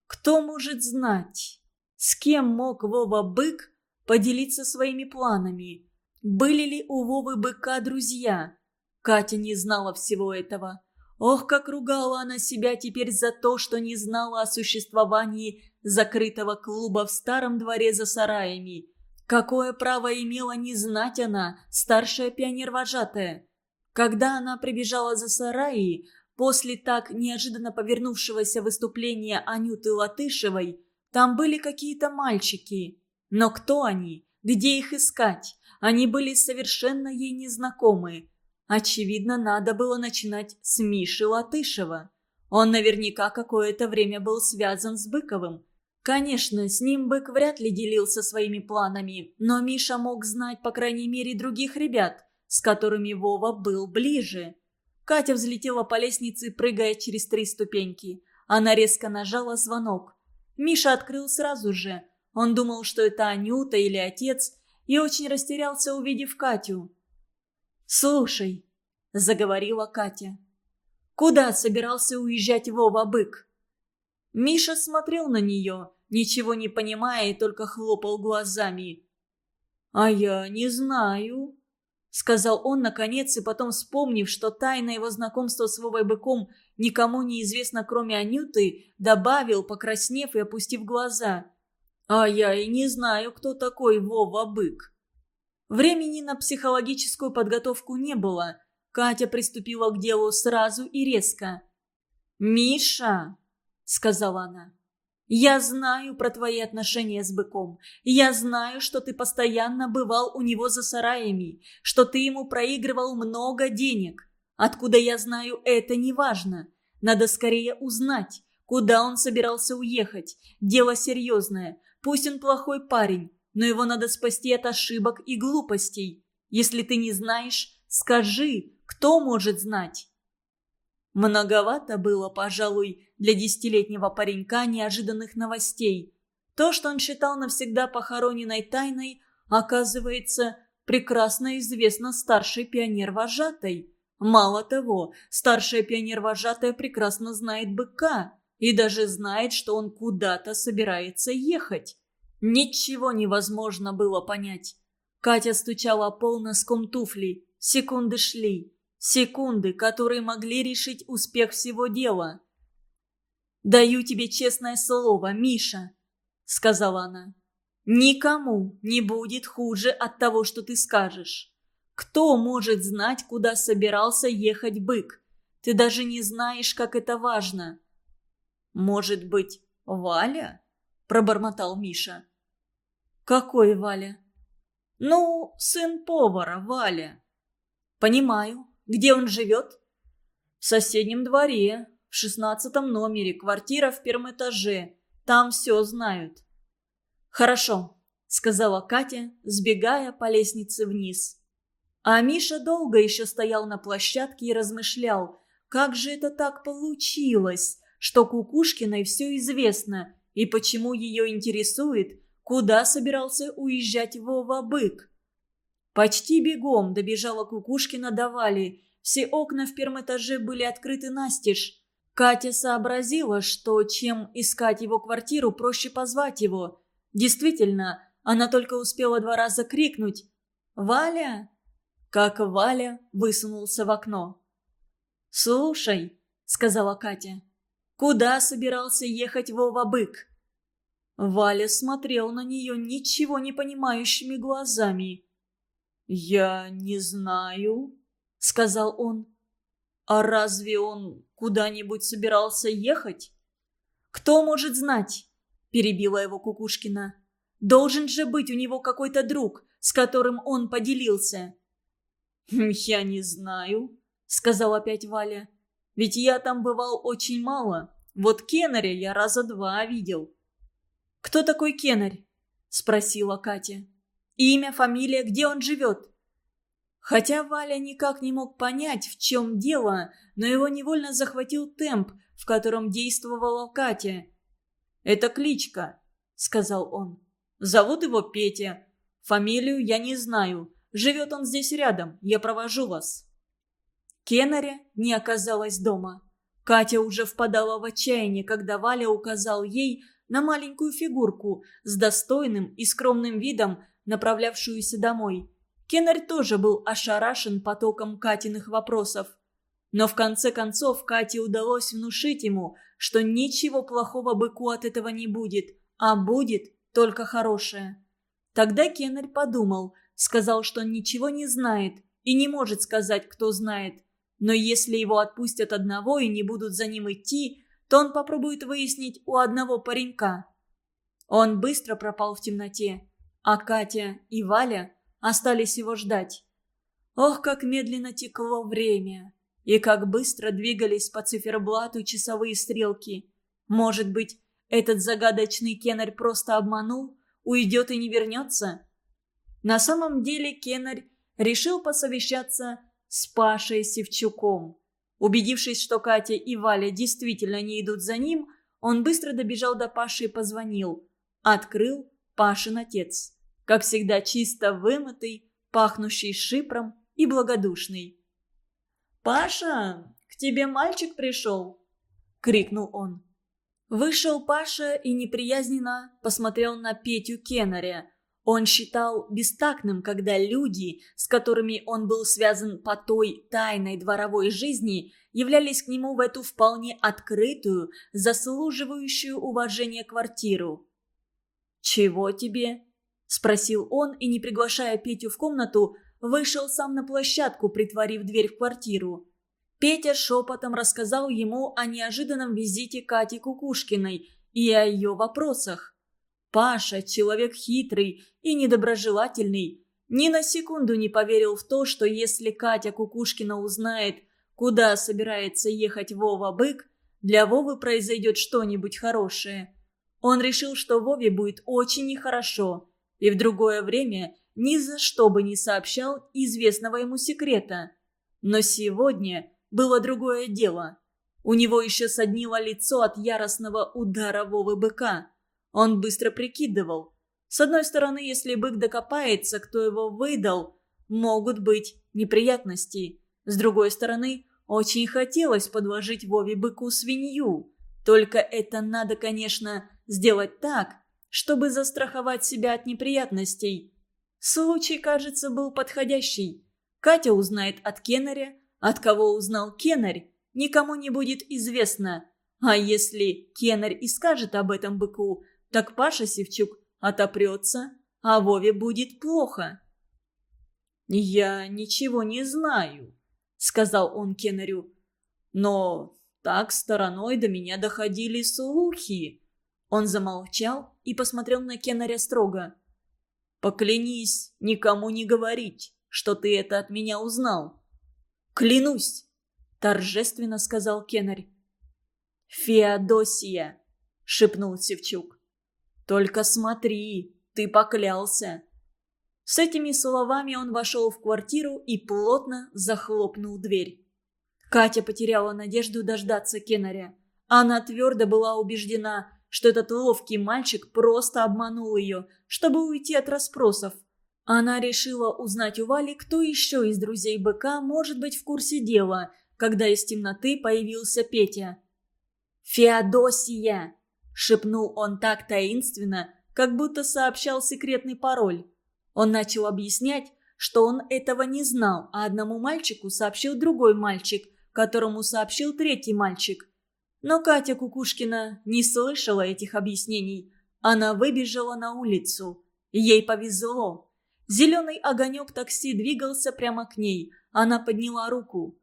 Кто может знать, с кем мог Вова Бык поделиться своими планами? Были ли у Вовы Быка друзья? Катя не знала всего этого. Ох, как ругала она себя теперь за то, что не знала о существовании закрытого клуба в старом дворе за сараями. Какое право имела не знать она, старшая пионер-вожатая? Когда она прибежала за сараи, После так неожиданно повернувшегося выступления Анюты Латышевой там были какие-то мальчики. Но кто они? Где их искать? Они были совершенно ей незнакомы. Очевидно, надо было начинать с Миши Латышева. Он наверняка какое-то время был связан с Быковым. Конечно, с ним Бык вряд ли делился своими планами, но Миша мог знать, по крайней мере, других ребят, с которыми Вова был ближе. Катя взлетела по лестнице, прыгая через три ступеньки. Она резко нажала звонок. Миша открыл сразу же. Он думал, что это Анюта или отец, и очень растерялся, увидев Катю. «Слушай», — заговорила Катя, — «куда собирался уезжать Вова Бык?» Миша смотрел на нее, ничего не понимая, и только хлопал глазами. «А я не знаю», сказал он наконец, и потом, вспомнив, что тайна его знакомства с Вовой Быком никому не известна, кроме Анюты, добавил, покраснев и опустив глаза. «А я и не знаю, кто такой Вова Бык». Времени на психологическую подготовку не было. Катя приступила к делу сразу и резко. «Миша!» — сказала она. Я знаю про твои отношения с быком. Я знаю, что ты постоянно бывал у него за сараями, что ты ему проигрывал много денег. Откуда я знаю, это не важно. Надо скорее узнать, куда он собирался уехать. Дело серьезное. Пусть он плохой парень, но его надо спасти от ошибок и глупостей. Если ты не знаешь, скажи, кто может знать. Многовато было, пожалуй, для десятилетнего паренька неожиданных новостей. То, что он считал навсегда похороненной тайной, оказывается, прекрасно известно старшей пионер-вожатой. Мало того, старшая пионер-вожатая прекрасно знает быка и даже знает, что он куда-то собирается ехать. Ничего невозможно было понять. Катя стучала пол носком туфли. Секунды шли. Секунды, которые могли решить успех всего дела. «Даю тебе честное слово, Миша», — сказала она. «Никому не будет хуже от того, что ты скажешь. Кто может знать, куда собирался ехать бык? Ты даже не знаешь, как это важно». «Может быть, Валя?» – пробормотал Миша. «Какой Валя?» «Ну, сын повара, Валя». «Понимаю. Где он живет?» «В соседнем дворе, в шестнадцатом номере, квартира в первом этаже. Там все знают». «Хорошо», — сказала Катя, сбегая по лестнице вниз. А Миша долго еще стоял на площадке и размышлял, как же это так получилось, что Кукушкиной все известно, и почему ее интересует, куда собирался уезжать Вова-бык. Почти бегом добежала Кукушкина до Вали. Все окна в первом этаже были открыты настежь. Катя сообразила, что чем искать его квартиру, проще позвать его. Действительно, она только успела два раза крикнуть «Валя!» Как Валя высунулся в окно. «Слушай», — сказала Катя, — «куда собирался ехать Вова-бык?» Валя смотрел на нее ничего не понимающими глазами. «Я не знаю», — сказал он. «А разве он куда-нибудь собирался ехать?» «Кто может знать?» – перебила его Кукушкина. Должен же быть у него какой-то друг, с которым он поделился. «Хм, «Я не знаю», — сказал опять Валя. «Ведь я там бывал очень мало. Вот Кеннеря я раза два видел». «Кто такой Кеннерь?» — спросила Катя. «Имя, фамилия, где он живет?» Хотя Валя никак не мог понять, в чем дело, но его невольно захватил темп, в котором действовала Катя. «Это кличка», — сказал он. Зовут его Петя. Фамилию я не знаю. Живет он здесь рядом. Я провожу вас». Кеннери не оказалась дома. Катя уже впадала в отчаяние, когда Валя указал ей на маленькую фигурку с достойным и скромным видом, направлявшуюся домой. Кеннер тоже был ошарашен потоком Катиных вопросов. Но в конце концов Кате удалось внушить ему, что ничего плохого быку от этого не будет, а будет только хорошее. Тогда Кеннель подумал, сказал, что ничего не знает и не может сказать, кто знает. Но если его отпустят одного и не будут за ним идти, то он попробует выяснить у одного паренька. Он быстро пропал в темноте, а Катя и Валя остались его ждать. Ох, как медленно текло время, и как быстро двигались по циферблату часовые стрелки. Может быть, этот загадочный Кеннер просто обманул, уйдет и не вернется? На самом деле Кеннер решил посовещаться с Пашей Севчуком. Убедившись, что Катя и Валя действительно не идут за ним, он быстро добежал до Паши и позвонил. Открыл Пашин отец. Как всегда чисто вымытый, пахнущий шипром и благодушный. «Паша, к тебе мальчик пришел!» — крикнул он. Вышел Паша и неприязненно посмотрел на Петю Кеннеря. Он считал бестактным, когда люди, с которыми он был связан по той тайной дворовой жизни, являлись к нему в эту вполне открытую, заслуживающую уважения квартиру. «Чего тебе?» – спросил он и, не приглашая Петю в комнату, вышел сам на площадку, притворив дверь в квартиру. Петя шепотом рассказал ему о неожиданном визите Кати Кукушкиной и о ее вопросах. Паша, человек хитрый и недоброжелательный, ни на секунду не поверил в то, что если Катя Кукушкина узнает, куда собирается ехать Вова-бык, для Вовы произойдет что-нибудь хорошее. Он решил, что Вове будет очень нехорошо, и в другое время ни за что бы не сообщал известного ему секрета. Но сегодня было другое дело. У него еще соднило лицо от яростного удара Вовы быка. Он быстро прикидывал. С одной стороны, если бык докопается, кто его выдал, могут быть неприятности. С другой стороны, очень хотелось подложить Вове быку свинью. Только это надо, конечно, сделать так, чтобы застраховать себя от неприятностей. Случай, кажется, был подходящий. Катя узнает от Кеннеря, от кого узнал Кеннерь, никому не будет известно. А если Кеннерь и скажет об этом быку, так Паша Севчук отопрется, а Вове будет плохо. «Я ничего не знаю», — сказал он Кеннерю. «Но так стороной до меня доходили слухи». Он замолчал и посмотрел на Кеннеря строго. Поклянись никому не говорить, что ты это от меня узнал». «Клянусь!» – торжественно сказал Кеннерь. «Феодосия!» – шепнул Севчук. «Только смотри, ты поклялся!» С этими словами он вошел в квартиру и плотно захлопнул дверь. Катя потеряла надежду дождаться Кеннеря. Она твердо была убеждена, что этот ловкий мальчик просто обманул ее, чтобы уйти от расспросов. Она решила узнать у Вали, кто еще из друзей быка может быть в курсе дела, когда из темноты появился Петя. «Феодосия!» – шепнул он так таинственно, как будто сообщал секретный пароль. Он начал объяснять, что он этого не знал, а одному мальчику сообщил другой мальчик, которому сообщил третий мальчик. Но Катя Кукушкина не слышала этих объяснений. Она выбежала на улицу. Ей повезло. Зеленый огонек такси двигался прямо к ней. Она подняла руку.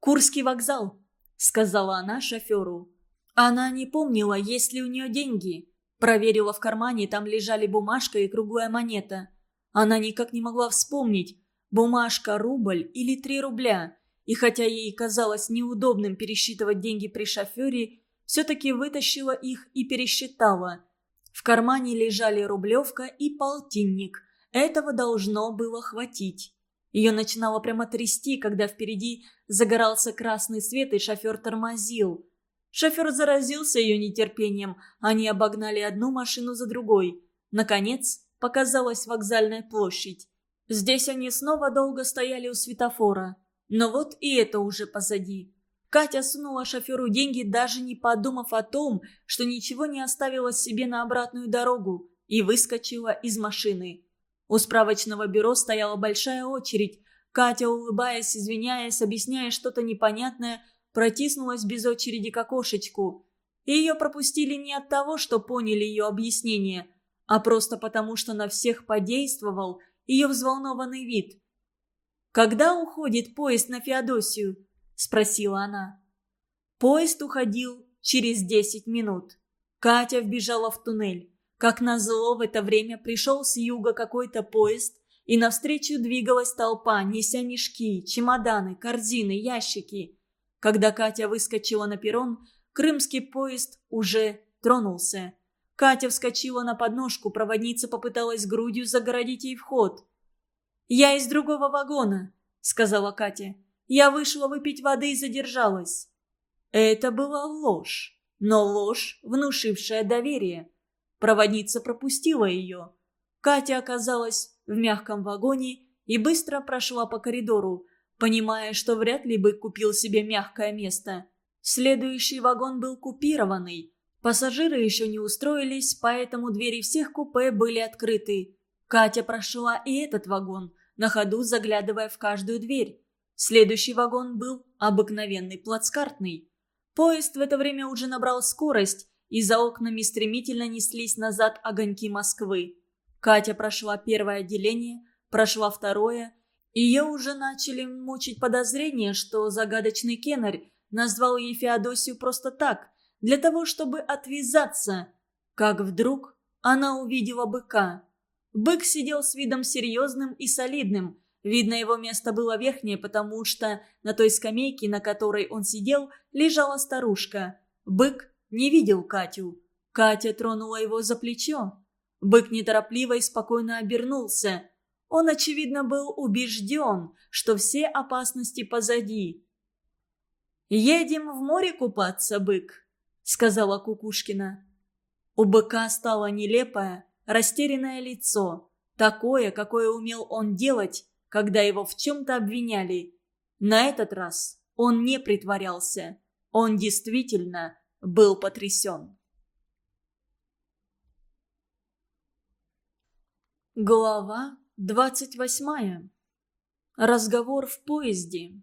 «Курский вокзал», — сказала она шоферу. Она не помнила, есть ли у нее деньги. Проверила в кармане, там лежали бумажка и круглая монета. Она никак не могла вспомнить, бумажка рубль или три рубля. И хотя ей казалось неудобным пересчитывать деньги при шофере, все-таки вытащила их и пересчитала. В кармане лежали рублевка и полтинник. Этого должно было хватить. Ее начинало прямо трясти, когда впереди загорался красный свет и шофер тормозил. Шофер заразился ее нетерпением, они обогнали одну машину за другой. Наконец, показалась вокзальная площадь. Здесь они снова долго стояли у светофора. Но вот и это уже позади. Катя сунула шоферу деньги, даже не подумав о том, что ничего не оставила себе на обратную дорогу, и выскочила из машины. У справочного бюро стояла большая очередь. Катя, улыбаясь, извиняясь, объясняя что-то непонятное, протиснулась без очереди к окошечку. И ее пропустили не от того, что поняли ее объяснение, а просто потому, что на всех подействовал ее взволнованный вид. «Когда уходит поезд на Феодосию?» – спросила она. Поезд уходил через десять минут. Катя вбежала в туннель. Как назло, в это время пришел с юга какой-то поезд, и навстречу двигалась толпа, неся мешки, чемоданы, корзины, ящики. Когда Катя выскочила на перрон, крымский поезд уже тронулся. Катя вскочила на подножку, проводница попыталась грудью загородить ей вход. «Я из другого вагона», — сказала Катя. «Я вышла выпить воды и задержалась». Это была ложь, но ложь, внушившая доверие. Проводница пропустила ее. Катя оказалась в мягком вагоне и быстро прошла по коридору, понимая, что вряд ли бы купил себе мягкое место. Следующий вагон был купированный. Пассажиры еще не устроились, поэтому двери всех купе были открыты. Катя прошла и этот вагон, на ходу заглядывая в каждую дверь. Следующий вагон был обыкновенный плацкартный. Поезд в это время уже набрал скорость, и за окнами стремительно неслись назад огоньки Москвы. Катя прошла первое отделение, прошла второе – ее уже начали мучить подозрения, что загадочный Кеннерь назвал ей Феодосию просто так, для того, чтобы отвязаться. Как вдруг она увидела быка. Бык сидел с видом серьезным и солидным. Видно, его место было верхнее, потому что на той скамейке, на которой он сидел, лежала старушка. Бык не видел Катю. Катя тронула его за плечо. Бык неторопливо и спокойно обернулся. Он, очевидно, был убежден, что все опасности позади. «Едем в море купаться, бык», — сказала Кукушкина. У быка стало нелепое, растерянное лицо, такое, какое умел он делать, когда его в чем-то обвиняли. На этот раз он не притворялся, он действительно был потрясен. Глава Двадцать восьмая. Разговор в поезде.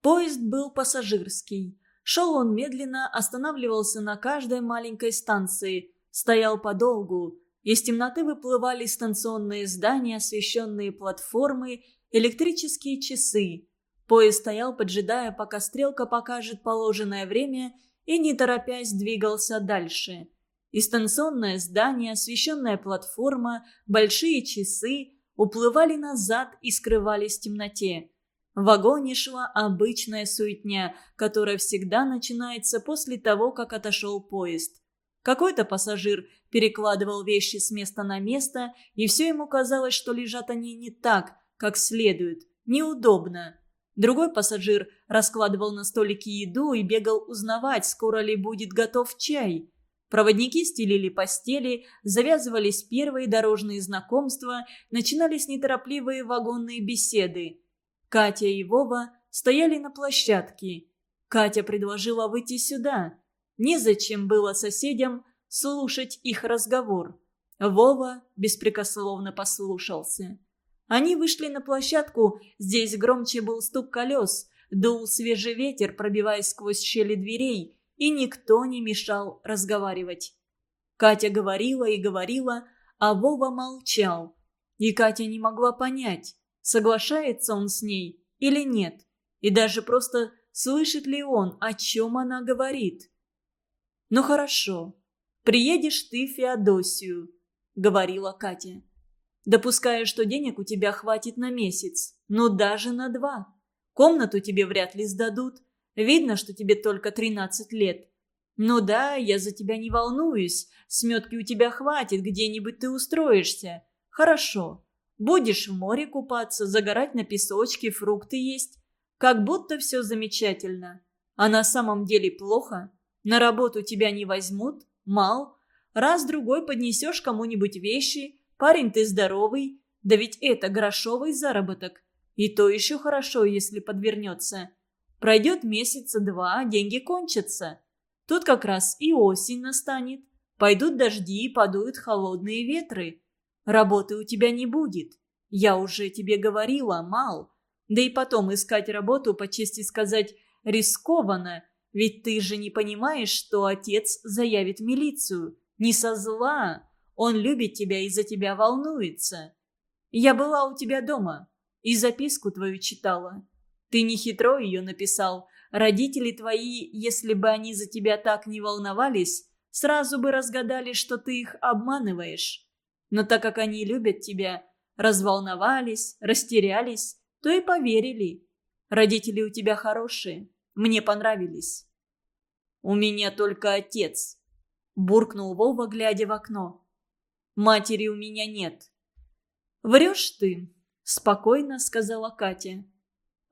Поезд был пассажирский. Шел он медленно, останавливался на каждой маленькой станции, стоял подолгу. Из темноты выплывали станционные здания, освещенные платформы, электрические часы. Поезд стоял, поджидая, пока стрелка покажет положенное время, и, не торопясь, двигался дальше. И станционное здание, освещенная платформа, большие часы уплывали назад и скрывались в темноте. В вагоне шла обычная суетня, которая всегда начинается после того, как отошел поезд. Какой-то пассажир перекладывал вещи с места на место, и все ему казалось, что лежат они не так, как следует, неудобно. Другой пассажир раскладывал на столике еду и бегал узнавать, скоро ли будет готов чай. Проводники стелили постели, завязывались первые дорожные знакомства, начинались неторопливые вагонные беседы. Катя и Вова стояли на площадке. Катя предложила выйти сюда. Незачем было соседям слушать их разговор. Вова беспрекословно послушался. Они вышли на площадку, здесь громче был стук колес, дул свежий ветер, пробиваясь сквозь щели дверей, и никто не мешал разговаривать. Катя говорила и говорила, а Вова молчал. И Катя не могла понять, соглашается он с ней или нет, и даже просто слышит ли он, о чем она говорит. «Ну хорошо, приедешь ты в Феодосию», — говорила Катя. Допускаю, что денег у тебя хватит на месяц, но даже на два. Комнату тебе вряд ли сдадут. Видно, что тебе только 13 лет. Ну да, я за тебя не волнуюсь. Сметки у тебя хватит, где-нибудь ты устроишься. Хорошо. Будешь в море купаться, загорать на песочке, фрукты есть. Как будто все замечательно. А на самом деле плохо. На работу тебя не возьмут, мал. Раз-другой поднесешь кому-нибудь вещи – Парень ты здоровый, да ведь это грошовый заработок. И то еще хорошо, если подвернется. Пройдет месяца два, деньги кончатся. Тут как раз и осень настанет. Пойдут дожди, подуют холодные ветры. Работы у тебя не будет. Я уже тебе говорила, мал. Да и потом искать работу, по чести сказать, рискованно. Ведь ты же не понимаешь, что отец заявит милицию. Не со зла, он любит тебя и за тебя волнуется. Я была у тебя дома и записку твою читала. Ты не хитро ее написал. Родители твои, если бы они за тебя так не волновались, сразу бы разгадали, что ты их обманываешь. Но так как они любят тебя, разволновались, растерялись, то и поверили. Родители у тебя хорошие, мне понравились. «У меня только отец», – буркнул Вова, глядя в окно. Матери у меня нет». «Врешь ты», – спокойно сказала Катя.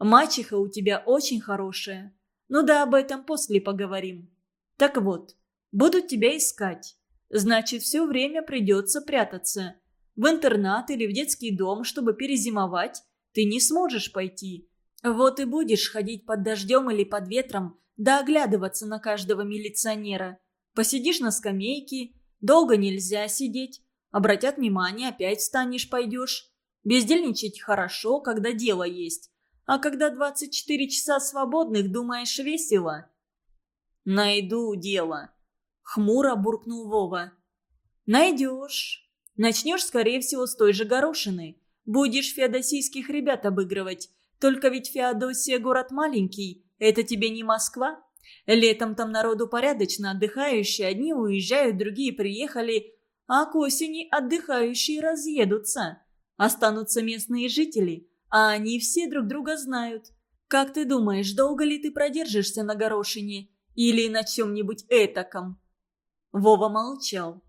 «Мачеха у тебя очень хорошая. Ну да, об этом после поговорим. Так вот, будут тебя искать. Значит, все время придется прятаться. В интернат или в детский дом, чтобы перезимовать, ты не сможешь пойти. Вот и будешь ходить под дождем или под ветром, да оглядываться на каждого милиционера. Посидишь на скамейке, долго нельзя сидеть, Обратят внимание, опять встанешь, пойдешь. Бездельничать хорошо, когда дело есть. А когда 24 часа свободных, думаешь, весело? Найду дело. Хмуро буркнул Вова. Найдешь. Начнешь, скорее всего, с той же горошины. Будешь феодосийских ребят обыгрывать. Только ведь Феодосия город маленький. Это тебе не Москва. Летом там народу порядочно отдыхающие. Одни уезжают, другие приехали а к осени отдыхающие разъедутся. Останутся местные жители, а они все друг друга знают. Как ты думаешь, долго ли ты продержишься на горошине или на чем-нибудь этаком?» Вова молчал.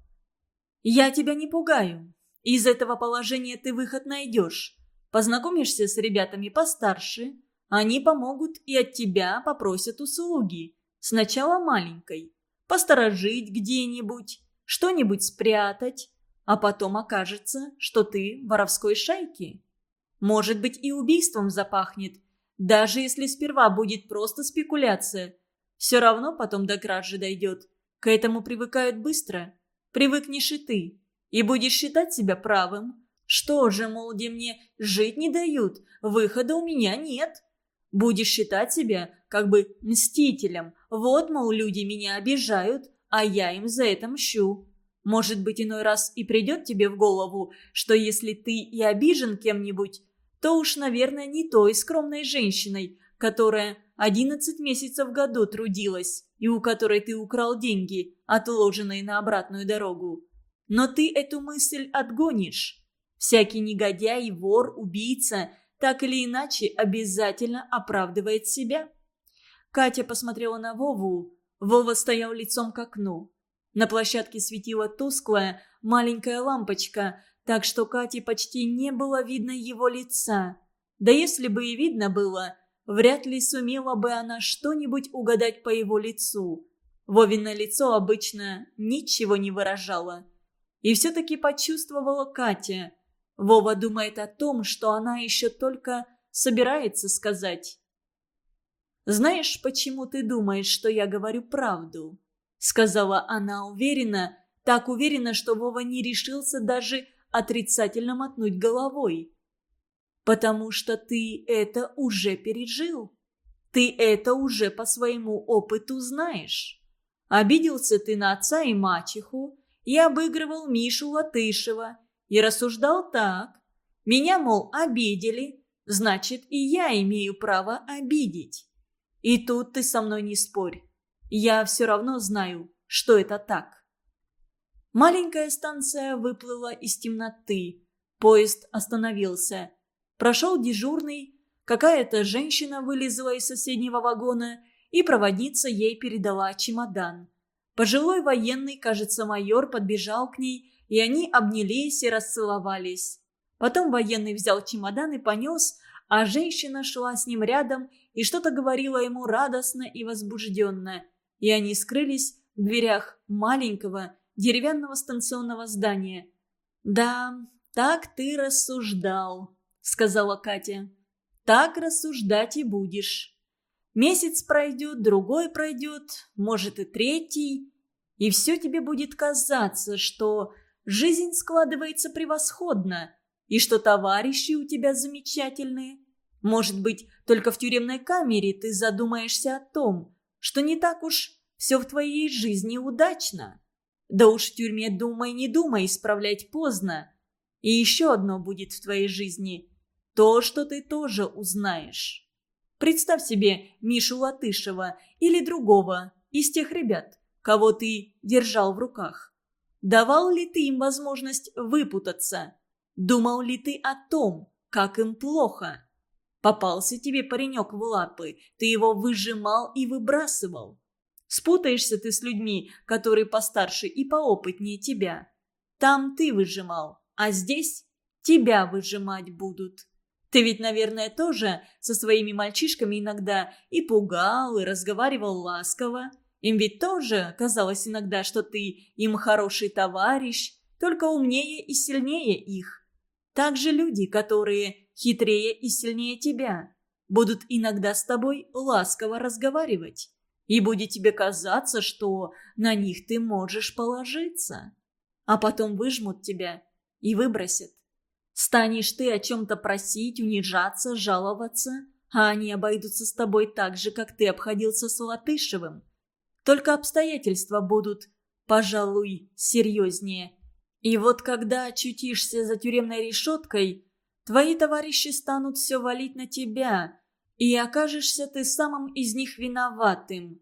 «Я тебя не пугаю. Из этого положения ты выход найдешь. Познакомишься с ребятами постарше. Они помогут и от тебя попросят услуги. Сначала маленькой. Посторожить где-нибудь что-нибудь спрятать, а потом окажется, что ты воровской шайке. Может быть, и убийством запахнет, даже если сперва будет просто спекуляция. Все равно потом до кражи дойдет. К этому привыкают быстро. Привыкнешь и ты. И будешь считать себя правым. Что же, мол, где мне жить не дают, выхода у меня нет. Будешь считать себя как бы мстителем. Вот, мол, люди меня обижают, а я им за это мщу. Может быть, иной раз и придет тебе в голову, что если ты и обижен кем-нибудь, то уж, наверное, не той скромной женщиной, которая 11 месяцев в году трудилась и у которой ты украл деньги, отложенной на обратную дорогу. Но ты эту мысль отгонишь. Всякий негодяй, вор, убийца так или иначе обязательно оправдывает себя. Катя посмотрела на Вову. Вова стоял лицом к окну. На площадке светила тусклая маленькая лампочка, так что Кате почти не было видно его лица. Да если бы и видно было, вряд ли сумела бы она что-нибудь угадать по его лицу. Вовино лицо обычно ничего не выражало. И все-таки почувствовала Катя. Вова думает о том, что она еще только собирается сказать. «Знаешь, почему ты думаешь, что я говорю правду?» Сказала она уверенно, так уверенно, что Вова не решился даже отрицательно мотнуть головой. «Потому что ты это уже пережил. Ты это уже по своему опыту знаешь. Обиделся ты на отца и мачеху, и обыгрывал Мишу Латышева, и рассуждал так. Меня, мол, обидели, значит, и я имею право обидеть. И тут ты со мной не спорь. Я все равно знаю, что это так. Маленькая станция выплыла из темноты. Поезд остановился. Прошел дежурный. Какая-то женщина вылезла из соседнего вагона, и проводница ей передала чемодан. Пожилой военный, кажется, майор, подбежал к ней, и они обнялись и расцеловались. Потом военный взял чемодан и понес, а женщина шла с ним рядом и что-то говорила ему радостно и возбужденно. И они скрылись в дверях маленького деревянного станционного здания. «Да, так ты рассуждал», — сказала Катя. «Так рассуждать и будешь». Месяц пройдет, другой пройдет, может и третий, и все тебе будет казаться, что жизнь складывается превосходно, и что товарищи у тебя замечательные. Может быть, только в тюремной камере ты задумаешься о том, что не так уж все в твоей жизни удачно. Да уж в тюрьме думай, не думай, исправлять поздно. И еще одно будет в твоей жизни – то, что ты тоже узнаешь. Представь себе Мишу Латышева или другого из тех ребят, кого ты держал в руках. Давал ли ты им возможность выпутаться? Думал ли ты о том, как им плохо? Попался тебе паренек в лапы, ты его выжимал и выбрасывал. Спутаешься ты с людьми, которые постарше и поопытнее тебя. Там ты выжимал, а здесь тебя выжимать будут. Ты ведь, наверное, тоже со своими мальчишками иногда и пугал, и разговаривал ласково. Им ведь тоже казалось иногда, что ты им хороший товарищ, только умнее и сильнее их. Также люди, которые хитрее и сильнее тебя, будут иногда с тобой ласково разговаривать. И будет тебе казаться, что на них ты можешь положиться. А потом выжмут тебя и выбросят. Станешь ты о чем-то просить, унижаться, жаловаться, а они обойдутся с тобой так же, как ты обходился с Латышевым. Только обстоятельства будут, пожалуй, серьезнее. И вот когда очутишься за тюремной решеткой, твои товарищи станут все валить на тебя, и окажешься ты самым из них виноватым.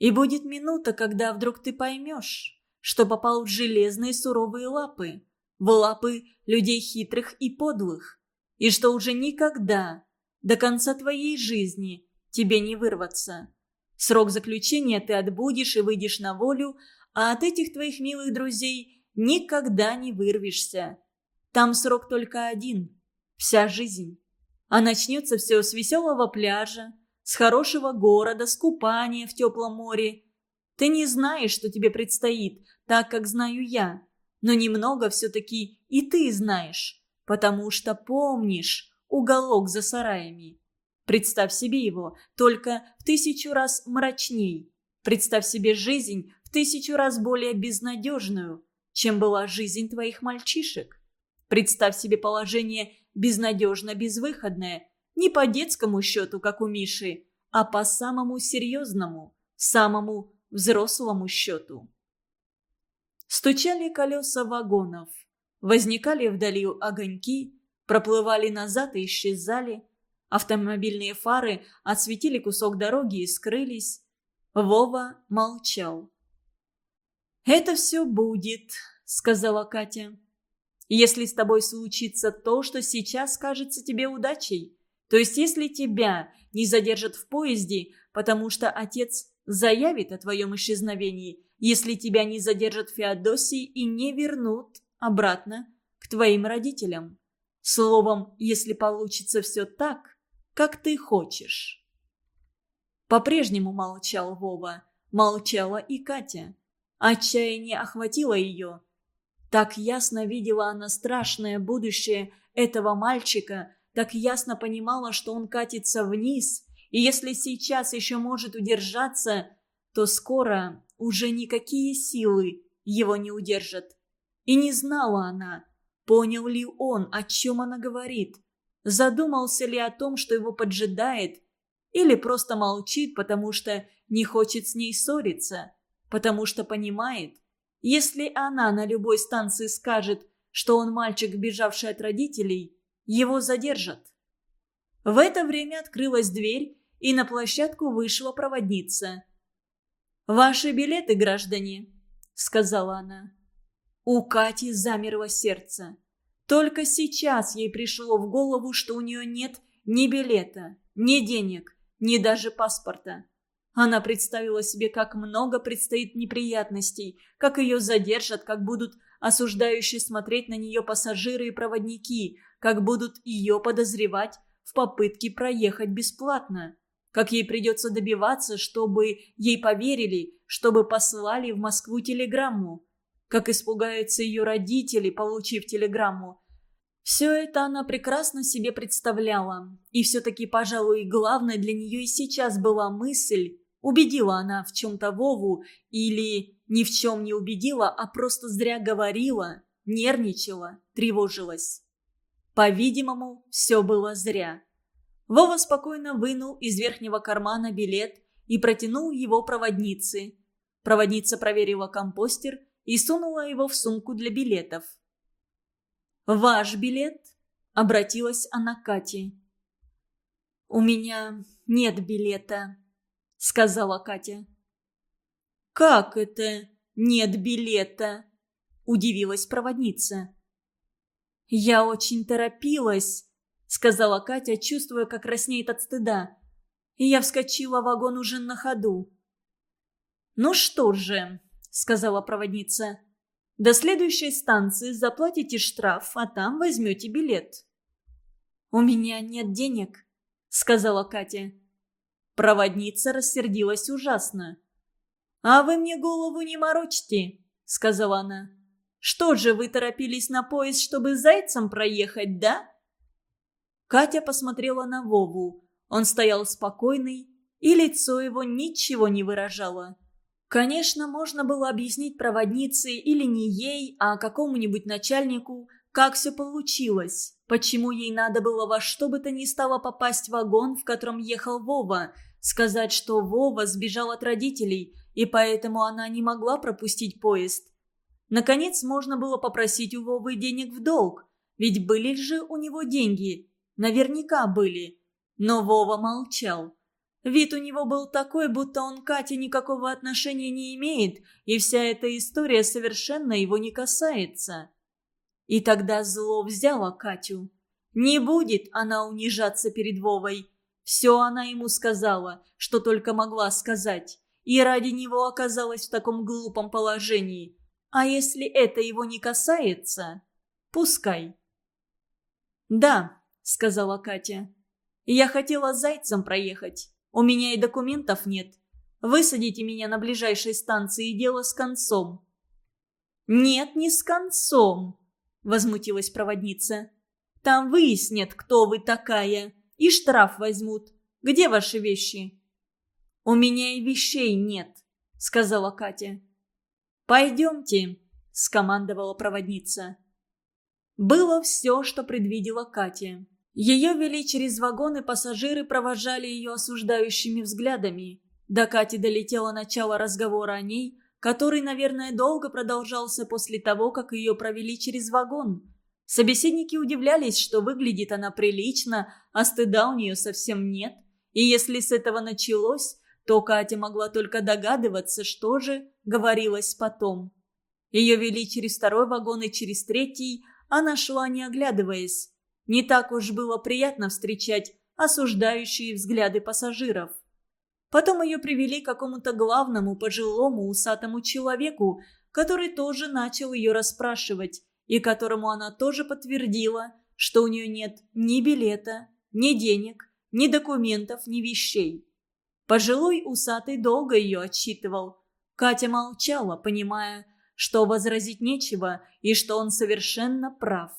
И будет минута, когда вдруг ты поймешь, что попал в железные суровые лапы в лапы людей хитрых и подлых, и что уже никогда, до конца твоей жизни, тебе не вырваться. Срок заключения ты отбудешь и выйдешь на волю, а от этих твоих милых друзей никогда не вырвешься. Там срок только один – вся жизнь. А начнется все с веселого пляжа, с хорошего города, с купания в теплом море. Ты не знаешь, что тебе предстоит, так как знаю я но немного все-таки и ты знаешь, потому что помнишь уголок за сараями. Представь себе его только в тысячу раз мрачней. Представь себе жизнь в тысячу раз более безнадежную, чем была жизнь твоих мальчишек. Представь себе положение безнадежно-безвыходное, не по детскому счету, как у Миши, а по самому серьезному, самому взрослому счету. Стучали колеса вагонов. Возникали вдали огоньки, проплывали назад и исчезали. Автомобильные фары осветили кусок дороги и скрылись. Вова молчал. «Это все будет», — сказала Катя. «Если с тобой случится то, что сейчас кажется тебе удачей, то есть если тебя не задержат в поезде, потому что отец заявит о твоем исчезновении, если тебя не задержат в Феодосии и не вернут обратно к твоим родителям. Словом, если получится все так, как ты хочешь». По-прежнему молчал Вова, молчала и Катя. Отчаяние охватило ее. Так ясно видела она страшное будущее этого мальчика, так ясно понимала, что он катится вниз, и если сейчас еще может удержаться, то скоро уже никакие силы его не удержат. И не знала она, понял ли он, о чем она говорит, задумался ли о том, что его поджидает, или просто молчит, потому что не хочет с ней ссориться, потому что понимает, если она на любой станции скажет, что он мальчик, бежавший от родителей, его задержат. В это время открылась дверь, и на площадку вышла проводница. «Ваши билеты, граждане», — сказала она. У Кати замерло сердце. Только сейчас ей пришло в голову, что у нее нет ни билета, ни денег, ни даже паспорта. Она представила себе, как много предстоит неприятностей, как ее задержат, как будут осуждающие смотреть на нее пассажиры и проводники, как будут ее подозревать в попытке проехать бесплатно, как ей придется добиваться, чтобы ей поверили, чтобы послали в Москву телеграмму, как испугаются ее родители, получив телеграмму, все это она прекрасно себе представляла. И все-таки, пожалуй, главной для нее и сейчас была мысль, убедила она в чем-то Вову или ни в чем не убедила, а просто зря говорила, нервничала, тревожилась. По-видимому, все было зря. Вова спокойно вынул из верхнего кармана билет и протянул его проводнице. Проводница проверила компостер и сунула его в сумку для билетов. «Ваш билет?» – обратилась она к Кате. «У меня нет билета», – сказала Катя. «Как это нет билета?» – удивилась проводница. «Я очень торопилась», – сказала Катя, чувствуя, как краснеет от стыда. И я вскочила в вагон уже на ходу. «Ну что же», – сказала проводница, до следующей станции заплатите штраф, а там возьмете билет». «У меня нет денег», — сказала Катя. Проводница рассердилась ужасно. «А вы мне голову не морочьте», — сказала она. «Что же, вы торопились на поезд, чтобы зайцем проехать, да?» Катя посмотрела на Вову. Он стоял спокойный, и лицо его ничего не выражало. Конечно, можно было объяснить проводнице или не ей, а какому-нибудь начальнику, как все получилось, почему ей надо было во что бы то ни стало попасть в вагон, в котором ехал Вова, сказать, что Вова сбежал от родителей, и поэтому она не могла пропустить поезд. Наконец, можно было попросить у Вовы денег в долг, ведь были же у него деньги, наверняка были. Но Вова молчал. Вид у него был такой, будто он к Кате никакого отношения не имеет, и вся эта история совершенно его не касается. И тогда зло взяло Катю. Не будет она унижаться перед Вовой. Все она ему сказала, что только могла сказать, и ради него оказалась в таком глупом положении. А если это его не касается, пускай. «Да», — сказала Катя, — «я хотела зайцем проехать». У меня и документов нет. Высадите меня на ближайшей станции, и дело с концом». «Нет, не с концом», — возмутилась проводница. «Там выяснят, кто вы такая, и штраф возьмут. Где ваши вещи?» «У меня и вещей нет», — сказала Катя. «Пойдемте», — скомандовала проводница. Было все, что предвидела Катя. Ее вели через вагон, и пассажиры провожали ее осуждающими взглядами. До Кати долетело начало разговора о ней, который, наверное, долго продолжался после того, как ее провели через вагон. Собеседники удивлялись, что выглядит она прилично, а стыда у нее совсем нет. И если с этого началось, то Катя могла только догадываться, что же говорилось потом. Ее вели через второй вагон и через третий, она шла не оглядываясь. Не так уж было приятно встречать осуждающие взгляды пассажиров. Потом ее привели к какому-то главному пожилому усатому человеку, который тоже начал ее расспрашивать, и которому она тоже подтвердила, что у нее нет ни билета, ни денег, ни документов, ни вещей. Пожилой усатый долго ее отчитывал. Катя молчала, понимая, что возразить нечего и что он совершенно прав.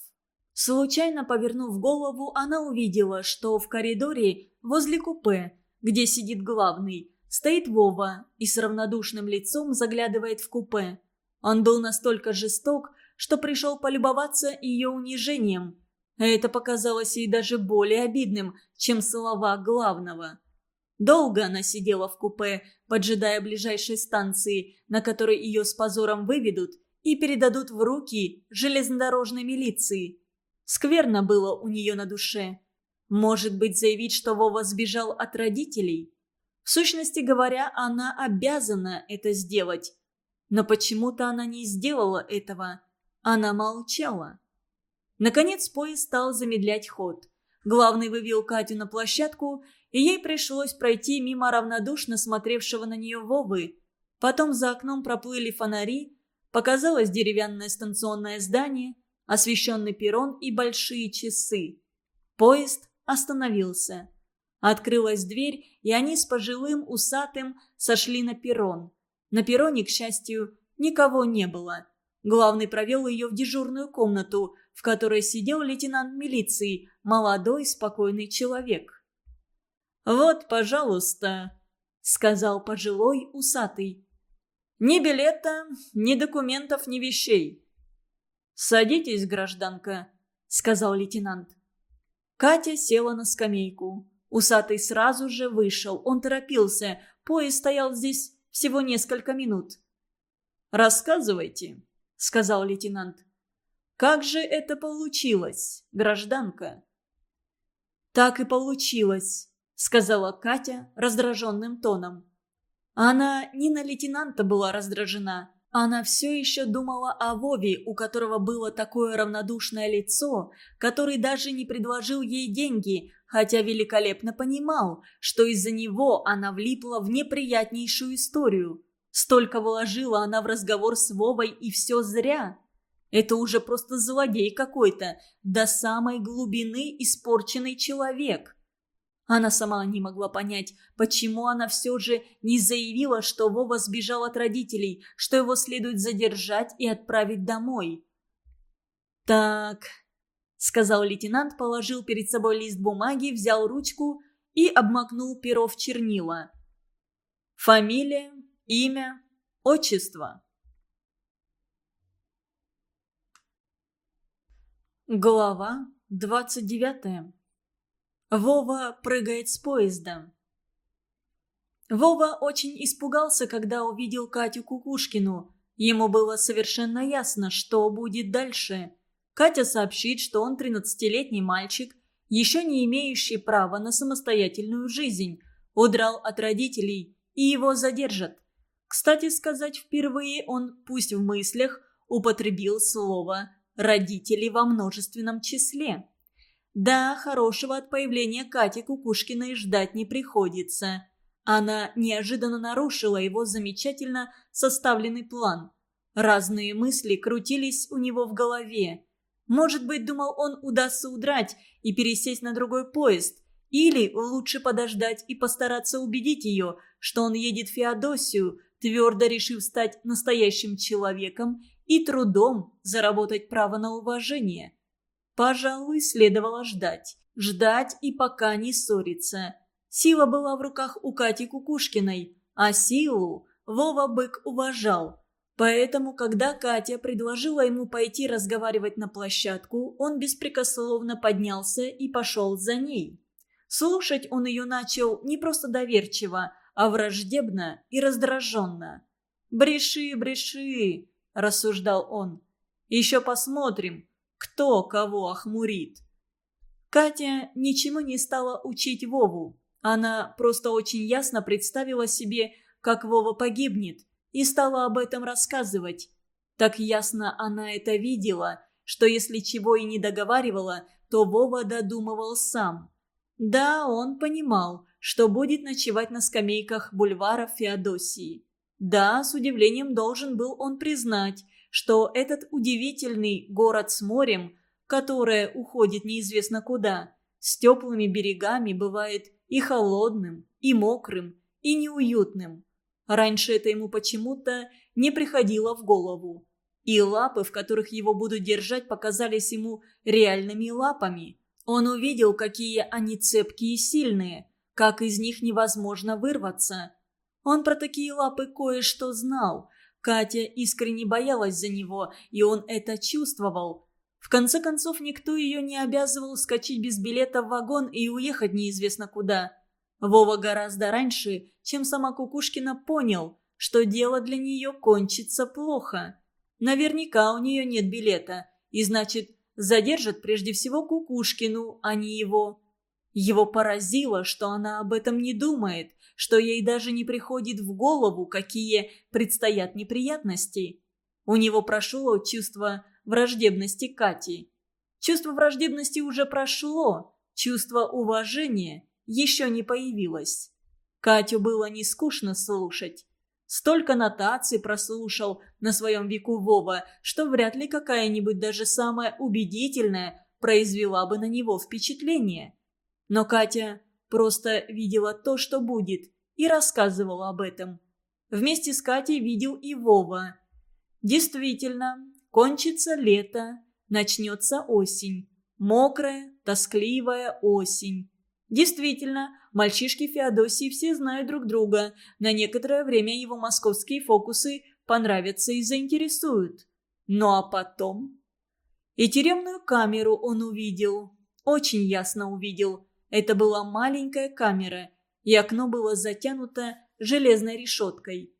Случайно повернув голову, она увидела, что в коридоре возле купе, где сидит главный, стоит Вова и с равнодушным лицом заглядывает в купе. Он был настолько жесток, что пришел полюбоваться ее унижением. Это показалось ей даже более обидным, чем слова главного. Долго она сидела в купе, поджидая ближайшей станции, на которой ее с позором выведут и передадут в руки железнодорожной милиции. Скверно было у нее на душе. Может быть, заявить, что Вова сбежал от родителей? В сущности говоря, она обязана это сделать. Но почему-то она не сделала этого. Она молчала. Наконец поезд стал замедлять ход. Главный вывел Катю на площадку, и ей пришлось пройти мимо равнодушно смотревшего на нее Вовы. Потом за окном проплыли фонари, показалось деревянное станционное здание, освещенный перрон и большие часы. Поезд остановился. Открылась дверь, и они с пожилым усатым сошли на перрон. На перроне, к счастью, никого не было. Главный провел ее в дежурную комнату, в которой сидел лейтенант милиции, молодой спокойный человек. «Вот, пожалуйста», — сказал пожилой усатый. «Ни билета, ни документов, ни вещей». «Садитесь, гражданка», — сказал лейтенант. Катя села на скамейку. Усатый сразу же вышел. Он торопился. Поезд стоял здесь всего несколько минут. «Рассказывайте», — сказал лейтенант. «Как же это получилось, гражданка?» «Так и получилось», — сказала Катя раздраженным тоном. Она не на лейтенанта была раздражена. Она все еще думала о Вове, у которого было такое равнодушное лицо, который даже не предложил ей деньги, хотя великолепно понимал, что из-за него она влипла в неприятнейшую историю. Столько вложила она в разговор с Вовой, и все зря. Это уже просто злодей какой-то, до самой глубины испорченный человек. Она сама не могла понять, почему она все же не заявила, что Вова сбежал от родителей, что его следует задержать и отправить домой. «Так», — сказал лейтенант, положил перед собой лист бумаги, взял ручку и обмакнул перо в чернила. «Фамилия, имя, отчество». Глава двадцать девятая Вова прыгает с поезда. Вова очень испугался, когда увидел Катю Кукушкину. Ему было совершенно ясно, что будет дальше. Катя сообщит, что он 13-летний мальчик, еще не имеющий права на самостоятельную жизнь, удрал от родителей, и его задержат. Кстати сказать, впервые он, пусть в мыслях, употребил слово «родители» во множественном числе. Да, хорошего от появления Кати Кукушкиной ждать не приходится. Она неожиданно нарушила его замечательно составленный план. Разные мысли крутились у него в голове. Может быть, думал он, удастся удрать и пересесть на другой поезд. Или лучше подождать и постараться убедить ее, что он едет в Феодосию, твердо решив стать настоящим человеком и трудом заработать право на уважение. Пожалуй, следовало ждать. Ждать и пока не ссориться. Сила была в руках у Кати Кукушкиной, а силу Вова Бык уважал. Поэтому, когда Катя предложила ему пойти разговаривать на площадку, он беспрекословно поднялся и пошел за ней. Слушать он ее начал не просто доверчиво, а враждебно и раздраженно. «Бреши, бреши!» – рассуждал он. «Еще посмотрим, кто кого охмурит. Катя ничему не стала учить Вову. Она просто очень ясно представила себе, как Вова погибнет, и стала об этом рассказывать. Так ясно она это видела, что если чего и не договаривала, то Вова додумывал сам. Да, он понимал, что будет ночевать на скамейках бульвара Феодосии. Да, с удивлением должен был он признать, что этот удивительный город с морем, которое уходит неизвестно куда, с теплыми берегами бывает и холодным, и мокрым, и неуютным. Раньше это ему почему-то не приходило в голову. И лапы, в которых его будут держать, показались ему реальными лапами. Он увидел, какие они цепкие и сильные, как из них невозможно вырваться. Он про такие лапы кое-что знал. Катя искренне боялась за него, и он это чувствовал. В конце концов, никто ее не обязывал скачать без билета в вагон и уехать неизвестно куда. Вова гораздо раньше, чем сама Кукушкина, понял, что дело для нее кончится плохо. Наверняка у нее нет билета, и значит, задержат прежде всего Кукушкину, а не его. Его поразило, что она об этом не думает, что ей даже не приходит в голову, какие предстоят неприятности. У него прошло чувство враждебности Кати. Чувство враждебности уже прошло, чувство уважения еще не появилось. Катю было не скучно слушать. Столько нотаций прослушал на своем веку Вова, что вряд ли какая-нибудь даже самая убедительная произвела бы на него впечатление. Но Катя просто видела то, что будет, и рассказывала об этом. Вместе с Катей видел и Вова. Действительно, кончится лето, начнется осень. Мокрая, тоскливая осень. Действительно, мальчишки Феодосии все знают друг друга. На некоторое время его московские фокусы понравятся и заинтересуют. Ну а потом... И тюремную камеру он увидел. Очень ясно увидел. Это была маленькая камера, и окно было затянуто железной решеткой.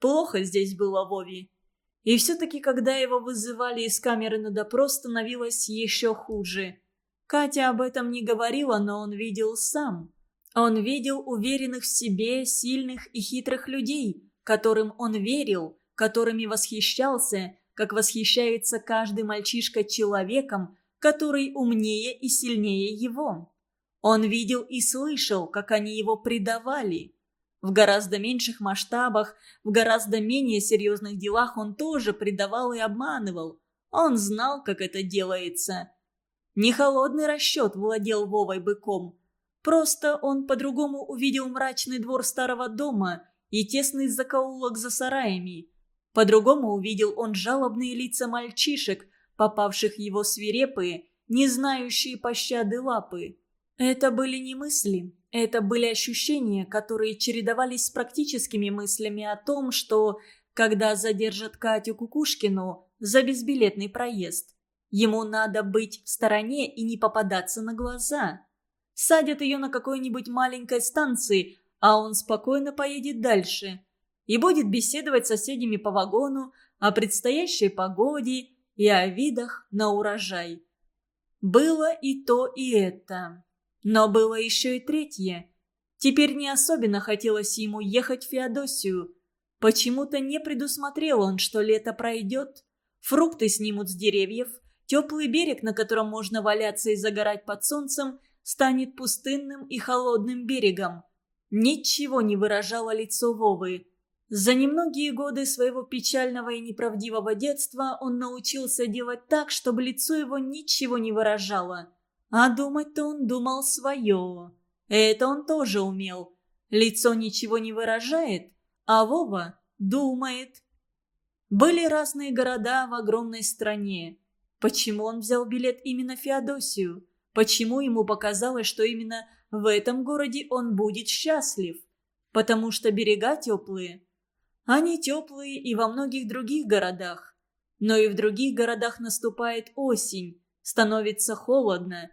Плохо здесь было Вове. И все-таки, когда его вызывали из камеры на допрос, становилось еще хуже. Катя об этом не говорила, но он видел сам. Он видел уверенных в себе, сильных и хитрых людей, которым он верил, которыми восхищался, как восхищается каждый мальчишка человеком, который умнее и сильнее его. Он видел и слышал, как они его предавали. В гораздо меньших масштабах, в гораздо менее серьезных делах он тоже предавал и обманывал. Он знал, как это делается. Не холодный расчет владел Вовой быком. Просто он по-другому увидел мрачный двор старого дома и тесный закоулок за сараями. По-другому увидел он жалобные лица мальчишек, попавших в его свирепые, не знающие пощады лапы. Это были не мысли, это были ощущения, которые чередовались с практическими мыслями о том, что, когда задержат Катю Кукушкину за безбилетный проезд, Ему надо быть в стороне и не попадаться на глаза. Садят ее на какой-нибудь маленькой станции, а он спокойно поедет дальше. И будет беседовать с соседями по вагону о предстоящей погоде и о видах на урожай. Было и то, и это. Но было еще и третье. Теперь не особенно хотелось ему ехать в Феодосию. Почему-то не предусмотрел он, что лето пройдет, фрукты снимут с деревьев – Теплый берег, на котором можно валяться и загорать под солнцем, станет пустынным и холодным берегом. Ничего не выражало лицо Вовы. За немногие годы своего печального и неправдивого детства он научился делать так, чтобы лицо его ничего не выражало. А думать-то он думал свое. Это он тоже умел. Лицо ничего не выражает, а Вова думает. Были разные города в огромной стране. Почему он взял билет именно в Феодосию? Почему ему показалось, что именно в этом городе он будет счастлив? Потому что берега теплые. Они теплые и во многих других городах. Но и в других городах наступает осень, становится холодно.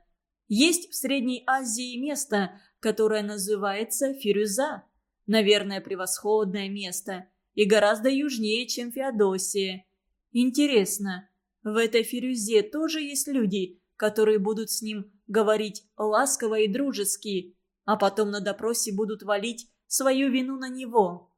Есть в Средней Азии место, которое называется Фирюза. Наверное, превосходное место. И гораздо южнее, чем Феодосия. Интересно, в этой фирюзе тоже есть люди, которые будут с ним говорить ласково и дружески. а потом на допросе будут валить свою вину на него.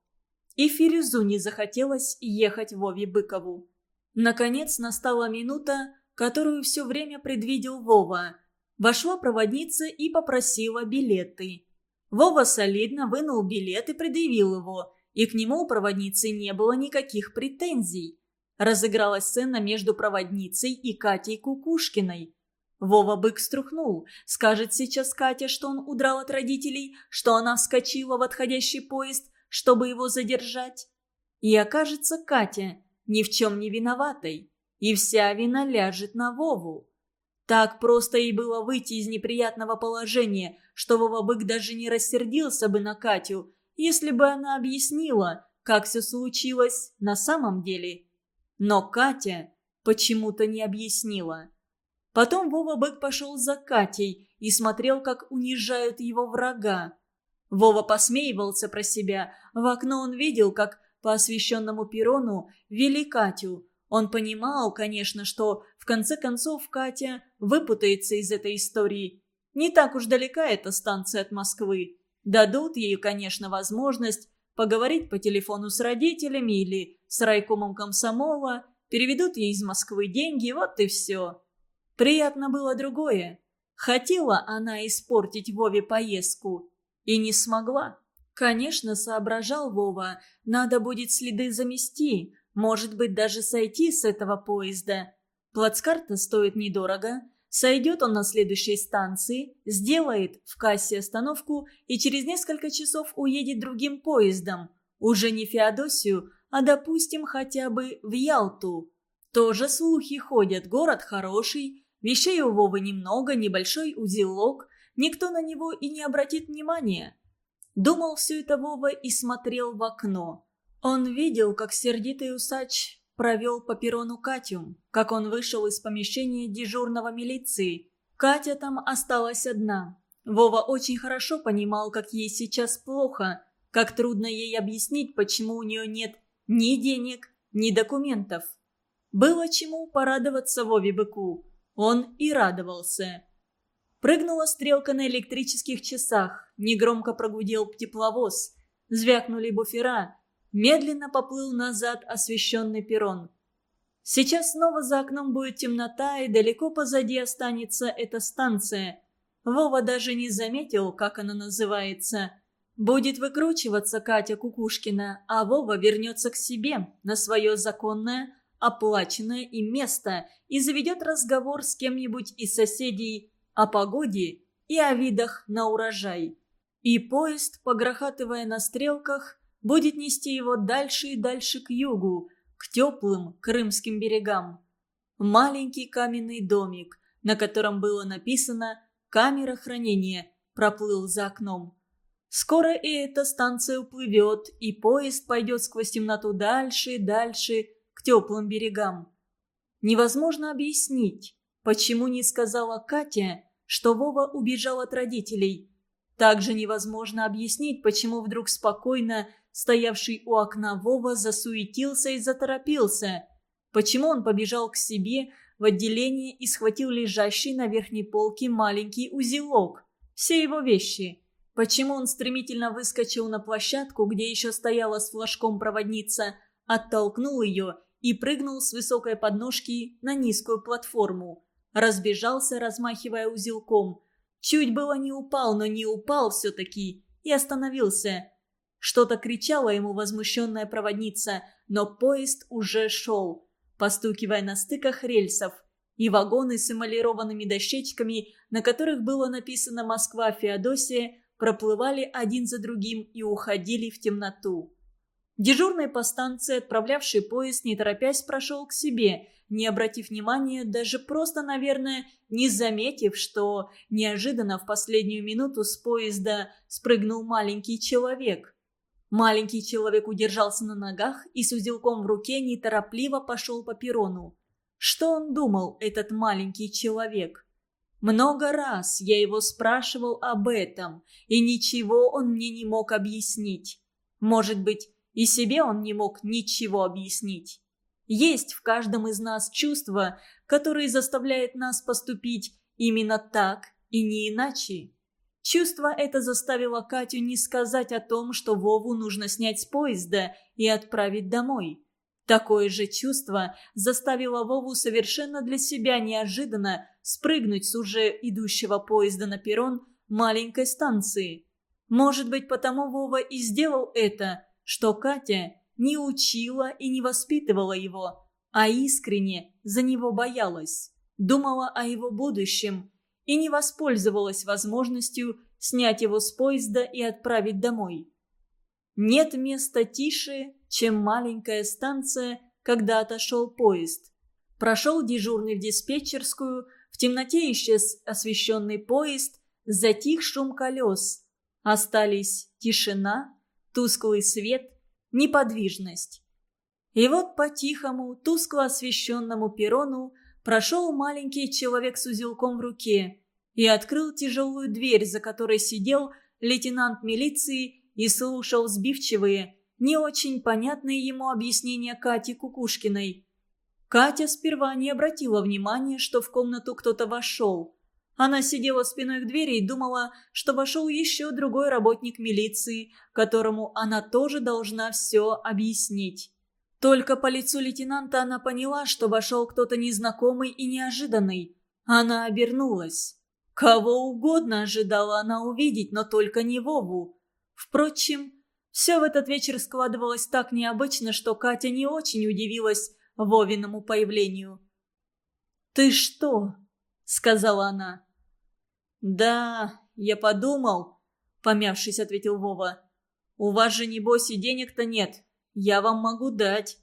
И Фирюзу не захотелось ехать Вове Быкову. Наконец настала минута, которую все время предвидел Вова. Вошла проводница и попросила билеты. Вова солидно вынул билет и предъявил его, и к нему у проводницы не было никаких претензий. Разыгралась сцена между проводницей и Катей Кукушкиной. Вова бык струхнул. Скажет сейчас Катя, что он удрал от родителей, что она вскочила в отходящий поезд, чтобы его задержать. И окажется Катя ни в чем не виноватой, и вся вина ляжет на Вову. Так просто и было выйти из неприятного положения, что Вова Бык даже не рассердился бы на Катю, если бы она объяснила, как все случилось на самом деле. Но Катя почему-то не объяснила. Потом Вова Бык пошел за Катей и смотрел, как унижают его врага. Вова посмеивался про себя. В окно он видел, как по освещенному перрону вели Катю. Он понимал, конечно, что в конце концов Катя выпутается из этой истории. Не так уж далека эта станция от Москвы. Дадут ей, конечно, возможность поговорить по телефону с родителями или с райкомом комсомола, переведут ей из Москвы деньги, вот и все. Приятно было другое. Хотела она испортить Вове поездку и не смогла. Конечно, соображал Вова, надо будет следы замести, может быть, даже сойти с этого поезда. Плацкарта стоит недорого, Сойдет он на следующей станции, сделает в кассе остановку и через несколько часов уедет другим поездом. Уже не Феодосию, а, допустим, хотя бы в Ялту. Тоже слухи ходят, город хороший, вещей у Вовы немного, небольшой узелок, никто на него и не обратит внимания. Думал все это Вова и смотрел в окно. Он видел, как сердитый усач провел по перрону Катю, как он вышел из помещения дежурного милиции. Катя там осталась одна. Вова очень хорошо понимал, как ей сейчас плохо, как трудно ей объяснить, почему у нее нет ни денег, ни документов. Было чему порадоваться Вове Быку. Он и радовался. Прыгнула стрелка на электрических часах, негромко прогудел тепловоз, звякнули буфера – медленно поплыл назад освещенный перрон. Сейчас снова за окном будет темнота, и далеко позади останется эта станция. Вова даже не заметил, как она называется. Будет выкручиваться Катя Кукушкина, а Вова вернется к себе, на свое законное, оплаченное им место, и заведет разговор с кем-нибудь из соседей о погоде и о видах на урожай. И поезд, погрохатывая на стрелках, будет нести его дальше и дальше к югу, к теплым крымским берегам. Маленький каменный домик, на котором было написано «Камера хранения», проплыл за окном. Скоро и эта станция уплывет, и поезд пойдет сквозь темноту дальше и дальше к теплым берегам. Невозможно объяснить, почему не сказала Катя, что Вова убежал от родителей. Также невозможно объяснить, почему вдруг спокойно стоявший у окна Вова, засуетился и заторопился. Почему он побежал к себе в отделение и схватил лежащий на верхней полке маленький узелок? Все его вещи. Почему он стремительно выскочил на площадку, где еще стояла с флажком проводница, оттолкнул ее и прыгнул с высокой подножки на низкую платформу. Разбежался, размахивая узелком. Чуть было не упал, но не упал все-таки и остановился. Что-то кричала ему возмущенная проводница, но поезд уже шел, постукивая на стыках рельсов. И вагоны с эмалированными дощечками, на которых было написано «Москва-Феодосия», проплывали один за другим и уходили в темноту. Дежурный по станции, отправлявший поезд, не торопясь, прошел к себе, не обратив внимания, даже просто, наверное, не заметив, что неожиданно в последнюю минуту с поезда спрыгнул маленький человек. Маленький человек удержался на ногах и с узелком в руке неторопливо пошел по перрону. Что он думал, этот маленький человек? Много раз я его спрашивал об этом, и ничего он мне не мог объяснить. Может быть, и себе он не мог ничего объяснить. Есть в каждом из нас чувство, которое заставляет нас поступить именно так и не иначе. Чувство это заставило Катю не сказать о том, что Вову нужно снять с поезда и отправить домой. Такое же чувство заставило Вову совершенно для себя неожиданно спрыгнуть с уже идущего поезда на перрон маленькой станции. Может быть, потому Вова и сделал это, что Катя не учила и не воспитывала его, а искренне за него боялась, думала о его будущем и не воспользовалась возможностью снять его с поезда и отправить домой. Нет места тише, чем маленькая станция, когда отошел поезд. Прошел дежурный в диспетчерскую, в темноте исчез освещенный поезд, затих шум колес. Остались тишина, тусклый свет, неподвижность. И вот по тихому, тускло освещенному перрону прошел маленький человек с узелком в руке и открыл тяжелую дверь, за которой сидел лейтенант милиции и слушал сбивчивые, не очень понятные ему объяснения Кати Кукушкиной. Катя сперва не обратила внимания, что в комнату кто-то вошел. Она сидела спиной к двери и думала, что вошел еще другой работник милиции, которому она тоже должна все объяснить. Только по лицу лейтенанта она поняла, что вошел кто-то незнакомый и неожиданный. Она обернулась. Кого угодно ожидала она увидеть, но только не Вову. Впрочем, все в этот вечер складывалось так необычно, что Катя не очень удивилась Вовиному появлению. «Ты что?» — сказала она. «Да, я подумал», — помявшись, ответил Вова. «У вас же, небось, и денег-то нет. Я вам могу дать».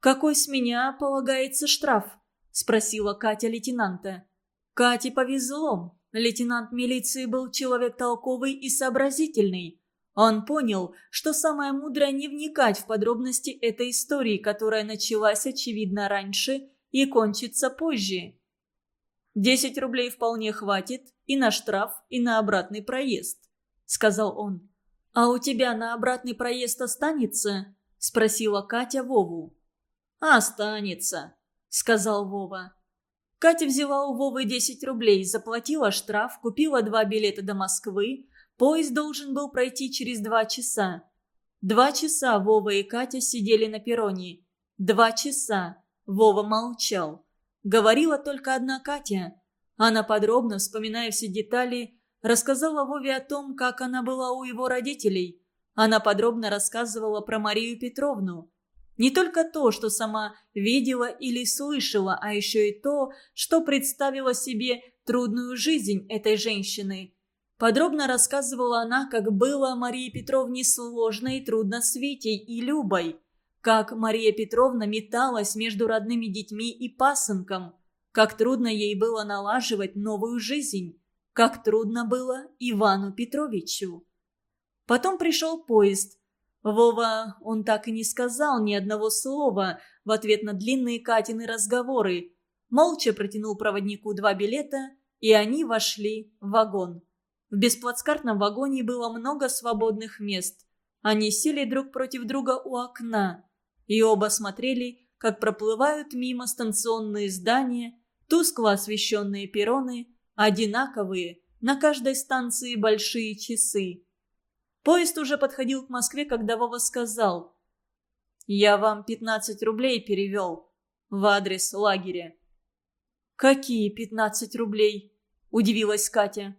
«Какой с меня полагается штраф?» – спросила Катя лейтенанта. Кате повезло. Лейтенант милиции был человек толковый и сообразительный. Он понял, что самое мудрое не вникать в подробности этой истории, которая началась, очевидно, раньше и кончится позже. «Десять рублей вполне хватит и на штраф, и на обратный проезд», — сказал он. «А у тебя на обратный проезд останется?» — спросила Катя Вову. «Останется», — сказал Вова. Катя взяла у Вовы 10 рублей, заплатила штраф, купила два билета до Москвы. Поезд должен был пройти через два часа. Два часа Вова и Катя сидели на перроне. Два часа. Вова молчал. Говорила только одна Катя. Она подробно, вспоминая все детали, рассказала Вове о том, как она была у его родителей. Она подробно рассказывала про Марию Петровну. Не только то, что сама видела или слышала, а еще и то, что представила себе трудную жизнь этой женщины. Подробно рассказывала она, как было Марии Петровне сложно и трудно с Витей и Любой, как Мария Петровна металась между родными детьми и пасынком, как трудно ей было налаживать новую жизнь, как трудно было Ивану Петровичу. Потом пришел поезд. Вова, он так и не сказал ни одного слова в ответ на длинные Катины разговоры. Молча протянул проводнику два билета, и они вошли в вагон. В бесплацкартном вагоне было много свободных мест. Они сели друг против друга у окна, и оба смотрели, как проплывают мимо станционные здания, тускло освещенные перроны, одинаковые, на каждой станции большие часы. Поезд уже подходил к Москве, когда Вова сказал «Я вам 15 рублей перевел в адрес лагеря». «Какие 15 рублей?» – удивилась Катя.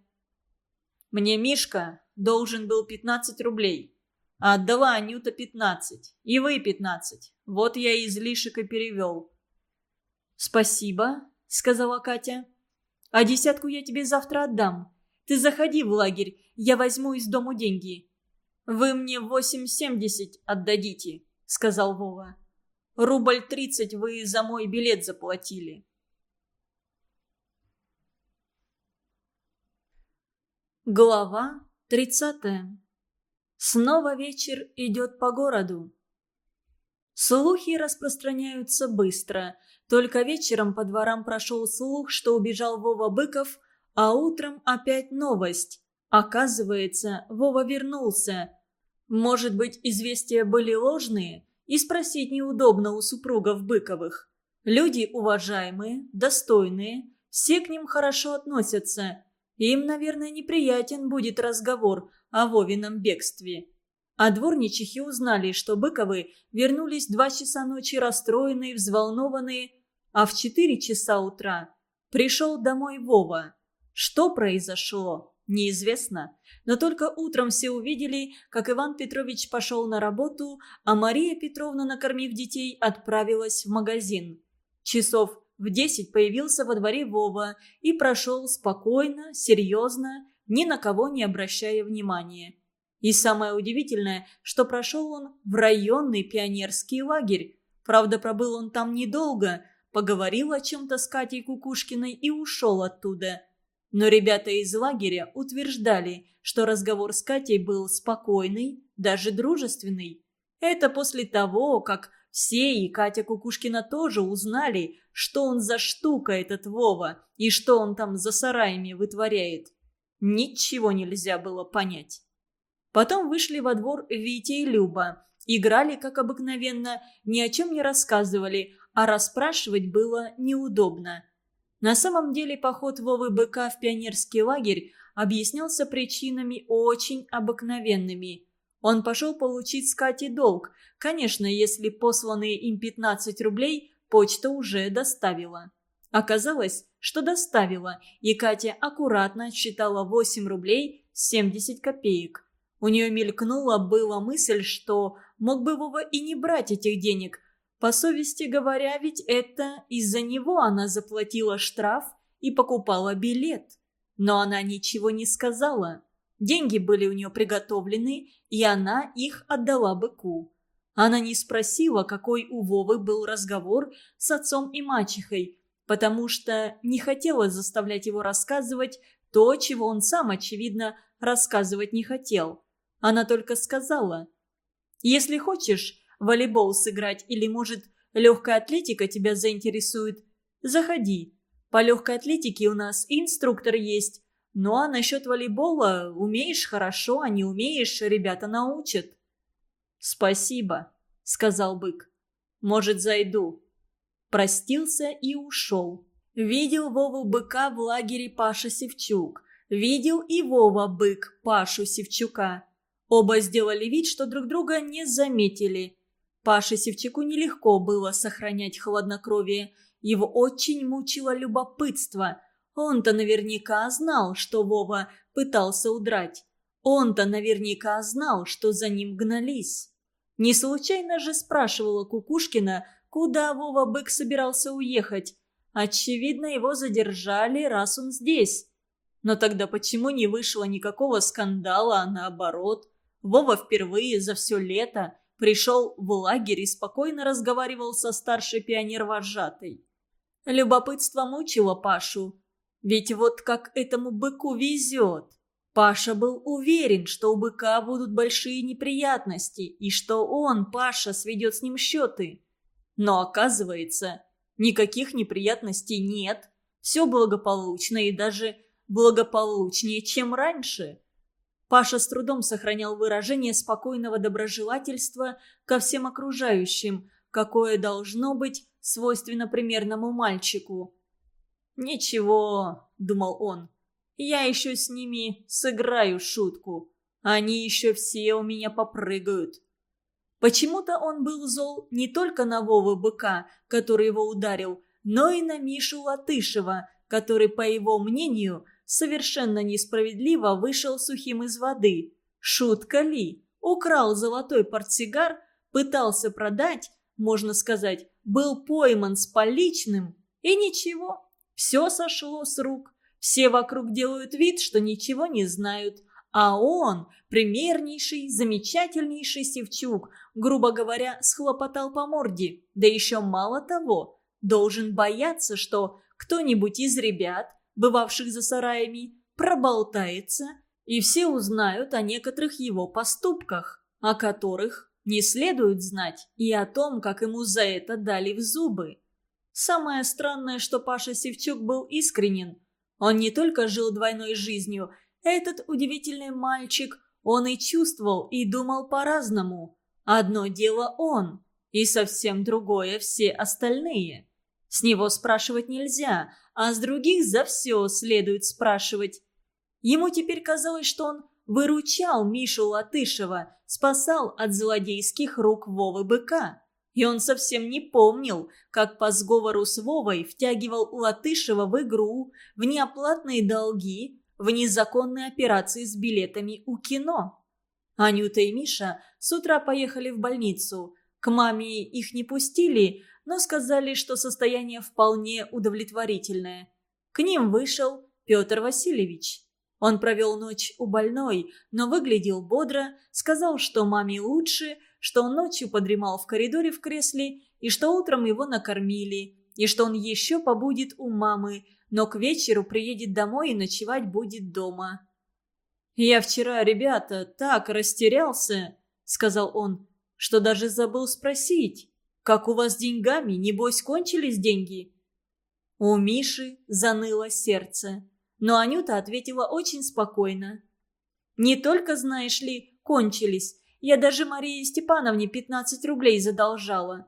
«Мне Мишка должен был 15 рублей, а отдала Анюта 15, и вы 15. Вот я излишек и перевел». «Спасибо», — сказала Катя. «А десятку я тебе завтра отдам. Ты заходи в лагерь, я возьму из дому деньги». «Вы мне восемь семьдесят отдадите», — сказал Вова. «Рубль тридцать вы за мой билет заплатили». Глава тридцатая. Снова вечер идет по городу. Слухи распространяются быстро. Только вечером по дворам прошел слух, что убежал Вова Быков, а утром опять новость. Оказывается, Вова вернулся. Может быть, известия были ложные, и спросить неудобно у супругов Быковых. Люди уважаемые, достойные, все к ним хорошо относятся. Им, наверное, неприятен будет разговор о Вовином бегстве. А дворничихи узнали, что Быковы вернулись два часа ночи расстроенные, взволнованные, а в четыре часа утра пришел домой Вова. Что произошло, неизвестно. Но только утром все увидели, как Иван Петрович пошел на работу, а Мария Петровна, накормив детей, отправилась в магазин. Часов в десять появился во дворе Вова и прошел спокойно, серьезно, ни на кого не обращая внимания. И самое удивительное, что прошел он в районный пионерский лагерь. Правда, пробыл он там недолго, поговорил о чем-то с Катей Кукушкиной и ушел оттуда. Но ребята из лагеря утверждали, что разговор с Катей был спокойный, даже дружественный. Это после того, как все и Катя Кукушкина тоже узнали, что он за штука этот Вова и что он там за сараями вытворяет. Ничего нельзя было понять. Потом вышли во двор Витя и Люба. Играли, как обыкновенно, ни о чем не рассказывали, а расспрашивать было неудобно. На самом деле поход Вовы Быка в пионерский лагерь объяснялся причинами очень обыкновенными. Он пошел получить с Катей долг. Конечно, если посланные им 15 рублей почта уже доставила. Оказалось, что доставила, и Катя аккуратно отсчитала 8 рублей 70 копеек. У нее мелькнула была мысль, что мог бы Вова и не брать этих денег. По совести говоря, ведь это из-за него она заплатила штраф и покупала билет. Но она ничего не сказала. Деньги были у нее приготовлены, и она их отдала быку. Она не спросила, какой у Вовы был разговор с отцом и мачехой, потому что не хотела заставлять его рассказывать то, чего он сам, очевидно, рассказывать не хотел. Она только сказала, «Если хочешь волейбол сыграть или, может, легкая атлетика тебя заинтересует, заходи. По легкой атлетике у нас инструктор есть. Ну а насчет волейбола умеешь хорошо, а не умеешь, ребята научат». «Спасибо», — сказал бык. «Может, зайду». Простился и ушел. Видел Вову быка в лагере Паша Севчук. Видел и Вова бык Пашу Севчука. Оба сделали вид, что друг друга не заметили. Паше Севчаку нелегко было сохранять хладнокровие. Его очень мучило любопытство. Он-то наверняка знал, что Вова пытался удрать. Он-то наверняка знал, что за ним гнались. Не случайно же спрашивала Кукушкина, куда Вова Бык собирался уехать. Очевидно, его задержали, раз он здесь. Но тогда почему не вышло никакого скандала, а наоборот? Вова впервые за все лето пришел в лагерь и спокойно разговаривал со старшей пионер-вожатой. Любопытство мучило Пашу. Ведь вот как этому быку везет. Паша был уверен, что у быка будут большие неприятности, и что он, Паша, сведет с ним счеты. Но оказывается, никаких неприятностей нет. Все благополучно и даже благополучнее, чем раньше. Паша с трудом сохранял выражение спокойного доброжелательства ко всем окружающим, какое должно быть свойственно примерному мальчику. «Ничего», — думал он, — «я еще с ними сыграю шутку. Они еще все у меня попрыгают». Почему-то он был зол не только на Вову Быка, который его ударил, но и на Мишу Латышева, который, по его мнению, — совершенно несправедливо вышел сухим из воды. Шутка ли? Украл золотой портсигар, пытался продать, можно сказать, был пойман с поличным, и ничего, все сошло с рук. Все вокруг делают вид, что ничего не знают, а он, примернейший, замечательнейший Севчук, грубо говоря, схлопотал по морде. Да еще мало того, должен бояться, что кто-нибудь из ребят бывавших за сараями, проболтается, и все узнают о некоторых его поступках, о которых не следует знать, и о том, как ему за это дали в зубы. Самое странное, что Паша Севчук был искренен. Он не только жил двойной жизнью, этот удивительный мальчик, он и чувствовал, и думал по-разному. Одно дело он, и совсем другое все остальные. С него спрашивать нельзя, а с других за все следует спрашивать. Ему теперь казалось, что он выручал Мишу Латышева, спасал от злодейских рук Вовы Быка. И он совсем не помнил, как по сговору с Вовой втягивал Латышева в игру, в неоплатные долги, в незаконные операции с билетами у кино. Анюта и Миша с утра поехали в больницу. К маме их не пустили, но сказали, что состояние вполне удовлетворительное. К ним вышел Петр Васильевич. Он провел ночь у больной, но выглядел бодро, сказал, что маме лучше, что он ночью подремал в коридоре в кресле и что утром его накормили, и что он еще побудет у мамы, но к вечеру приедет домой и ночевать будет дома. «Я вчера, ребята, так растерялся», — сказал он, — «что даже забыл спросить». Как у вас с деньгами? Небось, кончились деньги?» У Миши заныло сердце. Но Анюта ответила очень спокойно. «Не только, знаешь ли, кончились. Я даже Марии Степановне 15 рублей задолжала».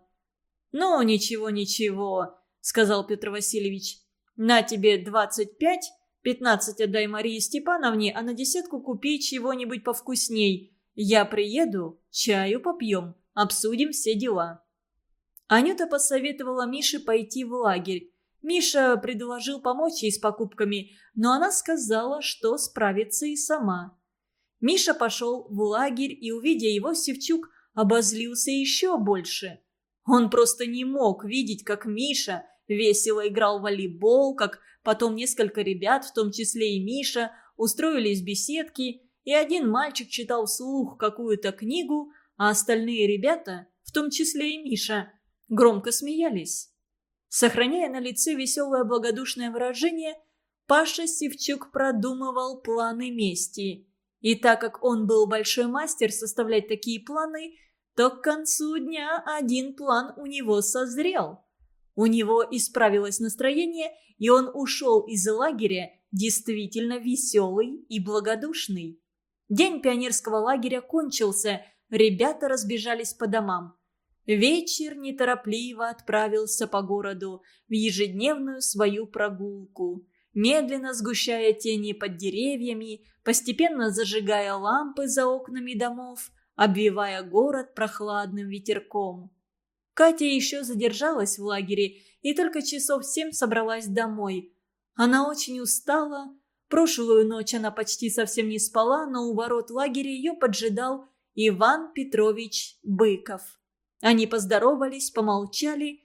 «Ну, ничего, ничего», — сказал Петр Васильевич. «На тебе 25, 15 отдай Марии Степановне, а на десятку купи чего-нибудь повкусней. Я приеду, чаю попьем, обсудим все дела». Анюта посоветовала Мише пойти в лагерь. Миша предложил помочь ей с покупками, но она сказала, что справится и сама. Миша пошел в лагерь и, увидя его, Севчук обозлился еще больше. Он просто не мог видеть, как Миша весело играл в волейбол, как потом несколько ребят, в том числе и Миша, устроились беседки, и один мальчик читал вслух какую-то книгу, а остальные ребята, в том числе и Миша, громко смеялись. Сохраняя на лице веселое благодушное выражение, Паша Севчук продумывал планы мести. И так как он был большой мастер составлять такие планы, то к концу дня один план у него созрел. У него исправилось настроение, и он ушел из лагеря действительно веселый и благодушный. День пионерского лагеря кончился, ребята разбежались по домам. Вечер неторопливо отправился по городу в ежедневную свою прогулку, медленно сгущая тени под деревьями, постепенно зажигая лампы за окнами домов, обвивая город прохладным ветерком. Катя еще задержалась в лагере и только часов семь собралась домой. Она очень устала. Прошлую ночь она почти совсем не спала, но у ворот лагеря ее поджидал Иван Петрович Быков. Они поздоровались, помолчали.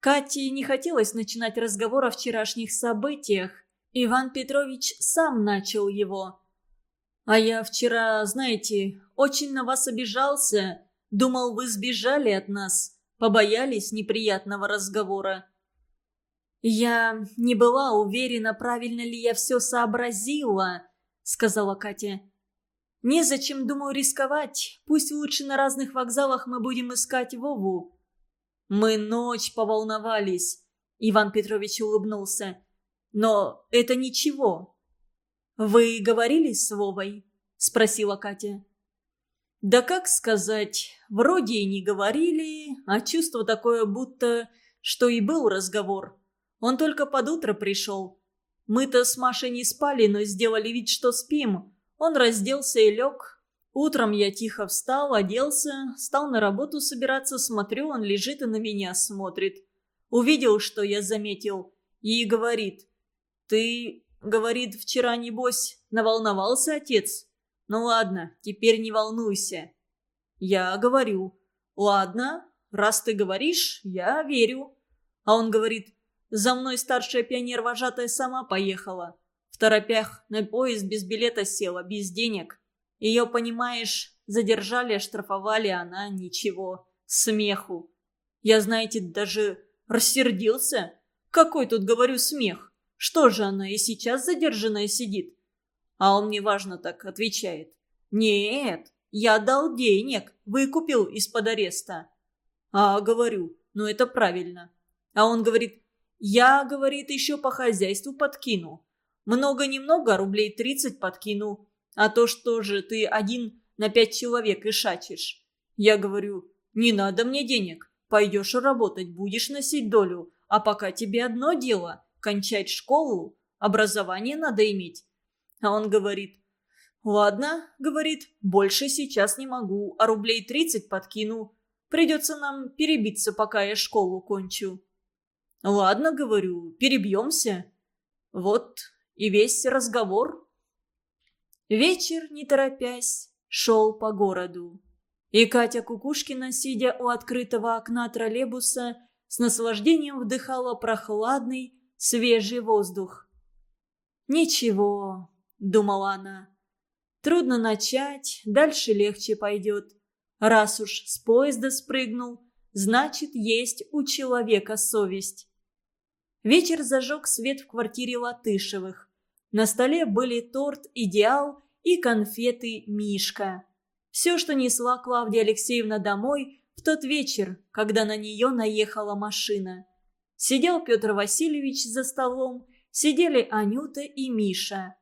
Кате не хотелось начинать разговор о вчерашних событиях. Иван Петрович сам начал его. «А я вчера, знаете, очень на вас обижался. Думал, вы сбежали от нас, побоялись неприятного разговора». «Я не была уверена, правильно ли я все сообразила», — сказала Катя. Незачем, думаю, рисковать. Пусть лучше на разных вокзалах мы будем искать Вову. Мы ночь поволновались. Иван Петрович улыбнулся. Но это ничего. Вы говорили с Вовой? Спросила Катя. Да как сказать, вроде и не говорили, а чувство такое, будто, что и был разговор. Он только под утро пришел. Мы-то с Машей не спали, но сделали вид, что спим. Он разделся и лег. Утром я тихо встал, оделся, стал на работу собираться, смотрю, он лежит и на меня смотрит. Увидел, что я заметил, и говорит. «Ты, — говорит, — вчера, небось, наволновался отец? Ну ладно, теперь не волнуйся». Я говорю. «Ладно, раз ты говоришь, я верю». А он говорит, «За мной старшая пионер-вожатая сама поехала». В торопях на поезд без билета села, без денег. Ее, понимаешь, задержали, оштрафовали, она ничего. Смеху. Я, знаете, даже рассердился. Какой тут, говорю, смех? Что же она и сейчас задержанная сидит? А он мне важно так отвечает. Нет, я дал денег, выкупил из-под ареста. А, говорю, ну это правильно. А он говорит, я, говорит, еще по хозяйству подкину. Много-немного, рублей тридцать подкину. А то что же ты один на пять человек и шачишь? Я говорю, не надо мне денег. Пойдешь работать, будешь носить долю. А пока тебе одно дело – кончать школу. Образование надо иметь. А он говорит, «Ладно, — говорит, — больше сейчас не могу, а рублей тридцать подкину. Придется нам перебиться, пока я школу кончу». «Ладно, — говорю, — перебьемся». Вот и весь разговор. Вечер, не торопясь, шел по городу. И Катя Кукушкина, сидя у открытого окна троллейбуса, с наслаждением вдыхала прохладный, свежий воздух. «Ничего», — думала она, — «трудно начать, дальше легче пойдет. Раз уж с поезда спрыгнул, значит, есть у человека совесть». Вечер зажег свет в квартире Латышевых. На столе были торт «Идеал» и конфеты «Мишка». Все, что несла Клавдия Алексеевна домой в тот вечер, когда на нее наехала машина. Сидел Петр Васильевич за столом, сидели Анюта и Миша.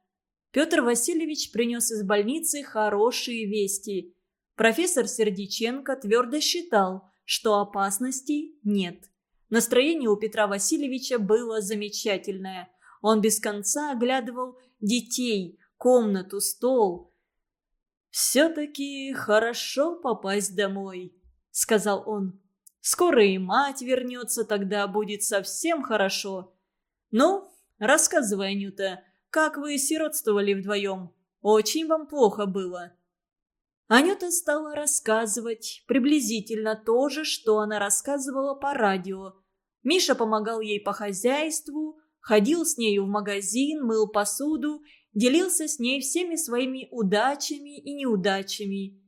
Петр Васильевич принес из больницы хорошие вести. Профессор Сердиченко твердо считал, что опасностей нет. Настроение у Петра Васильевича было замечательное. Он без конца оглядывал детей, комнату, стол. «Все-таки хорошо попасть домой», — сказал он. Скоро и мать вернется, тогда будет совсем хорошо. Ну, рассказывай, Анюта, как вы сиротствовали вдвоем? Очень вам плохо было». Анюта стала рассказывать приблизительно то же, что она рассказывала по радио. Миша помогал ей по хозяйству, ходил с нею в магазин, мыл посуду, делился с ней всеми своими удачами и неудачами.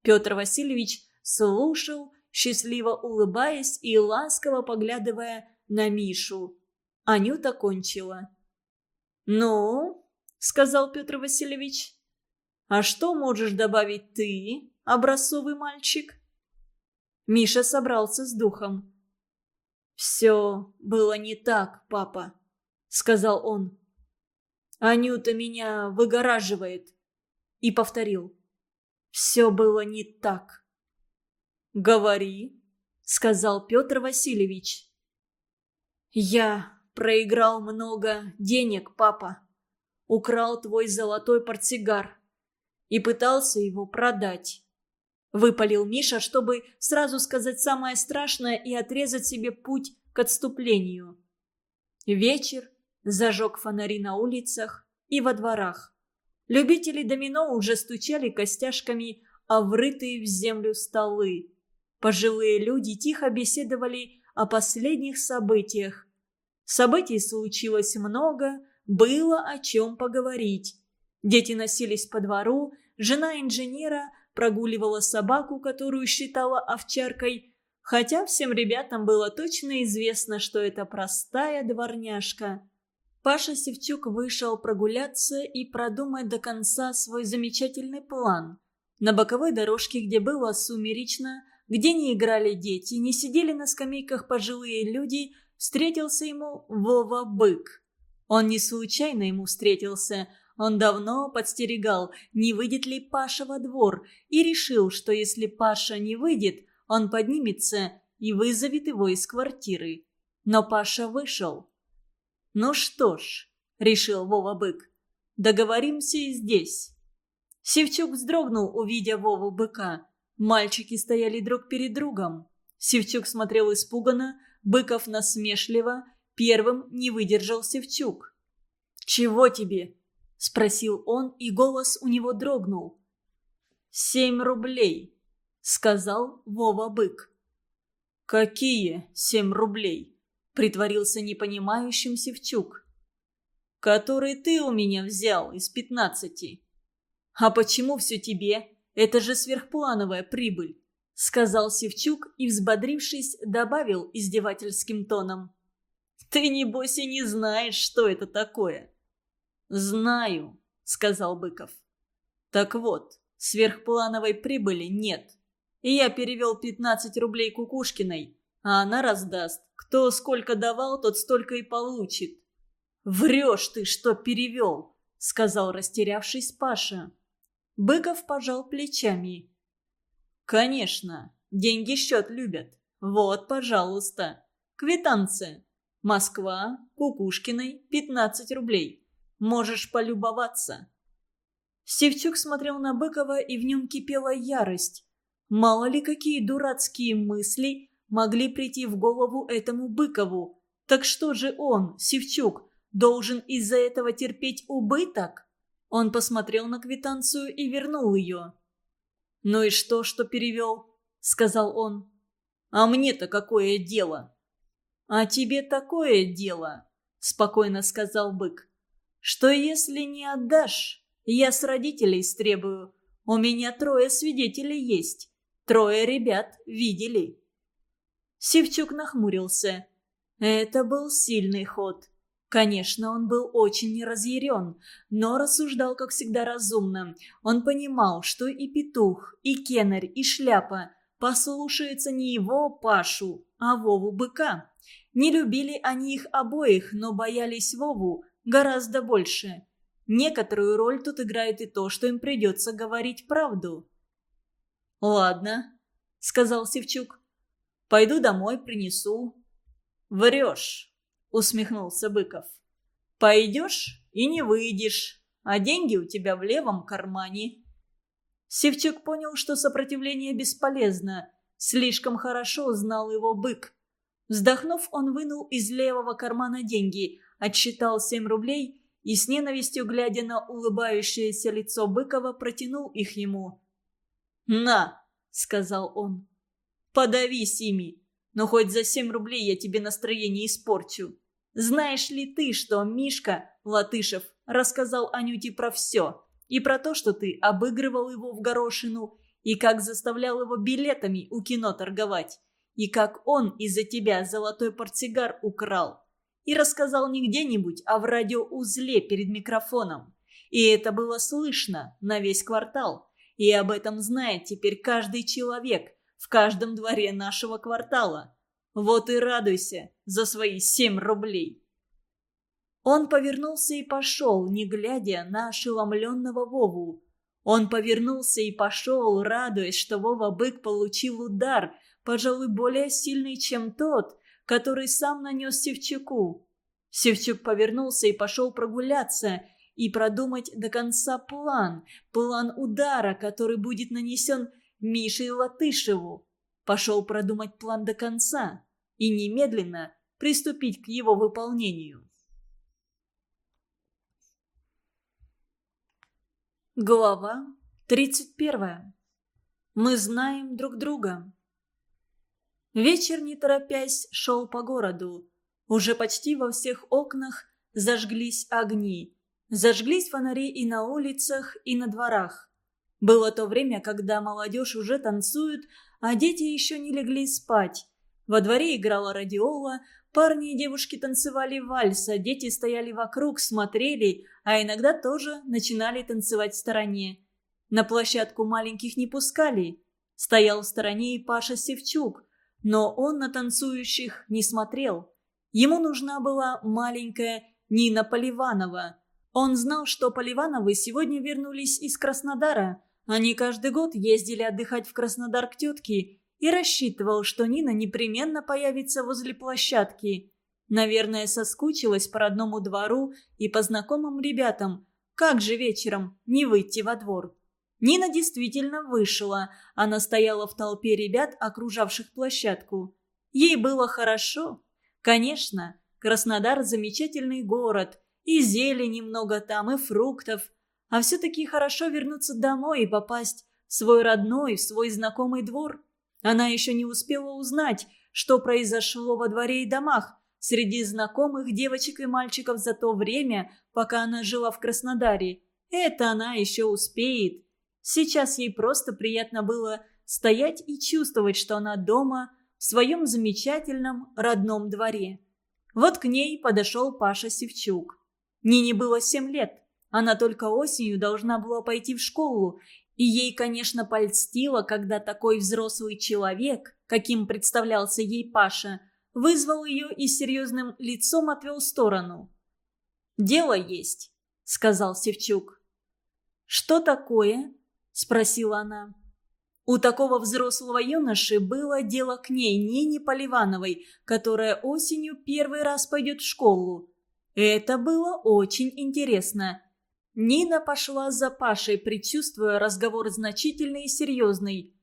Петр Васильевич слушал, счастливо улыбаясь и ласково поглядывая на Мишу. Анюта кончила. «Ну?» — сказал Петр Васильевич. «А что можешь добавить ты, образцовый мальчик?» Миша собрался с духом. «Все было не так, папа», — сказал он. «Анюта меня выгораживает», — и повторил. «Все было не так». «Говори», — сказал Петр Васильевич. «Я проиграл много денег, папа. Украл твой золотой портсигар и пытался его продать». Выпалил Миша, чтобы сразу сказать самое страшное и отрезать себе путь к отступлению. Вечер зажег фонари на улицах и во дворах. Любители домино уже стучали костяшками о врытые в землю столы. Пожилые люди тихо беседовали о последних событиях. Событий случилось много, было о чем поговорить. Дети носились по двору, жена инженера прогуливала собаку, которую считала овчаркой, хотя всем ребятам было точно известно, что это простая дворняжка. Паша Севчук вышел прогуляться и продумать до конца свой замечательный план. На боковой дорожке, где было сумеречно, где не играли дети, не сидели на скамейках пожилые люди, встретился ему Вова Бык. Он не случайно ему встретился, он давно подстерегал, не выйдет ли Паша во двор, и решил, что если Паша не выйдет, он поднимется и вызовет его из квартиры. Но Паша вышел. «Ну что ж», — решил Вова Бык, — «договоримся и здесь». Севчук вздрогнул, увидя Вову Быка. Мальчики стояли друг перед другом. Севчук смотрел испуганно, Быков насмешливо. Первым не выдержал Севчук. «Чего тебе?» – спросил он, и голос у него дрогнул. «Семь рублей», – сказал Вова Бык. «Какие семь рублей?» – притворился непонимающим Севчук. «Который ты у меня взял из пятнадцати». «А почему все тебе?» Это же сверхплановая прибыль», — сказал Севчук и, взбодрившись, добавил издевательским тоном. «Ты, небось, и не знаешь, что это такое». «Знаю», — сказал Быков. «Так вот, сверхплановой прибыли нет. И я перевел 15 рублей Кукушкиной, а она раздаст. Кто сколько давал, тот столько и получит». «Врешь ты, что перевел», — сказал растерявшись Паша. Быков пожал плечами. «Конечно, деньги счет любят. Вот, пожалуйста. Квитанция. Москва, Кукушкиной, 15 рублей. Можешь полюбоваться». Севчук смотрел на Быкова, и в нем кипела ярость. Мало ли какие дурацкие мысли могли прийти в голову этому Быкову. Так что же он, Севчук, должен из-за этого терпеть убыток? Он посмотрел на квитанцию и вернул ее. «Ну и что, что перевел?» — сказал он. «А мне-то какое дело?» «А тебе такое дело», — спокойно сказал бык, «что если не отдашь, я с родителей стребую. У меня трое свидетелей есть. Трое ребят видели». Севчук нахмурился. Это был сильный ход. Конечно, он был очень разъярен, но рассуждал, как всегда, разумно. Он понимал, что и петух, и кенарь, и шляпа послушаются не его Пашу, а Вову быка. Не любили они их обоих, но боялись Вову гораздо больше. Некоторую роль тут играет и то, что им придется говорить правду. «Ладно», — сказал Севчук. «Пойду домой, принесу». «Врешь», усмехнулся Быков. «Пойдешь и не выйдешь, а деньги у тебя в левом кармане». Севчук понял, что сопротивление бесполезно. Слишком хорошо знал его бык. Вздохнув, он вынул из левого кармана деньги, отсчитал семь рублей и с ненавистью, глядя на улыбающееся лицо Быкова, протянул их ему. «На!» — сказал он. «Подавись ими, но хоть за семь рублей я тебе настроение испорчу». Знаешь ли ты, что Мишка Латышев рассказал Анюте про все? И про то, что ты обыгрывал его в горошину, и как заставлял его билетами у кино торговать, и как он из-за тебя золотой портсигар украл. И рассказал не где-нибудь, а в радиоузле перед микрофоном. И это было слышно на весь квартал. И об этом знает теперь каждый человек в каждом дворе нашего квартала. Вот и радуйся за свои семь рублей. Он повернулся и пошел, не глядя на ошеломленного Вову. Он повернулся и пошел, радуясь, что Вова-бык получил удар, пожалуй, более сильный, чем тот, который сам нанес Севчуку. Севчук повернулся и пошел прогуляться и продумать до конца план, план удара, который будет нанесен Мише Латышеву пошел продумать план до конца и немедленно приступить к его выполнению. Глава 31. Мы знаем друг друга. Вечер, не торопясь, шел по городу. Уже почти во всех окнах зажглись огни. Зажглись фонари и на улицах, и на дворах. Было то время, когда молодежь уже танцует, а дети еще не легли спать. Во дворе играла радиола, парни и девушки танцевали вальс, а дети стояли вокруг, смотрели, а иногда тоже начинали танцевать в стороне. На площадку маленьких не пускали. Стоял в стороне и Паша Севчук, но он на танцующих не смотрел. Ему нужна была маленькая Нина Поливанова. Он знал, что Поливановы сегодня вернулись из Краснодара – они каждый год ездили отдыхать в Краснодар к тетке и рассчитывал, что Нина непременно появится возле площадки. Наверное, соскучилась по родному двору и по знакомым ребятам. Как же вечером не выйти во двор? Нина действительно вышла. Она стояла в толпе ребят, окружавших площадку. Ей было хорошо. Конечно, Краснодар – замечательный город. И зелени много там, и фруктов – а все-таки хорошо вернуться домой и попасть в свой родной, в свой знакомый двор. Она еще не успела узнать, что произошло во дворе и домах, среди знакомых девочек и мальчиков за то время, пока она жила в Краснодаре. Это она еще успеет. Сейчас ей просто приятно было стоять и чувствовать, что она дома, в своем замечательном родном дворе. Вот к ней подошел Паша Севчук. Нине было семь лет. Она только осенью должна была пойти в школу, и ей, конечно, польстило, когда такой взрослый человек, каким представлялся ей Паша, вызвал ее и серьезным лицом отвел в сторону. «Дело есть», — сказал Севчук. «Что такое?» — спросила она. У такого взрослого юноши было дело к ней, Нине Поливановой, которая осенью первый раз пойдет в школу. Это было очень интересно. Нина пошла за Пашей, предчувствуя разговор значительный и серьезный.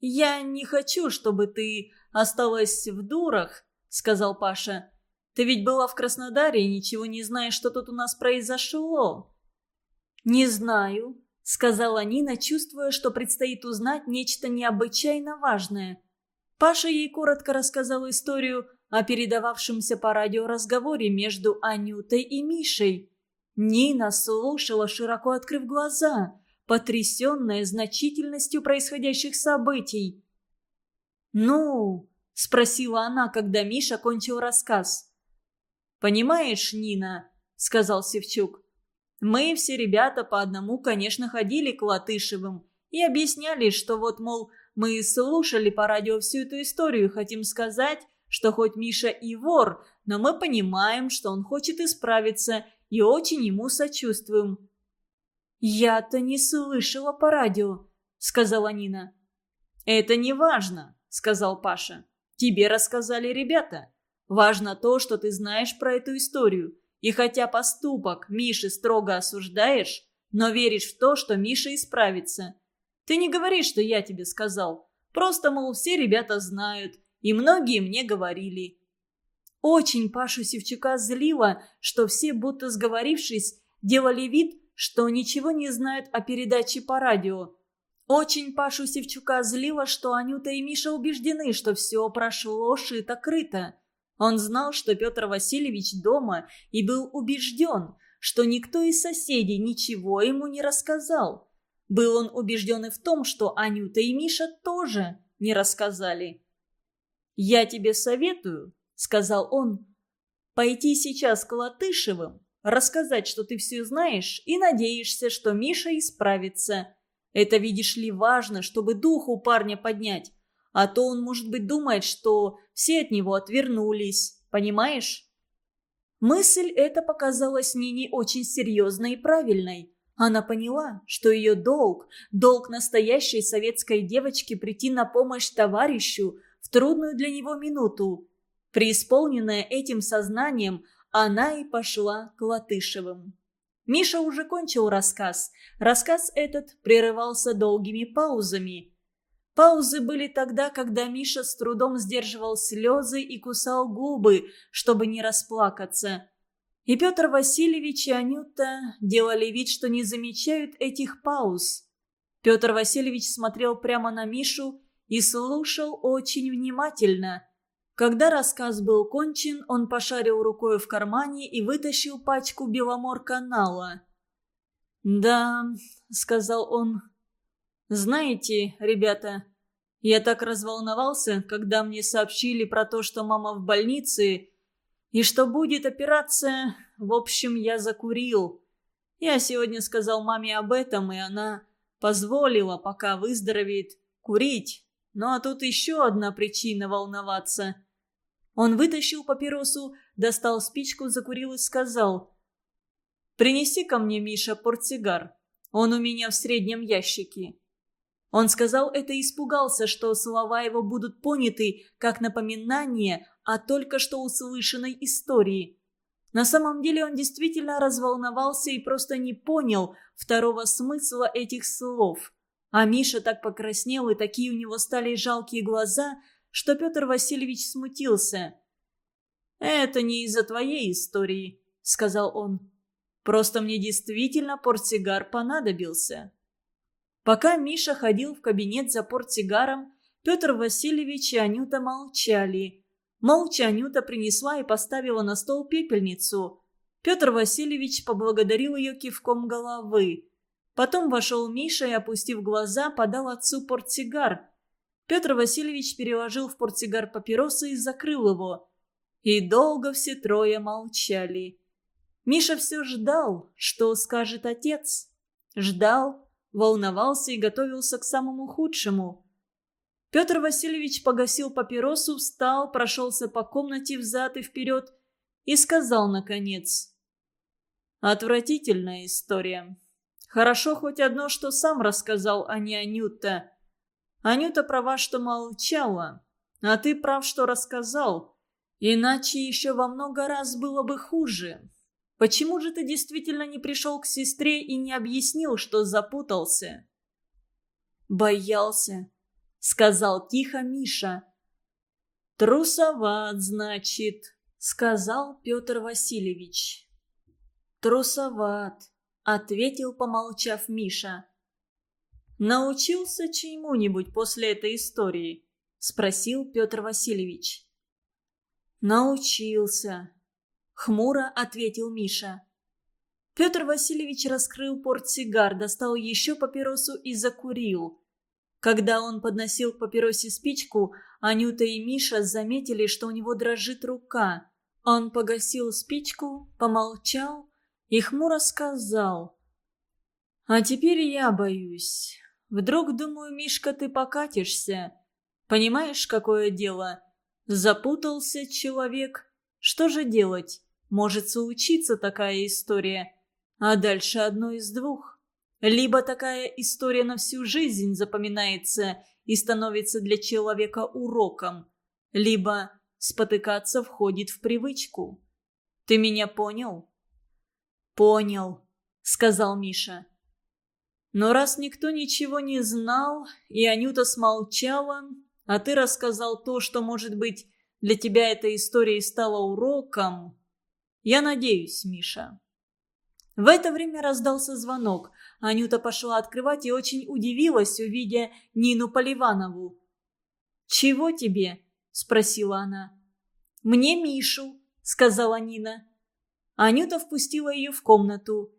«Я не хочу, чтобы ты осталась в дурах», — сказал Паша. «Ты ведь была в Краснодаре и ничего не знаешь, что тут у нас произошло». «Не знаю», — сказала Нина, чувствуя, что предстоит узнать нечто необычайно важное. Паша ей коротко рассказал историю о передававшемся по радио разговоре между Анютой и Мишей. Нина слушала, широко открыв глаза, потрясенная значительностью происходящих событий. «Ну?» – спросила она, когда Миша кончил рассказ. «Понимаешь, Нина», – сказал Севчук, – «мы все ребята по одному, конечно, ходили к Латышевым и объясняли, что вот, мол, мы слушали по радио всю эту историю хотим сказать, что хоть Миша и вор, но мы понимаем, что он хочет исправиться – и очень ему сочувствуем». «Я-то не слышала по радио», — сказала Нина. «Это не важно», — сказал Паша. «Тебе рассказали ребята. Важно то, что ты знаешь про эту историю. И хотя поступок Миши строго осуждаешь, но веришь в то, что Миша исправится. Ты не говоришь, что я тебе сказал. Просто, мол, все ребята знают, и многие мне говорили. Очень Пашу Севчука злило, что все, будто сговорившись, делали вид, что ничего не знают о передаче по радио. Очень Пашу Севчука злило, что Анюта и Миша убеждены, что все прошло шито-крыто. Он знал, что Петр Васильевич дома и был убежден, что никто из соседей ничего ему не рассказал. Был он убежден и в том, что Анюта и Миша тоже не рассказали. «Я тебе советую», сказал он, — «пойти сейчас к Латышевым, рассказать, что ты все знаешь, и надеешься, что Миша исправится. Это, видишь ли, важно, чтобы дух у парня поднять, а то он, может быть, думает, что все от него отвернулись, понимаешь?» Мысль эта показалась Нине очень серьезной и правильной. Она поняла, что ее долг, долг настоящей советской девочки прийти на помощь товарищу в трудную для него минуту. Преисполненная этим сознанием, она и пошла к Латышевым. Миша уже кончил рассказ. Рассказ этот прерывался долгими паузами. Паузы были тогда, когда Миша с трудом сдерживал слезы и кусал губы, чтобы не расплакаться. И Петр Васильевич и Анюта делали вид, что не замечают этих пауз. Петр Васильевич смотрел прямо на Мишу и слушал очень внимательно. Когда рассказ был кончен, он пошарил рукой в кармане и вытащил пачку Беломор-канала. «Да», — сказал он, — «знаете, ребята, я так разволновался, когда мне сообщили про то, что мама в больнице, и что будет операция, в общем, я закурил. Я сегодня сказал маме об этом, и она позволила, пока выздоровеет, курить. Ну а тут еще одна причина волноваться — он вытащил папиросу, достал спичку, закурил и сказал. «Принеси ко мне, Миша, портсигар. Он у меня в среднем ящике». Он сказал это и испугался, что слова его будут поняты как напоминание о только что услышанной истории. На самом деле он действительно разволновался и просто не понял второго смысла этих слов. А Миша так покраснел, и такие у него стали жалкие глаза – что Петр Васильевич смутился. «Это не из-за твоей истории», — сказал он. «Просто мне действительно портсигар понадобился». Пока Миша ходил в кабинет за портсигаром, Петр Васильевич и Анюта молчали. Молча Анюта принесла и поставила на стол пепельницу. Петр Васильевич поблагодарил ее кивком головы. Потом вошел Миша и, опустив глаза, подал отцу портсигар, Петр Васильевич переложил в портсигар папиросы и закрыл его. И долго все трое молчали. Миша все ждал, что скажет отец. Ждал, волновался и готовился к самому худшему. Петр Васильевич погасил папиросу, встал, прошелся по комнате взад и вперед и сказал, наконец. «Отвратительная история. Хорошо хоть одно, что сам рассказал, а не Анюта. Анюта права, что молчала, а ты прав, что рассказал. Иначе еще во много раз было бы хуже. Почему же ты действительно не пришел к сестре и не объяснил, что запутался?» «Боялся», — сказал тихо Миша. «Трусоват, значит», — сказал Петр Васильевич. «Трусоват», — ответил, помолчав Миша. «Научился чему-нибудь после этой истории?» — спросил Петр Васильевич. «Научился», — хмуро ответил Миша. Петр Васильевич раскрыл портсигар, достал еще папиросу и закурил. Когда он подносил к папиросе спичку, Анюта и Миша заметили, что у него дрожит рука. Он погасил спичку, помолчал и хмуро сказал. «А теперь я боюсь. Вдруг, думаю, Мишка, ты покатишься. Понимаешь, какое дело? Запутался человек. Что же делать? Может случиться такая история. А дальше одно из двух. Либо такая история на всю жизнь запоминается и становится для человека уроком, либо спотыкаться входит в привычку. Ты меня понял? Понял, сказал Миша. Но раз никто ничего не знал, и Анюта смолчала, а ты рассказал то, что, может быть, для тебя эта история стала уроком, я надеюсь, Миша. В это время раздался звонок. Анюта пошла открывать и очень удивилась, увидя Нину Поливанову. «Чего тебе?» – спросила она. «Мне Мишу», – сказала Нина. Анюта впустила ее в комнату.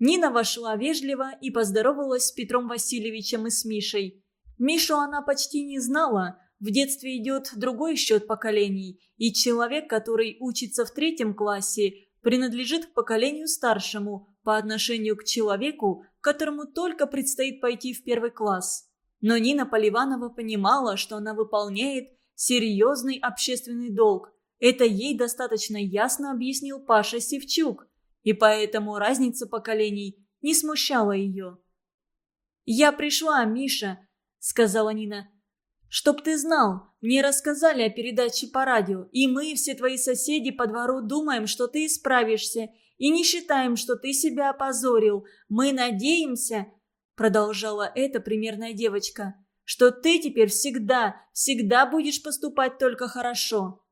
Нина вошла вежливо и поздоровалась с Петром Васильевичем и с Мишей. Мишу она почти не знала. В детстве идет другой счет поколений, и человек, который учится в третьем классе, принадлежит к поколению старшему по отношению к человеку, которому только предстоит пойти в первый класс. Но Нина Поливанова понимала, что она выполняет серьезный общественный долг. Это ей достаточно ясно объяснил Паша Севчук и поэтому разница поколений не смущала ее. «Я пришла, Миша», — сказала Нина. «Чтоб ты знал, мне рассказали о передаче по радио, и мы, все твои соседи по двору, думаем, что ты исправишься, и не считаем, что ты себя опозорил. Мы надеемся», — продолжала эта примерная девочка, «что ты теперь всегда, всегда будешь поступать только хорошо».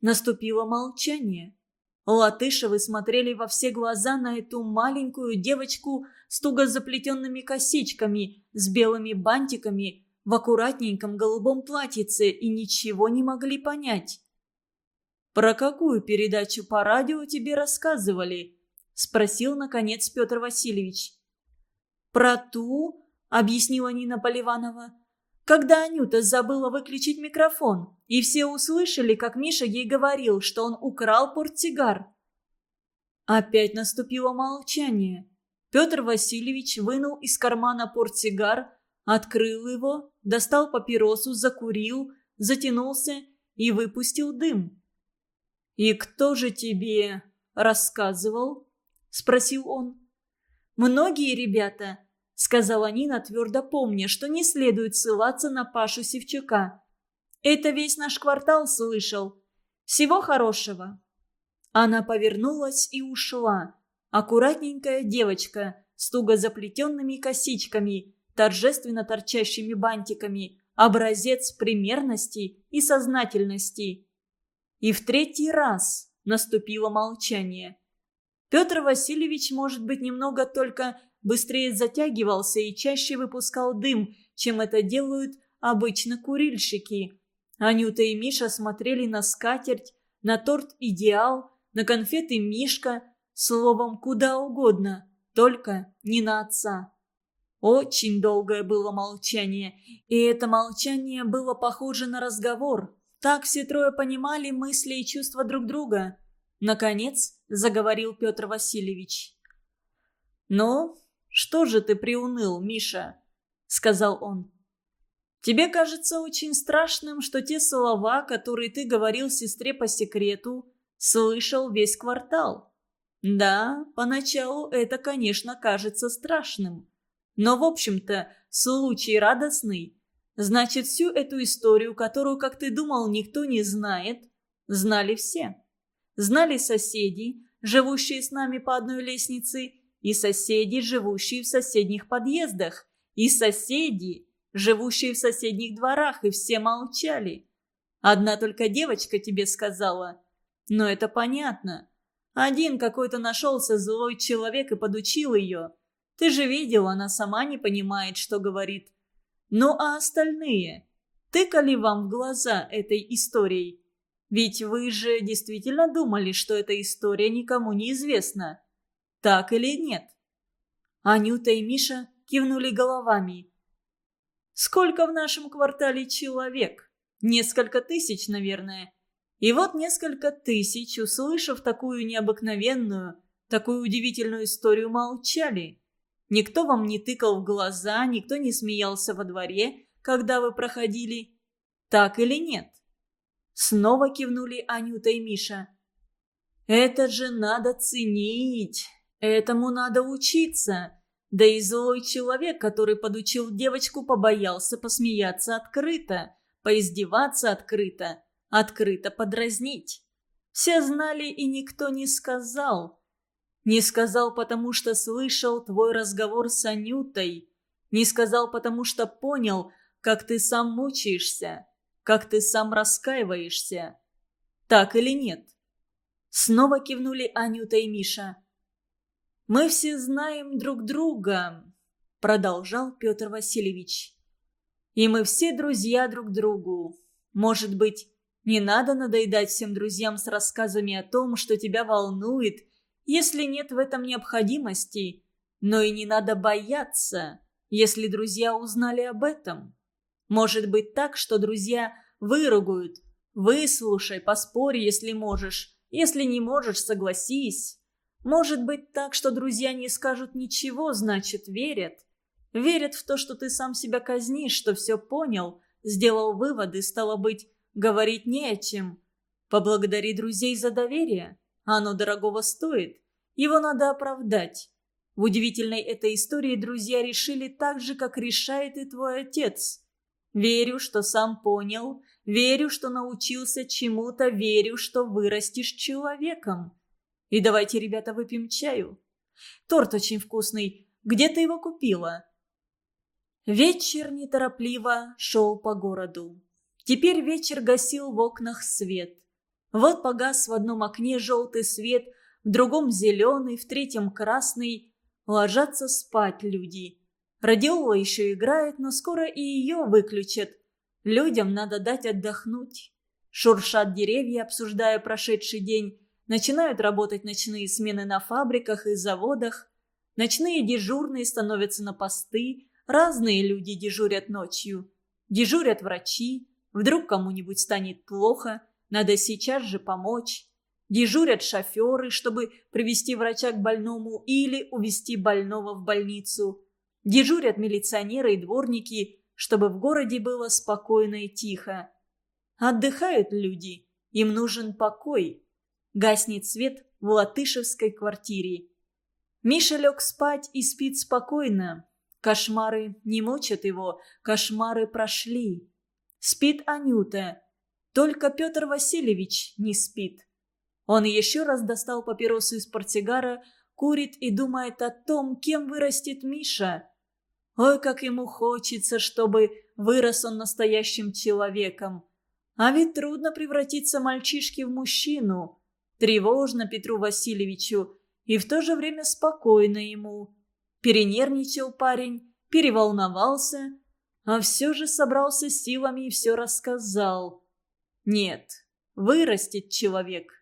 Наступило молчание. Латышевы смотрели во все глаза на эту маленькую девочку с туго заплетенными косичками, с белыми бантиками, в аккуратненьком голубом платьице и ничего не могли понять. «Про какую передачу по радио тебе рассказывали?» – спросил, наконец, Петр Васильевич. «Про ту?» – объяснила Нина Поливанова. Когда Анюта забыла выключить микрофон, и все услышали, как Миша ей говорил, что он украл портсигар. Опять наступило молчание. Петр Васильевич вынул из кармана портсигар, открыл его, достал папиросу, закурил, затянулся и выпустил дым. «И кто же тебе рассказывал?» – спросил он. «Многие ребята», — сказала Нина, твердо помня, что не следует ссылаться на Пашу Севчука. «Это весь наш квартал слышал. Всего хорошего». Она повернулась и ушла. Аккуратненькая девочка с туго заплетенными косичками, торжественно торчащими бантиками, образец примерности и сознательности. И в третий раз наступило молчание. Петр Васильевич, может быть, немного только быстрее затягивался и чаще выпускал дым, чем это делают обычно курильщики. Анюта и Миша смотрели на скатерть, на торт «Идеал», на конфеты «Мишка», словом, куда угодно, только не на отца. Очень долгое было молчание, и это молчание было похоже на разговор. Так все трое понимали мысли и чувства друг друга. Наконец заговорил Петр Васильевич. «Ну, «Что же ты приуныл, Миша?» — сказал он. «Тебе кажется очень страшным, что те слова, которые ты говорил сестре по секрету, слышал весь квартал. Да, поначалу это, конечно, кажется страшным. Но, в общем-то, случай радостный. Значит, всю эту историю, которую, как ты думал, никто не знает, знали все. Знали соседи, живущие с нами по одной лестнице, и соседи, живущие в соседних подъездах, и соседи, живущие в соседних дворах, и все молчали. Одна только девочка тебе сказала. Но это понятно. Один какой-то нашелся злой человек и подучил ее. Ты же видел, она сама не понимает, что говорит. Ну а остальные? Тыкали вам в глаза этой историей? Ведь вы же действительно думали, что эта история никому не известна. Так или нет? Анюта и Миша кивнули головами. Сколько в нашем квартале человек? Несколько тысяч, наверное. И вот несколько тысяч, услышав такую необыкновенную, такую удивительную историю, молчали. Никто вам не тыкал в глаза, никто не смеялся во дворе, когда вы проходили. Так или нет? Снова кивнули Анюта и Миша. Это же надо ценить. Этому надо учиться. Да и злой человек, который подучил девочку, побоялся посмеяться открыто, поиздеваться открыто, открыто подразнить. Все знали, и никто не сказал. Не сказал, потому что слышал твой разговор с Анютой. Не сказал, потому что понял, как ты сам мучаешься, как ты сам раскаиваешься. Так или нет? Снова кивнули Анюта и Миша. «Мы все знаем друг друга», — продолжал Петр Васильевич. «И мы все друзья друг другу. Может быть, не надо надоедать всем друзьям с рассказами о том, что тебя волнует, если нет в этом необходимости, но и не надо бояться, если друзья узнали об этом. Может быть так, что друзья выругают. Выслушай, поспорь, если можешь. Если не можешь, согласись. Может быть так, что друзья не скажут ничего, значит, верят. Верят в то, что ты сам себя казнишь, что все понял, сделал выводы, стало быть, говорить не о чем. Поблагодари друзей за доверие. Оно дорогого стоит. Его надо оправдать. В удивительной этой истории друзья решили так же, как решает и твой отец. Верю, что сам понял, верю, что научился чему-то, верю, что вырастешь человеком. И давайте, ребята, выпьем чаю. Торт очень вкусный. Где ты его купила?» Вечер неторопливо шел по городу. Теперь вечер гасил в окнах свет. Вот погас в одном окне желтый свет, в другом зеленый, в третьем красный. Ложатся спать люди. Радиола еще играет, но скоро и ее выключат. Людям надо дать отдохнуть. Шуршат деревья, обсуждая прошедший день. Начинают работать ночные смены на фабриках и заводах. Ночные дежурные становятся на посты. Разные люди дежурят ночью. Дежурят врачи. Вдруг кому-нибудь станет плохо. Надо сейчас же помочь. Дежурят шоферы, чтобы привести врача к больному или увезти больного в больницу. Дежурят милиционеры и дворники, чтобы в городе было спокойно и тихо. Отдыхают люди. Им нужен покой. Гаснет свет в латышевской квартире. Миша лег спать и спит спокойно. Кошмары не мучат его, кошмары прошли. Спит Анюта. Только Петр Васильевич не спит. Он еще раз достал папиросу из портсигара, курит и думает о том, кем вырастет Миша. Ой, как ему хочется, чтобы вырос он настоящим человеком. А ведь трудно превратиться мальчишке в мужчину. Тревожно Петру Васильевичу и в то же время спокойно ему. Перенервничал парень, переволновался, а все же собрался силами и все рассказал. Нет, вырастет человек.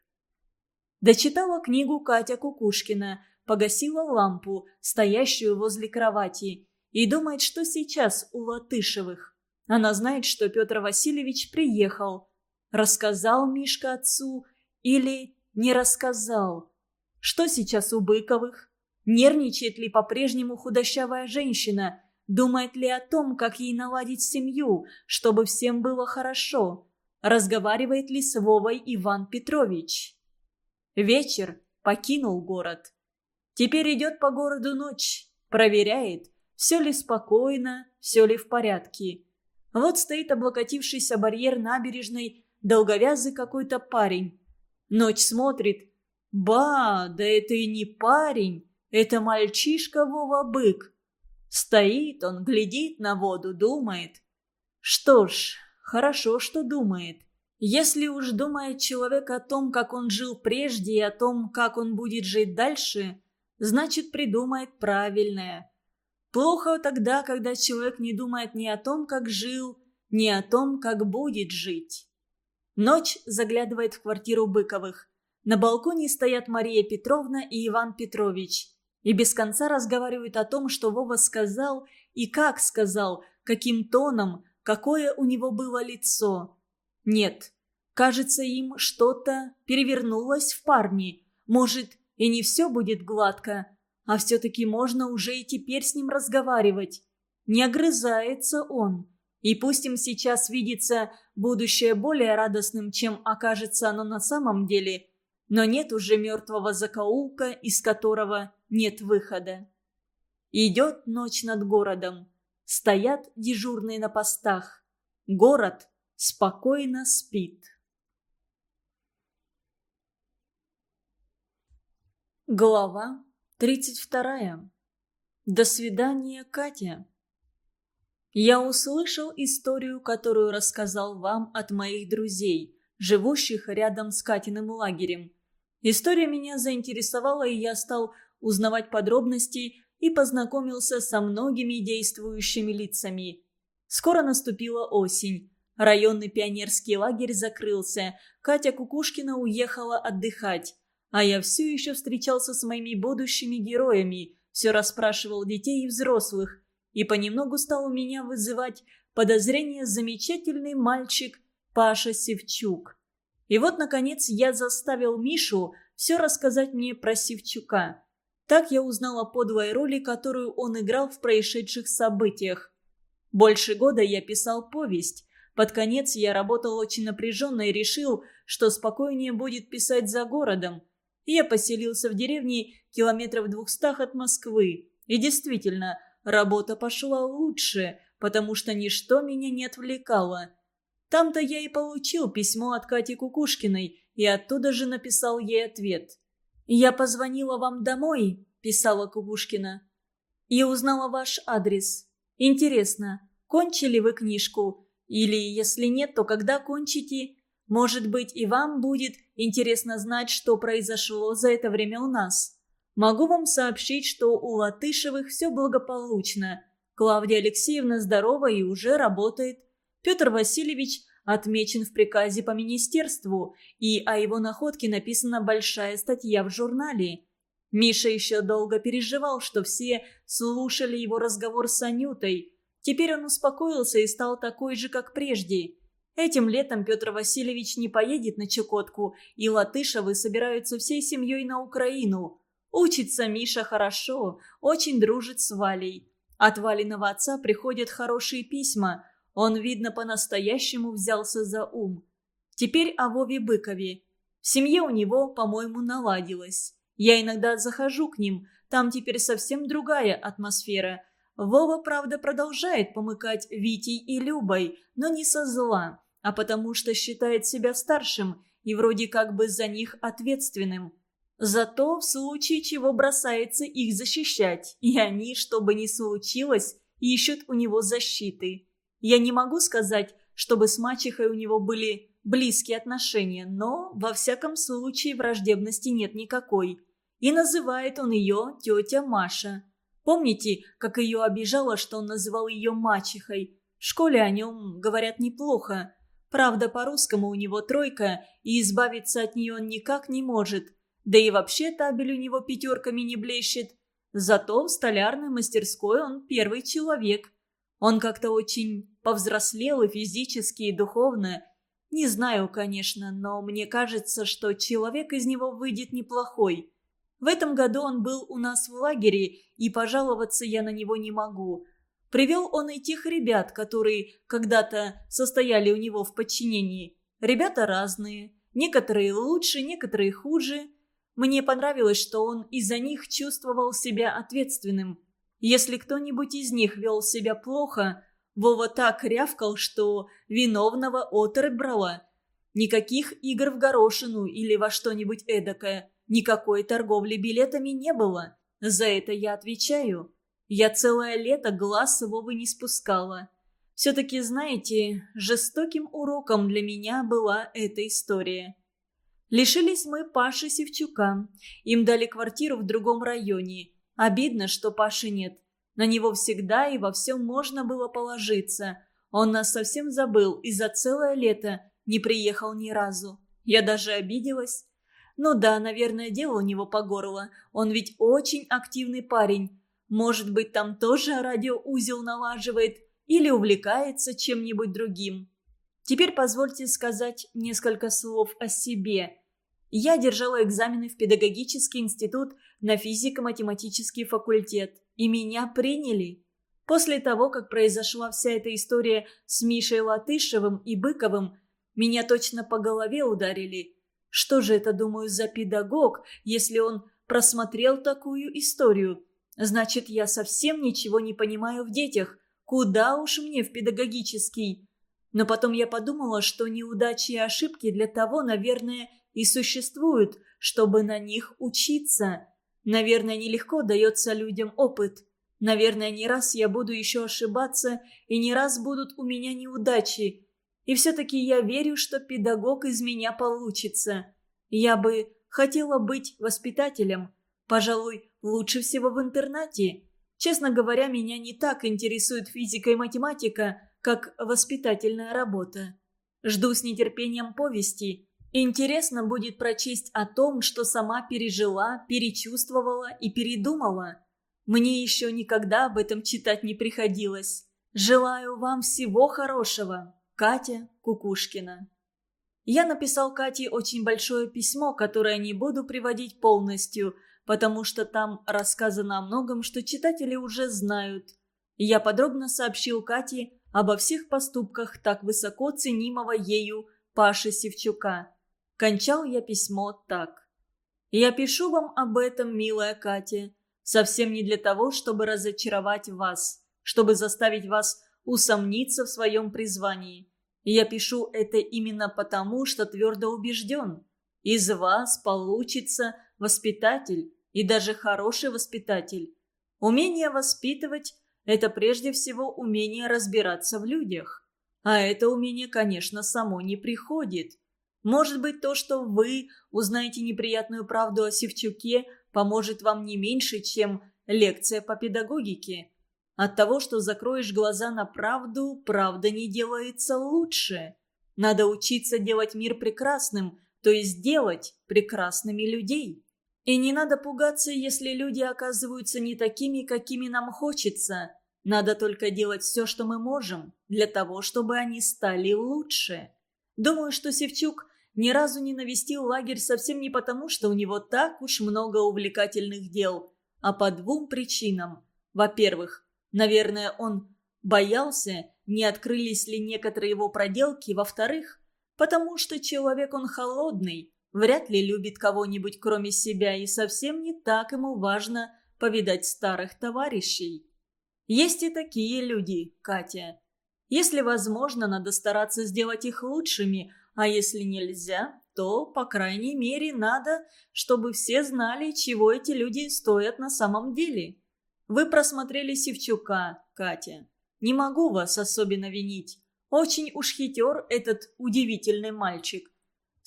Дочитала книгу Катя Кукушкина, погасила лампу, стоящую возле кровати, и думает, что сейчас у Латышевых. Она знает, что Петр Васильевич приехал. Рассказал Мишка отцу или не рассказал. Что сейчас у Быковых? Нервничает ли по-прежнему худощавая женщина? Думает ли о том, как ей наладить семью, чтобы всем было хорошо? Разговаривает ли с Вовой Иван Петрович? Вечер покинул город. Теперь идет по городу ночь, проверяет, все ли спокойно, все ли в порядке. Вот стоит облокотившийся барьер набережной долговязый какой-то парень, Ночь смотрит. Ба, да это и не парень, это мальчишка Вова-бык. Стоит он, глядит на воду, думает. Что ж, хорошо, что думает. Если уж думает человек о том, как он жил прежде и о том, как он будет жить дальше, значит придумает правильное. Плохо тогда, когда человек не думает ни о том, как жил, ни о том, как будет жить. Ночь заглядывает в квартиру Быковых. На балконе стоят Мария Петровна и Иван Петрович. И без конца разговаривают о том, что Вова сказал и как сказал, каким тоном, какое у него было лицо. Нет, кажется, им что-то перевернулось в парне. Может, и не все будет гладко, а все-таки можно уже и теперь с ним разговаривать. Не огрызается он. И пусть им сейчас видится будущее более радостным, чем окажется оно на самом деле, но нет уже мертвого закоулка, из которого нет выхода. Идет ночь над городом. Стоят дежурные на постах. Город спокойно спит. Глава 32. До свидания, Катя. Я услышал историю, которую рассказал вам от моих друзей, живущих рядом с Катиным лагерем. История меня заинтересовала, и я стал узнавать подробности и познакомился со многими действующими лицами. Скоро наступила осень. Районный пионерский лагерь закрылся. Катя Кукушкина уехала отдыхать. А я все еще встречался с моими будущими героями, все расспрашивал детей и взрослых. И понемногу стал у меня вызывать подозрение замечательный мальчик Паша Севчук. И вот, наконец, я заставил Мишу все рассказать мне про Севчука. Так я узнал о подлой роли, которую он играл в происшедших событиях. Больше года я писал повесть. Под конец я работал очень напряженно и решил, что спокойнее будет писать за городом. Я поселился в деревне километров двухстах от Москвы. И действительно, работа пошла лучше, потому что ничто меня не отвлекало. Там-то я и получил письмо от Кати Кукушкиной, и оттуда же написал ей ответ. «Я позвонила вам домой», – писала Кубушкина, – «и узнала ваш адрес. Интересно, кончили вы книжку? Или, если нет, то когда кончите? Может быть, и вам будет интересно знать, что произошло за это время у нас. Могу вам сообщить, что у Латышевых все благополучно. Клавдия Алексеевна здорова и уже работает. Петр Васильевич отмечен в приказе по министерству, и о его находке написана большая статья в журнале. Миша еще долго переживал, что все слушали его разговор с Анютой. Теперь он успокоился и стал такой же, как прежде. Этим летом Петр Васильевич не поедет на Чукотку, и Латышевы собираются всей семьей на Украину. Учится Миша хорошо, очень дружит с Валей. От Валиного отца приходят хорошие письма – он, видно, по-настоящему взялся за ум. Теперь о Вове Быкове. В семье у него, по-моему, наладилось. Я иногда захожу к ним, там теперь совсем другая атмосфера. Вова, правда, продолжает помыкать Витей и Любой, но не со зла, а потому что считает себя старшим и вроде как бы за них ответственным. Зато в случае чего бросается их защищать, и они, что бы ни случилось, ищут у него защиты. Я не могу сказать, чтобы с мачехой у него были близкие отношения, но, во всяком случае, враждебности нет никакой. И называет он ее тетя Маша. Помните, как ее обижало, что он называл ее мачехой? В школе о нем говорят неплохо. Правда, по-русскому у него тройка, и избавиться от нее он никак не может. Да и вообще табель у него пятерками не блещет. Зато в столярной мастерской он первый человек – он как-то очень повзрослел и физически, и духовно. Не знаю, конечно, но мне кажется, что человек из него выйдет неплохой. В этом году он был у нас в лагере, и пожаловаться я на него не могу. Привел он и тех ребят, которые когда-то состояли у него в подчинении. Ребята разные. Некоторые лучше, некоторые хуже. Мне понравилось, что он из-за них чувствовал себя ответственным. Если кто-нибудь из них вел себя плохо, Вова так рявкал, что виновного брала. Никаких игр в горошину или во что-нибудь эдакое. никакой торговли билетами не было. За это я отвечаю. Я целое лето глаз Вовы не спускала. Все-таки, знаете, жестоким уроком для меня была эта история. Лишились мы Паши Севчука. Им дали квартиру в другом районе. Обидно, что Паши нет. На него всегда и во всем можно было положиться. Он нас совсем забыл и за целое лето не приехал ни разу. Я даже обиделась. Ну да, наверное, дело у него по горло. Он ведь очень активный парень. Может быть, там тоже радиоузел налаживает – или увлекается чем-нибудь другим. Теперь позвольте сказать несколько слов о себе. Я держала экзамены в педагогический институт на физико-математический факультет, и меня приняли. После того, как произошла вся эта история с Мишей Латышевым и Быковым, меня точно по голове ударили. Что же это, думаю, за педагог, если он просмотрел такую историю? Значит, я совсем ничего не понимаю в детях, Куда уж мне в педагогический? Но потом я подумала, что неудачи и ошибки для того, наверное, и существуют, чтобы на них учиться. Наверное, нелегко дается людям опыт. Наверное, не раз я буду еще ошибаться, и не раз будут у меня неудачи. И все-таки я верю, что педагог из меня получится. Я бы хотела быть воспитателем. Пожалуй, лучше всего в интернате. Честно говоря, меня не так интересует физика и математика, как воспитательная работа. Жду с нетерпением повести. Интересно будет прочесть о том, что сама пережила, перечувствовала и передумала. Мне еще никогда об этом читать не приходилось. Желаю вам всего хорошего. Катя Кукушкина. Я написал Кате очень большое письмо, которое не буду приводить полностью – потому что там рассказано о многом, что читатели уже знают. Я подробно сообщил Кате обо всех поступках так высоко ценимого ею Паши Севчука. Кончал я письмо так. «Я пишу вам об этом, милая Катя, совсем не для того, чтобы разочаровать вас, чтобы заставить вас усомниться в своем призвании. Я пишу это именно потому, что твердо убежден. Из вас получится воспитатель, и даже хороший воспитатель. Умение воспитывать – это прежде всего умение разбираться в людях. А это умение, конечно, само не приходит. Может быть, то, что вы узнаете неприятную правду о Севчуке, поможет вам не меньше, чем лекция по педагогике. От того, что закроешь глаза на правду, правда не делается лучше. Надо учиться делать мир прекрасным, то есть делать прекрасными людей. И не надо пугаться, если люди оказываются не такими, какими нам хочется. Надо только делать все, что мы можем, для того, чтобы они стали лучше. Думаю, что Севчук ни разу не навестил лагерь совсем не потому, что у него так уж много увлекательных дел, а по двум причинам. Во-первых, наверное, он боялся, не открылись ли некоторые его проделки. Во-вторых, потому что человек он холодный, Вряд ли любит кого-нибудь кроме себя, и совсем не так ему важно повидать старых товарищей. Есть и такие люди, Катя. Если возможно, надо стараться сделать их лучшими, а если нельзя, то, по крайней мере, надо, чтобы все знали, чего эти люди стоят на самом деле. Вы просмотрели Севчука, Катя. Не могу вас особенно винить. Очень уж хитер этот удивительный мальчик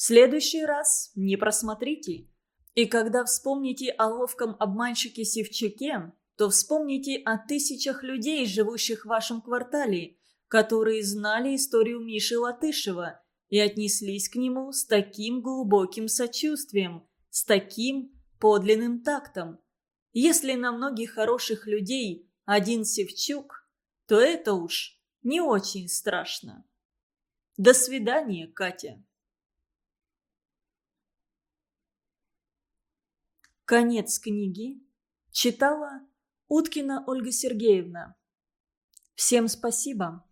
следующий раз не просмотрите. И когда вспомните о ловком обманщике Севчуке, то вспомните о тысячах людей, живущих в вашем квартале, которые знали историю Миши Латышева и отнеслись к нему с таким глубоким сочувствием, с таким подлинным тактом. Если на многих хороших людей один Севчук, то это уж не очень страшно. До свидания, Катя. Конец книги. Читала Уткина Ольга Сергеевна. Всем спасибо.